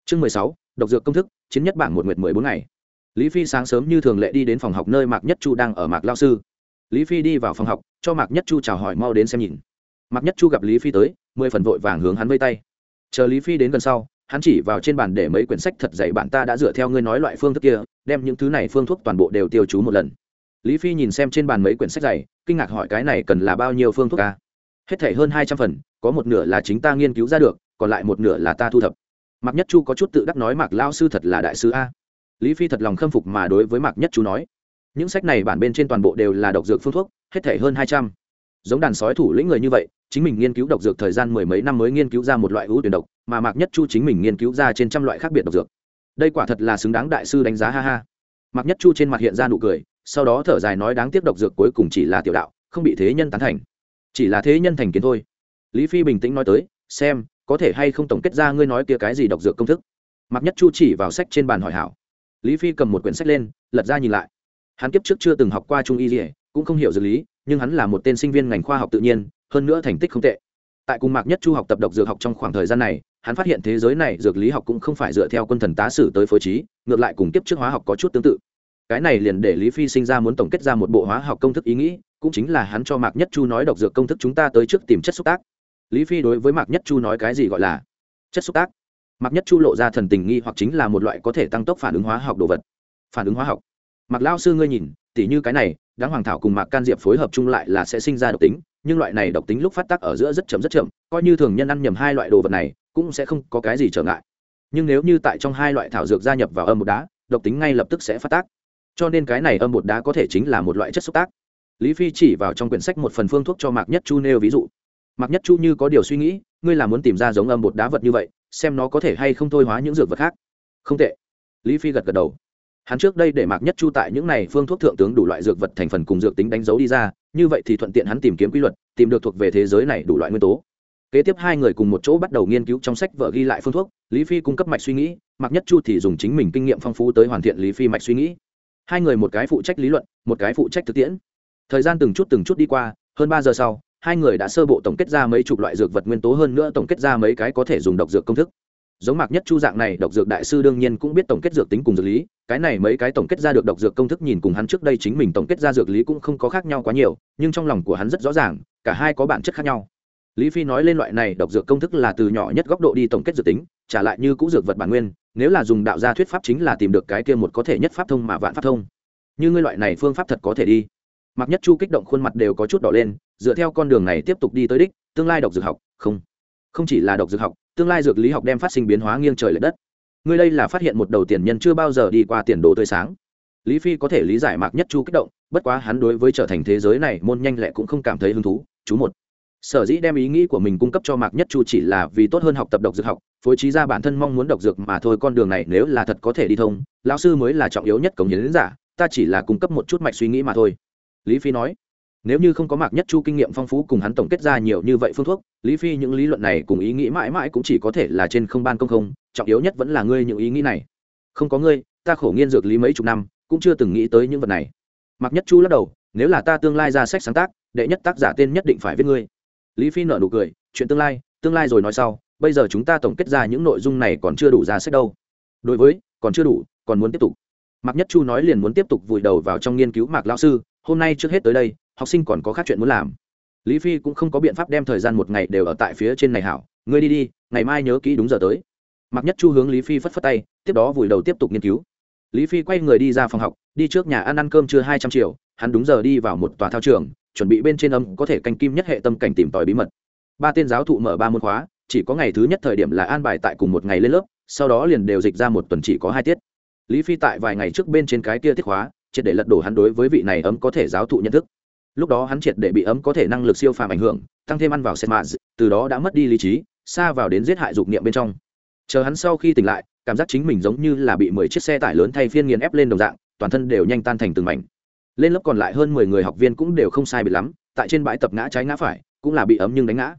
Chương mười sáu, độc dược công thức, chiến nhất bảng một nguyệt mười bốn ngày. Lý phi sáng sớm như thường lệ đi đến phòng học nơi mạc nhất chu đang ở mạc lao sư lý phi đi vào phòng học, cho mạc nhất chu chào hỏi mau đến xem nhìn. Mạc nhất chu gặp lý phi tới, mười phần vội vàng hướng hắn vây tay. Chờ lý phi đến gần sau, hắn chỉ vào trên bàn để mấy quyển sách thật dày bạn ta đã dựa theo ngươi nói loại phương thức kia, đem những thứ này phương thuốc toàn bộ đều tiêu chú một lần. Lý phi nhìn xem trên bàn mấy quyển sách dày, kinh ngạc hỏi cái này cần là bao nhiêu phương thuốc ca hết thể hơn hai trăm phần, có một nửa là chính ta nghiên cứu ra được, còn lại một nửa là ta thu thập. Mạc nhất chu có chút tự đắc nói mạc lao sư thật là đại sư a. Lý phi thật lòng khâm phục mà đối với mạc nhất chu nói những sách này bản bên trên toàn bộ đều là độc dược phương thuốc, hết thể hơn hai trăm. Giống đàn sói thủ lĩnh người như vậy, chính mình nghiên cứu độc dược thời gian mười mấy năm mới nghiên cứu ra một loại ưu tuyển độc, mà mạc nhất chu chính mình nghiên cứu ra trên trăm loại khác biệt độc dược. Đây quả thật là xứng đáng đại sư đánh giá, ha ha. Mạc nhất chu trên mặt hiện ra nụ cười, sau đó thở dài nói đáng tiếc độc dược cuối cùng chỉ là tiểu đạo, không bị thế nhân tán thành. Chỉ là thế nhân thành kiến thôi. Lý phi bình tĩnh nói tới, xem, có thể hay không tổng kết ra ngươi nói kia cái gì độc dược công thức. Mạc nhất chu chỉ vào sách trên bàn hỏi hảo. Lý phi cầm một quyển sách lên, lật ra nhìn lại hắn kiếp trước chưa từng học qua trung y dỉa cũng không hiểu dược lý, nhưng hắn là một tên sinh viên ngành khoa học tự nhiên, hơn nữa thành tích không tệ. Tại cùng mạc nhất chu học tập độc dược học trong khoảng thời gian này, hắn phát hiện thế giới này dược lý học cũng không phải dựa theo quân thần tá sử tới phối trí, ngược lại cùng kiếp trước hóa học có chút tương tự. Cái này liền để lý phi sinh ra muốn tổng kết ra một bộ hóa học công thức ý nghĩ, cũng chính là hắn cho mạc nhất chu nói độc dược công thức chúng ta tới trước tìm chất xúc tác. Lý phi đối với mạc nhất chu nói cái gì gọi là chất xúc tác? Mạc nhất chu lộ ra thần tình nghi hoặc chính là một loại có thể tăng tốc phản ứng hóa học đồ vật. Phản ứng hóa học mạc lao sư ngươi nhìn, tỉ như cái này đáng hoàng thảo cùng mạc can diệp phối hợp chung lại là sẽ sinh ra độc tính, nhưng loại này độc tính lúc phát tác ở giữa rất chậm rất chậm, coi như thường nhân ăn nhầm hai loại đồ vật này, cũng sẽ không có cái gì trở ngại. Nhưng nếu như tại trong hai loại thảo dược gia nhập vào âm bột đá, độc tính ngay lập tức sẽ phát tác. Cho nên cái này âm bột đá có thể chính là một loại chất xúc tác. Lý phi chỉ vào trong quyển sách một phần phương thuốc cho mạc nhất chu nêu ví dụ. Mạc nhất chu như có điều suy nghĩ, ngươi là muốn tìm ra giống âm bột đá vật như vậy, xem nó có thể hay không thôi hóa những dược vật khác. Không tệ. Lý phi gật gật đầu hắn trước đây để mạc nhất chu tại những này phương thuốc thượng tướng đủ loại dược vật thành phần cùng dược tính đánh dấu đi ra, như vậy thì thuận tiện hắn tìm kiếm quy luật, tìm được thuộc về thế giới này đủ loại nguyên tố. Kế tiếp hai người cùng một chỗ bắt đầu nghiên cứu trong sách vợ ghi lại phương thuốc, lý phi cung cấp mạch suy nghĩ, mạc nhất chu thì dùng chính mình kinh nghiệm phong phú tới hoàn thiện lý phi mạch suy nghĩ. Hai người một cái phụ trách lý luận, một cái phụ trách thực tiễn. Thời gian từng chút từng chút đi qua, hơn ba giờ sau, hai người đã sơ bộ tổng kết ra mấy chục loại dược vật nguyên tố hơn nữa tổng kết ra mấy cái có thể dùng độc dược công thức giống mạc nhất chu dạng này, độc dược đại sư đương nhiên cũng biết tổng kết dược tính cùng dược lý, cái này mấy cái tổng kết ra được độc dược công thức nhìn cùng hắn trước đây chính mình tổng kết ra dược lý cũng không có khác nhau quá nhiều, nhưng trong lòng của hắn rất rõ ràng, cả hai có bản chất khác nhau. Lý phi nói lên loại này độc dược công thức là từ nhỏ nhất góc độ đi tổng kết dược tính, trả lại như cũ dược vật bản nguyên, nếu là dùng đạo gia thuyết pháp chính là tìm được cái kia một có thể nhất pháp thông mà vạn pháp thông. Như ngươi loại này phương pháp thật có thể đi. Mặc nhất chu kích động khuôn mặt đều có chút đỏ lên, dựa theo con đường này tiếp tục đi tới đích, tương lai độc dược học, không. Không chỉ là độc dược học tương lai dược lý học đem phát sinh biến hóa nghiêng trời l ệ đất. Ngươi đây là phát hiện một đầu tiền nhân chưa bao giờ đi qua tiền đồ tươi sáng. Lý phi có thể lý giải mạc nhất chu kích động, bất quá hắn đối với trở thành thế giới này môn nhanh lẹ cũng không cảm thấy hứng thú. Chú một, sở dĩ đem ý nghĩ của mình cung cấp cho mạc nhất chu chỉ là vì tốt hơn học tập độc dược học, phối trí ra bản thân mong muốn độc dược mà thôi, con đường này nếu là thật có thể đi thông, lão sư mới là trọng yếu nhất cống hiến giả, ta chỉ là cung cấp một chút mạch suy nghĩ mà thôi. Lý phi nói nếu như không có mạc nhất chu kinh nghiệm phong phú cùng hắn tổng kết ra nhiều như vậy phương thuốc, lý phi những lý luận này cùng ý nghĩ mãi mãi cũng chỉ có thể là trên không ban công không, trọng yếu nhất vẫn là ngươi những ý nghĩ này. Không có ngươi, ta khổ nghiên dược lý mấy chục năm, cũng chưa từng nghĩ tới những vật này. Mạc nhất chu lắc đầu, nếu là ta tương lai ra sách sáng tác, đệ nhất tác giả tên nhất định phải viết ngươi. Lý phi nợ nụ cười, chuyện tương lai tương lai rồi nói sau, bây giờ chúng ta tổng kết ra những nội dung này còn chưa đủ ra sách đâu. Đối với, còn chưa đủ, còn muốn tiếp tục. Mạc nhất chu nói liền muốn tiếp tục vùi đầu vào trong nghiên cứu mạc lão sư, hôm nay trước hết tới đây học sinh còn có khác chuyện muốn làm. Lý phi cũng không có biện pháp đem thời gian một ngày đều ở tại phía trên này hảo. Ngươi đi đi, ngày mai nhớ kỹ đúng giờ tới. Mặc nhất chu hướng lý phi phất phất tay, tiếp đó vùi đầu tiếp tục nghiên cứu. Lý phi quay người đi ra phòng học, đi trước nhà ăn ăn cơm chưa hai trăm triệu, hắn đúng giờ đi vào một tòa thao trường, chuẩn bị bên trên âm có thể canh kim nhất hệ tâm cảnh tìm tòi bí mật. Ba tên giáo thụ mở ba môn khóa, chỉ có ngày thứ nhất thời điểm là an bài tại cùng một ngày lên lớp, sau đó liền đều dịch ra một tuần chỉ có hai tiết. Lý phi tại vài ngày trước bên trên cái kia tiết khóa, triệt để lật đổ hắn đối với vị này ấm có thể giáo thụ nhận thức lúc đó hắn triệt để bị ấm có thể năng lực siêu phàm ảnh hưởng tăng thêm ăn vào xe mạn, từ đó đã mất đi lý trí xa vào đến giết hại dục niệm bên trong. Chờ hắn sau khi tỉnh lại cảm giác chính mình giống như là bị mười chiếc xe tải lớn thay phiên nghiền ép lên đồng dạng toàn thân đều nhanh tan thành từng mảnh. Lên lớp còn lại hơn mười người học viên cũng đều không sai bị lắm tại trên bãi tập ngã trái ngã phải cũng là bị ấm nhưng đánh ngã.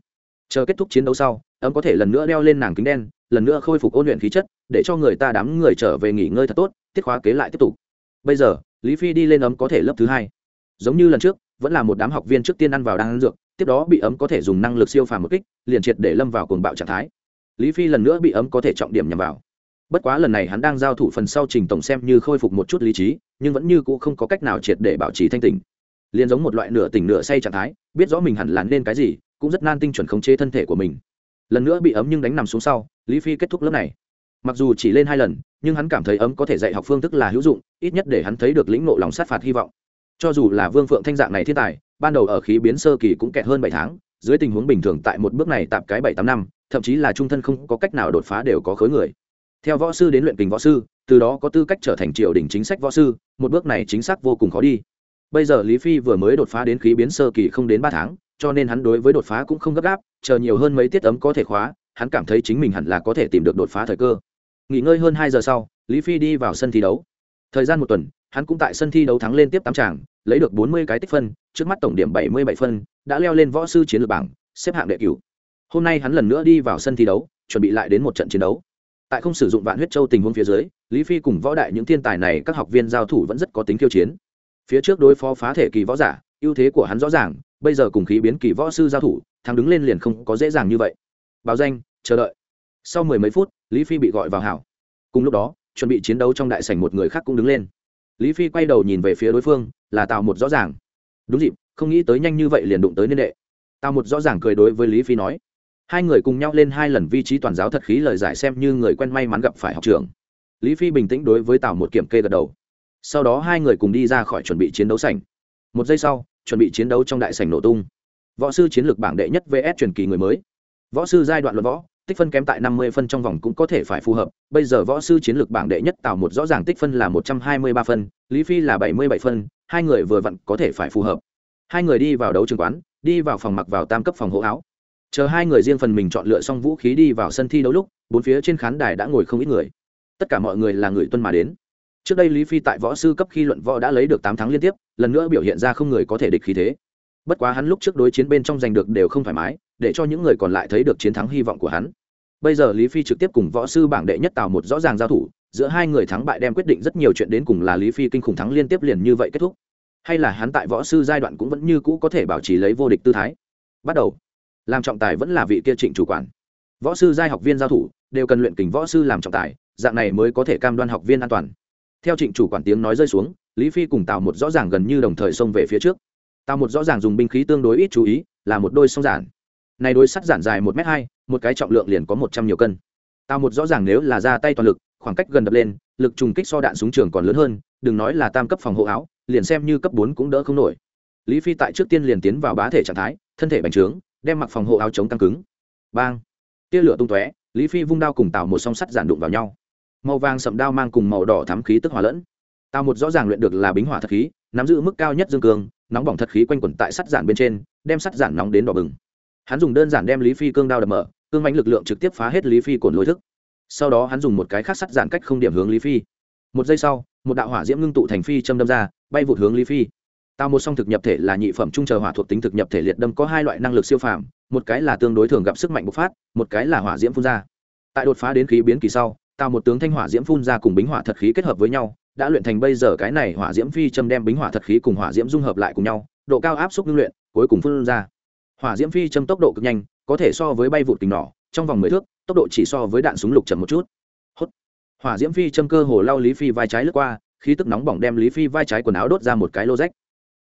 Chờ kết thúc chiến đấu sau ấm có thể lần nữa đeo lên nàng kính đen lần nữa khôi phục ôn luyện khí chất để cho người ta đám người trở về nghỉ ngơi thật tốt tiết khóa kế lại tiếp tục. Bây giờ lý phi đi lên ấm có thể lớp thứ hai. Giống như lần trước vẫn là một đám học viên trước tiên ăn vào đang ăn dược, tiếp đó bị ấm có thể dùng năng lực siêu phàm một kích, liền triệt để lâm vào cuồng bạo trạng thái. Lý phi lần nữa bị ấm có thể trọng điểm nhằm vào. Bất quá lần này hắn đang giao thủ phần sau trình tổng xem như khôi phục một chút lý trí, nhưng vẫn như c ũ không có cách nào triệt để bảo trì thanh tỉnh. Liền giống một loại nửa tỉnh nửa say trạng thái, biết rõ mình hẳn là nên cái gì, cũng rất nan tinh chuẩn khống chế thân thể của mình. Lần nữa bị ấm nhưng đánh nằm xuống sau, lý phi kết thúc lớp này. Mặc dù chỉ lên hai lần, nhưng hắn cảm thấy ấm có thể dạy học phương thức là hữu dụng, ít nhất để hắn thấy được lĩnh nộ lòng sát phạt hy vọng cho dù là vương phượng thanh dạng này thiên tài, ban đầu ở khí biến sơ kỳ cũng kẹt hơn bảy tháng, dưới tình huống bình thường tại một bước này tạm cái bảy tám năm, thậm chí là trung thân không có cách nào đột phá đều có khối người. Theo võ sư đến luyện kình võ sư, từ đó có tư cách trở thành triều đình chính sách võ sư, một bước này chính xác vô cùng khó đi. Bây giờ lý phi vừa mới đột phá đến khí biến sơ kỳ không đến ba tháng, cho nên hắn đối với đột phá cũng không gấp gáp, chờ nhiều hơn mấy tiết ấm có thể khóa, hắn cảm thấy chính mình hẳn là có thể tìm được đột phá thời cơ. Nghỉ ngơi hơn hai giờ sau, lý phi đi vào sân thi đấu. Thời gian một tuần hắn cũng tại sân thi đấu thắng lên tiếp tám tràng, lấy được bốn mươi cái tích phân, trước mắt tổng điểm bảy mươi bảy phân, đã leo lên võ sư chiến lược bảng, xếp hạng đệ cửu. Hôm nay hắn lần nữa đi vào sân thi đấu, chuẩn bị lại đến một trận chiến đấu. Tại không sử dụng vạn huyết châu tình huống phía dưới, lý phi cùng võ đại những thiên tài này các học viên giao thủ vẫn rất có tính khiêu chiến. Phía trước đối phó phá thể kỳ võ giả, ưu thế của hắn rõ ràng, bây giờ cùng khí biến kỳ võ sư giao thủ, thắng đứng lên liền không có dễ dàng như vậy. Báo danh, chờ đợi. Sau mười mấy phút, lý phi bị gọi vào hảo. Cùng lúc đó, chuẩn bị chiến đấu trong đại sảnh một người khác cũng đứng lên lý phi quay đầu nhìn về phía đối phương, là tào một rõ ràng. Đúng dịp, không nghĩ tới nhanh như vậy liền đụng tới niên đệ. Tào một rõ ràng cười đối với lý phi nói, hai người cùng nhau lên hai lần vị trí toàn giáo thật khí lời giải xem như người quen may mắn gặp phải học trường lý phi bình tĩnh đối với tào một kiểm kê gật đầu. Sau đó hai người cùng đi ra khỏi chuẩn bị chiến đấu sảnh. Một giây sau, chuẩn bị chiến đấu trong đại sảnh nổ tung. Võ sư chiến lược bảng đệ nhất vs truyền kỳ người mới. Võ sư giai đoạn luận võ tích phân kém tại năm mươi phân trong vòng cũng có thể phải phù hợp. Bây giờ võ sư chiến lược bảng đệ nhất tạo một rõ ràng tích phân là một trăm hai mươi ba phân, lý phi là bảy mươi bảy phân, hai người vừa vặn có thể phải phù hợp. Hai người đi vào đấu trường quán, đi vào phòng mặc vào tam cấp phòng hộ áo. Chờ hai người riêng phần mình chọn lựa xong vũ khí đi vào sân thi đấu lúc, bốn phía trên khán đài đã ngồi không ít người. Tất cả mọi người là người tuân mà đến. Trước đây lý phi tại võ sư cấp khi luận võ đã lấy được tám tháng liên tiếp, lần nữa biểu hiện ra không người có thể địch khí thế. Bất quá hắn lúc trước đối chiến bên trong giành được đều không thoải mái, để cho những người còn lại thấy được chiến thắng hy vọng của hắn bây giờ lý phi trực tiếp cùng võ sư bảng đệ nhất tào một rõ ràng giao thủ, giữa hai người thắng bại đem quyết định rất nhiều chuyện đến cùng là lý phi kinh khủng thắng liên tiếp liền như vậy kết thúc. Hay là hắn tại võ sư giai đoạn cũng vẫn như cũ có thể bảo trì lấy vô địch tư thái? Bắt đầu. Làm trọng tài vẫn là vị kia trịnh chủ quản. Võ sư giai học viên giao thủ, đều cần luyện kình võ sư làm trọng tài, dạng này mới có thể cam đoan học viên an toàn. Theo trịnh chủ quản tiếng nói rơi xuống, lý phi cùng tạo một rõ ràng gần như đồng thời xông về phía trước. Tạo một rõ ràng dùng binh khí tương đối ít chú ý, là một đôi song giản này đối sắt giản dài một m hai, một cái trọng lượng liền có một trăm nhiều cân. Tào một rõ ràng nếu là ra tay toàn lực, khoảng cách gần đập lên, lực trùng kích so đạn súng trường còn lớn hơn, đừng nói là tam cấp phòng hộ áo, liền xem như cấp bốn cũng đỡ không nổi. Lý phi tại trước tiên liền tiến vào bá thể trạng thái, thân thể bành trướng, đem mặc phòng hộ áo chống căng cứng. Bang! Tia lửa tung tóe, lý phi vung đao cùng tạo một song sắt giản đụng vào nhau. Màu vàng sậm đao mang cùng màu đỏ thắm khí tức hòa lẫn. Tào một rõ ràng luyện được là bính hỏa thật khí, nắm giữ mức cao nhất dương cường nóng bỏng thật khí quanh quẩn tại sắt giản bên trên, đem sắt giản nóng đến đỏ bừng hắn dùng đơn giản đem lý phi cương đao đập mở, cương mánh lực lượng trực tiếp phá hết lý phi cồn lối thức. Sau đó hắn dùng một cái khác sắt giãn cách không điểm hướng lý phi. Một giây sau, một đạo hỏa diễm ngưng tụ thành phi châm đâm ra, bay vụt hướng lý phi. Tạo một song thực nhập thể là nhị phẩm trung chờ hỏa thuộc tính thực nhập thể liệt đâm có hai loại năng lực siêu phàm, một cái là tương đối thường gặp sức mạnh bộc phát, một cái là hỏa diễm phun ra. Tại đột phá đến khí biến kỳ sau tạo một tướng thanh hỏa diễm phun ra cùng bính hỏa thật khí kết hợp với nhau, đã luyện thành bây giờ cái này hỏa diễm phi châm đem bính hỏa thật khí cùng hỏa diễm dung hợp lại cùng nhau, độ cao áp suất ngưng luyện, cuối cùng phun ra hỏa diễm phi châm tốc độ cực nhanh, có thể so với bay vụt kính nỏ, trong vòng mười thước, tốc độ chỉ so với đạn súng lục chậm một chút. Hốt. Hỏa diễm phi châm cơ hồ lao lý phi vai trái lướt qua, khí tức nóng bỏng đem lý phi vai trái quần áo đốt ra một cái lô rách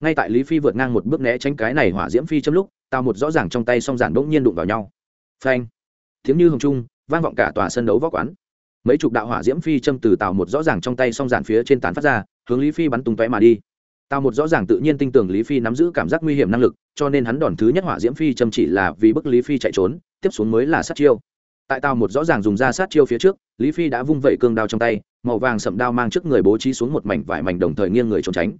ngay tại lý phi vượt ngang một bước né tránh cái này hỏa diễm phi châm lúc tạo một rõ ràng trong tay song giản bỗng nhiên đụng vào nhau. Phanh. Tiếng như hồng trung, vang vọng cả tòa sân đấu võ quán. Mấy chục đạo hỏa diễm phi châm từ tàu một rõ ràng trong tay song giản phía trên tán phát ra, hướng lý phi bắn tung tóe mà đi tào một rõ ràng tự nhiên tin tưởng lý phi nắm giữ cảm giác nguy hiểm năng lực, cho nên hắn đòn thứ nhất hỏa diễm phi châm chỉ là vì bức lý phi chạy trốn, tiếp xuống mới là sát chiêu. Tại tào một rõ ràng dùng ra sát chiêu phía trước, lý phi đã vung vẩy cương đao trong tay, màu vàng sậm đao mang trước người bố trí xuống một mảnh vải mảnh đồng thời nghiêng người trốn tránh.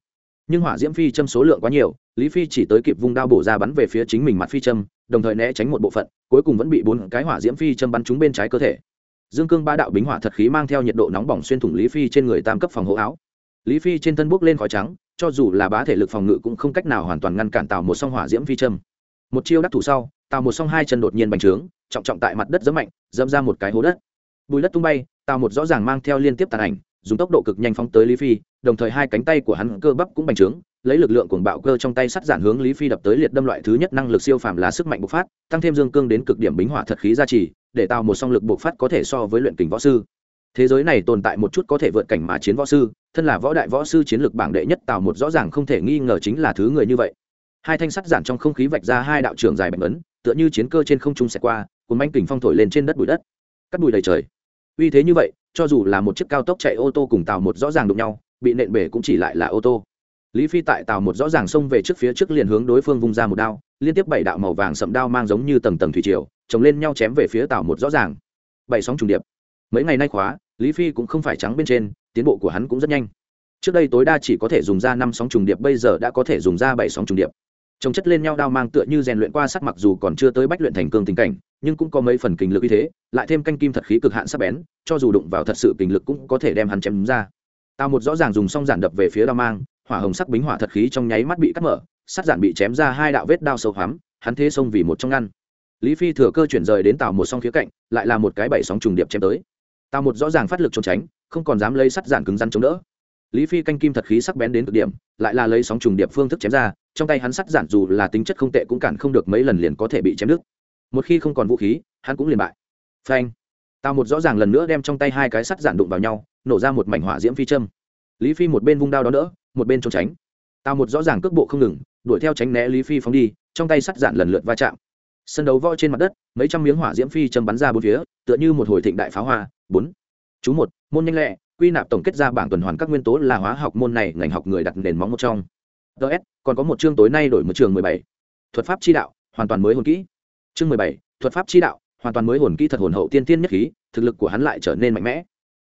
Nhưng hỏa diễm phi châm số lượng quá nhiều, lý phi chỉ tới kịp vung đao bổ ra bắn về phía chính mình mặt phi châm, đồng thời né tránh một bộ phận, cuối cùng vẫn bị bốn cái hỏa diễm phi châm bắn trúng bên trái cơ thể. Dương cương ba đạo bính hỏa thật khí mang theo nhiệt độ nóng bỏng xuyên thủng lý phi trên người tam cấp phòng hộ áo lý phi trên thân bốc lên khói trắng, cho dù là bá thể lực phòng ngự cũng không cách nào hoàn toàn ngăn cản tàu một song hỏa diễm phi châm. Một chiêu đắc thủ sau tàu một song hai chân đột nhiên bành trướng, trọng trọng tại mặt đất dẫm mạnh dẫm ra một cái hố đất. Bùi đất tung bay tàu một rõ ràng mang theo liên tiếp tàn ảnh, dùng tốc độ cực nhanh phóng tới lý phi, đồng thời hai cánh tay của hắn cơ bắp cũng bành trướng, lấy lực lượng cuồng bạo cơ trong tay sắt giản hướng lý phi đập tới liệt đâm loại thứ nhất năng lực siêu phàm là sức mạnh bộc phát, tăng thêm dương cương đến cực điểm bính hỏa thật khí gia trì, để tạo một song lực bộc phát có thể so với luyện kình võ sư thế giới này tồn tại một chút có thể vượt cảnh mà chiến võ sư, thân là võ đại võ sư chiến lược bảng đệ nhất tạo một rõ ràng không thể nghi ngờ chính là thứ người như vậy. Hai thanh sắt giản trong không khí vạch ra hai đạo trường dài bạch ấn, tựa như chiến cơ trên không trung xẹt qua, cuốn bánh kình phong thổi lên trên đất bụi đất. Cắt bụi đầy trời. Uy thế như vậy, cho dù là một chiếc cao tốc chạy ô tô cùng tàu một rõ ràng đụng nhau, bị nện bể cũng chỉ lại là ô tô. Lý phi tại tàu một rõ ràng xông về trước phía trước liền hướng đối phương vung ra một đao, liên tiếp bảy đạo màu vàng sậm đao mang giống như tầng tầng thủy triều, chồng lên nhau chém về phía tào một rõ ràng. Bảy sóng trùng điệp mấy ngày nay khóa, lý phi cũng không phải trắng bên trên, tiến bộ của hắn cũng rất nhanh. Trước đây tối đa chỉ có thể dùng ra năm sóng trùng điệp, bây giờ đã có thể dùng ra bảy sóng trùng điệp. Trồng chất lên nhau đao mang tựa như rèn luyện qua sắt mặc dù còn chưa tới bách luyện thành cương tình cảnh, nhưng cũng có mấy phần kinh lực như thế, lại thêm canh kim thật khí cực hạn sắc bén, cho dù đụng vào thật sự kinh lực cũng có thể đem hắn chém ra. Tào một rõ ràng dùng xong giản đập về phía đao mang, hỏa hồng sắc bính hỏa thật khí trong nháy mắt bị cắt mở, sắt giản bị chém ra hai đạo vết đao sâu hoắm, hắn thế xông vì một trong ngăn. Lý phi thừa cơ chuyển rời đến tàu một song khía cạnh, lại là một cái bảy sóng trùng điệp chém tới tào một rõ ràng phát lực trốn tránh không còn dám lấy sắt giản cứng rắn chống đỡ. Lý phi canh kim thật khí sắc bén đến cực điểm lại là lấy sóng trùng điệp phương thức chém ra trong tay hắn sắt giản dù là tính chất không tệ cũng cản không được mấy lần liền có thể bị chém đứt. Một khi không còn vũ khí hắn cũng liền bại. Phanh. Tào một rõ ràng lần nữa đem trong tay hai cái sắt giản đụng vào nhau nổ ra một mảnh hỏa diễm phi châm. Lý phi một bên vung đao đó nữa, một bên trốn tránh. Tào một rõ ràng cước bộ không ngừng đuổi theo tránh né lý phi phóng đi trong tay sắt giản lần lượt va chạm. Sân đấu võ trên mặt đất mấy trăm miếng hỏa diễm phi châm bắn ra bốn phía tựa như một hồi thịnh đại pháo hoa bốn. Chú một, môn nhanh lẹ, quy nạp tổng kết ra bảng tuần hoàn các nguyên tố là hóa học môn này, ngành học người đặt nền móng một trong. Ts còn có một chương tối nay đổi một trường mười bảy. Thuật pháp chi đạo, hoàn toàn mới hồn kỹ. Chương mười bảy, thuật pháp chi đạo, hoàn toàn mới hồn kỹ thật hồn hậu tiên tiên nhất khí, thực lực của hắn lại trở nên mạnh mẽ.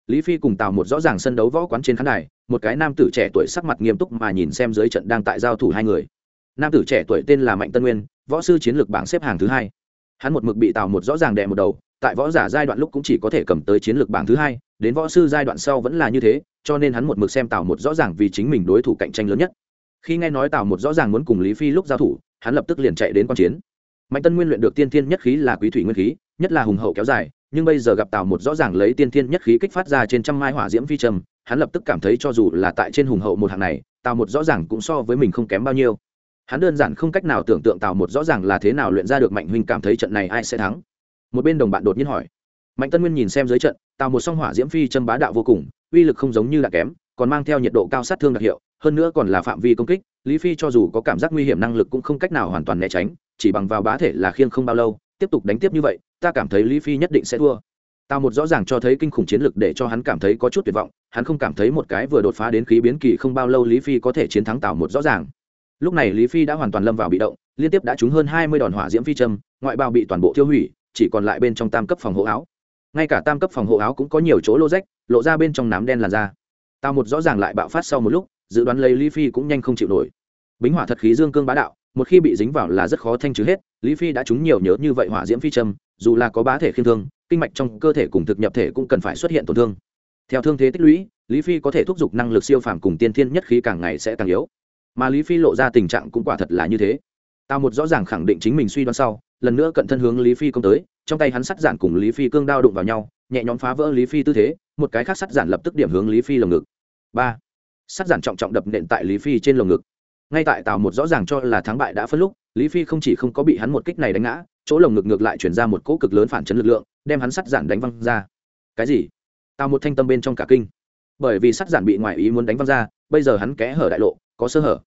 Lý phi cùng tào một rõ ràng sân đấu võ quán trên khán đài, một cái nam tử trẻ tuổi sắc mặt nghiêm túc mà nhìn xem dưới trận đang tại giao thủ hai người. Nam tử trẻ tuổi tên là mạnh tân nguyên, võ sư chiến lược bảng xếp hàng thứ hai. Hắn một mực bị tào một rõ ràng đè một đầu tại võ giả giai đoạn lúc cũng chỉ có thể cầm tới chiến lược bảng thứ hai, đến võ sư giai đoạn sau vẫn là như thế, cho nên hắn một mực xem tào một rõ ràng vì chính mình đối thủ cạnh tranh lớn nhất. Khi nghe nói tào một rõ ràng muốn cùng lý phi lúc giao thủ, hắn lập tức liền chạy đến q chiến. Mạnh tân nguyên luyện được tiên thiên nhất khí là quý thủy nguyên khí, nhất là hùng hậu kéo dài, nhưng bây giờ gặp tào một rõ ràng lấy tiên thiên nhất khí kích phát ra trên trăm mai hỏa diễm phi trầm, hắn lập tức cảm thấy cho dù là tại trên hùng hậu một hàng này, tào một rõ ràng cũng so với mình không kém bao nhiêu. Hắn đơn giản không cách nào tưởng tượng tào một rõ ràng là thế nào luyện ra được mạnh huynh cảm thấy trận này ai sẽ thắng một bên đồng bạn đột nhiên hỏi. Mạnh tân nguyên nhìn xem dưới trận tào một song hỏa diễm phi châm bá đạo vô cùng, uy lực không giống như là kém, còn mang theo nhiệt độ cao sát thương đặc hiệu, hơn nữa còn là phạm vi công kích, lý phi cho dù có cảm giác nguy hiểm năng lực cũng không cách nào hoàn toàn né tránh, chỉ bằng vào bá thể là khiêng không bao lâu, tiếp tục đánh tiếp như vậy, ta cảm thấy lý phi nhất định sẽ thua. Tào một rõ ràng cho thấy kinh khủng chiến lực để cho hắn cảm thấy có chút tuyệt vọng, hắn không cảm thấy một cái vừa đột phá đến khí biến kỳ không bao lâu lý phi có thể chiến thắng tào một rõ ràng. Lúc này lý phi đã hoàn toàn lâm vào bị động, liên tiếp đã trúng hơn hai mươi đòn hỏa diễm phi châm, ngoại bao bị toàn bộ tiêu hủy chỉ còn lại bên trong tam cấp phòng hộ áo. Ngay cả tam cấp phòng hộ áo cũng có nhiều chỗ lô rách, lộ ra bên trong nám đen làn da. Tao một rõ ràng lại bạo phát sau một lúc, dự đoán lấy lý phi cũng nhanh không chịu nổi. Bính hỏa thật khí dương cương bá đạo, một khi bị dính vào là rất khó thanh trừ hết, lý phi đã trúng nhiều nhớ như vậy hỏa diễm phi trầm dù là có bá thể khiêm thương, kinh mạch trong cơ thể cùng thực nhập thể cũng cần phải xuất hiện tổn thương. Theo thương thế tích lũy, lý phi có thể thúc giục năng lực siêu phàm cùng tiên thiên nhất khí càng ngày sẽ càng yếu. Mà lý phi lộ ra tình trạng cũng quả thật là như thế. Tao một rõ ràng khẳng định chính mình suy đoán sau lần nữa cận thân hướng lý phi công tới, trong tay hắn sắt giản cùng lý phi cương đao đụng vào nhau, nhẹ nhõm phá vỡ lý phi tư thế, một cái khác sắt giản lập tức điểm hướng lý phi lồng ngực. Ba. Sắt giản trọng trọng đập nện tại lý phi trên lồng ngực. Ngay tại tào một rõ ràng cho là thắng bại đã phân lúc, lý phi không chỉ không có bị hắn một kích này đánh ngã, chỗ lồng ngực ngược lại chuyển ra một cỗ cực lớn phản chấn lực lượng, đem hắn sắt giản đánh văng ra. Cái gì? Tào một thanh tâm bên trong cả kinh. Bởi vì sắt giản bị ngoại ý muốn đánh văng ra, bây giờ hắn kẽ hở đại lộ, có sơ hở.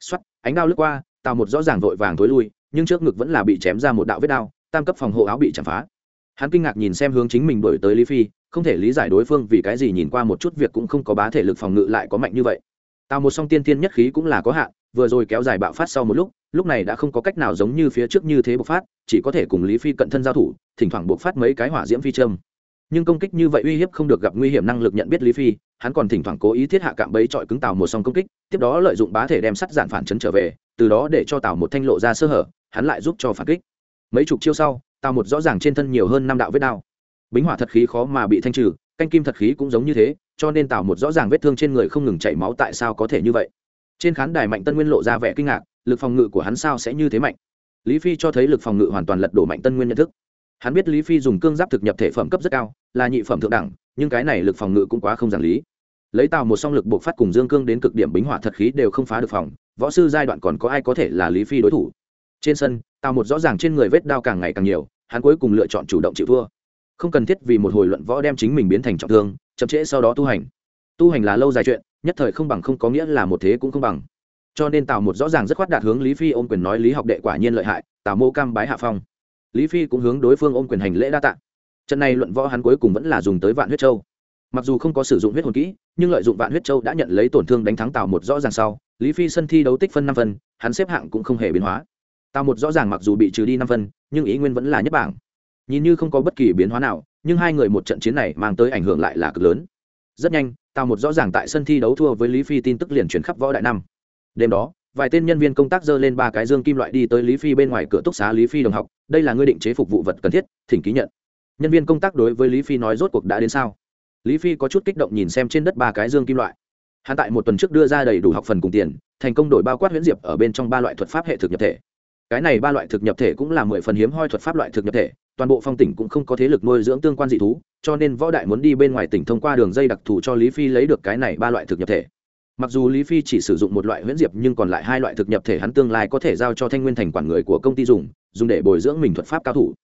Xuất ánh đao lướt qua, tào một rõ ràng vội vàng thối lui nhưng trước ngực vẫn là bị chém ra một đạo vết đao, tam cấp phòng hộ áo bị chạm phá. Hắn kinh ngạc nhìn xem hướng chính mình đổi tới lý phi, không thể lý giải đối phương vì cái gì nhìn qua một chút việc cũng không có bá thể lực phòng ngự lại có mạnh như vậy. Tào một song tiên tiên nhất khí cũng là có hạn, vừa rồi kéo dài bạo phát sau một lúc lúc này đã không có cách nào giống như phía trước như thế bộc phát, chỉ có thể cùng lý phi cận thân giao thủ, thỉnh thoảng bộc phát mấy cái hỏa diễm phi châm nhưng công kích như vậy uy hiếp không được gặp nguy hiểm năng lực nhận biết lý phi, hắn còn thỉnh thoảng cố ý thiết hạ cạm bẫy trọi cứng tàu một song công kích, tiếp đó lợi dụng bá thể đem sắt dạn phản chấn trở về, từ đó để cho tàu một thanh lộ ra sơ hở, hắn lại giúp cho phản kích. Mấy chục chiêu sau tàu một rõ ràng trên thân nhiều hơn năm đạo vết đao. Bính hỏa thật khí khó mà bị thanh trừ, canh kim thật khí cũng giống như thế, cho nên tàu một rõ ràng vết thương trên người không ngừng chảy máu tại sao có thể như vậy. Trên khán đài mạnh tân nguyên lộ ra vẻ kinh ngạc, lực phòng ngự của hắn sao sẽ như thế mạnh? Lý phi cho thấy lực phòng ngự hoàn toàn lật đổ mạnh tân nguyên nhận thức hắn biết lý phi dùng cương giáp thực nhập thể phẩm cấp rất cao, là nhị phẩm thượng đẳng, nhưng cái này lực phòng ngự cũng quá không giản lý. Lấy tàu một song lực buộc phát cùng dương cương đến cực điểm bính hỏa thật khí đều không phá được phòng, võ sư giai đoạn còn có ai có thể là lý phi đối thủ? Trên sân tàu một rõ ràng trên người vết đao càng ngày càng nhiều, hắn cuối cùng lựa chọn chủ động chịu thua. Không cần thiết vì một hồi luận võ đem chính mình biến thành trọng thương, chậm trễ sau đó tu hành. Tu hành là lâu dài chuyện, nhất thời không bằng không có nghĩa là một thế cũng không bằng. Cho nên tào một rõ ràng rất khoát đạt hướng lý phi ôm quyền nói lý học đệ quả nhiên lợi hại, tào mô cam bái hạ phong lý phi cũng hướng đối phương ôm quyền hành lễ đa tạ. Trận này luận võ hắn cuối cùng vẫn là dùng tới vạn huyết châu. Mặc dù không có sử dụng huyết hồn kỹ, nhưng lợi dụng vạn huyết châu đã nhận lấy tổn thương đánh thắng tào một rõ ràng sau, lý phi sân thi đấu tích phân năm phân, hắn xếp hạng cũng không hề biến hóa. Tào một rõ ràng mặc dù bị trừ đi năm phân, nhưng ý nguyên vẫn là nhất bảng. Nhìn như không có bất kỳ biến hóa nào, nhưng hai người một trận chiến này mang tới ảnh hưởng lại là cực lớn. Rất nhanh, tào một rõ ràng tại sân thi đấu thua với lý phi tin tức liền chuyển khắp võ đại năm. Đêm đó vài tên nhân viên công tác dơ lên ba cái dương kim loại đi tới lý phi bên ngoài cửa túc xá lý phi đồng học, đây là ngươi định chế phục vụ vật cần thiết, thỉnh ký nhận. Nhân viên công tác đối với lý phi nói rốt cuộc đã đến sao? Lý phi có chút kích động nhìn xem trên đất ba cái dương kim loại. Hắn tại một tuần trước đưa ra đầy đủ học phần cùng tiền, thành công đổi bao quát huyễn diệp ở bên trong ba loại thuật pháp hệ thực nhập thể. Cái này ba loại thực nhập thể cũng là mười phần hiếm hoi thuật pháp loại thực nhập thể, toàn bộ phong tỉnh cũng không có thế lực nuôi dưỡng tương quan dị thú, cho nên võ đại muốn đi bên ngoài tỉnh thông qua đường dây đặc thù cho lý phi lấy được cái này ba loại thực nhập thể mặc dù lý phi chỉ sử dụng một loại huyễn diệp nhưng còn lại hai loại thực nhập thể hắn tương lai có thể giao cho thanh nguyên thành quản người của công ty dùng dùng để bồi dưỡng mình thuật pháp cao thủ.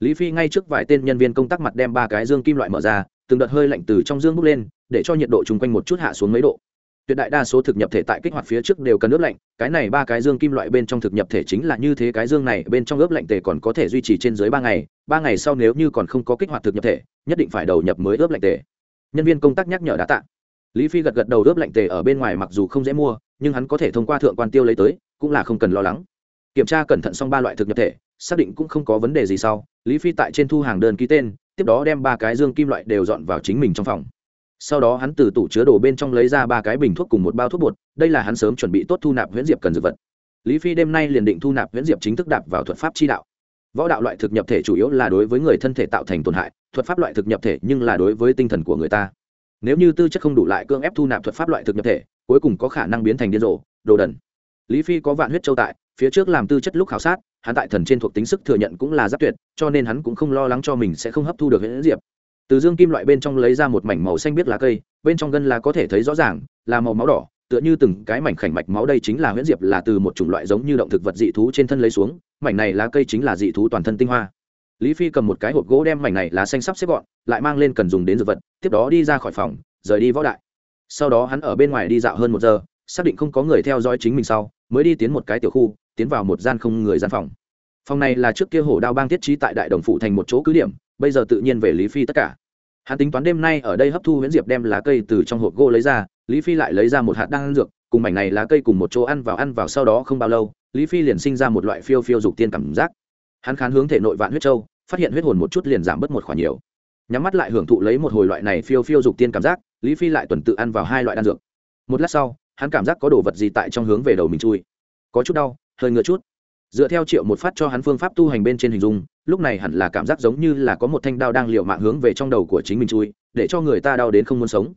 Lý phi ngay trước vài tên nhân viên công tác mặt đem ba cái dương kim loại mở ra, từng đợt hơi lạnh từ trong dương bốc lên, để cho nhiệt độ chung quanh một chút hạ xuống mấy độ. Tuyệt đại đa số thực nhập thể tại kích hoạt phía trước đều cần ướp lạnh, cái này ba cái dương kim loại bên trong thực nhập thể chính là như thế cái dương này, bên trong ướp lạnh tề còn có thể duy trì trên dưới ba ngày ba ngày sau nếu như còn không có kích hoạt thực nhập thể, nhất định phải đầu nhập mới ướp lạnh tề. Nhân viên công tác nhắc nhở đã tạng lý phi gật gật đầu ướp lạnh tề ở bên ngoài mặc dù không dễ mua, nhưng hắn có thể thông qua thượng quan tiêu lấy tới, cũng là không cần lo lắng. Kiểm tra cẩn thận xong ba loại thực nhập thể, xác định cũng không có vấn đề gì sau, lý phi tại trên thu hàng đơn ký tên, tiếp đó đem ba cái dương kim loại đều dọn vào chính mình trong phòng. Sau đó hắn từ tủ chứa đồ bên trong lấy ra ba cái bình thuốc cùng một bao thuốc bột, đây là hắn sớm chuẩn bị tốt thu nạp huyễn diệp cần dược vật. Lý phi đêm nay liền định thu nạp huyễn diệp chính thức đạp vào thuật pháp chi đạo. Võ đạo loại thực nhập thể chủ yếu là đối với người thân thể tạo thành tổn hại, thuật pháp loại thực nhập thể nhưng là đối với tinh thần của người ta nếu như tư chất không đủ lại cưỡng ép thu nạp thuật pháp loại thực nhập thể, cuối cùng có khả năng biến thành điên rồ, đồ đần. Lý phi có vạn huyết châu tại, phía trước làm tư chất lúc khảo sát, hắn tại thần trên thuộc tính sức thừa nhận cũng là giáp tuyệt, cho nên hắn cũng không lo lắng cho mình sẽ không hấp thu được huyễn diệp. Từ dương kim loại bên trong lấy ra một mảnh màu xanh biết lá cây, bên trong gân là có thể thấy rõ ràng, là màu máu đỏ, tựa như từng cái mảnh khảnh mạch máu đây chính là huyễn diệp là từ một chủng loại giống như động thực vật dị thú trên thân lấy xuống, mảnh này lá cây chính là dị thú toàn thân tinh hoa lý phi cầm một cái hộp gỗ đem mảnh này lá xanh sắp xếp gọn, lại mang lên cần dùng đến dược vật, tiếp đó đi ra khỏi phòng, rời đi võ đại. Sau đó hắn ở bên ngoài đi dạo hơn một giờ, xác định không có người theo dõi chính mình sau, mới đi tiến một cái tiểu khu, tiến vào một gian không người gian phòng. Phòng này là trước kia hổ đao bang tiết trí tại đại đồng phụ thành một chỗ cứ điểm, bây giờ tự nhiên về lý phi tất cả. Hắn tính toán đêm nay ở đây hấp thu huyễn diệp đem lá cây từ trong hộp gỗ lấy ra, lý phi lại lấy ra một hạt đan dược, cùng mảnh này lá cây cùng một chỗ ăn vào ăn vào sau đó không bao lâu, lý phi liền sinh ra một loại phiêu phiêu dục tiên cảm giác hắn khán hướng thể nội vạn huyết châu phát hiện huyết hồn một chút liền giảm bớt một khoản nhiều. Nhắm mắt lại hưởng thụ lấy một hồi loại này phiêu phiêu dục tiên cảm giác, lý phi lại tuần tự ăn vào hai loại đan dược. Một lát sau, hắn cảm giác có đồ vật gì tại trong hướng về đầu mình chui. Có chút đau, hơi ngựa chút. Dựa theo triệu một phát cho hắn phương pháp tu hành bên trên hình dung, lúc này hẳn là cảm giác giống như là có một thanh đao đang liệu mạng hướng về trong đầu của chính mình chui, để cho người ta đau đến không muốn sống.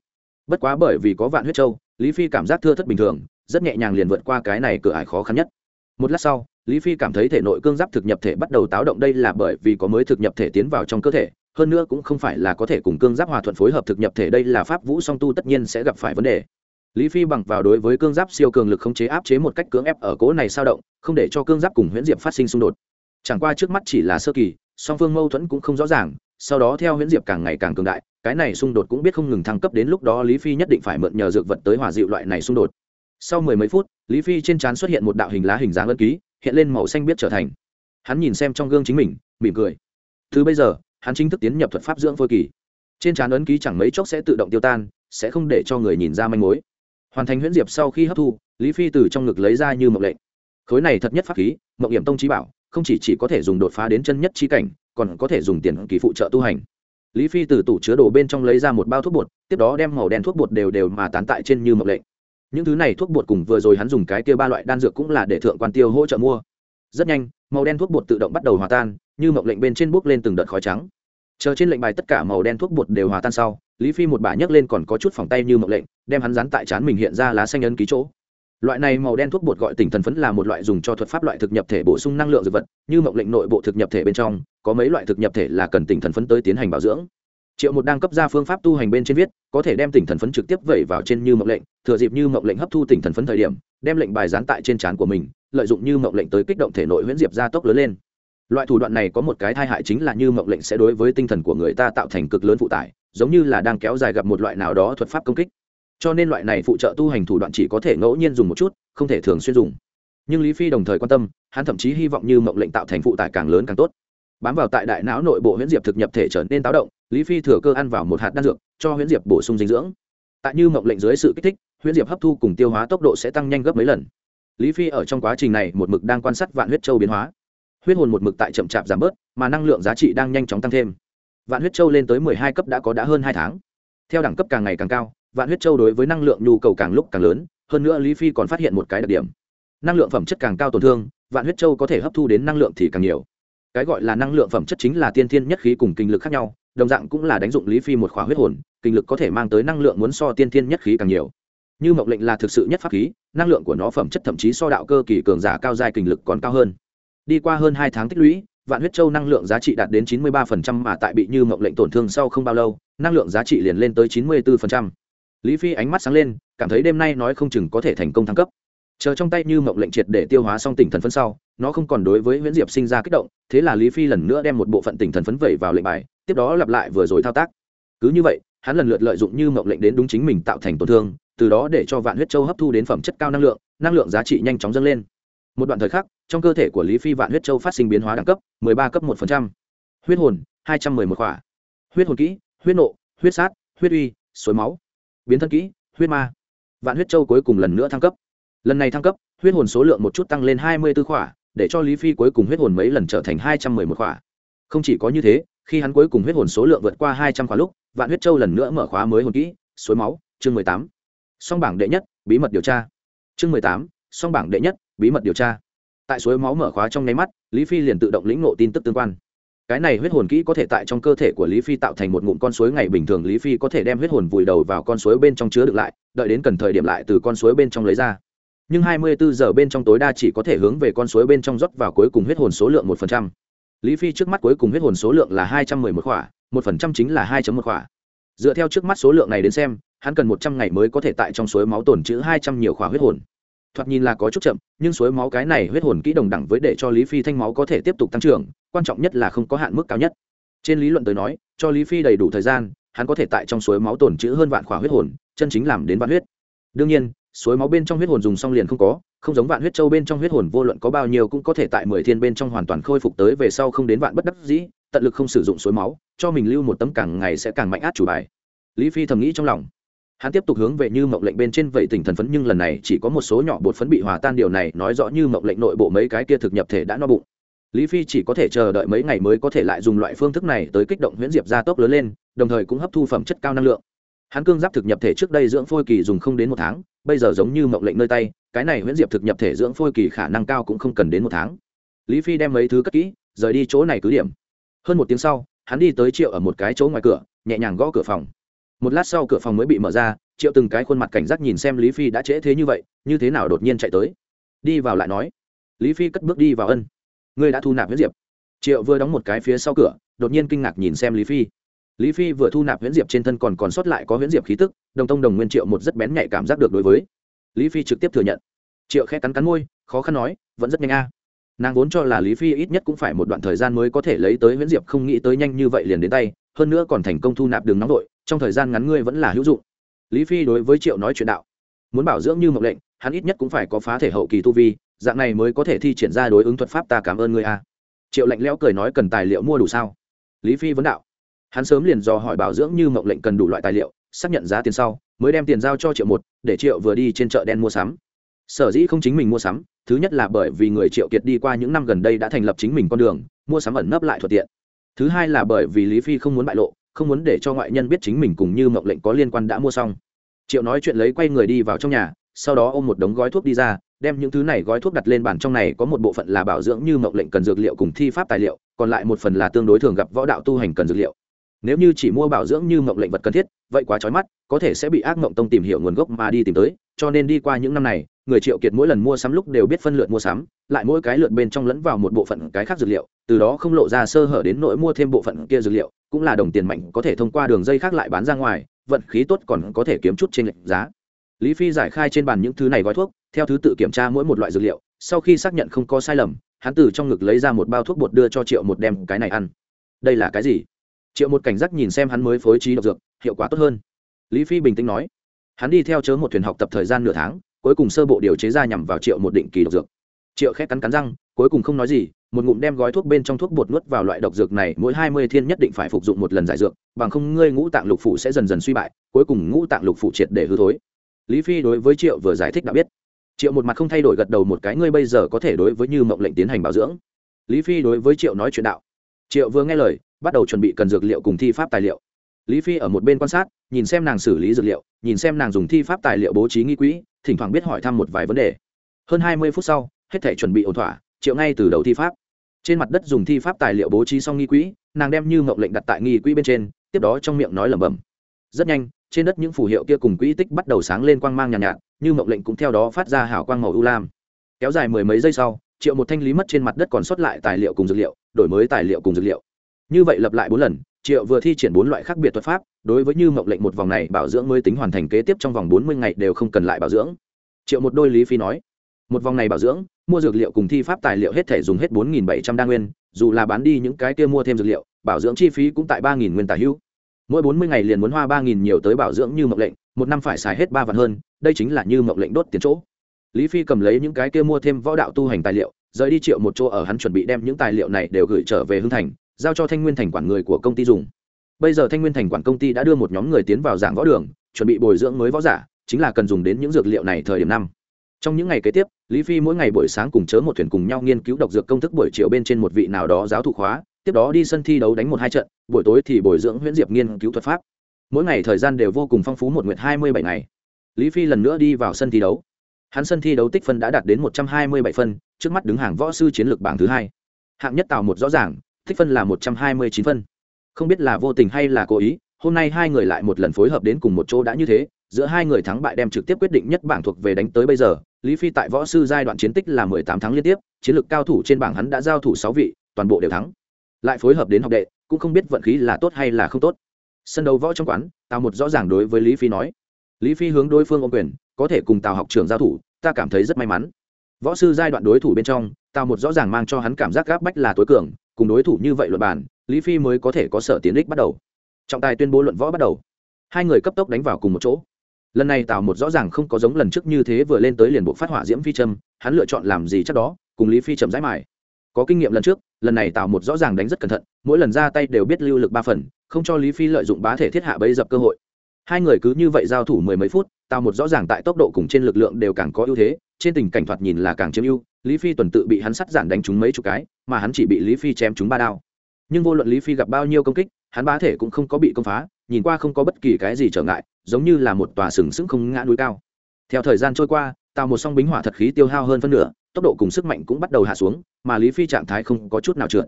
Bất quá bởi vì có vạn huyết châu lý phi cảm giác thưa thất bình thường, rất nhẹ nhàng liền vượt qua cái này cửa ải khó khăn nhất một lát sau, lý phi cảm thấy thể nội cương giáp thực nhập thể bắt đầu táo động đây là bởi vì có mới thực nhập thể tiến vào trong cơ thể, hơn nữa cũng không phải là có thể cùng cương giáp hòa thuận phối hợp thực nhập thể đây là pháp vũ song tu tất nhiên sẽ gặp phải vấn đề. Lý phi bằng vào đối với cương giáp siêu cường lực không chế áp chế một cách cưỡng ép ở cố này sao động, không để cho cương giáp cùng huyễn diệp phát sinh xung đột. Chẳng qua trước mắt chỉ là sơ kỳ, song phương mâu thuẫn cũng không rõ ràng, sau đó theo huyễn diệp càng ngày càng cường đại, cái này xung đột cũng biết không ngừng thăng cấp đến lúc đó lý phi nhất định phải mượn nhờ dược vật tới hòa dịu loại này xung đột sau mười mấy phút lý phi trên trán xuất hiện một đạo hình lá hình dáng ân ký hiện lên màu xanh biết trở thành. Hắn nhìn xem trong gương chính mình mỉm cười. Thứ bây giờ hắn chính thức tiến nhập thuật pháp dưỡng phôi kỳ. Trên trán ấn ký chẳng mấy chốc sẽ tự động tiêu tan sẽ không để cho người nhìn ra manh mối. Hoàn thành huyễn diệp sau khi hấp thu lý phi từ trong ngực lấy ra như mộng lệnh. Khối này thật nhất pháp khí mộng hiểm tông trí bảo không chỉ, chỉ có thể dùng đột phá đến chân nhất trí cảnh còn có thể dùng tiền kỳ phụ trợ tu hành. Lý phi từ tủ chứa đồ bên trong lấy ra một bao thuốc bột tiếp đó đem màu đen thuốc bột đều đều mà tán tại trên như mộng lệnh những thứ này thuốc bột cùng vừa rồi hắn dùng cái kia ba loại đan dược cũng là để thượng quan tiêu hỗ trợ mua. Rất nhanh, màu đen thuốc bột tự động bắt đầu hòa tan, như mộng lệnh bên trên bốc lên từng đợt khói trắng. Chờ trên lệnh bài tất cả màu đen thuốc bột đều hòa tan sau, lý phi một bà nhấc lên còn có chút phòng tay như mộng lệnh, đem hắn dán tại chán mình hiện ra lá xanh ấn ký chỗ. Loại này màu đen thuốc bột gọi tỉnh thần phấn là một loại dùng cho thuật pháp loại thực nhập thể bổ sung năng lượng dược vật, như mộng lệnh nội bộ thực nhập thể bên trong, có mấy loại thực nhập thể là cần tỉnh thần phấn tới tiến hành bảo dưỡng triệu một đang cấp ra phương pháp tu hành bên trên viết, có thể đem tỉnh thần phấn trực tiếp vẩy vào trên như mộng lệnh, thừa dịp như mộng lệnh hấp thu tỉnh thần phấn thời điểm, đem lệnh bài dán tại trên trán của mình, lợi dụng như mộng lệnh tới kích động thể nội huyễn diệp gia tốc lớn lên. Loại thủ đoạn này có một cái tai hại chính là như mộng lệnh sẽ đối với tinh thần của người ta tạo thành cực lớn phụ tải, giống như là đang kéo dài gặp một loại nào đó thuật pháp công kích. Cho nên loại này phụ trợ tu hành thủ đoạn chỉ có thể ngẫu nhiên dùng một chút, không thể thường xuyên dùng. Nhưng lý phi đồng thời quan tâm, hắn thậm chí hy vọng như mộng lệnh tạo thành phụ tải càng lớn càng tốt. Bám vào tại đại não nội bộ huyễn diệp thực nhập thể trở nên táo động lý phi thừa cơ ăn vào một hạt đan dược, cho huyễn diệp bổ sung dinh dưỡng. Tại như mộng lệnh dưới sự kích thích, huyễn diệp hấp thu cùng tiêu hóa tốc độ sẽ tăng nhanh gấp mấy lần. Lý phi ở trong quá trình này một mực đang quan sát vạn huyết châu biến hóa. Huyết hồn một mực tại chậm chạp giảm bớt, mà năng lượng giá trị đang nhanh chóng tăng thêm. Vạn huyết châu lên tới mười hai cấp đã có đã hơn hai tháng. Theo đẳng cấp càng ngày càng cao, vạn huyết châu đối với năng lượng nhu cầu càng lúc càng lớn, hơn nữa lý phi còn phát hiện một cái đặc điểm. Năng lượng phẩm chất càng cao tổn thương, vạn huyết châu có thể hấp thu đến năng lượng thì càng nhiều. Cái gọi là năng lượng phẩm chất chính là tiên thiên nhất khí cùng kinh lực khác nhau đồng dạng cũng là đánh dụng lý phi một khóa huyết hồn, kinh lực có thể mang tới năng lượng muốn so tiên thiên nhất khí càng nhiều. Như mộng lệnh là thực sự nhất pháp khí, năng lượng của nó phẩm chất thậm chí so đạo cơ kỳ cường giả cao dài kinh lực còn cao hơn. Đi qua hơn hai tháng tích lũy, vạn huyết châu năng lượng giá trị đạt đến chín mươi 93% mà tại bị như mộng lệnh tổn thương sau không bao lâu, năng lượng giá trị liền lên tới chín mươi 94%. lý phi ánh mắt sáng lên, cảm thấy đêm nay nói không chừng có thể thành công thăng cấp. Chờ trong tay như mộng lệnh triệt để tiêu hóa xong tỉnh thần phấn sau, nó không còn đối với nguyễn diệp sinh ra kích động, thế là lý phi lần nữa đem một bộ phận tỉnh thần phấn vẩy vào lệnh bài tiếp đó lặp lại vừa rồi thao tác. Cứ như vậy, hắn lần lượt lợi dụng như mộng lệnh đến đúng chính mình tạo thành tổn thương, từ đó để cho vạn huyết châu hấp thu đến phẩm chất cao năng lượng năng lượng giá trị nhanh chóng dâng lên. Một đoạn thời khắc, trong cơ thể của lý phi vạn huyết châu phát sinh biến hóa đẳng cấp 13 cấp 1%. huyết hồn 211 khỏa. Huyết hồn kỹ, huyết nộ, huyết sát, huyết uy suối máu. Biến thân kỹ, huyết ma. Vạn huyết châu cuối cùng lần nữa thăng cấp. Lần này thăng cấp, huyết hồn số lượng một chút tăng lên 24 khỏa, để cho lý phi cuối cùng huyết hồn mấy lần trở thành 211 khỏa không chỉ có như thế, khi hắn cuối cùng huyết hồn số lượng vượt qua 200 khóa lúc, vạn huyết châu lần nữa mở khóa mới hồn kỹ, suối máu, chương 18. song bảng đệ nhất, bí mật điều tra chương 18. song bảng đệ nhất, bí mật điều tra tại suối máu mở khóa trong nháy mắt, lý phi liền tự động lĩnh ngộ tin tức tương quan cái này huyết hồn kỹ có thể tại trong cơ thể của lý phi tạo thành một ngụm con suối ngày bình thường, lý phi có thể đem huyết hồn vùi đầu vào con suối bên trong chứa được lại, đợi đến cần thời điểm lại từ con suối bên trong lấy ra nhưng 24 giờ bên trong tối đa chỉ có thể hướng về con suối bên trong rót vào cuối cùng huyết hồn số lượng một phần trăm lý phi trước mắt cuối cùng huyết hồn số lượng là hai trăm mười một khỏa, một phần trăm chính là hai một khỏa. Dựa theo trước mắt số lượng này đến xem, hắn cần một trăm ngày mới có thể tại trong suối máu tồn trữ hai trăm nhiều khỏa huyết hồn. Thoạt nhìn là có chút chậm, nhưng suối máu cái này huyết hồn kỹ đồng đẳng với để cho lý phi thanh máu có thể tiếp tục tăng trưởng, quan trọng nhất là không có hạn mức cao nhất. Trên lý luận tới nói, cho lý phi đầy đủ thời gian, hắn có thể tại trong suối máu tồn trữ hơn vạn khỏa huyết hồn, chân chính làm đến vạn huyết. Đương nhiên suối máu bên trong huyết hồn dùng xong liền không có, không giống vạn huyết châu bên trong huyết hồn vô luận có bao nhiêu cũng có thể tại mười thiên bên trong hoàn toàn khôi phục tới về sau không đến vạn bất đắc dĩ, tận lực không sử dụng suối máu, cho mình lưu một tấm càng ngày sẽ càng mạnh át chủ bài. Lý phi thầm nghĩ trong lòng. Hắn tiếp tục hướng về như mộng lệnh bên trên vậy tỉnh thần phấn, nhưng lần này chỉ có một số nhỏ bột phấn bị hòa tan, điều này nói rõ như mộng lệnh nội bộ mấy cái kia thực nhập thể đã no bụng. Lý phi chỉ có thể chờ đợi mấy ngày mới có thể lại dùng loại phương thức này tới kích động huyễn diệp gia tốc lớn lên, đồng thời cũng hấp thu phẩm chất cao năng lượng hắn cương giáp thực nhập thể trước đây dưỡng phôi kỳ dùng không đến một tháng, bây giờ giống như mộng lệnh nơi tay, cái này huyễn diệp thực nhập thể dưỡng phôi kỳ khả năng cao cũng không cần đến một tháng. Lý phi đem mấy thứ cất kỹ, rời đi chỗ này cứ điểm. Hơn một tiếng sau, hắn đi tới triệu ở một cái chỗ ngoài cửa, nhẹ nhàng gõ cửa phòng. Một lát sau cửa phòng mới bị mở ra, triệu từng cái khuôn mặt cảnh giác nhìn xem lý phi đã trễ thế như vậy, như thế nào đột nhiên chạy tới. Đi vào lại nói, lý phi cất bước đi vào ân. Ngươi đã thu nạp huyễn diệp. Triệu vừa đóng một cái phía sau cửa, đột nhiên kinh ngạc nhìn xem lý phi lý phi vừa thu nạp huyễn diệp trên thân còn còn sót lại có huyễn diệp khí tức, đồng tông đồng nguyên triệu một rất bén nhạy cảm giác được đối với. Lý phi trực tiếp thừa nhận. Triệu khẽ cắn cắn môi, khó khăn nói, vẫn rất nhanh a. Nàng vốn cho là lý phi ít nhất cũng phải một đoạn thời gian mới có thể lấy tới huyễn diệp, không nghĩ tới nhanh như vậy liền đến tay, hơn nữa còn thành công thu nạp đường nóng đội, trong thời gian ngắn ngươi vẫn là hữu dụng. Lý phi đối với triệu nói chuyện đạo, muốn bảo dưỡng như mộng lệnh, hắn ít nhất cũng phải có phá thể hậu kỳ tu vi, dạng này mới có thể thi triển ra đối ứng thuật pháp ta cảm ơn ngươi a. Triệu lạnh lẽo cười nói, cần tài liệu mua đủ sao? Lý phi vấn đạo hắn sớm liền dò hỏi bảo dưỡng như mộng lệnh cần đủ loại tài liệu, xác nhận giá tiền sau, mới đem tiền giao cho triệu một, để triệu vừa đi trên chợ đen mua sắm. Sở dĩ không chính mình mua sắm, thứ nhất là bởi vì người triệu kiệt đi qua những năm gần đây đã thành lập chính mình con đường, mua sắm ẩn nấp lại thuận tiện. Thứ hai là bởi vì lý phi không muốn bại lộ, không muốn để cho ngoại nhân biết chính mình cùng như mộng lệnh có liên quan đã mua xong. Triệu nói chuyện lấy quay người đi vào trong nhà, sau đó ôm một đống gói thuốc đi ra, đem những thứ này gói thuốc đặt lên bàn trong này, có một bộ phận là bảo dưỡng như mộng lệnh cần dược liệu cùng thi pháp tài liệu, còn lại một phần là tương đối thường gặp võ đạo tu hành cần dược liệu nếu như chỉ mua bảo dưỡng như mộng lệnh vật cần thiết, vậy quá trói mắt, có thể sẽ bị ác mộng tông tìm hiểu nguồn gốc mà đi tìm tới, cho nên đi qua những năm này, người triệu kiệt mỗi lần mua sắm lúc đều biết phân lượt mua sắm, lại mỗi cái lượt bên trong lẫn vào một bộ phận cái khác dược liệu, từ đó không lộ ra sơ hở đến nỗi mua thêm bộ phận kia dược liệu, cũng là đồng tiền mạnh, có thể thông qua đường dây khác lại bán ra ngoài, vận khí tốt còn có thể kiếm chút trên lệnh giá. Lý phi giải khai trên bàn những thứ này gói thuốc, theo thứ tự kiểm tra mỗi một loại dược liệu, sau khi xác nhận không có sai lầm, hắn từ trong ngực lấy ra một bao thuốc bột đưa cho triệu một đem cái này ăn. Đây là cái gì? Triệu một cảnh giác nhìn xem hắn mới phối trí độc dược, hiệu quả tốt hơn. Lý phi bình tĩnh nói, hắn đi theo chớ một thuyền học tập thời gian nửa tháng, cuối cùng sơ bộ điều chế ra nhằm vào triệu một định kỳ độc dược. Triệu khét cắn cắn răng, cuối cùng không nói gì, một ngụm đem gói thuốc bên trong thuốc bột nuốt vào loại độc dược này, mỗi hai mươi thiên nhất định phải phục dụng một lần giải dược, bằng không ngươi ngũ tạng lục phủ sẽ dần dần suy bại, cuối cùng ngũ tạng lục phủ triệt để hư thối. Lý phi đối với triệu vừa giải thích đã biết. Triệu một mặt không thay đổi gật đầu một cái, ngươi bây giờ có thể đối với như mộng lệnh tiến hành bảo dưỡng. Lý phi đối với triệu nói chuyện đạo triệu vừa nghe lời bắt đầu chuẩn bị cần dược liệu cùng thi pháp tài liệu. Lý phi ở một bên quan sát nhìn xem nàng xử lý dược liệu nhìn xem nàng dùng thi pháp tài liệu bố trí nghi quỹ thỉnh thoảng biết hỏi thăm một vài vấn đề. Hơn hai mươi phút sau hết thể chuẩn bị ổn thỏa triệu ngay từ đầu thi pháp. Trên mặt đất dùng thi pháp tài liệu bố trí xong nghi quỹ nàng đem như mộng lệnh đặt tại nghi quỹ bên trên tiếp đó trong miệng nói lẩm bẩm. Rất nhanh trên đất những phù hiệu kia cùng quỹ tích bắt đầu sáng lên quang mang nhàn nhạt, nhạt như mộng lệnh cũng theo đó phát ra hảo quang màu u lam. Kéo dài mười mấy giây sau triệu một thanh lý mất trên mặt đất còn sót lại tài liệu cùng dược liệu đổi mới tài liệu cùng dược liệu. Như vậy lập lại bốn lần, triệu vừa thi triển bốn loại khác biệt thuật pháp, đối với như mộng lệnh một vòng này bảo dưỡng mới tính hoàn thành kế tiếp trong vòng bốn mươi ngày đều không cần lại bảo dưỡng. Triệu một đôi lý phi nói, một vòng này bảo dưỡng, mua dược liệu cùng thi pháp tài liệu hết thể dùng hết bốn nghìn bảy trăm đa nguyên, dù là bán đi những cái kia mua thêm dược liệu, bảo dưỡng chi phí cũng tại ba nghìn nguyên tả hữu. Mỗi bốn mươi ngày liền muốn hoa ba nghìn nhiều tới bảo dưỡng như mộng lệnh, một năm phải xài hết ba vạn hơn, đây chính là như mộng lệnh đốt tiền chỗ. Lý phi cầm lấy những cái kia mua thêm võ đạo tu hành tài liệu rời đi triệu một chỗ ở hắn chuẩn bị đem những tài liệu này đều gửi trở về hưng thành, giao cho thanh nguyên thành quản người của công ty dùng. Bây giờ thanh nguyên thành quản công ty đã đưa một nhóm người tiến vào giảng võ đường, chuẩn bị bồi dưỡng mới võ giả, chính là cần dùng đến những dược liệu này thời điểm năm. Trong những ngày kế tiếp, lý phi mỗi ngày buổi sáng cùng chớ một thuyền cùng nhau nghiên cứu độc dược công thức buổi chiều bên trên một vị nào đó giáo thụ khóa, tiếp đó đi sân thi đấu đánh một hai trận, buổi tối thì bồi dưỡng huyễn diệp nghiên cứu thuật pháp. Mỗi ngày thời gian đều vô cùng phong phú một nguyện hai mươi bảy ngày. Lý phi lần nữa đi vào sân thi đấu hắn sân thi đấu tích phân đã đạt đến một trăm hai mươi bảy phân, trước mắt đứng hàng võ sư chiến lược bảng thứ hai. Hạng nhất tào một rõ ràng, tích phân là một trăm hai mươi chín phân. Không biết là vô tình hay là cố ý, hôm nay hai người lại một lần phối hợp đến cùng một chỗ đã như thế, giữa hai người thắng bại đem trực tiếp quyết định nhất bảng thuộc về đánh tới bây giờ. Lý phi tại võ sư giai đoạn chiến tích là mười tám tháng liên tiếp, chiến lược cao thủ trên bảng hắn đã giao thủ sáu vị, toàn bộ đều thắng. Lại phối hợp đến học đệ, cũng không biết vận khí là tốt hay là không tốt. Sân đấu võ trong quán, tào một rõ ràng đối với lý phi nói. Lý phi hướng đối phương ô quyền có thể cùng tào học trường giao thủ, ta cảm thấy rất may mắn. Võ sư giai đoạn đối thủ bên trong, tào một rõ ràng mang cho hắn cảm giác gáp bách là tối cường, cùng đối thủ như vậy luật bản lý phi mới có thể có sở tiến đích bắt đầu. Trọng tài tuyên bố luận võ bắt đầu. Hai người cấp tốc đánh vào cùng một chỗ. Lần này tào một rõ ràng không có giống lần trước như thế vừa lên tới liền bộ phát hỏa diễm phi trâm hắn lựa chọn làm gì chắc đó, cùng lý phi trầm rãi mải có kinh nghiệm lần trước, lần này tào một rõ ràng đánh rất cẩn thận, mỗi lần ra tay đều biết lưu lực ba phần, không cho lý phi lợi dụng bá thể thiết hạ bấy dập cơ hội. Hai người cứ như vậy giao thủ mười mấy phút tao một rõ ràng tại tốc độ cùng trên lực lượng đều càng có ưu thế, trên tình cảnh thoạt nhìn là càng chiếm ưu, lý phi tuần tự bị hắn sắt giản đánh trúng mấy chục cái, mà hắn chỉ bị lý phi chém trúng ba đao. Nhưng vô luận lý phi gặp bao nhiêu công kích, hắn bá thể cũng không có bị công phá, nhìn qua không có bất kỳ cái gì trở ngại, giống như là một tòa sừng sững không ngã núi cao. Theo thời gian trôi qua tao một song bính hỏa thật khí tiêu hao hơn phân nửa, tốc độ cùng sức mạnh cũng bắt đầu hạ xuống, mà lý phi trạng thái không có chút nào trượt.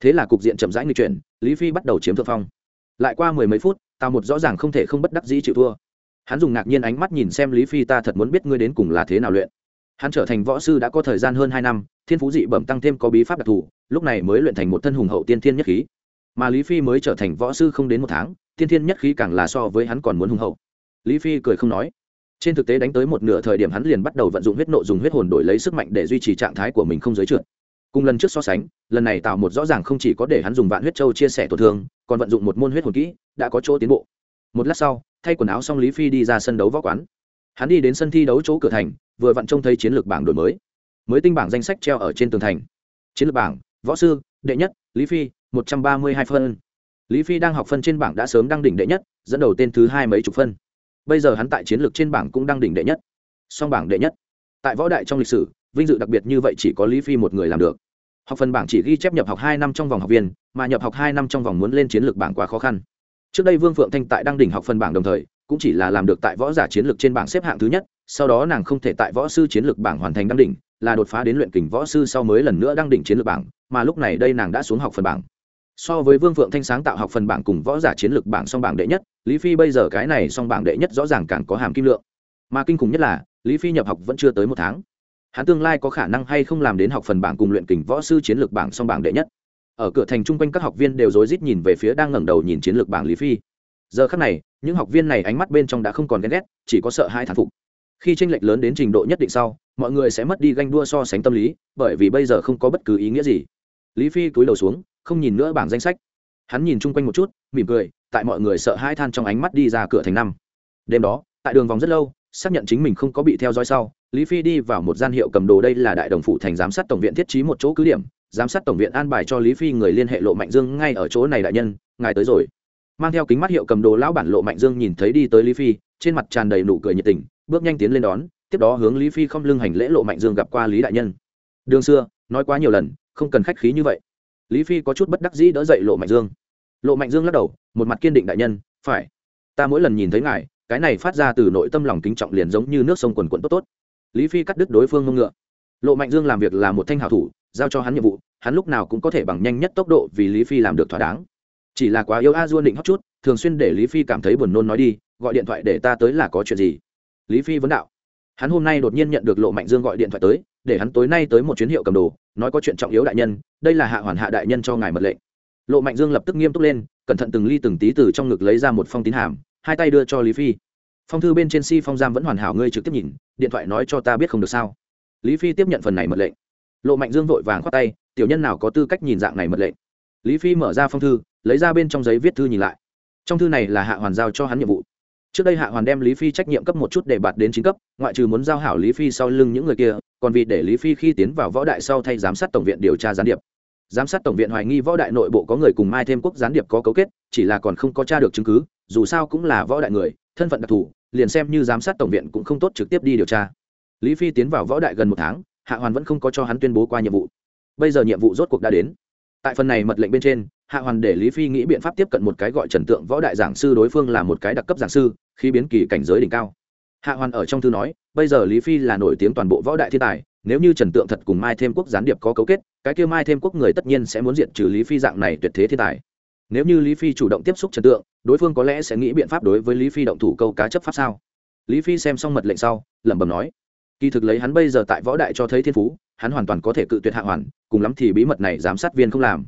Thế là cục diện chậm rãi người chuyển, lý phi bắt đầu chiếm thượng phong. Lại qua mười mấy phút tao một rõ ràng không thể không bất đắc dĩ chịu thua hắn dùng ngạc nhiên ánh mắt nhìn xem lý phi, ta thật muốn biết ngươi đến cùng là thế nào luyện. Hắn trở thành võ sư đã có thời gian hơn hai năm, thiên phú dị bẩm tăng thêm có bí pháp đặc thù, lúc này mới luyện thành một thân hùng hậu tiên thiên nhất khí. Mà lý phi mới trở thành võ sư không đến một tháng, tiên thiên nhất khí càng là so với hắn còn muốn hùng hậu. Lý phi cười không nói. Trên thực tế đánh tới một nửa thời điểm hắn liền bắt đầu vận dụng huyết nộ dùng huyết hồn đổi lấy sức mạnh để duy trì trạng thái của mình không giới trượt. Cùng lần trước so sánh, lần này tạo một rõ ràng không chỉ có để hắn dùng vạn huyết châu chia sẻ tổn thương, còn vận dụng một môn huyết hồn kỹ, đã có chỗ tiến bộ một lát sau, thay quần áo xong lý phi đi ra sân đấu võ quán. Hắn đi đến sân thi đấu chỗ cửa thành, vừa vặn trông thấy chiến lược bảng đổi mới. Mới tinh bảng danh sách treo ở trên tường thành. Chiến lược bảng, võ sư, đệ nhất, lý phi, một trăm ba mươi hai phân. Lý phi đang học phân trên bảng đã sớm đăng đỉnh đệ nhất, dẫn đầu tên thứ hai mấy chục phân. Bây giờ hắn tại chiến lược trên bảng cũng đăng đỉnh đệ nhất. Song bảng đệ nhất. Tại võ đại trong lịch sử, vinh dự đặc biệt như vậy chỉ có lý phi một người làm được. Học phần bảng chỉ ghi chép nhập học hai năm trong vòng học viên, mà nhập học hai năm trong vòng muốn lên chiến lược bảng quá khó khăn trước đây vương phượng thanh tại đăng đỉnh học phần bảng đồng thời, cũng chỉ là làm được tại võ giả chiến lược trên bảng xếp hạng thứ nhất, sau đó nàng không thể tại võ sư chiến lược bảng hoàn thành đăng đỉnh, là đột phá đến luyện kình võ sư sau mới lần nữa đăng đỉnh chiến lược bảng, mà lúc này đây nàng đã xuống học phần bảng. So với vương phượng thanh sáng tạo học phần bảng cùng võ giả chiến lược bảng song bảng đệ nhất, lý phi bây giờ cái này song bảng đệ nhất rõ ràng càng có hàm kim lượng. Mà kinh khủng nhất là, lý phi nhập học vẫn chưa tới một tháng. Hắn tương lai có khả năng hay không làm đến học phần bảng cùng luyện kình võ sư chiến lược bảng song bảng đệ nhất? Ở cửa thành chung quanh các học viên đều rối rít nhìn về phía đang ngẩng đầu nhìn chiến lược bảng lý phi. Giờ khắc này, những học viên này ánh mắt bên trong đã không còn ghen ghét, chỉ có sợ hai thản phục. Khi tranh lệch lớn đến trình độ nhất định sau, mọi người sẽ mất đi ganh đua so sánh tâm lý, bởi vì bây giờ không có bất cứ ý nghĩa gì. Lý phi cúi đầu xuống, không nhìn nữa bảng danh sách. Hắn nhìn chung quanh một chút, mỉm cười, tại mọi người sợ hai than trong ánh mắt đi ra cửa thành năm. Đêm đó, tại đường vòng rất lâu, xác nhận chính mình không có bị theo dõi sau, lý phi đi vào một gian hiệu cầm đồ đây là đại đồng phụ thành giám sát tổng viện thiết trí một chỗ cứ điểm giám sát tổng viện an bài cho lý phi người liên hệ lộ mạnh dương ngay ở chỗ này đại nhân, ngài tới rồi. Mang theo kính mắt hiệu cầm đồ lão bản lộ mạnh dương nhìn thấy đi tới lý phi, trên mặt tràn đầy nụ cười nhiệt tình, bước nhanh tiến lên đón, tiếp đó hướng lý phi không lưng hành lễ lộ mạnh dương gặp qua lý đại nhân. Đường xưa, nói quá nhiều lần, không cần khách khí như vậy. Lý phi có chút bất đắc dĩ đỡ dậy lộ mạnh dương. Lộ mạnh dương lắc đầu, một mặt kiên định đại nhân, phải. Ta mỗi lần nhìn thấy ngài, cái này phát ra từ nội tâm lòng kính trọng liền giống như nước sông quần quận tốt tốt. Lý phi cắt đứt đối phương ngông ngựa. Lộ mạnh dương làm việc là một thanh hảo thủ giao cho hắn nhiệm vụ, hắn lúc nào cũng có thể bằng nhanh nhất tốc độ vì lý phi làm được thỏa đáng. Chỉ là quá yêu a duôn định hóc chút, thường xuyên để lý phi cảm thấy buồn nôn nói đi, gọi điện thoại để ta tới là có chuyện gì? Lý phi vấn đạo. Hắn hôm nay đột nhiên nhận được lộ mạnh dương gọi điện thoại tới, để hắn tối nay tới một chuyến hiệu cầm đồ, nói có chuyện trọng yếu đại nhân, đây là hạ hoàn hạ đại nhân cho ngài mật lệnh. Lộ mạnh dương lập tức nghiêm túc lên, cẩn thận từng ly từng tí từ trong ngực lấy ra một phong tín hàm, hai tay đưa cho lý phi. Phong thư bên trên si phong giam vẫn hoàn hảo, ngươi trực tiếp nhìn, điện thoại nói cho ta biết không được sao? Lý phi tiếp nhận phần này mật lệnh lộ mạnh dương vội vàng khoát tay, tiểu nhân nào có tư cách nhìn dạng này mật lệnh? Lý phi mở ra phong thư, lấy ra bên trong giấy viết thư nhìn lại. Trong thư này là hạ hoàn giao cho hắn nhiệm vụ. Trước đây hạ hoàn đem lý phi trách nhiệm cấp một chút để bạt đến chín cấp, ngoại trừ muốn giao hảo lý phi sau lưng những người kia, còn vì để lý phi khi tiến vào võ đại sau thay giám sát tổng viện điều tra gián điệp. Giám sát tổng viện hoài nghi võ đại nội bộ có người cùng mai thêm quốc gián điệp có cấu kết, chỉ là còn không có tra được chứng cứ, dù sao cũng là võ đại người, thân phận đặc thù, liền xem như giám sát tổng viện cũng không tốt trực tiếp đi điều tra. Lý phi tiến vào võ đại gần một tháng hạ hoàn vẫn không có cho hắn tuyên bố qua nhiệm vụ. Bây giờ nhiệm vụ rốt cuộc đã đến. Tại phần này mật lệnh bên trên, hạ hoàn để lý phi nghĩ biện pháp tiếp cận một cái gọi trần tượng võ đại giảng sư đối phương là một cái đặc cấp giảng sư khi biến kỳ cảnh giới đỉnh cao. Hạ hoàn ở trong thư nói, bây giờ lý phi là nổi tiếng toàn bộ võ đại thiên tài, nếu như trần tượng thật cùng mai thêm quốc gián điệp có cấu kết, cái kia mai thêm quốc người tất nhiên sẽ muốn diện trừ lý phi dạng này tuyệt thế thiên tài. Nếu như lý phi chủ động tiếp xúc trần tượng, đối phương có lẽ sẽ nghĩ biện pháp đối với lý phi động thủ câu cá chấp pháp sao? Lý phi xem xong mật lệnh sau, lẩm bẩm nói kỳ thực lấy hắn bây giờ tại võ đại cho thấy thiên phú, hắn hoàn toàn có thể cự tuyệt hạ hoàn, cùng lắm thì bí mật này giám sát viên không làm.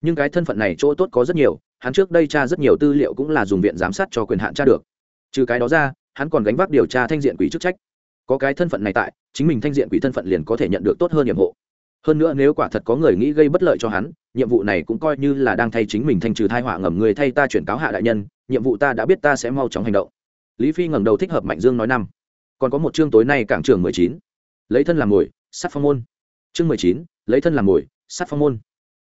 Nhưng cái thân phận này chỗ tốt có rất nhiều, hắn trước đây tra rất nhiều tư liệu cũng là dùng viện giám sát cho quyền hạn tra được. Trừ cái đó ra, hắn còn gánh vác điều tra thanh diện quỷ chức trách. Có cái thân phận này tại, chính mình thanh diện quỷ thân phận liền có thể nhận được tốt hơn nhiệm vụ. Hơn nữa nếu quả thật có người nghĩ gây bất lợi cho hắn, nhiệm vụ này cũng coi như là đang thay chính mình thanh trừ thai họa ngầm người thay ta chuyển cáo hạ đại nhân, nhiệm vụ ta đã biết ta sẽ mau chóng hành động. Lý phi ngẩng đầu thích hợp mạnh dương nói năm còn có một chương tối nay cảng trường mười chín. Lấy thân làm mồi, sắt phong môn. Chương mười chín, lấy thân làm mồi, sắt phong môn.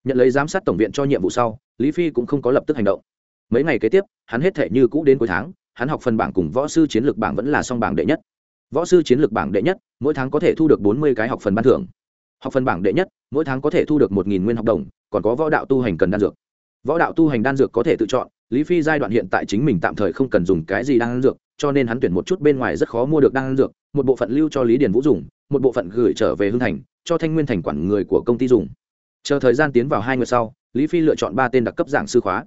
Nhận lấy giám sát tổng viện cho nhiệm vụ sau, lý phi cũng không có lập tức hành động. Mấy ngày kế tiếp, hắn hết thể như cũ đến cuối tháng, hắn học phần bảng cùng võ sư chiến lược bảng vẫn là song bảng đệ nhất. Võ sư chiến lược bảng đệ nhất, mỗi tháng có thể thu được bốn mươi cái học phần ban thưởng. Học phần bảng đệ nhất, mỗi tháng có thể thu được một nghìn nguyên học đồng, còn có võ đạo tu hành cần đan dược. Võ đạo tu hành đan dược có thể tự chọn, lý phi giai đoạn hiện tại chính mình tạm thời không cần dùng cái gì đan dược cho nên hắn tuyển một chút bên ngoài rất khó mua được đan dược, một bộ phận lưu cho lý điền vũ dùng, một bộ phận gửi trở về hưng thành, cho thanh nguyên thành quản người của công ty dùng. Chờ thời gian tiến vào hai ngày sau, lý phi lựa chọn ba tên đặc cấp giảng sư khóa.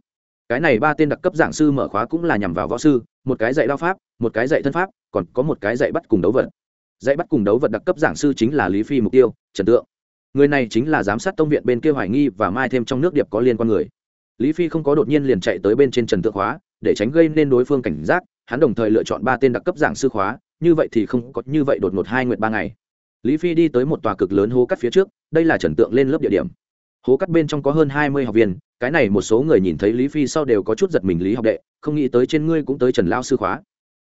Cái này ba tên đặc cấp giảng sư mở khóa cũng là nhằm vào võ sư, một cái dạy đao pháp, một cái dạy thân pháp, còn có một cái dạy bắt cùng đấu vật. Dạy bắt cùng đấu vật đặc cấp giảng sư chính là lý phi mục tiêu, trần tượng. Người này chính là giám sát tông viện bên kia hoài nghi và mai thêm trong nước điệp có liên quan người. Lý phi không có đột nhiên liền chạy tới bên trên trần tượng khóa, để tránh gây nên đối phương cảnh giác hắn đồng thời lựa chọn ba tên đặc cấp giảng sư khóa như vậy thì không có như vậy đột ngột hai nguyện ba ngày. Lý phi đi tới một tòa cực lớn hố cắt phía trước đây là trần tượng lên lớp địa điểm. Hố cắt bên trong có hơn hai mươi học viên cái này một số người nhìn thấy lý phi sau đều có chút giật mình lý học đệ không nghĩ tới trên ngươi cũng tới trần lao sư khóa.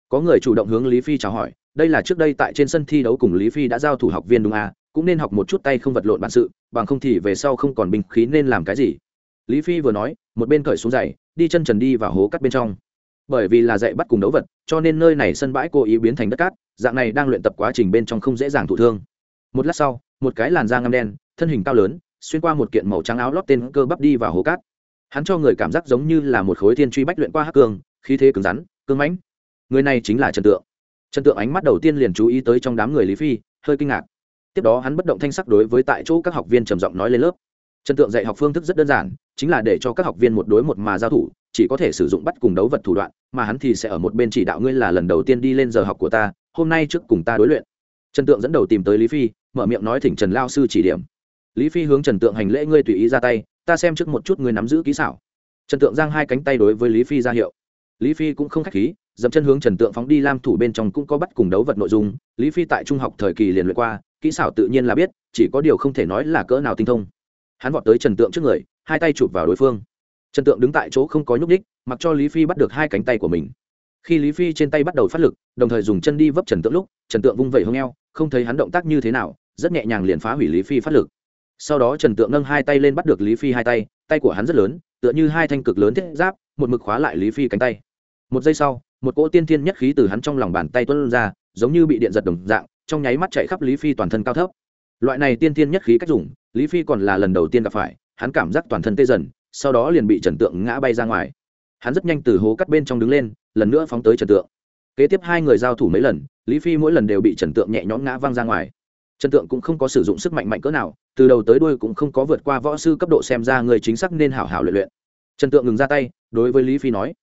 Có người chủ động hướng lý phi chào hỏi đây là trước đây tại trên sân thi đấu cùng lý phi đã giao thủ học viên đúng à, cũng nên học một chút tay không vật lộn bản sự bằng không thì về sau không còn bình khí nên làm cái gì. Lý phi vừa nói một bên cởi xuống giày đi chân trần đi vào hố cắt bên trong bởi vì là dạy bắt cùng đấu vật, cho nên nơi này sân bãi cố ý biến thành đất cát, dạng này đang luyện tập quá trình bên trong không dễ dàng thụ thương. Một lát sau, một cái làn da ngăm đen, thân hình cao lớn, xuyên qua một kiện màu trắng áo lót tên cơ bắp đi vào hố cát. Hắn cho người cảm giác giống như là một khối thiên truy bách luyện qua hắc cương, khí thế cứng rắn, cương mãnh. Người này chính là trần tượng. Trần tượng ánh mắt đầu tiên liền chú ý tới trong đám người lý phi, hơi kinh ngạc. Tiếp đó hắn bất động thanh sắc đối với tại chỗ các học viên trầm giọng nói lên lớp. Trần tượng dạy học phương thức rất đơn giản, chính là để cho các học viên một đối một mà giao thủ chỉ có thể sử dụng bắt cùng đấu vật thủ đoạn, mà hắn thì sẽ ở một bên chỉ đạo ngươi là lần đầu tiên đi lên giờ học của ta, hôm nay trước cùng ta đối luyện. Trần tượng dẫn đầu tìm tới lý phi, mở miệng nói thỉnh trần lao sư chỉ điểm. Lý phi hướng trần tượng hành lễ ngươi tùy ý ra tay, ta xem trước một chút ngươi nắm giữ kỹ xảo. Trần tượng giang hai cánh tay đối với lý phi ra hiệu. Lý phi cũng không k h á c h khí dẫm chân hướng trần tượng phóng đi lam thủ bên trong cũng có bắt cùng đấu vật nội dung. Lý phi tại trung học thời kỳ liền luyện qua, kỹ xảo tự nhiên là biết, chỉ có điều không thể nói là cỡ nào tinh thông. Hắn vọt tới trần tượng trước người, hai tay chụp vào đối phương trần tượng đứng tại chỗ không có nhúc ních mặc cho lý phi bắt được hai cánh tay của mình. Khi lý phi trên tay bắt đầu phát lực, đồng thời dùng chân đi vấp trần tượng lúc, trần tượng vung vẩy hông e o không thấy hắn động tác như thế nào, rất nhẹ nhàng liền phá hủy lý phi phát lực. Sau đó trần tượng nâng hai tay lên bắt được lý phi hai tay tay của hắn rất lớn, tựa như hai thanh cực lớn thiết giáp, một mực khóa lại lý phi cánh tay. Một giây sau, một cỗ tiên thiên nhất khí từ hắn trong lòng bàn tay tuân ra, giống như bị điện giật đồng dạng, trong nháy mắt chạy khắp lý phi toàn thân cao thấp. Loại này tiên thiên nhất khí cách dùng, lý phi còn là lần đầu tiên gặp phải, hắn cảm giác toàn thân tê dần sau đó liền bị trần tượng ngã bay ra ngoài. Hắn rất nhanh từ hố cắt bên trong đứng lên, lần nữa phóng tới trần tượng. Kế tiếp hai người giao thủ mấy lần, lý phi mỗi lần đều bị trần tượng nhẹ nhõm ngã văng ra ngoài. Trần tượng cũng không có sử dụng sức mạnh mạnh cỡ nào, từ đầu tới đuôi cũng không có vượt qua võ sư cấp độ xem ra người chính xác nên hảo hảo luyện luyện. Trần tượng ngừng ra tay, đối với lý phi nói.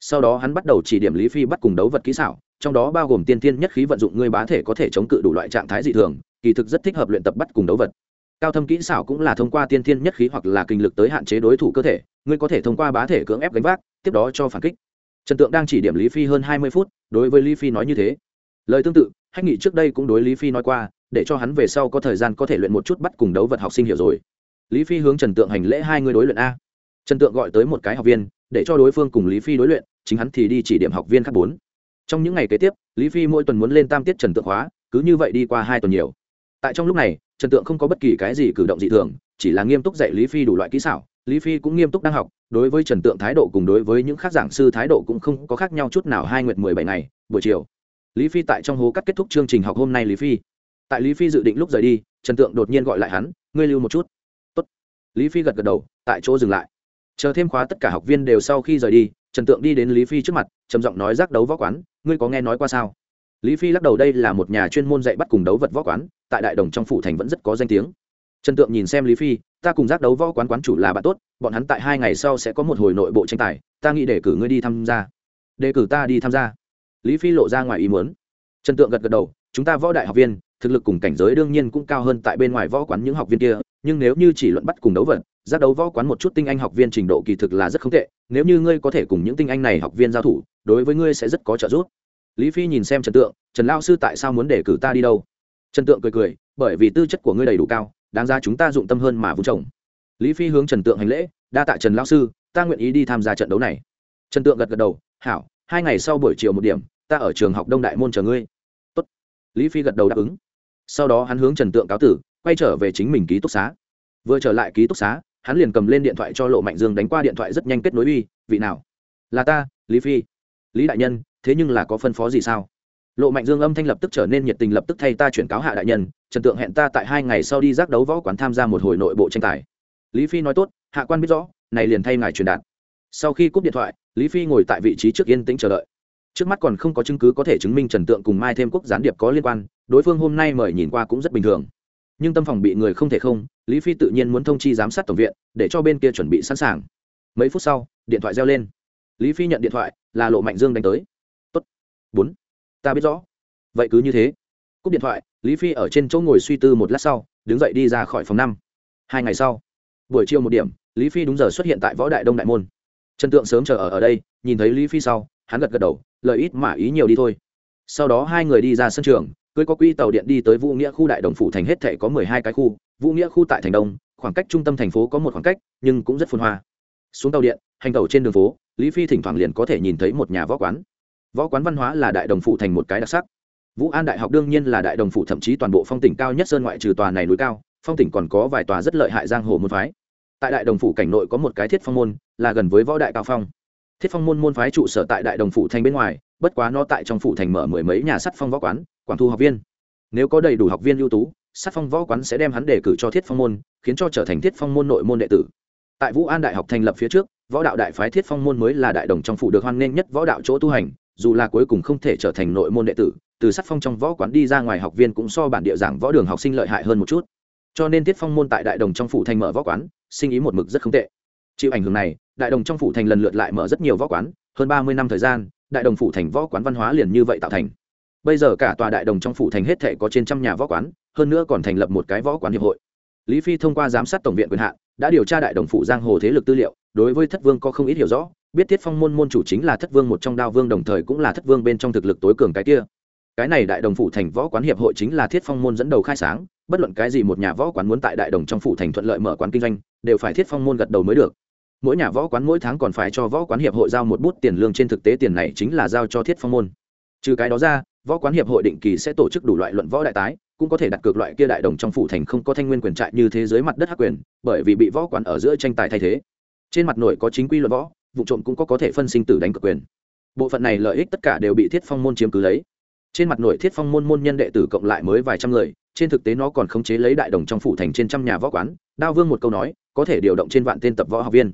Sau đó hắn bắt đầu chỉ điểm lý phi bắt cùng đấu vật kỹ xảo, trong đó bao gồm tiên tiên nhất khí vận dụng ngươi bá thể có thể chống cự đủ loại trạng thái dị thường, kỳ thực rất thích hợp luyện tập bắt cùng đấu vật cao thâm kỹ xảo cũng là thông qua tiên thiên nhất khí hoặc là kinh lực tới hạn chế đối thủ cơ thể, ngươi có thể thông qua bá thể cưỡng ép gánh vác, tiếp đó cho phản kích. Trần tượng đang chỉ điểm lý phi hơn hai mươi phút, đối với lý phi nói như thế. Lời tương tự, hách nghị trước đây cũng đối lý phi nói qua, để cho hắn về sau có thời gian có thể luyện một chút bắt cùng đấu vật học sinh hiểu rồi. Lý phi hướng trần tượng hành lễ hai người đối luyện a. Trần tượng gọi tới một cái học viên, để cho đối phương cùng lý phi đối luyện, chính hắn thì đi chỉ điểm học viên khác bốn. Trong những ngày kế tiếp, lý phi mỗi tuần muốn lên tam tiết trần tượng hóa cứ như vậy đi qua hai tuần nhiều tại trong lúc này, trần tượng không có bất kỳ cái gì cử động dị thường, chỉ là nghiêm túc dạy lý phi đủ loại kỹ xảo. Lý phi cũng nghiêm túc đang học, đối với trần tượng thái độ cùng đối với những khác giảng sư thái độ cũng không có khác nhau chút nào hai nguyệt mười bảy ngày, buổi chiều. Lý phi tại trong hố cắt kết thúc chương trình học hôm nay lý phi. Tại lý phi dự định lúc rời đi, trần tượng đột nhiên gọi lại hắn, ngươi lưu một chút. Tốt. lý phi gật gật đầu, tại chỗ dừng lại. Chờ thêm khóa tất cả học viên đều sau khi rời đi, trần tượng đi đến lý phi trước mặt, trầm giọng nói giác đấu võ quán, ngươi có nghe nói qua sao? Lý phi lắc đầu, đây là một nhà chuyên môn dạy bắt cùng đấu vật võ quán tại đại đồng trong phủ thành vẫn rất có danh tiếng. Trần tượng nhìn xem lý phi, ta cùng giác đấu võ quán quán chủ là bạn tốt, bọn hắn tại hai ngày sau sẽ có một hồi nội bộ tranh tài, ta nghĩ để cử ngươi đi tham gia. Đề cử ta đi tham gia? Lý phi lộ ra ngoài ý muốn. Trần tượng gật gật đầu, chúng ta võ đại học viên, thực lực cùng cảnh giới đương nhiên cũng cao hơn tại bên ngoài võ quán những học viên kia, nhưng nếu như chỉ luận bắt cùng đấu vật giác đấu võ quán một chút tinh anh học viên trình độ kỳ thực là rất không tệ, nếu như ngươi có thể cùng những tinh anh này học viên giao thủ, đối với ngươi sẽ rất có trợ giúp. Lý phi nhìn xem trần tượng, trần lao sư tại sao muốn để cử ta đi đâu? Trần tượng cười cười, bởi vì tư chất của ngươi đầy đủ cao, đáng ra chúng ta dụng tâm hơn mà vu trồng. Lý phi hướng trần tượng hành lễ, đa tạ trần Lão sư, ta nguyện ý đi tham gia trận đấu này. Trần tượng gật gật đầu, hảo, hai ngày sau buổi chiều một điểm, ta ở trường học đông đại môn chờ ngươi. Tốt. lý phi gật đầu đáp ứng. Sau đó hắn hướng trần tượng cáo tử, quay trở về chính mình ký túc xá. Vừa trở lại ký túc xá, hắn liền cầm lên điện thoại cho lộ mạnh dương đánh qua điện thoại rất nhanh kết nối uy, vị nào? Là ta, lý phi. Lý đại nhân, thế nhưng là có phân phó gì sao? Lộ mạnh dương âm thanh lập tức trở nên nhiệt tình lập tức thay ta chuyển cáo hạ đại nhân, trần tượng hẹn ta tại hai ngày sau đi giác đấu võ quán tham gia một hồi nội bộ tranh tài. Lý phi nói tốt, hạ quan biết rõ, này liền thay ngài truyền đạt. Sau khi cúp điện thoại, lý phi ngồi tại vị trí trước yên tĩnh chờ đợi. Trước mắt còn không có chứng cứ có thể chứng minh trần tượng cùng mai thêm quốc gián điệp có liên quan, đối phương hôm nay mời nhìn qua cũng rất bình thường. Nhưng tâm phòng bị người không thể không, lý phi tự nhiên muốn thông chi giám sát tổng viện, để cho bên kia chuẩn bị sẵn sàng. Mấy phút sau, điện thoại reo lên. Lý phi nhận điện thoại, là lộ mạnh dương đánh tới. Tốt. Bốn ta biết rõ. Vậy cứ như thế. Cúp điện thoại, lý phi ở trên chỗ ngồi suy tư một lát sau, đứng dậy đi ra khỏi phòng năm. Hai ngày sau, buổi chiều một điểm, lý phi đúng giờ xuất hiện tại võ đại đông đại môn. Trần tượng sớm chờ ở ở đây, nhìn thấy lý phi sau, hắn gật gật đầu, lời ít mà ý nhiều đi thôi. Sau đó hai người đi ra sân trường, cưới có quỹ tàu điện đi tới vũ nghĩa khu đại đồng phủ thành hết thể có mười hai cái khu. Vũ nghĩa khu tại thành đông, khoảng cách trung tâm thành phố có một khoảng cách, nhưng cũng rất phun hoa. Xuống tàu điện, hành tàu trên đường phố, lý phi thỉnh thoảng liền có thể nhìn thấy một nhà võ quán võ quán văn hóa là đại đồng phủ thành một cái đặc sắc. Vũ an đại học đương nhiên là đại đồng phủ, thậm chí toàn bộ phong tỉnh cao nhất sơn ngoại trừ tòa này núi cao, phong tỉnh còn có vài tòa rất lợi hại giang hồ môn phái. Tại đại đồng phủ cảnh nội có một cái thiết phong môn, là gần với võ đại cao phong. Thiết phong môn môn phái trụ sở tại đại đồng phủ thành bên ngoài, bất quá nó tại trong phủ thành mở mười mấy nhà sắt phong võ quán, quản thu học viên. Nếu có đầy đủ học viên ưu tú, sắt phong võ quán sẽ đem hắn đề cử cho thiết phong môn, khiến cho trở thành thiết phong môn nội môn đệ tử. Tại vũ an đại học thành lập phía trước, võ đạo đại phái thiết phong môn mới là đại đồng trong phủ được hoan nghênh nhất võ đạo chỗ tu hành dù là cuối cùng không thể trở thành nội môn đệ tử, từ sắc phong trong võ quán đi ra ngoài học viên cũng so bản địa giảng võ đường học sinh lợi hại hơn một chút. Cho nên thiết phong môn tại đại đồng trong phủ thành mở võ quán, sinh ý một mực rất không tệ. Chịu ảnh hưởng này, đại đồng trong phủ thành lần lượt lại mở rất nhiều võ quán, hơn ba mươi năm thời gian, đại đồng phủ thành võ quán văn hóa liền như vậy tạo thành. Bây giờ cả tòa đại đồng trong phủ thành hết thể có trên trăm nhà võ quán, hơn nữa còn thành lập một cái võ quán hiệp hội. Lý phi thông qua giám sát tổng viện quyền hạn, đã điều tra đại đồng phủ giang hồ thế lực tư liệu, đối với thất vương có không ít hiểu rõ biết thiết phong môn môn chủ chính là thất vương một trong đao vương, đồng thời cũng là thất vương bên trong thực lực tối cường cái kia. Cái này đại đồng phủ thành võ quán hiệp hội chính là thiết phong môn dẫn đầu khai sáng, bất luận cái gì một nhà võ quán muốn tại đại đồng trong phủ thành thuận lợi mở quán kinh doanh, đều phải thiết phong môn gật đầu mới được. Mỗi nhà võ quán mỗi tháng còn phải cho võ quán hiệp hội giao một bút tiền lương, trên thực tế tiền này chính là giao cho thiết phong môn. Trừ cái đó ra, võ quán hiệp hội định kỳ sẽ tổ chức đủ loại luận võ đại tái, cũng có thể đặt cược loại kia đại đồng trong phủ thành không có thanh nguyên quyền trại như thế giới mặt đất hắc quyền, bởi vì bị võ quán ở giữa tranh tài thay thế. Trên mặt nội có chính quy luận võ vụ trộm cũng có có thể phân sinh tử đánh cược quyền. Bộ phận này lợi ích tất cả đều bị thiết phong môn chiếm cứ lấy. Trên mặt nội thiết phong môn môn nhân đệ tử cộng lại mới vài trăm người, trên thực tế nó còn khống chế lấy đại đồng trong phủ thành trên trăm nhà võ quán. Đao vương một câu nói, có thể điều động trên vạn tên tập võ học viên.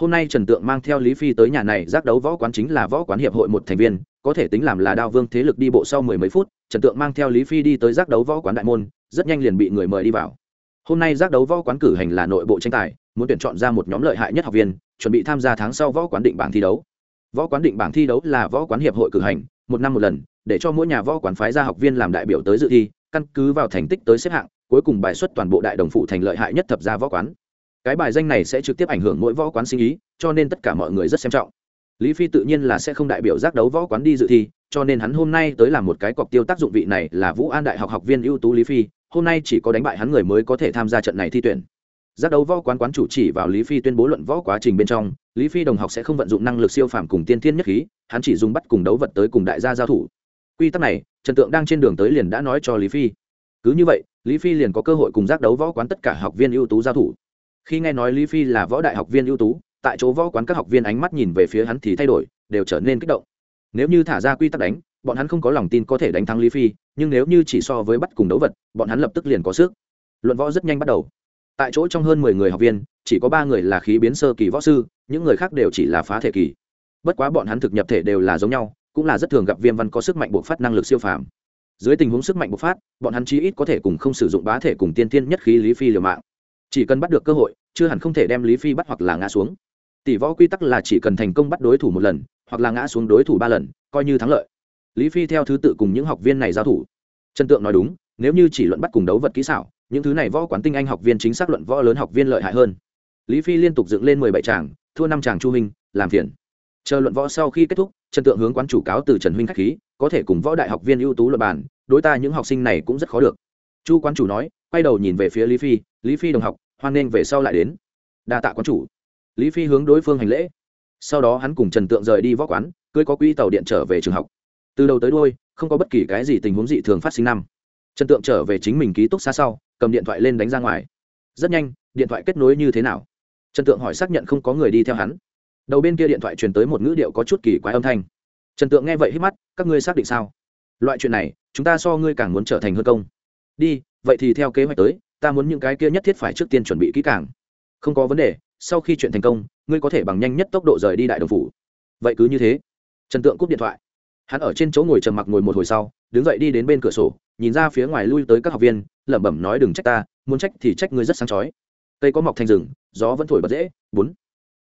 Hôm nay trần tượng mang theo lý phi tới nhà này, giác đấu võ quán chính là võ quán hiệp hội một thành viên, có thể tính làm là đao vương thế lực đi bộ sau mười mấy phút, trần tượng mang theo lý phi đi tới giác đấu võ quán đại môn, rất nhanh liền bị người mời đi vào. Hôm nay giác đấu võ quán cử hành là nội bộ tranh tài muốn tuyển chọn ra một nhóm lợi hại nhất học viên, chuẩn bị tham gia tháng sau võ quán định bảng thi đấu. Võ quán định bảng thi đấu là võ quán hiệp hội cử hành, một năm một lần, để cho mỗi nhà võ quán phái ra học viên làm đại biểu tới dự thi, căn cứ vào thành tích tới xếp hạng, cuối cùng bài xuất toàn bộ đại đồng phụ thành lợi hại nhất thập gia võ quán. Cái bài danh này sẽ trực tiếp ảnh hưởng mỗi võ quán sinh ý, cho nên tất cả mọi người rất xem trọng. Lý phi tự nhiên là sẽ không đại biểu giác đấu võ quán đi dự thi, cho nên hắn hôm nay tới làm một cái cọc tiêu tác dụng vị này là vũ an đại học học viên ưu tú lý phi, hôm nay chỉ có đánh bại hắn người mới có thể tham gia trận này thi tuyển giác đấu võ quán quán chủ chỉ vào lý phi tuyên bố luận võ quá trình bên trong, lý phi đồng học sẽ không vận dụng năng lực siêu phàm cùng tiên thiên nhất khí, hắn chỉ dùng bắt cùng đấu vật tới cùng đại gia giao thủ. Quy tắc này, trần tượng đang trên đường tới liền đã nói cho lý phi. Cứ như vậy, lý phi liền có cơ hội cùng giác đấu võ quán tất cả học viên ưu tú giao thủ. Khi nghe nói lý phi là võ đại học viên ưu tú, tại chỗ võ quán các học viên ánh mắt nhìn về phía hắn thì thay đổi, đều trở nên kích động. Nếu như thả ra quy tắc đánh, bọn hắn không có lòng tin có thể đánh thắng lý phi, nhưng nếu như chỉ so với bắt cùng đấu vật, bọn hắn lập tức liền có sức. Luận võ rất nhanh bắt đầu tại chỗ trong hơn mười người học viên, chỉ có ba người là khí biến sơ kỳ võ sư, những người khác đều chỉ là phá thể kỳ. Bất quá bọn hắn thực nhập thể đều là giống nhau, cũng là rất thường gặp viêm văn có sức mạnh bộc phát năng lực siêu phàm. Dưới tình huống sức mạnh bộc phát, bọn hắn chí ít có thể cùng không sử dụng bá thể cùng tiên tiên nhất khí lý phi liều mạng. Chỉ cần bắt được cơ hội, chưa hẳn không thể đem lý phi bắt hoặc là ngã xuống. Tỷ võ quy tắc là chỉ cần thành công bắt đối thủ một lần, hoặc là ngã xuống đối thủ ba lần, coi như thắng lợi. Lý phi theo thứ tự cùng những học viên này giao thủ. Trần tượng nói đúng, nếu như chỉ luận bắt cùng đấu vật kỹ xảo những thứ này võ quán tinh anh học viên chính xác luận võ lớn học viên lợi hại hơn. Lý phi liên tục dựng lên mười bảy tràng thua năm tràng chu minh làm phiền. Chờ luận võ sau khi kết thúc, trần tượng hướng quán chủ cáo từ trần huynh k h á c h khí, có thể cùng võ đại học viên ưu tú luật bản đối ta những học sinh này cũng rất khó được. Chu quán chủ nói, quay đầu nhìn về phía lý phi lý phi đồng học, hoan nghênh về sau lại đến. Đa tạ quán chủ. Lý phi hướng đối phương hành lễ. Sau đó hắn cùng trần tượng rời đi võ quán, cưới có quỹ tàu điện trở về trường học. Từ đầu tới đôi không có bất kỳ cái gì tình huống dị thường phát sinh năm. Trần tượng trở về chính mình ký túc xa sau cầm điện thoại lên đánh ra ngoài. Rất nhanh, điện thoại kết nối như thế nào? Trần tượng hỏi xác nhận không có người đi theo hắn. Đầu bên kia điện thoại truyền tới một ngữ điệu có chút kỳ quái âm thanh. Trần tượng nghe vậy hít mắt, các ngươi xác định sao? Loại chuyện này, chúng ta so ngươi càng muốn trở thành hơn công. Đi, vậy thì theo kế hoạch tới, ta muốn những cái kia nhất thiết phải trước tiên chuẩn bị kỹ càng. Không có vấn đề, sau khi chuyện thành công, ngươi có thể bằng nhanh nhất tốc độ rời đi đại đồng phủ. Vậy cứ như thế. Trần tượng cúp điện thoại. Hắn ở trên chỗ ngồi trầm mặc ngồi một hồi sau, đứng dậy đi đến bên cửa sổ nhìn ra phía ngoài lui tới các học viên, lẩm bẩm nói, đừng trách ta, muốn trách thì trách ngươi rất sáng chói. Cây có mọc thành rừng, gió vẫn thổi bật dễ. Bốn.